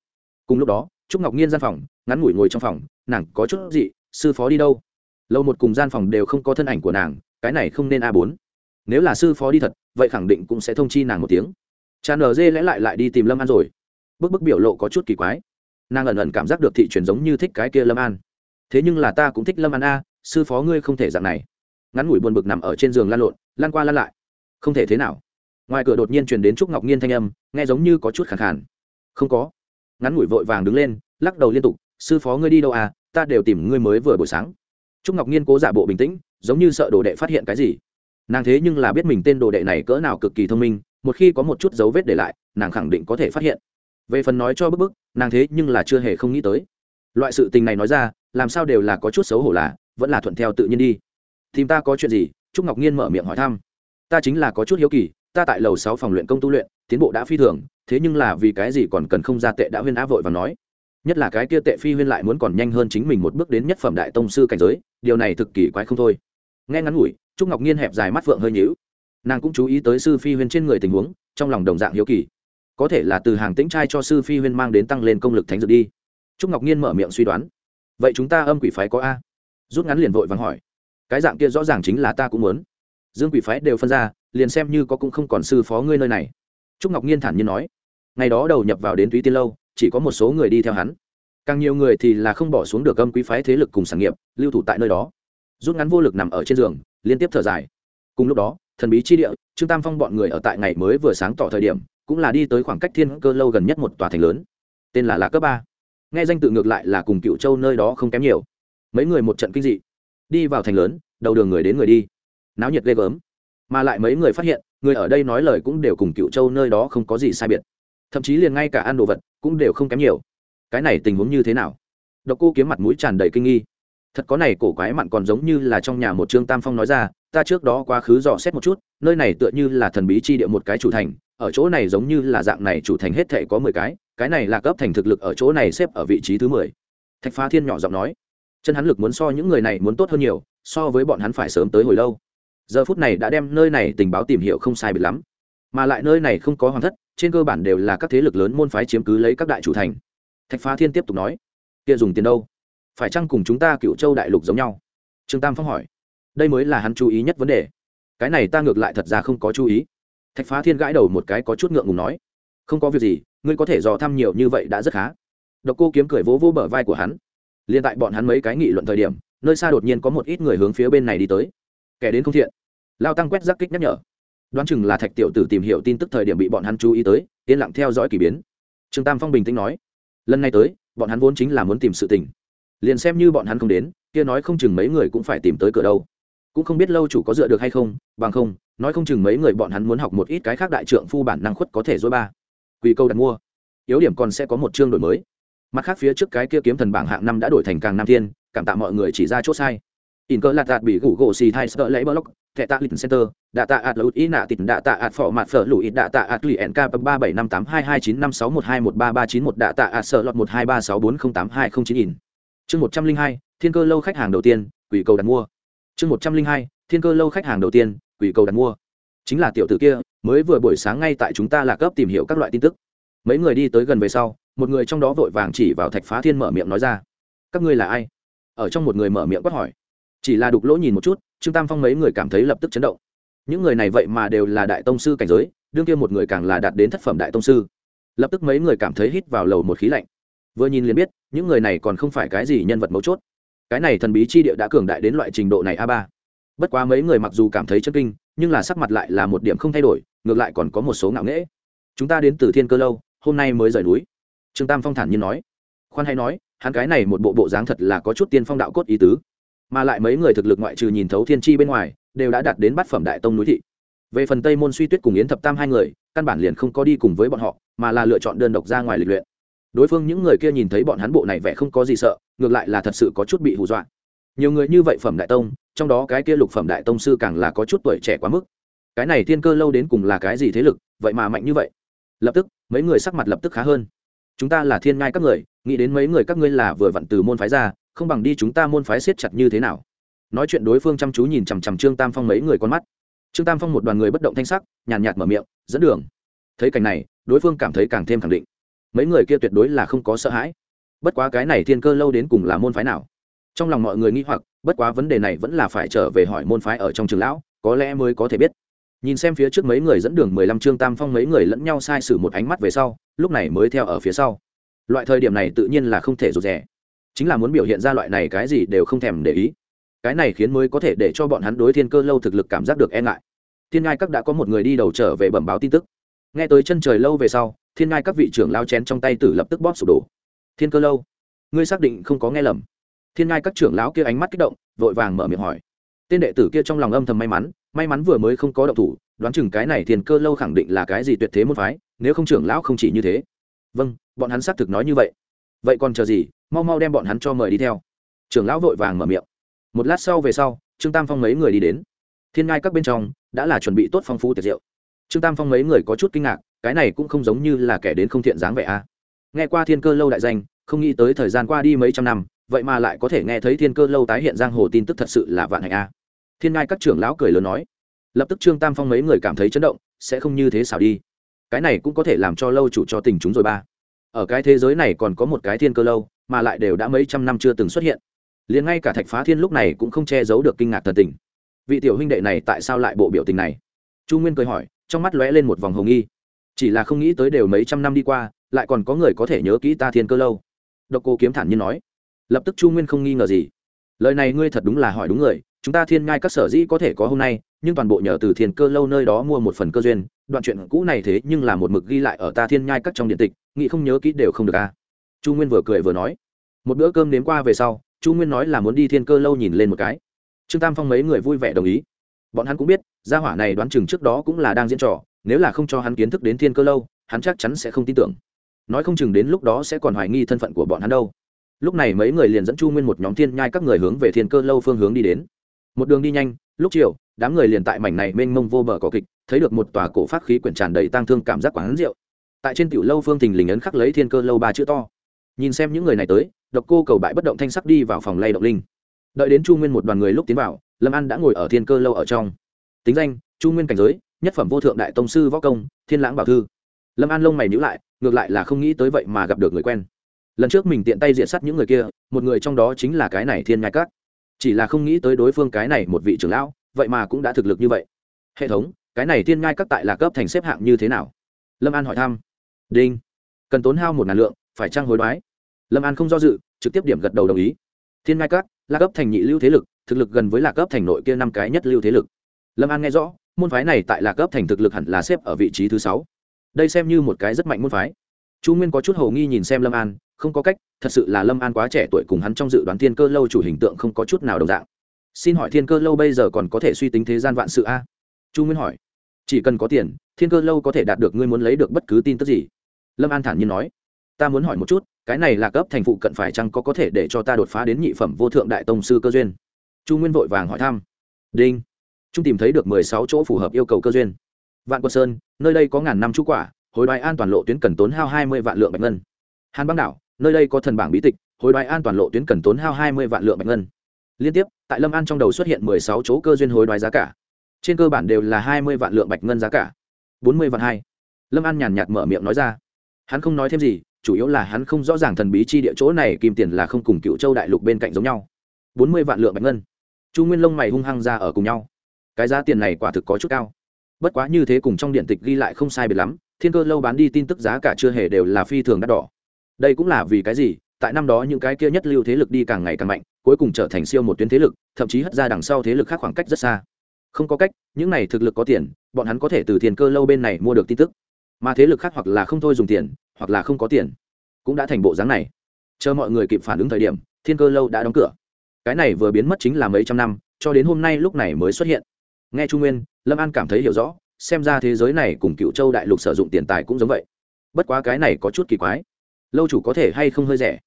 Cùng lúc đó, trúc ngọc nhiên gian phòng, ngắn ngủi ngồi trong phòng, nàng có chút gì sư phó đi đâu? Lâu một cùng gian phòng đều không có thân ảnh của nàng, cái này không nên a bốn. Nếu là sư phó đi thật, vậy khẳng định cũng sẽ thông chi nàng một tiếng. Cha nở dê lẽ lại lại đi tìm lâm an rồi. Bức bức biểu lộ có chút kỳ quái. Nàng ẩn ẩn cảm giác được thị truyền giống như thích cái kia lâm an. Thế nhưng là ta cũng thích lâm an a, sư phó ngươi không thể dạng này. Ngắn ngủi buồn bực nằm ở trên giường lan lộn lan qua lan lại. Không thể thế nào. Ngoài cửa đột nhiên truyền đến trúc ngọc nhiên thanh âm, nghe giống như có chút khẳng khàn. Không có. Ngắn ngủi vội vàng đứng lên, lắc đầu liên tục, sư phó ngươi đi đâu à? Ta đều tìm ngươi mới vừa buổi sáng trúc ngọc nghiên cố giả bộ bình tĩnh, giống như sợ đồ đệ phát hiện cái gì. Nàng thế nhưng là biết mình tên đồ đệ này cỡ nào cực kỳ thông minh, một khi có một chút dấu vết để lại, nàng khẳng định có thể phát hiện. Về phần nói cho bức bức, nàng thế nhưng là chưa hề không nghĩ tới. Loại sự tình này nói ra, làm sao đều là có chút xấu hổ là, vẫn là thuận theo tự nhiên đi. Tìm ta có chuyện gì? Trúc ngọc nhiên mở miệng hỏi thăm. Ta chính là có chút hiếu kỳ, ta tại lầu sáu phòng luyện công tu luyện, tiến bộ đã phi thường, thế nhưng là vì cái gì còn cần không ra tệ đã huyên á vội và nói. Nhất là cái kia tệ phi huyên lại muốn còn nhanh hơn chính mình một bước đến nhất phẩm đại tông sư cảnh giới điều này thực kỳ quái không thôi. Nghe ngắn ngủi, trúc ngọc nhiên hẹp dài mắt phượng hơi nhíu. Nàng cũng chú ý tới sư phi huyên trên người tình huống, trong lòng đồng dạng hiếu kỳ. Có thể là từ hàng tĩnh trai cho sư phi huyên mang đến tăng lên công lực thánh dược đi. Trúc ngọc nhiên mở miệng suy đoán. Vậy chúng ta âm quỷ phái có a? Rút ngắn liền vội vắng hỏi. Cái dạng kia rõ ràng chính là ta cũng muốn. Dương quỷ phái đều phân ra, liền xem như có cũng không còn sư phó ngươi nơi này. Trúc ngọc nhiên thản nhiên nói. Ngày đó đầu nhập vào đến túy tiên lâu, chỉ có một số người đi theo hắn càng nhiều người thì là không bỏ xuống được âm quý phái thế lực cùng sản nghiệp, lưu thủ tại nơi đó. Rút ngắn vô lực nằm ở trên giường, liên tiếp thở dài. Cùng lúc đó, thần bí chi địa, trương tam phong bọn người ở tại ngày mới vừa sáng tỏ thời điểm, cũng là đi tới khoảng cách thiên cơ lâu gần nhất một tòa thành lớn. Tên là lạc cấp ba. Nghe danh tự ngược lại là cùng cựu châu nơi đó không kém nhiều. Mấy người một trận kinh dị. Đi vào thành lớn, đầu đường người đến người đi. Náo nhiệt ghê gớm. Mà lại mấy người phát hiện, người ở đây nói lời cũng đều cùng cựu châu nơi đó không có gì sai biệt. Thậm chí liền ngay cả ăn đồ vật cũng đều không kém nhiều cái này tình huống như thế nào? Độc cô kiếm mặt mũi tràn đầy kinh nghi. Thật có này cổ quái mặn còn giống như là trong nhà một trương tam phong nói ra, ta trước đó quá khứ dò xét một chút, nơi này tựa như là thần bí chi địa một cái chủ thành, ở chỗ này giống như là dạng này chủ thành hết thệ có mười cái cái này là cấp thành thực lực ở chỗ này xếp ở vị trí thứ mười. Thạch phá thiên nhỏ giọng nói, chân hắn lực muốn so những người này muốn tốt hơn nhiều, so với bọn hắn phải sớm tới hồi lâu. Giờ phút này đã đem nơi này tình báo tìm hiểu không sai biệt lắm. Mà lại nơi này không có hoàng thất, trên cơ bản đều là các thế lực lớn môn phái chiếm cứ lấy các đại chủ thành thạch phá thiên tiếp tục nói, kia dùng tiền đâu? Phải chăng cùng chúng ta cựu châu đại lục giống nhau? Trương tam phong hỏi, đây mới là hắn chú ý nhất vấn đề. Cái này ta ngược lại thật ra không có chú ý. Thạch phá thiên gãi đầu một cái có chút ngượng ngùng nói, không có việc gì, ngươi có thể dò thăm nhiều như vậy đã rất khá. Độc cô kiếm cười vỗ vỗ bờ vai của hắn, liên tại bọn hắn mấy cái nghị luận thời điểm, nơi xa đột nhiên có một ít người hướng phía bên này đi tới. Kẻ đến không thiện. Lao tăng quét giác kích nhắc nhở, đoán chừng là thạch tiểu tử tìm hiểu tin tức thời điểm bị bọn hắn chú ý tới, yên lặng theo dõi k ỳ biến. Trương tam phong bình tĩnh nói lần này tới, bọn hắn vốn chính là muốn tìm sự tình. Liền xem như bọn hắn không đến, kia nói không chừng mấy người cũng phải tìm tới cửa đâu. Cũng không biết lâu chủ có dựa được hay không, bằng không, nói không chừng mấy người bọn hắn muốn học một ít cái khác đại trượng phu bản năng khuất có thể dối ba. Quy câu đặt mua. Yếu điểm còn sẽ có một chương đổi mới. Mặt khác phía trước cái kia kiếm thần bảng hạng năm đã đổi thành càng nam thiên, cảm tạ mọi người chỉ ra chốt sai in cơ lạt đạt bị gủ gỗ xì thai sợ lấy block thẻ tạ lịch center, đạ tạ ạt lụt ý nạ tịt, đạ tạ ạt phỏ mặt phở lụi, đạ tạ ạt lụy nk ba bảy năm tám hai hai chín năm sáu một hai một ba ba chín một, đạ tạ ạt sợ lọt một hai ba sáu bốn không tám hai không chín in. Chương một trăm linh hai, thiên cơ lâu khách hàng đầu tiên, quỷ cầu đặt mua. Chương một trăm linh hai, thiên cơ lâu khách hàng đầu tiên, quỷ cầu đặt mua. Chính là tiểu tử kia, mới vừa buổi sáng ngay tại chúng ta là cấp tìm hiểu các loại tin tức. Mấy người đi tới gần về sau, một người trong đó vội vàng chỉ vào thạch phá thiên mở miệng nói ra. Các ngươi là ai? Ở trong một người mở miệng quát hỏi chỉ là đục lỗ nhìn một chút, trương tam phong mấy người cảm thấy lập tức chấn động. Những người này vậy mà đều là đại tông sư cảnh giới, đương kia một người càng là đạt đến thất phẩm đại tông sư. Lập tức mấy người cảm thấy hít vào lầu một khí lạnh. Vừa nhìn liền biết, những người này còn không phải cái gì nhân vật mấu chốt. Cái này thần bí chi địa đã cường đại đến loại trình độ này a ba. Bất quá mấy người mặc dù cảm thấy chân kinh, nhưng là sắc mặt lại là một điểm không thay đổi, ngược lại còn có một số ngạo nghễ. Chúng ta đến từ thiên cơ lâu, hôm nay mới rời núi. Trương tam phong thản nhiên nói. Khoan hay nói, hắn cái này một bộ bộ dáng thật là có chút tiên phong đạo cốt ý tứ mà lại mấy người thực lực ngoại trừ nhìn thấu thiên chi bên ngoài, đều đã đạt đến bát phẩm đại tông núi thị. Về phần tây môn suy tuyết cùng yến thập tam hai người, căn bản liền không có đi cùng với bọn họ, mà là lựa chọn đơn độc ra ngoài lịch luyện. Đối phương những người kia nhìn thấy bọn hắn bộ này vẻ không có gì sợ, ngược lại là thật sự có chút bị hù dọa. Nhiều người như vậy phẩm đại tông, trong đó cái kia lục phẩm đại tông sư càng là có chút tuổi trẻ quá mức. Cái này thiên cơ lâu đến cùng là cái gì thế lực, vậy mà mạnh như vậy? Lập tức, mấy người sắc mặt lập tức khá hơn chúng ta là thiên ngai các người, nghĩ đến mấy người các ngươi là vừa vặn từ môn phái ra, không bằng đi chúng ta môn phái siết chặt như thế nào? Nói chuyện đối phương chăm chú nhìn chằm chằm trương tam phong mấy người con mắt. Trương tam phong một đoàn người bất động thanh sắc, nhàn nhạt mở miệng, dẫn đường. Thấy cảnh này, đối phương cảm thấy càng thêm khẳng định. Mấy người kia tuyệt đối là không có sợ hãi. Bất quá cái này thiên cơ lâu đến cùng là môn phái nào? Trong lòng mọi người nghĩ hoặc, bất quá vấn đề này vẫn là phải trở về hỏi môn phái ở trong trường lão, có lẽ mới có thể biết nhìn xem phía trước mấy người dẫn đường mười lăm trương tam phong, mấy người lẫn nhau sai sử một ánh mắt về sau, lúc này mới theo ở phía sau. Loại thời điểm này tự nhiên là không thể rụt rè. Chính là muốn biểu hiện ra loại này cái gì đều không thèm để ý. Cái này khiến mới có thể để cho bọn hắn đối thiên cơ lâu thực lực cảm giác được e ngại. Thiên ngai các đã có một người đi đầu trở về bẩm báo tin tức. Nghe tới chân trời lâu về sau, thiên ngai các vị trưởng lao chén trong tay tử lập tức bóp sụp đổ. Thiên cơ lâu, ngươi xác định không có nghe lầm. Thiên ngai các trưởng lão kia ánh mắt kích động, vội vàng mở miệng hỏi. Tên đệ tử kia trong lòng âm thầm may mắn may mắn vừa mới không có động thủ, đoán chừng cái này thiên cơ lâu khẳng định là cái gì tuyệt thế môn phái, nếu không trưởng lão không chỉ như thế. Vâng bọn hắn xác thực nói như vậy. Vậy còn chờ gì, mau mau đem bọn hắn cho mời đi theo. Trưởng lão vội vàng mở miệng. Một lát sau về sau, trương tam phong mấy người đi đến. Thiên ngai các bên trong, đã là chuẩn bị tốt phong phú tiệc rượu trương tam phong mấy người có chút kinh ngạc, cái này cũng không giống như là kẻ đến không thiện dáng vẻ a. Nghe qua thiên cơ lâu đại danh, không nghĩ tới thời gian qua đi mấy trăm năm, vậy mà lại có thể nghe thấy thiên cơ lâu tái hiện giang hồ tin tức thật sự là vạn hạnh a thiên ngai các trưởng lão cười lớn nói, lập tức trương tam phong mấy người cảm thấy chấn động, sẽ không như thế xảo đi. Cái này cũng có thể làm cho lâu chủ cho tình chúng rồi ba. Ở cái thế giới này còn có một cái thiên cơ lâu, mà lại đều đã mấy trăm năm chưa từng xuất hiện. Liền ngay cả thạch phá thiên lúc này cũng không che giấu được kinh ngạc thần tình. Vị tiểu huynh đệ này tại sao lại bộ biểu tình này? Chu nguyên cười hỏi, trong mắt lóe lên một vòng hồng nghi. Chỉ là không nghĩ tới đều mấy trăm năm đi qua, lại còn có người có thể nhớ kỹ ta thiên cơ lâu. Độc cô kiếm thản nhiên nói. Lập tức chu nguyên không nghi ngờ gì. Lời này ngươi thật đúng là hỏi đúng người chúng ta thiên ngai các sở dĩ có thể có hôm nay, nhưng toàn bộ nhờ từ thiên cơ lâu nơi đó mua một phần cơ duyên, đoạn chuyện cũ này thế nhưng là một mực ghi lại ở ta thiên nhai các trong điện tịch, nghĩ không nhớ kỹ đều không được a à. chu nguyên vừa cười vừa nói. Một bữa cơm đến qua về sau, chu nguyên nói là muốn đi thiên cơ lâu nhìn lên một cái. Trương tam phong mấy người vui vẻ đồng ý. Bọn hắn cũng biết, gia hỏa này đoán chừng trước đó cũng là đang diễn trò, nếu là không cho hắn kiến thức đến thiên cơ lâu, hắn chắc chắn sẽ không tin tưởng. Nói không chừng đến lúc đó sẽ còn hoài nghi thân phận của bọn hắn đâu. Lúc này mấy người liền dẫn chu nguyên một nhóm thiên nhai các người hướng về thiên cơ lâu phương hướng đi đến một đường đi nhanh, lúc chiều, đám người liền tại mảnh này mênh mông vô bờ cỏ kịch, thấy được một tòa cổ phát khí quyển tràn đầy tang thương cảm giác quán rượu. Tại trên tiểu lâu phương thình lình ấn khắc lấy thiên cơ lâu ba chữ to. Nhìn xem những người này tới, độc cô cầu bại bất động thanh sắc đi vào phòng lay động linh. Đợi đến chu nguyên một đoàn người lúc tiến vào, lâm an đã ngồi ở thiên cơ lâu ở trong. Tính danh, chu nguyên cảnh giới, nhất phẩm vô thượng đại tông sư võ công, thiên lãng bảo thư. Lâm an lông mày nhữ lại, ngược lại là không nghĩ tới vậy mà gặp được người quen. Lần trước mình tiện tay diện sắt những người kia, một người trong đó chính là cái này thiên nhai cát chỉ là không nghĩ tới đối phương cái này một vị trưởng lão, vậy mà cũng đã thực lực như vậy. Hệ thống, cái này thiên nhai các tại là cấp thành xếp hạng như thế nào? Lâm an hỏi thăm. Đinh. Cần tốn hao một ngàn lượng, phải trang hối đoái? Lâm an không do dự, trực tiếp điểm gật đầu đồng ý. Thiên nhai các, là cấp thành nhị lưu thế lực, thực lực gần với lạc cấp thành nội kia năm cái nhất lưu thế lực. Lâm an nghe rõ, môn phái này tại lạc cấp thành thực lực hẳn là xếp ở vị trí thứ sáu. Đây xem như một cái rất mạnh môn phái. Chu nguyên có chút h ầ nghi nhìn xem lâm an không có cách, thật sự là lâm an quá trẻ tuổi cùng hắn trong dự đoán thiên cơ lâu chủ hình tượng không có chút nào đồng dạng. Xin hỏi thiên cơ lâu bây giờ còn có thể suy tính thế gian vạn sự a? Chu nguyên hỏi. Chỉ cần có tiền, thiên cơ lâu có thể đạt được ngươi muốn lấy được bất cứ tin tức gì? Lâm an thản nhiên nói. Ta muốn hỏi một chút, cái này là cấp thành phụ cận phải chăng có có thể để cho ta đột phá đến nhị phẩm vô thượng đại tông sư cơ duyên? Chu nguyên vội vàng hỏi thăm. Đinh. Trung tìm thấy được mười sáu chỗ phù hợp yêu cầu cơ duyên. Vạn quân sơn, nơi đây có ngàn năm chú quả hồi đoái an toàn lộ tuyến cần tốn hao hai mươi vạn lượng bạch ngân. Hàn băng đảo nơi đây có thần bảng bí tịch hồi đoái an toàn lộ tuyến cần tốn hao hai mươi vạn lượng bạch ngân. Liên tiếp, tại lâm an trong đầu xuất hiện mười sáu chỗ cơ duyên hối đoái giá cả. Trên cơ bản đều là hai mươi vạn lượng bạch ngân giá cả. Bốn mươi vạn hai. Lâm an nhàn nhạt mở miệng nói ra. Hắn không nói thêm gì, chủ yếu là hắn không rõ ràng thần bí chi địa chỗ này kim tiền là không cùng cựu châu đại lục bên cạnh giống nhau. Bốn mươi vạn lượng bạch ngân. Chu nguyên lông mày hung hăng ra ở cùng nhau. Cái giá tiền này quả thực có chút cao. Bất quá như thế cùng trong điện tịch ghi lại không sai biệt lắm, thiên cơ lâu bán đi tin tức giá cả chưa hề đều là phi thường đắt đỏ đây cũng là vì cái gì? Tại năm đó những cái kia nhất lưu thế lực đi càng ngày càng mạnh, cuối cùng trở thành siêu một tuyến thế lực, thậm chí hất ra đằng sau thế lực khác khoảng cách rất xa. Không có cách, những này thực lực có tiền, bọn hắn có thể từ thiên cơ lâu bên này mua được tin tức. Mà thế lực khác hoặc là không thôi dùng tiền, hoặc là không có tiền. Cũng đã thành bộ dáng này. Chờ mọi người kịp phản ứng thời điểm, thiên cơ lâu đã đóng cửa. Cái này vừa biến mất chính là mấy trăm năm, cho đến hôm nay lúc này mới xuất hiện. Nghe trung nguyên, lâm an cảm thấy hiểu rõ, xem ra thế giới này cùng cựu châu đại lục sử dụng tiền tài cũng giống vậy. Bất quá cái này có chút kỳ quái lâu chủ có thể hay không hơi rẻ?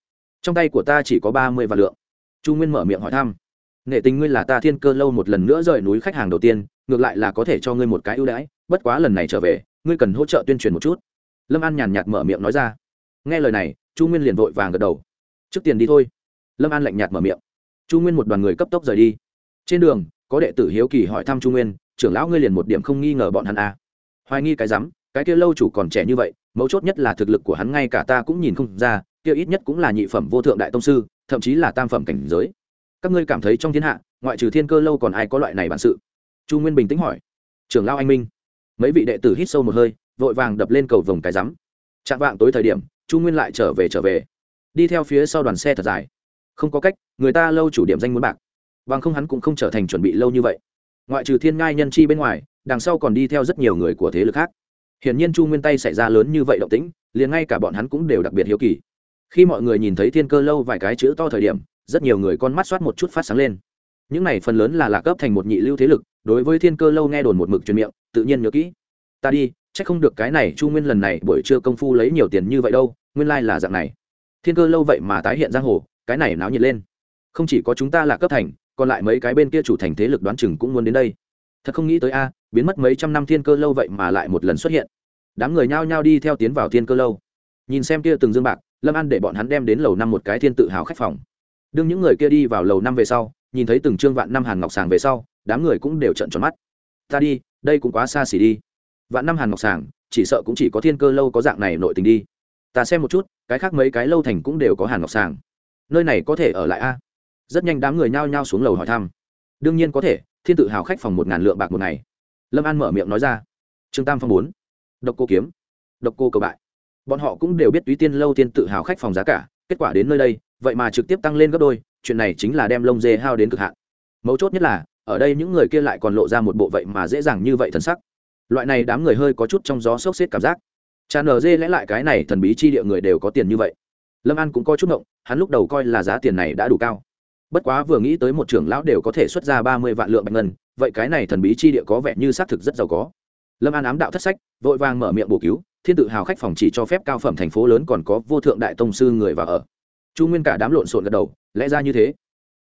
Trong tay của ta chỉ có ba mươi vạn lượng. Chu nguyên mở miệng hỏi thăm. Nghệ tình ngươi là ta thiên cơ lâu một lần nữa rời núi khách hàng đầu tiên, ngược lại là có thể cho ngươi một cái ưu đãi, bất quá lần này trở về, ngươi cần hỗ trợ tuyên truyền một chút. Lâm an nhàn nhạt mở miệng nói ra. Nghe lời này, chu nguyên liền vội vàng gật đầu. Trước tiền đi thôi. Lâm an lạnh nhạt mở miệng. Chu nguyên một đoàn người cấp tốc rời đi. Trên đường, có đệ tử hiếu kỳ hỏi thăm chu nguyên, trưởng lão ngươi liền một điểm không nghi ngờ bọn hắn à. hoài nghi cái rắm, cái kia lâu chủ còn trẻ như vậy mấu chốt nhất là thực lực của hắn ngay cả ta cũng nhìn không ra, kia ít nhất cũng là nhị phẩm vô thượng đại tông sư, thậm chí là tam phẩm cảnh giới. Các ngươi cảm thấy trong thiên hạ, ngoại trừ thiên cơ lâu còn ai có loại này bản sự? Chu nguyên bình tĩnh hỏi. Trưởng lao anh minh. Mấy vị đệ tử hít sâu một hơi, vội vàng đập lên cầu vồng cái rắm. Chạm vạng tối thời điểm, chu nguyên lại trở về trở về. Đi theo phía sau đoàn xe thật dài. Không có cách, người ta lâu chủ điểm danh muốn bạc. Bằng không hắn cũng không trở thành chuẩn bị lâu như vậy. Ngoại trừ thiên ngai nhân chi bên ngoài, đằng sau còn đi theo rất nhiều người của thế lực khác hiển nhiên chu nguyên tay xảy ra lớn như vậy động tĩnh, liền ngay cả bọn hắn cũng đều đặc biệt hiếu kỳ. Khi mọi người nhìn thấy thiên cơ lâu vài cái chữ to thời điểm, rất nhiều người con mắt soát một chút phát sáng lên. Những này phần lớn là lạc cấp thành một nhị lưu thế lực, đối với thiên cơ lâu nghe đồn một mực truyền miệng, tự nhiên nhớ kỹ. Ta đi, chắc không được cái này chu nguyên lần này buổi trưa công phu lấy nhiều tiền như vậy đâu, nguyên lai là dạng này. Thiên cơ lâu vậy mà tái hiện giang hồ, cái này náo nhiệt lên. Không chỉ có chúng ta là cấp thành, còn lại mấy cái bên kia chủ thành thế lực đoán chừng cũng muốn đến đây. Thật không nghĩ tới a biến mất mấy trăm năm thiên cơ lâu vậy mà lại một lần xuất hiện. Đám người nhao nhao đi theo tiến vào thiên cơ lâu. Nhìn xem kia từng dương bạc, lâm an để bọn hắn đem đến lầu năm một cái thiên tự hào khách phòng. Đương những người kia đi vào lầu năm về sau, nhìn thấy từng trương vạn năm hàn ngọc sàng về sau, đám người cũng đều trận tròn mắt. Ta đi, đây cũng quá xa xỉ đi. Vạn năm hàn ngọc sàng, chỉ sợ cũng chỉ có thiên cơ lâu có dạng này nội tình đi. Ta xem một chút, cái khác mấy cái lâu thành cũng đều có hàn ngọc sàng. Nơi này có thể ở lại a? Rất nhanh đám người nhao nhao xuống lầu hỏi thăm. Đương nhiên có thể, thiên tự hào khách phòng một ngàn lượng bạc một ngày lâm an mở miệng nói ra. Trương tam phong bốn. Độc cô kiếm. Độc cô cầu bại. Bọn họ cũng đều biết túy tiên lâu tiên tự hào khách phòng giá cả, kết quả đến nơi đây, vậy mà trực tiếp tăng lên gấp đôi, chuyện này chính là đem lông dê hao đến cực hạn. Mấu chốt nhất là, ở đây những người kia lại còn lộ ra một bộ vậy mà dễ dàng như vậy thần sắc. Loại này đám người hơi có chút trong gió sốc xếp cảm giác. Tràn nở dê lẽ lại cái này thần bí chi địa người đều có tiền như vậy. Lâm an cũng có chút ngộng, hắn lúc đầu coi là giá tiền này đã đủ cao bất quá vừa nghĩ tới một trưởng lão đều có thể xuất ra ba mươi vạn lượng bạch ngân, vậy cái này thần bí chi địa có vẻ như xác thực rất giàu có. Lâm an ám đạo thất sách, vội vàng mở miệng bổ cứu, thiên tự hào khách phòng chỉ cho phép cao phẩm thành phố lớn còn có vô thượng đại tông sư người và ở. Chu nguyên cả đám lộn xộn gật đầu, lẽ ra như thế.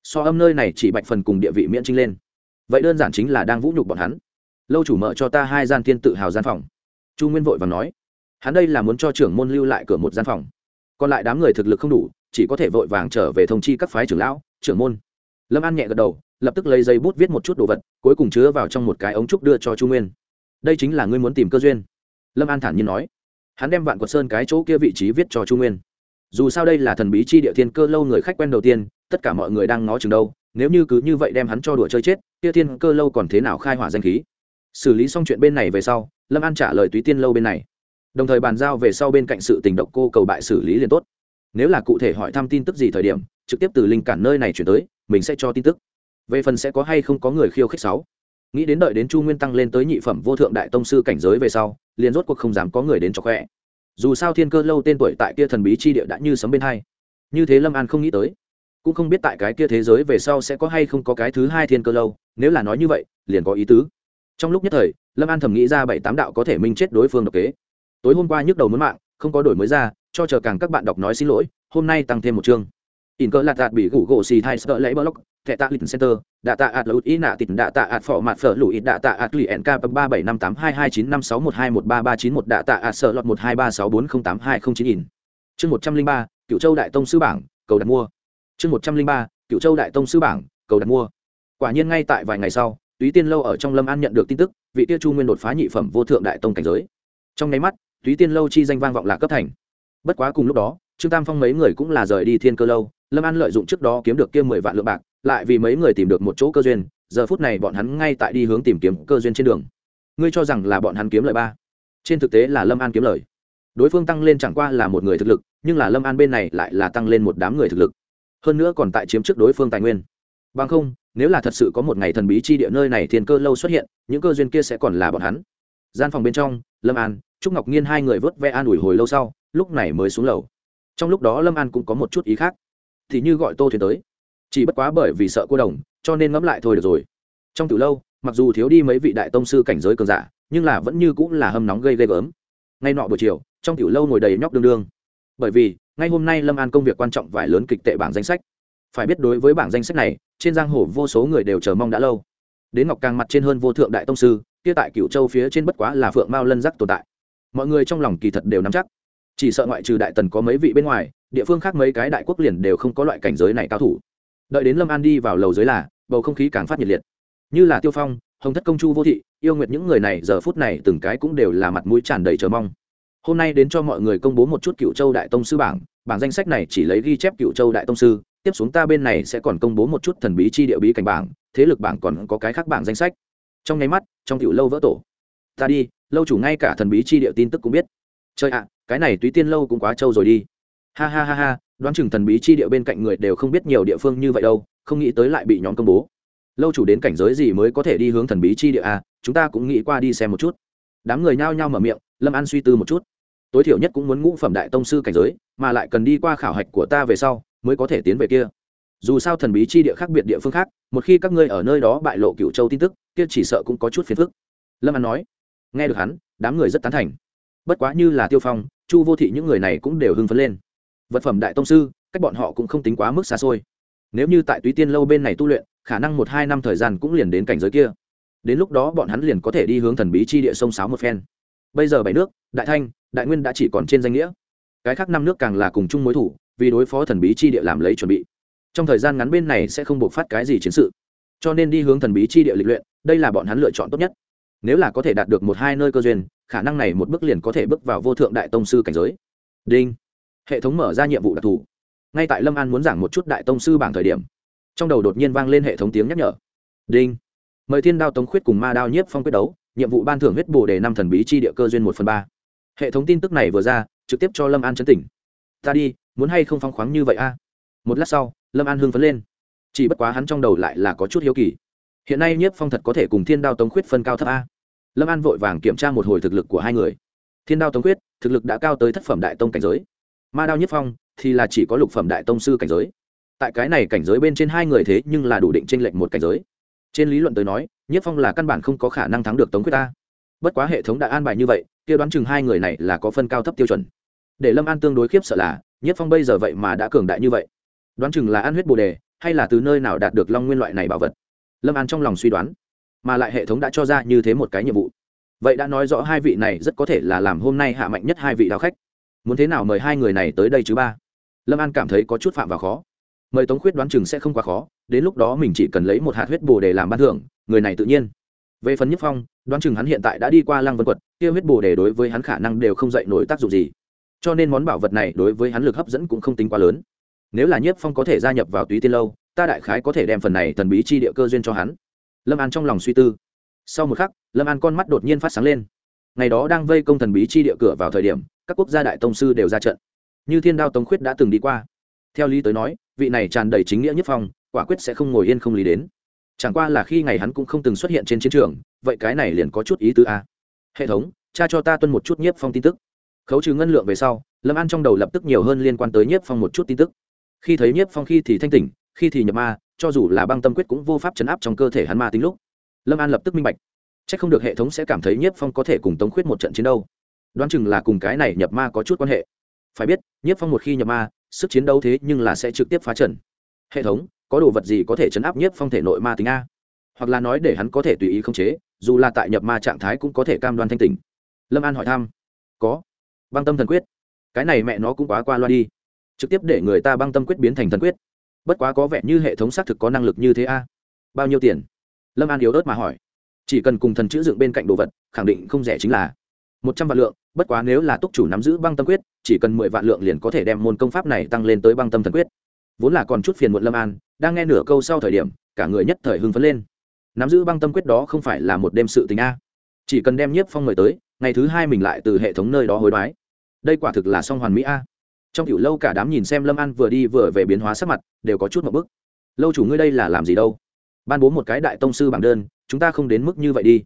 So âm nơi này chỉ bạch phần cùng địa vị miễn trinh lên. Vậy đơn giản chính là đang vũ nhục bọn hắn. Lâu chủ mở cho ta hai gian thiên tự hào gian phòng. Chu nguyên vội và nói, hắn đây là muốn cho trưởng môn lưu lại cửa một gian phòng. Còn lại đám người thực lực không đủ, chỉ có thể vội vàng trở về thông chi các phái trưởng lão trưởng môn. Lâm an nhẹ gật đầu, lập tức lấy giấy bút viết một chút đồ vật, cuối cùng chứa vào trong một cái ống trúc đưa cho chu nguyên. Đây chính là ngươi muốn tìm cơ duyên. Lâm an thản nhiên nói. Hắn đem vạn quật sơn cái chỗ kia vị trí viết cho chu nguyên. Dù sao đây là thần bí chi địa thiên cơ lâu người khách quen đầu tiên, tất cả mọi người đang ngó chừng đâu, nếu như cứ như vậy đem hắn cho đùa chơi chết, kia thiên cơ lâu còn thế nào khai hỏa danh khí? Xử lý xong chuyện bên này về sau, lâm an trả lời túy tiên lâu bên này. Đồng thời bàn giao về sau bên cạnh sự tình độc cô cầu bại xử lý liền tốt. Nếu là cụ thể hỏi thăm tin tức gì thời điểm trực tiếp từ linh cản nơi này chuyển tới, mình sẽ cho tin tức. Về phần sẽ có hay không có người khiêu khích sáu. Nghĩ đến đợi đến chu nguyên tăng lên tới nhị phẩm vô thượng đại tông sư cảnh giới về sau, liền rốt cuộc không dám có người đến cho khỏe. Dù sao thiên cơ lâu tên tuổi tại kia thần bí chi địa đã như sấm bên hai. Như thế lâm an không nghĩ tới. Cũng không biết tại cái kia thế giới về sau sẽ có hay không có cái thứ hai thiên cơ lâu, nếu là nói như vậy, liền có ý tứ. Trong lúc nhất thời, lâm an thầm nghĩ ra bảy tám đạo có thể minh chết đối phương độc kế. Tối hôm qua nhức đầu muốn mạng, không có đổi mới ra, cho chờ càng các bạn đọc nói xin lỗi, hôm nay tăng thêm một chương in cơ lạt đạt bị gủ gỗ xì thai sợ lấy block, thẻ tạ lịch center, đạ tạ ạt lụt ý nạ tịt, đạ tạ ạt phỏ mạt phở lụi đạ tạ ạt lụy nk ba bảy năm tám hai hai chín năm sáu một hai một ba ba chín một, đạ tạ ạt sợ lọt một hai ba sáu bốn không tám hai không chín in. Chương một trăm linh ba, cựu châu đại tông sư bảng, cầu đặt mua. Chương một trăm linh ba, cựu châu đại tông sư bảng, cầu đặt mua. Quả nhiên ngay tại vài ngày sau, túy tiên lâu ở trong lâm an nhận được tin tức, vị tiêu chu nguyên đột phá nhị phẩm vô thượng đại tông cảnh giới. Trong nháy mắt, túy tiên lâu chi danh vang vọng là cấp thành. Bất quá cùng lúc đó, trương tam phong mấy người cũng là rời đi thiên cơ lâu lâm an lợi dụng trước đó kiếm được kia mười vạn lượng bạc, lại vì mấy người tìm được một chỗ cơ duyên, giờ phút này bọn hắn ngay tại đi hướng tìm kiếm cơ duyên trên đường. Ngươi cho rằng là bọn hắn kiếm lợi ba? Trên thực tế là lâm an kiếm lời. Đối phương tăng lên chẳng qua là một người thực lực, nhưng là lâm an bên này lại là tăng lên một đám người thực lực. Hơn nữa còn tại chiếm trước đối phương tài nguyên. Bằng không, nếu là thật sự có một ngày thần bí chi địa nơi này thiên cơ lâu xuất hiện, những cơ duyên kia sẽ còn là bọn hắn. Gian phòng bên trong, lâm an, trúc ngọc nhiên hai người vớt ve an ủi hồi lâu sau, lúc này mới xuống lầu. Trong lúc đó lâm an cũng có một chút ý khác thì như gọi tô thuyền tới. Chỉ bất quá bởi vì sợ cô đồng, cho nên ngẫm lại thôi được rồi. Trong từ lâu, mặc dù thiếu đi mấy vị đại tông sư cảnh giới cường giả, nhưng là vẫn như cũng là hâm nóng gây ghê gớm. Ngay nọ buổi chiều, trong tiểu lâu ngồi đầy nhóc đương đương. Bởi vì, ngay hôm nay lâm an công việc quan trọng vài lớn kịch tệ bảng danh sách. Phải biết đối với bảng danh sách này, trên giang hồ vô số người đều chờ mong đã lâu. Đến ngọc càng mặt trên hơn vô thượng đại tông sư, kia tại cựu châu phía trên bất quá là phượng mao lân giác tồn tại. Mọi người trong lòng kỳ thật đều nắm chắc chỉ sợ ngoại trừ đại tần có mấy vị bên ngoài, địa phương khác mấy cái đại quốc liền đều không có loại cảnh giới này cao thủ. Đợi đến lâm an đi vào lầu dưới là, bầu không khí càng phát nhiệt liệt. Như là tiêu phong, hồng thất công chu vô thị, yêu nguyệt những người này giờ phút này từng cái cũng đều là mặt mũi tràn đầy chờ mong. Hôm nay đến cho mọi người công bố một chút cựu châu đại tông sư bảng bảng danh sách này chỉ lấy ghi chép cựu châu đại tông sư, tiếp xuống ta bên này sẽ còn công bố một chút thần bí chi địa bí cảnh bảng, thế lực bảng còn có cái khác bảng danh sách. Trong nháy mắt, trong cựu lâu vỡ tổ. Ta đi, lâu chủ ngay cả thần bí chi địa tin tức cũng biết. Chơi ạ cái này túy tiên lâu cũng quá trâu rồi đi. Ha ha ha ha, đoán chừng thần bí chi địa bên cạnh người đều không biết nhiều địa phương như vậy đâu, không nghĩ tới lại bị nhóm công bố. Lâu chủ đến cảnh giới gì mới có thể đi hướng thần bí chi địa à chúng ta cũng nghĩ qua đi xem một chút. Đám người nhao nhao mở miệng, lâm an suy tư một chút. Tối thiểu nhất cũng muốn ngũ phẩm đại tông sư cảnh giới, mà lại cần đi qua khảo hạch của ta về sau, mới có thể tiến về kia. Dù sao thần bí chi địa khác biệt địa phương khác, một khi các ngươi ở nơi đó bại lộ cựu châu tin tức, kia chỉ sợ cũng có chút phiền phức. Lâm an nói. Nghe được hắn, đám người rất tán thành bất quá như là tiêu phong, chu vô thị những người này cũng đều hưng phấn lên. Vật phẩm đại tông sư, cách bọn họ cũng không tính quá mức xa xôi. Nếu như tại túy tiên lâu bên này tu luyện, khả năng một hai năm thời gian cũng liền đến cảnh giới kia. Đến lúc đó bọn hắn liền có thể đi hướng thần bí chi địa sông sáo một phen. Bây giờ bảy nước, đại thanh, đại nguyên đã chỉ còn trên danh nghĩa. Cái khác năm nước càng là cùng chung mối thủ, vì đối phó thần bí chi địa làm lấy chuẩn bị. Trong thời gian ngắn bên này sẽ không buộc phát cái gì chiến sự. Cho nên đi hướng thần bí chi địa lịch luyện, đây là bọn hắn lựa chọn tốt nhất nếu là có thể đạt được một hai nơi cơ duyên, khả năng này một bước liền có thể bước vào vô thượng đại tông sư cảnh giới. Đinh. Hệ thống mở ra nhiệm vụ đặc thù. Ngay tại lâm an muốn giảng một chút đại tông sư bảng thời điểm, trong đầu đột nhiên vang lên hệ thống tiếng nhắc nhở. Đinh. Mời thiên đao tống khuyết cùng ma đao nhiếp phong quyết đấu, nhiệm vụ ban thưởng huyết bồ đề năm thần bí chi địa cơ duyên một phần ba. Hệ thống tin tức này vừa ra, trực tiếp cho lâm an chấn tỉnh. Ta đi, muốn hay không phong khoáng như vậy a? Một lát sau, lâm an hưng phấn lên. Chỉ bất quá hắn trong đầu lại là có chút hiếu kỳ hiện nay nhiếp phong thật có thể cùng thiên đao tống khuyết phân cao thấp a. Lâm an vội vàng kiểm tra một hồi thực lực của hai người. Thiên đao tống khuyết, thực lực đã cao tới thất phẩm đại tông cảnh giới. Ma đao nhiếp phong thì là chỉ có lục phẩm đại tông sư cảnh giới. Tại cái này cảnh giới bên trên hai người thế nhưng là đủ định tranh lệch một cảnh giới. Trên lý luận tới nói, nhiếp phong là căn bản không có khả năng thắng được tống quyết ta bất quá hệ thống đã an bài như vậy, kia đoán chừng hai người này là có phân cao thấp tiêu chuẩn. Để lâm an tương đối khiếp sợ là, nhiếp phong bây giờ vậy mà đã cường đại như vậy. Đoán chừng là ăn huyết bồ đề, hay là từ nơi nào đạt được long nguyên loại này bảo vật lâm an trong lòng suy đoán, mà lại hệ thống đã cho ra như thế một cái nhiệm vụ. Vậy đã nói rõ hai vị này rất có thể là làm hôm nay hạ mạnh nhất hai vị đạo khách. Muốn thế nào mời hai người này tới đây chứ ba? Lâm an cảm thấy có chút phạm vào khó. Mời tống khuyết đoán chừng sẽ không quá khó, đến lúc đó mình chỉ cần lấy một hạt huyết bồ để làm ban thưởng, người này tự nhiên. Về phần nhất phong, đoán chừng hắn hiện tại đã đi qua lăng vân quật, kia huyết bồ đề đối với hắn khả năng đều không dậy nổi tác dụng gì. Cho nên món bảo vật này đối với hắn lực hấp dẫn cũng không tính quá lớn. Nếu là nhiếp phong có thể gia nhập vào túy tiên lâu ta đại khái có thể đem phần này thần bí chi địa cơ duyên cho hắn. Lâm an trong lòng suy tư. Sau một khắc, lâm an con mắt đột nhiên phát sáng lên. Ngày đó đang vây công thần bí chi địa cửa vào thời điểm, các quốc gia đại tông sư đều ra trận. Như thiên đao tống khuyết đã từng đi qua. Theo lý tới nói, vị này tràn đầy chính nghĩa nhất phong, quả quyết sẽ không ngồi yên không lý đến. Chẳng qua là khi ngày hắn cũng không từng xuất hiện trên chiến trường, vậy cái này liền có chút ý tứ a. Hệ thống cha cho ta tuân một chút nhiếp phong tin tức. Khấu trừ ngân lượng về sau, lâm an trong đầu lập tức nhiều hơn liên quan tới nhiếp phong một chút tin tức. Khi thấy nhiếp phong khi thì thanh tỉnh khi thì nhập ma, cho dù là băng tâm quyết cũng vô pháp chấn áp trong cơ thể hắn ma tính lúc. Lâm an lập tức minh bạch. C h ắ c không được hệ thống sẽ cảm thấy nhiếp phong có thể cùng tống khuyết một trận chiến đâu. Đoán chừng là cùng cái này nhập ma có chút quan hệ. Phải biết, nhiếp phong một khi nhập ma, sức chiến đấu thế nhưng là sẽ trực tiếp phá trần hệ thống, có đồ vật gì có thể chấn áp nhiếp phong thể nội ma tính a? Hoặc là nói để hắn có thể tùy ý khống chế, dù là tại nhập ma trạng thái cũng có thể cam đoan thanh tỉnh. Lâm an hỏi thăm. Có. Băng tâm thần quyết. Cái này mẹ nó cũng quá qua loa đi. Trực tiếp để người ta băng tâm quyết biến thành thần quyết bất quá có vẻ như hệ thống xác thực có năng lực như thế a. Bao nhiêu tiền? Lâm an yếu ớt mà hỏi. Chỉ cần cùng thần chữ dựng bên cạnh đồ vật, khẳng định không rẻ chính là một trăm vạn lượng, bất quá nếu là túc chủ nắm giữ băng tâm quyết, chỉ cần mười vạn lượng liền có thể đem môn công pháp này tăng lên tới băng tâm thần quyết. Vốn là còn chút phiền muộn lâm an, đang nghe nửa câu sau thời điểm, cả người nhất thời hưng phấn lên. Nắm giữ băng tâm quyết đó không phải là một đêm sự tình a. Chỉ cần đem nhiếp phong mời tới, ngày thứ hai mình lại từ hệ thống nơi đó hối đoái. Đây quả thực là song hoàn mỹ a trong tiểu lâu cả đám nhìn xem lâm an vừa đi vừa về biến hóa sắc mặt, đều có chút một bức. Lâu chủ ngươi đây là làm gì đâu? Ban bố một cái đại tông sư bảng đơn, chúng ta không đến mức như vậy đi.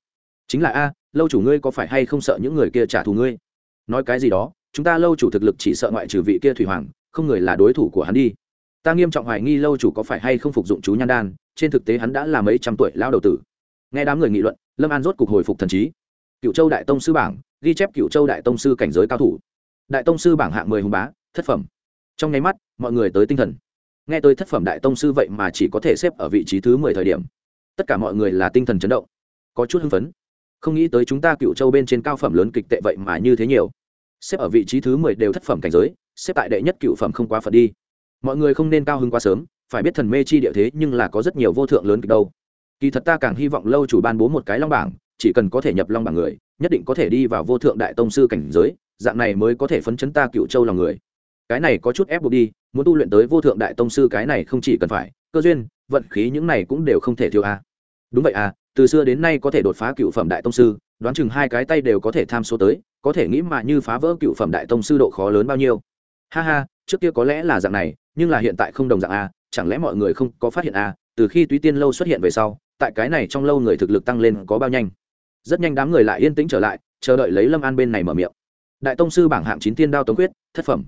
Chính là a, lâu chủ ngươi có phải hay không sợ những người kia trả thù ngươi? Nói cái gì đó, chúng ta lâu chủ thực lực chỉ sợ ngoại trừ vị kia thủy hoàng, không người là đối thủ của hắn đi. Ta nghiêm trọng hoài nghi lâu chủ có phải hay không phục dụng chú nhan đan, trên thực tế hắn đã là mấy trăm tuổi lao đầu tử. Nghe đám người nghị luận, lâm an rốt cục hồi phục thần trí. Cựu châu đại tông sư bảng, ghi chép cựu châu đại tông sư cảnh giới cao thủ. Đại tông sư bảng hạng mười hùng bá thất phẩm. Trong nháy mắt, mọi người tới tinh thần. Nghe tôi thất phẩm đại tông sư vậy mà chỉ có thể xếp ở vị trí thứ mười thời điểm. Tất cả mọi người là tinh thần chấn động, có chút hưng phấn. Không nghĩ tới chúng ta cựu châu bên trên cao phẩm lớn kịch tệ vậy mà như thế nhiều. Xếp ở vị trí thứ mười đều thất phẩm cảnh giới, xếp tại đệ nhất cựu phẩm không quá phật đi. Mọi người không nên cao hứng quá sớm, phải biết thần mê chi địa thế nhưng là có rất nhiều vô thượng lớn kịch đâu. Kỳ thật ta càng hy vọng lâu chủ ban bố một cái long bảng, chỉ cần có thể nhập long bảng người, nhất định có thể đi vào vô thượng đại tông sư cảnh giới, dạng này mới có thể phấn chấn ta cựu châu lòng người cái này có chút ép buộc đi, muốn tu luyện tới vô thượng đại tông sư cái này không chỉ cần phải, cơ duyên, vận khí những này cũng đều không thể thiếu a à. đúng vậy à từ xưa đến nay có thể đột phá cựu phẩm đại tông sư, đoán chừng hai cái tay đều có thể tham số tới, có thể nghĩ mà như phá vỡ cựu phẩm đại tông sư độ khó lớn bao nhiêu. Ha ha, trước kia có lẽ là dạng này, nhưng là hiện tại không đồng dạng a chẳng lẽ mọi người không có phát hiện a từ khi túy tiên lâu xuất hiện về sau, tại cái này trong lâu người thực lực tăng lên có bao nhanh. Rất nhanh đám người lại yên tĩnh trở lại, chờ đợi lấy lâm an bên này mở miệng. Đại tông sư bảng hạng chín tiên đao tống quyết, thất phẩm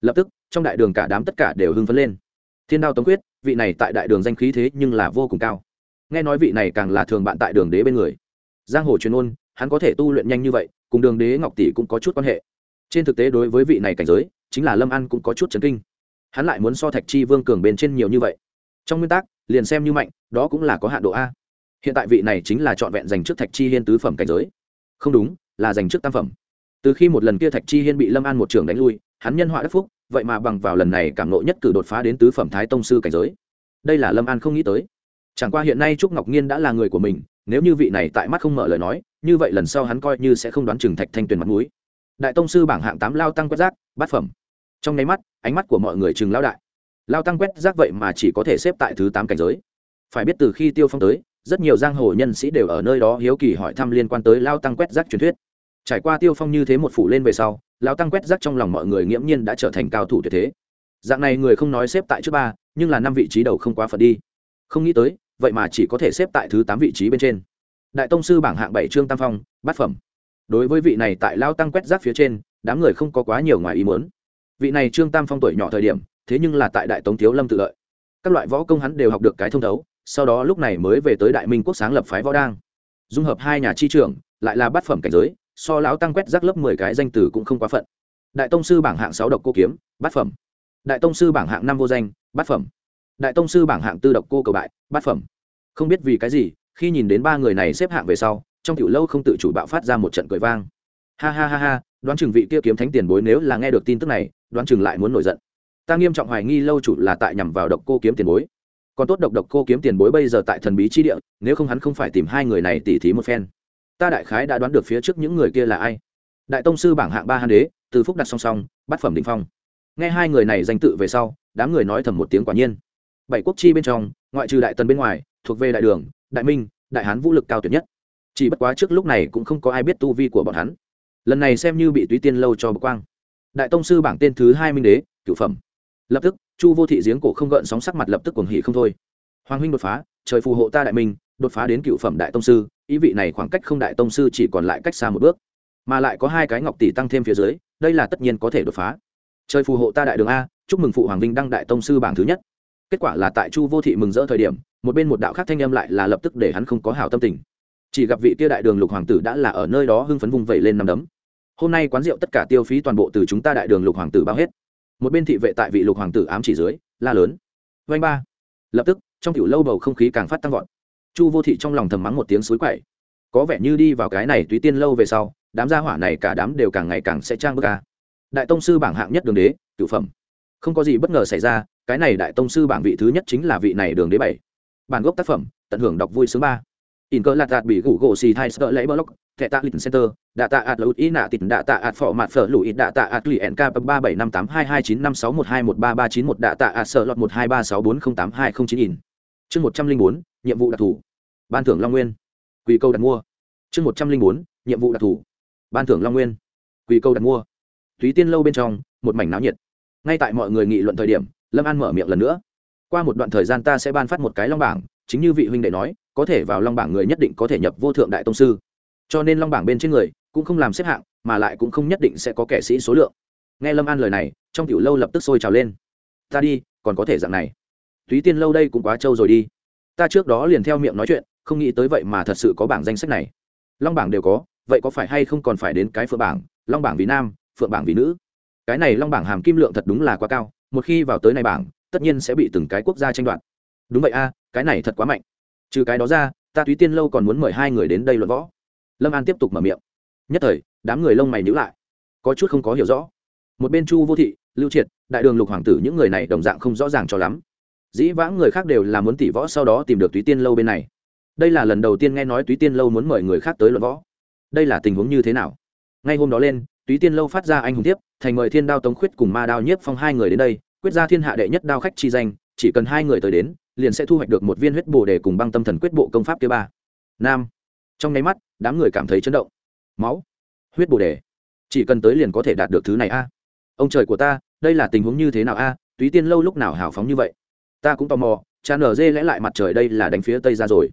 lập tức, trong đại đường cả đám tất cả đều hưng phấn lên. Thiên đao tống quyết, vị này tại đại đường danh khí thế nhưng là vô cùng cao. Nghe nói vị này càng là thường bạn tại đường đế bên người. Giang hồ truyền ôn, hắn có thể tu luyện nhanh như vậy, cùng đường đế ngọc tỷ cũng có chút quan hệ. Trên thực tế đối với vị này cảnh giới, chính là lâm an cũng có chút chấn kinh. Hắn lại muốn so thạch chi vương cường bên trên nhiều như vậy. Trong nguyên tắc, liền xem như mạnh, đó cũng là có hạn độ a. Hiện tại vị này chính là trọn vẹn dành trước thạch chi hiên tứ phẩm cảnh giới. Không đúng, là dành trước tam phẩm. Từ khi một lần kia thạch chi hiên bị lâm an một trường đánh lui hắn nhân họa đắc phúc, vậy mà bằng vào lần này cảm nộ nhất cử đột phá đến tứ phẩm thái tông sư cảnh giới. Đây là lâm an không nghĩ tới. Chẳng qua hiện nay trúc ngọc nhiên đã là người của mình, nếu như vị này tại mắt không mở lời nói, như vậy lần sau hắn coi như sẽ không đoán chừng thạch thanh tuyền mặt mũi. Đại tông sư bảng hạng tám lao tăng quét rác, bát phẩm. Trong nháy mắt, ánh mắt của mọi người chừng lao đại. Lao tăng quét rác vậy mà chỉ có thể xếp tại thứ tám cảnh giới. Phải biết từ khi tiêu phong tới, rất nhiều giang hồ nhân sĩ đều ở nơi đó hiếu kỳ hỏi thăm liên quan tới lao tăng quét rác truyền thuyết. Trải qua tiêu phong như thế một phủ lên về sau Lão tăng quét rác trong lòng mọi người nghiễm nhiên đã trở thành cao thủ tuyệt thế. Dạng này người không nói xếp tại trước ba, nhưng là năm vị trí đầu không quá phật đi. Không nghĩ tới, vậy mà chỉ có thể xếp tại thứ tám vị trí bên trên. Đại tông sư bảng hạng bảy trương tam phong, bát phẩm. Đối với vị này tại lao tăng quét rác phía trên, đám người không có quá nhiều ngoài ý muốn. Vị này trương tam phong tuổi nhỏ thời điểm, thế nhưng là tại đại tống thiếu lâm tự lợi. Các loại võ công hắn đều học được cái thông thấu, sau đó lúc này mới về tới đại minh quốc sáng lập phái võ đang. Dung hợp hai nhà chi trưởng, lại là bát phẩm cảnh giới so lão tăng quét rác lớp mười cái danh từ cũng không quá phận. Đại tông sư bảng hạng sáu độc cô kiếm, bát phẩm. Đại tông sư bảng hạng năm vô danh, bát phẩm. Đại tông sư bảng hạng tư độc cô cầu bại, bát phẩm. Không biết vì cái gì, khi nhìn đến ba người này xếp hạng về sau, trong tiểu lâu không tự chủ bạo phát ra một trận cười vang. Ha ha ha ha, đoán chừng vị kia kiếm thánh tiền bối nếu là nghe được tin tức này, đoán chừng lại muốn nổi giận. Ta nghiêm trọng hoài nghi lâu chủ là tại nhằm vào độc cô kiếm tiền bối. Còn tốt độc độc cô kiếm tiền bối bây giờ tại thần bí chi địa, nếu không hắn không phải tìm hai người này tỉ thí một phen ta đại khái đã đoán được phía trước những người kia là ai. Đại tông sư bảng hạng ba hán đế, từ phúc đặt song song, bát phẩm định phong. Nghe hai người này danh tự về sau, đám người nói thầm một tiếng quả nhiên. Bảy quốc chi bên trong, ngoại trừ đại tần bên ngoài, thuộc về đại đường, đại minh, đại hán vũ lực cao tuyệt nhất. Chỉ bất quá trước lúc này cũng không có ai biết tu vi của bọn hắn. Lần này xem như bị túy tiên lâu cho bực quang. Đại tông sư bảng tên thứ hai minh đế, cửu phẩm. Lập tức, chu vô thị giếng cổ không gợn sóng sắc mặt lập tức cuồng hỉ không thôi. Hoàng huynh đột phá, trời phù hộ ta đại minh đột phá đến cựu phẩm đại tông sư, ý vị này khoảng cách không đại tông sư chỉ còn lại cách xa một bước, mà lại có hai cái ngọc tỷ tăng thêm phía dưới, đây là tất nhiên có thể đột phá. Trời phù hộ ta đại đường a, chúc mừng phụ hoàng vinh đăng đại tông sư bảng thứ nhất. Kết quả là tại chu vô thị mừng rỡ thời điểm, một bên một đạo khác thanh âm lại là lập tức để hắn không có hảo tâm tình. Chỉ gặp vị kia đại đường lục hoàng tử đã là ở nơi đó hưng phấn vung vẩy lên nằm đấm. Hôm nay quán rượu tất cả tiêu phí toàn bộ từ chúng ta đại đường lục hoàng tử bao hết. Một bên thị vệ tại vị lục hoàng tử ám chỉ dưới, la lớn. Vanh ba. Lập tức, trong tiểu lâu bầu không khí càng phát tăng vọt chu vô thị trong lòng thầm mắng một tiếng suối quậy. Có vẻ như đi vào cái này túy tiên lâu về sau, đám gia hỏa này cả đám đều càng ngày càng sẽ trang bức ca đại tông sư bảng hạng nhất đường đế cựu phẩm. Không có gì bất ngờ xảy ra, cái này đại tông sư bảng vị thứ nhất chính là vị này đường đế bảy. Bản gốc tác phẩm, tận hưởng đọc vui sướng ba. In cơ lạc đạt bị gủ gỗ xì thai sợ lấy block, thẻ tạ lịch center, đạ tạ ạt lụt ý nạ tịt, đạ tạ ạt phỏ mặt phở lụi, đạ tạ ạt lì nk ba bảy năm tám hai hai chín năm sáu một hai một ba ba chín một, đạ tạ ạt sợ lọt một hai ba sáu bốn không tám hai không chín in. Chương một trăm linh bốn nhiệm vụ đặc thù. Ban thưởng long nguyên. Quỳ câu đặt mua. Chương một trăm linh bốn, nhiệm vụ đặc thù. Ban thưởng long nguyên. Quỳ câu đặt mua. Túy tiên lâu bên trong, một mảnh náo nhiệt. Ngay tại mọi người nghị luận thời điểm, lâm an mở miệng lần nữa. Qua một đoạn thời gian ta sẽ ban phát một cái long bảng, chính như vị huynh đệ nói, có thể vào long bảng người nhất định có thể nhập vô thượng đại tông sư. Cho nên long bảng bên trên người cũng không làm xếp hạng, mà lại cũng không nhất định sẽ có kẻ sĩ số lượng. Nghe lâm an lời này, trong tiểu lâu lập tức sôi trào lên. Ta đi, còn có thể dạng này. Túy tiên lâu đây cũng quá trâu rồi đi ta trước đó liền theo miệng nói chuyện, không nghĩ tới vậy mà thật sự có bảng danh sách này. Long bảng đều có, vậy có phải hay không còn phải đến cái phượng bảng? Long bảng vì nam, phượng bảng vì nữ. Cái này long bảng hàm kim lượng thật đúng là quá cao, một khi vào tới này bảng, tất nhiên sẽ bị từng cái quốc gia tranh đoạt. Đúng vậy a, cái này thật quá mạnh. Trừ cái đó ra, ta túy tiên lâu còn muốn mời hai người đến đây luận võ. Lâm an tiếp tục mở miệng. Nhất thời, đám người lông mày nhữ lại. Có chút không có hiểu rõ. Một bên chu vô thị, lưu triệt, đại đường lục hoàng tử, những người này đồng dạng không rõ ràng cho lắm dĩ vãng người khác đều là muốn tỷ võ sau đó tìm được túy tiên lâu bên này. Đây là lần đầu tiên nghe nói túy tiên lâu muốn mời người khác tới luận võ. Đây là tình huống như thế nào? Ngay hôm đó lên, túy tiên lâu phát ra anh hùng tiếp thành mời thiên đao tống khuyết cùng ma đao nhiếp phong hai người đến đây, quyết ra thiên hạ đệ nhất đao khách chi danh, chỉ cần hai người tới đến, liền sẽ thu hoạch được một viên huyết bồ đề cùng băng tâm thần quyết bộ công pháp thứ ba. Nam. Trong nháy mắt, đám người cảm thấy chấn động. Máu. Huyết bồ đề chỉ cần tới liền có thể đạt được thứ này a. Ông trời của ta, đây là tình huống như thế nào a? Túy tiên lâu lúc nào hào phóng như vậy? Ta cũng tò mò, cha nở dê lẽ lại mặt trời đây là đánh phía tây ra rồi.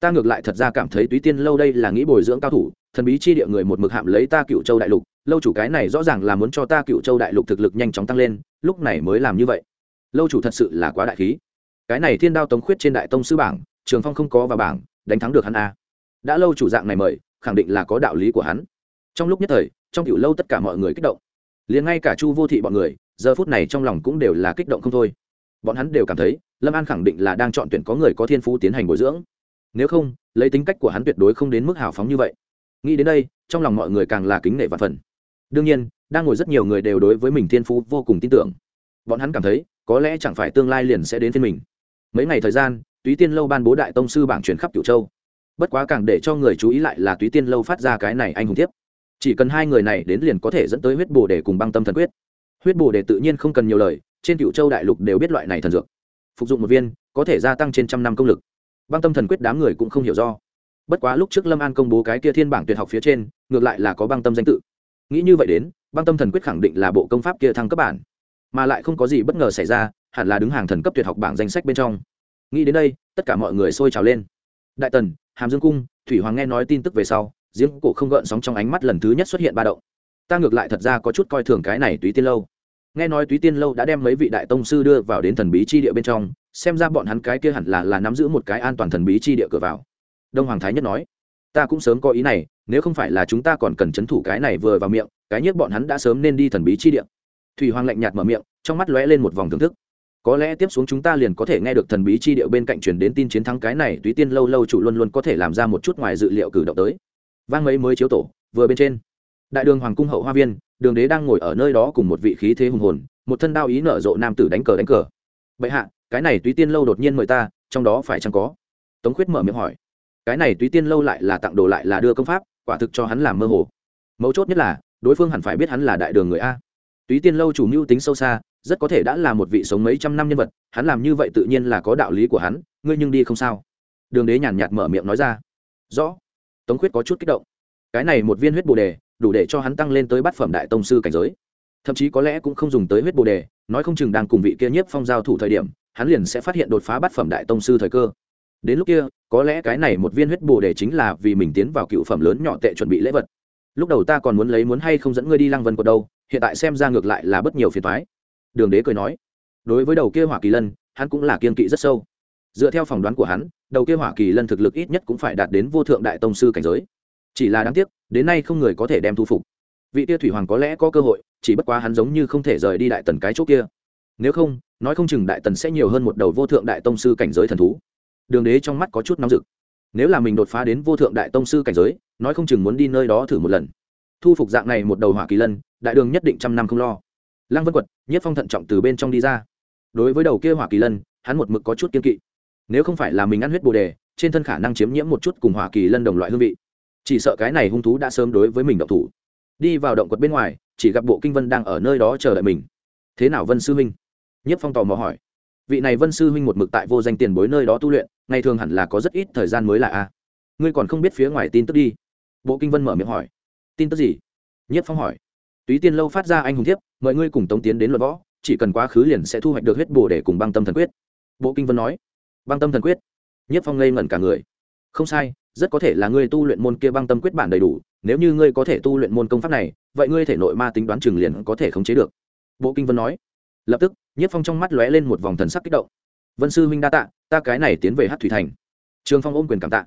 Ta ngược lại thật ra cảm thấy túy tiên lâu đây là nghĩ bồi dưỡng cao thủ, thần bí chi địa người một mực hạm lấy ta cựu châu đại lục, lâu chủ cái này rõ ràng là muốn cho ta cựu châu đại lục thực lực nhanh chóng tăng lên, lúc này mới làm như vậy. Lâu chủ thật sự là quá đại khí. Cái này thiên đao tống khuyết trên đại tông sư bảng, trường phong không có vào bảng, đánh thắng được hắn a. Đã lâu chủ dạng này mời, khẳng định là có đạo lý của hắn. Trong lúc nhất thời, trong cựu lâu tất cả mọi người kích động. Liền ngay cả chu vô thị bọn người, giờ phút này trong lòng cũng đều là kích động không thôi bọn hắn đều cảm thấy, lâm an khẳng định là đang chọn tuyển có người có thiên phú tiến hành bồi dưỡng. Nếu không, lấy tính cách của hắn tuyệt đối không đến mức hào phóng như vậy. Nghĩ đến đây, trong lòng mọi người càng là kính nể và phần đương nhiên, đang ngồi rất nhiều người đều đối với mình thiên phú vô cùng tin tưởng. Bọn hắn cảm thấy, có lẽ chẳng phải tương lai liền sẽ đến thiên mình. Mấy ngày thời gian, túy tiên lâu ban bố đại tông sư bảng truyền khắp cửu châu. Bất quá càng để cho người chú ý lại là túy tiên lâu phát ra cái này anh hùng tiếp chỉ cần hai người này đến liền có thể dẫn tới huyết bồ để cùng băng tâm thần quyết. Huyết bồ để tự nhiên không cần nhiều lời trên cựu châu đại lục đều biết loại này thần dược. Phục dụng một viên, có thể gia tăng trên trăm năm công lực. Băng tâm thần quyết đám người cũng không hiểu do. Bất quá lúc trước lâm an công bố cái kia thiên bảng tuyệt học phía trên, ngược lại là có băng tâm danh tự. Nghĩ như vậy đến, băng tâm thần quyết khẳng định là bộ công pháp kia thăng cấp bản. Mà lại không có gì bất ngờ xảy ra, hẳn là đứng hàng thần cấp tuyệt học bảng danh sách bên trong. Nghĩ đến đây, tất cả mọi người sôi trào lên. Đại tần, hàm dương cung, thủy hoàng nghe nói tin tức về sau, giếng cổ không gợn sóng trong ánh mắt lần thứ nhất xuất hiện ba động. Ta ngược lại thật ra có chút coi thường cái này túy tiên lâu nghe nói túy tiên lâu đã đem mấy vị đại tông sư đưa vào đến thần bí chi địa bên trong, xem ra bọn hắn cái kia hẳn là là nắm giữ một cái an toàn thần bí chi địa cửa vào. Đông hoàng thái nhất nói, ta cũng sớm có ý này, nếu không phải là chúng ta còn cần c h ấ n thủ cái này vừa vào miệng, cái nhất bọn hắn đã sớm nên đi thần bí chi địa. Thủy hoàng lạnh nhạt mở miệng, trong mắt lóe lên một vòng thưởng thức. Có lẽ tiếp xuống chúng ta liền có thể nghe được thần bí chi địa bên cạnh truyền đến tin chiến thắng cái này, túy tiên lâu lâu chủ luôn luôn có thể làm ra một chút ngoài dự liệu cử động tới. Vang mấy mới chiếu tổ, vừa bên trên đại đường hoàng cung hậu hoa viên, đường đế đang ngồi ở nơi đó cùng một vị khí thế hùng hồn, một thân đao ý nở rộ nam tử đánh cờ đánh cờ. Bệ hạ, cái này túy tiên lâu đột nhiên mời ta, trong đó phải chăng có? Tống khuyết mở miệng hỏi. Cái này túy tiên lâu lại là tặng đồ lại là đưa công pháp, quả thực cho hắn làm mơ hồ. Mấu chốt nhất là, đối phương hẳn phải biết hắn là đại đường người a. Túy tiên lâu chủ mưu tính sâu xa, rất có thể đã là một vị sống mấy trăm năm nhân vật, hắn làm như vậy tự nhiên là có đạo lý của hắn, ngươi nhưng đi không sao. Đường đế nhàn nhạt mở miệng nói ra. Rõ. Tống khuyết có chút kích động. Cái này một viên huyết bồ đề đủ để cho hắn tăng lên tới bát phẩm đại tông sư cảnh giới. Thậm chí có lẽ cũng không dùng tới huyết bồ đề, nói không chừng đang cùng vị kia nhiếp phong giao thủ thời điểm, hắn liền sẽ phát hiện đột phá bát phẩm đại tông sư thời cơ. Đến lúc kia, có lẽ cái này một viên huyết bồ đề chính là vì mình tiến vào cựu phẩm lớn nhỏ tệ chuẩn bị lễ vật. Lúc đầu ta còn muốn lấy muốn hay không dẫn ngươi đi lăng vân của đâu, hiện tại xem ra ngược lại là bất nhiều phiền thoái đường đế cười nói, đối với đầu kia hỏa kỳ lân, hắn cũng là kiên kỵ rất sâu. Dựa theo phỏng đoán của hắn, đầu kia hỏa kỳ lân thực lực ít nhất cũng phải đạt đến vô thượng đại tông sư cảnh giới. Chỉ là đáng tiếc đến nay không người có thể đem thu phục. Vị tia thủy hoàng có lẽ có cơ hội, chỉ bất quá hắn giống như không thể rời đi đại tần cái chỗ kia. Nếu không, nói không chừng đại tần sẽ nhiều hơn một đầu vô thượng đại tông sư cảnh giới thần thú. Đường đế trong mắt có chút nóng rực. Nếu là mình đột phá đến vô thượng đại tông sư cảnh giới, nói không chừng muốn đi nơi đó thử một lần. Thu phục dạng này một đầu hỏa kỳ lân, đại đường nhất định trăm năm không lo. Lăng vân quật, nhất phong thận trọng từ bên trong đi ra. Đối với đầu kia hỏa kỳ lân, hắn một mực có chút kiên kỵ. Nếu không phải là mình ăn huyết bồ đề, trên thân khả năng chiếm nhiễm một chút cùng hỏa kỳ lân đồng loại hương vị chỉ sợ cái này hung thú đã sớm đối với mình động thủ. Đi vào động quật bên ngoài, chỉ gặp bộ kinh vân đang ở nơi đó chờ đợi mình. Thế nào vân sư huynh? Nhất phong tò mò hỏi. Vị này vân sư huynh một mực tại vô danh tiền bối nơi đó tu luyện, ngày thường hẳn là có rất ít thời gian mới là a. Ngươi còn không biết phía ngoài tin tức đi. Bộ kinh vân mở miệng hỏi. Tin tức gì? Nhất phong hỏi. Túy tiên lâu phát ra anh hùng thiếp, mời ngươi cùng tống tiến đến luật võ, chỉ cần quá khứ liền sẽ thu hoạch được huyết bồ để cùng băng tâm thần quyết. Bộ kinh vân nói. Băng tâm thần quyết. Nhất phong ngây ngẩn cả người. Không sai rất có thể là ngươi tu luyện môn kia băng tâm quyết bản đầy đủ, nếu như ngươi có thể tu luyện môn công pháp này, vậy ngươi thể nội ma tính đoán chừng liền có thể khống chế được. Bộ kinh vân nói. Lập tức nhất phong trong mắt lóe lên một vòng thần sắc kích động. Vân sư huynh đa tạ, ta cái này tiến về hát thủy thành. Trường phong ôm quyền cảm tạ.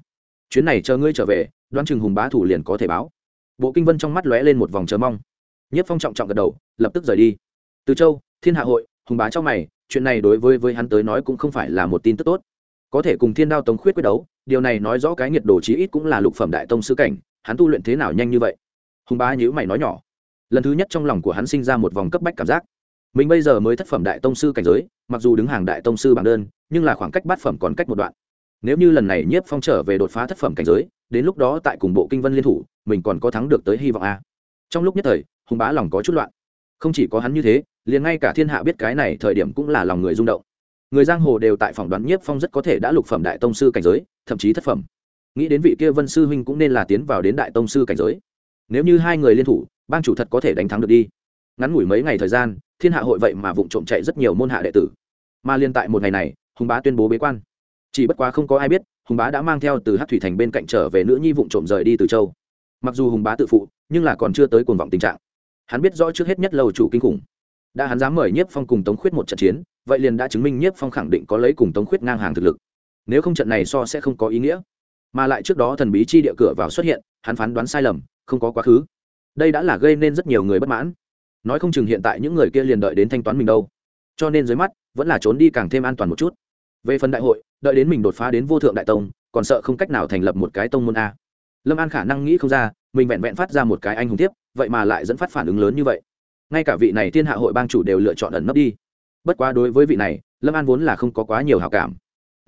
Chuyến này chờ ngươi trở về, đoán chừng hùng bá thủ liền có thể báo. Bộ kinh vân trong mắt lóe lên một vòng chờ mong. Nhất phong trọng trọng gật đầu, lập tức rời đi. Từ châu, thiên hạ hội, hùng bá trong mày, chuyện này đối với với hắn tới nói cũng không phải là một tin tức tốt. Có thể cùng thiên đao tống khuyết quyết đấu điều này nói rõ cái nhiệt đồ chí ít cũng là lục phẩm đại tông sư cảnh, hắn tu luyện thế nào nhanh như vậy? Hùng bá nhữ mày nói nhỏ. Lần thứ nhất trong lòng của hắn sinh ra một vòng cấp bách cảm giác. Mình bây giờ mới thất phẩm đại tông sư cảnh giới, mặc dù đứng hàng đại tông sư bảng đơn, nhưng là khoảng cách bát phẩm còn cách một đoạn. Nếu như lần này nhiếp phong trở về đột phá thất phẩm cảnh giới, đến lúc đó tại cùng bộ kinh vân liên thủ, mình còn có thắng được tới hy vọng a trong lúc nhất thời, hùng bá lòng có chút loạn. Không chỉ có hắn như thế, liền ngay cả thiên hạ biết cái này thời điểm cũng là lòng người rung động. Người giang hồ đều tại phỏng đoán nhiếp phong rất có thể đã lục phẩm đại tông sư cảnh giới thậm chí thất phẩm. Nghĩ đến vị kia vân sư huynh cũng nên là tiến vào đến đại tông sư cảnh giới. Nếu như hai người liên thủ, bang chủ thật có thể đánh thắng được đi. Ngắn ngủi mấy ngày thời gian, thiên hạ hội vậy mà vụng trộm chạy rất nhiều môn hạ đệ tử. Mà liên tại một ngày này, hùng bá tuyên bố bế quan. Chỉ bất quá không có ai biết, hùng bá đã mang theo từ hát thủy thành bên cạnh trở về nữ nhi vụng trộm rời đi từ châu. Mặc dù hùng bá tự phụ, nhưng là còn chưa tới cuồng vọng tình trạng. Hắn biết rõ trước hết nhất lầu chủ kinh khủng. Đã hắn dám mời nhiếp phong cùng tống khuyết một trận chiến, vậy liền đã chứng minh nhiếp phong khẳng định có lấy cùng tống khuyết ngang hàng thực lực nếu không trận này so sẽ không có ý nghĩa. Mà lại trước đó thần bí chi địa cửa vào xuất hiện, hắn phán đoán sai lầm, không có quá khứ. Đây đã là gây nên rất nhiều người bất mãn. Nói không chừng hiện tại những người kia liền đợi đến thanh toán mình đâu. Cho nên dưới mắt, vẫn là trốn đi càng thêm an toàn một chút. Về phần đại hội, đợi đến mình đột phá đến vô thượng đại tông, còn sợ không cách nào thành lập một cái tông môn a. Lâm an khả năng nghĩ không ra, mình vẹn vẹn phát ra một cái anh hùng tiếp, vậy mà lại dẫn phát phản ứng lớn như vậy. Ngay cả vị này thiên hạ hội bang chủ đều lựa chọn ẩn nấp đi. Bất quá đối với vị này, lâm an vốn là không có quá nhiều hào cảm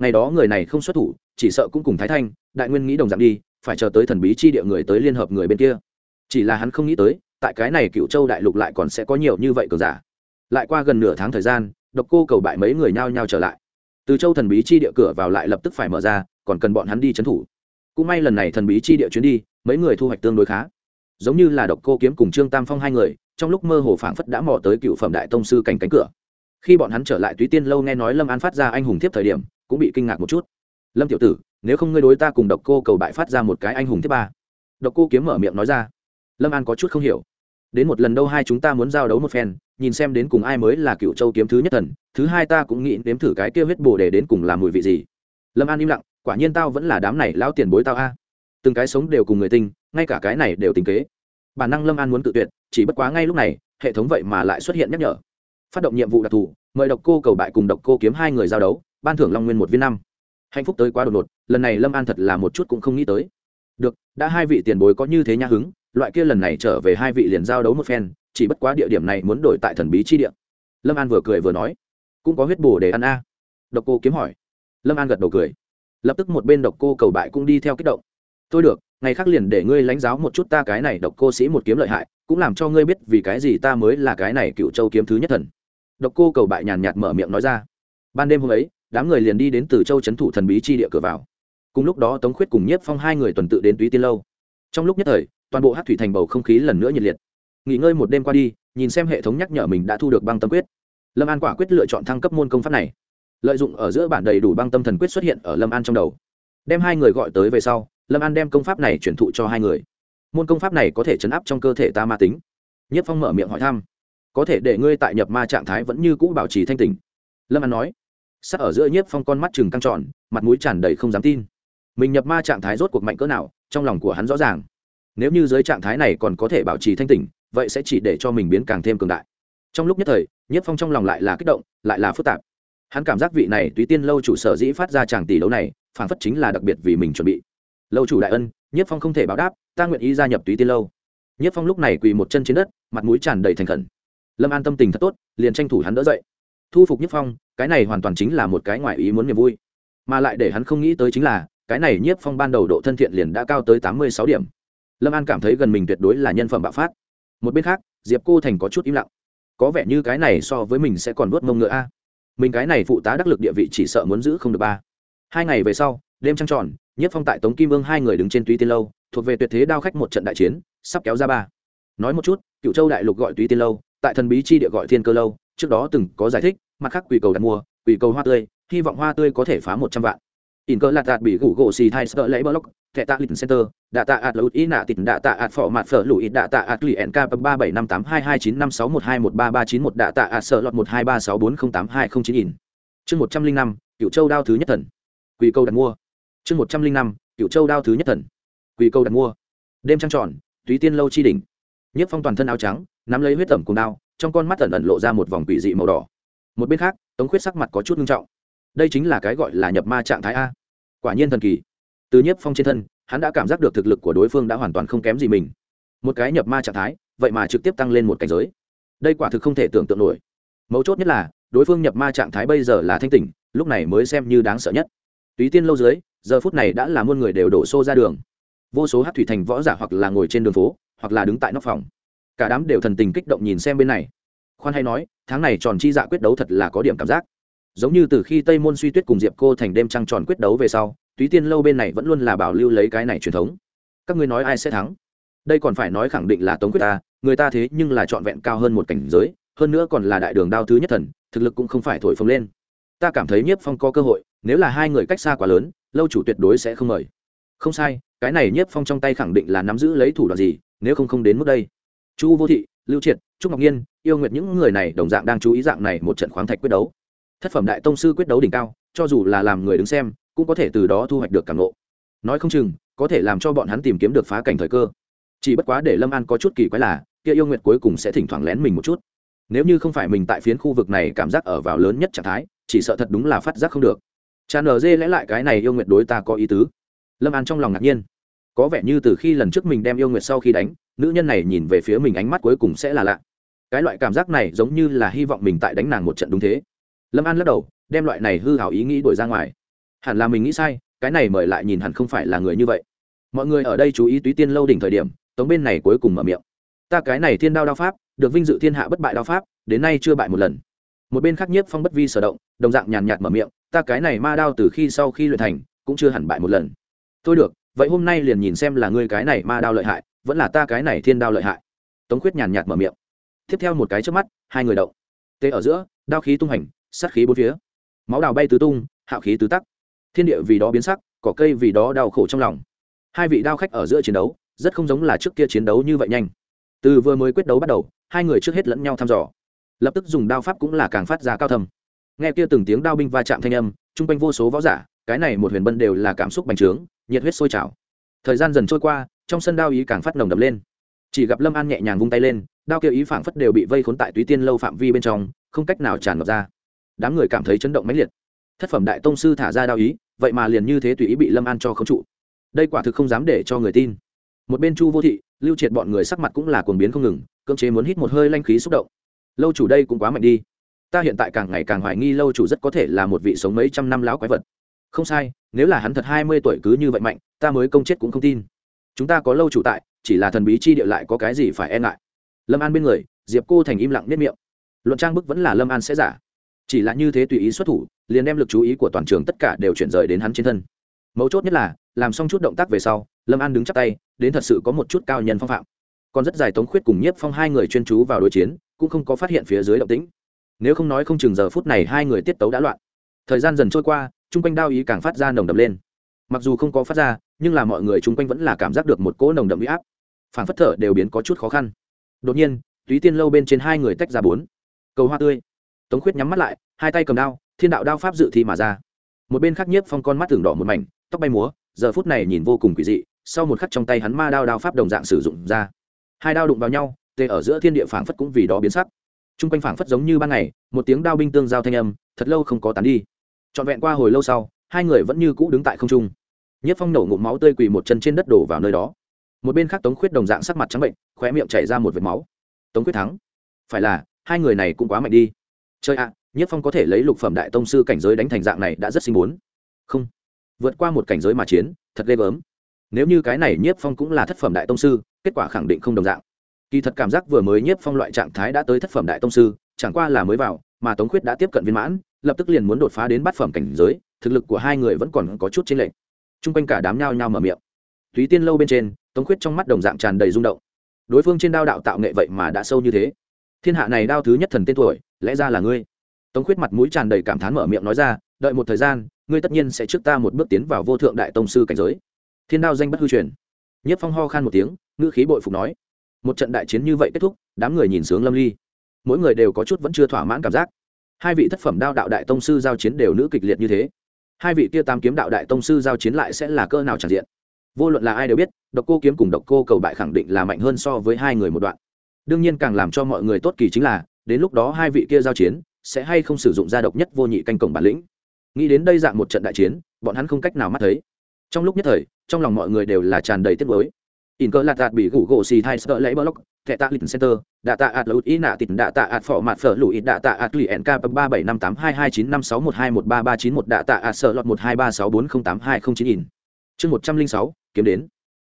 ngày đó người này không xuất thủ, chỉ sợ cũng cùng thái thanh, đại nguyên nghĩ đồng dạng đi, phải chờ tới thần bí chi địa người tới liên hợp người bên kia. Chỉ là hắn không nghĩ tới, tại cái này cựu châu đại lục lại còn sẽ có nhiều như vậy cờ giả. Lại qua gần nửa tháng thời gian, độc cô cầu bại mấy người nhao nhao trở lại. Từ châu thần bí chi địa cửa vào lại lập tức phải mở ra, còn cần bọn hắn đi trấn thủ. Cũng may lần này thần bí chi địa chuyến đi, mấy người thu hoạch tương đối khá. Giống như là độc cô kiếm cùng trương tam phong hai người, trong lúc mơ hồ phảng phất đã mò tới cựu phẩm đại tông sư cảnh cánh cửa. Khi bọn hắn trở lại túy tiên lâu nghe nói lâm an phát ra anh hùng thiếp thời điểm cũng bị kinh ngạc một chút. Lâm tiểu tử, nếu không ngươi đối ta cùng độc cô cầu bại phát ra một cái anh hùng thứ ba. Độc cô kiếm mở miệng nói ra. Lâm an có chút không hiểu. Đến một lần đâu hai chúng ta muốn giao đấu một phen, nhìn xem đến cùng ai mới là cựu châu kiếm thứ nhất thần, thứ hai ta cũng nghĩ nếm thử cái kia huyết bồ để đến cùng làm mùi vị gì. Lâm an im lặng, quả nhiên tao vẫn là đám này lão tiền bối tao a. Từng cái sống đều cùng người tinh, ngay cả cái này đều tính kế. Bản năng lâm an muốn tự tuyệt, chỉ bất quá ngay lúc này, hệ thống vậy mà lại xuất hiện nhắc nhở. Phát động nhiệm vụ đặc thù, mời độc cô cầu bại cùng độc cô kiếm hai người giao đấu ban thưởng long nguyên một viên năm. Hạnh phúc tới quá đột ngột, lần này lâm an thật là một chút cũng không nghĩ tới. Được, đã hai vị tiền bối có như thế nha hứng, loại kia lần này trở về hai vị liền giao đấu một phen, chỉ bất quá địa điểm này muốn đổi tại thần bí chi địa. Lâm an vừa cười vừa nói, cũng có huyết bổ để ăn a. Độc cô kiếm hỏi. Lâm an gật đầu cười. Lập tức một bên độc cô cầu bại cũng đi theo kích động. Thôi được, ngày khác liền để ngươi lãnh giáo một chút ta cái này độc cô sĩ một kiếm lợi hại, cũng làm cho ngươi biết vì cái gì ta mới là cái này cựu châu kiếm thứ nhất thần. Độc cô cầu bại nhàn nhạt mở miệng nói ra. Ban đêm hôm ấy đám người liền đi đến từ châu trấn thủ thần bí chi địa cửa vào. Cùng lúc đó, tống khuyết cùng nhiếp phong hai người tuần tự đến túy tiên lâu. Trong lúc nhất thời, toàn bộ hát thủy thành bầu không khí lần nữa nhiệt liệt. Nghỉ ngơi một đêm qua đi, nhìn xem hệ thống nhắc nhở mình đã thu được băng tâm quyết. Lâm an quả quyết lựa chọn thăng cấp môn công pháp này. Lợi dụng ở giữa bản đầy đủ băng tâm thần quyết xuất hiện ở lâm an trong đầu. Đem hai người gọi tới về sau, lâm an đem công pháp này chuyển thụ cho hai người. Môn công pháp này có thể chấn áp trong cơ thể ta ma tính. Nhất phong mở miệng hỏi thăm. Có thể để ngươi tại nhập ma trạng thái vẫn như cũ bảo trì thanh tình lâm an nói sắc ở giữa nhiếp phong con mắt chừng căng tròn, mặt mũi tràn đầy không dám tin. Mình nhập ma trạng thái rốt cuộc mạnh cỡ nào, trong lòng của hắn rõ ràng. Nếu như dưới trạng thái này còn có thể bảo trì thanh tỉnh, vậy sẽ chỉ để cho mình biến càng thêm cường đại. Trong lúc nhất thời, nhiếp phong trong lòng lại là kích động, lại là phức tạp. Hắn cảm giác vị này túy tiên lâu chủ sở dĩ phát ra tràng tỷ đấu này phản phất chính là đặc biệt vì mình chuẩn bị. Lâu chủ đại ân, nhiếp phong không thể báo đáp, ta nguyện ý gia nhập túy tiên lâu. Nhiếp phong lúc này quỳ một chân trên đất, mặt mũi tràn đầy thành khẩn. Lâm an tâm tình thật tốt, liền tranh thủ hắn đỡ dậy. Thu phục nhiếp phong cái này hoàn toàn chính là một cái ngoại ý muốn niềm vui. Mà lại để hắn không nghĩ tới chính là, cái này nhiếp phong ban đầu độ thân thiện liền đã cao tới tám mươi sáu điểm. Lâm an cảm thấy gần mình tuyệt đối là nhân phẩm bạo phát. Một bên khác, diệp cô thành có chút im lặng. Có vẻ như cái này so với mình sẽ còn vớt mông ngựa a. Mình cái này phụ tá đắc lực địa vị chỉ sợ muốn giữ không được ba. Hai ngày về sau, đêm trăng tròn nhất phong tại tống kim vương hai người đứng trên túy tiên lâu, thuộc về tuyệt thế đao khách một trận đại chiến, sắp kéo ra ba. Nói một chút, cựu châu đại lục gọi túy tiên lâu, tại thần bí chi địa gọi thiên cơ lâu, trước đó từng có giải thích mặt khác quỷ cầu đặt mua, quỷ cầu hoa tươi, hy vọng hoa tươi có thể phá một trăm vạn. In cơ lạt tạt bị gủ gỗ xì thai sợ lấy block, thẻ tạ lịch center, đạ tạ ạt lụt ý nạ tịt, đạ tạ ạt phỏ mặt phở lụi, đạ tạ ạt lụy nk ba bảy năm tám hai hai chín năm sáu một hai một ba ba chín một, đạ tạ ạt sợ lọt một hai ba sáu bốn không tám hai không chín in. Chương một trăm linh năm cựu châu đao thứ nhất thần. Quỷ cầu đặt mua. Chương một trăm linh năm cựu châu đao thứ nhất thần. Quỷ cầu đặt mua. Đêm trăng tròn, túy tiên lâu chi đỉnh. Nhiếp phong toàn thân áo trắng, nắm lấy huyết tẩm cùng đao, trong con mắt ẩn ẩn lộ ra một vòng quỷ dị màu đỏ một bên khác, tống khuyết sắc mặt có chút nghiêm trọng. Đây chính là cái gọi là nhập ma trạng thái a. Quả nhiên thần kỳ. Từ nhiếp phong trên thân, hắn đã cảm giác được thực lực của đối phương đã hoàn toàn không kém gì mình. Một cái nhập ma trạng thái, vậy mà trực tiếp tăng lên một cảnh giới. Đây quả thực không thể tưởng tượng nổi. Mấu chốt nhất là, đối phương nhập ma trạng thái bây giờ là thanh tỉnh, lúc này mới xem như đáng sợ nhất. Túy tiên lâu dưới, giờ phút này đã là muôn người đều đổ xô ra đường. Vô số hát thủy thành võ giả hoặc là ngồi trên đường phố, hoặc là đứng tại nóc phòng. Cả đám đều thần tình kích động nhìn xem bên này khoan hay nói, tháng này tròn chi dạ quyết đấu thật là có điểm cảm giác. Giống như từ khi tây môn suy tuyết cùng diệp cô thành đêm trăng tròn quyết đấu về sau, túy tiên lâu bên này vẫn luôn là bảo lưu lấy cái này truyền thống. Các ngươi nói ai sẽ thắng? Đây còn phải nói khẳng định là tống quyết ta, người ta thế nhưng là trọn vẹn cao hơn một cảnh giới, hơn nữa còn là đại đường đao thứ nhất thần, thực lực cũng không phải thổi phồng lên. Ta cảm thấy nhiếp phong có cơ hội, nếu là hai người cách xa quá lớn, lâu chủ tuyệt đối sẽ không mời. Không sai, cái này nhiếp phong trong tay khẳng định là nắm giữ lấy thủ đoạn gì, nếu không không đến mức đây. Chu vô thị lưu triệt, trúc ngọc nhiên, yêu nguyệt những người này đồng dạng đang chú ý dạng này một trận khoáng thạch quyết đấu. Thất phẩm đại tông sư quyết đấu đỉnh cao, cho dù là làm người đứng xem, cũng có thể từ đó thu hoạch được cảm lộ nói không chừng, có thể làm cho bọn hắn tìm kiếm được phá cảnh thời cơ. Chỉ bất quá để lâm an có chút kỳ quái là, kia yêu nguyệt cuối cùng sẽ thỉnh thoảng lén mình một chút. Nếu như không phải mình tại phiến khu vực này cảm giác ở vào lớn nhất trạng thái, chỉ sợ thật đúng là phát giác không được. Cha nở dê lẽ lại cái này yêu nguyệt đối ta có ý tứ. Lâm an trong lòng ngạc nhiên. Có vẻ như từ khi lần trước mình đem yêu nguyệt sau khi đánh nữ nhân này nhìn về phía mình ánh mắt cuối cùng sẽ là lạ. Cái loại cảm giác này giống như là hy vọng mình tại đánh nàng một trận đúng thế. Lâm an lắc đầu, đem loại này hư hảo ý nghĩ đổi ra ngoài. Hẳn là mình nghĩ sai, cái này mời lại nhìn hẳn không phải là người như vậy. Mọi người ở đây chú ý túy tiên lâu đỉnh thời điểm, tống bên này cuối cùng mở miệng. Ta cái này thiên đao đao pháp, được vinh dự thiên hạ bất bại đao pháp, đến nay chưa bại một lần. Một bên khác nhiếp phong bất vi sở động, đồng dạng nhàn nhạt mở miệng, ta cái này ma đao từ khi sau khi luyện thành, cũng chưa hẳn bại một lần. Tôi được, vậy hôm nay liền nhìn xem là ngươi cái này ma đao lợi hại vẫn là ta cái này thiên đao lợi hại. Tống khuyết nhàn nhạt mở miệng. Tiếp theo một cái trước mắt, hai người động. Tê ở giữa, đao khí tung hành, sát khí bốn phía. Máu đào bay tứ tung, hạo khí tứ tắc. Thiên địa vì đó biến sắc, cỏ cây vì đó đau khổ trong lòng. Hai vị đao khách ở giữa chiến đấu, rất không giống là trước kia chiến đấu như vậy nhanh. Từ vừa mới quyết đấu bắt đầu, hai người trước hết lẫn nhau thăm dò. Lập tức dùng đao pháp cũng là càng phát ra cao thầm nghe kia từng tiếng đao binh va chạm thanh âm, chung quanh vô số võ giả, cái này một huyền bân đều là cảm xúc bành trướng, nhiệt huyết sôi trào. Thời gian dần trôi qua trong sân đao ý càng phát nồng đập lên. Chỉ gặp lâm an nhẹ nhàng vung tay lên, đao kia ý phảng phất đều bị vây khốn tại túy tiên lâu phạm vi bên trong, không cách nào tràn ngập ra. Đám người cảm thấy chấn động mãnh liệt. Thất phẩm đại tông sư thả ra đao ý, vậy mà liền như thế tùy ý bị lâm an cho khống trụ. Đây quả thực không dám để cho người tin. Một bên chu vô thị, lưu triệt bọn người sắc mặt cũng là cuồng biến không ngừng, cưỡng chế muốn hít một hơi lanh khí xúc động. Lâu chủ đây cũng quá mạnh đi. Ta hiện tại càng ngày càng hoài nghi lâu chủ rất có thể là một vị sống mấy trăm năm lão quái vật. Không sai, nếu là hắn thật hai mươi tuổi cứ như vậy mạnh, ta mới công chết cũng không tin chúng ta có lâu chủ tại, chỉ là thần bí chi địa lại có cái gì phải e ngại? Lâm an bên người, diệp cô thành im lặng nếp miệng. Luận trang bức vẫn là lâm an sẽ giả. Chỉ là như thế tùy ý xuất thủ, liền đem lực chú ý của toàn trường tất cả đều chuyển rời đến hắn trên thân. Mấu chốt nhất là, làm xong chút động tác về sau, lâm an đứng chắc tay, đến thật sự có một chút cao nhân phong phạm. Còn rất dài tống khuyết cùng nhiếp phong hai người chuyên chú vào đối chiến, cũng không có phát hiện phía dưới động tĩnh. Nếu không nói không chừng giờ phút này hai người tiết tấu đã loạn. Thời gian dần trôi qua, chung quanh đao ý càng phát ra nồng đậm lên mặc dù không có phát ra, nhưng là mọi người chung quanh vẫn là cảm giác được một cỗ nồng đậm huy áp. Phản phất thở đều biến có chút khó khăn. Đột nhiên, túy tiên lâu bên trên hai người tách ra bốn. Cầu hoa tươi. Tống khuyết nhắm mắt lại, hai tay cầm đao, thiên đạo đao pháp dự thi mà ra. Một bên khác nhiếp phong con mắt tưởng đỏ một mảnh, tóc bay múa, giờ phút này nhìn vô cùng quỷ dị, sau một khắc trong tay hắn ma đao đao pháp đồng dạng sử dụng ra. Hai đao đụng vào nhau, tê ở giữa thiên địa phảng phất cũng vì đó biến sắc. T r u n g quanh phảng phất giống như ban ngày, một tiếng đao binh tương giao thanh âm, thật lâu không có tán đi. Trọn vẹn qua hồi lâu sau, hai người vẫn như cũ đứng tại không trung nhất phong nổ ngụm máu tươi quỳ một chân trên đất đổ vào nơi đó. Một bên khác tống khuyết đồng dạng sắc mặt trắng bệnh, khóe miệng chảy ra một vệt máu. Tống khuyết thắng. Phải là, hai người này cũng quá mạnh đi. Chơi ạ, nhất phong có thể lấy lục phẩm đại tông sư cảnh giới đánh thành dạng này đã rất sinh bốn không. Vượt qua một cảnh giới mà chiến, thật ghê gớm. Nếu như cái này nhiếp phong cũng là thất phẩm đại tông sư, kết quả khẳng định không đồng dạng. Kỳ thật cảm giác vừa mới nhiếp phong loại trạng thái đã tới thất phẩm đại tông sư, chẳng qua là mới vào, mà tống khuyết đã tiếp cận viên mãn, lập tức liền muốn đột phá đến bát phẩm cảnh giới, thực lực của hai người vẫn còn có chút chênh lệch t r u n g quanh cả đám nhao nhao mở miệng. Thúy tiên lâu bên trên, tống khuyết trong mắt đồng dạng tràn đầy rung động. Đối phương trên đao đạo tạo nghệ vậy mà đã sâu như thế. Thiên hạ này đao thứ nhất thần tên tuổi, lẽ ra là ngươi. Tống khuyết mặt mũi tràn đầy cảm thán mở miệng nói ra, đợi một thời gian, ngươi tất nhiên sẽ trước ta một bước tiến vào vô thượng đại tông sư cảnh giới. Thiên đao danh bất hư truyền. Nhất phong ho khan một tiếng, ngữ khí bội phục nói, một trận đại chiến như vậy kết thúc, đám người nhìn sướng lâm ly. Mỗi người đều có chút vẫn chưa thỏa mãn cảm giác. Hai vị thất phẩm đao đạo đại tông sư giao chiến đều nữ kịch liệt như thế hai vị kia tam kiếm đạo đại tông sư giao chiến lại sẽ là cơ nào tràn diện? Vô luận là ai đều biết, độc cô kiếm cùng độc cô cầu bại khẳng định là mạnh hơn so với hai người một đoạn. Đương nhiên càng làm cho mọi người tốt kỳ chính là, đến lúc đó hai vị kia giao chiến sẽ hay không sử dụng gia độc nhất vô nhị canh cổng bản lĩnh. Nghĩ đến đây dạng một trận đại chiến, bọn hắn không cách nào mắt thấy. Trong lúc nhất thời, trong lòng mọi người đều là tràn đầy tiếc nuối in cơ lạt đạt bị gủ gỗ xì thai sợ lấy block, thẻ tạ lịch center, đạ tạ ạt lụt ý nạ tịt, đạ tạ ạt phỏ mặt phở lụi, đạ tạ ạt lụy nk ba bảy năm tám hai hai chín năm sáu một hai một ba ba chín một, đạ tạ ạt sợ lọt một hai ba sáu bốn không tám hai không chín in. Chương một trăm linh sáu, kiếm đến.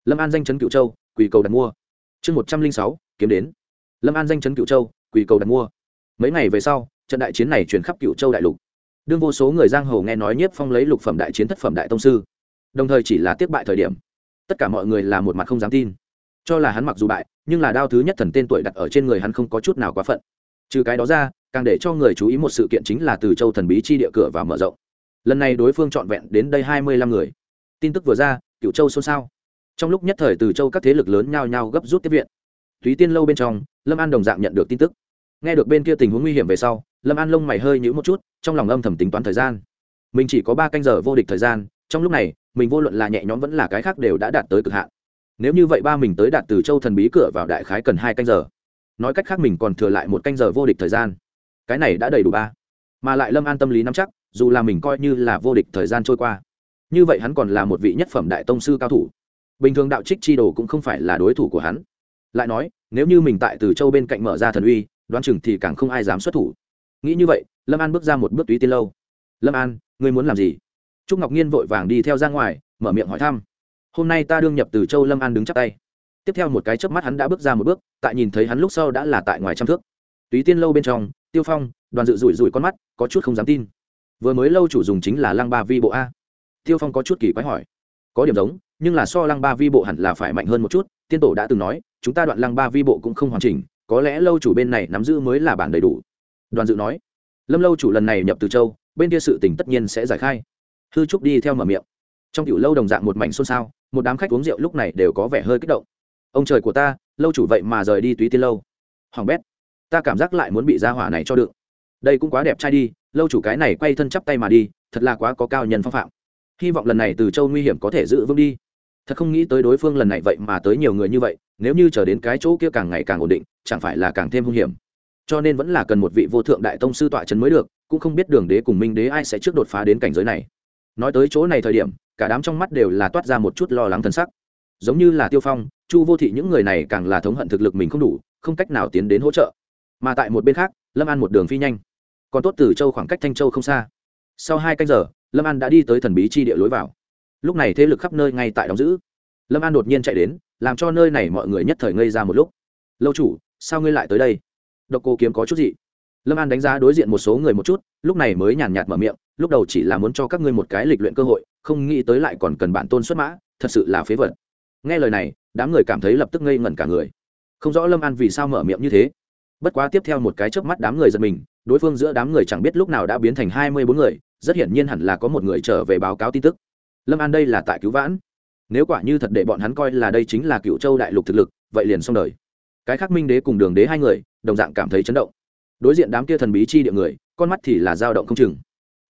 Lâm an danh chấn cựu châu, quỳ cầu đặt mua. Chương một trăm linh sáu, kiếm đến. Lâm an danh chấn cựu châu, quỳ cầu đặt mua. Mấy ngày về sau, trận đại chiến này chuyển khắp cựu châu đại lục. Đương vô số người giang hồ nghe nói nhiếp phong lấy lục phẩm đại chiến thất phẩm đại tông sư. Đồng thời chỉ là tiếp bại thời điểm tất cả mọi người là một mặt không dám tin. Cho là hắn mặc dù bại, nhưng là đao thứ nhất thần tên tuổi đặt ở trên người hắn không có chút nào quá phận. Trừ cái đó ra, càng để cho người chú ý một sự kiện chính là từ châu thần bí chi địa cửa và mở rộng. Lần này đối phương trọn vẹn đến đây hai mươi lăm người. Tin tức vừa ra cựu châu xôn xao. Trong lúc nhất thời từ châu các thế lực lớn nhao nhao gấp rút tiếp viện. Túy tiên lâu bên trong, lâm an đồng dạng nhận được tin tức. Nghe được bên kia tình huống nguy hiểm về sau, lâm an lông mày hơi nhữ một chút, trong lòng âm thầm tính toán thời gian. Mình chỉ có ba canh giờ vô địch thời gian, trong lúc này mình vô luận là nhẹ nhõm vẫn là cái khác đều đã đạt tới cực hạn. Nếu như vậy ba mình tới đạt từ châu thần bí cửa vào đại khái cần hai canh giờ. Nói cách khác mình còn thừa lại một canh giờ vô địch thời gian. Cái này đã đầy đủ ba. Mà lại lâm an tâm lý nắm chắc, dù là mình coi như là vô địch thời gian trôi qua, như vậy hắn còn là một vị nhất phẩm đại tông sư cao thủ. Bình thường đạo trích chi đồ cũng không phải là đối thủ của hắn. Lại nói, nếu như mình tại từ châu bên cạnh mở ra thần uy, đoán chừng thì càng không ai dám xuất thủ. Nghĩ như vậy, lâm an bước ra một bước túy tiên lâu. Lâm an, ngươi muốn làm gì? Trúc ngọc nhiên vội vàng đi theo ra ngoài, mở miệng hỏi thăm. Hôm nay ta đương nhập từ châu lâm an đứng chắp tay. Tiếp theo một cái chớp mắt hắn đã bước ra một bước, tại nhìn thấy hắn lúc sau đã là tại ngoài trăm thước. Túy tiên lâu bên trong, tiêu phong, đoàn dự rủi rủi con mắt, có chút không dám tin. Vừa mới lâu chủ dùng chính là lăng ba vi bộ a. Tiêu phong có chút kỳ quái hỏi. Có điểm giống, nhưng là so lăng ba vi bộ hẳn là phải mạnh hơn một chút, tiên tổ đã từng nói, chúng ta đoạn lăng ba vi bộ cũng không hoàn chỉnh, có lẽ lâu chủ bên này nắm giữ mới là bản đầy đủ. Đoàn dự nói. Lâm lâu chủ lần này nhập từ châu, bên kia sự tỉnh tất nhiên sẽ giải khai hư trúc đi theo mở miệng. Trong tiểu lâu đồng dạng một mảnh xôn xao, một đám khách uống rượu lúc này đều có vẻ hơi kích động. Ông trời của ta, lâu chủ vậy mà rời đi túy tiên lâu. Hoàng bét, ta cảm giác lại muốn bị gia hỏa này cho đựng. Đây cũng quá đẹp trai đi, lâu chủ cái này quay thân chắp tay mà đi, thật là quá có cao nhân phong phạm. Hy vọng lần này từ châu nguy hiểm có thể giữ vững đi. Thật không nghĩ tới đối phương lần này vậy mà tới nhiều người như vậy, nếu như chờ đến cái chỗ kia càng ngày càng ổn định, chẳng phải là càng thêm hung hiểm. Cho nên vẫn là cần một vị vô thượng đại tông sư tọa trấn mới được, cũng không biết đường đế cùng minh đế ai sẽ trước đột phá đến cảnh giới này nói tới chỗ này thời điểm, cả đám trong mắt đều là toát ra một chút lo lắng thân sắc. Giống như là tiêu phong, chu vô thị những người này càng là thống hận thực lực mình không đủ, không cách nào tiến đến hỗ trợ. Mà tại một bên khác, lâm an một đường phi nhanh. Còn tốt từ châu khoảng cách thanh châu không xa. Sau hai canh giờ, lâm an đã đi tới thần bí chi địa lối vào. Lúc này thế lực khắp nơi ngay tại đóng giữ. Lâm an đột nhiên chạy đến, làm cho nơi này mọi người nhất thời ngây ra một lúc. Lâu chủ, sao ngươi lại tới đây? Độc cô kiếm có chút gì lâm an đánh giá đối diện một số người một chút, lúc này mới nhàn nhạt mở miệng, lúc đầu chỉ là muốn cho các ngươi một cái lịch luyện cơ hội, không nghĩ tới lại còn cần bản tôn xuất mã, thật sự là phế vật. Nghe lời này, đám người cảm thấy lập tức ngây ngẩn cả người. Không rõ lâm an vì sao mở miệng như thế. Bất quá tiếp theo một cái chớp mắt đám người giật mình, đối phương giữa đám người chẳng biết lúc nào đã biến thành hai mươi bốn người, rất hiển nhiên hẳn là có một người trở về báo cáo tin tức. Lâm an đây là tại cứu vãn. Nếu quả như thật để bọn hắn coi là đây chính là cựu châu đại lục thực lực, vậy liền xong đời. Cái khác minh đế cùng đường đế hai người, đồng dạng cảm thấy chấn động đối diện đám kia thần bí chi địa người, con mắt thì là dao động không chừng.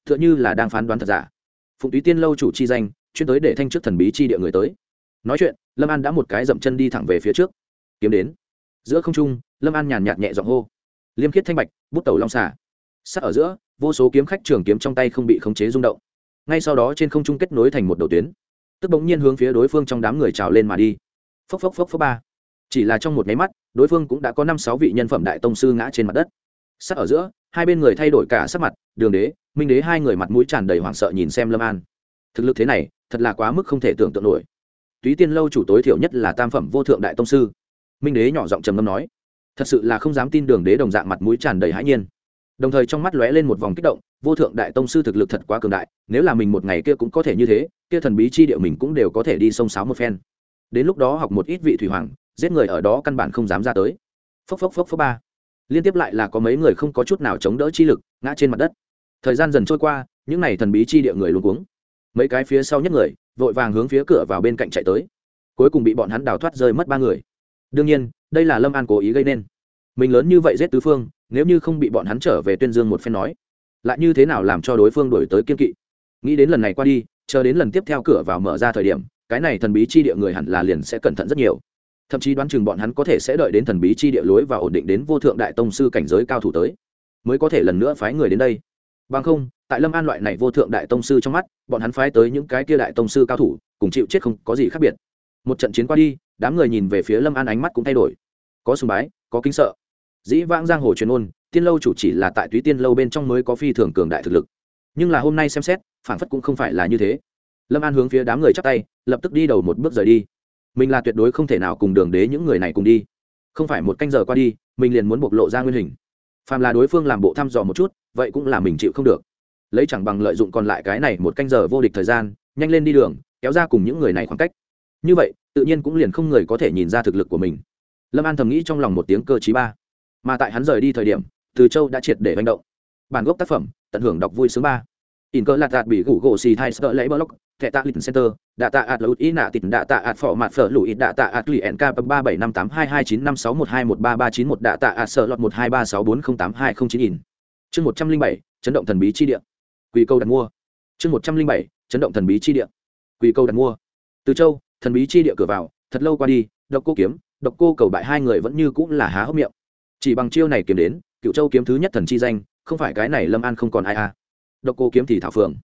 T h ư ợ n h ư là đang phán đoán thật giả. Phụng túy tiên lâu chủ chi danh, chuyên tới để thanh trước thần bí chi địa người tới. Nói chuyện, lâm an đã một cái dậm chân đi thẳng về phía trước. Kiếm đến. Giữa không trung, lâm an nhàn nhạt nhẹ giọng hô. Liêm khiết thanh bạch, bút tẩu long xả sắc ở giữa, vô số kiếm khách trường kiếm trong tay không bị khống chế rung động. Ngay sau đó trên không trung kết nối thành một đầu tuyến. Tức bỗng nhiên hướng phía đối phương trong đám người trào lên mà đi. Phốc phốc phốc phốc ba. Chỉ là trong một nháy mắt, đối phương cũng đã có năm sáu vị nhân phẩm đại tông sư ngã trên mặt đất sắc ở giữa, hai bên người thay đổi cả sắc mặt, đường đế, minh đế hai người mặt mũi tràn đầy hoảng sợ nhìn xem lâm an. Thực lực thế này, thật là quá mức không thể tưởng tượng nổi. Túy tiên lâu chủ tối thiểu nhất là tam phẩm vô thượng đại tông sư. Minh đế nhỏ giọng trầm ngâm nói, thật sự là không dám tin đường đế đồng dạng mặt mũi tràn đầy hãi nhiên. Đồng thời trong mắt lóe lên một vòng kích động, vô thượng đại tông sư thực lực thật quá cường đại, nếu là mình một ngày kia cũng có thể như thế, kia thần bí chi điệu mình cũng đều có thể đi sông sáo một phen. Đến lúc đó học một ít vị thủy hoàng, giết người ở đó căn bản không dám ra tới. Phốc phốc phốc phốc ba liên tiếp lại là có mấy người không có chút nào chống đỡ chi lực, ngã trên mặt đất. Thời gian dần trôi qua, những n à y thần bí chi địa người luôn cuống. Mấy cái phía sau nhất người, vội vàng hướng phía cửa vào bên cạnh chạy tới. Cuối cùng bị bọn hắn đào thoát rơi mất ba người. Đương nhiên, đây là lâm an cố ý gây nên. Mình lớn như vậy giết tứ phương, nếu như không bị bọn hắn trở về tuyên dương một phen nói, lại như thế nào làm cho đối phương đổi tới kiên kỵ? Nghĩ đến lần này qua đi, chờ đến lần tiếp theo cửa vào mở ra thời điểm, cái này thần bí chi địa người hẳn là liền sẽ cẩn thận rất nhiều thậm chí đoán chừng bọn hắn có thể sẽ đợi đến thần bí chi địa lối và ổn định đến vô thượng đại tông sư cảnh giới cao thủ tới, mới có thể lần nữa phái người đến đây. Bằng không, tại lâm an loại này vô thượng đại tông sư trong mắt, bọn hắn phái tới những cái kia đại tông sư cao thủ, cùng chịu chết không có gì khác biệt. Một trận chiến qua đi, đám người nhìn về phía lâm an ánh mắt cũng thay đổi. Có sùng bái, có kính sợ. Dĩ vãng giang hồ truyền ôn, tiên lâu chủ chỉ là tại túy tiên lâu bên trong mới có phi thường cường đại thực lực. Nhưng là hôm nay xem xét phản phất cũng không phải là như thế. Lâm an hướng phía đám người chắp tay, lập tức đi đầu một bước rời đi mình là tuyệt đối không thể nào cùng đường đế những người này cùng đi. Không phải một canh giờ qua đi, mình liền muốn bộc lộ ra nguyên hình. Phàm là đối phương làm bộ thăm dò một chút, vậy cũng là mình chịu không được. Lấy chẳng bằng lợi dụng còn lại cái này một canh giờ vô địch thời gian, nhanh lên đi đường, kéo ra cùng những người này khoảng cách. Như vậy, tự nhiên cũng liền không người có thể nhìn ra thực lực của mình. Lâm an thầm nghĩ trong lòng một tiếng cơ chí ba. Mà tại hắn rời đi thời điểm, từ châu đã triệt để manh động. Bản gốc tác phẩm, tận hưởng đọc vui sướng ba in cơ lạt đạt bị gủ gỗ xì thai sợ lấy block thẻ tạ lịch center, đạ tạ ạt lụt ý nạ tịt, đạ tạ ạt phỏ mặt phở lụi, đạ tạ ạt lụy nk ba bảy năm tám hai hai chín năm sáu một hai một ba ba chín một, đạ tạ ạt sợ lọt một hai ba sáu bốn không tám hai không chín in. Chương một trăm linh bảy, chấn động thần bí chi địa. Quỳ câu đặt mua. Chương một trăm linh bảy, chấn động thần bí chi địa. Quỳ câu đặt mua. Từ châu, thần bí chi địa cửa vào, thật lâu qua đi, độc cô kiếm, độc cô cầu bại hai người vẫn như cũng là há hốc miệng. Chỉ bằng chiêu này kiếm đến, cựu châu kiếm thứ nhất thần chi danh, không phải cái này lâm an không còn ai a à độc cô kiếm thì thảo phượng.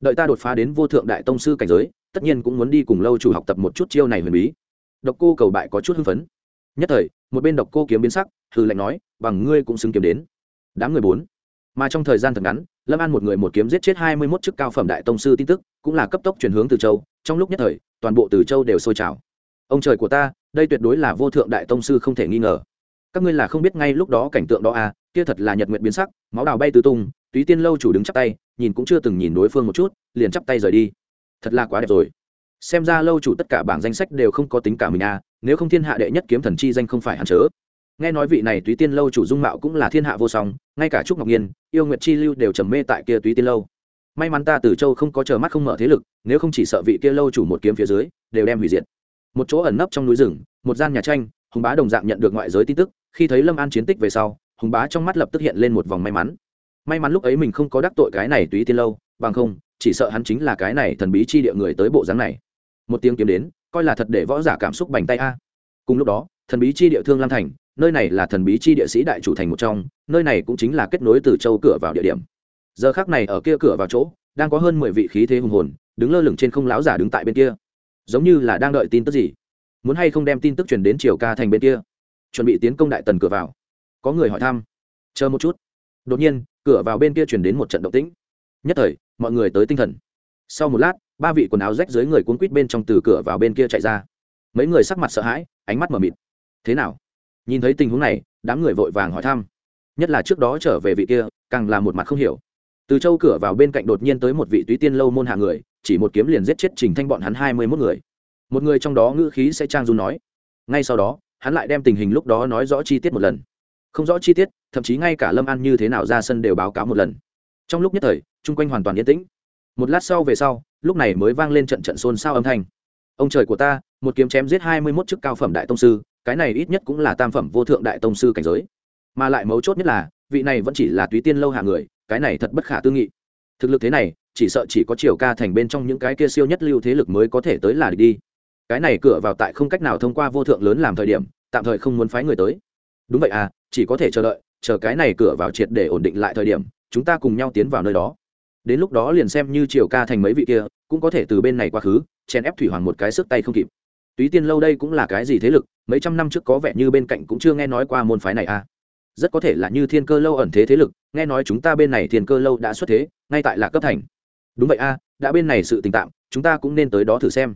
Đợi ta đột phá đến vô thượng đại tông sư cảnh giới, tất nhiên cũng muốn đi cùng lâu chủ học tập một chút chiêu này huyền bí. Độc cô cầu bại có chút hưng phấn. Nhất thời, một bên độc cô kiếm biến sắc, hừ lạnh nói, bằng ngươi cũng xứng kiếm đến. Đám người bốn. Mà trong thời gian thật ngắn, lâm an một người một kiếm giết chết hai mươi mốt chức cao phẩm đại tông sư tin tức, cũng là cấp tốc chuyển hướng từ châu. Trong lúc nhất thời, toàn bộ từ châu đều sôi trào. Ông trời của ta, đây tuyệt đối là vô thượng đại tông sư không thể nghi ngờ. Các ngươi là không biết ngay lúc đó cảnh tượng đó à kia thật là nhật nguyện biến sắc, máu đào bay tứ tung túy tiên lâu chủ đứng chắp tay, nhìn cũng chưa từng nhìn đối phương một chút, liền chắp tay rời đi. Thật là quá đẹp rồi. Xem ra lâu chủ tất cả bảng danh sách đều không có tính cả mình à nếu không thiên hạ đệ nhất kiếm thần chi danh không phải hạn chớ. Nghe nói vị này túy tiên lâu chủ dung mạo cũng là thiên hạ vô song, ngay cả trúc ngọc nhiên, yêu nguyệt chi lưu đều trầm mê tại kia túy tiên lâu. May mắn ta từ châu không có chờ mắt không mở thế lực, nếu không chỉ sợ vị kia lâu chủ một kiếm phía dưới, đều đem hủy diệt. Một chỗ ẩn nấp trong núi rừng, một gian nhà tranh, hùng bá đồng dạng nhận được ngoại giới tin tức, khi thấy lâm an chiến tích về sau, hùng bá trong mắt lập tức hiện lên một vòng may mắn may mắn lúc ấy mình không có đắc tội cái này túy tiên lâu, bằng không, chỉ sợ hắn chính là cái này thần bí chi địa người tới bộ dáng này. Một tiếng kiếm đến, coi là thật để võ giả cảm xúc bành tay a. Cùng lúc đó, thần bí chi địa thương lam thành, nơi này là thần bí chi địa sĩ đại chủ thành một trong, nơi này cũng chính là kết nối từ châu cửa vào địa điểm. Giờ khác này ở kia cửa vào chỗ, đang có hơn mười vị khí thế hùng hồn, đứng lơ lửng trên không láo giả đứng tại bên kia. Giống như là đang đợi tin tức gì. Muốn hay không đem tin tức truyền đến triều ca thành bên kia. Chuẩn bị tiến công đại tần cửa vào. Có người hỏi thăm. Chờ một chút. Đột nhiên cửa vào bên kia chuyển đến một trận động tĩnh. Nhất thời, mọi người tới tinh thần. Sau một lát, ba vị quần áo rách dưới người cuốn quít bên trong từ cửa vào bên kia chạy ra. Mấy người sắc mặt sợ hãi, ánh mắt mờ mịt. Thế nào? Nhìn thấy tình huống này, đám người vội vàng hỏi thăm. Nhất là trước đó trở về vị kia, càng là một mặt không hiểu. Từ châu cửa vào bên cạnh đột nhiên tới một vị túy tiên lâu môn hạ người, chỉ một kiếm liền giết chết trình thanh bọn hắn hai mươi mốt người. Một người trong đó ngữ khí sẽ trang du nói. Ngay sau đó, hắn lại đem tình hình lúc đó nói rõ chi tiết một lần không rõ chi tiết, thậm chí ngay cả lâm an như thế nào ra sân đều báo cáo một lần. Trong lúc nhất thời, chung quanh hoàn toàn yên tĩnh. Một lát sau về sau, lúc này mới vang lên trận trận xôn xao âm thanh. Ông trời của ta, một kiếm chém giết hai mươi mốt chức cao phẩm đại tông sư, cái này ít nhất cũng là tam phẩm vô thượng đại tông sư cảnh giới. Mà lại mấu chốt nhất là, vị này vẫn chỉ là túy tiên lâu hạ người, cái này thật bất khả tư nghị. Thực lực thế này, chỉ sợ chỉ có chiều ca thành bên trong những cái kia siêu nhất lưu thế lực mới có thể tới là đi. Cái này cửa vào tại không cách nào thông qua vô thượng lớn làm thời điểm, tạm thời không muốn phái người tới. Đúng vậy à chỉ có thể chờ đợi chờ cái này cửa vào triệt để ổn định lại thời điểm chúng ta cùng nhau tiến vào nơi đó. Đến lúc đó liền xem như triều ca thành mấy vị kia cũng có thể từ bên này qua khứ chèn ép thủy hoàng một cái sức tay không kịp. Túy tiên lâu đây cũng là cái gì thế lực mấy trăm năm trước có vẻ như bên cạnh cũng chưa nghe nói qua môn phái này à? Rất có thể là như thiên cơ lâu ẩn thế thế lực nghe nói chúng ta bên này thiên cơ lâu đã xuất thế ngay tại lạc cấp thành. Đúng vậy a à, đã bên này sự tình tạm chúng ta cũng nên tới đó thử xem.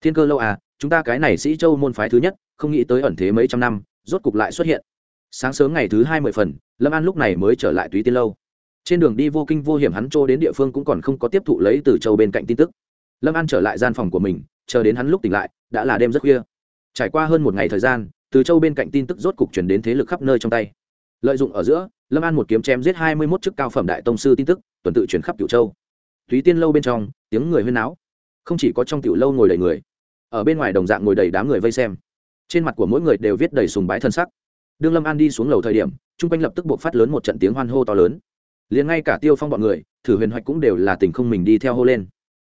Thiên cơ lâu à chúng ta cái này sĩ châu môn phái thứ nhất không nghĩ tới ẩn thế mấy trăm năm rốt cục lại xuất hiện sáng sớm ngày thứ hai mươi phần, lâm an lúc này mới trở lại túy tiên lâu. Trên đường đi vô kinh vô hiểm hắn trô đến địa phương cũng còn không có tiếp thụ lấy từ châu bên cạnh tin tức. Lâm an trở lại gian phòng của mình, chờ đến hắn lúc tỉnh lại, đã là đêm rất khuya. Trải qua hơn một ngày thời gian, từ châu bên cạnh tin tức rốt cục chuyển đến thế lực khắp nơi trong tay. Lợi dụng ở giữa, lâm an một kiếm chém giết hai mươi mốt chức cao phẩm đại tông sư tin tức, tuần tự chuyển khắp cửu châu. Thúy tiên lâu bên trong, tiếng người huyên náo. Không chỉ có trong tiểu lâu ngồi đầy người, ở bên ngoài đồng dạng ngồi đầy đám người vây xem. Trên mặt của mỗi người đều viết đầy sùng bái thân sắc đương lâm an đi xuống lầu thời điểm, chung quanh lập tức buộc phát lớn một trận tiếng hoan hô to lớn. Liền ngay cả tiêu phong bọn người, thử huyền hoạch cũng đều là tình không mình đi theo hô lên.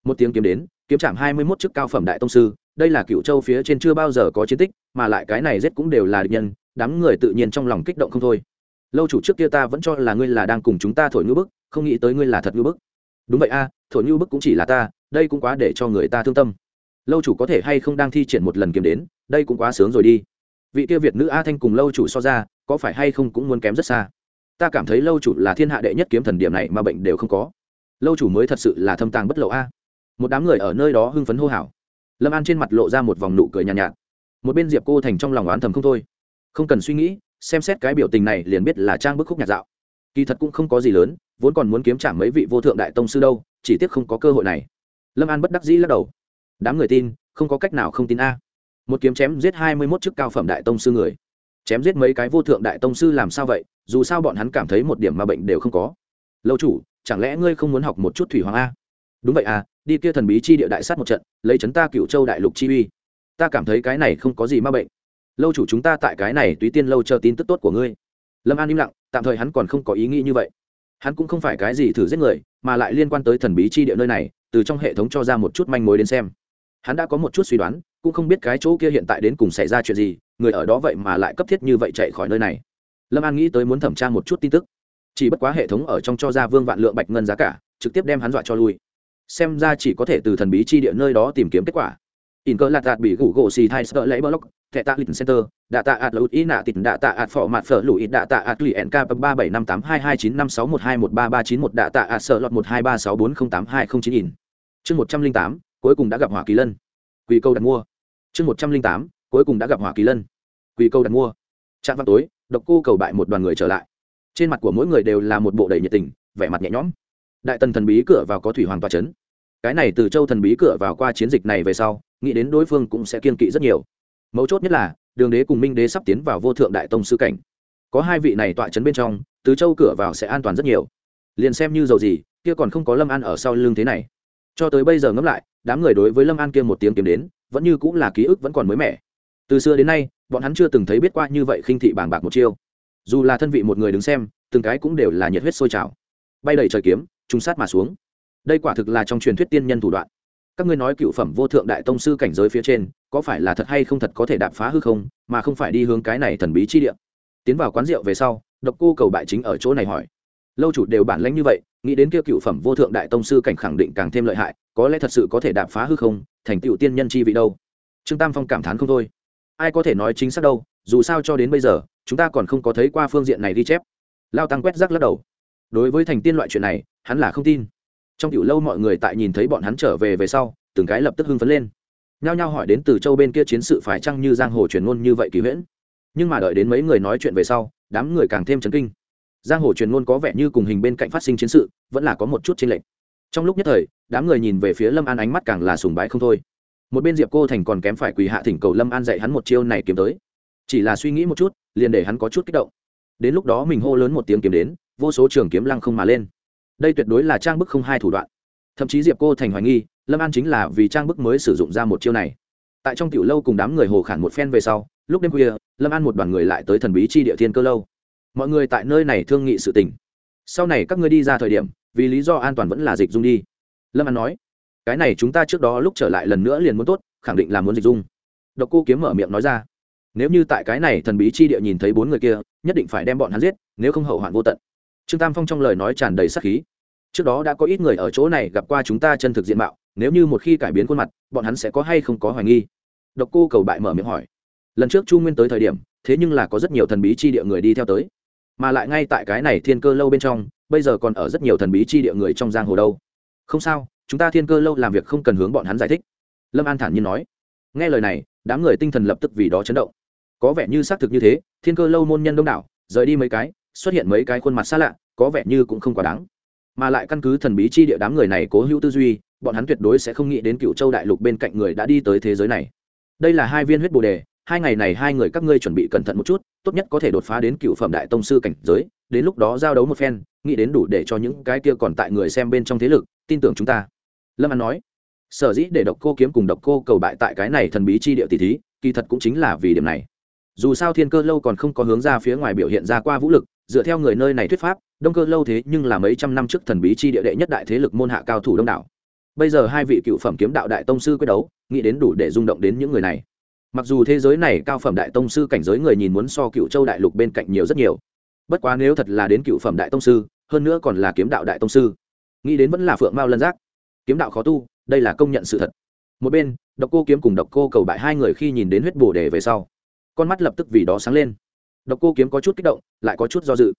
Một tiếng kiếm đến, kiếm chạm hai mươi mốt chức cao phẩm đại tông sư, đây là cựu châu phía trên chưa bao giờ có chiến tích, mà lại cái này rét cũng đều là địch nhân, đám người tự nhiên trong lòng kích động không thôi. Lâu chủ trước kia ta vẫn cho là ngươi là đang cùng chúng ta thổi ngữ bức, không nghĩ tới ngươi là thật ngữ bức. Đúng vậy a, thổi ngữ bức cũng chỉ là ta, đây cũng quá để cho người ta thương tâm. Lâu chủ có thể hay không đang thi triển một lần kiếm đến, đây cũng quá sướng rồi đi vị kia việt nữ a thanh cùng lâu chủ so ra có phải hay không cũng muốn kém rất xa. Ta cảm thấy lâu chủ là thiên hạ đệ nhất kiếm thần điểm này mà bệnh đều không có. Lâu chủ mới thật sự là thâm tàng bất lộ a. Một đám người ở nơi đó hưng phấn hô hào. Lâm an trên mặt lộ ra một vòng nụ cười nhàn nhạt, nhạt. Một bên diệp cô thành trong lòng oán thầm không thôi. Không cần suy nghĩ xem xét cái biểu tình này liền biết là trang bức khúc nhạc dạo. Kỳ thật cũng không có gì lớn vốn còn muốn kiếm trả mấy vị vô thượng đại tông sư đâu chỉ tiếc không có cơ hội này. Lâm an bất đắc dĩ lắc đầu. Đám người tin không có cách nào không tin a một kiếm chém giết hai mươi mốt chức cao phẩm đại tông sư người. Chém giết mấy cái vô thượng đại tông sư làm sao vậy? Dù sao bọn hắn cảm thấy một điểm mà bệnh đều không có. Lâu chủ, chẳng lẽ ngươi không muốn học một chút thủy hoàng a? Đúng vậy à đi kia thần bí chi địa đại sát một trận, lấy chấn ta cựu châu đại lục chi uy. Ta cảm thấy cái này không có gì ma bệnh. Lâu chủ chúng ta tại cái này túy tiên lâu chờ tin tức tốt của ngươi. Lâm an im lặng, tạm thời hắn còn không có ý nghĩ như vậy. Hắn cũng không phải cái gì thử giết người, mà lại liên quan tới thần bí chi địa nơi này, từ trong hệ thống cho ra một chút manh mối đến xem hắn đã có một chút suy đoán, cũng không biết cái chỗ kia hiện tại đến cùng xảy ra chuyện gì, người ở đó vậy mà lại cấp thiết như vậy chạy khỏi nơi này. Lâm an nghĩ tới muốn thẩm tra một chút tin tức. Chỉ bất quá hệ thống ở trong cho ra vương vạn lượng bạch ngân giá cả, trực tiếp đem hắn dọa cho lui. Xem ra chỉ có thể từ thần bí chi địa nơi đó tìm kiếm kết quả. In cơ lạt đạt bị gủ gỗ xì thai sợ lấy block, thẻ tạ lịch center, đạ tạ ạt lụt ý nạ tịt, đạ tạ ạt phỏ mặt phở lụi, đạ tạ ạt lụy nk ba bảy năm tám hai hai chín năm sáu một hai một ba ba chín một, đạ tạ ạt sợ lọt một hai ba sáu bốn không tám hai không chín in. Chương một trăm linh tám cuối cùng đã gặp hỏa kỳ lân. Quỳ câu đặt mua. Chương một trăm linh tám, cuối cùng đã gặp hỏa kỳ lân. Quỳ câu đặt mua. Trạm vào tối, độc cô cầu bại một đoàn người trở lại. Trên mặt của mỗi người đều là một bộ đầy nhiệt tình, vẻ mặt nhẹ nhõm. Đại tần thần bí cửa vào có thủy hoàng toa c h ấ n cái này từ châu thần bí cửa vào qua chiến dịch này về sau, nghĩ đến đối phương cũng sẽ kiên kỵ rất nhiều. Mấu chốt nhất là, đường đế cùng minh đế sắp tiến vào vô thượng đại tông sư cảnh. Có hai vị này tọa c h ấ n bên trong, từ châu cửa vào sẽ an toàn rất nhiều. Liền xem như dầu gì, kia còn không có lâm an ở sau lưng thế này cho tới bây giờ ngẫm lại, đám người đối với lâm an kia một tiếng kiếm đến, vẫn như cũng là ký ức vẫn còn mới mẻ. Từ xưa đến nay, bọn hắn chưa từng thấy biết qua như vậy khinh thị bàng bạc một chiêu. Dù là thân vị một người đứng xem, từng cái cũng đều là nhiệt huyết sôi trào. Bay đầy trời kiếm, trùng sát mà xuống. Đây quả thực là trong truyền thuyết tiên nhân thủ đoạn. Các ngươi nói cựu phẩm vô thượng đại tông sư cảnh giới phía trên, có phải là thật hay không thật có thể đạp phá hư không, mà không phải đi hướng cái này thần bí chi địa? Tiến vào quán rượu về sau, độc cô cầu bại chính ở chỗ này hỏi. Lâu chủ đều bản lãnh như vậy nghĩ đến kia cựu phẩm vô thượng đại tông sư cảnh khẳng định càng thêm lợi hại, có lẽ thật sự có thể đạp phá hư không, thành tựu tiên nhân chi vị đâu. Trương tam phong cảm thán không thôi. Ai có thể nói chính xác đâu, dù sao cho đến bây giờ, chúng ta còn không có thấy qua phương diện này ghi chép. Lao tăng quét rác lắc đầu. Đối với thành tiên loại chuyện này, hắn là không tin. Trong tiểu lâu mọi người tại nhìn thấy bọn hắn trở về về sau, từng cái lập tức hưng phấn lên. Nhao nhao hỏi đến từ châu bên kia chiến sự phải chăng như giang hồ truyền ngôn như vậy kỳ huyễn. Nhưng mà đợi đến mấy người nói chuyện về sau, đám người càng thêm chấn kinh giang hồ truyền ngôn có vẻ như cùng hình bên cạnh phát sinh chiến sự, vẫn là có một chút chênh lệch. Trong lúc nhất thời, đám người nhìn về phía lâm an ánh mắt càng là sùng bái không thôi. Một bên diệp cô thành còn kém phải quỳ hạ thỉnh cầu lâm an dạy hắn một chiêu này kiếm tới. Chỉ là suy nghĩ một chút, liền để hắn có chút kích động. Đến lúc đó mình hô lớn một tiếng kiếm đến, vô số trường kiếm lăng không mà lên. Đây tuyệt đối là trang bức không hai thủ đoạn. Thậm chí diệp cô thành hoài nghi, lâm an chính là vì trang bức mới sử dụng ra một chiêu này. Tại trong tiểu lâu cùng đám người hồ khản một phen về sau, lúc đêm khuya, lâm an một đoàn người lại tới thần bí chi địa thiên cơ lâu mọi người tại nơi này thương nghị sự tình. Sau này các ngươi đi ra thời điểm, vì lý do an toàn vẫn là dịch dung đi. Lâm an nói. Cái này chúng ta trước đó lúc trở lại lần nữa liền muốn tốt, khẳng định là muốn dịch dung. Độc cô kiếm mở miệng nói ra. Nếu như tại cái này thần bí chi địa nhìn thấy bốn người kia, nhất định phải đem bọn hắn giết, nếu không hậu hoạn vô tận. Trương tam phong trong lời nói tràn đầy sắc khí. Trước đó đã có ít người ở chỗ này gặp qua chúng ta chân thực diện mạo, nếu như một khi cải biến khuôn mặt, bọn hắn sẽ có hay không có hoài nghi? Độc cô cầu bại mở miệng hỏi. Lần trước chu nguyên tới thời điểm, thế nhưng là có rất nhiều thần bí chi địa người đi theo tới mà lại ngay tại cái này thiên cơ lâu bên trong, bây giờ còn ở rất nhiều thần bí chi địa người trong giang hồ đâu. Không sao, chúng ta thiên cơ lâu làm việc không cần hướng bọn hắn giải thích. Lâm an thản nhiên nói. Nghe lời này, đám người tinh thần lập tức vì đó chấn động. Có vẻ như xác thực như thế, thiên cơ lâu môn nhân đông đảo, rời đi mấy cái, xuất hiện mấy cái khuôn mặt xa lạ, có vẻ như cũng không quá đáng. Mà lại căn cứ thần bí chi địa đám người này cố hữu tư duy, bọn hắn tuyệt đối sẽ không nghĩ đến cựu châu đại lục bên cạnh người đã đi tới thế giới này. Đây là hai viên huyết bồ đề hai ngày này hai người các ngươi chuẩn bị cẩn thận một chút, tốt nhất có thể đột phá đến cựu phẩm đại tông sư cảnh giới, đến lúc đó giao đấu một phen, nghĩ đến đủ để cho những cái kia còn tại người xem bên trong thế lực tin tưởng chúng ta. Lâm an nói. Sở dĩ để độc cô kiếm cùng độc cô cầu bại tại cái này thần bí chi địa tỷ thí, kỳ thật cũng chính là vì điểm này. Dù sao thiên cơ lâu còn không có hướng ra phía ngoài biểu hiện ra qua vũ lực, dựa theo người nơi này thuyết pháp, đông cơ lâu thế nhưng là mấy trăm năm trước thần bí chi địa đệ nhất đại thế lực môn hạ cao thủ đông đảo. Bây giờ hai vị cựu phẩm kiếm đạo đại tông sư quyết đấu, nghĩ đến đủ để rung động đến những người này mặc dù thế giới này cao phẩm đại tông sư cảnh giới người nhìn muốn so cựu châu đại lục bên cạnh nhiều rất nhiều. Bất quá nếu thật là đến cựu phẩm đại tông sư, hơn nữa còn là kiếm đạo đại tông sư, nghĩ đến vẫn là phượng mao lân giác. Kiếm đạo khó tu, đây là công nhận sự thật. Một bên, độc cô kiếm cùng độc cô cầu bại hai người khi nhìn đến huyết bồ đề về sau, con mắt lập tức vì đó sáng lên. Độc cô kiếm có chút kích động, lại có chút do dự.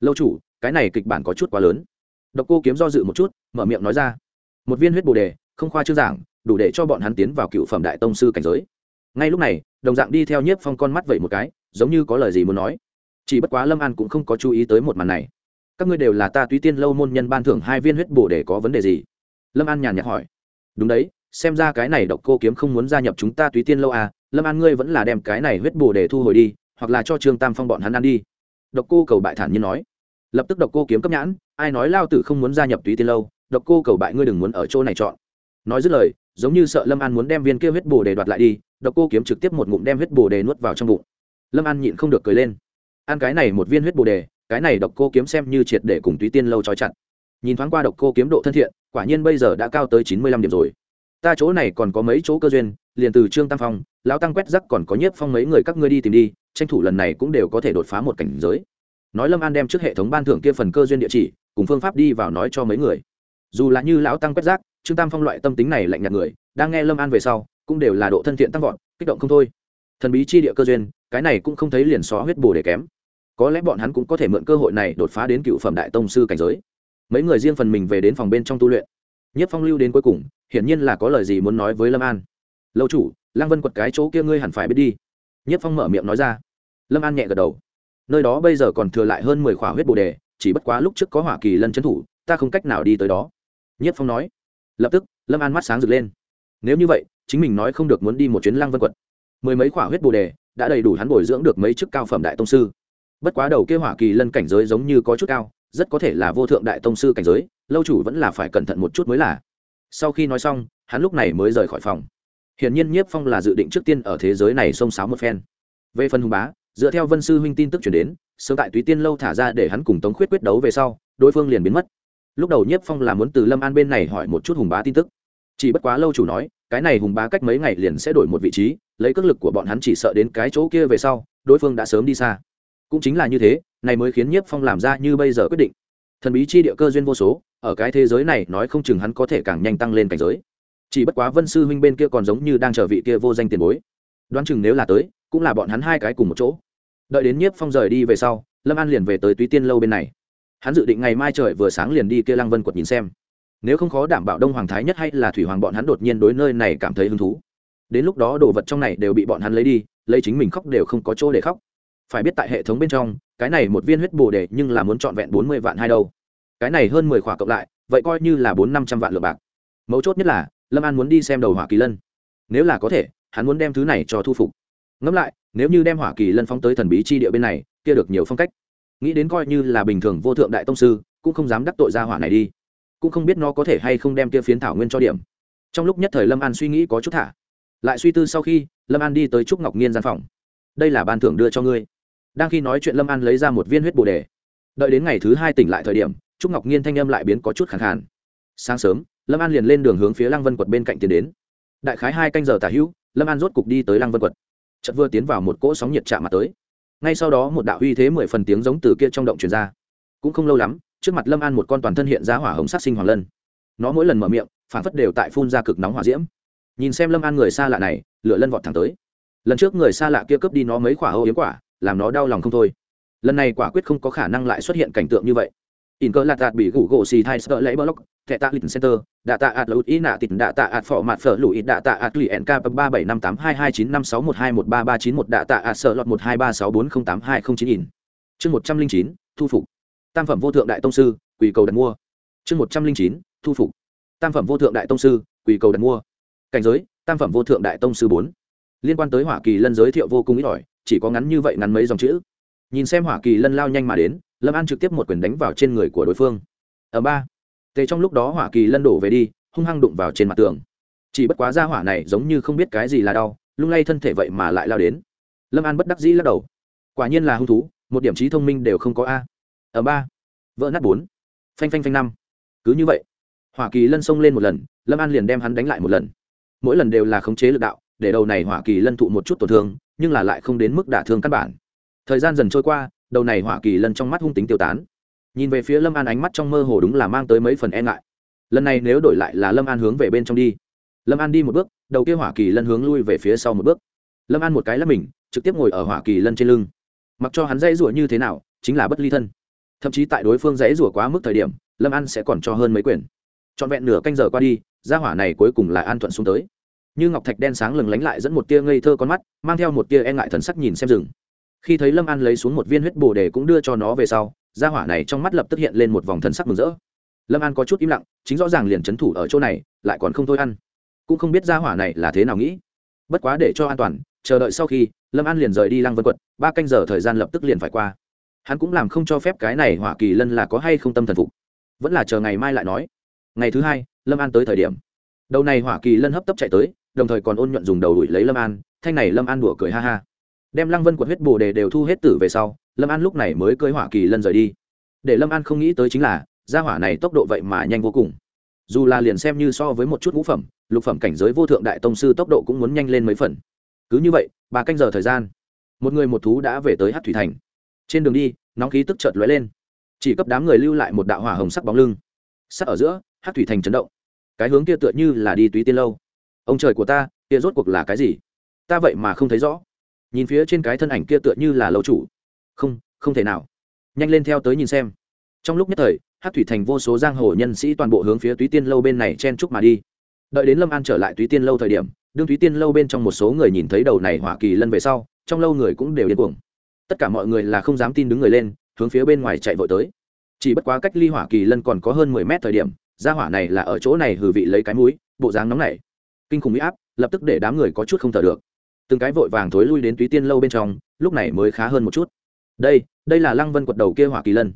Lâu chủ, cái này kịch bản có chút quá lớn. Độc cô kiếm do dự một chút, mở miệng nói ra. Một viên huyết bồ đề, không khoa chương giảng, đủ để cho bọn hắn tiến vào cựu phẩm đại tông sư cảnh giới ngay lúc này, đồng dạng đi theo nhiếp phong con mắt vậy một cái, giống như có lời gì muốn nói. Chỉ bất quá lâm an cũng không có chú ý tới một màn này. Các ngươi đều là ta túy tiên lâu môn nhân ban thưởng hai viên huyết bổ để có vấn đề gì? Lâm an nhàn nhạt hỏi. Đúng đấy, xem ra cái này độc cô kiếm không muốn gia nhập chúng ta túy tiên lâu à lâm an ngươi vẫn là đem cái này huyết bổ để thu hồi đi, hoặc là cho trương tam phong bọn hắn ăn đi. Độc cô cầu bại thản nhiên nói. Lập tức độc cô kiếm cấp nhãn, ai nói lao tử không muốn gia nhập túy tiên lâu, độc cô cầu bại ngươi đừng muốn ở chỗ này chọn. Nói dứt lời, giống như sợ lâm an muốn đem viên kia huyết bổ để đoạt lại đi độc cô kiếm trực tiếp một ngụm đem huyết bồ đề nuốt vào trong bụng. Lâm an nhịn không được cười lên. Ăn cái này một viên huyết bồ đề, cái này độc cô kiếm xem như triệt để cùng túy tiên lâu trói chặt. Nhìn thoáng qua độc cô kiếm độ thân thiện, quả nhiên bây giờ đã cao tới chín mươi lăm điểm rồi. Ta chỗ này còn có mấy chỗ cơ duyên, liền từ trương tam phong, lão tăng quét rắc còn có nhiếp phong mấy người các ngươi đi tìm đi, tranh thủ lần này cũng đều có thể đột phá một cảnh giới. Nói lâm an đem trước hệ thống ban thưởng kia phần cơ duyên địa chỉ, cùng phương pháp đi vào nói cho mấy người. Dù là như lão tăng quét rác trương tam phong loại tâm tính này lạnh nhạt người, đang nghe lâm an về sau cũng đều là độ thân thiện tăng vọt, kích động không thôi. Thần bí chi địa cơ duyên, cái này cũng không thấy liền xóa huyết bồ để kém. Có lẽ bọn hắn cũng có thể mượn cơ hội này đột phá đến cựu phẩm đại tông sư cảnh giới. Mấy người riêng phần mình về đến phòng bên trong tu luyện. Nhất phong lưu đến cuối cùng, hiển nhiên là có lời gì muốn nói với lâm an. Lâu chủ, lăng vân quật cái chỗ kia ngươi hẳn phải biết đi. Nhất phong mở miệng nói ra. Lâm an nhẹ gật đầu. Nơi đó bây giờ còn thừa lại hơn mười khỏa huyết bồ đề, chỉ bất quá lúc trước có hỏa kỳ lân trấn thủ, ta không cách nào đi tới đó. Nhất phong nói. Lập tức, lâm an mắt sáng rực lên. Nếu như vậy chính mình nói không được muốn đi một chuyến lăng vân quật mười mấy khỏa huyết bồ đề, đã đầy đủ hắn bồi dưỡng được mấy chức cao phẩm đại tông sư. Bất quá đầu kia hỏa kỳ lân cảnh giới giống như có chút cao, rất có thể là vô thượng đại tông sư cảnh giới, lâu chủ vẫn là phải cẩn thận một chút mới là. Sau khi nói xong, hắn lúc này mới rời khỏi phòng. Hiển nhiên nhiếp phong là dự định trước tiên ở thế giới này xông xáo một phen. Về phần hùng bá, dựa theo vân sư huynh tin tức chuyển đến, sớm tại túy tiên lâu thả ra để hắn cùng tống khuyết quyết đấu về sau, đối phương liền biến mất. Lúc đầu nhiếp phong là muốn từ lâm an bên này hỏi một chút hùng bá tin tức chỉ bất quá lâu chủ nói, cái này hùng bá cách mấy ngày liền sẽ đổi một vị trí, lấy cước lực của bọn hắn chỉ sợ đến cái chỗ kia về sau, đối phương đã sớm đi xa. Cũng chính là như thế, này mới khiến nhiếp phong làm ra như bây giờ quyết định. Thần bí chi địa cơ duyên vô số, ở cái thế giới này nói không chừng hắn có thể càng nhanh tăng lên cảnh giới. Chỉ bất quá vân sư huynh bên kia còn giống như đang chờ vị kia vô danh tiền bối. Đoán chừng nếu là tới, cũng là bọn hắn hai cái cùng một chỗ. Đợi đến nhiếp phong rời đi về sau, lâm an liền về tới túy tiên lâu bên này. Hắn dự định ngày mai trời vừa sáng liền đi kia lăng vân quật nhìn xem nếu không khó đảm bảo đông hoàng thái nhất hay là thủy hoàng bọn hắn đột nhiên đối nơi này cảm thấy hứng thú. Đến lúc đó đồ vật trong này đều bị bọn hắn lấy đi, lấy chính mình khóc đều không có chỗ để khóc. Phải biết tại hệ thống bên trong, cái này một viên huyết bồ đề nhưng là muốn trọn vẹn bốn mươi vạn hai đâu. Cái này hơn mười khỏa cộng lại, vậy coi như là bốn năm trăm vạn lượng bạc. Mấu chốt nhất là, lâm an muốn đi xem đầu hỏa kỳ lân. Nếu là có thể, hắn muốn đem thứ này cho thu phục. Ngẫm lại, nếu như đem hỏa kỳ lân phóng tới thần bí chi địa bên này, kia được nhiều phong cách. Nghĩ đến coi như là bình thường vô thượng đại tông sư, cũng không dám đắc tội ra hỏa này đi cũng không biết nó có thể hay không đem kia phiến thảo nguyên cho điểm. Trong lúc nhất thời lâm an suy nghĩ có chút thả. Lại suy tư sau khi, lâm an đi tới trúc ngọc nhiên gian phòng. Đây là ban thưởng đưa cho ngươi. Đang khi nói chuyện lâm an lấy ra một viên huyết bồ đề. Đợi đến ngày thứ hai tỉnh lại thời điểm, trúc ngọc nhiên thanh âm lại biến có chút khẳng khàn. Sáng sớm, lâm an liền lên đường hướng phía lăng vân quật bên cạnh tiến đến. Đại khái hai canh giờ tả hữu, lâm an rốt cục đi tới lăng vân quật. Chợt vừa tiến vào một cỗ sóng nhiệt chạm mặt tới. Ngay sau đó một đạo uy thế mười phần tiếng giống từ kia trong động truyền ra. Cũng không lâu lắm trước mặt lâm an một con toàn thân hiện ra hỏa hồng sát sinh hoàng lân nó mỗi lần mở miệng phản phất đều tại phun ra cực nóng hỏa diễm nhìn xem lâm an người xa lạ này lửa lân vọt thẳng tới lần trước người xa lạ kia cướp đi nó mấy quả âu yếm quả làm nó đau lòng không thôi lần này quả quyết không có khả năng lại xuất hiện cảnh tượng như vậy in cơ lạt đạt bị gủ gỗ xì thai sợ lấy block, thẻ tạ lịch center, đạ tạ ạt lụt ý nạ tịt, đạ tạ ạt phỏ mặt phở lụi, đạ tạ ạt lụy nk ba bảy năm tám hai hai chín năm sáu một hai một ba ba chín một, đạ tạ ạt sợ lọt một hai ba sáu bốn không tám hai không chín in. Chương một trăm linh chín, thu phục tam phẩm vô thượng đại tông sư, quỳ cầu đặt mua. Chương một trăm linh chín, thu phục. Tam phẩm vô thượng đại tông sư, quỳ cầu đặt mua. Cảnh giới, tam phẩm vô thượng đại tông sư bốn. Liên quan tới hỏa kỳ lân giới thiệu vô cùng ít ỏi, chỉ có ngắn như vậy ngắn mấy dòng chữ. Nhìn xem hỏa kỳ lân lao nhanh mà đến, lâm an trực tiếp một quyền đánh vào trên người của đối phương. Ở ba. Tề trong lúc đó hỏa kỳ lân đổ về đi, hung hăng đụng vào trên mặt tường. Chỉ bất quá ra hỏa này giống như không biết cái gì là đau, lung lay thân thể vậy mà lại lao đến. Lâm an bất đắc dĩ lắc đầu. Quả nhiên là hung thú, một điểm trí thông minh đều không có a ở ba. Vỡ nát bốn. Phanh phanh phanh năm. Cứ như vậy, hỏa kỳ lân xông lên một lần, lâm an liền đem hắn đánh lại một lần. Mỗi lần đều là khống chế lực đạo, để đầu này hỏa kỳ lân thụ một chút tổn thương, nhưng là lại không đến mức đả thương căn bản. Thời gian dần trôi qua, đầu này hỏa kỳ lân trong mắt hung tính tiêu tán. Nhìn về phía lâm an ánh mắt trong mơ hồ đúng là mang tới mấy phần e ngại. Lần này nếu đổi lại là lâm an hướng về bên trong đi. Lâm an đi một bước, đầu kia hỏa kỳ lân hướng lui về phía sau một bước. Lâm an một cái lắp mình, trực tiếp ngồi ở hỏa kỳ lân trên lưng. Mặc cho hắn dây rủa như thế nào, chính là bất ly thân thậm chí tại đối phương dễ rủa quá mức thời điểm, lâm an sẽ còn cho hơn mấy quyền. Trọn vẹn nửa canh giờ qua đi, gia hỏa này cuối cùng là an thuận xuống tới. Như ngọc thạch đen sáng lừng lánh lại dẫn một tia ngây thơ con mắt, mang theo một tia e ngại thần sắc nhìn xem rừng. Khi thấy lâm an lấy xuống một viên huyết bồ đề cũng đưa cho nó về sau, gia hỏa này trong mắt lập tức hiện lên một vòng thần sắc mừng rỡ. Lâm an có chút im lặng, chính rõ ràng liền c h ấ n thủ ở chỗ này, lại còn không thôi ăn. Cũng không biết gia hỏa này là thế nào nghĩ. Bất quá để cho an toàn, chờ đợi sau khi, lâm an liền rời đi lăng vân quật ba canh giờ thời gian lập tức liền phải qua hắn cũng làm không cho phép cái này hỏa kỳ lân là có hay không tâm thần phục. Vẫn là chờ ngày mai lại nói. Ngày thứ hai, lâm an tới thời điểm. Đầu này hỏa kỳ lân hấp tấp chạy tới, đồng thời còn ôn nhuận dùng đầu đuổi lấy lâm an, thanh này lâm an đùa cười ha ha. Đem lăng vân quật huyết bồ đề đều thu hết tử về sau, lâm an lúc này mới cưới hỏa kỳ lân rời đi. Để lâm an không nghĩ tới chính là, gia hỏa này tốc độ vậy mà nhanh vô cùng. Dù là liền xem như so với một chút ngũ phẩm, lục phẩm cảnh giới vô thượng đại tông sư tốc độ cũng muốn nhanh lên mấy phần. Cứ như vậy, ba canh giờ thời gian, một người một thú đã về tới hát thủy thành trên đường đi, nóng khí tức chợt lóe lên. Chỉ cấp đám người lưu lại một đạo hỏa hồng sắc bóng lưng. Sắc ở giữa hát thủy thành chấn động. Cái hướng kia tựa như là đi túy tiên lâu. Ông trời của ta, kia rốt cuộc là cái gì? Ta vậy mà không thấy rõ. Nhìn phía trên cái thân ảnh kia tựa như là lâu chủ. Không không thể nào. Nhanh lên theo tới nhìn xem. Trong lúc nhất thời hát thủy thành vô số giang hồ nhân sĩ toàn bộ hướng phía túy tiên lâu bên này chen chúc mà đi. Đợi đến lâm an trở lại túy tiên lâu thời điểm, đương túy tiên lâu bên trong một số người nhìn thấy đầu này hỏa kỳ lân về sau, trong lâu người cũng đều điên cuồng tất cả mọi người là không dám tin đứng người lên, hướng phía bên ngoài chạy vội tới. Chỉ bất quá cách ly hỏa kỳ lân còn có hơn mười mét thời điểm ra hỏa này là ở chỗ này hử vị lấy cái mũi, bộ dáng nóng này kinh khủng huy áp, lập tức để đám người có chút không thở được. Từng cái vội vàng thối lui đến túy tiên lâu bên trong, lúc này mới khá hơn một chút. Đây đây là lăng vân quật đầu kia hỏa kỳ lân.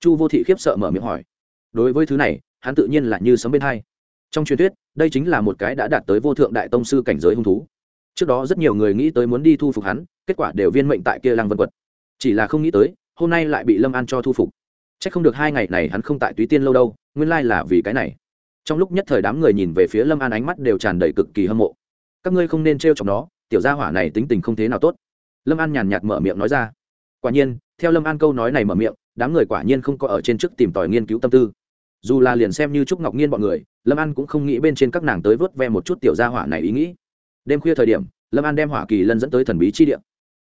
Chu vô thị khiếp sợ mở miệng hỏi. Đối với thứ này, hắn tự nhiên là như sấm bên hai. Trong truyền thuyết, đây chính là một cái đã đạt tới vô thượng đại tông sư cảnh giới hung thú trước đó rất nhiều người nghĩ tới muốn đi thu phục hắn, kết quả đều viên mệnh tại kia lăng vân quật. Chỉ là không nghĩ tới, hôm nay lại bị lâm an cho thu phục. C h ắ c không được hai ngày này hắn không tại túy tiên lâu đâu, nguyên lai là vì cái này. Trong lúc nhất thời đám người nhìn về phía lâm an ánh mắt đều tràn đầy cực kỳ hâm mộ. Các ngươi không nên t r e o chọc nó, tiểu gia hỏa này tính tình không thế nào tốt. Lâm an nhàn nhạt mở miệng nói ra. Quả nhiên, theo lâm an câu nói này mở miệng, đám người quả nhiên không có ở trên trước tìm tòi nghiên cứu tâm tư. Dù là liền xem như trúc ngọc nhiên bọn người, lâm an cũng không nghĩ bên trên các nàng tới vớt ve một chút tiểu gia hỏa này ý nghĩ đêm khuya thời điểm, lâm an đem hỏa kỳ lân dẫn tới thần bí chi điện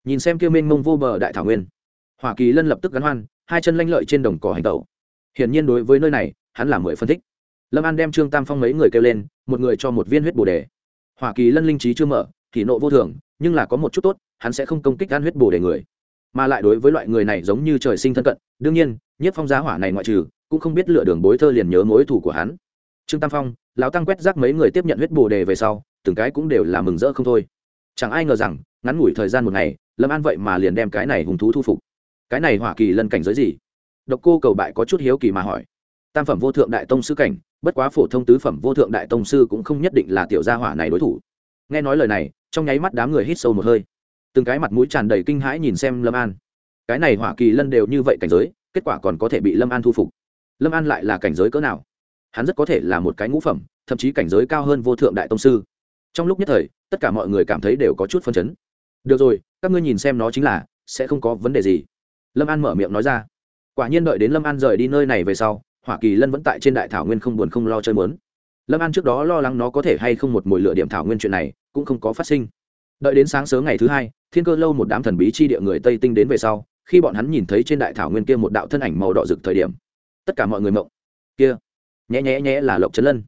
nhìn xem kêu mênh mông vô bờ đại thảo nguyên, hỏa kỳ lân lập tức gắn hoan, hai chân lanh lợi trên đồng cỏ hành tẩu. Hiển nhiên đối với nơi này, hắn là mười phân tích lâm an đem trương tam phong mấy người kêu lên, một người cho một viên huyết bồ đề. Hỏa kỳ lân linh trí chưa mở, thì nộ vô thường, nhưng là có một chút tốt, hắn sẽ không công kích ăn huyết bồ đề người. Mà lại đối với loại người này giống như trời sinh thân cận, đương nhiên, nhất phong giá hỏa này ngoại trừ, cũng không biết lựa đường bối thơ liền nhớ mối thủ của hắn. Trương tam phong, lão tăng quét rác mấy người tiếp nhận huyết bồ đề về sau từng cái cũng đều là mừng rỡ không thôi. Chẳng ai ngờ rằng, ngắn ngủi thời gian một ngày, lâm an vậy mà liền đem cái này hùng thú thu phục. Cái này hỏa kỳ lân cảnh giới gì? Độc cô cầu bại có chút hiếu kỳ mà hỏi. Tam phẩm vô thượng đại tông sư cảnh, bất quá phổ thông tứ phẩm vô thượng đại tông sư cũng không nhất định là tiểu gia hỏa này đối thủ. Nghe nói lời này, trong nháy mắt đám người hít sâu một hơi. Từng cái mặt mũi tràn đầy kinh hãi nhìn xem lâm an. Cái này hỏa kỳ lân đều như vậy cảnh giới, kết quả còn có thể bị lâm an thu phục. Lâm an lại là cảnh giới cỡ nào? Hắn rất có thể là một cái ngũ phẩm, thậm chí cảnh giới cao hơn vô thượng đại tông sư trong lúc nhất thời, tất cả mọi người cảm thấy đều có chút phân chấn. Được rồi, các ngươi nhìn xem nó chính là, sẽ không có vấn đề gì. Lâm an mở miệng nói ra. Quả nhiên đợi đến lâm an rời đi nơi này về sau, hỏa kỳ lân vẫn tại trên đại thảo nguyên không buồn không lo chơi mớn lâm an trước đó lo lắng nó có thể hay không một mồi lửa điểm thảo nguyên chuyện này, cũng không có phát sinh. Đợi đến sáng sớm ngày thứ hai, thiên cơ lâu một đám thần bí chi địa người tây tinh đến về sau, khi bọn hắn nhìn thấy trên đại thảo nguyên kia một đạo thân ảnh màu đỏ rực thời điểm, tất cả mọi người mộng. Kia nhé nhé nhé là lộc trấn lân.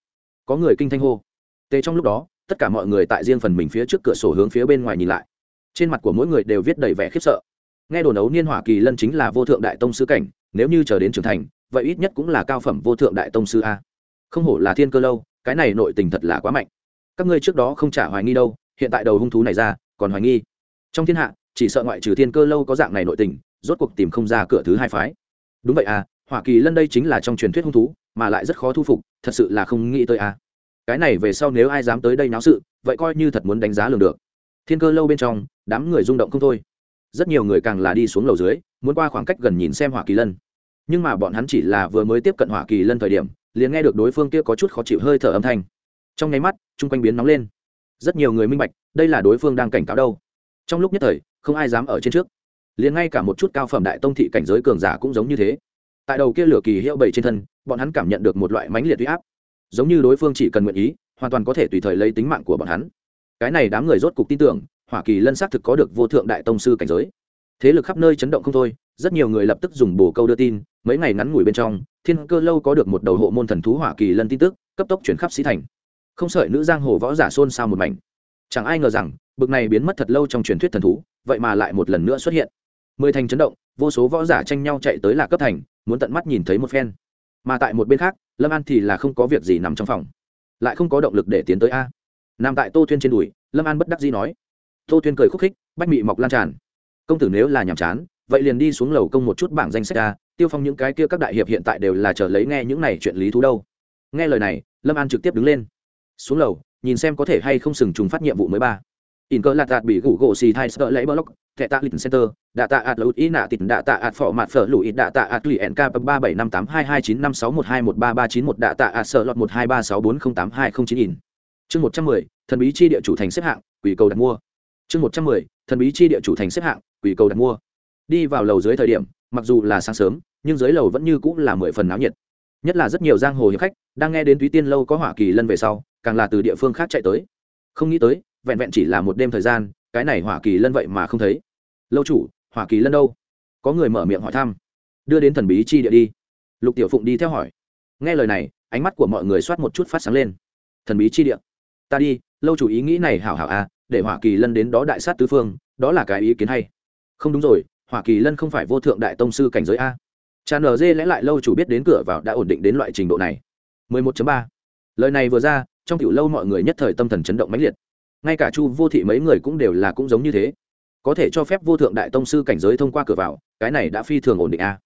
Có người kinh thanh hô. Tê trong lúc đó tất cả mọi người tại riêng phần mình phía trước cửa sổ hướng phía bên ngoài nhìn lại. Trên mặt của mỗi người đều viết đầy vẻ khiếp sợ. Nghe đồn ấu niên hỏa kỳ lân chính là vô thượng đại tông sư cảnh, nếu như chờ đến trưởng thành, vậy ít nhất cũng là cao phẩm vô thượng đại tông sư a. Không hổ là thiên cơ lâu, cái này nội tình thật là quá mạnh. Các ngươi trước đó không trả hoài nghi đâu, hiện tại đầu hung thú này ra, còn hoài nghi. Trong thiên hạ, chỉ sợ ngoại trừ thiên cơ lâu có dạng này nội tình, rốt cuộc tìm không ra cửa thứ hai phái. Đúng vậy à hoa kỳ lân đây chính là trong truyền thuyết hung thú, mà lại rất khó thu phục, thật sự là không nghĩ tới à cái này về sau nếu ai dám tới đây náo sự, vậy coi như thật muốn đánh giá lường được. Thiên cơ lâu bên trong, đám người rung động không thôi. Rất nhiều người càng là đi xuống lầu dưới, muốn qua khoảng cách gần nhìn xem hỏa kỳ lân. Nhưng mà bọn hắn chỉ là vừa mới tiếp cận hỏa kỳ lân thời điểm, liền nghe được đối phương kia có chút khó chịu hơi thở âm thanh. Trong nháy mắt, chung quanh biến nóng lên. Rất nhiều người minh bạch, đây là đối phương đang cảnh cáo đâu. Trong lúc nhất thời, không ai dám ở trên trước. Liền ngay cả một chút cao phẩm đại tông thị cảnh giới cường giả cũng giống như thế. Tại đầu kia lửa kỳ hiệu bảy trên thân, bọn hắn cảm nhận được một loại mãnh liệt huy áp giống như đối phương chỉ cần nguyện ý, hoàn toàn có thể tùy thời lấy tính mạng của bọn hắn. Cái này đám người rốt cục tin tưởng, hỏa kỳ lân xác thực có được vô thượng đại tông sư cảnh giới. Thế lực khắp nơi chấn động không thôi, rất nhiều người lập tức dùng bồ câu đưa tin, mấy ngày ngắn ngủi bên trong, thiên cơ lâu có được một đầu hộ môn thần thú hỏa kỳ lân tin tức, cấp tốc chuyển khắp sĩ thành. Không sợi nữ giang hồ võ giả xôn xao một mảnh. Chẳng ai ngờ rằng, bực này biến mất thật lâu trong truyền thuyết thần thú, vậy mà lại một lần nữa xuất hiện. Mười thành chấn động, vô số võ giả tranh nhau chạy tới lạc cấp thành, muốn tận mắt nhìn thấy một phen mà tại một bên khác, lâm an thì là không có việc gì nằm trong phòng. Lại không có động lực để tiến tới a. Nằm tại tô thuyên trên đùi, lâm an bất đắc dĩ nói. Tô thuyên cười khúc khích, bách mị mọc lan tràn. Công tử nếu là nhàm chán, vậy liền đi xuống lầu công một chút bảng danh sách a, tiêu phong những cái kia các đại hiệp hiện tại đều là chờ lấy nghe những này chuyện lý thú đâu. Nghe lời này, lâm an trực tiếp đứng lên. Xuống lầu, nhìn xem có thể hay không sừng trùng phát nhiệm vụ mới ba in cơ lạt đạt bị gủ gỗ xì thai sợ lấy block, thẻ tạ lịch center, đạ tạ ạt lụt ý nạ tịt, đạ tạ ạt phỏ mặt phở lụi, đạ tạ ạt lụy nk ba bảy năm tám hai hai chín năm sáu một hai một ba ba chín một, đạ tạ ạt sợ lọt một hai ba sáu bốn không tám hai không chín in. Chương một trăm mười, thần bí chi địa chủ thành xếp hạng, quỷ cầu đặt mua. Chương một trăm mười, thần bí chi địa chủ thành xếp hạng, quỷ cầu đặt mua. Đi vào lầu dưới thời điểm, mặc dù là sáng sớm, nhưng dưới lầu vẫn như cũng là mười phần náo nhiệt. Nhất là rất nhiều giang hồ hiệp khách, đang nghe đến túy tiên lâu có hỏa kỳ lân về sau, càng là từ địa phương khác chạy tới. Không nghĩ tới vẹn vẹn chỉ là một đêm thời gian, cái này hỏa kỳ lân vậy mà không thấy. Lâu chủ, hỏa kỳ lân đâu? Có người mở miệng hỏi thăm. Đưa đến thần bí chi địa đi. Lục tiểu phụng đi theo hỏi. Nghe lời này, ánh mắt của mọi người soát một chút phát sáng lên. Thần bí chi địa. Ta đi, lâu chủ ý nghĩ này hảo hảo à để hỏa kỳ lân đến đó đại sát tứ phương, đó là cái ý kiến hay. Không đúng rồi, hỏa kỳ lân không phải vô thượng đại tông sư cảnh giới a. Cha nở dê lẽ lại lâu chủ biết đến cửa vào đã ổn định đến loại trình độ này. 11.3. lời này vừa ra, trong tiểu lâu mọi người nhất thời tâm thần chấn động mãnh liệt ngay cả chu vô thị mấy người cũng đều là cũng giống như thế. Có thể cho phép vô thượng đại tông sư cảnh giới thông qua cửa vào, cái này đã phi thường ổn định a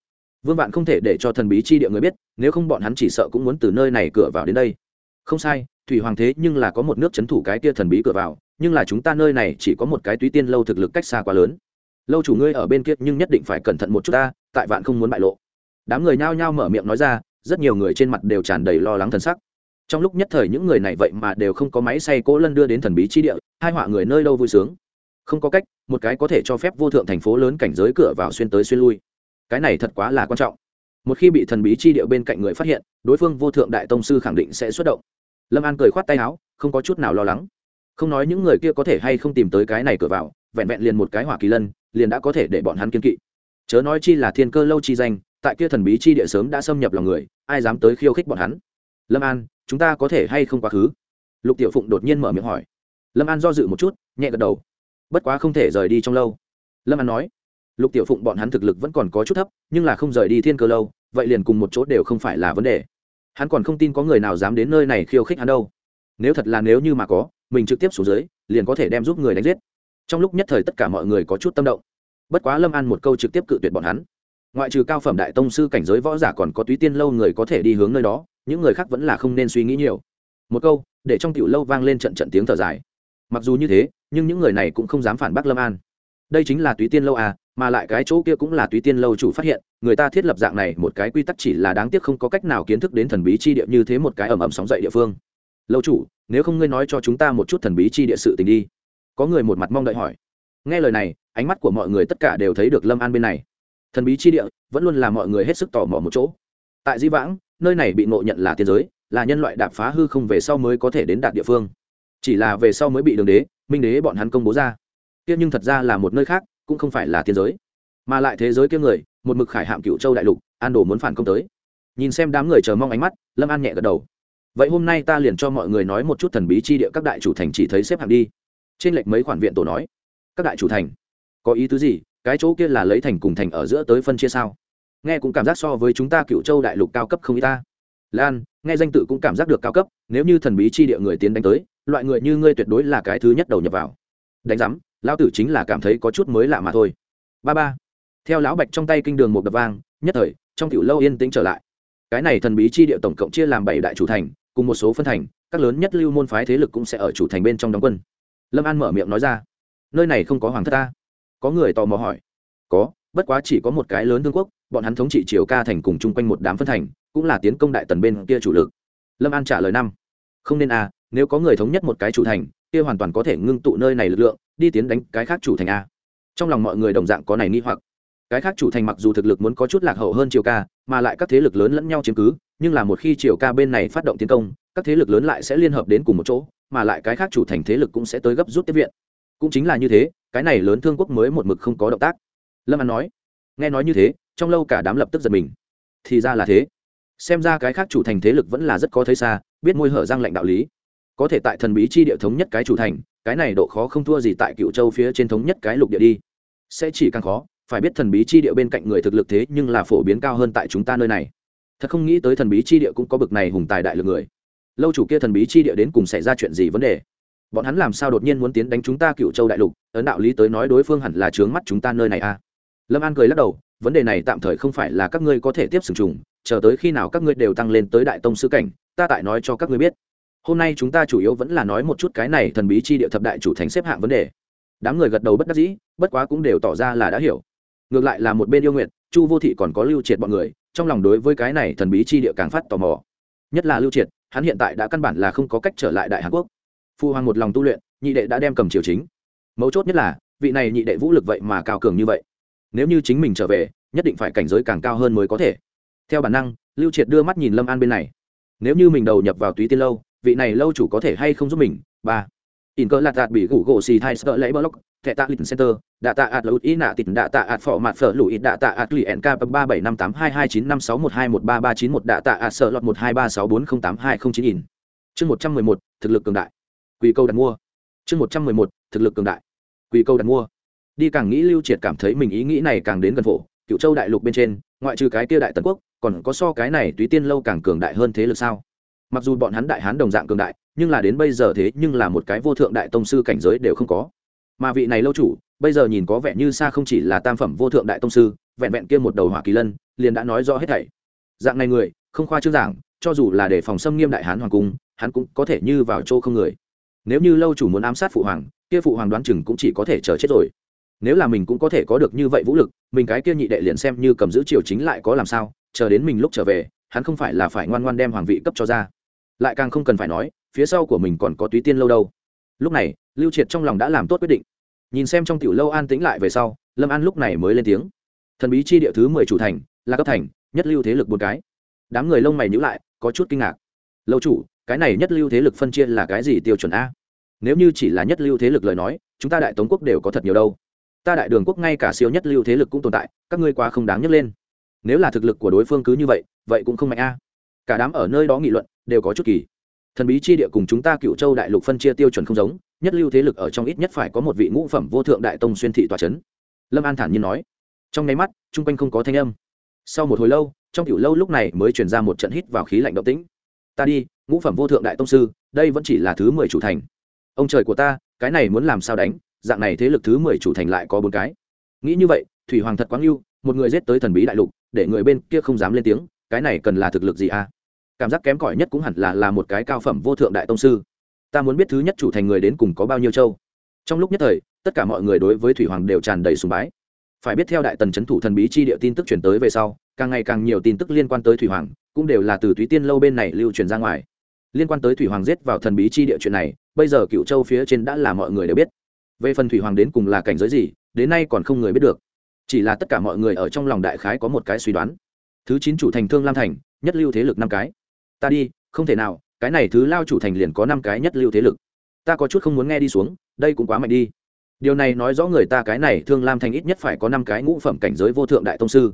vương vạn không thể để cho thần bí chi địa người biết, nếu không bọn hắn chỉ sợ cũng muốn từ nơi này cửa vào đến đây. Không sai, thủy hoàng thế nhưng là có một nước c h ấ n thủ cái kia thần bí cửa vào, nhưng là chúng ta nơi này chỉ có một cái túy tiên lâu thực lực cách xa quá lớn. Lâu chủ ngươi ở bên kia nhưng nhất định phải cẩn thận một chút ta, tại vạn không muốn bại lộ. Đám người nhao nhao mở miệng nói ra, rất nhiều người trên mặt đều tràn đầy lo lắng thần sắc trong lúc nhất thời những người này vậy mà đều không có máy xay cỗ lân đưa đến thần bí chi địa, hai họa người nơi đâu vui sướng. Không có cách, một cái có thể cho phép vô thượng thành phố lớn cảnh giới cửa vào xuyên tới xuyên lui. Cái này thật quá là quan trọng. Một khi bị thần bí chi địa bên cạnh người phát hiện, đối phương vô thượng đại tông sư khẳng định sẽ xuất động. Lâm an cười khoát tay áo, không có chút nào lo lắng. Không nói những người kia có thể hay không tìm tới cái này cửa vào, vẹn vẹn liền một cái hỏa kỳ lân, liền đã có thể để bọn hắn kiên kỵ. Chớ nói chi là thiên cơ lâu chi danh, tại kia thần bí chi địa sớm đã xâm nhập lòng người, ai dám tới khiêu khích bọn hắn? Lâm an chúng ta có thể hay không quá khứ? Lục tiểu phụng đột nhiên mở miệng hỏi. Lâm an do dự một chút, nhẹ gật đầu. Bất quá không thể rời đi trong lâu. Lâm an nói. Lục tiểu phụng bọn hắn thực lực vẫn còn có chút thấp, nhưng là không rời đi thiên cơ lâu, vậy liền cùng một chỗ đều không phải là vấn đề. Hắn còn không tin có người nào dám đến nơi này khiêu khích hắn đâu. Nếu thật là nếu như mà có, mình trực tiếp xuống dưới, liền có thể đem giúp người đánh giết. Trong lúc nhất thời tất cả mọi người có chút tâm động. Bất quá lâm an một câu trực tiếp cự tuyệt bọn hắn. Ngoại trừ cao phẩm đại tông sư cảnh giới võ giả còn có túy tiên lâu người có thể đi hướng nơi đó những người khác vẫn là không nên suy nghĩ nhiều. Một câu, để trong tiểu lâu vang lên trận trận tiếng thở dài. Mặc dù như thế, nhưng những người này cũng không dám phản bác lâm an. Đây chính là túy tiên lâu à mà lại cái chỗ kia cũng là túy tiên lâu chủ phát hiện, người ta thiết lập dạng này một cái quy tắc chỉ là đáng tiếc không có cách nào kiến thức đến thần bí chi địa như thế một cái ẩm ẩm sóng dậy địa phương. Lâu chủ, nếu không ngươi nói cho chúng ta một chút thần bí chi địa sự tình đi. Có người một mặt mong đợi hỏi. Nghe lời này, ánh mắt của mọi người tất cả đều thấy được lâm an bên này. Thần bí chi địa vẫn luôn là mọi người hết sức tò mò một chỗ. Tại di vãng nơi này bị ngộ nhận là tiên giới, là nhân loại đạp phá hư không về sau mới có thể đến đạt địa phương. Chỉ là về sau mới bị đường đế, minh đế bọn hắn công bố ra. Kia nhưng thật ra là một nơi khác, cũng không phải là tiên giới. Mà lại thế giới kia người, một mực khải hạm cựu châu đại lục, an đồ muốn phản công tới. Nhìn xem đám người chờ mong ánh mắt, lâm an nhẹ gật đầu. Vậy hôm nay ta liền cho mọi người nói một chút thần bí chi địa các đại chủ thành chỉ thấy xếp hạng đi. Trên lệch mấy khoản viện tổ nói. Các đại chủ thành, có ý tứ gì? Cái chỗ kia là lấy thành cùng thành ở giữa tới phân chia sao? Nghe cũng cảm giác so với chúng ta cựu châu đại lục cao cấp không y ta. Lan, nghe danh tự cũng cảm giác được cao cấp, nếu như thần bí chi địa người tiến đánh tới, loại người như ngươi tuyệt đối là cái thứ nhất đầu nhập vào. Đánh giám, lão tử chính là cảm thấy có chút mới lạ mà thôi. Ba ba. Theo lão bạch trong tay kinh đường một đập vang, nhất thời, trong cựu lâu yên tĩnh trở lại. Cái này thần bí chi địa tổng cộng chia làm bảy đại chủ thành, cùng một số phân thành, các lớn nhất lưu môn phái thế lực cũng sẽ ở chủ thành bên trong đóng quân. Lâm an mở miệng nói ra. Nơi này không có hoàng thất ta. Có người tò mò hỏi. Có, bất quá chỉ có một cái lớn vương quốc bọn hắn thống trị triều ca thành cùng chung quanh một đám phân thành, cũng là tiến công đại tần bên kia chủ lực. Lâm an trả lời năm, không nên a, nếu có người thống nhất một cái chủ thành, kia hoàn toàn có thể ngưng tụ nơi này lực lượng, đi tiến đánh cái khác chủ thành a. Trong lòng mọi người đồng dạng có này nghi hoặc. Cái khác chủ thành mặc dù thực lực muốn có chút lạc hậu hơn triều ca, mà lại các thế lực lớn lẫn nhau chiếm cứ, nhưng là một khi triều ca bên này phát động tiến công, các thế lực lớn lại sẽ liên hợp đến cùng một chỗ, mà lại cái khác chủ thành thế lực cũng sẽ tới gấp rút tiếp viện. Cũng chính là như thế, cái này lớn thương quốc mới một mực không có động tác. Lâm an nói, nghe nói như thế trong lâu cả đám lập tức giật mình. Thì ra là thế. Xem ra cái khác chủ thành thế lực vẫn là rất có thấy xa, biết môi hở răng lệnh đạo lý. Có thể tại thần bí chi địa thống nhất cái chủ thành, cái này độ khó không thua gì tại cựu châu phía trên thống nhất cái lục địa đi. Sẽ chỉ càng khó, phải biết thần bí chi địa bên cạnh người thực lực thế nhưng là phổ biến cao hơn tại chúng ta nơi này. Thật không nghĩ tới thần bí chi địa cũng có bực này hùng tài đại lực người. Lâu chủ kia thần bí chi địa đến cùng xảy ra chuyện gì vấn đề? Bọn hắn làm sao đột nhiên muốn tiến đánh chúng ta cựu châu đại lục? Ấn đạo lý tới nói đối phương hẳn là trướng mắt chúng ta nơi này à? Lâm an cười lắc đầu vấn đề này tạm thời không phải là các ngươi có thể tiếp sừng trùng, chờ tới khi nào các ngươi đều tăng lên tới đại tông sư cảnh, ta tại nói cho các ngươi biết. Hôm nay chúng ta chủ yếu vẫn là nói một chút cái này thần bí chi địa thập đại chủ thành xếp hạng vấn đề. Đám người gật đầu bất đắc dĩ, bất quá cũng đều tỏ ra là đã hiểu. Ngược lại là một bên yêu nguyện, chu vô thị còn có lưu triệt bọn người, trong lòng đối với cái này thần bí chi địa càng phát tò mò. Nhất là lưu triệt, hắn hiện tại đã căn bản là không có cách trở lại đại hàn quốc. Phu hoàng một lòng tu luyện, nhị đệ đã đem cầm triều chính. Mấu chốt nhất là, vị này nhị đệ vũ lực vậy mà cao cường như vậy nếu như chính mình trở về, nhất định phải cảnh giới càng cao hơn mới có thể. Theo bản năng, lưu triệt đưa mắt nhìn lâm an bên này. Nếu như mình đầu nhập vào túy tiên lâu, vị này lâu chủ có thể hay không giúp mình? Ba. In cơ lạt đạt bị gủ gỗ xì thai sợ lấy block, thẻ tạ lịch center, đạ tạ ạt lụt ý nạ tịt, đạ tạ ạt phỏ mặt phở lụi, đạ tạ ạt lì nk ba bảy năm tám hai hai chín năm sáu một hai một ba ba chín một, đạ tạ ạt sợ lọt một hai ba sáu bốn không tám hai không chín in. Chương một trăm mười một, thực lực cường đại. Quy câu đặt mua. Chương một trăm mười một, thực lực cường đại. Quy câu đặt mua đi càng nghĩ lưu triệt cảm thấy mình ý nghĩ này càng đến gần phổ cựu châu đại lục bên trên, ngoại trừ cái kia đại tần quốc, còn có so cái này túy tiên lâu càng cường đại hơn thế lực sao? Mặc dù bọn hắn đại hán đồng dạng cường đại, nhưng là đến bây giờ thế nhưng là một cái vô thượng đại tông sư cảnh giới đều không có. Mà vị này lâu chủ, bây giờ nhìn có vẻ như xa không chỉ là tam phẩm vô thượng đại tông sư, vẹn vẹn kia một đầu hỏa kỳ lân, liền đã nói rõ hết thảy. Dạng này người, không khoa trương giảng, cho dù là để phòng xâm nghiêm đại hán hoàng cung, hắn cũng có thể như vào chỗ không người. Nếu như lâu chủ muốn ám sát phụ hoàng, kia phụ hoàng đoán chừng cũng chỉ có thể chờ chết rồi nếu là mình cũng có thể có được như vậy vũ lực, mình cái kia nhị đệ liền xem như cầm giữ triều chính lại có làm sao, chờ đến mình lúc trở về, hắn không phải là phải ngoan ngoan đem hoàng vị cấp cho ra. Lại càng không cần phải nói, phía sau của mình còn có túy tiên lâu đâu. Lúc này, lưu triệt trong lòng đã làm tốt quyết định. Nhìn xem trong tiểu lâu an tĩnh lại về sau, lâm an lúc này mới lên tiếng. Thần bí chi địa thứ mười chủ thành, là cấp thành, nhất lưu thế lực một cái. Đám người lông mày nhữ lại, có chút kinh ngạc. Lâu chủ, cái này nhất lưu thế lực phân chia là cái gì tiêu chuẩn a? Nếu như chỉ là nhất lưu thế lực lời nói, chúng ta đại tống quốc đều có thật nhiều đâu ta đại đường quốc ngay cả siêu nhất lưu thế lực cũng tồn tại, các ngươi quá không đáng nhấc lên. Nếu là thực lực của đối phương cứ như vậy vậy cũng không mạnh a. Cả đám ở nơi đó nghị luận, đều có chút kỳ. Thần bí chi địa cùng chúng ta cựu châu đại lục phân chia tiêu chuẩn không giống, nhất lưu thế lực ở trong ít nhất phải có một vị ngũ phẩm vô thượng đại tông xuyên thị tòa c h ấ n lâm an thản nhiên nói. Trong nháy mắt, chung quanh không có thanh âm. Sau một hồi lâu, trong cựu lâu lúc này mới chuyển ra một trận hít vào khí lạnh động tĩnh. Ta đi, ngũ phẩm vô thượng đại tông sư, đây vẫn chỉ là thứ mười chủ thành. Ông trời của ta, cái này muốn làm sao đánh? Dạng này thế lực thứ mười chủ thành lại có bốn cái. Nghĩ như vậy, thủy hoàng thật quáng lưu một người giết tới thần bí đại lục, để người bên kia không dám lên tiếng, cái này cần là thực lực gì à? Cảm giác kém cỏi nhất cũng hẳn là là một cái cao phẩm vô thượng đại tông sư. Ta muốn biết thứ nhất chủ thành người đến cùng có bao nhiêu châu. Trong lúc nhất thời, tất cả mọi người đối với thủy hoàng đều tràn đầy sùng bái. Phải biết theo đại tần c h ấ n thủ thần bí chi địa tin tức chuyển tới về sau, càng ngày càng nhiều tin tức liên quan tới thủy hoàng, cũng đều là từ túy tiên lâu bên này lưu truyền ra ngoài. Liên quan tới thủy hoàng giết vào thần bí chi địa chuyện này, bây giờ cựu châu phía trên đã là mọi người đều biết về phần thủy hoàng đến cùng là cảnh giới gì, đến nay còn không người biết được. Chỉ là tất cả mọi người ở trong lòng đại khái có một cái suy đoán. Thứ chín chủ thành thương lam thành, nhất lưu thế lực năm cái. Ta đi, không thể nào, cái này thứ lao chủ thành liền có năm cái nhất lưu thế lực. Ta có chút không muốn nghe đi xuống, đây cũng quá mạnh đi. Điều này nói rõ người ta cái này thương lam thành ít nhất phải có năm cái ngũ phẩm cảnh giới vô thượng đại tông sư.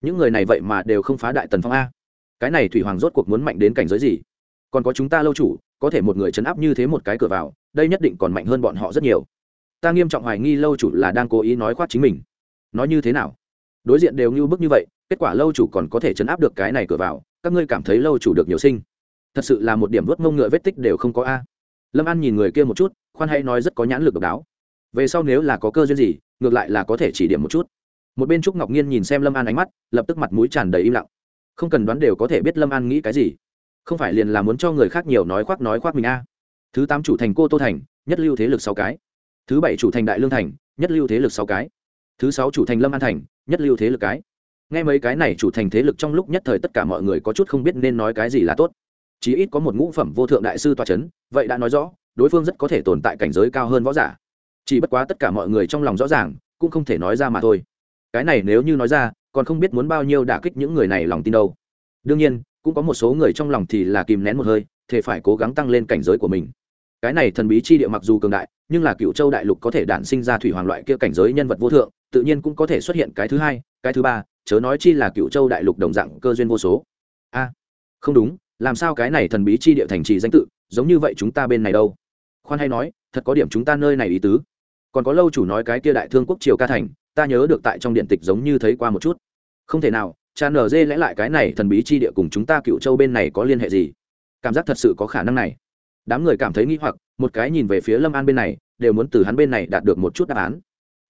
Những người này vậy mà đều không phá đại tần phong a. Cái này thủy hoàng rốt cuộc muốn mạnh đến cảnh giới gì? Còn có chúng ta lâu chủ, có thể một người chấn áp như thế một cái cửa vào, đây nhất định còn mạnh hơn bọn họ rất nhiều ta nghiêm trọng hoài nghi lâu chủ là đang cố ý nói khoác chính mình. Nói như thế nào? Đối diện đều như bức như vậy, kết quả lâu chủ còn có thể chấn áp được cái này cửa vào, các ngươi cảm thấy lâu chủ được nhiều sinh. Thật sự là một điểm vớt mông ngựa vết tích đều không có a. Lâm an nhìn người kia một chút, khoan hay nói rất có nhãn lực độc đáo. Về sau nếu là có cơ duyên gì, ngược lại là có thể chỉ điểm một chút. Một bên trúc ngọc nhiên nhìn xem lâm an ánh mắt, lập tức mặt mũi tràn đầy im lặng. Không cần đoán đều có thể biết lâm an nghĩ cái gì. Không phải liền là muốn cho người khác nhiều nói khoác nói khoác mình a. Thứ tám chủ thành cô tô thành, nhất lưu thế lực sáu cái thứ bảy chủ thành đại lương thành, nhất lưu thế lực sáu cái. Thứ sáu chủ thành lâm an thành, nhất lưu thế lực cái. Nghe mấy cái này chủ thành thế lực trong lúc nhất thời tất cả mọi người có chút không biết nên nói cái gì là tốt. Chí ít có một ngũ phẩm vô thượng đại sư tòa c h ấ n vậy đã nói rõ, đối phương rất có thể tồn tại cảnh giới cao hơn võ giả. Chỉ bất quá tất cả mọi người trong lòng rõ ràng, cũng không thể nói ra mà thôi. Cái này nếu như nói ra, còn không biết muốn bao nhiêu đả kích những người này lòng tin đâu. Đương nhiên, cũng có một số người trong lòng thì là kìm nén một hơi thể phải cố gắng tăng lên cảnh giới của mình cái này thần bí chi địa mặc dù cường đại, nhưng là cựu châu đại lục có thể đản sinh ra thủy hoàng loại kia cảnh giới nhân vật vô thượng, tự nhiên cũng có thể xuất hiện cái thứ hai, cái thứ ba, chớ nói chi là cựu châu đại lục đồng dạng cơ duyên vô số. A, không đúng, làm sao cái này thần bí chi địa thành trì danh tự, giống như vậy chúng ta bên này đâu? Khoan hay nói, thật có điểm chúng ta nơi này ý tứ. Còn có lâu chủ nói cái kia đại thương quốc triều ca thành, ta nhớ được tại trong điện tịch giống như thấy qua một chút. Không thể nào, cha nở dê lẽ lại cái này thần bí chi địa cùng chúng ta cựu châu bên này có liên hệ gì? Cảm giác thật sự có khả năng này đám người cảm thấy nghi hoặc, một cái nhìn về phía lâm an bên này, đều muốn từ hắn bên này đạt được một chút đáp án.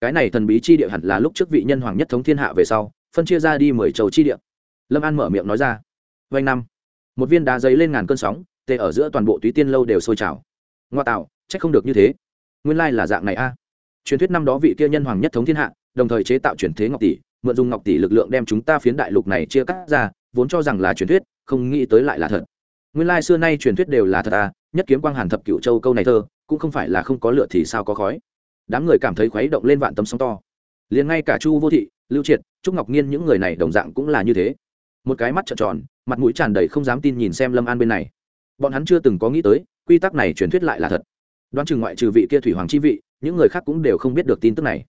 Cái này thần bí chi địa hẳn là lúc trước vị nhân hoàng nhất thống thiên hạ về sau, phân chia ra đi mười châu chi địa. Lâm an mở miệng nói ra. Vanh năm. Một viên đá giấy lên ngàn cơn sóng, tê ở giữa toàn bộ túy tiên lâu đều sôi trào. Ngoa tạo c h ắ c không được như thế. Nguyên lai là dạng này a. Truyền thuyết năm đó vị kia nhân hoàng nhất thống thiên hạ, đồng thời chế tạo truyền thế ngọc tỷ, mượn dùng ngọc tỷ lực lượng đem chúng ta phiến đại lục này chia cắt ra, vốn cho rằng là truyền thuyết, không nghĩ tới lại là thật. Nguyên lai xưa nay truyền thuyết đều là thật à nhất kiếm quang hàn thập cựu châu câu này thơ, cũng không phải là không có lửa thì sao có khói. Đám người cảm thấy khuấy động lên vạn tấm sóng to. Liền ngay cả chu vô thị, lưu triệt, trúc ngọc nhiên những người này đồng dạng cũng là như thế. Một cái mắt trợn tròn, mặt mũi tràn đầy không dám tin nhìn xem lâm an bên này. Bọn hắn chưa từng có nghĩ tới, quy tắc này truyền thuyết lại là thật. Đoán chừng ngoại trừ vị kia thủy hoàng chi vị, những người khác cũng đều không biết được tin tức này.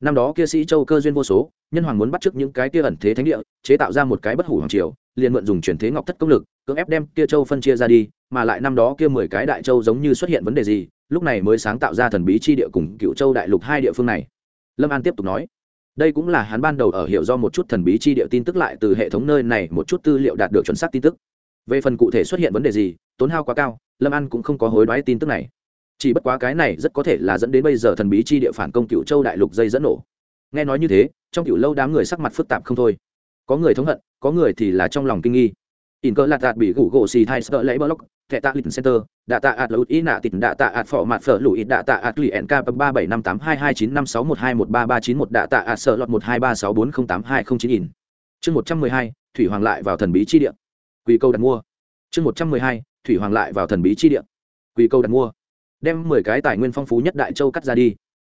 Năm đó kia sĩ châu cơ duyên vô số, nhân hoàng muốn bắt chước những cái kia ẩn thế thánh địa, chế tạo ra một cái bất hủ hoàng triều liền mượn dùng truyền thế ngọc thất công lực, cưỡng ép đem kia châu phân chia ra đi, mà lại năm đó kia mười cái đại châu giống như xuất hiện vấn đề gì, lúc này mới sáng tạo ra thần bí chi địa cùng cựu châu đại lục hai địa phương này. Lâm an tiếp tục nói, đây cũng là hắn ban đầu ở hiểu do một chút thần bí chi địa tin tức lại từ hệ thống nơi này một chút tư liệu đạt được chuẩn xác tin tức. Về phần cụ thể xuất hiện vấn đề gì, tốn hao quá cao, lâm an cũng không có hối đoái tin tức này. Chỉ bất quá cái này rất có thể là dẫn đến bây giờ thần bí chi địa phản công cựu châu đại lục dây dẫn nổ. Nghe nói như thế, trong cựu lâu đám người sắc mặt phức tạp không thôi. Có người thống hận có người thì là trong lòng kinh nghi. In cơ lạt đạt bị gủ gỗ xì thai sợ lấy block, thẻ tạ lịch center, đạ tạ ạt lụt ý nạ tịt, đạ tạ ạt phỏ mặt phở lụi, đạ tạ ạt lì nk ba bảy năm tám hai hai chín năm sáu một hai một ba ba chín một, đạ tạ ạt sợ lọt một hai ba sáu bốn không tám hai không chín in. Chương một trăm mười hai, thủy hoàng lại vào thần bí chi địa. Quỳ câu đặt mua. Chương một trăm mười hai, thủy hoàng lại vào thần bí chi địa. Quỳ câu đặt mua. Đem mười cái tài nguyên phong phú nhất đại châu cắt ra đi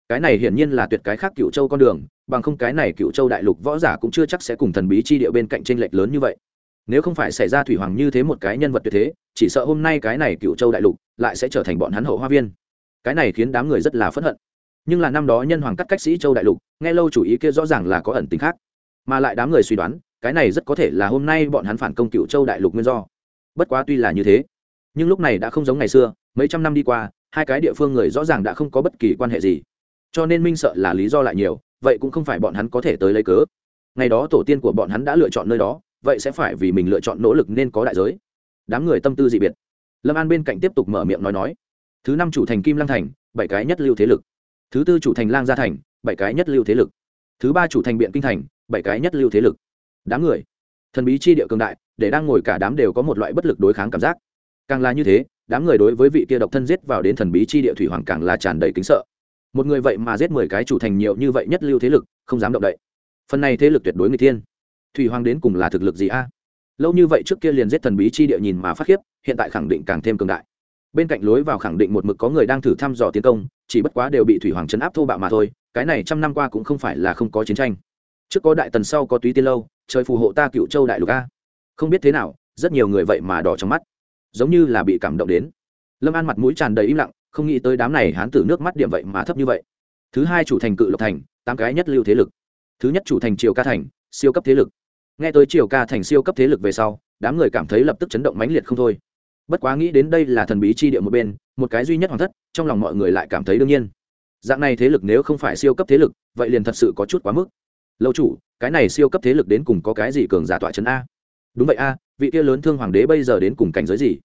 cái này hiển nhiên là tuyệt cái khác cựu châu con đường, bằng không cái này cựu châu đại lục võ giả cũng chưa chắc sẽ cùng thần bí chi địa bên cạnh tranh lệch lớn như vậy. Nếu không phải xảy ra thủy hoàng như thế một cái nhân vật tuyệt thế, chỉ sợ hôm nay cái này cựu châu đại lục lại sẽ trở thành bọn hắn hậu hoa viên. Cái này khiến đám người rất là phẫn hận. Nhưng là năm đó nhân hoàng cắt cách sĩ châu đại lục, nghe lâu chủ ý kia rõ ràng là có ẩn tính khác. Mà lại đám người suy đoán, cái này rất có thể là hôm nay bọn hắn phản công cựu châu đại lục nguyên do. Bất quá tuy là như thế, nhưng lúc này đã không giống ngày xưa, mấy trăm năm đi qua, hai cái địa phương người rõ ràng đã không có bất kỳ quan hệ gì cho nên minh sợ là lý do lại nhiều, vậy cũng không phải bọn hắn có thể tới lấy cớ. Ngày đó tổ tiên của bọn hắn đã lựa chọn nơi đó, vậy sẽ phải vì mình lựa chọn nỗ lực nên có đại giới. Đám người tâm tư dị biệt. Lâm an bên cạnh tiếp tục mở miệng nói nói. Thứ năm chủ thành kim lang thành, bảy cái nhất lưu thế lực. Thứ tư chủ thành lang gia thành, bảy cái nhất lưu thế lực. Thứ ba chủ thành biện kinh thành, bảy cái nhất lưu thế lực. Đám người. Thần bí chi địa cường đại, để đang ngồi cả đám đều có một loại bất lực đối kháng cảm giác. Càng là như thế, đám người đối với vị kia độc thân giết vào đến thần bí chi địa thủy hoàng càng là tràn đầy kính sợ một người vậy mà giết mười cái chủ thành nhiều như vậy nhất lưu thế lực, không dám động đậy. Phần này thế lực tuyệt đối người thiên. Thủy hoàng đến cùng là thực lực gì a? Lâu như vậy trước kia liền giết thần bí chi địa nhìn mà phát khiếp, hiện tại khẳng định càng thêm cường đại. Bên cạnh lối vào khẳng định một mực có người đang thử thăm dò tiến công, chỉ bất quá đều bị thủy hoàng chấn áp thô bạo mà thôi, cái này trăm năm qua cũng không phải là không có chiến tranh. Trước có đại tần sau có túy tiên lâu, trời phù hộ ta cựu châu đại lục a. Không biết thế nào, rất nhiều người vậy mà đỏ trong mắt, giống như là bị cảm động đến. Lâm an mặt mũi tràn đầy im lặng không nghĩ tới đám này hán tử nước mắt điểm vậy mà thấp như vậy. Thứ hai chủ thành cự lộc thành, tám cái nhất lưu thế lực. Thứ nhất chủ thành triều ca thành, siêu cấp thế lực. Nghe tới triều ca thành siêu cấp thế lực về sau, đám người cảm thấy lập tức chấn động mãnh liệt không thôi. Bất quá nghĩ đến đây là thần bí chi địa một bên, một cái duy nhất hoàng thất, trong lòng mọi người lại cảm thấy đương nhiên. Dạng này thế lực nếu không phải siêu cấp thế lực, vậy liền thật sự có chút quá mức. Lâu chủ, cái này siêu cấp thế lực đến cùng có cái gì cường giả tọa trấn a? Đúng vậy a, vị kia lớn thương hoàng đế bây giờ đến cùng cảnh giới gì?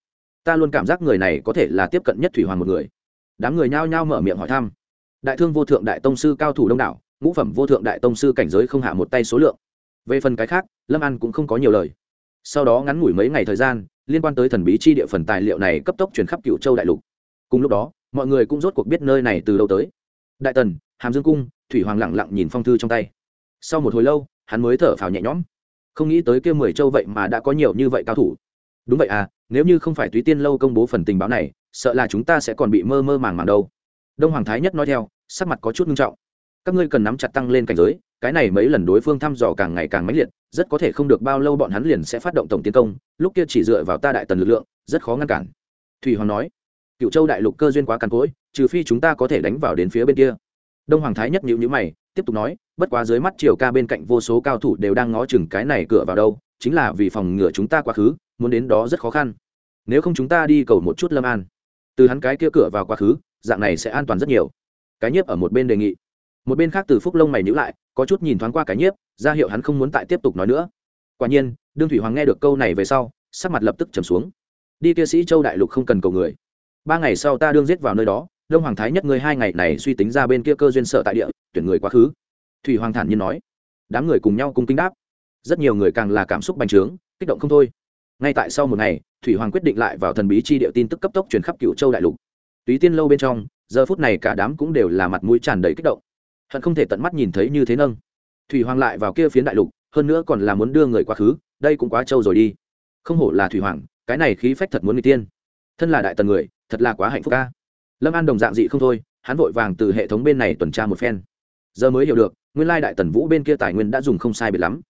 Ta luôn cảm giác người này có thể là tiếp cận nhất thủy hoàng một người đám người nhao nhao mở miệng hỏi thăm. Đại thương vô thượng đại tông sư cao thủ đông đảo, ngũ phẩm vô thượng đại tông sư cảnh giới không hạ một tay số lượng. Về phần cái khác, lâm an cũng không có nhiều lời. Sau đó ngắn ngủi mấy ngày thời gian, liên quan tới thần bí chi địa phần tài liệu này cấp tốc truyền khắp cựu châu đại lục. Cùng lúc đó, mọi người cũng rốt cuộc biết nơi này từ đâu tới. Đại tần, hàm dương cung, thủy hoàng lẳng lặng nhìn phong thư trong tay. Sau một hồi lâu, hắn mới thở phào nhẹ nhõm. Không nghĩ tới kia mười châu vậy mà đã có nhiều như vậy cao thủ. Đúng vậy à nếu như không phải túy tiên lâu công bố phần tình báo này sợ là chúng ta sẽ còn bị mơ mơ màng màng đâu. Đông hoàng thái nhất nói theo, sắc mặt có chút nghiêm trọng. Các ngươi cần nắm chặt tăng lên cảnh giới, cái này mấy lần đối phương thăm dò càng ngày càng mãnh liệt, rất có thể không được bao lâu bọn hắn liền sẽ phát động tổng tiến công, lúc kia chỉ dựa vào ta đại tần lực lượng, rất khó ngăn cản. Thủy hoàng nói cựu châu đại lục cơ duyên quá càn cỗi, trừ phi chúng ta có thể đánh vào đến phía bên kia. Đông hoàng thái nhất nhịu nhữ mày, tiếp tục nói, bất quá dưới mắt triều ca bên cạnh vô số cao thủ đều đang ngó chừng cái này cửa vào đâu, chính là vì phòng ngừa chúng ta quá khứ, muốn đến đó rất khó khăn. Nếu không chúng ta đi cầu một chút lâm an từ hắn cái kia cửa vào quá khứ, dạng này sẽ an toàn rất nhiều. Cái nhiếp ở một bên đề nghị. Một bên khác từ phúc lông mày nhữ lại, có chút nhìn thoáng qua cái nhiếp, ra hiệu hắn không muốn tại tiếp tục nói nữa. Quả nhiên, đương thủy hoàng nghe được câu này về sau, sắc mặt lập tức trầm xuống. Đi kia sĩ châu đại lục không cần cầu người. Ba ngày sau ta đương giết vào nơi đó, đông hoàng thái nhất ngươi hai ngày này suy tính ra bên kia cơ duyên sợ tại địa, tuyển người quá khứ. Thủy hoàng thản nhiên nói. Đám người cùng nhau cung kính đáp. Rất nhiều người càng là cảm xúc bành trướng, kích động không thôi ngay tại sau một ngày, thủy hoàng quyết định lại vào thần bí chi địa tin tức cấp tốc truyền khắp cựu châu đại lục. Túy tiên lâu bên trong, giờ phút này cả đám cũng đều là mặt mũi tràn đầy kích động. Hận không thể tận mắt nhìn thấy như thế nâng. Thủy hoàng lại vào kia phiến đại lục, hơn nữa còn là muốn đưa người quá khứ, đây cũng quá trâu rồi đi. Không hổ là thủy hoàng, cái này khí phách thật muốn người tiên. Thân là đại tần người, thật là quá hạnh phúc ca lâm an đồng dạng dị không thôi, hắn vội vàng từ hệ thống bên này tuần tra một phen. Giờ mới hiểu được, nguyên lai đại tần vũ bên kia tài nguyên đã dùng không sai biệt lắm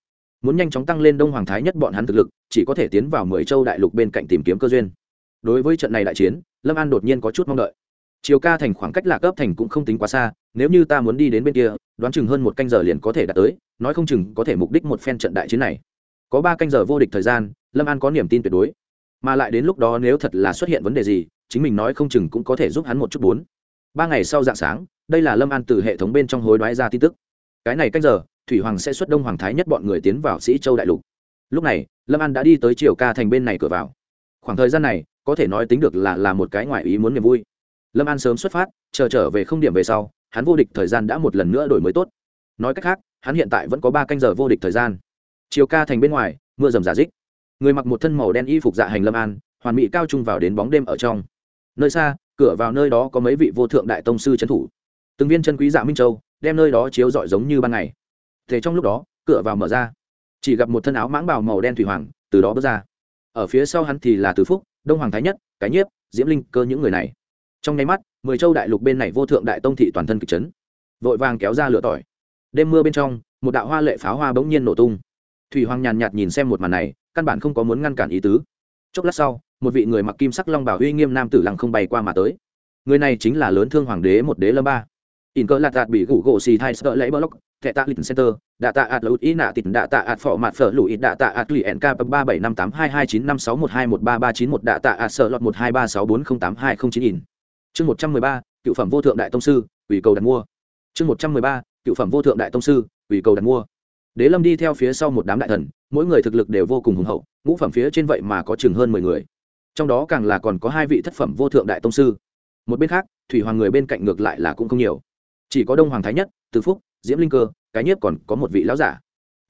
muốn nhanh chóng tăng lên đông hoàng thái nhất bọn hắn thực lực, chỉ có thể tiến vào mười châu đại lục bên cạnh tìm kiếm cơ duyên. Đối với trận này đại chiến, lâm an đột nhiên có chút mong đợi. Chiều ca thành khoảng cách lạc cấp thành cũng không tính quá xa, nếu như ta muốn đi đến bên kia, đoán chừng hơn một canh giờ liền có thể đạt tới, nói không chừng có thể mục đích một phen trận đại chiến này. Có ba canh giờ vô địch thời gian, lâm an có niềm tin tuyệt đối. Mà lại đến lúc đó nếu thật là xuất hiện vấn đề gì, chính mình nói không chừng cũng có thể giúp hắn một chút bốn. Ba ngày sau dạng sáng, đây là lâm an từ hệ thống bên trong hối đoái ra tin tức. Cái này cách giờ thủy hoàng sẽ xuất đông hoàng thái nhất bọn người tiến vào sĩ châu đại lục. Lúc này, lâm an đã đi tới triều ca thành bên này cửa vào. Khoảng thời gian này, có thể nói tính được là là một cái ngoại ý muốn niềm vui. Lâm an sớm xuất phát, chờ trở về không điểm về sau, hắn vô địch thời gian đã một lần nữa đổi mới tốt. Nói cách khác, hắn hiện tại vẫn có ba canh giờ vô địch thời gian. Chiều ca thành bên ngoài, mưa rầm giả dích người mặc một thân màu đen y phục dạ hành lâm an, hoàn mỹ cao trung vào đến bóng đêm ở trong. Nơi xa, cửa vào nơi đó có mấy vị vô thượng đại tông sư trấn thủ. Từng viên chân quý dạ minh châu, đem nơi đó chiếu rọi giống như ban ngày thế trong lúc đó, cửa vào mở ra. Chỉ gặp một thân áo mãng bào màu đen thủy hoàng, từ đó bước ra. Ở phía sau hắn thì là từ phúc, đông hoàng thái nhất, cái nhiếp, diễm linh, cơ những người này. Trong nháy mắt, mười châu đại lục bên này vô thượng đại tông thị toàn thân kịch chấn. Vội vàng kéo ra lửa tỏi. Đêm mưa bên trong, một đạo hoa lệ pháo hoa bỗng nhiên nổ tung. Thủy hoàng nhàn nhạt nhìn xem một màn này, căn bản không có muốn ngăn cản ý tứ. Chốc lát sau, một vị người mặc kim sắc long bảo uy nghiêm nam tử lăng không bay qua mà tới. Người này chính là lớn thương hoàng đế một đế lâm ba. In cỡ lạt đạt bị gủ gỗ xì thai sợ lấy lóc thẻ tạ lịch center, đạ tạ ạt lụt ý nạ tịt, đạ tạ ạt phỏ mạt phở lụi đạ tạ ạt lụy nk ba bảy năm tám hai hai chín năm sáu một hai một ba ba chín một, đạ tạ ạt sợ lọt một hai ba sáu bốn không tám hai không chín in. Chương một trăm mười ba, cựu phẩm vô thượng đại tông sư, ủy cầu đặt mua. Chương một trăm mười ba, cựu phẩm vô thượng đại tông sư, ủy cầu đặt mua. Đế lâm đi theo phía sau một đám đại thần, mỗi người thực lực đều vô cùng hùng hậu, ngũ phẩm phía trên vậy mà có chừng hơn mười người. Trong đó càng là còn có hai vị thất phẩm vô thượng đại tông sư. Một bên khác, thủy hoàng người bên cạnh ngược lại là cũng không nhiều. Chỉ có đông hoàng thái nhất, từ phúc diễm linh cơ, cái nhiếp còn có một vị lão giả.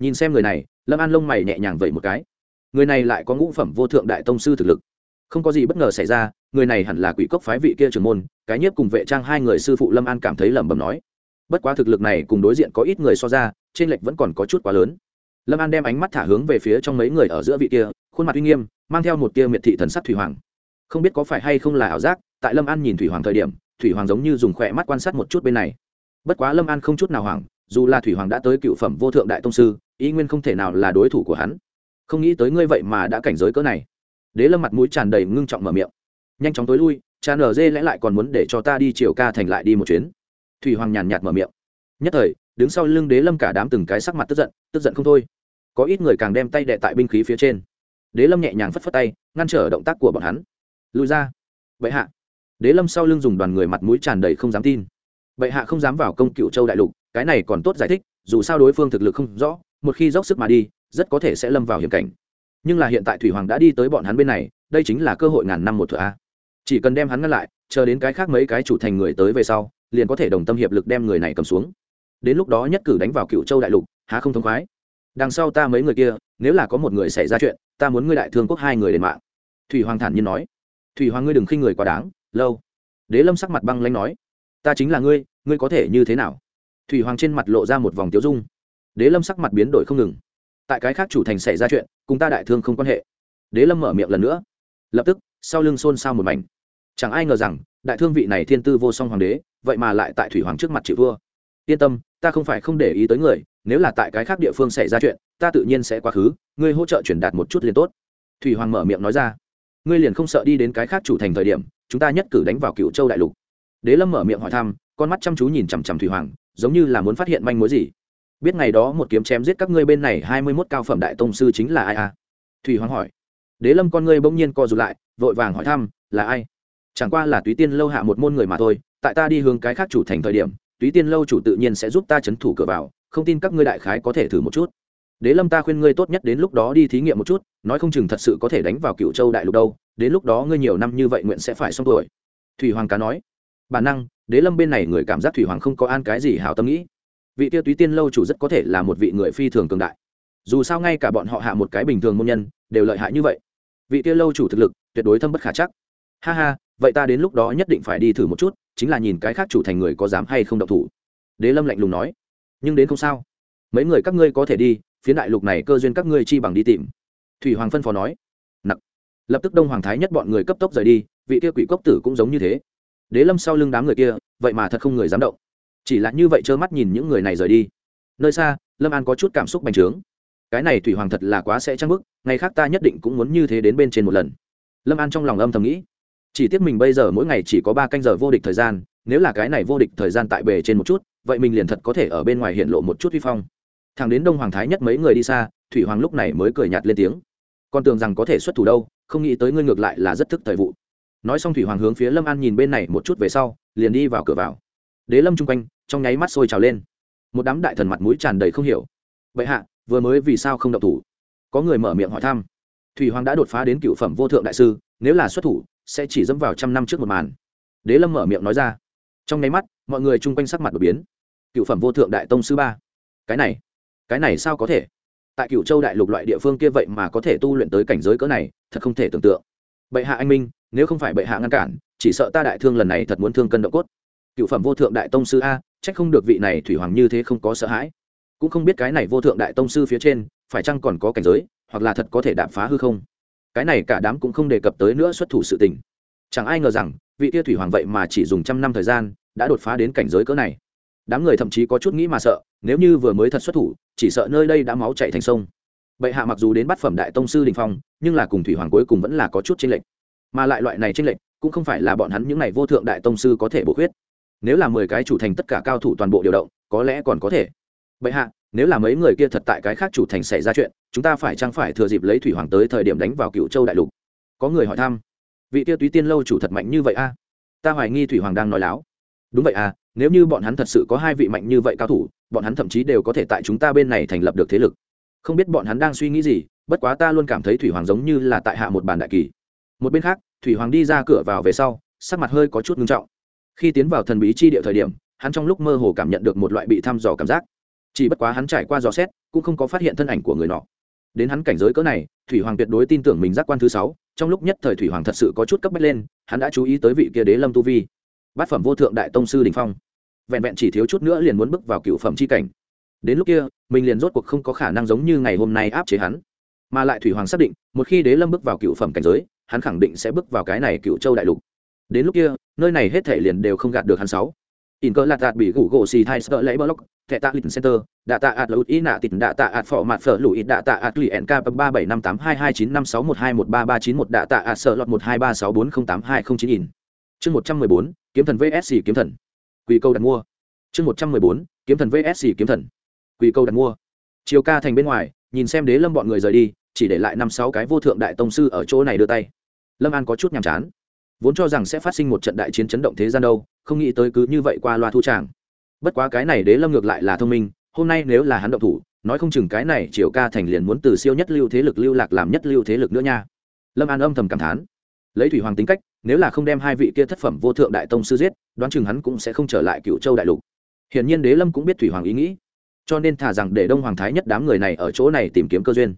Nhìn xem người này, lâm an lông mày nhẹ nhàng vậy một cái. Người này lại có ngũ phẩm vô thượng đại tông sư thực lực. Không có gì bất ngờ xảy ra, người này hẳn là quỷ cốc phái vị kia trưởng môn, cái nhiếp cùng vệ trang hai người sư phụ lâm an cảm thấy lẩm bẩm nói. Bất quá thực lực này cùng đối diện có ít người so ra, trên lệch vẫn còn có chút quá lớn. Lâm an đem ánh mắt thả hướng về phía trong mấy người ở giữa vị kia, khuôn mặt uy nghiêm, mang theo một tia miệt thị thần sắc thủy hoàng. Không biết có phải hay không là ảo giác, tại lâm an nhìn thủy hoàng thời điểm, thủy hoàng giống như dùng khỏe mắt quan sát một chút bên này bất quá lâm an không chút nào hoảng, dù là thủy hoàng đã tới cựu phẩm vô thượng đại tông sư, ý nguyên không thể nào là đối thủ của hắn. Không nghĩ tới ngươi vậy mà đã cảnh giới cỡ này. Đế lâm mặt mũi tràn đầy ngưng trọng mở miệng. Nhanh chóng tối lui, cha nở dê lẽ lại còn muốn để cho ta đi chiều ca thành lại đi một chuyến. Thủy hoàng nhàn nhạt mở miệng. Nhất thời, đứng sau lưng đế lâm cả đám từng cái sắc mặt tức giận tức giận không thôi. Có ít người càng đem tay đệ tại binh khí phía trên. Đế lâm nhẹ nhàng phất phất tay, ngăn trở động tác của bọn hắn. Lùi ra. Vậy hạ. Đế lâm sau lưng dùng đoàn người mặt mũi tràn đầy không dám tin bệ hạ không dám vào công cựu châu đại lục, cái này còn tốt giải thích, dù sao đối phương thực lực không rõ, một khi dốc sức mà đi, rất có thể sẽ lâm vào hiểm cảnh. Nhưng là hiện tại thủy hoàng đã đi tới bọn hắn bên này, đây chính là cơ hội ngàn năm một thửa a. Chỉ cần đem hắn ngăn lại, chờ đến cái khác mấy cái chủ thành người tới về sau, liền có thể đồng tâm hiệp lực đem người này cầm xuống. Đến lúc đó nhất cử đánh vào cựu châu đại lục, há không thống khoái. Đằng sau ta mấy người kia, nếu là có một người xảy ra chuyện, ta muốn ngươi đại thương quốc hai người đền mạng. Thủy hoàng thản nhiên nói. Thủy hoàng ngươi đừng khinh người quá đáng, lâu. Đế lâm sắc mặt băng lanh nói ta chính là ngươi ngươi có thể như thế nào? Thủy hoàng trên mặt lộ ra một vòng tiếu dung. Đế lâm sắc mặt biến đổi không ngừng. Tại cái khác chủ thành xảy ra chuyện, cùng ta đại thương không quan hệ. Đế lâm mở miệng lần nữa. Lập tức, sau lưng xôn xao một mảnh. Chẳng ai ngờ rằng, đại thương vị này thiên tư vô song hoàng đế, vậy mà lại tại thủy hoàng trước mặt chịu vua. Yên tâm, ta không phải không để ý tới người, nếu là tại cái khác địa phương xảy ra chuyện, ta tự nhiên sẽ quá khứ, ngươi hỗ trợ truyền đạt một chút liền tốt. Thủy hoàng mở miệng nói ra. Ngươi liền không sợ đi đến cái khác chủ thành thời điểm, chúng ta nhất cử đánh vào cựu châu đại lục đế lâm mở miệng hỏi thăm, con mắt chăm chú nhìn chằm chằm thủy hoàng, giống như là muốn phát hiện manh mối gì. Biết ngày đó một kiếm chém giết các ngươi bên này hai mươi mốt cao phẩm đại tông sư chính là ai à? Thủy hoàng hỏi. Đế lâm con ngươi bỗng nhiên co rụt lại, vội vàng hỏi thăm, là ai? Chẳng qua là túy tiên lâu hạ một môn người mà thôi, tại ta đi hướng cái khác chủ thành thời điểm, túy tiên lâu chủ tự nhiên sẽ giúp ta chấn thủ cửa vào, không tin các ngươi đại khái có thể thử một chút. Đế lâm ta khuyên ngươi tốt nhất đến lúc đó đi thí nghiệm một chút, nói không chừng thật sự có thể đánh vào cựu châu đại lục đâu, đến lúc đó ngươi nhiều năm như vậy nguyện sẽ phải xong tuổi. Thủy hoàng cá nói bản năng, đế lâm bên này người cảm giác thủy hoàng không có an cái gì hào tâm nghĩ. Vị tiêu túy tiên lâu chủ rất có thể là một vị người phi thường cường đại. Dù sao ngay cả bọn họ hạ một cái bình thường môn nhân, đều lợi hại như vậy. Vị tiêu lâu chủ thực lực, tuyệt đối thâm bất khả chắc. Ha ha, vậy ta đến lúc đó nhất định phải đi thử một chút, chính là nhìn cái khác chủ thành người có dám hay không độc thủ. Đế lâm lạnh lùng nói. Nhưng đến không sao. Mấy người các ngươi có thể đi phía đại lục này cơ duyên các ngươi chi bằng đi tìm. Thủy hoàng phân phó nói. Nặc lập tức đông hoàng thái nhất bọn người cấp tốc rời đi, vị kia quỷ cốc tử cũng giống như thế đế lâm sau lưng đám người kia, vậy mà thật không người dám động. Chỉ là như vậy trơ mắt nhìn những người này rời đi. Nơi xa, lâm an có chút cảm xúc bành trướng. Cái này thủy hoàng thật là quá sẽ trăng bức, ngày khác ta nhất định cũng muốn như thế đến bên trên một lần. Lâm an trong lòng âm thầm nghĩ. Chỉ tiếc mình bây giờ mỗi ngày chỉ có ba canh giờ vô địch thời gian, nếu là cái này vô địch thời gian tại bề trên một chút, vậy mình liền thật có thể ở bên ngoài hiện lộ một chút vi phong. Thằng đến đông hoàng thái nhất mấy người đi xa, thủy hoàng lúc này mới cười nhạt lên tiếng. Con tưởng rằng có thể xuất thủ đâu, không nghĩ tới ngươi ngược lại là rất thức thời vụ nói xong thủy hoàng hướng phía lâm an nhìn bên này một chút về sau, liền đi vào cửa vào. Đế lâm chung quanh, trong nháy mắt sôi trào lên. Một đám đại thần mặt mũi tràn đầy không hiểu. Vậy hạ, vừa mới vì sao không động thủ? Có người mở miệng hỏi thăm. Thủy hoàng đã đột phá đến cựu phẩm vô thượng đại sư, nếu là xuất thủ, sẽ chỉ dẫm vào trăm năm trước một màn. Đế lâm mở miệng nói ra. Trong nháy mắt, mọi người chung quanh sắc mặt đột biến. Cựu phẩm vô thượng đại tông sư ba. Cái này cái này sao có thể? Tại cựu châu đại lục loại địa phương kia vậy mà có thể tu luyện tới cảnh giới cỡ này, thật không thể tưởng tượng. Bệ hạ anh minh nếu không phải bệ hạ ngăn cản, chỉ sợ ta đại thương lần này thật muốn thương cân động cốt. Cựu phẩm vô thượng đại tông sư a, trách không được vị này thủy hoàng như thế không có sợ hãi. Cũng không biết cái này vô thượng đại tông sư phía trên, phải chăng còn có cảnh giới, hoặc là thật có thể đạp phá hư không? Cái này cả đám cũng không đề cập tới nữa xuất thủ sự tình. Chẳng ai ngờ rằng, vị tia thủy hoàng vậy mà chỉ dùng trăm năm thời gian, đã đột phá đến cảnh giới cỡ này. Đám người thậm chí có chút nghĩ mà sợ, nếu như vừa mới thật xuất thủ, chỉ sợ nơi đây đã máu chạy thành sông. Bệ hạ mặc dù đến bắt phẩm đại tông sư đình phong, nhưng là cùng thủy hoàng cuối cùng vẫn là có chút tranh lệch mà lại loại này tranh lệch cũng không phải là bọn hắn những n à y vô thượng đại tông sư có thể bổ khuyết. Nếu là mười cái chủ thành tất cả cao thủ toàn bộ điều động, có lẽ còn có thể. Bệ hạ, nếu là mấy người kia thật tại cái khác chủ thành xảy ra chuyện, chúng ta phải chăng phải thừa dịp lấy thủy hoàng tới thời điểm đánh vào cựu châu đại lục? Có người hỏi thăm. Vị kia túy tiên lâu chủ thật mạnh như vậy a? À? Ta hoài nghi thủy hoàng đang nói láo. Đúng vậy à nếu như bọn hắn thật sự có hai vị mạnh như vậy cao thủ, bọn hắn thậm chí đều có thể tại chúng ta bên này thành lập được thế lực. Không biết bọn hắn đang suy nghĩ gì, bất quá ta luôn cảm thấy thủy hoàng giống như là tại hạ một bàn đại kỳ một bên khác, thủy hoàng đi ra cửa vào về sau, sắc mặt hơi có chút ngưng trọng. Khi tiến vào thần bí chi địa thời điểm, hắn trong lúc mơ hồ cảm nhận được một loại bị thăm dò cảm giác. Chỉ bất quá hắn trải qua dò xét, cũng không có phát hiện thân ảnh của người nọ. Đến hắn cảnh giới cỡ này, thủy hoàng tuyệt đối tin tưởng mình giác quan thứ sáu, trong lúc nhất thời thủy hoàng thật sự có chút cấp bách lên, hắn đã chú ý tới vị kia đế lâm tu vi. Bát phẩm vô thượng đại tông sư đình phong. Vẹn vẹn chỉ thiếu chút nữa liền muốn bước vào cựu phẩm c h i cảnh. Đến lúc kia, mình liền rốt cuộc không có khả năng giống như ngày hôm nay áp chế hắn. Mà lại thủy hoàng xác định, một khi đế lâm bước vào cựu phẩm cảnh giới hắn khẳng định sẽ bước vào cái này cựu châu đại lục. Đến lúc kia, nơi này hết thể liền đều không gạt được hắn sáu. In cơ lạt đạt bị gủ gỗ xì thai sợ lấy block, thẻ tạ lịch center, đạ tạ ạt lụt ý nạ tịt, đạ tạ ạt phỏ mặt phở lụi, đạ tạ ạt lụy nk ba bảy năm tám hai hai chín năm sáu một hai một ba ba chín một, đạ tạ ạt sợ lọt một hai ba sáu bốn không tám hai không chín in. Chương một trăm mười bốn, kiếm thần vsc kiếm thần. Quy câu đặt mua. Chương một trăm mười bốn, kiếm thần vsc kiếm thần. Quy câu đặt mua. Chiều ca thành bên ngoài, nhìn xem đế lâm bọn người rời đi, chỉ để lại năm sáu cái vô thượng đại tông sư ở chỗ này đưa tay lâm an có chút nhàm chán. Vốn cho rằng sẽ phát sinh một trận đại chiến chấn động thế gian đâu, không nghĩ tới cứ như vậy qua loa thu tràng. Bất quá cái này đế lâm ngược lại là thông minh, hôm nay nếu là hắn động thủ, nói không chừng cái này triều ca thành liền muốn từ siêu nhất lưu thế lực lưu lạc làm nhất lưu thế lực nữa nha. Lâm an âm thầm cảm thán. Lấy thủy hoàng tính cách, nếu là không đem hai vị kia thất phẩm vô thượng đại tông sư giết, đoán chừng hắn cũng sẽ không trở lại cựu châu đại lục. Hiển nhiên đế lâm cũng biết thủy hoàng ý nghĩ. Cho nên thả rằng để đông hoàng thái nhất đám người này ở chỗ này tìm kiếm cơ duyên.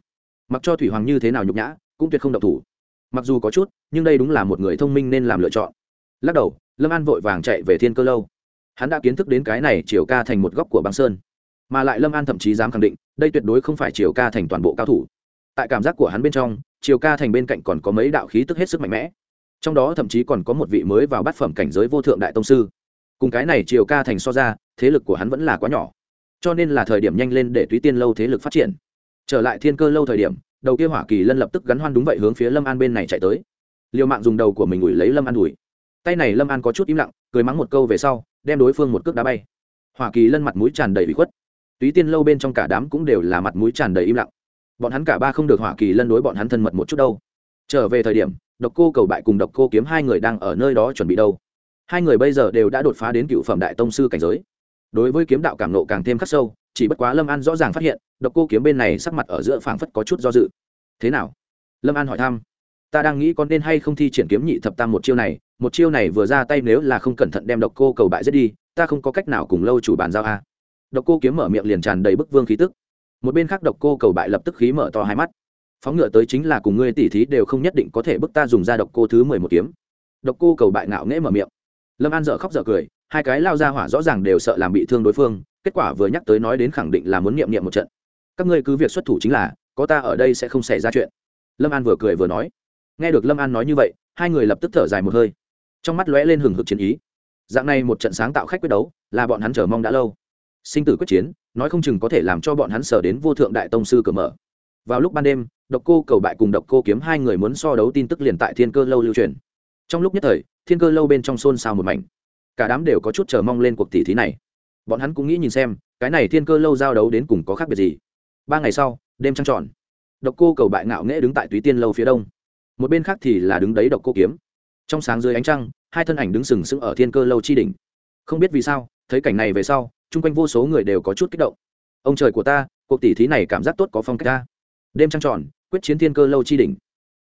Mặc cho thủy hoàng như thế nào nhục nhã, cũng tuyệt không độc thủ mặc dù có chút, nhưng đây đúng là một người thông minh nên làm lựa chọn. Lắc đầu, lâm an vội vàng chạy về thiên cơ lâu. Hắn đã kiến thức đến cái này triều ca thành một góc của băng sơn. Mà lại lâm an thậm chí dám khẳng định, đây tuyệt đối không phải triều ca thành toàn bộ cao thủ. Tại cảm giác của hắn bên trong, triều ca thành bên cạnh còn có mấy đạo khí tức hết sức mạnh mẽ. Trong đó thậm chí còn có một vị mới vào bát phẩm cảnh giới vô thượng đại tông sư. Cùng cái này triều ca thành so ra, thế lực của hắn vẫn là quá nhỏ. Cho nên là thời điểm nhanh lên để túy tiên lâu thế lực phát triển. Trở lại thiên cơ lâu thời điểm đầu kia hỏa kỳ lân lập tức gắn hoan đúng vậy hướng phía lâm an bên này chạy tới. Liều mạng dùng đầu của mình ủi lấy lâm an ủi tay này lâm an có chút im lặng, cười mắng một câu về sau, đem đối phương một cước đá bay. Hỏa kỳ lân mặt mũi tràn đầy bị khuất. Túy tiên lâu bên trong cả đám cũng đều là mặt mũi tràn đầy im lặng. Bọn hắn cả ba không được hỏa kỳ lân đối bọn hắn thân mật một chút đâu. Trở về thời điểm, độc cô cầu bại cùng độc cô kiếm hai người đang ở nơi đó chuẩn bị đâu. Hai người bây giờ đều đã đột phá đến cựu phẩm đại tông sư cảnh giới. Đối với kiếm đạo cảm nộ càng thêm khắc sâu chỉ bất quá lâm an rõ ràng phát hiện, độc cô kiếm bên này sắc mặt ở giữa phảng phất có chút do dự. Thế nào? Lâm an hỏi thăm. Ta đang nghĩ có nên hay không thi triển kiếm nhị thập tam một chiêu này, một chiêu này vừa ra tay nếu là không cẩn thận đem độc cô cầu bại giết đi, ta không có cách nào cùng lâu chủ bàn giao a. Độc cô kiếm mở miệng liền tràn đầy bức vương khí tức. Một bên khác độc cô cầu bại lập tức khí mở to hai mắt. Phóng ngựa tới chính là cùng ngươi tỉ thí đều không nhất định có thể bức ta dùng ra độc cô thứ mười một kiếm. Độc cô cầu bại ngạo nghễ mở miệng. Lâm an dợ khóc dợ cười, hai cái lao ra hỏa rõ ràng đều sợ làm bị thương đối phương kết quả vừa nhắc tới nói đến khẳng định là muốn niệm niệm một trận. Các ngươi cứ việc xuất thủ chính là, có ta ở đây sẽ không xảy ra chuyện. Lâm an vừa cười vừa nói. Nghe được lâm an nói như vậy, hai người lập tức thở dài một hơi. Trong mắt lóe lên hừng hực chiến ý. Dạng này một trận sáng tạo khách quyết đấu, là bọn hắn chờ mong đã lâu. Sinh tử quyết chiến, nói không chừng có thể làm cho bọn hắn sở đến vô thượng đại tông sư cửa mở. Vào lúc ban đêm, độc cô cầu bại cùng độc cô kiếm hai người muốn so đấu tin tức liền tại thiên cơ lâu lưu truyền. Trong lúc nhất thời, thiên cơ lâu bên trong xôn xao một mảnh. Cả đám đều có chút chờ mong lên cuộc tỷ thí này bọn hắn cũng nghĩ nhìn xem, cái này thiên cơ lâu giao đấu đến cùng có khác biệt gì. Ba ngày sau, đêm trăng tròn. Độc cô cầu bại ngạo nghễ đứng tại túy tiên lâu phía đông. Một bên khác thì là đứng đấy độc cô kiếm. Trong sáng dưới ánh trăng, hai thân ảnh đứng sừng sững ở thiên cơ lâu chi đỉnh. Không biết vì sao, thấy cảnh này về sau, chung quanh vô số người đều có chút kích động. Ông trời của ta, cuộc tỷ thí này cảm giác tốt có phong cách ta. Đêm trăng tròn, quyết chiến thiên cơ lâu chi đỉnh.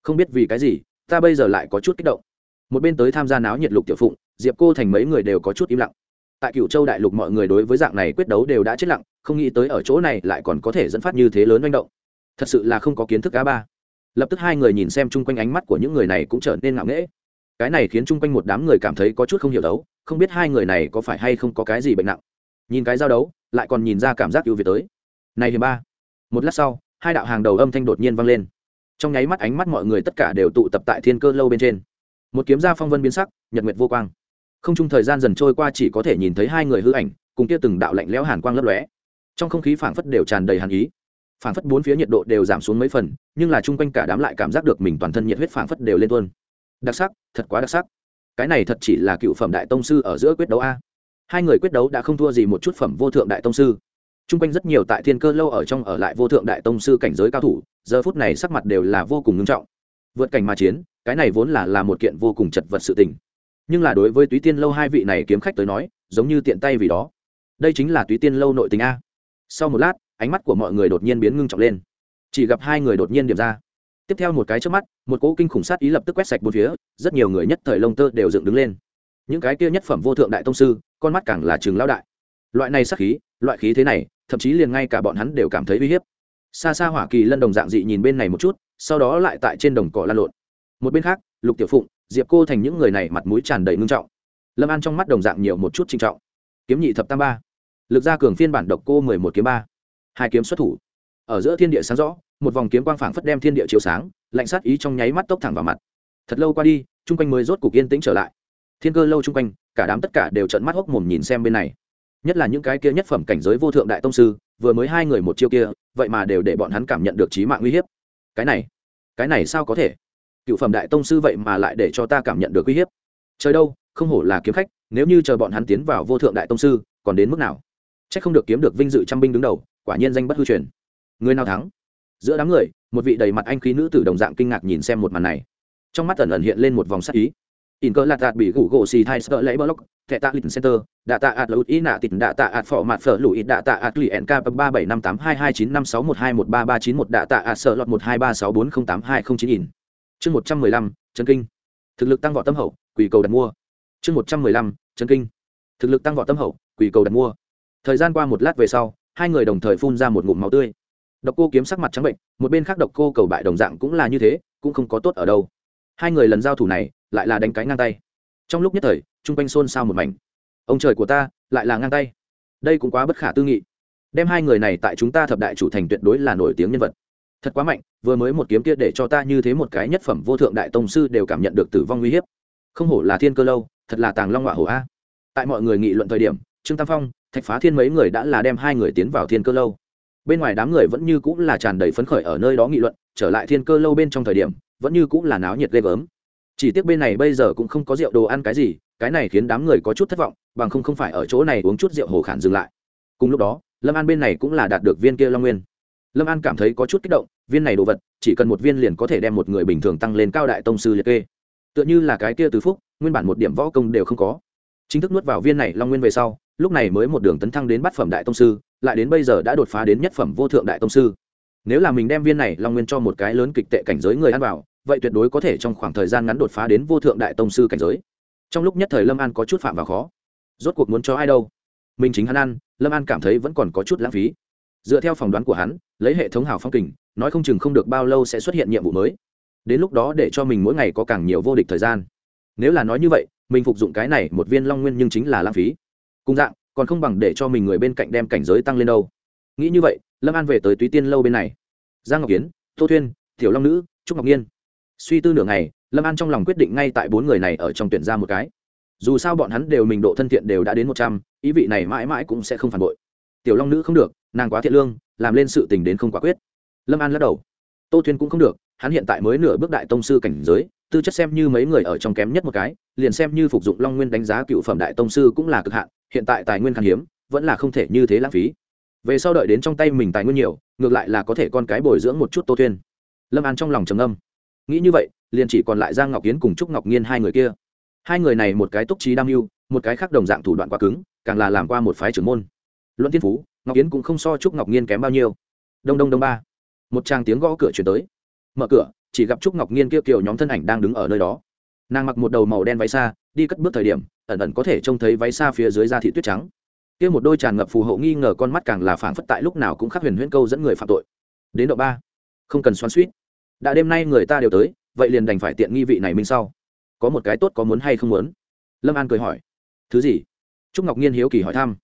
Không biết vì cái gì, ta bây giờ lại có chút kích động. Một bên tới tham gia náo nhiệt lục tiểu phụng, diệp cô thành mấy người đều có chút im lặng tại cựu châu đại lục mọi người đối với dạng này quyết đấu đều đã chết lặng, không nghĩ tới ở chỗ này lại còn có thể dẫn phát như thế lớn manh động. Thật sự là không có kiến thức cá ba. Lập tức hai người nhìn xem chung quanh ánh mắt của những người này cũng trở nên ngạo nghễ. Cái này khiến chung quanh một đám người cảm thấy có chút không hiểu đấu, không biết hai người này có phải hay không có cái gì bệnh nặng. Nhìn cái giao đấu, lại còn nhìn ra cảm giác ưu việt tới. Này hiểm ba. Một lát sau, hai đạo hàng đầu âm thanh đột nhiên vang lên. Trong nháy mắt ánh mắt mọi người tất cả đều tụ tập tại thiên cơ lâu bên trên. Một kiếm gia phong vân biến sắc, nhật nguyệt vô quang không chung thời gian dần trôi qua chỉ có thể nhìn thấy hai người hư ảnh, cùng kia từng đạo lạnh lẽo hàn quang lấp lóe. Trong không khí phảng phất đều tràn đầy hàn ý. Phảng phất bốn phía nhiệt độ đều giảm xuống mấy phần, nhưng là chung quanh cả đám lại cảm giác được mình toàn thân nhiệt huyết phảng phất đều lên tuôn. Đặc sắc, thật quá đặc sắc. Cái này thật chỉ là cựu phẩm đại tông sư ở giữa quyết đấu a. Hai người quyết đấu đã không thua gì một chút phẩm vô thượng đại tông sư. Chung quanh rất nhiều tại thiên cơ lâu ở trong ở lại vô thượng đại tông sư cảnh giới cao thủ, giờ phút này sắc mặt đều là vô cùng nghiêm trọng. Vượt cảnh mà chiến, cái này vốn là là một kiện vô cùng chật vật sự tình nhưng là đối với túy tiên lâu hai vị này kiếm khách tới nói, giống như tiện tay vì đó. Đây chính là túy tiên lâu nội tình a. Sau một lát, ánh mắt của mọi người đột nhiên biến ngưng trọng lên. Chỉ gặp hai người đột nhiên điểm ra. Tiếp theo một cái trước mắt, một cỗ kinh khủng sát ý lập tức quét sạch bốn phía, rất nhiều người nhất thời lông tơ đều dựng đứng lên. Những cái kia nhất phẩm vô thượng đại tông sư, con mắt càng là trường lão đại. Loại này sát khí, loại khí thế này, thậm chí liền ngay cả bọn hắn đều cảm thấy uy hiếp. Xa xa hỏa kỳ lân đồng dạng dị nhìn bên này một chút, sau đó lại tại trên đồng cỏ lan lộn. Một bên khác, lục tiểu phụng diệp cô thành những người này mặt mũi tràn đầy ngưng trọng. Lâm an trong mắt đồng dạng nhiều một chút trinh trọng. Kiếm nhị thập tam ba. Lực gia cường phiên bản độc cô mười một kiếm ba. Hai kiếm xuất thủ. Ở giữa thiên địa sáng rõ, một vòng kiếm quang phảng phất đem thiên địa chiếu sáng, lạnh sát ý trong nháy mắt tốc thẳng vào mặt. Thật lâu qua đi, chung quanh mới rốt cục yên tĩnh trở lại. Thiên cơ lâu chung quanh, cả đám tất cả đều trận mắt hốc mồm nhìn xem bên này. Nhất là những cái kia nhất phẩm cảnh giới vô thượng đại tông sư, vừa mới hai người một chiêu kia, vậy mà đều để bọn hắn cảm nhận được trí mạng uy hiếp. Cái này cái này sao có thể? Cựu phẩm đại tông sư vậy mà lại để cho ta cảm nhận được uy hiếp. Trời đâu, không hổ là kiếm khách, nếu như chờ bọn hắn tiến vào vô thượng đại tông sư, còn đến mức nào? C h ắ c không được kiếm được vinh dự trăm binh đứng đầu, quả nhiên danh bất hư truyền. Người nào thắng? Giữa đám người, một vị đầy mặt anh khí nữ tử đồng dạng kinh ngạc nhìn xem một màn này. Trong mắt ẩn ẩn hiện lên một vòng sắc ý. In cơ lạt đạt bị gủ gỗ xì thai sợ lấy block thẻ tạ lịch center, đạ tạ ạt lụt ý nạ tịt, đạ tạ ạt phỏ mạt phở lụi đạ tạ ạt lụy nk ba bảy năm tám hai hai chín năm sáu một hai một ba ba chín một, đạ tạ ạt sợ lọt một hai ba sáu bốn không tám hai không chín in chương một trăm mười lăm, chân kinh. Thực lực tăng vọt tâm hậu, quỷ cầu đặt mua. Chương một trăm mười lăm, chân kinh. Thực lực tăng vọt tâm hậu, quỷ cầu đặt mua. Thời gian qua một lát về sau, hai người đồng thời phun ra một ngụm máu tươi. Độc cô kiếm sắc mặt trắng bệnh, một bên khác độc cô cầu bại đồng dạng cũng là như thế, cũng không có tốt ở đâu. Hai người lần giao thủ này, lại là đánh cái ngang tay. Trong lúc nhất thời, chung quanh xôn xao một mảnh. Ông trời của ta, lại là ngang tay. Đây cũng quá bất khả tư nghị. Đem hai người này tại chúng ta thập đại chủ thành tuyệt đối là nổi tiếng nhân vật thật quá mạnh, vừa mới một kiếm kia để cho ta như thế một cái nhất phẩm vô thượng đại tông sư đều cảm nhận được tử vong uy hiếp. Không hổ là thiên cơ lâu, thật là tàng long họa hổ a. Tại mọi người nghị luận thời điểm, trương tam phong, thạch phá thiên mấy người đã là đem hai người tiến vào thiên cơ lâu. Bên ngoài đám người vẫn như cũng là tràn đầy phấn khởi ở nơi đó nghị luận, trở lại thiên cơ lâu bên trong thời điểm, vẫn như cũng là náo nhiệt ghê gớm. Chỉ tiếc bên này bây giờ cũng không có rượu đồ ăn cái gì, cái này khiến đám người có chút thất vọng, bằng không không phải ở chỗ này uống chút rượu hồ khản dừng lại. Cùng lúc đó, lâm an bên này cũng là đạt được viên kia long nguyên lâm an cảm thấy có chút kích động, viên này đồ vật, chỉ cần một viên liền có thể đem một người bình thường tăng lên cao đại tông sư liệt kê. Tựa như là cái kia Từ phúc, nguyên bản một điểm võ công đều không có. Chính thức nuốt vào viên này long nguyên về sau, lúc này mới một đường tấn thăng đến bát phẩm đại tông sư, lại đến bây giờ đã đột phá đến nhất phẩm vô thượng đại tông sư. Nếu là mình đem viên này long nguyên cho một cái lớn kịch tệ cảnh giới người ăn vào, vậy tuyệt đối có thể trong khoảng thời gian ngắn đột phá đến vô thượng đại tông sư cảnh giới. Trong lúc nhất thời lâm an có chút phạm vào khó. Rốt cuộc muốn cho ai đâu? Mình chính hắn ăn, lâm an cảm thấy vẫn còn có chút lãng phí dựa theo phỏng đoán của hắn, lấy hệ thống hào phong kình, nói không chừng không được bao lâu sẽ xuất hiện nhiệm vụ mới. Đến lúc đó để cho mình mỗi ngày có càng nhiều vô địch thời gian. Nếu là nói như vậy, mình phục dụng cái này một viên long nguyên nhưng chính là lãng phí. Cùng dạng, còn không bằng để cho mình người bên cạnh đem cảnh giới tăng lên đâu. Nghĩ như vậy, lâm an về tới túy tiên lâu bên này. Giang ngọc kiến tô thuyên, tiểu long nữ, trúc ngọc nhiên. Suy tư nửa ngày, lâm an trong lòng quyết định ngay tại bốn người này ở trong tuyển ra một cái. Dù sao bọn hắn đều mình độ thân thiện đều đã đến một trăm, ý vị này mãi mãi cũng sẽ không phản bội. Tiểu long nữ không được nàng quá thiện lương, làm lên sự tình đến không quả quyết. Lâm an lắc đầu. Tô thuyên cũng không được, hắn hiện tại mới nửa bước đại tông sư cảnh giới, tư chất xem như mấy người ở trong kém nhất một cái, liền xem như phục dụng long nguyên đánh giá cựu phẩm đại tông sư cũng là cực hạn, hiện tại tài nguyên khan hiếm, vẫn là không thể như thế lãng phí. Về sau đợi đến trong tay mình tài nguyên nhiều, ngược lại là có thể con cái bồi dưỡng một chút tô thuyên lâm an trong lòng trầm âm nghĩ như vậy, liền chỉ còn lại giang ngọc kiến cùng trúc ngọc nhiên hai người kia. Hai người này một cái túc trí đam mưu, một cái khác đồng dạng thủ đoạn quá cứng, càng là làm qua một phái trưởng môn. Luận thiên phú ngọc Yến cũng không so trúc ngọc nhiên kém bao nhiêu. Đông đông đông ba. Một tràng tiếng gõ cửa chuyển tới. Mở cửa, chỉ gặp trúc ngọc nhiên kia kiểu nhóm thân ảnh đang đứng ở nơi đó. Nàng mặc một đầu màu đen váy xa đi cất bước thời điểm, ẩn ẩn có thể trông thấy váy xa phía dưới da thị tuyết trắng. Kia một đôi tràn ngập phù hộ nghi ngờ con mắt càng là phảng phất tại lúc nào cũng khắc huyền huyễn câu dẫn người phạm tội. Đến độ ba. Không cần xoắn suýt. Đã đêm nay người ta đều tới, vậy liền đành phải tiện nghi vị này minh sau. Có một cái tốt có muốn hay không muốn? Lâm an cười hỏi. Thứ gì? Trúc ngọc nhiên hiếu kỳ hỏi thăm.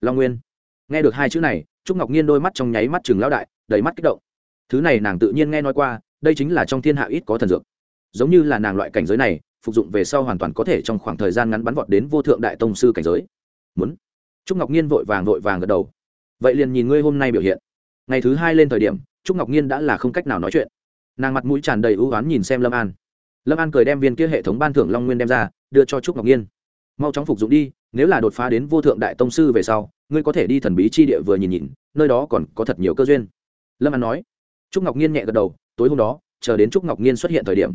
Long nguyên nghe được hai chữ này, trúc ngọc nhiên đôi mắt trong nháy mắt chừng lão đại, đầy mắt kích động. Thứ này nàng tự nhiên nghe nói qua, đây chính là trong thiên hạ ít có thần dược. Giống như là nàng loại cảnh giới này, phục dụng về sau hoàn toàn có thể trong khoảng thời gian ngắn bắn vọt đến vô thượng đại tông sư cảnh giới. Muốn. Trúc ngọc nhiên vội vàng vội vàng gật đầu. Vậy liền nhìn ngươi hôm nay biểu hiện. Ngày thứ hai lên thời điểm, trúc ngọc nhiên đã là không cách nào nói chuyện. Nàng mặt mũi tràn đầy ưu oán nhìn xem lâm an. Lâm an cười đem viên kia hệ thống ban thưởng long nguyên đem ra, đưa cho trúc ngọc nhiên mau chóng phục dụng đi, nếu là đột phá đến vô thượng đại tông sư về sau ngươi có thể đi thần bí chi địa vừa nhìn nhìn, nơi đó còn có thật nhiều cơ duyên. Lâm an nói. Trúc ngọc nhiên nhẹ gật đầu, tối hôm đó, chờ đến trúc ngọc nhiên xuất hiện thời điểm,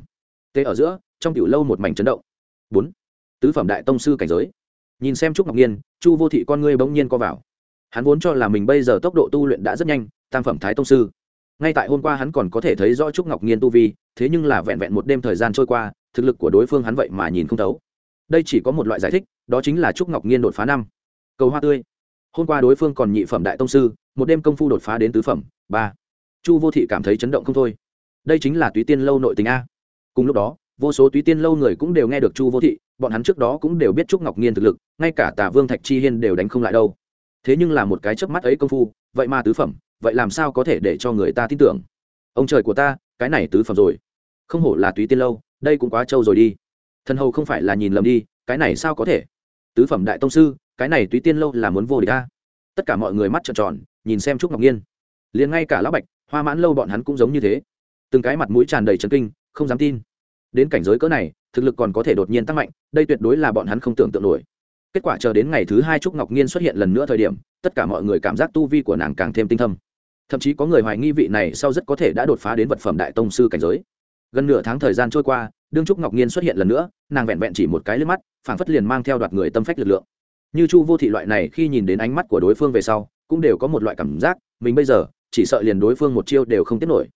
tê ở giữa, trong tiểu lâu một mảnh chấn động. Bốn. Tứ phẩm đại tông sư cảnh giới. Nhìn xem trúc ngọc nhiên chu vô thị con ngươi bỗng nhiên co vào. Hắn vốn cho là mình bây giờ tốc độ tu luyện đã rất nhanh, tam phẩm thái tông sư. Ngay tại hôm qua hắn còn có thể thấy rõ trúc ngọc nhiên tu vi, thế nhưng là vẹn vẹn một đêm thời gian trôi qua, thực lực của đối phương hắn vậy mà nhìn không thấu. Đây chỉ có một loại giải thích, đó chính là trúc ngọc nhiên đột phá năm. Cầu hoa tươi hôm qua đối phương còn nhị phẩm đại tông sư, một đêm công phu đột phá đến tứ phẩm, ba. Chu vô thị cảm thấy chấn động không thôi. Đây chính là túy tiên lâu nội tình a. Cùng lúc đó, vô số túy tiên lâu người cũng đều nghe được chu vô thị, bọn hắn trước đó cũng đều biết trúc ngọc nhiên thực lực, ngay cả tả vương thạch chi hiên đều đánh không lại đâu. Thế nhưng là một cái chớp mắt ấy công phu, vậy mà tứ phẩm, vậy làm sao có thể để cho người ta tin tưởng? Ông trời của ta, cái này tứ phẩm rồi. Không hổ là túy tiên lâu, đây cũng quá trâu rồi đi. Thần hầu không phải là nhìn lầm đi, cái này sao có thể? Tứ phẩm đại tông sư cái này túy tiên lâu là muốn vô địch ta tất cả mọi người mắt trợn tròn, nhìn xem trúc ngọc nhiên liền ngay cả lão bạch, hoa mãn lâu bọn hắn cũng giống như thế. Từng cái mặt mũi tràn đầy trấn kinh, không dám tin. Đến cảnh giới cỡ này, thực lực còn có thể đột nhiên tăng mạnh, đây tuyệt đối là bọn hắn không tưởng tượng nổi. Kết quả chờ đến ngày thứ hai trúc ngọc nhiên xuất hiện lần nữa thời điểm, tất cả mọi người cảm giác tu vi của nàng càng thêm tinh thâm. Thậm chí có người hoài nghi vị này sau rất có thể đã đột phá đến vật phẩm đại tông sư cảnh giới. Gần nửa tháng thời gian trôi qua, đương trúc ngọc nhiên xuất hiện lần nữa, nàng vẹn vẹn chỉ một cái lướt mắt, phảng phất liền mang theo đoạt người tâm phách lực lượng như chu vô thị loại này khi nhìn đến ánh mắt của đối phương về sau, cũng đều có một loại cảm giác, mình bây giờ, chỉ sợ liền đối phương một chiêu đều không tiết nổi.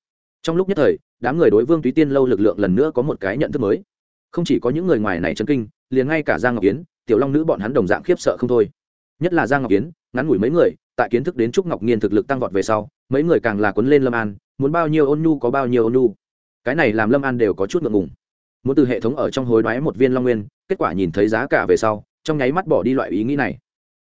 Trong lúc nhất thời, đám người đối vương túy tiên lâu lực lượng lần nữa có một cái nhận thức mới. Không chỉ có những người ngoài này chấn kinh, liền ngay cả giang ngọc yến tiểu long nữ bọn hắn đồng dạng khiếp sợ không thôi. Nhất là giang ngọc yến ngắn ngủi mấy người, tại kiến thức đến trúc ngọc nhiên thực lực tăng vọt về sau, mấy người càng là quấn lên lâm an, muốn bao nhiêu ôn nhu có bao nhiêu ôn nhu. Cái này làm lâm an đều có chút ngượng ngùng. Muốn từ hệ thống ở trong hối đoái một viên long nguyên, kết quả nhìn thấy giá cả về sau trong nháy mắt bỏ đi loại ý nghĩ này.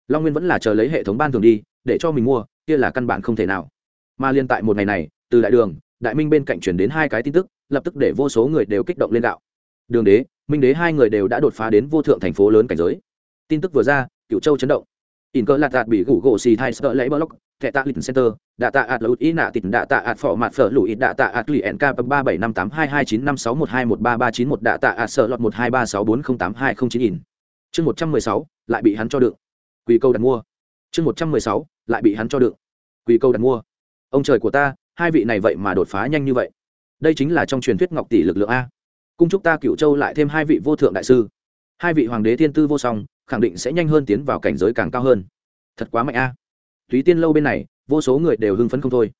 Long nguyên vẫn là chờ lấy hệ thống ban thường đi, để cho mình mua, kia là căn bản không thể nào. Mà liên tại một ngày này, từ đại đường, đại minh bên cạnh chuyển đến hai cái tin tức, lập tức để vô số người đều kích động lên đạo đường đế, minh đế hai người đều đã đột phá đến vô thượng thành phố lớn cảnh giới. Tin tức vừa ra cựu châu chấn động. In cơ lạt đạt bị gủ gỗ xì thai sợ lấy block, thẻ tạ lịch center, đạ tạ ạt lụt ý nạ tịt, đạ tạ ạt phỏ mạt phở lụi đạ tạ ạt lụy nk ba bảy năm tám hai hai chín năm sáu một hai một ba ba chín một, đạ tạ ạt sợ lọt một hai ba sáu bốn không tám hai không chín in chương một trăm mười sáu, lại bị hắn cho đựng. Quỳ câu đặt mua. Chương một trăm mười sáu, lại bị hắn cho đựng. Quỳ câu đặt mua. Ông trời của ta, hai vị này vậy mà đột phá nhanh như vậy. Đây chính là trong truyền thuyết ngọc tỷ lực lượng a. Cung chúc ta cựu châu lại thêm hai vị vô thượng đại sư. Hai vị hoàng đế thiên tư vô song, khẳng định sẽ nhanh hơn tiến vào cảnh giới càng cao hơn. Thật quá mạnh a. Thúy túy tiên lâu bên này, vô số người đều hưng phấn không thôi.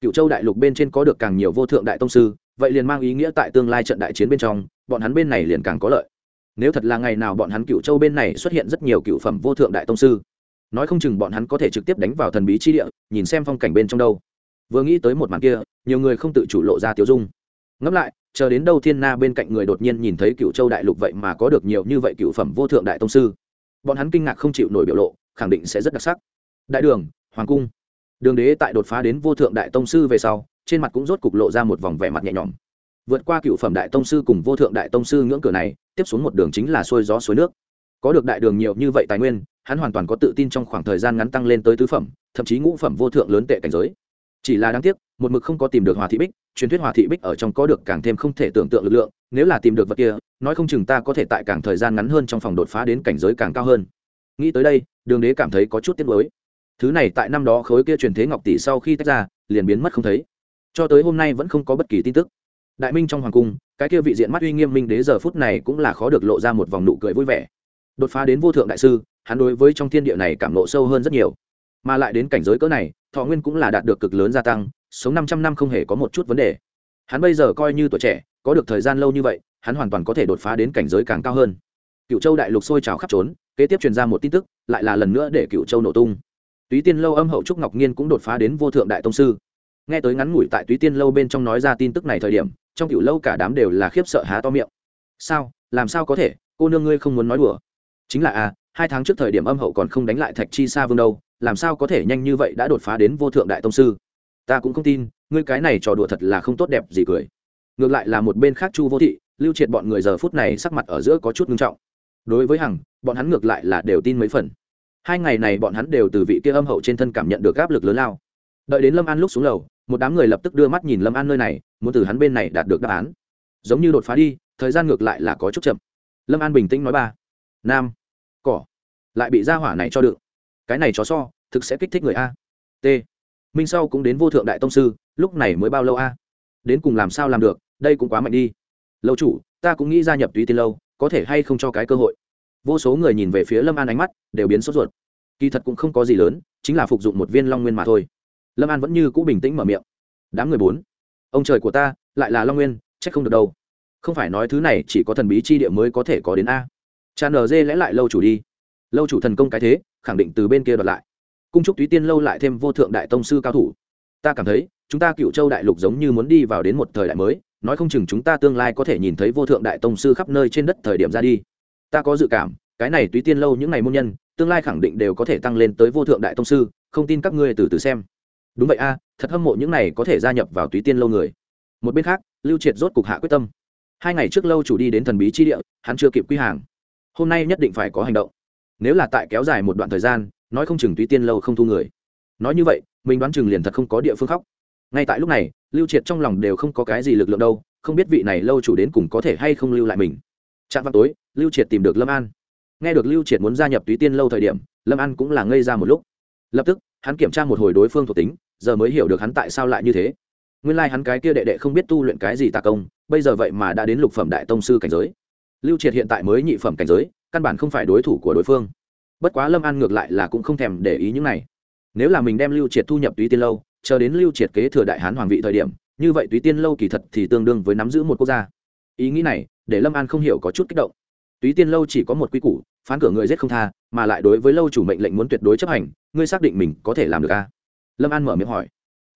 Cựu châu đại lục bên trên có được càng nhiều vô thượng đại tông sư, vậy liền mang ý nghĩa tại tương lai trận đại chiến bên trong, bọn hắn bên này liền càng có lợi nếu thật là ngày nào bọn hắn cựu châu bên này xuất hiện rất nhiều cựu phẩm vô thượng đại tông sư, nói không chừng bọn hắn có thể trực tiếp đánh vào thần bí chi địa, nhìn xem phong cảnh bên trong đâu. Vừa nghĩ tới một màn kia, nhiều người không tự chủ lộ ra tiêu dung. Ngẫm lại, chờ đến đâu thiên na bên cạnh người đột nhiên nhìn thấy cựu châu đại lục vậy mà có được nhiều như vậy cựu phẩm vô thượng đại tông sư, bọn hắn kinh ngạc không chịu nổi biểu lộ, khẳng định sẽ rất đặc sắc. Đại đường, hoàng cung. Đường đế tại đột phá đến vô thượng đại tông sư về sau, trên mặt cũng rốt cục lộ ra một vòng vẻ mặt nhẹ nhõm vượt qua cựu phẩm đại tông sư cùng vô thượng đại tông sư ngưỡng cửa này, tiếp xuống một đường chính là xuôi gió suối nước. Có được đại đường nhiều như vậy tài nguyên, hắn hoàn toàn có tự tin trong khoảng thời gian ngắn tăng lên tới tứ phẩm, thậm chí ngũ phẩm vô thượng lớn tệ cảnh giới. Chỉ là đáng tiếc, một mực không có tìm được hòa thị bích, truyền thuyết hòa thị bích ở trong có được càng thêm không thể tưởng tượng lực lượng, nếu là tìm được vật kia, nói không chừng ta có thể tại càng thời gian ngắn hơn trong phòng đột phá đến cảnh giới càng cao hơn. Nghĩ tới đây, đường đế cảm thấy có chút tiếc nuối. Thứ này tại năm đó khối kia truyền thế ngọc tỷ sau khi tách ra, liền biến mất không thấy. Cho tới hôm nay vẫn không có bất kỳ tin tức đại minh trong hoàng cung, cái kia vị diện mắt uy nghiêm minh đế giờ phút này cũng là khó được lộ ra một vòng nụ cười vui vẻ. Đột phá đến vô thượng đại sư, hắn đối với trong thiên địa này cảm nộ sâu hơn rất nhiều. Mà lại đến cảnh giới cỡ này, thọ nguyên cũng là đạt được cực lớn gia tăng, sống năm trăm năm không hề có một chút vấn đề. Hắn bây giờ coi như tuổi trẻ, có được thời gian lâu như vậy, hắn hoàn toàn có thể đột phá đến cảnh giới càng cao hơn. Cựu châu đại lục sôi trào khắp trốn, kế tiếp truyền ra một tin tức, lại là lần nữa để cựu châu nổ tung. Túy tiên lâu âm hậu trúc ngọc nhiên cũng đột phá đến vô thượng đại tông sư. Nghe tới ngắn ngủi tại túy tiên lâu bên trong nói ra tin tức này thời điểm trong tiểu lâu cả đám đều là khiếp sợ há to miệng. Sao? Làm sao có thể? Cô nương ngươi không muốn nói đùa. Chính là à hai tháng trước thời điểm âm hậu còn không đánh lại thạch chi sa vương đâu, làm sao có thể nhanh như vậy đã đột phá đến vô thượng đại tông sư? Ta cũng không tin, ngươi cái này trò đùa thật là không tốt đẹp gì cười. Ngược lại là một bên khác chu vô thị, lưu triệt bọn người giờ phút này sắc mặt ở giữa có chút ngưng trọng. Đối với hằng, bọn hắn ngược lại là đều tin mấy phần. Hai ngày này bọn hắn đều từ vị kia âm hậu trên thân cảm nhận được áp lực lớn lao. Đợi đến lâm an lúc xuống lầu, một đám người lập tức đưa mắt nhìn lâm an nơi này muốn từ hắn bên này đạt được đáp án. Giống như đột phá đi, thời gian ngược lại là có chút chậm. Lâm an bình tĩnh nói ba, nam, cỏ, lại bị ra hỏa này cho đựng. Cái này chó so, thực sẽ kích thích người a. T, minh sau cũng đến vô thượng đại tông sư, lúc này mới bao lâu a? Đến cùng làm sao làm được, đây cũng quá mạnh đi. Lâu chủ, ta cũng nghĩ gia nhập túy tiên lâu, có thể hay không cho cái cơ hội? Vô số người nhìn về phía lâm an ánh mắt, đều biến sốt ruột. Kỳ thật cũng không có gì lớn, chính là phục dụng một viên long nguyên mà thôi. Lâm an vẫn như cũ bình tĩnh mở miệng. Đám người bốn ông trời của ta, lại là long nguyên c h ắ c không được đâu. Không phải nói thứ này chỉ có thần bí chi địa mới có thể có đến a. Cha nz lẽ lại lâu chủ đi. Lâu chủ thần công cái thế, khẳng định từ bên kia đoạt lại. Cung trúc túy tiên lâu lại thêm vô thượng đại tông sư cao thủ. Ta cảm thấy, chúng ta cựu châu đại lục giống như muốn đi vào đến một thời đại mới, nói không chừng chúng ta tương lai có thể nhìn thấy vô thượng đại tông sư khắp nơi trên đất thời điểm ra đi. Ta có dự cảm, cái này túy tiên lâu những ngày môn nhân, tương lai khẳng định đều có thể tăng lên tới vô thượng đại tông sư, không tin các ngươi từ từ xem. Đúng vậy a thật hâm mộ những này có thể gia nhập vào túy tiên lâu người. Một bên khác, lưu triệt rốt cục hạ quyết tâm. Hai ngày trước lâu chủ đi đến thần bí chi địa, hắn chưa kịp quy hàng. Hôm nay nhất định phải có hành động. Nếu là tại kéo dài một đoạn thời gian, nói không chừng túy tiên lâu không thu người. Nói như vậy, mình đoán chừng liền thật không có địa phương khóc. Ngay tại lúc này, lưu triệt trong lòng đều không có cái gì lực lượng đâu, không biết vị này lâu chủ đến cùng có thể hay không lưu lại mình. Chạm vào tối, lưu triệt tìm được lâm an. Nghe được lưu triệt muốn gia nhập túy tiên lâu thời điểm, lâm an cũng là ngây ra một lúc. Lập tức, hắn kiểm tra một hồi đối phương thuộc tính giờ mới hiểu được hắn tại sao lại như thế. Nguyên lai、like、hắn cái kia đệ đệ không biết tu luyện cái gì tà công, bây giờ vậy mà đã đến lục phẩm đại tông sư cảnh giới. Lưu triệt hiện tại mới nhị phẩm cảnh giới, căn bản không phải đối thủ của đối phương. Bất quá lâm an ngược lại là cũng không thèm để ý những này. Nếu là mình đem lưu triệt thu nhập túy tiên lâu, chờ đến lưu triệt kế thừa đại hán hoàng vị thời điểm, như vậy túy tiên lâu kỳ thật thì tương đương với nắm giữ một quốc gia. Ý nghĩ này, để lâm an không hiểu có chút kích động. Túy tiên lâu chỉ có một quy củ, phán cửa người giết không tha, mà lại đối với lâu chủ mệnh lệnh muốn tuyệt đối chấp hành, ngươi xác định mình có thể làm được a à? Lâm an mở miệng hỏi.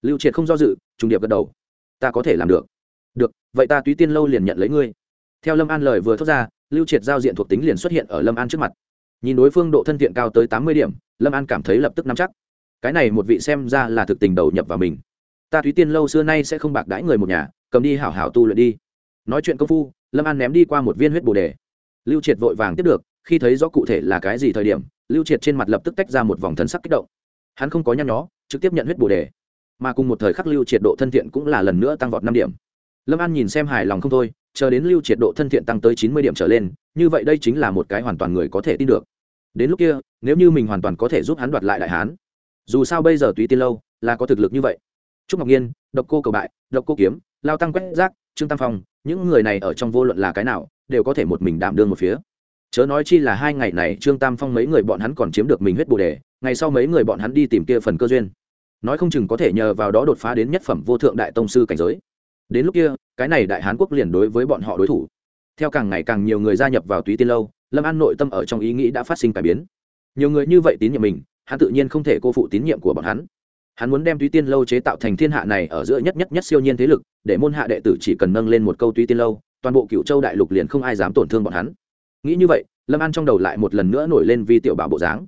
Lưu triệt không do dự, trùng điệp gật đầu. Ta có thể làm được. Được, vậy ta túy tiên lâu liền nhận lấy ngươi. Theo lâm an lời vừa thốt ra, lưu triệt giao diện thuộc tính liền xuất hiện ở lâm an trước mặt. Nhìn đối phương độ thân thiện cao tới tám mươi điểm, lâm an cảm thấy lập tức nắm chắc. Cái này một vị xem ra là thực tình đầu nhập vào mình. Ta thúy tiên lâu xưa nay sẽ không bạc đãi người một nhà, cầm đi hảo hảo tu luyện đi. Nói chuyện công phu, lâm an ném đi qua một viên huyết bồ đề. Lưu triệt vội vàng tiếp được, khi thấy rõ cụ thể là cái gì thời điểm, lưu triệt trên mặt lập tức tách ra một vòng thần sắc kích động. Hắn không có nhăn nhó trực tiếp nhận huyết bồ đề. Mà cùng một thời khắc lưu triệt độ thân thiện cũng là lần nữa tăng vọt năm điểm. Lâm an nhìn xem hài lòng không thôi, chờ đến lưu triệt độ thân thiện tăng tới chín mươi điểm trở lên, như vậy đây chính là một cái hoàn toàn người có thể tin được. Đến lúc kia, nếu như mình hoàn toàn có thể giúp hắn đoạt lại đại hán, dù sao bây giờ tùy tiên lâu là có thực lực như vậy. Trúc ngọc nhiên, độc cô cầu bại, độc cô kiếm, lao tăng quét rác trương tam phong, những người này ở trong vô luận là cái nào, đều có thể một mình đảm đương một phía. Chớ nói chi là hai ngày này trương tam phong mấy người bọn hắn còn chiếm được mình huyết bồ đề ngày sau mấy người bọn hắn đi tìm kia phần cơ duyên. Nói không chừng có thể nhờ vào đó đột phá đến nhất phẩm vô thượng đại tông sư cảnh giới. Đến lúc kia, cái này đại hán quốc liền đối với bọn họ đối thủ. Theo càng ngày càng nhiều người gia nhập vào túy tiên lâu, lâm an nội tâm ở trong ý nghĩ đã phát sinh cải biến. Nhiều người như vậy tín nhiệm mình, hắn tự nhiên không thể cô phụ tín nhiệm của bọn hắn. Hắn muốn đem túy tiên lâu chế tạo thành thiên hạ này ở giữa nhất nhất nhất siêu nhiên thế lực, để môn hạ đệ tử chỉ cần nâng lên một câu túy tiên lâu, toàn bộ cựu châu đại lục liền không ai dám tổn thương bọn hắn. Nghĩ như vậy, lâm an trong đầu lại một lần nữa nổi lên vi tiểu bảo bộ dáng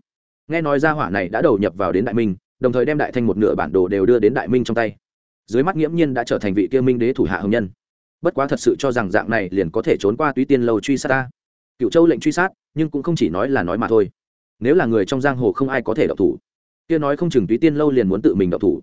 nghe nói gia hỏa này đã đầu nhập vào đến đại minh, đồng thời đem đại thanh một nửa bản đồ đều đưa đến đại minh trong tay. Dưới mắt nghiễm nhiên đã trở thành vị kia minh đế thủ hạ hồng nhân. Bất quá thật sự cho rằng dạng này liền có thể trốn qua túy tiên lâu truy sát ta. Cựu châu lệnh truy sát, nhưng cũng không chỉ nói là nói mà thôi. Nếu là người trong giang hồ không ai có thể độc thủ, kia nói không chừng túy tiên lâu liền muốn tự mình độc thủ.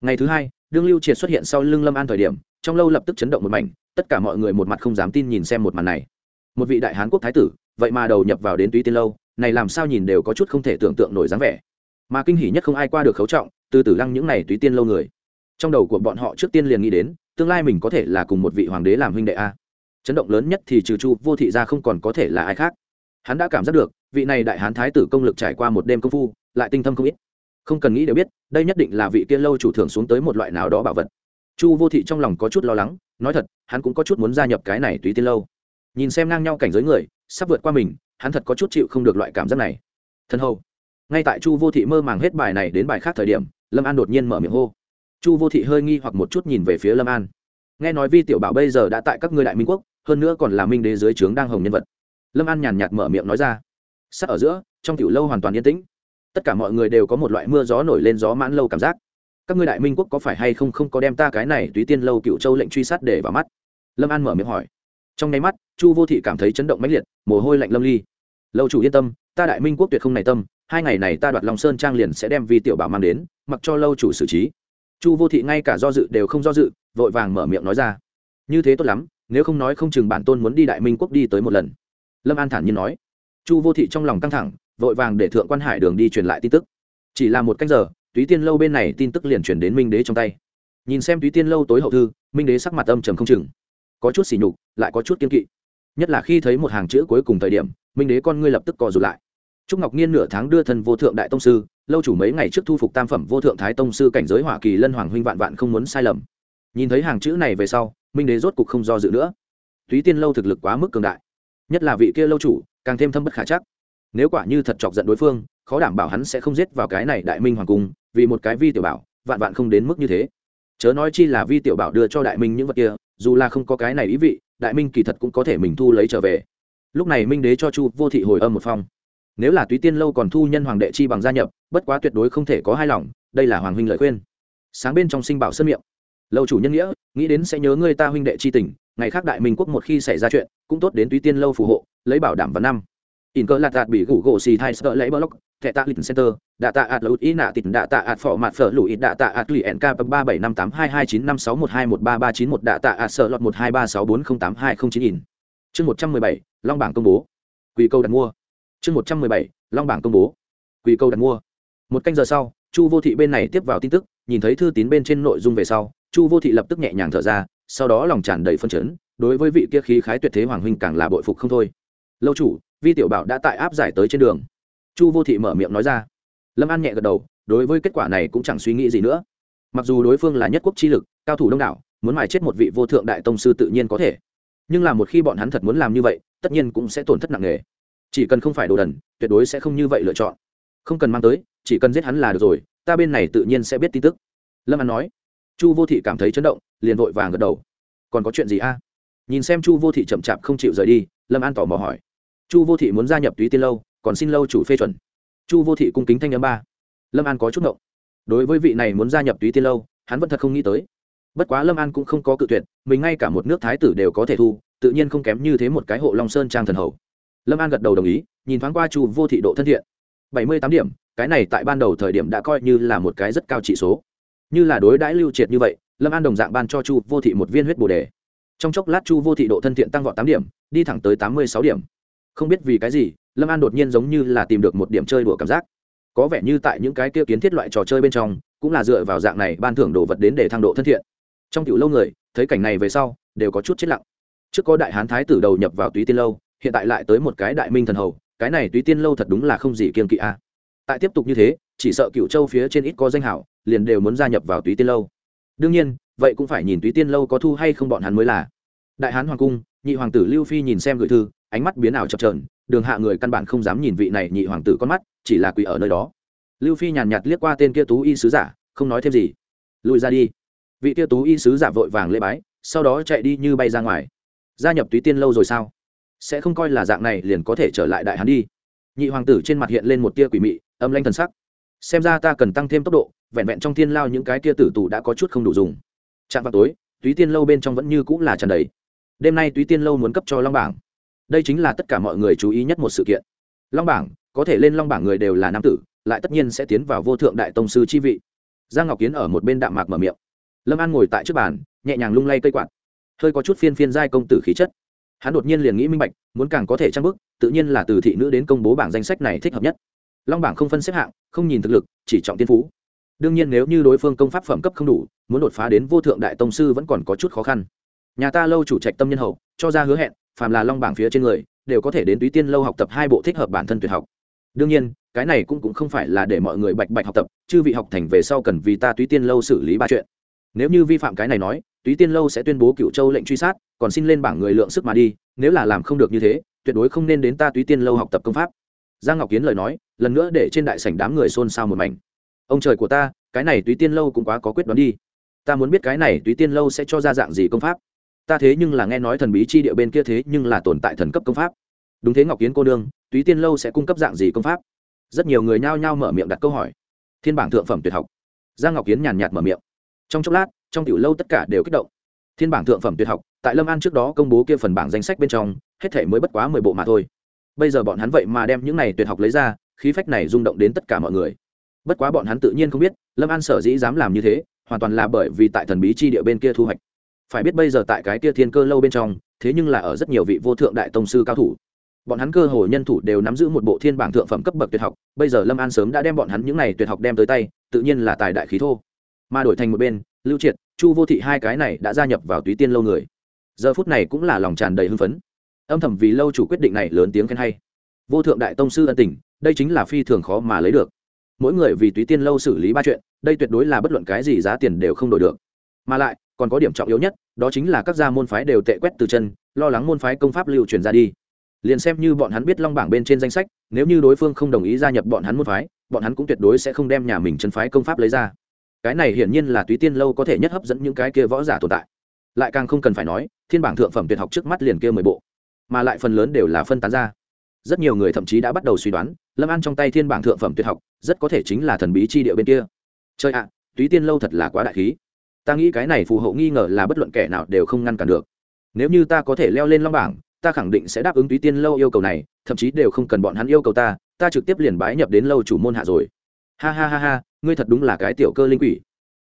Ngày thứ hai, đương lưu triệt xuất hiện sau lưng lâm an thời điểm, trong lâu lập tức chấn động một mảnh, tất cả mọi người một mặt không dám tin nhìn xem một màn này. Một vị đại hán quốc thái tử, vậy mà đầu nhập vào đến túy tiên lâu này làm sao nhìn đều có chút không thể tưởng tượng nổi dáng vẻ. Mà kinh hỉ nhất không ai qua được khấu trọng, từ tử lăng những này túy tiên lâu người. Trong đầu của bọn họ trước tiên liền nghĩ đến, tương lai mình có thể là cùng một vị hoàng đế làm huynh đệ a. Chấn động lớn nhất thì trừ chu vô thị ra không còn có thể là ai khác. Hắn đã cảm giác được, vị này đại hán thái tử công lực trải qua một đêm công phu, lại tinh thâm không ít. Không cần nghĩ đều biết, đây nhất định là vị kia lâu chủ thưởng xuống tới một loại nào đó bảo vật. Chu vô thị trong lòng có chút lo lắng, nói thật, hắn cũng có chút muốn gia nhập cái này tùy tiên lâu. Nhìn xem ngang nhau cảnh giới người, sắp vượt qua mình hắn thật có chút chịu không được loại cảm giác này. Thân hầu. Ngay tại chu vô thị mơ màng hết bài này đến bài khác thời điểm, lâm an đột nhiên mở miệng hô. Chu vô thị hơi nghi hoặc một chút nhìn về phía lâm an. Nghe nói vi tiểu bảo bây giờ đã tại các ngươi đại minh quốc, hơn nữa còn là minh đế dưới trướng đang hồng nhân vật. Lâm an nhàn nhạt mở miệng nói ra. Sắc ở giữa, trong tiểu lâu hoàn toàn yên tĩnh. Tất cả mọi người đều có một loại mưa gió nổi lên gió mãn lâu cảm giác. Các ngươi đại minh quốc có phải hay không không có đem ta cái này túy tiên lâu cựu châu lệnh truy sát để vào mắt? Lâm an mở miệng hỏi. Trong nháy mắt, chu vô thị cảm thấy chấn động mãnh liệt mồ hôi lạnh lâm ly. Lâu chủ yên tâm, ta đại minh quốc tuyệt không này tâm, hai ngày này ta đoạt lòng sơn trang liền sẽ đem vi tiểu bảo mang đến, mặc cho lâu chủ xử trí. Chu vô thị ngay cả do dự đều không do dự, vội vàng mở miệng nói ra. Như thế tốt lắm, nếu không nói không chừng bản tôn muốn đi đại minh quốc đi tới một lần. Lâm an thản nhiên nói. Chu vô thị trong lòng căng thẳng, vội vàng để thượng quan hải đường đi truyền lại tin tức. Chỉ là một cách giờ, túy tiên lâu bên này tin tức liền chuyển đến minh đế trong tay. Nhìn xem túy tiên lâu tối hậu thư, minh đế sắc mặt âm trầm không chừng. Có chút xỉ nhục, lại có chút kiên kỵ nhất là khi thấy một hàng chữ cuối cùng thời điểm, minh đế con ngươi lập tức co rụt lại. Trúc ngọc nhiên nửa tháng đưa thân vô thượng đại tông sư, lâu chủ mấy ngày trước thu phục tam phẩm vô thượng thái tông sư cảnh giới hỏa kỳ lân hoàng huynh vạn vạn không muốn sai lầm. Nhìn thấy hàng chữ này về sau, minh đế rốt cục không do dự nữa. Túy tiên lâu thực lực quá mức cường đại, nhất là vị kia lâu chủ, càng thêm thâm bất khả chắc. Nếu quả như thật chọc giận đối phương, khó đảm bảo hắn sẽ không giết vào cái này đại minh hoàng cung, vì một cái vi tiểu bảo, vạn vạn không đến mức như thế. Chớ nói chi là vi tiểu bảo đưa cho đại minh những vật kia, dù là không có cái này ý vị đại minh kỳ thật cũng có thể mình thu lấy trở về. Lúc này minh đế cho chu vô thị hồi âm một phong. Nếu là túy tiên lâu còn thu nhân hoàng đệ chi bằng gia nhập, bất quá tuyệt đối không thể có hai lòng, đây là hoàng huynh lời khuyên. Sáng bên trong sinh bảo sân miệng. Lâu chủ nhân nghĩa, nghĩ đến sẽ nhớ người ta huynh đệ chi tình, ngày khác đại minh quốc một khi xảy ra chuyện, cũng tốt đến túy tiên lâu phù hộ, lấy bảo đảm vào năm. In cơ lạt đạt bị gủ gỗ xì thai sợ lấy block thẻ tạ lịch center đạ tạ ạt lụt ý nạ tịt đạ tạ ạt phỏ mặt phở lụi đạ tạ ạt lì nk ba bảy năm tám hai hai chín năm sáu một hai một ba ba chín một đạ tạ ạt sợ lọt một hai ba sáu bốn không tám hai không chín nghìn, chương một trăm mười bảy long bảng công bố. Quỳ câu đặt mua. Chương một trăm mười bảy long bảng công bố. Quỳ câu đặt mua. Một canh giờ sau chu vô thị bên này tiếp vào tin tức nhìn thấy thư tín bên trên nội dung về sau chu vô thị lập tức nhẹ nhàng thở ra sau đó lòng tràn đầy phân chấn đối với vị kia khí khái tuyệt thế hoàng huynh càng là bội phục không thôi. Lâu chủ vi tiểu bảo đã tại áp giải tới trên đường chu vô thị mở miệng nói ra. Lâm an nhẹ gật đầu, đối với kết quả này cũng chẳng suy nghĩ gì nữa. Mặc dù đối phương là nhất quốc chi lực, cao thủ đông đảo, muốn mài chết một vị vô thượng đại tông sư tự nhiên có thể. Nhưng là một khi bọn hắn thật muốn làm như vậy, tất nhiên cũng sẽ tổn thất nặng nề. Chỉ cần không phải đồ đần, tuyệt đối sẽ không như vậy lựa chọn. Không cần mang tới, chỉ cần giết hắn là được rồi, ta bên này tự nhiên sẽ biết tin tức. Lâm an nói. Chu vô thị cảm thấy chấn động, liền vội vàng gật đầu. Còn có chuyện gì a? Nhìn xem chu vô thị chậm chạp không chịu rời đi, lâm an tỏ mò hỏi. Chu vô thị muốn gia nhập túy tiên lâu còn xin lâu chủ phê chuẩn. Chu vô thị cung kính thanh âm ba. Lâm an có chút ngộng. Đối với vị này muốn gia nhập túy tiên lâu, hắn vẫn thật không nghĩ tới. Bất quá lâm an cũng không có cự tuyệt, mình ngay cả một nước thái tử đều có thể thu, tự nhiên không kém như thế một cái hộ long sơn trang thần hầu. Lâm an gật đầu đồng ý, nhìn thoáng qua chu vô thị độ thân thiện. Bảy mươi tám điểm, cái này tại ban đầu thời điểm đã coi như là một cái rất cao trị số. Như là đối đãi lưu triệt như vậy, lâm an đồng dạng ban cho chu vô thị một viên huyết bồ đề. Trong chốc lát chu vô thị độ thân thiện tăng vọt tám điểm, đi thẳng tới tám mươi sáu điểm không biết vì cái gì, lâm an đột nhiên giống như là tìm được một điểm chơi đùa cảm giác. Có vẻ như tại những cái kia kiến thiết loại trò chơi bên trong, cũng là dựa vào dạng này ban thưởng đồ vật đến để thăng độ thân thiện. Trong tiểu lâu người, thấy cảnh này về sau, đều có chút chết lặng. Trước có đại hán thái tử đầu nhập vào túy tiên lâu, hiện tại lại tới một cái đại minh thần hầu, cái này túy tiên lâu thật đúng là không gì kiên kỵ a. Tại tiếp tục như thế, chỉ sợ cựu châu phía trên ít có danh hảo, liền đều muốn gia nhập vào túy tiên lâu. Đương nhiên, vậy cũng phải nhìn túy tiên lâu có thu hay không bọn hắn mới là. Đại hán hoàng cung nhị hoàng tử lưu phi nhìn xem gửi thư, ánh mắt biến ảo chập trờn đường hạ người căn bản không dám nhìn vị này nhị hoàng tử con mắt, chỉ là quỳ ở nơi đó. Lưu phi nhàn nhạt liếc qua tên kia tú y sứ giả, không nói thêm gì. Lùi ra đi. Vị kia tú y sứ giả vội vàng lễ bái, sau đó chạy đi như bay ra ngoài. Gia nhập túy tiên lâu rồi sao? Sẽ không coi là dạng này liền có thể trở lại đại hán đi. Nhị hoàng tử trên mặt hiện lên một tia quỷ mị, âm lanh thần sắc. Xem ra ta cần tăng thêm tốc độ, vẹn vẹn trong thiên lao những cái tia tử tù đã có chút không đủ dùng. Chạm vào tối, túy tiên lâu bên trong vẫn như cũng là tràn đầy đêm nay túy tiên lâu muốn cấp cho long bảng. Đây chính là tất cả mọi người chú ý nhất một sự kiện. Long bảng, có thể lên long bảng người đều là nam tử, lại tất nhiên sẽ tiến vào vô thượng đại tông sư chi vị. Giang ngọc kiến ở một bên đạm mạc mở miệng. Lâm an ngồi tại trước bàn, nhẹ nhàng lung lay cây quạt. Hơi có chút phiên phiên giai công tử khí chất. Hắn đột nhiên liền nghĩ minh bạch, muốn càng có thể trang bức, tự nhiên là từ thị nữ đến công bố bảng danh sách này thích hợp nhất. Long bảng không phân xếp hạng, không nhìn thực lực, chỉ trọng tiên phú. Đương nhiên nếu như đối phương công pháp phẩm cấp không đủ, muốn đột phá đến vô thượng đại tông sư vẫn còn có chút khó khăn nhà ta lâu chủ trạch tâm nhân hậu, cho ra hứa hẹn, phàm là long bảng phía trên người, đều có thể đến túy tiên lâu học tập hai bộ thích hợp bản thân tuyệt học. Đương nhiên, cái này cũng cũng không phải là để mọi người bạch bạch học tập, chư vị học thành về sau cần vì ta túy tiên lâu xử lý ba chuyện. Nếu như vi phạm cái này nói, túy tiên lâu sẽ tuyên bố cựu châu lệnh truy sát, còn xin lên bảng người lượng sức mà đi, nếu là làm không được như thế, tuyệt đối không nên đến ta túy tiên lâu học tập công pháp. Giang ngọc kiến lời nói, lần nữa để trên đại sảnh đám người xôn xao một mảnh. Ông trời của ta, cái này túy tiên lâu cũng quá có quyết đoán đi. Ta muốn biết cái này túy tiên lâu sẽ cho ra dạng gì công pháp ta thế nhưng là nghe nói thần bí chi địa bên kia thế nhưng là tồn tại thần cấp công pháp. Đúng thế, ngọc kiến cô đương túy tiên lâu sẽ cung cấp dạng gì công pháp? Rất nhiều người nhao nhao mở miệng đặt câu hỏi. Thiên bảng thượng phẩm tuyệt học. Giang ngọc kiến nhàn nhạt mở miệng. Trong chốc lát, trong tiểu lâu tất cả đều kích động. Thiên bảng thượng phẩm tuyệt học, tại lâm an trước đó công bố kia phần bảng danh sách bên trong, hết thể mới bất quá mười bộ mà thôi. Bây giờ bọn hắn vậy mà đem những này tuyệt học lấy ra, khí phách này rung động đến tất cả mọi người. Bất quá bọn hắn tự nhiên không biết, lâm an sở dĩ dám làm như thế, hoàn toàn là bởi vì tại thần bí chi địa bên kia thu hoạch phải biết bây giờ tại cái kia thiên cơ lâu bên trong, thế nhưng là ở rất nhiều vị vô thượng đại tông sư cao thủ. Bọn hắn cơ hồ nhân thủ đều nắm giữ một bộ thiên bảng thượng phẩm cấp bậc tuyệt học, bây giờ lâm an sớm đã đem bọn hắn những này tuyệt học đem tới tay, tự nhiên là tài đại khí thô. Mà đổi thành một bên, lưu triệt, chu vô thị hai cái này đã gia nhập vào túy tiên lâu người. Giờ phút này cũng là lòng tràn đầy hưng phấn. Âm thầm vì lâu chủ quyết định này lớn tiếng khen hay. Vô thượng đại tông sư ân tình, đây chính là phi thường khó mà lấy được. Mỗi người vì túy tiên lâu xử lý ba chuyện, đây tuyệt đối là bất luận cái gì giá tiền đều không đổi được. Mà lại còn có điểm trọng yếu nhất, đó chính là các gia môn phái đều tệ quét từ chân, lo lắng môn phái công pháp lưu truyền ra đi. Liền xem như bọn hắn biết long bảng bên trên danh sách, nếu như đối phương không đồng ý gia nhập bọn hắn môn phái, bọn hắn cũng tuyệt đối sẽ không đem nhà mình chân phái công pháp lấy ra. Cái này hiển nhiên là túy tiên lâu có thể nhất hấp dẫn những cái kia võ giả tồn tại. Lại càng không cần phải nói, thiên bảng thượng phẩm tuyệt học trước mắt liền kia mười bộ, mà lại phần lớn đều là phân tán ra. Rất nhiều người thậm chí đã bắt đầu suy đoán, lâm an trong tay thiên bảng thượng phẩm tuyệt học, rất có thể chính là thần bí chi địa bên kia. Chơi ạ, túy tiên lâu thật là quá đại khí ta nghĩ cái này phù hộ nghi ngờ là bất luận kẻ nào đều không ngăn cản được. Nếu như ta có thể leo lên long bảng, ta khẳng định sẽ đáp ứng túy tiên lâu yêu cầu này, thậm chí đều không cần bọn hắn yêu cầu ta ta trực tiếp liền bái nhập đến lâu chủ môn hạ rồi. Ha ha ha ha, ngươi thật đúng là cái tiểu cơ linh quỷ.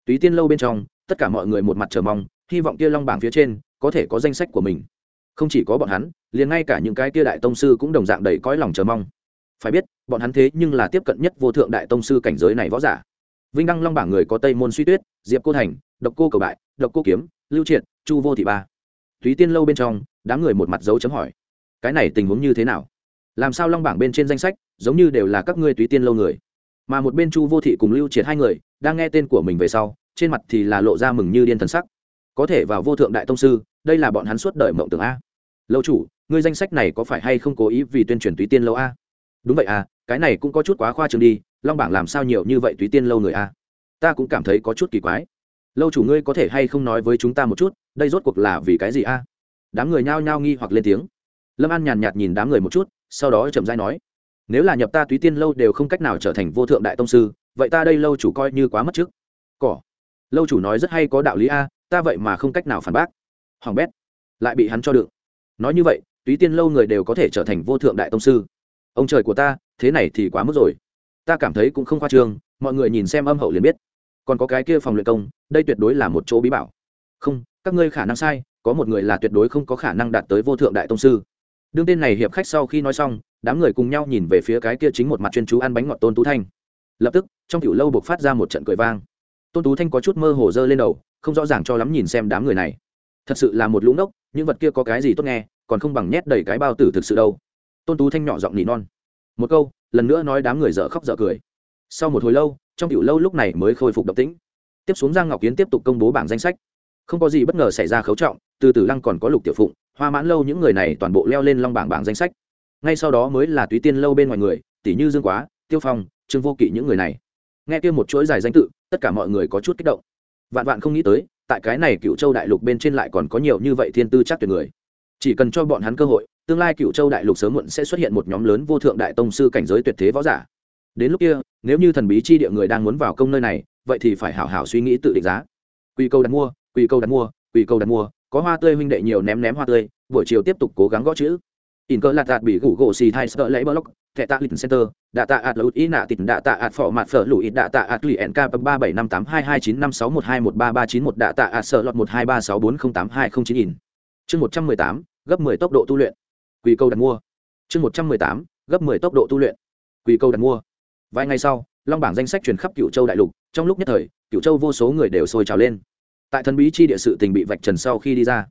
Túy tiên lâu bên trong, tất cả mọi người một mặt chờ mong, hy vọng kia long bảng phía trên có thể có danh sách của mình. Không chỉ có bọn hắn, liền ngay cả những cái kia đại tông sư cũng đồng dạng đầy cõi lòng chờ mong. Phải biết, bọn hắn thế nhưng là tiếp cận nhất vô thượng đại tông sư cảnh giới này võ giả vinh đăng long bảng người có tây môn suy tuyết, diệp cô thành, độc cô cầu bại, độc cô kiếm, lưu triệt, chu vô thị ba. Thúy tiên lâu bên trong, đám người một mặt dấu chấm hỏi, cái này tình huống như thế nào? Làm sao long bảng bên trên danh sách, giống như đều là các ngươi Thúy tiên lâu người? Mà một bên chu vô thị cùng lưu triệt hai người, đang nghe tên của mình về sau, trên mặt thì là lộ ra mừng như điên thần sắc. Có thể vào vô thượng đại tông sư, đây là bọn hắn suốt đời mộng tưởng a. Lâu chủ, ngươi danh sách này có phải hay không cố ý vì tuyên truyền túy tiên lâu a? Đúng vậy à cái này cũng có chút quá khoa trương đi long bảng làm sao nhiều như vậy túy tiên lâu người a? Ta cũng cảm thấy có chút kỳ quái. Lâu chủ ngươi có thể hay không nói với chúng ta một chút, đây rốt cuộc là vì cái gì a? Đám người nhao nhao nghi hoặc lên tiếng. Lâm an nhàn nhạt nhìn đám người một chút, sau đó chậm dai nói, nếu là nhập ta túy tiên lâu đều không cách nào trở thành vô thượng đại tông sư, vậy ta đây lâu chủ coi như quá mất trước cỏ. Lâu chủ nói rất hay có đạo lý a, ta vậy mà không cách nào phản bác. Hoàng bét. Lại bị hắn cho đựng. Nói như vậy, túy tiên lâu người đều có thể trở thành vô thượng đại tông sư. Ông trời của ta, thế này thì quá mức rồi ta cảm thấy cũng không khoa trương, mọi người nhìn xem âm hậu liền biết. Còn có cái kia phòng luyện công, đây tuyệt đối là một chỗ bí bảo. Không, các ngươi khả năng sai, có một người là tuyệt đối không có khả năng đạt tới vô thượng đại tông sư. Đương tên này hiệp khách sau khi nói xong, đám người cùng nhau nhìn về phía cái kia chính một mặt chuyên chú ăn bánh ngọt tôn tú thanh. Lập tức, trong kiểu lâu buộc phát ra một trận cười vang. Tôn tú thanh có chút mơ hồ dơ lên đầu, không rõ ràng cho lắm nhìn xem đám người này. Thật sự là một lũ ngốc, những vật kia có cái gì tốt nghe, còn không bằng nhét đầy cái bao tử thực sự đâu. Tôn tú thanh nhỏ giọng nỉ non. Một câu lần nữa nói đám người dở khóc dở cười. Sau một hồi lâu, trong tiểu lâu lúc này mới khôi phục độc tĩnh. Tiếp xuống giang ngọc kiến tiếp tục công bố bảng danh sách. Không có gì bất ngờ xảy ra khấu trọng, từ từ lăng còn có lục tiểu phụng, hoa mãn lâu những người này toàn bộ leo lên long bảng bảng danh sách. Ngay sau đó mới là túy tiên lâu bên ngoài người, tỷ như dương quá, tiêu phong, trương vô kỵ những người này. Nghe kia một chuỗi dài danh tự, tất cả mọi người có chút kích động. Vạn vạn không nghĩ tới, tại cái này cựu châu đại lục bên trên lại còn có nhiều như vậy thiên tư chắc tuyệt người chỉ cần cho bọn hắn cơ hội, tương lai cựu châu đại lục sớm muộn sẽ xuất hiện một nhóm lớn vô thượng đại tông sư cảnh giới tuyệt thế võ giả. Đến lúc kia, nếu như thần bí chi địa người đang muốn vào công nơi này, vậy thì phải hảo hảo suy nghĩ tự định giá. Quy câu đặt mua quy câu đặt mua quy câu đặt mua, có hoa tươi huynh đệ nhiều ném ném hoa tươi, buổi chiều tiếp tục cố gắng gõ chữ. In cơ lạt đạt bị gủ gỗ xì thai sợ lấy block, thẻ tạ lịch center, đạ tạ ạt lụt ý nạ tịt, đạ tạ ạt phỏ mặt phở lụi, đạ tạ ạt lụy nk, ba bảy năm tám hai hai chín năm sáu một hai một ba ba chín một, đạ tạ ạt sợ lọt một hai ba sáu bốn không tám hai không chín in. Chương một trăm mười tám gấp mười tốc độ tu luyện. Quy câu đặt mua. Chương một trăm mười tám, gấp mười tốc độ tu luyện. Quy câu đặt mua. Vài ngày sau, long bảng danh sách truyền khắp cựu châu đại lục, trong lúc nhất thời cựu châu vô số người đều sôi trào lên. Tại thần bí chi địa sự tình bị vạch trần sau khi đi ra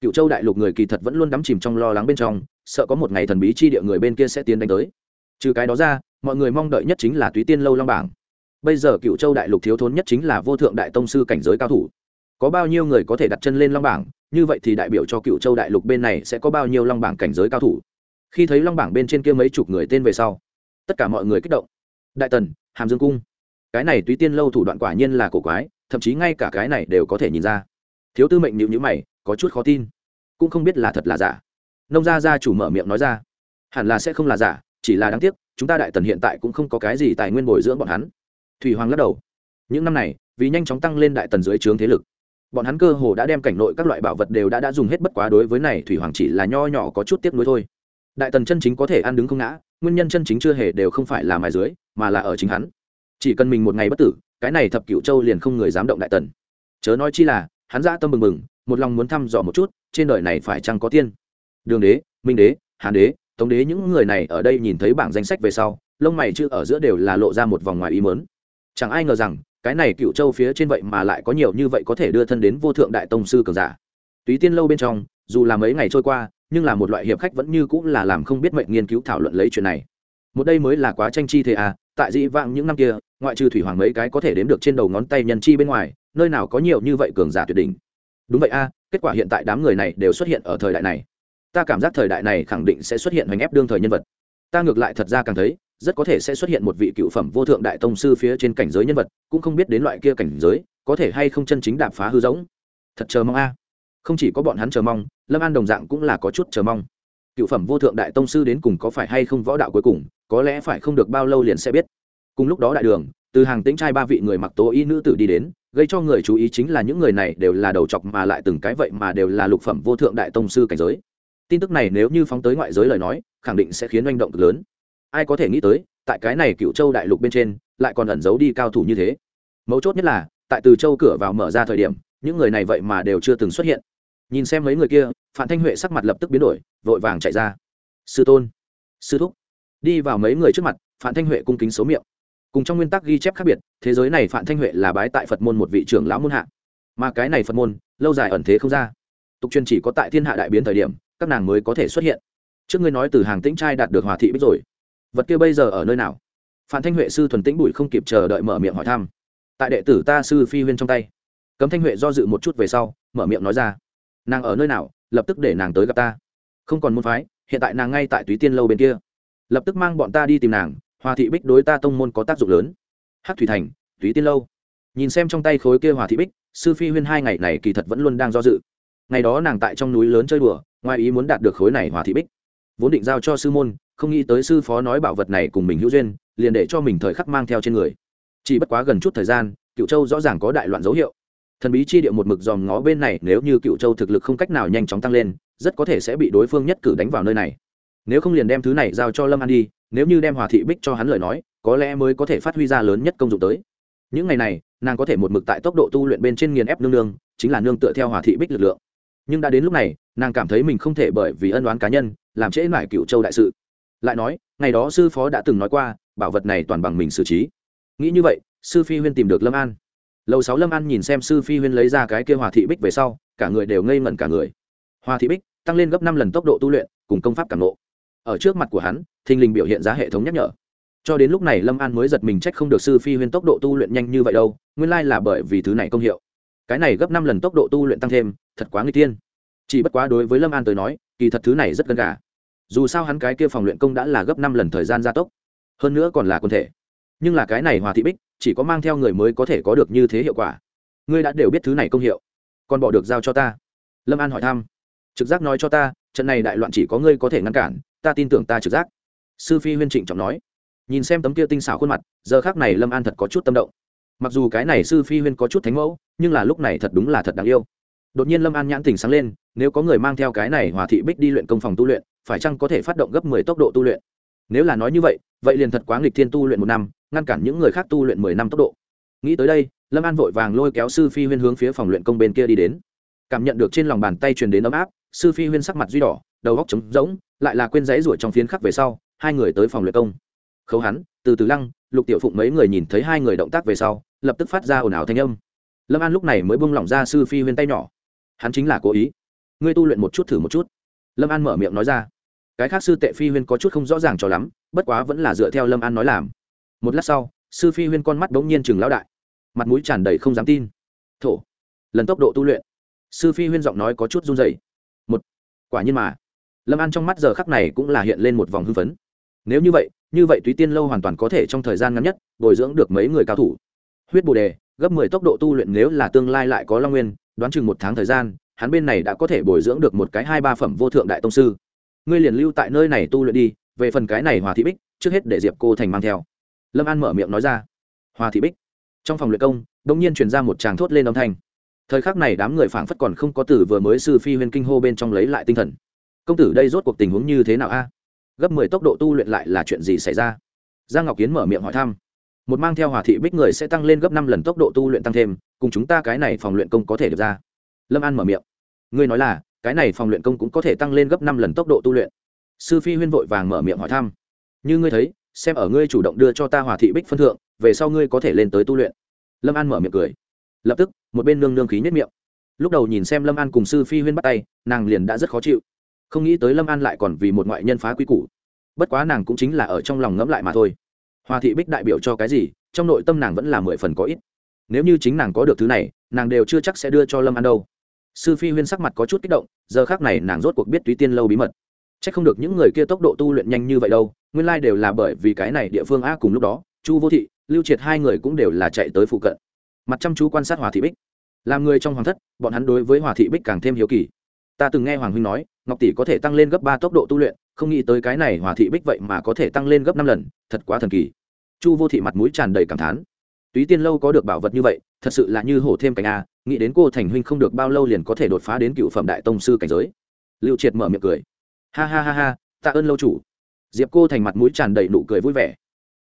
cựu châu đại lục người kỳ thật vẫn luôn đắm chìm trong lo lắng bên trong, sợ có một ngày thần bí chi địa người bên kia sẽ tiến đánh tới. Trừ cái đó ra, mọi người mong đợi nhất chính là túy tiên lâu long bảng. Bây giờ cựu châu đại lục thiếu thốn nhất chính là vô thượng đại tông sư cảnh giới cao thủ. Có bao nhiêu người có thể đặt chân lên long bảng như vậy thì đại biểu cho cựu châu đại lục bên này sẽ có bao nhiêu long bảng cảnh giới cao thủ? Khi thấy long bảng bên trên kia mấy chục người tên về sau, tất cả mọi người kích động. Đại tần, hàm dương cung. Cái này túy tiên lâu thủ đoạn quả nhiên là cổ quái, thậm chí ngay cả cái này đều có thể nhìn ra. Thiếu tư mệnh nhịu nhữ mày, có chút khó tin. Cũng không biết là thật là giả. Nông gia gia chủ mở miệng nói ra, hẳn là sẽ không là giả, chỉ là đáng tiếc, chúng ta đại tần hiện tại cũng không có cái gì tài nguyên bồi dưỡng bọn hắn. Thủy hoàng lắc đầu, những năm này, vì nhanh chóng tăng lên đại tần dưới trướng thế lực bọn hắn cơ hồ đã đem cảnh nội các loại bảo vật đều đã đã dùng hết bất quá đối với này, thủy hoàng chỉ là nho nhỏ có chút tiếc nuối thôi. Đại tần chân chính có thể ăn đứng không ngã, nguyên nhân chân chính chưa hề đều không phải là mài dưới, mà là ở chính hắn. Chỉ cần mình một ngày bất tử, cái này thập cựu châu liền không người dám động đại tần. Chớ nói chi là, hắn ra tâm mừng mừng một lòng muốn thăm dò một chút, trên đời này phải chăng có tiên? Đường đế, minh đế hàn đế, tống đế những người này ở đây nhìn thấy bảng danh sách về sau, lông mày chữ ở giữa đều là lộ ra một vòng ngoài ý mớn chẳng ai ngờ rằng cái này cựu châu phía trên vậy mà lại có nhiều như vậy có thể đưa thân đến vô thượng đại tông sư cường giả. Túy tiên lâu bên trong, dù là mấy ngày trôi qua, nhưng là một loại hiệp khách vẫn như cũng là làm không biết mệnh nghiên cứu thảo luận lấy chuyện này. Một đây mới là quá tranh chi thế à tại dĩ vãng những năm kia, ngoại trừ thủy hoàng mấy cái có thể đếm được trên đầu ngón tay nhân chi bên ngoài, nơi nào có nhiều như vậy cường giả tuyệt đỉnh. Đúng vậy a kết quả hiện tại đám người này đều xuất hiện ở thời đại này. Ta cảm giác thời đại này khẳng định sẽ xuất hiện hoành ép đương thời nhân vật. Ta ngược lại thật ra càng thấy rất có thể sẽ xuất hiện một vị cựu phẩm vô thượng đại tông sư phía trên cảnh giới nhân vật, cũng không biết đến loại kia cảnh giới, có thể hay không chân chính đạp phá hư giống thật chờ mong a. Không chỉ có bọn hắn chờ mong, lâm an đồng dạng cũng là có chút chờ mong. Cựu phẩm vô thượng đại tông sư đến cùng có phải hay không võ đạo cuối cùng, có lẽ phải không được bao lâu liền sẽ biết. Cùng lúc đó đại đường, từ hàng tĩnh trai ba vị người mặc tố y nữ tử đi đến, gây cho người chú ý chính là những người này đều là đầu chọc mà lại từng cái vậy mà đều là lục phẩm vô thượng đại tông sư cảnh giới. Tin tức này nếu như phóng tới ngoại giới lời nói, khẳng định sẽ khiến oanh động cực lớn ai có thể nghĩ tới, tại cái này cựu châu đại lục bên trên, lại còn ẩn giấu đi cao thủ như thế. Mấu chốt nhất là, tại từ châu cửa vào mở ra thời điểm, những người này vậy mà đều chưa từng xuất hiện. Nhìn xem mấy người kia phạm thanh huệ sắc mặt lập tức biến đổi, vội vàng chạy ra. Sư tôn, sư thúc. Đi vào mấy người trước mặt phạm thanh huệ cung kính số miệng. Cùng trong nguyên tắc ghi chép khác biệt, thế giới này phạm thanh huệ là bái tại phật môn một vị trưởng lão môn hạ. Mà cái này phật môn, lâu dài ẩn thế không ra. Tục truyền chỉ có tại thiên hạ đại biến thời điểm, các nàng mới có thể xuất hiện. Trước ngươi nói từ hàng tĩnh trai đạt được hòa thị bích rồi vật kia bây giờ ở nơi nào? Phan thanh huệ sư thuần tĩnh bùi không kịp chờ đợi mở miệng hỏi thăm. Tại đệ tử ta sư phi huyên trong tay. Cấm thanh huệ do dự một chút về sau, mở miệng nói ra. Nàng ở nơi nào? Lập tức để nàng tới gặp ta. Không còn môn phái, hiện tại nàng ngay tại túy tiên lâu bên kia. Lập tức mang bọn ta đi tìm nàng, hòa thị bích đối ta tông môn có tác dụng lớn. Hát thủy thành, túy tiên lâu. Nhìn xem trong tay khối kia hòa thị bích, sư phi huyên hai ngày này kỳ thật vẫn luôn đang do dự. Ngày đó nàng tại trong núi lớn chơi đùa, ngoài ý muốn đạt được khối này hòa thị bích. Vốn định giao cho sư môn không nghĩ tới sư phó nói bảo vật này cùng mình hữu duyên, liền để cho mình thời khắc mang theo trên người. Chỉ bất quá gần chút thời gian, cựu châu rõ ràng có đại loạn dấu hiệu. Thần bí chi địa một mực dòm ngó bên này, nếu như cựu châu thực lực không cách nào nhanh chóng tăng lên, rất có thể sẽ bị đối phương nhất cử đánh vào nơi này. Nếu không liền đem thứ này giao cho lâm an đi, nếu như đem hòa thị bích cho hắn lời nói, có lẽ mới có thể phát huy ra lớn nhất công dụng tới. Những ngày này, nàng có thể một mực tại tốc độ tu luyện bên trên nghiền ép nương nương, chính là nương tựa theo hòa thị bích lực lượng. Nhưng đã đến lúc này, nàng cảm thấy mình không thể bởi vì ân đoán cá nhân, làm trễ mải cựu châu đại sự lại nói, ngày đó sư phó đã từng nói qua, bảo vật này toàn bằng mình xử trí. Nghĩ như vậy, sư phi huyên tìm được lâm an. Lầu sáu lâm an nhìn xem sư phi huyên lấy ra cái kia hòa thị bích về sau, cả người đều ngây ngẩn cả người. Hòa thị bích, tăng lên gấp năm lần tốc độ tu luyện, cùng công pháp cảm nộ ở trước mặt của hắn, thình lình biểu hiện ra hệ thống nhắc nhở. Cho đến lúc này lâm an mới giật mình trách không được sư phi huyên tốc độ tu luyện nhanh như vậy đâu, nguyên lai là bởi vì thứ này công hiệu. Cái này gấp năm lần tốc độ tu luyện tăng thêm, thật quá nguy tiên chỉ bất quá đối với lâm an tới nói, kỳ thật thứ này rất gần gà dù sao hắn cái kia phòng luyện công đã là gấp năm lần thời gian gia tốc, hơn nữa còn là quân thể. Nhưng là cái này hòa thị bích, chỉ có mang theo người mới có thể có được như thế hiệu quả. Ngươi đã đều biết thứ này công hiệu, còn bỏ được giao cho ta. Lâm an hỏi thăm. Trực giác nói cho ta, trận này đại loạn chỉ có ngươi có thể ngăn cản, ta tin tưởng ta trực giác. Sư phi huyên trịnh trọng nói. Nhìn xem tấm kia tinh xảo khuôn mặt, giờ khác này lâm an thật có chút tâm động. Mặc dù cái này sư phi huyên có chút thánh mẫu, nhưng là lúc này thật đúng là thật đáng yêu. Đột nhiên lâm an nhãn tình sáng lên, nếu có người mang theo cái này hòa thị bích đi luyện công phòng tu luyện phải chăng có thể phát động gấp mười tốc độ tu luyện? Nếu là nói như vậy vậy liền thật quá nghịch thiên tu luyện một năm, ngăn cản những người khác tu luyện mười năm tốc độ. Nghĩ tới đây, lâm an vội vàng lôi kéo sư phi huyên hướng phía phòng luyện công bên kia đi đến. Cảm nhận được trên lòng bàn tay truyền đến ấm áp, sư phi huyên sắc mặt duy đỏ, đầu góc trống rỗng, lại là quên giấy ruổi trong phiến khắc về sau, hai người tới phòng luyện công. Khấu hắn, từ từ lăng, lục tiểu phụng mấy người nhìn thấy hai người động tác về sau, lập tức phát ra ồn ào thanh âm. Lâm an lúc này mới buông lỏng ra sư phi huyên tay nhỏ. Hắn chính là cố ý. Ngươi tu luyện một chút thử một chút. Lâm an mở miệng nói ra cái khác sư tệ phi huyên có chút không rõ ràng cho lắm, bất quá vẫn là dựa theo lâm an nói làm. Một lát sau, sư phi huyên con mắt bỗng nhiên chừng lão đại, mặt mũi tràn đầy không dám tin. Thổ, lần tốc độ tu luyện. Sư phi huyên giọng nói có chút run dày một, quả nhiên mà. Lâm an trong mắt giờ khắc này cũng là hiện lên một vòng hưng phấn. Nếu như vậy như vậy túy tiên lâu hoàn toàn có thể trong thời gian ngắn nhất bồi dưỡng được mấy người cao thủ. Huyết bồ đề, gấp mười tốc độ tu luyện nếu là tương lai lại có long nguyên, đoán chừng một tháng thời gian, hắn bên này đã có thể bồi dưỡng được một cái hai ba phẩm vô thượng đại tông sư ngươi liền lưu tại nơi này tu luyện đi, về phần cái này hòa thị bích, trước hết để diệp cô thành mang theo. Lâm an mở miệng nói ra. Hòa thị bích? Trong phòng luyện công đ ỗ n g nhiên truyền ra một tràng thốt lên âm thanh. Thời khắc này đám người phảng phất còn không có tử vừa mới sư phi huyên kinh hô bên trong lấy lại tinh thần. Công tử, đây rốt cuộc tình huống như thế nào a? Gấp mười tốc độ tu luyện lại là chuyện gì xảy ra? Giang ngọc kiến mở miệng hỏi thăm. Một mang theo hòa thị bích người sẽ tăng lên gấp năm lần tốc độ tu luyện tăng thêm, cùng chúng ta cái này phòng luyện công có thể được ra. Lâm an mở miệng. Ngươi nói là cái này phòng luyện công cũng có thể tăng lên gấp năm lần tốc độ tu luyện. Sư phi huyên vội vàng mở miệng hỏi thăm. Như ngươi thấy, xem ở ngươi chủ động đưa cho ta hòa thị bích phân thượng, về sau ngươi có thể lên tới tu luyện. Lâm an mở miệng cười. Lập tức, một bên nương nương khí nhất miệng. Lúc đầu nhìn xem lâm an cùng sư phi huyên bắt tay, nàng liền đã rất khó chịu. Không nghĩ tới lâm an lại còn vì một ngoại nhân phá quy củ. Bất quá nàng cũng chính là ở trong lòng ngẫm lại mà thôi. Hòa thị bích đại biểu cho cái gì, trong nội tâm nàng vẫn là mười phần có ít. Nếu như chính nàng có được thứ này, nàng đều chưa chắc sẽ đưa cho lâm an đâu sư phi huyên sắc mặt có chút kích động, giờ khác này nàng rốt cuộc biết túy tiên lâu bí mật. C h ắ c không được những người kia tốc độ tu luyện nhanh như vậy đâu, nguyên lai đều là bởi vì cái này địa phương a cùng lúc đó, chu vô thị, lưu triệt hai người cũng đều là chạy tới phụ cận. Mặt chăm chú quan sát hòa thị bích. Làm người trong hoàng thất, bọn hắn đối với hòa thị bích càng thêm hiếu kỳ. Ta từng nghe hoàng huynh nói, ngọc tỷ có thể tăng lên gấp ba tốc độ tu luyện, không nghĩ tới cái này hòa thị bích vậy mà có thể tăng lên gấp năm lần, thật quá thần kỳ. Chu vô thị mặt mũi tràn đầy cảm thán túy tiên lâu có được bảo vật như vậy, thật sự là như hổ thêm cánh a, nghĩ đến cô thành huynh không được bao lâu liền có thể đột phá đến cựu phẩm đại tông sư cảnh giới. Lưu triệt mở miệng cười. Ha ha ha ha, tạ ơn lâu chủ. Diệp cô thành mặt mũi tràn đầy nụ cười vui vẻ.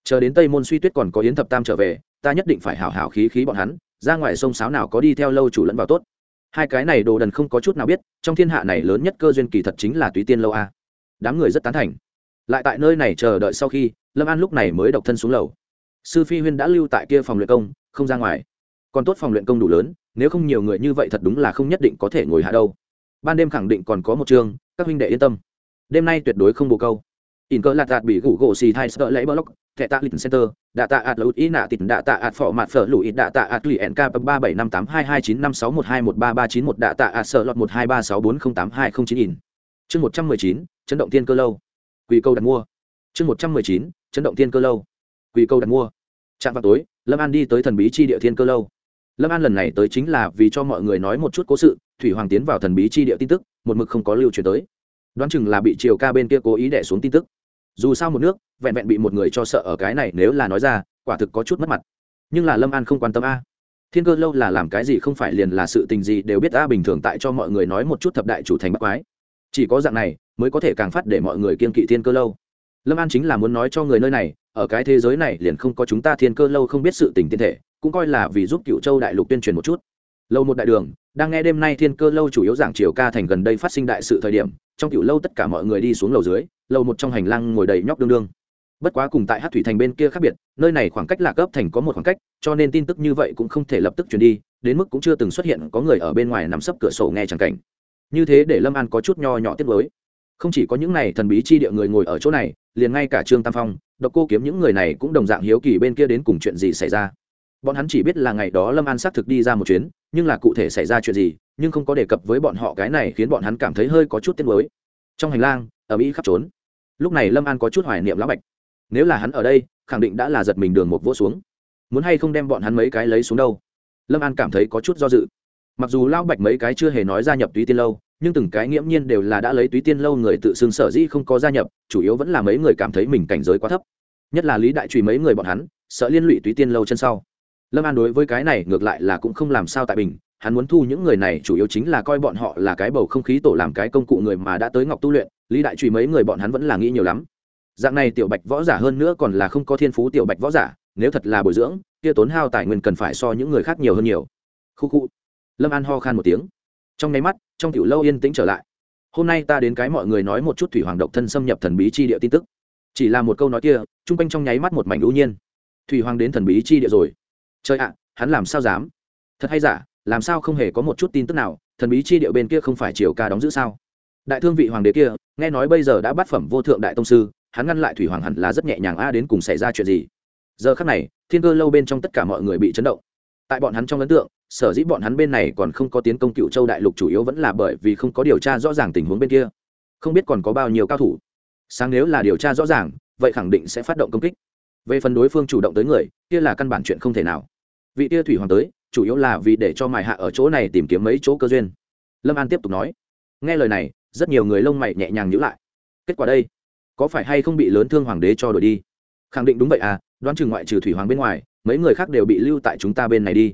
Chờ đến tây môn suy tuyết còn có yến thập tam trở về, ta nhất định phải hảo hảo khí khí bọn hắn, ra ngoài sông sáo nào có đi theo lâu chủ lẫn vào tốt. Hai cái này đồ đần không có chút nào biết, trong thiên hạ này lớn nhất cơ duyên kỳ thật chính là túy tiên lâu a. Đám người rất tán thành. Lại tại nơi này chờ đợi sau khi, lâm an lúc này mới độc thân xuống lầu sư phi huyên đã lưu tại kia phòng luyện công, không ra ngoài. Còn tốt phòng luyện công đủ lớn, nếu không nhiều người như vậy thật đúng là không nhất định có thể ngồi hạ đâu. Ban đêm khẳng định còn có một chương các huynh đệ yên tâm. Đêm nay tuyệt đối không bồ câu. In cơ lạt đạt bị gủ gỗ xì thai sợ lấy block, thẻ tạ lịch center, đạ tạ ạt lụt ý nạ tịt, đạ tạ ạt phỏ mạt phở lụi, đạ tạ ạt lụy nk ba bảy năm tám hai hai chín năm sáu một hai một ba ba chín một, đạ tạ ạt sợ lọt một hai ba sáu bốn không tám hai không chín in. Chương một trăm mười chín, chấn động thiên cơ lâu. Quỳ câu đặt mua. Chương một trăm mười chín, chấn động thiên cơ lâu. Quỳ câu đặt mua chạm vào tối, lâm an đi tới thần bí chi địa thiên cơ lâu. Lâm an lần này tới chính là vì cho mọi người nói một chút cố sự, thủy hoàng tiến vào thần bí chi địa tin tức, một mực không có lưu truyền tới. Đoán chừng là bị triều ca bên kia cố ý đẻ xuống tin tức. Dù sao một nước, vẹn vẹn bị một người cho sợ ở cái này nếu là nói ra, quả thực có chút mất mặt. Nhưng là lâm an không quan tâm a. Thiên cơ lâu là làm cái gì không phải liền là sự tình gì đều biết a, bình thường tại cho mọi người nói một chút thập đại chủ thành bắc quái. Chỉ có dạng này, mới có thể càng phát để mọi người kiên kỵ thiên cơ lâu. Lâm an chính là muốn nói cho người nơi này ở cái thế giới này liền không có chúng ta thiên cơ lâu không biết sự tình tiên thể, cũng coi là vì giúp cựu châu đại lục tuyên truyền một chút. Lâu một đại đường, đang nghe đêm nay thiên cơ lâu chủ yếu giảng triều ca thành gần đây phát sinh đại sự thời điểm, trong cựu lâu tất cả mọi người đi xuống lầu dưới lầu một trong hành lang ngồi đầy nhóc đương đương. Bất quá cùng tại hát thủy thành bên kia khác biệt, nơi này khoảng cách lạc cấp thành có một khoảng cách, cho nên tin tức như vậy cũng không thể lập tức truyền đi, đến mức cũng chưa từng xuất hiện có người ở bên ngoài nằm sấp cửa sổ nghe chẳng cảnh. Như thế để lâm an có chút nho nhỏ tiết với không chỉ có những này thần bí chi địa người ngồi ở chỗ này, liền ngay cả trương tam phong độc cô kiếm những người này cũng đồng dạng hiếu kỳ bên kia đến cùng chuyện gì xảy ra. Bọn hắn chỉ biết là ngày đó lâm an xác thực đi ra một chuyến, nhưng là cụ thể xảy ra chuyện gì, nhưng không có đề cập với bọn họ cái này khiến bọn hắn cảm thấy hơi có chút tiếc mới trong hành lang ở mỹ khắp trốn. Lúc này lâm an có chút hoài niệm lão bạch. Nếu là hắn ở đây, khẳng định đã là giật mình đường một vỗ xuống. Muốn hay không đem bọn hắn mấy cái lấy xuống đâu? Lâm an cảm thấy có chút do dự mặc dù lão bạch mấy cái chưa hề nói gia nhập túy tiên lâu, nhưng từng cái nghiễm nhiên đều là đã lấy túy tiên lâu người tự xưng sở dĩ không có gia nhập, chủ yếu vẫn là mấy người cảm thấy mình cảnh giới quá thấp. Nhất là lý đại trùy mấy người bọn hắn, sợ liên lụy túy tiên lâu chân sau. Lâm an đối với cái này ngược lại là cũng không làm sao tại bình, hắn muốn thu những người này chủ yếu chính là coi bọn họ là cái bầu không khí tổ làm cái công cụ người mà đã tới ngọc tu luyện, lý đại trùy mấy người bọn hắn vẫn là nghĩ nhiều lắm. Dạng này tiểu bạch võ giả hơn nữa còn là không có thiên phú tiểu bạch võ giả, nếu thật là bồi dưỡng, kia tốn hao tài nguyên cần phải so những người khác nhiều hơn nhiều. Khu khu lâm an ho khan một tiếng. Trong nháy mắt, trong tiểu lâu yên tĩnh trở lại. Hôm nay ta đến cái mọi người nói một chút thủy hoàng độc thân xâm nhập thần bí chi địa tin tức. Chỉ là một câu nói kia, chung quanh trong nháy mắt một mảnh ưu nhiên. Thủy hoàng đến thần bí chi địa rồi. Trời ạ, hắn làm sao dám? Thật hay giả, làm sao không hề có một chút tin tức nào, thần bí chi địa bên kia không phải triều ca đóng giữ sao? Đại thương vị hoàng đế kia, nghe nói bây giờ đã bắt phẩm vô thượng đại tông sư, hắn ngăn lại thủy hoàng hẳn là rất nhẹ nhàng a, đến cùng xảy ra chuyện gì? Giờ khắc này, thiên cơ lâu bên trong tất cả mọi người bị chấn động tại bọn hắn trong ấn tượng, sở dĩ bọn hắn bên này còn không có tiến công cựu châu đại lục chủ yếu vẫn là bởi vì không có điều tra rõ ràng tình huống bên kia. Không biết còn có bao nhiêu cao thủ. Sáng nếu là điều tra rõ ràng, vậy khẳng định sẽ phát động công kích. Về phần đối phương chủ động tới người, kia là căn bản chuyện không thể nào. Vị tia thủy hoàng tới, chủ yếu là vì để cho mài hạ ở chỗ này tìm kiếm mấy chỗ cơ duyên. Lâm an tiếp tục nói, nghe lời này, rất nhiều người lông mày nhẹ nhàng nhữ lại. Kết quả đây, có phải hay không bị lớn thương hoàng đế cho đổi đi? Khẳng định đúng vậy à đoán chừng ngoại trừ thủy hoàng bên ngoài mấy người khác đều bị lưu tại chúng ta bên này đi.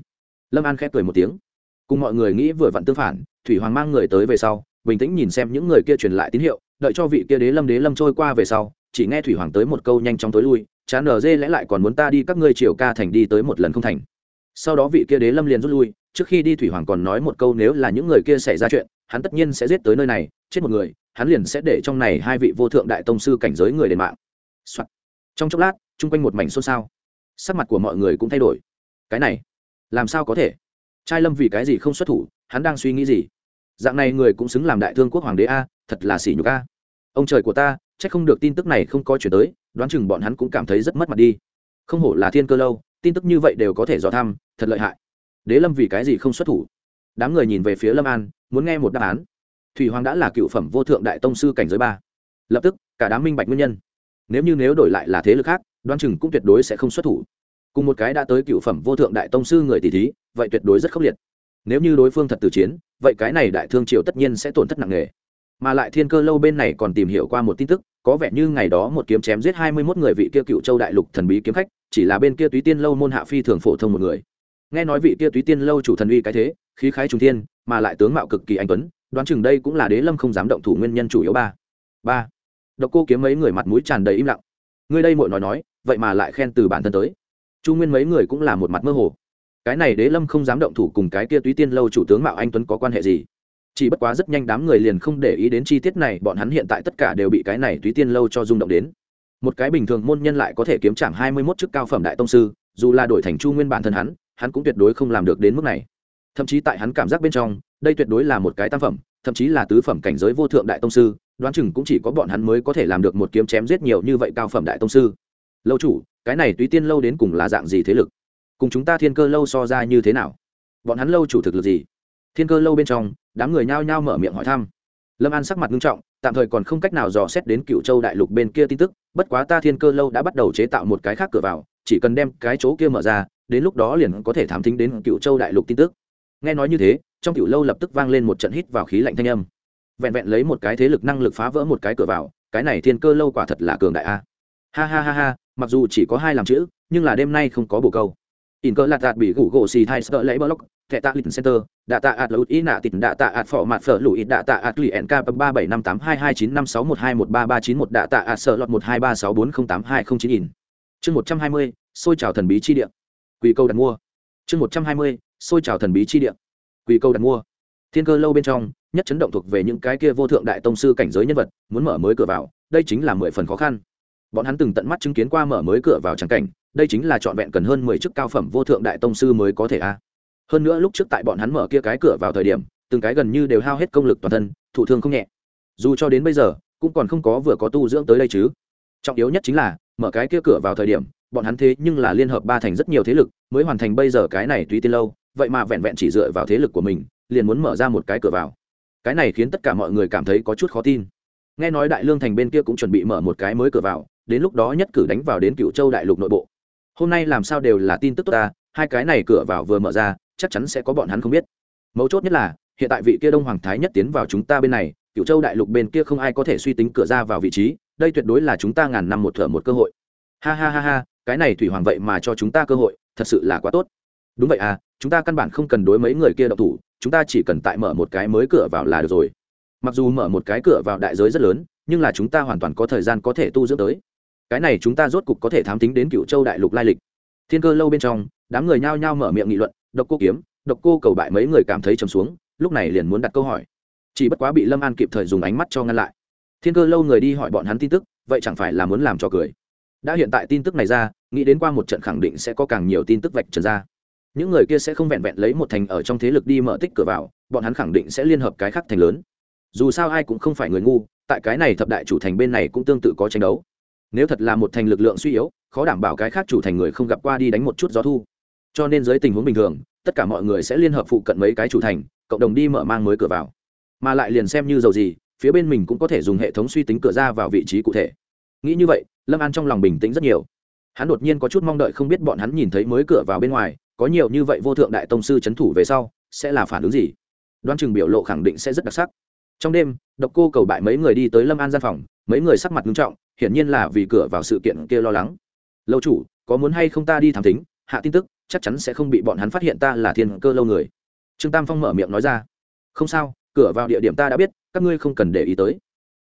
Lâm an khép cười một tiếng. Cùng mọi người nghĩ vừa vặn tương phản, thủy hoàng mang người tới về sau, bình tĩnh nhìn xem những người kia truyền lại tín hiệu, đợi cho vị kia đế lâm đế lâm trôi qua về sau, chỉ nghe thủy hoàng tới một câu nhanh chóng tối lui chán nở dê, lẽ lại còn muốn ta đi các ngươi triều ca thành đi tới một lần không thành? Sau đó vị kia đế lâm liền rút lui, trước khi đi thủy hoàng còn nói một câu nếu là những người kia xảy ra chuyện, hắn tất nhiên sẽ giết tới nơi này, chết một người, hắn liền sẽ để trong này hai vị vô thượng đại tông sư cảnh giới người đền mạng、Soạn. trong chốc lát, chung quanh một mảnh xôn xao sắc mặt của mọi người cũng thay đổi. Cái này, làm sao có thể? Trai lâm vì cái gì không xuất thủ? Hắn đang suy nghĩ gì? Dạng này người cũng xứng làm đại thương quốc hoàng đế a, thật là xỉ nhục a. Ông trời của ta c h ắ c không được tin tức này không có chuyển tới, đoán chừng bọn hắn cũng cảm thấy rất mất mặt đi. Không hổ là thiên cơ lâu, tin tức như vậy đều có thể dò thăm, thật lợi hại. Đế lâm vì cái gì không xuất thủ? Đám người nhìn về phía lâm an, muốn nghe một đáp án. Thủy hoàng đã là cựu phẩm vô thượng đại tông sư cảnh giới ba. Lập tức, cả đám minh bạch nguyên nhân. Nếu như nếu đổi lại là thế lực khác đoan chừng cũng tuyệt đối sẽ không xuất thủ. Cùng một cái đã tới cựu phẩm vô thượng đại tông sư người tỷ thí, vậy tuyệt đối rất khốc liệt. Nếu như đối phương thật từ chiến, vậy cái này đại thương triều tất nhiên sẽ tổn thất nặng nề. Mà lại thiên cơ lâu bên này còn tìm hiểu qua một tin tức, có vẻ như ngày đó một kiếm chém giết hai mươi 21 người vị kia cựu châu đại lục thần bí kiếm khách, chỉ là bên kia túy tiên lâu môn hạ phi thường phổ thông một người. Nghe nói vị kia túy tiên lâu chủ thần uy cái thế, khí khái trung thiên, mà lại tướng mạo cực kỳ anh tuấn, đoán chừng đây cũng là đế lâm không dám động thủ nguyên nhân chủ yếu ba. Ba. Độc cô kiếm mấy người mặt mũi tràn đầy im lặng. Ngươi đây muội nói nói vậy mà lại khen từ bản thân tới. Chu nguyên mấy người cũng là một mặt mơ hồ. Cái này đế lâm không dám động thủ cùng cái kia túy tiên lâu chủ tướng mạo anh tuấn có quan hệ gì? Chỉ bất quá rất nhanh đám người liền không để ý đến chi tiết này, bọn hắn hiện tại tất cả đều bị cái này túy tiên lâu cho rung động đến. Một cái bình thường môn nhân lại có thể kiếm chẳng hai mươi mốt chức cao phẩm đại tông sư, dù là đổi thành chu nguyên bản thân hắn hắn cũng tuyệt đối không làm được đến mức này. Thậm chí tại hắn cảm giác bên trong, đây tuyệt đối là một cái tam phẩm, thậm chí là tứ phẩm cảnh giới vô thượng đại tông sư, đoán chừng cũng chỉ có bọn hắn mới có thể làm được một kiếm chém giết nhiều như vậy cao phẩm đại tông sư lâu chủ, cái này túy tiên lâu đến cùng là dạng gì thế lực? Cùng chúng ta thiên cơ lâu so ra như thế nào? Bọn hắn lâu chủ thực lực gì? Thiên cơ lâu bên trong, đám người nhao nhao mở miệng hỏi thăm. Lâm an sắc mặt nghiêm trọng, tạm thời còn không cách nào dò xét đến cựu châu đại lục bên kia tin tức, bất quá ta thiên cơ lâu đã bắt đầu chế tạo một cái khác cửa vào, chỉ cần đem cái chỗ kia mở ra, đến lúc đó liền có thể thám thính đến cựu châu đại lục tin tức. Nghe nói như thế, trong cựu lâu lập tức vang lên một trận hít vào khí lạnh thanh âm. Vẹn vẹn lấy một cái thế lực năng lực phá vỡ một cái cửa vào, cái này thiên cơ lâu quả thật là cường đại a. Ha ha ha ha mặc dù chỉ có hai làm chữ nhưng là đêm nay không có bổ câu. In cơ lạt đạt bị gủ gỗ xì thai sợ lấy block thẻ tạ lịch center đạ tạ ạt lụt ý nạ tịt đạ tạ ạt phỏ mạt phở lụi đạ tạ ạt lụy nk ba bảy năm tám hai hai chín năm sáu một hai một ba ba chín một đạ tạ ạt sợ lọt một hai ba sáu bốn không tám hai không chín in. Chương một trăm hai mươi xôi trào thần bí chi điện, quỳ câu đặt mua. Chương một trăm hai mươi xôi trào thần bí chi điện, quỳ câu đặt mua. Thiên cơ lâu bên trong nhất chấn động thuộc về những cái kia vô thượng đại tông sư cảnh giới nhân vật muốn mở mới cửa vào đây chính là mười phần khó khăn bọn hắn từng tận mắt chứng kiến qua mở mới cửa vào trắng cảnh, đây chính là trọn vẹn cần hơn mười chức cao phẩm vô thượng đại tông sư mới có thể a. Hơn nữa lúc trước tại bọn hắn mở kia cái cửa vào thời điểm, từng cái gần như đều hao hết công lực toàn thân, thụ thương không nhẹ. Dù cho đến bây giờ, cũng còn không có vừa có tu dưỡng tới đây chứ. Trọng yếu nhất chính là, mở cái kia cửa vào thời điểm, bọn hắn thế nhưng là liên hợp ba thành rất nhiều thế lực, mới hoàn thành bây giờ cái này tuy tiên lâu, vậy mà vẹn vẹn chỉ dựa vào thế lực của mình, liền muốn mở ra một cái cửa vào. Cái này khiến tất cả mọi người cảm thấy có chút khó tin. Nghe nói đại lương thành bên kia cũng chuẩn bị mở một cái mới cửa vào đến lúc đó nhất cử đánh vào đến cựu châu đại lục nội bộ. Hôm nay làm sao đều là tin tức tốt ta, hai cái này cửa vào vừa mở ra, chắc chắn sẽ có bọn hắn không biết. Mấu chốt nhất là, hiện tại vị kia đông hoàng thái nhất tiến vào chúng ta bên này, cựu châu đại lục bên kia không ai có thể suy tính cửa ra vào vị trí, đây tuyệt đối là chúng ta ngàn năm một thở một cơ hội. Ha ha ha ha, cái này thủy hoàng vậy mà cho chúng ta cơ hội, thật sự là quá tốt. Đúng vậy à chúng ta căn bản không cần đối mấy người kia độc thủ, chúng ta chỉ cần tại mở một cái mới cửa vào là được rồi. Mặc dù mở một cái cửa vào đại giới rất lớn, nhưng là chúng ta hoàn toàn có thời gian có thể tu dưỡng tới cái này chúng ta rốt cục có thể thám tính đến cựu châu đại lục lai lịch. Thiên cơ lâu bên trong, đám người nhao nhao mở miệng nghị luận, độc cô kiếm, độc cô cầu bại mấy người cảm thấy trầm xuống, lúc này liền muốn đặt câu hỏi. Chỉ bất quá bị lâm an kịp thời dùng ánh mắt cho ngăn lại. Thiên cơ lâu người đi hỏi bọn hắn tin tức, vậy chẳng phải là muốn làm cho cười. Đã hiện tại tin tức này ra, nghĩ đến qua một trận khẳng định sẽ có càng nhiều tin tức vạch trần ra. Những người kia sẽ không vẹn vẹn lấy một thành ở trong thế lực đi mở tích cửa vào, bọn hắn khẳng định sẽ liên hợp cái khác thành lớn. Dù sao ai cũng không phải người ngu, tại cái này thập đại chủ thành bên này cũng tương tự có tranh đấu nếu thật là một thành lực lượng suy yếu, khó đảm bảo cái khác chủ thành người không gặp qua đi đánh một chút gió thu. Cho nên dưới tình huống bình thường, tất cả mọi người sẽ liên hợp phụ cận mấy cái chủ thành, cộng đồng đi mở mang mới cửa vào. Mà lại liền xem như dầu gì, phía bên mình cũng có thể dùng hệ thống suy tính cửa ra vào vị trí cụ thể. Nghĩ như vậy, lâm an trong lòng bình tĩnh rất nhiều. Hắn đột nhiên có chút mong đợi không biết bọn hắn nhìn thấy mới cửa vào bên ngoài, có nhiều như vậy vô thượng đại tông sư c h ấ n thủ về sau, sẽ là phản ứng gì? Đoan chừng biểu lộ khẳng định sẽ rất đặc sắc. Trong đêm, độc cô cầu bại mấy người đi tới lâm an gian phòng, mấy người sắc mặt nghiêm trọng hiển nhiên là vì cửa vào sự kiện kia lo lắng. Lâu chủ, có muốn hay không ta đi thám tính hạ tin tức, chắc chắn sẽ không bị bọn hắn phát hiện ta là thiên cơ lâu người. Trương tam phong mở miệng nói ra. Không sao, cửa vào địa điểm ta đã biết, các ngươi không cần để ý tới.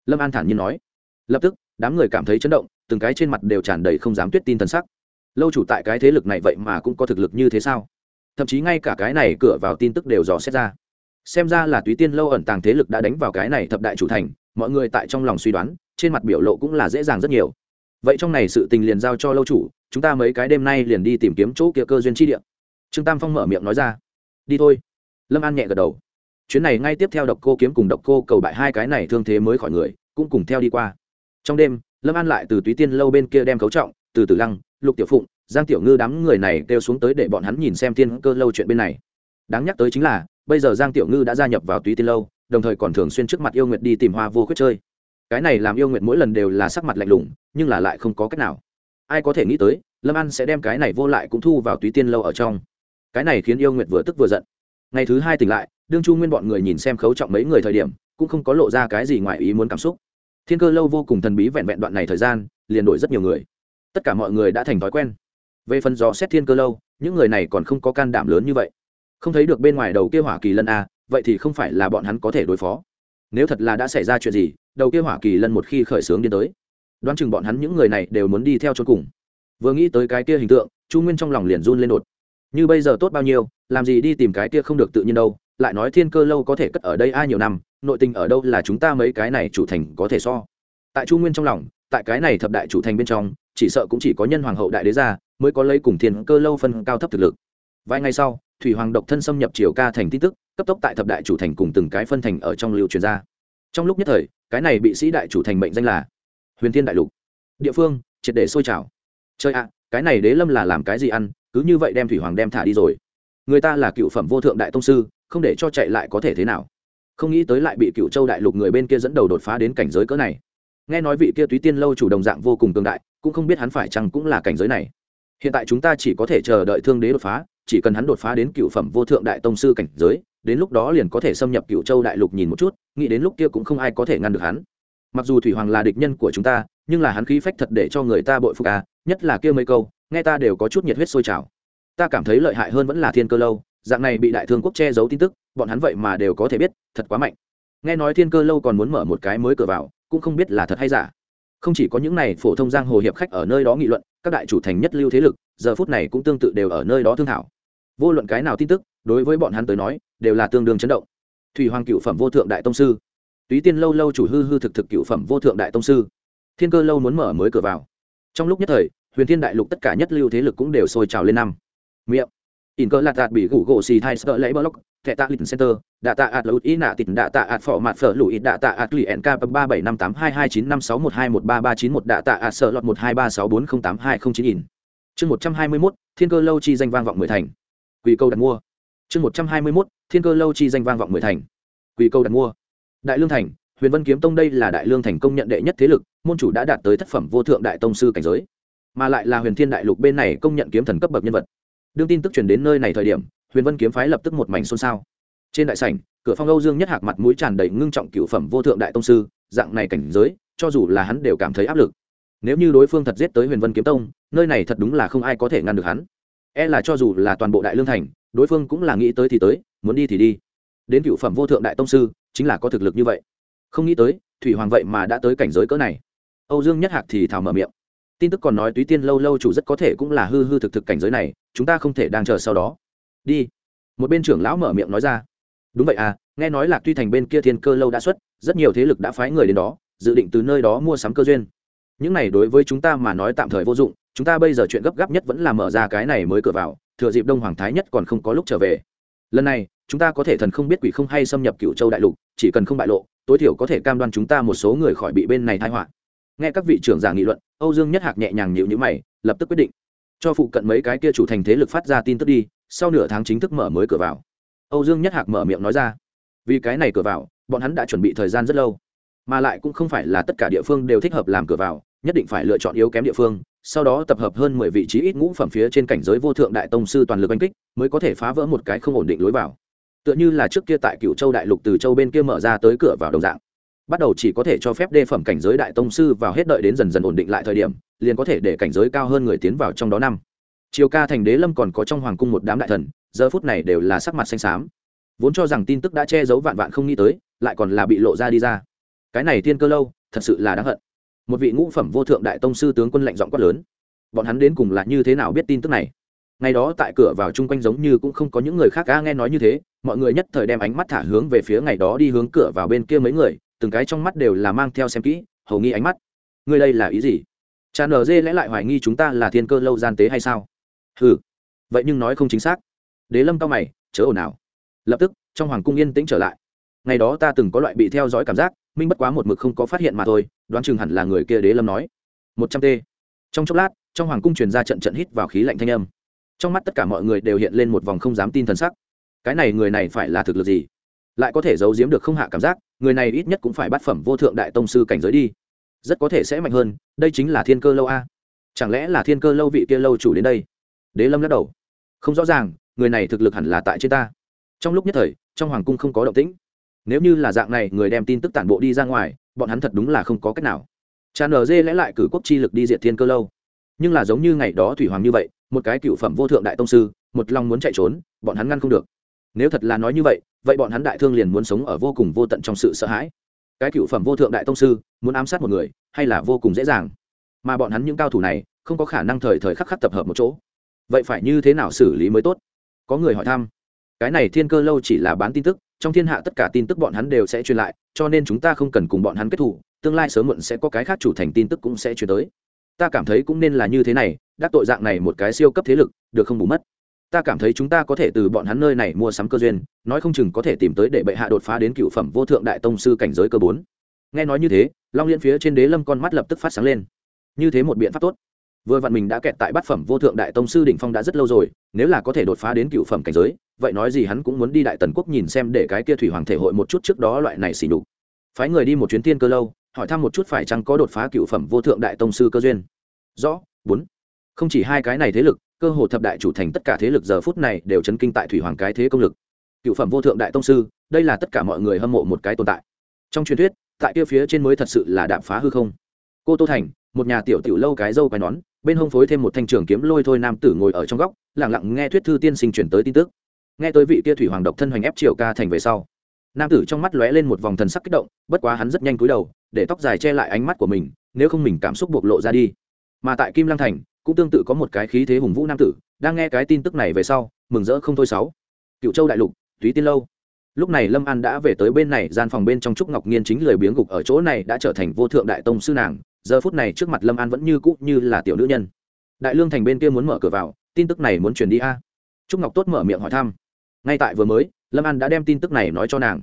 Lâm an thản nhiên nói. Lập tức, đám người cảm thấy chấn động, từng cái trên mặt đều tràn đầy không dám tuyết tin t sắc. Lâu chủ tại cái thế lực này vậy mà cũng có thực lực như thế sao? Thậm chí ngay cả cái này cửa vào tin tức đều dò xét ra. Xem ra là túy tiên lâu ẩn tàng thế lực đã đánh vào cái này thập đại chủ thành, mọi người tại trong lòng suy đoán trên mặt biểu lộ cũng là dễ dàng rất nhiều. Vậy trong này sự tình liền giao cho lâu chủ, chúng ta mấy cái đêm nay liền đi tìm kiếm chỗ kia cơ duyên chi địa. Trương tam phong mở miệng nói ra. Đi thôi. Lâm an nhẹ gật đầu. Chuyến này ngay tiếp theo độc cô kiếm cùng độc cô cầu bại hai cái này thương thế mới khỏi người, cũng cùng theo đi qua. Trong đêm, lâm an lại từ túy tiên lâu bên kia đem cấu trọng, từ tử lăng, lục tiểu phụng, giang tiểu ngư đám người này kêu xuống tới để bọn hắn nhìn xem thiên cơ lâu chuyện bên này. Đáng nhắc tới chính là, bây giờ giang tiểu ngư đã gia nhập vào túy tiên lâu, đồng thời còn thường xuyên trước mặt yêu nguyệt đi tìm hoa vô khuyết chơi cái này làm yêu nguyệt mỗi lần đều là sắc mặt lạnh lùng, nhưng là lại không có cách nào. Ai có thể nghĩ tới, lâm an sẽ đem cái này vô lại cũng thu vào túy tiên lâu ở trong. Cái này khiến yêu nguyệt vừa tức vừa giận. Ngày thứ hai tỉnh lại, đương chu nguyên bọn người nhìn xem khấu trọng mấy người thời điểm, cũng không có lộ ra cái gì ngoài ý muốn cảm xúc. Thiên cơ lâu vô cùng thần bí vẹn vẹn đoạn này thời gian, liền đổi rất nhiều người. Tất cả mọi người đã thành thói quen. Về phần dò xét thiên cơ lâu, những người này còn không có can đảm lớn như vậy. Không thấy được bên ngoài đầu kia hỏa kỳ lân a, vậy thì không phải là bọn hắn có thể đối phó nếu thật là đã xảy ra chuyện gì, đầu kia hỏa kỳ lân một khi khởi xướng đi tới, đoán chừng bọn hắn những người này đều muốn đi theo cho cùng. Vừa nghĩ tới cái kia hình tượng, chu nguyên trong lòng liền run lên đột. Như bây giờ tốt bao nhiêu, làm gì đi tìm cái kia không được tự nhiên đâu, lại nói thiên cơ lâu có thể cất ở đây ai nhiều năm, nội tình ở đâu là chúng ta mấy cái này chủ thành có thể so. Tại chu nguyên trong lòng, tại cái này thập đại chủ thành bên trong, chỉ sợ cũng chỉ có nhân hoàng hậu đại đế gia mới có lấy cùng thiên cơ lâu phân cao thấp thực lực. Vài ngày sau thủy hoàng độc thân xâm nhập triều ca thành tin tức, cấp tốc tại thập đại chủ thành cùng từng cái phân thành ở trong lưu truyền ra. Trong lúc nhất thời, cái này bị sĩ đại chủ thành mệnh danh là huyền thiên đại lục. Địa phương, triệt để sôi trào. Chơi ạ, cái này đế lâm là làm cái gì ăn, cứ như vậy đem thủy hoàng đem thả đi rồi. Người ta là cựu phẩm vô thượng đại tông sư, không để cho chạy lại có thể thế nào. Không nghĩ tới lại bị cựu châu đại lục người bên kia dẫn đầu đột phá đến cảnh giới cỡ này. Nghe nói vị kia túy tiên lâu chủ đồng dạng vô cùng cường đại, cũng không biết hắn phải chăng cũng là cảnh giới này. Hiện tại chúng ta chỉ có thể chờ đợi thương đế đột phá chỉ cần hắn đột phá đến cựu phẩm vô thượng đại tông sư cảnh giới, đến lúc đó liền có thể xâm nhập cựu châu đại lục nhìn một chút, nghĩ đến lúc kia cũng không ai có thể ngăn được hắn. Mặc dù thủy hoàng là địch nhân của chúng ta, nhưng là hắn khí phách thật để cho người ta bội phục à nhất là kia mấy câu, nghe ta đều có chút nhiệt huyết sôi trào. Ta cảm thấy lợi hại hơn vẫn là thiên cơ lâu, dạng này bị đại thương quốc che giấu tin tức, bọn hắn vậy mà đều có thể biết, thật quá mạnh. Nghe nói thiên cơ lâu còn muốn mở một cái mới cửa vào, cũng không biết là thật hay giả không chỉ có những này phổ thông giang hồ hiệp khách ở nơi đó nghị luận, các đại chủ thành nhất lưu thế lực, giờ phút này cũng tương tự đều ở nơi đó thương thảo. Vô luận cái nào tin tức, đối với bọn hắn tới nói, đều là tương đương chấn động. Thủy hoàng cựu phẩm vô thượng đại tông sư. Túy tiên lâu lâu chủ hư hư thực thực cựu phẩm vô thượng đại tông sư. Thiên cơ lâu muốn mở mới cửa vào. Trong lúc nhất thời, huyền thiên đại lục tất cả nhất lưu thế lực cũng đều sôi trào lên năm. Miệng. In cơ lạc đạt bị gủ gỗ xì thai sợ lấy block thẻ tạ lịch center, đạ tạ ạt lụt ý nạ tịt, đạ tạ ạt phỏ mặt phở lụi đạ tạ ạt lụy nk ba bảy năm tám hai hai chín năm sáu một hai một ba ba chín một, đạ tạ ạt sợ lọt một hai ba sáu bốn không tám hai không chín nghìn. chương một trăm hai mươi mốt, thiên cơ lâu chi danh vang vọng mười thành. Quỳ câu đặt mua. Chương một trăm hai mươi mốt, thiên cơ lâu chi danh vang vọng mười thành. Quỳ câu đặt mua. Đại lương thành, huyền vân kiếm tông đây là đại lương thành công nhận đệ nhất thế lực, môn chủ đã đạt tới thất phẩm vô thượng đại tông sư cảnh giới. Mà lại là huyền thiên đại lục bên này công nhận kiếm thần cấp bậc nhân vật. Đương tin tức truyền đến nơi này thời điểm huyền vân kiếm phái lập tức một mảnh xôn xao. Trên đại sảnh, cửa phong âu dương nhất hạc mặt mũi tràn đầy ngưng trọng cựu phẩm vô thượng đại tông sư, dạng này cảnh giới, cho dù là hắn đều cảm thấy áp lực. Nếu như đối phương thật giết tới huyền vân kiếm tông, nơi này thật đúng là không ai có thể ngăn được hắn. E là cho dù là toàn bộ đại lương thành, đối phương cũng là nghĩ tới thì tới, muốn đi thì đi. Đến cựu phẩm vô thượng đại tông sư, chính là có thực lực như vậy. Không nghĩ tới, thủy hoàng vậy mà đã tới cảnh giới cỡ này. Âu dương nhất hạc thì thào mở miệng. Tin tức còn nói túy tiên lâu lâu chủ rất có thể cũng là hư hư thực thực cảnh giới này, chúng ta không thể đang chờ sau đó đi. Một bên trưởng lão mở miệng nói ra. Đúng vậy à nghe nói là tuy thành bên kia thiên cơ lâu đã xuất, rất nhiều thế lực đã phái người đến đó, dự định từ nơi đó mua sắm cơ duyên. Những này đối với chúng ta mà nói tạm thời vô dụng, chúng ta bây giờ chuyện gấp gáp nhất vẫn là mở ra cái này mới cửa vào, thừa dịp đông hoàng thái nhất còn không có lúc trở về. Lần này, chúng ta có thể thần không biết quỷ không hay xâm nhập cựu châu đại lục, chỉ cần không bại lộ, tối thiểu có thể cam đoan chúng ta một số người khỏi bị bên này thai họa. Nghe các vị trưởng giả nghị luận, âu dương nhất hạc nhẹ nhàng nhịu nhữ mày, lập tức quyết định. Cho phụ cận mấy cái kia chủ thành thế lực phát ra tin tức đi sau nửa tháng chính thức mở mới cửa vào. Âu dương nhất hạc mở miệng nói ra, vì cái này cửa vào, bọn hắn đã chuẩn bị thời gian rất lâu, mà lại cũng không phải là tất cả địa phương đều thích hợp làm cửa vào, nhất định phải lựa chọn yếu kém địa phương, sau đó tập hợp hơn mười vị trí ít ngũ phẩm phía trên cảnh giới vô thượng đại tông sư toàn lực oanh kích, mới có thể phá vỡ một cái không ổn định lối vào. Tựa như là trước kia tại cựu châu đại lục từ châu bên kia mở ra tới cửa vào đồng dạng. Bắt đầu chỉ có thể cho phép đề phẩm cảnh giới đại tông sư vào hết đợi đến dần dần ổn định lại thời điểm, liền có thể để cảnh giới cao hơn người tiến vào trong đó năm triều ca thành đế lâm còn có trong hoàng cung một đám đại thần, giờ phút này đều là sắc mặt xanh xám. Vốn cho rằng tin tức đã che giấu vạn vạn không nghĩ tới, lại còn là bị lộ ra đi ra. Cái này thiên cơ lâu, thật sự là đáng hận. Một vị ngũ phẩm vô thượng đại tông sư tướng quân lệnh giọng quát lớn. Bọn hắn đến cùng là như thế nào biết tin tức này? Ngày đó tại cửa vào chung quanh giống như cũng không có những người khác ca nghe nói như thế, mọi người nhất thời đem ánh mắt thả hướng về phía ngày đó đi hướng cửa vào bên kia mấy người, từng cái trong mắt đều là mang theo xem kỹ, hầu nghi ánh mắt. Ngươi đây là ý gì? Cha nở dê lẽ lại hoài nghi chúng ta là thiên cơ lâu gian tế hay sao? Hừ. Vậy nhưng nói không chính xác. Đế lâm cao mày, chớ ồn ào. Lập tức, trong hoàng cung yên tĩnh trở lại. Ngày đó ta từng có loại bị theo dõi cảm giác, minh bất quá một mực không có phát hiện mà thôi, đoán chừng hẳn là người kia đế lâm nói. Một trăm t trong chốc lát, trong hoàng cung truyền ra trận trận hít vào khí lạnh thanh âm. Trong mắt tất cả mọi người đều hiện lên một vòng không dám tin thần sắc. Cái này người này phải là thực lực gì? Lại có thể giấu giếm được không hạ cảm giác, người này ít nhất cũng phải bắt phẩm vô thượng đại tông sư cảnh giới đi. Rất có thể sẽ mạnh hơn, đây chính là thiên cơ lâu a. Chẳng lẽ là thiên cơ lâu vị kia lâu chủ đến đây? Đế lâm lắc đầu. Không rõ ràng, người này thực lực hẳn là tại trên ta. Trong lúc nhất thời, trong hoàng cung không có động tĩnh. Nếu như là dạng này, người đem tin tức tản bộ đi ra ngoài, bọn hắn thật đúng là không có cách nào. Cha nở dê lẽ lại cử quốc chi lực đi diệt thiên cơ lâu. Nhưng là giống như ngày đó thủy hoàng như vậy, một cái cựu phẩm vô thượng đại tông sư, một lòng muốn chạy trốn, bọn hắn ngăn không được. Nếu thật là nói như vậy vậy bọn hắn đại thương liền muốn sống ở vô cùng vô tận trong sự sợ hãi. Cái cựu phẩm vô thượng đại tông sư, muốn ám sát một người, hay là vô cùng dễ dàng? Mà bọn hắn những cao thủ này, không có khả năng thời thời khắc khắc tập hợp một chỗ vậy phải như thế nào xử lý mới tốt? Có người hỏi thăm. Cái này thiên cơ lâu chỉ là bán tin tức, trong thiên hạ tất cả tin tức bọn hắn đều sẽ truyền lại, cho nên chúng ta không cần cùng bọn hắn kết thủ, tương lai sớm muộn sẽ có cái khác chủ thành tin tức cũng sẽ truyền tới. Ta cảm thấy cũng nên là như thế này, đắc tội dạng này một cái siêu cấp thế lực, được không bù mất? Ta cảm thấy chúng ta có thể từ bọn hắn nơi này mua sắm cơ duyên, nói không chừng có thể tìm tới để bệ hạ đột phá đến cựu phẩm vô thượng đại tông sư cảnh giới cơ bốn. Nghe nói như thế, long liên phía trên đế lâm con mắt lập tức phát sáng lên. Như thế một biện pháp tốt vừa vặn mình đã kẹt tại bát phẩm vô thượng đại tông sư đỉnh phong đã rất lâu rồi, nếu là có thể đột phá đến cựu phẩm cảnh giới, vậy nói gì hắn cũng muốn đi đại tần quốc nhìn xem để cái kia thủy hoàng thể hội một chút trước đó loại này xỉ nhục. Phái người đi một chuyến tiên cơ lâu, hỏi thăm một chút phải chăng có đột phá cựu phẩm vô thượng đại tông sư cơ duyên. Rõ, bốn. Không chỉ hai cái này thế lực, cơ hồ thập đại chủ thành tất cả thế lực giờ phút này đều chấn kinh tại thủy hoàng cái thế công lực. Cựu phẩm vô thượng đại tông sư, đây là tất cả mọi người hâm mộ một cái tồn tại. Trong truyền thuyết, tại kia phía trên mới thật sự là đạm phá hư không. Cô tô thành, một nhà tiểu tiểu lâu cái dâu cái nón bên hông phối thêm một thanh trường kiếm lôi thôi nam tử ngồi ở trong góc lẳng lặng nghe thuyết thư tiên sinh chuyển tới tin tức. Nghe tới vị kia thủy hoàng độc thân hoành ép triều ca thành về sau, nam tử trong mắt lóe lên một vòng thần sắc kích động, bất quá hắn rất nhanh cúi đầu, để tóc dài che lại ánh mắt của mình, nếu không mình cảm xúc bộc lộ ra đi. Mà tại kim lăng thành, cũng tương tự có một cái khí thế hùng vũ nam tử, đang nghe cái tin tức này về sau, mừng rỡ không thôi sáu. Cựu châu đại lục túy tiên lâu. Lúc này lâm an đã về tới bên này, gian phòng bên trong trúc ngọc nghiên chính lười biếng gục ở chỗ này đã trở thành vô thượng đại tông sư nàng giờ phút này trước mặt lâm an vẫn như cũ như là tiểu nữ nhân. Đại lương thành bên kia muốn mở cửa vào, tin tức này muốn truyền đi a. Trúc ngọc tốt mở miệng hỏi thăm. Ngay tại vừa mới, lâm an đã đem tin tức này nói cho nàng.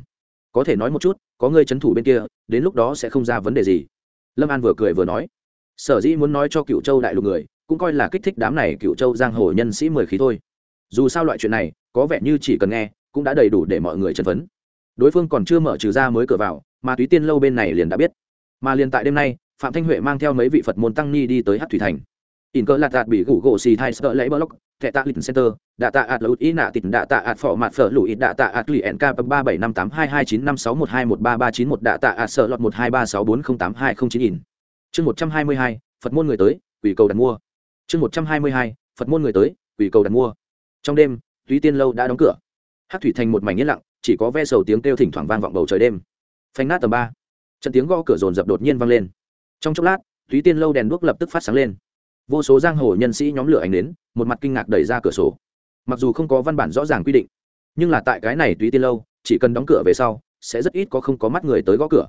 Có thể nói một chút, có người c h ấ n thủ bên kia, đến lúc đó sẽ không ra vấn đề gì. Lâm an vừa cười vừa nói. Sở dĩ muốn nói cho cựu châu đại lục người, cũng coi là kích thích đám này cựu châu giang hồ nhân sĩ mười khí thôi. Dù sao loại chuyện này, có vẻ như chỉ cần nghe, cũng đã đầy đủ để mọi người chân phấn. Đối phương còn chưa mở trừ ra mới cửa vào, mà túy tiên lâu bên này liền đã biết. Mà liền tại đêm nay phạm thanh huệ mang theo mấy vị phật môn tăng ni đi tới hát thủy thành. In cơ lạt đạt bị gủ gỗ xì thai sợ lấy block, thẻ tạ lịch center, đạ tạ ạt lụt ý nạ tịt, đạ tạ ạt phỏ mặt phở lụi, đạ tạ ạt lì nk ba bảy năm tám hai hai chín năm sáu một hai một ba ba chín một, đạ tạ ạt sợ lọt một hai ba sáu bốn không tám hai không chín in. Chương một trăm hai mươi hai, phật môn người tới, quỷ cầu đặt mua. Chương một trăm hai mươi hai, phật môn người tới, quỷ cầu đặt mua. Trong đêm túy tiên lâu đã đóng cửa. Hát thủy thành một mảnh yên lặng, chỉ có ve sầu tiếng kêu thỉnh thoảng vang vọng bầu trời đêm. Phanh nát tầm ba. Trận tiếng gõ cửa rồn rập đột nhiên vang lên trong chốc lát túy tiên lâu đèn đuốc lập tức phát sáng lên. Vô số giang hồ nhân sĩ nhóm lửa ánh đến, một mặt kinh ngạc đẩy ra cửa sổ. Mặc dù không có văn bản rõ ràng quy định, nhưng là tại cái này túy tiên lâu, chỉ cần đóng cửa về sau, sẽ rất ít có không có mắt người tới gõ cửa.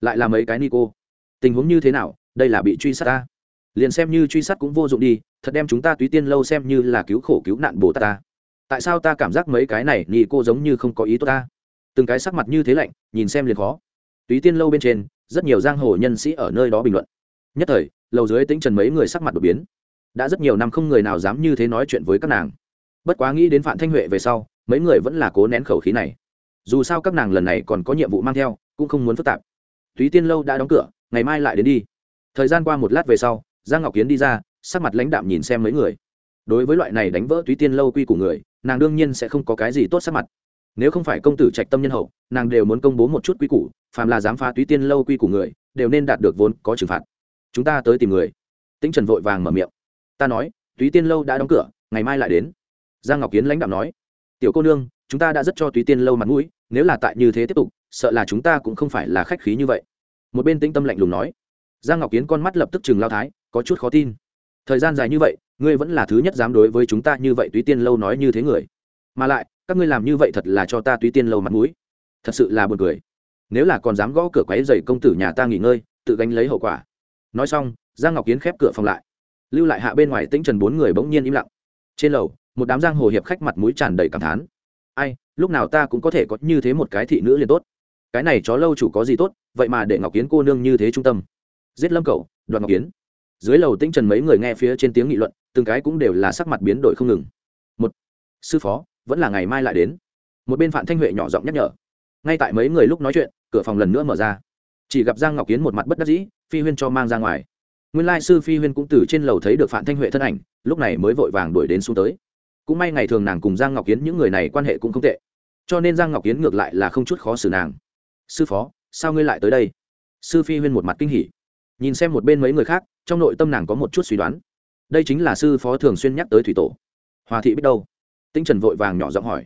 Lại là mấy cái ni cô tình huống như thế nào? Đây là bị truy sát ta. Liền xem như truy sát cũng vô dụng đi, thật đem chúng ta túy tiên lâu xem như là cứu khổ cứu nạn bồ tát ta. Tại sao ta cảm giác mấy cái này ni cô giống như không có ý tốt ta? Từng cái sắc mặt như thế lạnh, nhìn xem liền khó túy tiên lâu bên trên, rất nhiều giang hồ nhân sĩ ở nơi đó bình luận. Nhất thời, lầu dưới tính trần mấy người sắc mặt đột biến. Đã rất nhiều năm không người nào dám như thế nói chuyện với các nàng. Bất quá nghĩ đến phạm thanh huệ về sau, mấy người vẫn là cố nén khẩu khí này. Dù sao các nàng lần này còn có nhiệm vụ mang theo, cũng không muốn phức tạp. Túy tiên lâu đã đóng cửa, ngày mai lại đến đi. Thời gian qua một lát về sau, giang ngọc kiến đi ra, sắc mặt lãnh đạm nhìn xem mấy người. Đối với loại này đánh vỡ túy tiên lâu quy của người, nàng đương nhiên sẽ không có cái gì tốt sắc mặt nếu không phải công tử trạch tâm nhân hậu, nàng đều muốn công bố một chút quy củ, phàm là dám phá túy tiên lâu quy của người, đều nên đạt được vốn có trừng phạt. Chúng ta tới tìm người. Tĩnh trần vội vàng mở miệng. Ta nói, túy tiên lâu đã đóng cửa, ngày mai lại đến. Giang ngọc kiến lãnh đạo nói. Tiểu cô nương, chúng ta đã rất cho túy tiên lâu mặt mũi, nếu là tại như thế tiếp tục, sợ là chúng ta cũng không phải là khách khí như vậy. Một bên tĩnh tâm lạnh lùng nói. Giang ngọc kiến con mắt lập tức chừng lao thái, có chút khó tin. Thời gian dài như vậy, ngươi vẫn là thứ nhất dám đối với chúng ta như vậy túy tiên lâu nói như thế người. Mà lại các ngươi làm như vậy thật là cho ta túy tiên lâu mặt mũi. Thật sự là buồn cười. Nếu là còn dám gõ cửa quáy dày công tử nhà ta nghỉ ngơi, tự gánh lấy hậu quả. Nói xong, giang ngọc kiến khép cửa phòng lại. Lưu lại hạ bên ngoài tĩnh trần bốn người bỗng nhiên im lặng. Trên lầu, một đám giang hồ hiệp khách mặt mũi tràn đầy cảm thán. Ai, lúc nào ta cũng có thể có như thế một cái thị nữ liền tốt. Cái này chó lâu chủ có gì tốt, vậy mà để ngọc kiến cô nương như thế trung tâm. Giết lâm cầu đoàn ngọc kiến. Dưới lầu tĩnh trần mấy người nghe phía trên tiếng nghị luận, từng cái cũng đều là sắc mặt biến đổi không ngừng. Một, sư phó vẫn là ngày mai lại đến. Một bên phạm thanh huệ nhỏ giọng nhắc nhở. Ngay tại mấy người lúc nói chuyện, cửa phòng lần nữa mở ra. Chỉ gặp giang ngọc kiến một mặt bất đắc dĩ, phi huyên cho mang ra ngoài. Nguyên lai sư phi huyên cũng từ trên lầu thấy được phạm thanh huệ thân ảnh, lúc này mới vội vàng đuổi đến xuống tới. Cũng may ngày thường nàng cùng giang ngọc kiến những người này quan hệ cũng không tệ, cho nên giang ngọc kiến ngược lại là không chút khó xử nàng. Sư phó, sao ngươi lại tới đây? Sư phi huyên một mặt kinh hỉ. Nhìn xem một bên mấy người khác, trong nội tâm nàng có một chút suy đoán. Đây chính là sư phó thường xuyên nhắc tới thủy tổ. Hòa thị biết đâu? Tinh trần vội vàng nhỏ giọng hỏi.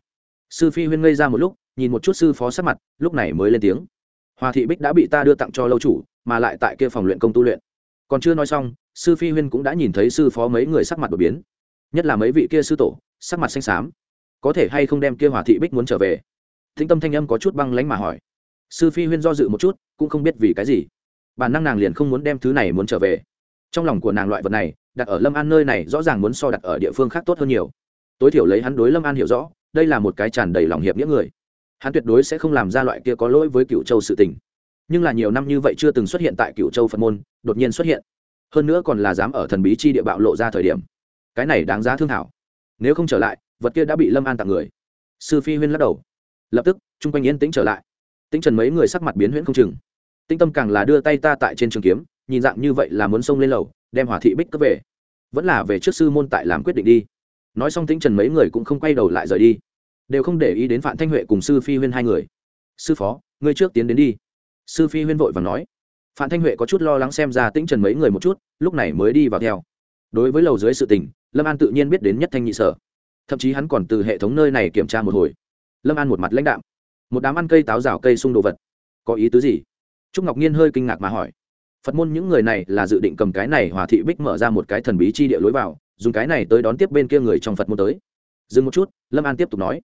Sư phi huyên ngây ra một lúc, nhìn một chút sư phó sắc mặt, lúc này mới lên tiếng. Hòa thị bích đã bị ta đưa tặng cho lâu chủ, mà lại tại kia phòng luyện công tu luyện. Còn chưa nói xong, sư phi huyên cũng đã nhìn thấy sư phó mấy người sắc mặt đột biến. Nhất là mấy vị kia sư tổ, sắc mặt xanh xám. Có thể hay không đem kia hòa thị bích muốn trở về? Thính tâm thanh âm có chút băng lánh mà hỏi. Sư phi huyên do dự một chút, cũng không biết vì cái gì. Bản năng nàng liền không muốn đem thứ này muốn trở về. Trong lòng của nàng loại vật này, đặt ở lâm an nơi này rõ ràng muốn so đặt ở địa phương khác tốt hơn nhiều tối thiểu lấy hắn đối lâm an hiểu rõ, đây là một cái tràn đầy lòng hiệp nghĩa người. Hắn tuyệt đối sẽ không làm ra loại kia có lỗi với cựu châu sự tình. Nhưng là nhiều năm như vậy chưa từng xuất hiện tại cựu châu phật môn, đột nhiên xuất hiện. Hơn nữa còn là dám ở thần bí chi địa bạo lộ ra thời điểm. Cái này đáng giá thương thảo. Nếu không trở lại, vật kia đã bị lâm an tặng người. Sư phi huyên lắc đầu. Lập tức, chung quanh yên tĩnh trở lại. Tĩnh trần mấy người sắc mặt biến huyễn không chừng. Tĩnh tâm càng là đưa tay ta tại trên trường kiếm, nhìn dạng như vậy là muốn xông lên lầu, đem hỏa thị bích cướp về. Vẫn là về trước sư môn tại làm quyết định đi nói xong tĩnh trần mấy người cũng không quay đầu lại rời đi đều không để ý đến phạm thanh huệ cùng sư phi huyên hai người sư phó ngươi trước tiến đến đi sư phi huyên vội và nói phạm thanh huệ có chút lo lắng xem ra tĩnh trần mấy người một chút lúc này mới đi vào theo đối với lầu dưới sự tình lâm an tự nhiên biết đến nhất thanh nhị sở thậm chí hắn còn từ hệ thống nơi này kiểm tra một hồi lâm an một mặt lãnh đạm một đám ăn cây táo rào cây sung đồ vật có ý tứ gì trúc ngọc nhiên hơi kinh ngạc mà hỏi phật môn những người này là dự định cầm cái này hòa thị bích mở ra một cái thần bí chi địa lối vào dùng cái này tới đón tiếp bên kia người trong phật môn tới. Dừng một chút, lâm an tiếp tục nói.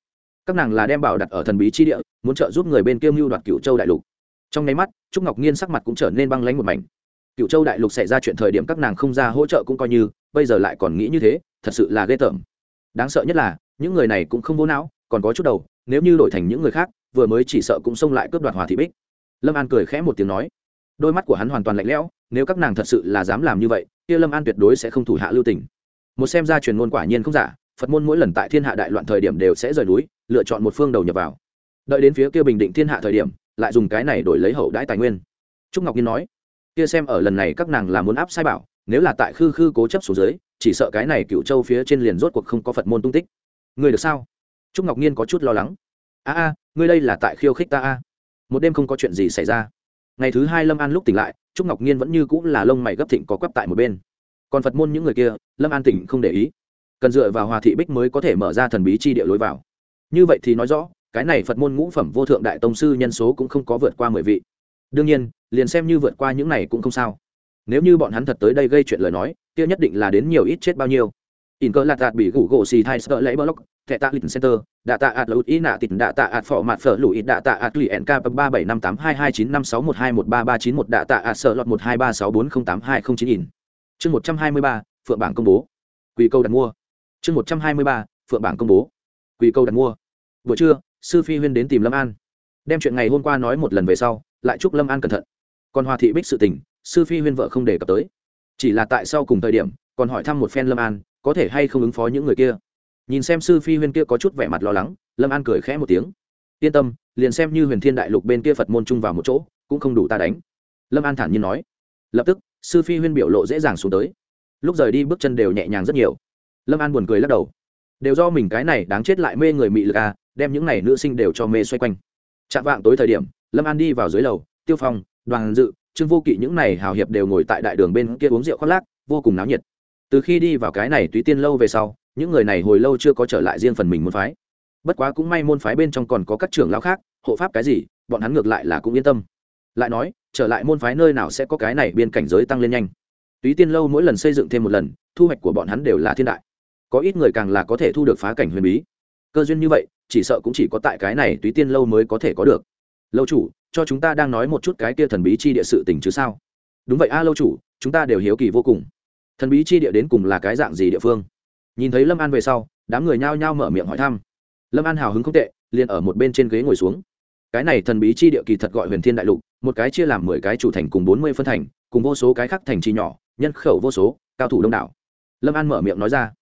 Các nàng là đem bảo đặt ở thần bí chi địa, muốn trợ giúp người bên kia mưu đoạt cựu châu đại lục. Trong nháy mắt, trúc ngọc nhiên sắc mặt cũng trở nên băng lánh một mảnh. Cựu châu đại lục xảy ra chuyện thời điểm các nàng không ra hỗ trợ cũng coi như, bây giờ lại còn nghĩ như thế, thật sự là ghê tởm. Đáng sợ nhất là, những người này cũng không vô não, còn có chút đầu, nếu như đổi thành những người khác, vừa mới chỉ sợ cũng xông lại cướp đoạt hòa thị bích. Lâm an cười khẽ một tiếng nói. Đôi mắt của hắn hoàn toàn lạnh lẽo, nếu các nàng thật sự là dám làm như vậy, kia lâm an tuyệt đối sẽ không thủ hạ lưu tình một xem ra truyền ngôn quả nhiên không giả, phật môn mỗi lần tại thiên hạ đại loạn thời điểm đều sẽ rời núi, lựa chọn một phương đầu nhập vào. Đợi đến phía kia bình định thiên hạ thời điểm, lại dùng cái này đổi lấy hậu đãi tài nguyên. Trúc ngọc nhiên nói, kia xem ở lần này các nàng là muốn áp sai bảo, nếu là tại khư khư cố chấp số dưới, chỉ sợ cái này cựu châu phía trên liền rốt cuộc không có phật môn tung tích. Người được sao? Trúc ngọc nhiên có chút lo lắng. A a, ngươi đây là tại khiêu khích ta a? Một đêm không có chuyện gì xảy ra. Ngày thứ hai lâm an lúc tỉnh lại, trúc ngọc nhiên vẫn như cũng là lông mày gấp thịnh có quắp tại một bên còn phật môn những người kia, lâm an tỉnh không để ý. Cần dựa vào hòa thị bích mới có thể mở ra thần bí chi địa lối vào. Như vậy thì nói rõ, cái này phật môn ngũ phẩm vô thượng đại tông sư nhân số cũng không có vượt qua mười vị. Đương nhiên, liền xem như vượt qua những này cũng không sao. Nếu như bọn hắn thật tới đây gây chuyện lời nói, kia nhất định là đến nhiều ít chết bao nhiêu. In cơ lạt đạt bị gủ gỗ xì thai sợ lấy block, thẻ tạ lịch center, đạ tạ ạt lụt ý nạ tịt, đạ tạ ạt phỏ mặt phở lụi, đạ tạ ạt lì nk ba bảy năm tám hai hai chín năm sáu một hai một ba ba chín một, đạ tạ ạt sợ lọt một hai ba sáu bốn không tám hai không chín in chương một trăm hai mươi ba, phượng bảng công bố. Quỳ câu đặt mua. Chương một trăm hai mươi ba, phượng bảng công bố. Quỳ câu đặt mua. Buổi trưa, sư phi huyên đến tìm lâm an. Đem chuyện ngày hôm qua nói một lần về sau, lại chúc lâm an cẩn thận. Còn hòa thị bích sự tình, sư phi huyên vợ không đề cập tới. Chỉ là tại sau cùng thời điểm, còn hỏi thăm một phen lâm an, có thể hay không ứng phó những người kia. Nhìn xem sư phi huyên kia có chút vẻ mặt lo lắng, lâm an cười khẽ một tiếng. Yên tâm, liền xem như huyền thiên đại lục bên kia phật môn chung vào một chỗ, cũng không đủ ta đánh. Lâm an thản nhiên nói. Lập tức sư phi huyên biểu lộ dễ dàng xuống tới. Lúc rời đi, bước chân đều nhẹ nhàng rất nhiều. Lâm an buồn cười lắc đầu. Đều do mình cái này đáng chết lại mê người mị lực à đem những này nữ sinh đều cho mê xoay quanh. Chạm vạng tối thời điểm, lâm an đi vào dưới lầu, tiêu phong, đoàn dự, trương vô kỵ những này hào hiệp đều ngồi tại đại đường bên kia uống rượu khoác lác, vô cùng náo nhiệt. Từ khi đi vào cái này túy tiên lâu về sau, những người này hồi lâu chưa có trở lại riêng phần mình môn phái. Bất quá cũng may môn phái bên trong còn có các trưởng lão khác, hộ pháp cái gì, bọn hắn ngược lại là cũng yên tâm lại nói, trở lại môn phái nơi nào sẽ có cái này biên cảnh giới tăng lên nhanh. Túy tiên lâu mỗi lần xây dựng thêm một lần, thu hoạch của bọn hắn đều là thiên đại. Có ít người càng là có thể thu được phá cảnh huyền bí. Cơ duyên như vậy, chỉ sợ cũng chỉ có tại cái này túy tiên lâu mới có thể có được. Lâu chủ, cho chúng ta đang nói một chút cái kia thần bí chi địa sự tình chứ sao? Đúng vậy a, lâu chủ, chúng ta đều hiếu kỳ vô cùng. Thần bí chi địa đến cùng là cái dạng gì địa phương? Nhìn thấy lâm an về sau, đám người nhao nhao mở miệng hỏi thăm. Lâm an hào hứng không tệ, liền ở một bên trên ghế ngồi xuống cái này thần bí chi địa kỳ thật gọi huyền thiên đại lục một cái chia làm mười cái chủ thành cùng bốn mươi phân thành cùng vô số cái khác thành trì nhỏ nhân khẩu vô số cao thủ đông đảo. Lâm an mở miệng nói ra.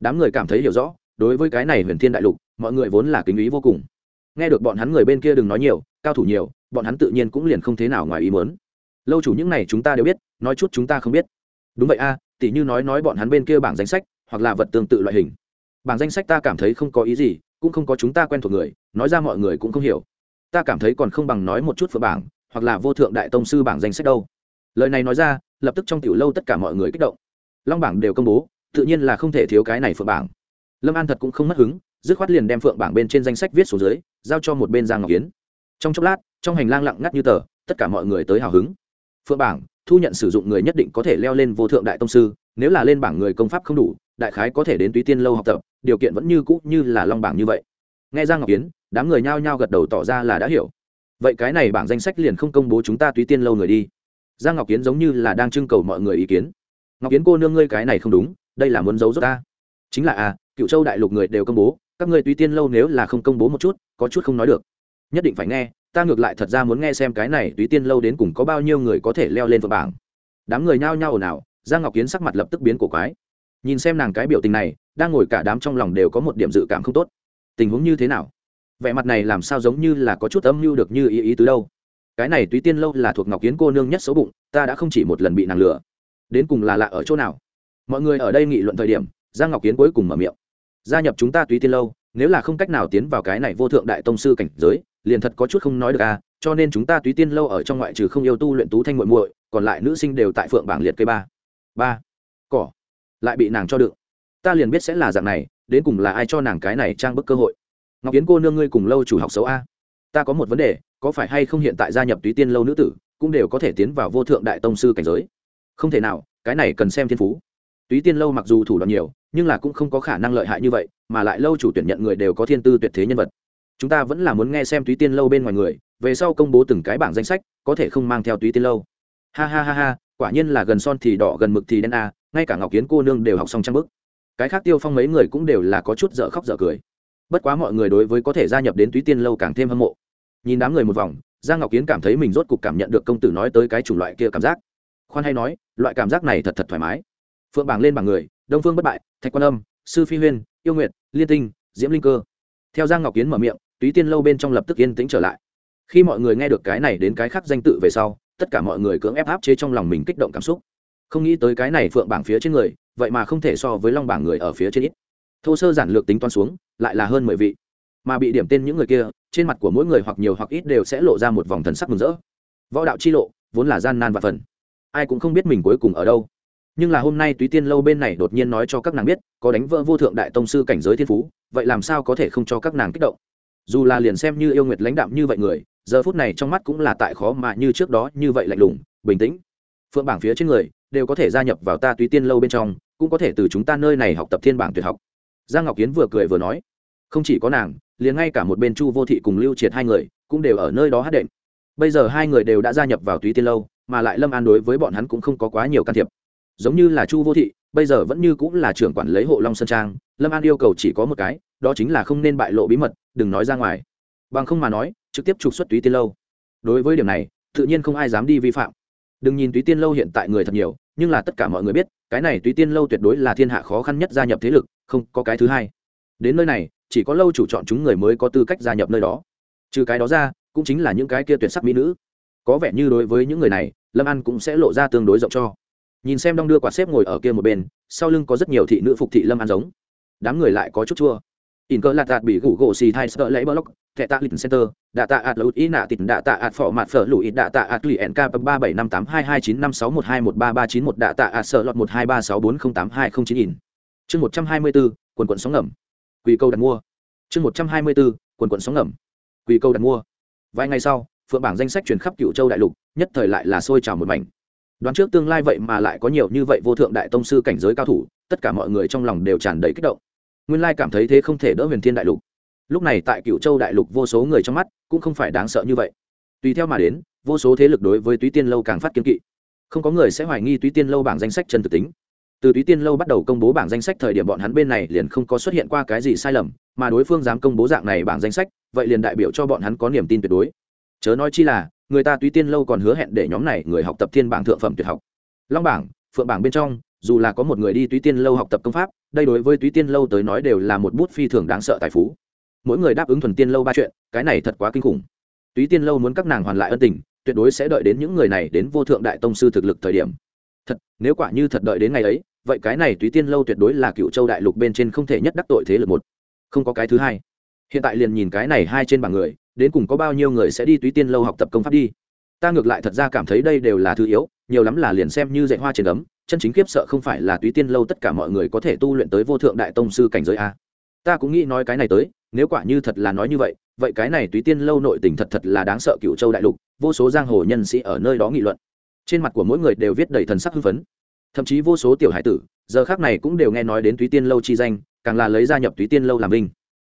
Đám người cảm thấy hiểu rõ đối với cái này huyền thiên đại lục mọi người vốn là kính ý vô cùng. Nghe được bọn hắn người bên kia đừng nói nhiều cao thủ nhiều bọn hắn tự nhiên cũng liền không thế nào ngoài ý mớn lâu chủ những này chúng ta đều biết nói chút chúng ta không biết. Đúng vậy a à, tỉ như nói nói bọn hắn bên kia bảng danh sách hoặc là vật tương tự loại hình. Bảng danh sách ta cảm thấy không có ý gì cũng không có chúng ta quen thuộc người nói ra mọi người cũng không hiểu ta cảm thấy còn không bằng nói một chút phượng bảng, hoặc là vô thượng đại tông sư bảng danh sách đâu. Lời này nói ra, lập tức trong tiểu lâu tất cả mọi người kích động. Long bảng đều công bố, tự nhiên là không thể thiếu cái này phượng bảng. Lâm an thật cũng không mất hứng, dứt khoát liền đem phượng bảng bên trên danh sách viết xuống dưới, giao cho một bên giang ngọc yến. Trong chốc lát, trong hành lang lặng ngắt như tờ, tất cả mọi người tới hào hứng. Phượng bảng, thu nhận sử dụng người nhất định có thể leo lên vô thượng đại tông sư, nếu là lên bảng người công pháp không đủ, đại khái có thể đến túy tiên lâu học tập, điều kiện vẫn như cũ như là long bảng như vậy. Nghe giang ngọc yến đám người nhao nhao gật đầu tỏ ra là đã hiểu. Vậy cái này bảng danh sách liền không công bố chúng ta túy tiên lâu người đi. Giang ngọc kiến giống như là đang trưng cầu mọi người ý kiến. Ngọc kiến cô nương ngươi cái này không đúng, đây là muốn giấu giúp ta. Chính là à cựu châu đại lục người đều công bố, các người túy tiên lâu nếu là không công bố một chút, có chút không nói được. Nhất định phải nghe, ta ngược lại thật ra muốn nghe xem cái này túy tiên lâu đến cùng có bao nhiêu người có thể leo lên vợ bảng. Đám người nhao nhao ồn ào, giang ngọc kiến sắc mặt lập tức biến cổ quái. Nhìn xem nàng cái biểu tình này, đang ngồi cả đám trong lòng đều có một điểm dự cảm không tốt. Tình huống như thế nào? Vẻ mặt này làm sao giống như là có chút âm mưu được như ý ý tứ đâu. Cái này túy tiên lâu là thuộc ngọc kiến cô nương nhất xấu bụng, ta đã không chỉ một lần bị nàng lừa. Đến cùng là lạ ở chỗ nào? Mọi người ở đây nghị luận thời điểm, giang ngọc kiến cuối cùng mở miệng. Gia nhập chúng ta túy tiên lâu, nếu là không cách nào tiến vào cái này vô thượng đại tông sư cảnh giới, liền thật có chút không nói được à cho nên chúng ta túy tiên lâu ở trong ngoại trừ không yêu tu luyện tú thanh muội muội, còn lại nữ sinh đều tại phượng bảng liệt cây ba. Ba. Cỏ. Lại bị nàng cho đựng. Ta liền biết sẽ là dạng này, đến cùng là ai cho nàng cái này trang bức cơ hội ngọc kiến cô nương ngươi cùng lâu chủ học xấu a. Ta có một vấn đề, có phải hay không hiện tại gia nhập túy tiên lâu nữ tử, cũng đều có thể tiến vào vô thượng đại tông sư cảnh giới? Không thể nào, cái này cần xem thiên phú. Túy tiên lâu mặc dù thủ đoạn nhiều, nhưng là cũng không có khả năng lợi hại như vậy, mà lại lâu chủ tuyển nhận người đều có thiên tư tuyệt thế nhân vật. Chúng ta vẫn là muốn nghe xem túy tiên lâu bên ngoài người, về sau công bố từng cái bảng danh sách, có thể không mang theo túy tiên lâu. Ha ha ha ha, quả nhiên là gần son thì đỏ, gần mực thì đen a, ngay cả ngọc kiến cô nương đều học xong trang bức. Cái khác tiêu phong mấy người cũng đều là có chút dở khóc dở cười bất quá mọi người đối với có thể gia nhập đến túy tiên lâu càng thêm hâm mộ. Nhìn đám người một vòng, giang ngọc kiến cảm thấy mình rốt cục cảm nhận được công tử nói tới cái chủng loại kia cảm giác. Khoan hay nói, loại cảm giác này thật thật thoải mái. Phượng bảng lên bảng người, đông phương bất bại, thạch quan âm, sư phi huyên, yêu nguyệt, liên tinh, diễm linh cơ. Theo giang ngọc kiến mở miệng, túy tiên lâu bên trong lập tức yên tĩnh trở lại. Khi mọi người nghe được cái này đến cái khác danh tự về sau, tất cả mọi người cưỡng ép áp chế trong lòng mình kích động cảm xúc. Không nghĩ tới cái này phượng bảng phía trên người, vậy mà không thể so với long bảng người ở phía trên ít thô sơ giản lược tính toán xuống, lại là hơn mười vị. Mà bị điểm tên những người kia, trên mặt của mỗi người hoặc nhiều hoặc ít đều sẽ lộ ra một vòng thần sắc mừng rỡ. Võ đạo chi lộ, vốn là gian nan và phần. Ai cũng không biết mình cuối cùng ở đâu. Nhưng là hôm nay túy tiên lâu bên này đột nhiên nói cho các nàng biết, có đánh vỡ vô thượng đại tông sư cảnh giới thiên phú, vậy làm sao có thể không cho các nàng kích động? Dù là liền xem như yêu nguyệt lãnh đạm như vậy người, giờ phút này trong mắt cũng là tại khó mà như trước đó như vậy lạnh lùng, bình tĩnh. Phượng bảng phía trên người, đều có thể gia nhập vào ta túy tiên lâu bên trong, cũng có thể từ chúng ta nơi này học tập thiên bảng tuyệt học giang ngọc kiến vừa cười vừa nói, không chỉ có nàng, liền ngay cả một bên chu vô thị cùng lưu triệt hai người cũng đều ở nơi đó hát đệm. Bây giờ hai người đều đã gia nhập vào túy tiên lâu, mà lại lâm an đối với bọn hắn cũng không có quá nhiều can thiệp. Giống như là chu vô thị, bây giờ vẫn như cũng là trưởng quản lấy hộ long sơn trang, lâm an yêu cầu chỉ có một cái, đó chính là không nên bại lộ bí mật, đừng nói ra ngoài. Bằng không mà nói, trực tiếp trục xuất túy tiên lâu. Đối với điểm này, tự nhiên không ai dám đi vi phạm. Đừng nhìn túy tiên lâu hiện tại người thật nhiều, nhưng là tất cả mọi người biết cái này túy tiên lâu tuyệt đối là thiên hạ khó khăn nhất gia nhập thế lực, không có cái thứ hai. Đến nơi này, chỉ có lâu chủ chọn chúng người mới có tư cách gia nhập nơi đó. Trừ cái đó ra, cũng chính là những cái kia tuyệt sắc mỹ nữ. Có vẻ như đối với những người này, lâm ăn cũng sẽ lộ ra tương đối rộng cho. Nhìn xem đong đưa quả xếp ngồi ở kia một bên, sau lưng có rất nhiều thị nữ phục thị lâm ăn giống. Đám người lại có chút chua. In cơ lạt tạt bị gủ gỗ xì thai sợ lấy block thẻ tạ lịch center, đạ tạ ạt lụt ý nạ tịt, đạ tạ ạt phỏ mặt phở lụi, đạ tạ ạt lụy nk ba bảy năm tám hai hai chín năm sáu một hai một ba ba chín một, đạ tạ ạt sợ lọt một hai ba sáu bốn không tám hai không chín in. Chương một trăm hai mươi bốn, quần quận sóng ngầm. Quỳ câu đặt mua. Chương một trăm hai mươi bốn, quần quận sóng ngầm. Quỳ câu đặt mua. Vài ngày sau, phượng bảng danh sách truyền khắp cựu châu đại lục, nhất thời lại là sôi trào một mảnh. Đoán trước tương lai vậy mà lại có nhiều như vậy vô thượng đại tông sư cảnh giới cao thủ, tất cả mọi người trong lòng đều tràn đầy kích động. Nguyên lai cảm thấy thế không thể đỡ huyền thiên đại lục lúc này tại cựu châu đại lục vô số người trong mắt cũng không phải đáng sợ như vậy. Tùy theo mà đến, vô số thế lực đối với túy tiên lâu càng phát kiên kỵ. Không có người sẽ hoài nghi túy tiên lâu bảng danh sách chân thực tính. Từ túy tiên lâu bắt đầu công bố bảng danh sách thời điểm bọn hắn bên này liền không có xuất hiện qua cái gì sai lầm, mà đối phương dám công bố dạng này bảng danh sách, vậy liền đại biểu cho bọn hắn có niềm tin tuyệt đối. Chớ nói chi là, người ta túy tiên lâu còn hứa hẹn để nhóm này người học tập thiên bảng thượng phẩm tuyệt học. Long bảng, phượng bảng bên trong, dù là có một người đi túy tiên lâu học tập công pháp, đây đối với túy tiên lâu tới nói đều là một bút phi thường đáng sợ tài phú mỗi người đáp ứng thuần tiên lâu ba chuyện, cái này thật quá kinh khủng. Túy tiên lâu muốn các nàng hoàn lại ân tình, tuyệt đối sẽ đợi đến những người này đến vô thượng đại tông sư thực lực thời điểm. Thật, nếu quả như thật đợi đến ngày ấy, vậy cái này túy tiên lâu tuyệt đối là cựu châu đại lục bên trên không thể nhất đắc tội thế lực một. Không có cái thứ hai. Hiện tại liền nhìn cái này hai trên bảng người, đến cùng có bao nhiêu người sẽ đi túy tiên lâu học tập công pháp đi. Ta ngược lại thật ra cảm thấy đây đều là thứ yếu, nhiều lắm là liền xem như dạy hoa trên ấm chân chính kiếp sợ không phải là túy tiên lâu tất cả mọi người có thể tu luyện tới vô thượng đại tông sư cảnh giới a ta cũng nghĩ nói cái này tới, nếu quả như thật là nói như vậy vậy cái này túy tiên lâu nội tình thật thật là đáng sợ cựu châu đại lục, vô số giang hồ nhân sĩ ở nơi đó nghị luận. Trên mặt của mỗi người đều viết đầy thần sắc hưng phấn. Thậm chí vô số tiểu hải tử, giờ khác này cũng đều nghe nói đến túy tiên lâu chi danh, càng là lấy gia nhập túy tiên lâu làm binh.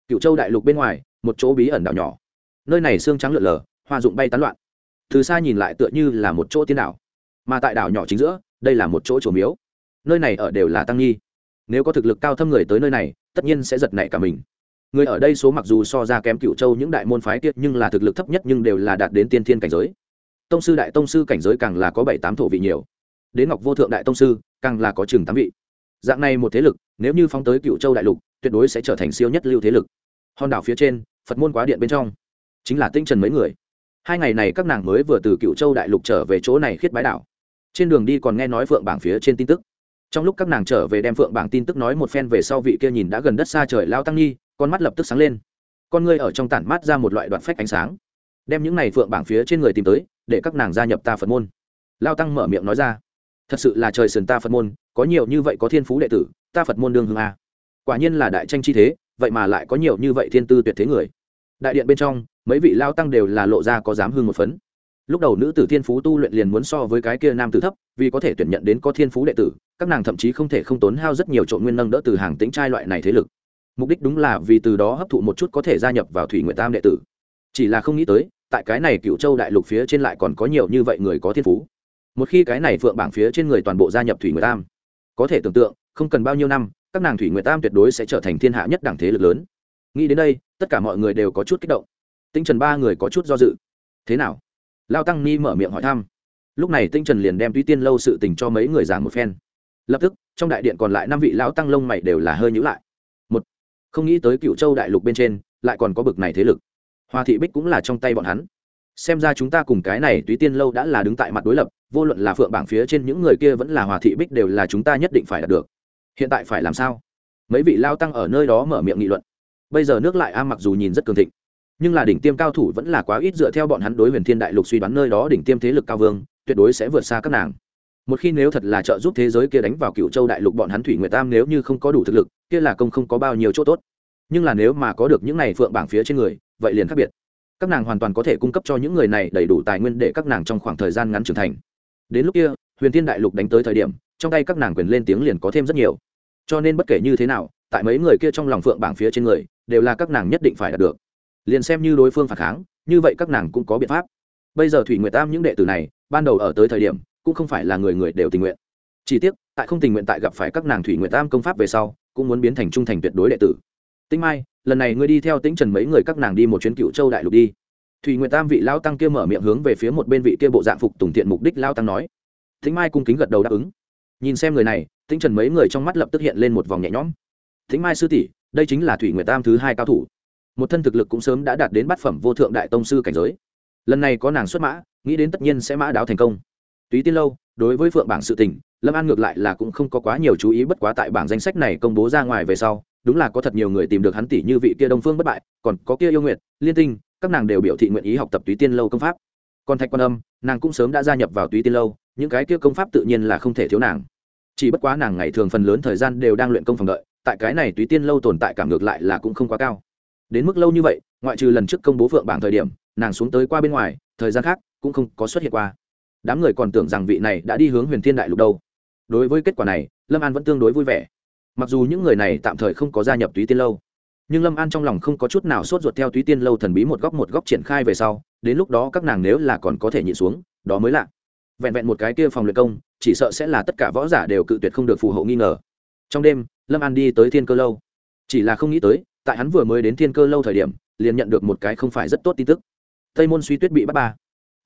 cựu châu đại lục bên ngoài, một chỗ bí ẩn đảo nhỏ. Nơi này xương trắng lượn lờ, hoa dụng bay tán loạn. Từ xa nhìn lại tựa như là một chỗ tiên đảo. Mà tại đảo nhỏ chính giữa, đây là một chỗ chùa miếu. Nơi này ở đều là tăng nghi nếu có thực lực cao thâm người tới nơi này, tất nhiên sẽ giật nảy cả mình. Người ở đây số mặc dù so ra kém cựu châu những đại môn phái kiệt nhưng là thực lực thấp nhất nhưng đều là đạt đến tiên thiên cảnh giới. Tông sư đại tông sư cảnh giới càng là có bảy tám thổ vị nhiều. Đến ngọc vô thượng đại tông sư, càng là có chừng tám vị. Dạng này một thế lực, nếu như phóng tới cựu châu đại lục, tuyệt đối sẽ trở thành siêu nhất lưu thế lực. Hòn đảo phía trên, phật môn quá điện bên trong. Chính là tinh trần mấy người. Hai ngày này các nàng mới vừa từ cựu châu đại lục trở về chỗ này khiết bái đảo. Trên đường đi còn nghe nói phượng bảng phía trên tin tức trong lúc các nàng trở về đem phượng bảng tin tức nói một phen về sau vị kia nhìn đã gần đất xa trời lao tăng nhi con mắt lập tức sáng lên. Con ngươi ở trong tản mát ra một loại đoạn phách ánh sáng. Đem những này phượng bảng phía trên người tìm tới, để các nàng gia nhập ta phật môn. Lao tăng mở miệng nói ra. Thật sự là trời sườn ta phật môn, có nhiều như vậy có thiên phú đệ tử, ta phật môn đương hương a. Quả nhiên là đại tranh chi thế, vậy mà lại có nhiều như vậy thiên tư tuyệt thế người. Đại điện bên trong, mấy vị lao tăng đều là lộ ra có dám hương một phấn lúc đầu nữ tử thiên phú tu luyện liền muốn so với cái kia nam tử thấp, vì có thể tuyển nhận đến có thiên phú đệ tử, các nàng thậm chí không thể không tốn hao rất nhiều trộn nguyên nâng đỡ từ hàng tính trai loại này thế lực. Mục đích đúng là vì từ đó hấp thụ một chút có thể gia nhập vào thủy nguyện tam đệ tử. Chỉ là không nghĩ tới, tại cái này cựu châu đại lục phía trên lại còn có nhiều như vậy người có thiên phú. Một khi cái này phượng bảng phía trên người toàn bộ gia nhập thủy nguyệt tam, có thể tưởng tượng, không cần bao nhiêu năm, các nàng thủy nguyệt tam tuyệt đối sẽ trở thành thiên hạ nhất đẳng thế lực lớn. Nghĩ đến đây, tất cả mọi người đều có chút kích động. Tinh trần ba người có chút do dự. Thế nào? Lao tăng ni mở miệng hỏi thăm. Lúc này tinh trần liền đem tuy tiên lâu sự tình cho mấy người giảng một phen. Lập tức, trong đại điện còn lại năm vị lão tăng lông mày đều là hơi nhữ lại. Một, không nghĩ tới cựu châu đại lục bên trên, lại còn có bực này thế lực. Hoa thị bích cũng là trong tay bọn hắn. Xem ra chúng ta cùng cái này túy tiên lâu đã là đứng tại mặt đối lập, vô luận là phượng bảng phía trên những người kia vẫn là hòa thị bích đều là chúng ta nhất định phải đạt được. Hiện tại phải làm sao? Mấy vị lao tăng ở nơi đó mở miệng nghị luận. Bây giờ nước lại a mặc dù nhìn rất cường thịnh nhưng là đỉnh tiêm cao thủ vẫn là quá ít dựa theo bọn hắn đối huyền thiên đại lục suy đoán nơi đó đỉnh tiêm thế lực cao vương, tuyệt đối sẽ vượt xa các nàng. Một khi nếu thật là trợ giúp thế giới kia đánh vào cựu châu đại lục bọn hắn thủy nguyệt tam nếu như không có đủ thực lực, kia là công không có bao nhiêu chỗ tốt. Nhưng là nếu mà có được những này phượng bảng phía trên người, vậy liền khác biệt. Các nàng hoàn toàn có thể cung cấp cho những người này đầy đủ tài nguyên để các nàng trong khoảng thời gian ngắn trưởng thành. Đến lúc kia, huyền thiên đại lục đánh tới thời điểm, trong tay các nàng quyền lên tiếng liền có thêm rất nhiều. Cho nên bất kể như thế nào, tại mấy người kia trong lòng phượng bảng phía trên người, đều là các nàng nhất định phải đạt được liền xem như đối phương phản kháng, như vậy các nàng cũng có biện pháp. Bây giờ thủy nguyệt tam những đệ tử này, ban đầu ở tới thời điểm, cũng không phải là người người đều tình nguyện. Chỉ tiếc, tại không tình nguyện tại gặp phải các nàng thủy nguyệt tam công pháp về sau, cũng muốn biến thành trung thành tuyệt đối đệ tử. Tinh mai, lần này ngươi đi theo tĩnh trần mấy người các nàng đi một chuyến cựu châu đại lục đi. Thủy nguyệt tam vị lao tăng kia mở miệng hướng về phía một bên vị kia bộ dạng phục tùng thiện mục đích lao tăng nói. Thính mai cung kính gật đầu đáp ứng. Nhìn xem người này, tĩnh trần mấy người trong mắt lập tức hiện lên một vòng nhẹ nhõm. Thính mai sư tỷ, đây chính là thủy nguyệt tam thứ hai cao thủ một thân thực lực cũng sớm đã đạt đến bát phẩm vô thượng đại tông sư cảnh giới. Lần này có nàng xuất mã, nghĩ đến tất nhiên sẽ mã đáo thành công. Túy tiên lâu, đối với phượng bảng sự tình, lâm an ngược lại là cũng không có quá nhiều chú ý bất quá tại bảng danh sách này công bố ra ngoài về sau, đúng là có thật nhiều người tìm được hắn tỷ như vị kia đông phương bất bại, còn có kia yêu nguyệt, liên tinh, các nàng đều biểu thị nguyện ý học tập túy tiên lâu công pháp. Còn thạch quan âm, nàng cũng sớm đã gia nhập vào túy tiên lâu, những cái kia công pháp tự nhiên là không thể thiếu nàng. Chỉ bất quá nàng ngày thường phần lớn thời gian đều đang luyện công phòng đợi, tại cái này túy tiên lâu tồn tại cảm ngược lại là cũng không quá cao đến mức lâu như vậy, ngoại trừ lần trước công bố phượng bảng thời điểm, nàng xuống tới qua bên ngoài, thời gian khác cũng không có xuất hiện qua. Đám người còn tưởng rằng vị này đã đi hướng huyền thiên đại lục đâu. Đối với kết quả này, lâm an vẫn tương đối vui vẻ. Mặc dù những người này tạm thời không có gia nhập túy tiên lâu, nhưng lâm an trong lòng không có chút nào sốt ruột theo túy tiên lâu thần bí một góc một góc triển khai về sau, đến lúc đó các nàng nếu là còn có thể nhịn xuống, đó mới lạ. Vẹn vẹn một cái kia phòng luyện công, chỉ sợ sẽ là tất cả võ giả đều cự tuyệt không được phù hộ nghi ngờ. Trong đêm, lâm an đi tới thiên cơ lâu. Chỉ là không nghĩ tới tại hắn vừa mới đến thiên cơ lâu thời điểm, liền nhận được một cái không phải rất tốt tin tức. Tây môn suy tuyết bị bắt ba.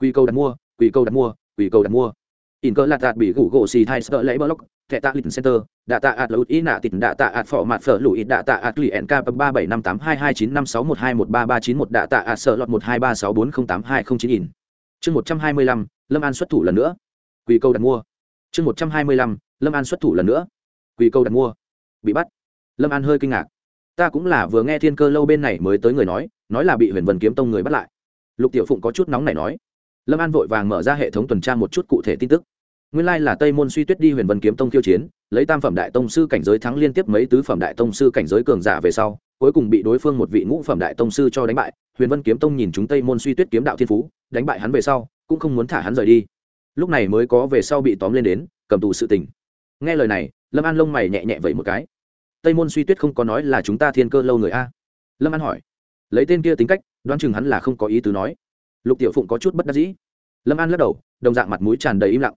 Quy câu đặt mua quy câu đặt mua quy câu đặt mua. In cơ lạt đạt bị gủ gỗ xì thai sợ lấy block, thẻ tạ lịch center, đạ tạ ạt lụt ý nạ tịt, đạ tạ ạt phỏ mặt phở lụi, đạ tạ ạt lì nk ba bảy năm tám hai hai chín năm sáu một hai một ba ba chín một, đạ tạ ạt sợ lọt một hai ba sáu bốn không tám hai không chín in. Chương một trăm hai mươi lăm, lâm an xuất thủ lần nữa. Quy câu đặt mua. Chương một trăm hai mươi lăm, lâm an xuất thủ lần nữa. Quy câu đặt mua. Bị bắt. Lâm an hơi kinh ngạc ta cũng là vừa nghe thiên cơ lâu bên này mới tới người nói nói là bị huyền vân kiếm tông người bắt lại. Lục tiểu phụng có chút nóng này nói. Lâm an vội vàng mở ra hệ thống tuần tra một chút cụ thể tin tức. Nguyên lai là tây môn suy tuyết đi huyền vân kiếm tông khiêu chiến, lấy tam phẩm đại tông sư cảnh giới thắng liên tiếp mấy tứ phẩm đại tông sư cảnh giới cường giả về sau, cuối cùng bị đối phương một vị ngũ phẩm đại tông sư cho đánh bại. Huyền vân kiếm tông nhìn chúng tây môn suy tuyết kiếm đạo thiên phú, đánh bại hắn về sau, cũng không muốn thả hắn rời đi. Lúc này mới có về sau bị tóm lên đến, cầm tù sự tình. Nghe lời này, lâm an lông mày nhẹ nhẹ vậy một cái tây môn suy tuyết không có nói là chúng ta thiên cơ lâu người a lâm an hỏi lấy tên kia tính cách đoán chừng hắn là không có ý tứ nói lục tiểu phụng có chút bất đắc dĩ lâm an lắc đầu đồng dạng mặt mũi tràn đầy im lặng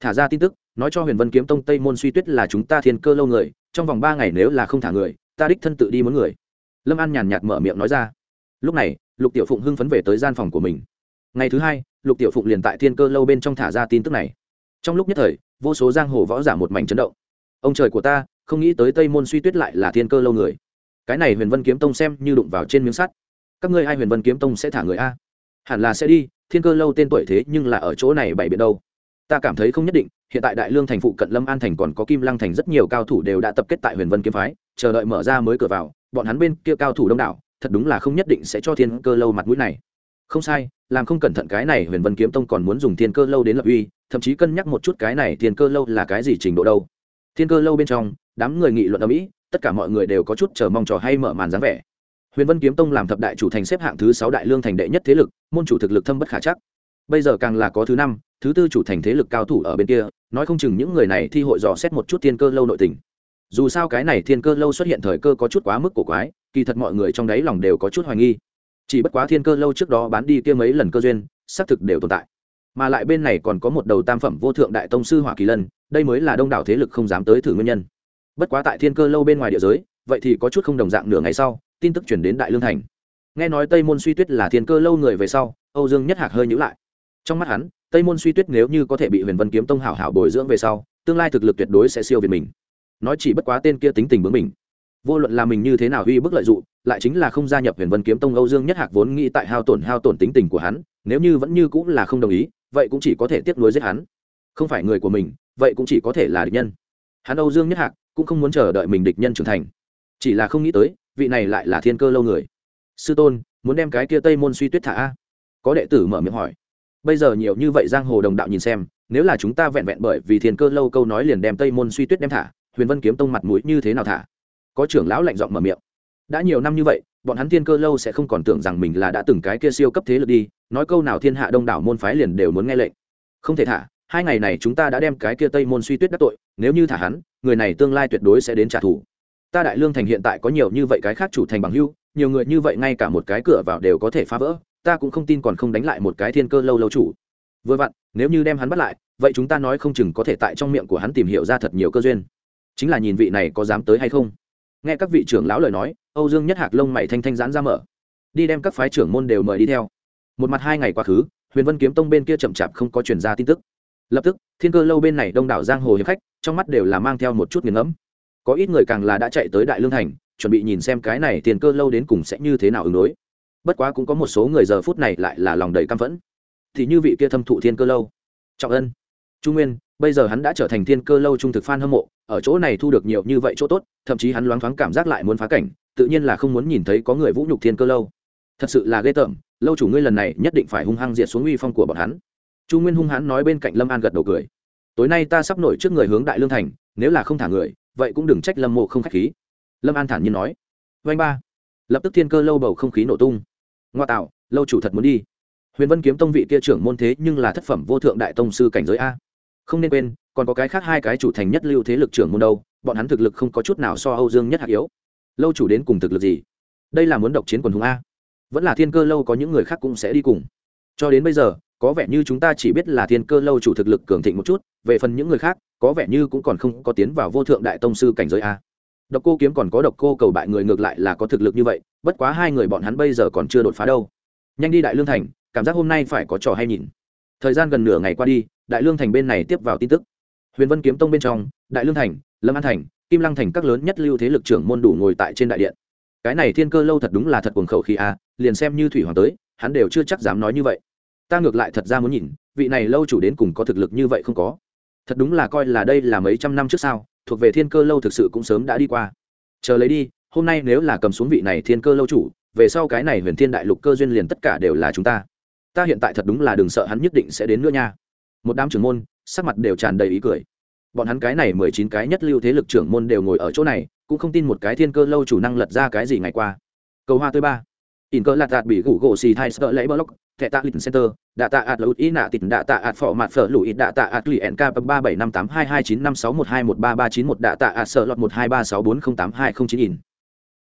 thả ra tin tức nói cho huyền vân kiếm tông tây môn suy tuyết là chúng ta thiên cơ lâu người trong vòng ba ngày nếu là không thả người ta đích thân tự đi muốn người lâm an nhàn nhạt mở miệng nói ra lúc này lục tiểu phụng hưng phấn về tới gian phòng của mình ngày thứ hai lục tiểu phụng liền tại thiên cơ lâu bên trong thả ra tin tức này trong lúc nhất thời vô số giang hồ võ giả một mảnh chấn động ông trời của ta không nghĩ tới tây môn suy tuyết lại là thiên cơ lâu người. Cái này huyền vân kiếm tông xem như đụng vào trên miếng sắt. Các ngươi ai huyền vân kiếm tông sẽ thả người a? Hẳn là sẽ đi, thiên cơ lâu tên tuổi thế nhưng là ở chỗ này bày biện đâu. Ta cảm thấy không nhất định, hiện tại đại lương thành phụ cận lâm an thành còn có kim lăng thành rất nhiều cao thủ đều đã tập kết tại huyền vân kiếm phái, chờ đợi mở ra mới cửa vào, bọn hắn bên kia cao thủ đông đảo, thật đúng là không nhất định sẽ cho thiên cơ lâu mặt mũi này. Không sai, làm không cẩn thận cái này huyền vân kiếm tông còn muốn dùng thiên cơ lâu đến lập uy, thậm chí cân nhắc một chút cái này thiên cơ lâu là cái gì trình độ đâu. Thiên cơ lâu bên trong đám người nghị luận ở mỹ, tất cả mọi người đều có chút chờ mong trò hay mở màn dáng vẻ. Huyền vân kiếm tông làm thập đại chủ thành xếp hạng thứ sáu đại lương thành đệ nhất thế lực, môn chủ thực lực thâm bất khả chắc. Bây giờ càng là có thứ năm, thứ tư chủ thành thế lực cao thủ ở bên kia, nói không chừng những người này thi hội dò xét một chút thiên cơ lâu nội tình. Dù sao cái này thiên cơ lâu xuất hiện thời cơ có chút quá mức cổ quái, kỳ thật mọi người trong đáy lòng đều có chút hoài nghi. Chỉ bất quá thiên cơ lâu trước đó bán đi kia mấy lần cơ duyên, xác thực đều tồn tại. Mà lại bên này còn có một đầu tam phẩm vô thượng đại tông sư hỏa kỳ lân, đây mới là đông đảo thế lực không dám tới thử nguyên nhân bất quá tại thiên cơ lâu bên ngoài địa giới, vậy thì có chút không đồng dạng nửa ngày sau, tin tức chuyển đến đại lương thành. Nghe nói tây môn suy tuyết là thiên cơ lâu người về sau, âu dương nhất hạc hơi nhữ lại. Trong mắt hắn, tây môn suy tuyết nếu như có thể bị huyền vân kiếm tông hảo hảo bồi dưỡng về sau, tương lai thực lực tuyệt đối sẽ siêu việt mình. Nói chỉ bất quá tên kia tính tình bướng mình vô luận là mình như thế nào huy bức lợi dụng, lại chính là không gia nhập huyền vân kiếm tông âu dương nhất hạc vốn nghĩ tại hao tổn hao tổn tính tình của hắn, nếu như vẫn như cũng là không đồng ý, vậy cũng chỉ có thể tiếp nối giết hắn. Không phải người của mình, vậy cũng chỉ có thể là địch nhân. Hắn âu dương nhất hạc cũng không muốn chờ đợi mình địch nhân trưởng thành. Chỉ là không nghĩ tới, vị này lại là thiên cơ lâu người. Sư tôn, muốn đem cái kia tây môn suy tuyết thả a? Có đệ tử mở miệng hỏi. Bây giờ nhiều như vậy giang hồ đồng đạo nhìn xem, nếu là chúng ta vẹn vẹn bởi vì thiên cơ lâu câu nói liền đem tây môn suy tuyết đem thả, huyền vân kiếm tông mặt mũi như thế nào thả? Có trưởng lão lạnh giọng mở miệng. Đã nhiều năm như vậy, bọn hắn thiên cơ lâu sẽ không còn tưởng rằng mình là đã từng cái kia siêu cấp thế lực đi, nói câu nào thiên hạ đông đảo môn phái liền đều muốn nghe lệnh. Không thể thả hai ngày này chúng ta đã đem cái kia tây môn suy tuyết đắc tội, nếu như thả hắn, người này tương lai tuyệt đối sẽ đến trả thù. Ta đại lương thành hiện tại có nhiều như vậy cái khác chủ thành bằng hưu, nhiều người như vậy ngay cả một cái cửa vào đều có thể phá vỡ, ta cũng không tin còn không đánh lại một cái thiên cơ lâu lâu chủ. Vừa vặn, nếu như đem hắn bắt lại, vậy chúng ta nói không chừng có thể tại trong miệng của hắn tìm hiểu ra thật nhiều cơ duyên. Chính là nhìn vị này có dám tới hay không? Nghe các vị trưởng lão lời nói, âu dương nhất hạc lông mày thanh thanh giãn ra mở. Đi đem các phái trưởng môn đều mời đi theo. Một mặt hai ngày quá khứ, huyền vân kiếm tông bên kia chậm chạp không có chuyển ra tin tức lập tức, thiên cơ lâu bên này đông đảo giang hồ hiệp khách, trong mắt đều là mang theo một chút nghiền ngẫm. Có ít người càng là đã chạy tới đại lương thành, chuẩn bị nhìn xem cái này thiên cơ lâu đến cùng sẽ như thế nào ứng đối. Bất quá cũng có một số người giờ phút này lại là lòng đầy căm phẫn. Thì như vị kia thâm thụ thiên cơ lâu, trọng ân trung nguyên, bây giờ hắn đã trở thành thiên cơ lâu trung thực f hâm mộ, ở chỗ này thu được nhiều như vậy chỗ tốt, thậm chí hắn loáng thoáng cảm giác lại muốn phá cảnh, tự nhiên là không muốn nhìn thấy có người vũ nhục thiên cơ lâu. Thật sự là ghê tởm, lâu chủ ngươi lần này nhất định phải hung hăng diệt xuống uy phong của bọn hắn chu nguyên hung hãn nói bên cạnh lâm an gật đầu cười. Tối nay ta sắp nổi trước người hướng đại lương thành, nếu là không thả người, vậy cũng đừng trách lâm mộ không k h á c h khí. Lâm an thản nhiên nói. Vanh ba. Lập tức thiên cơ lâu bầu không khí nổ tung. Ngoa tạo, lâu chủ thật muốn đi. Huyền vân kiếm tông vị kia trưởng môn thế nhưng là thất phẩm vô thượng đại tông sư cảnh giới a. Không nên quên, còn có cái khác hai cái chủ thành nhất lưu thế lực trưởng môn đâu, bọn hắn thực lực không có chút nào so âu dương nhất hạt yếu. Lâu chủ đến cùng thực lực gì? Đây là muốn độc chiến quần hùng a. Vẫn là thiên cơ lâu có những người khác cũng sẽ đi cùng. Cho đến bây giờ có vẻ như chúng ta chỉ biết là thiên cơ lâu chủ thực lực cường thịnh một chút, về phần những người khác, có vẻ như cũng còn không có tiến vào vô thượng đại tông sư cảnh giới a. Độc cô kiếm còn có độc cô cầu bại người ngược lại là có thực lực như vậy, bất quá hai người bọn hắn bây giờ còn chưa đột phá đâu. Nhanh đi đại lương thành, cảm giác hôm nay phải có trò hay nhìn. Thời gian gần nửa ngày qua đi, đại lương thành bên này tiếp vào tin tức. Huyền vân kiếm tông bên trong, đại lương thành, lâm an thành, kim lăng thành các lớn nhất lưu thế lực trưởng môn đủ ngồi tại trên đại điện. Cái này thiên cơ lâu thật đúng là thật cuồng khẩu khí a, liền xem như thủy hoàng tới, hắn đều chưa chắc dám nói như vậy ta ngược lại thật ra muốn nhìn, vị này lâu chủ đến cùng có thực lực như vậy không có. Thật đúng là coi là đây là mấy trăm năm trước sao, thuộc về thiên cơ lâu thực sự cũng sớm đã đi qua. Chờ lấy đi, hôm nay nếu là cầm xuống vị này thiên cơ lâu chủ, về sau cái này huyền thiên đại lục cơ duyên liền tất cả đều là chúng ta. Ta hiện tại thật đúng là đừng sợ hắn nhất định sẽ đến nữa nha. Một đám trưởng môn, sắc mặt đều tràn đầy ý cười. Bọn hắn cái này mười chín cái nhất lưu thế lực trưởng môn đều ngồi ở chỗ này, cũng không tin một cái thiên cơ lâu chủ năng lật ra cái gì ngày qua. Cầu hoa tươi ba. In cơ lạt đạt bị gủ gỗ xì thai sợ lấy block thẻ tạ lịch center, đạ tạ ạt lụt ý nạ tịt, đạ tạ ạt phỏ mặt phở lụi, đạ tạ ạt lụy nk ba bảy năm tám hai hai chín năm sáu một hai một ba ba chín một, đạ tạ ạt sợ lọt một hai ba sáu bốn không tám hai không chín in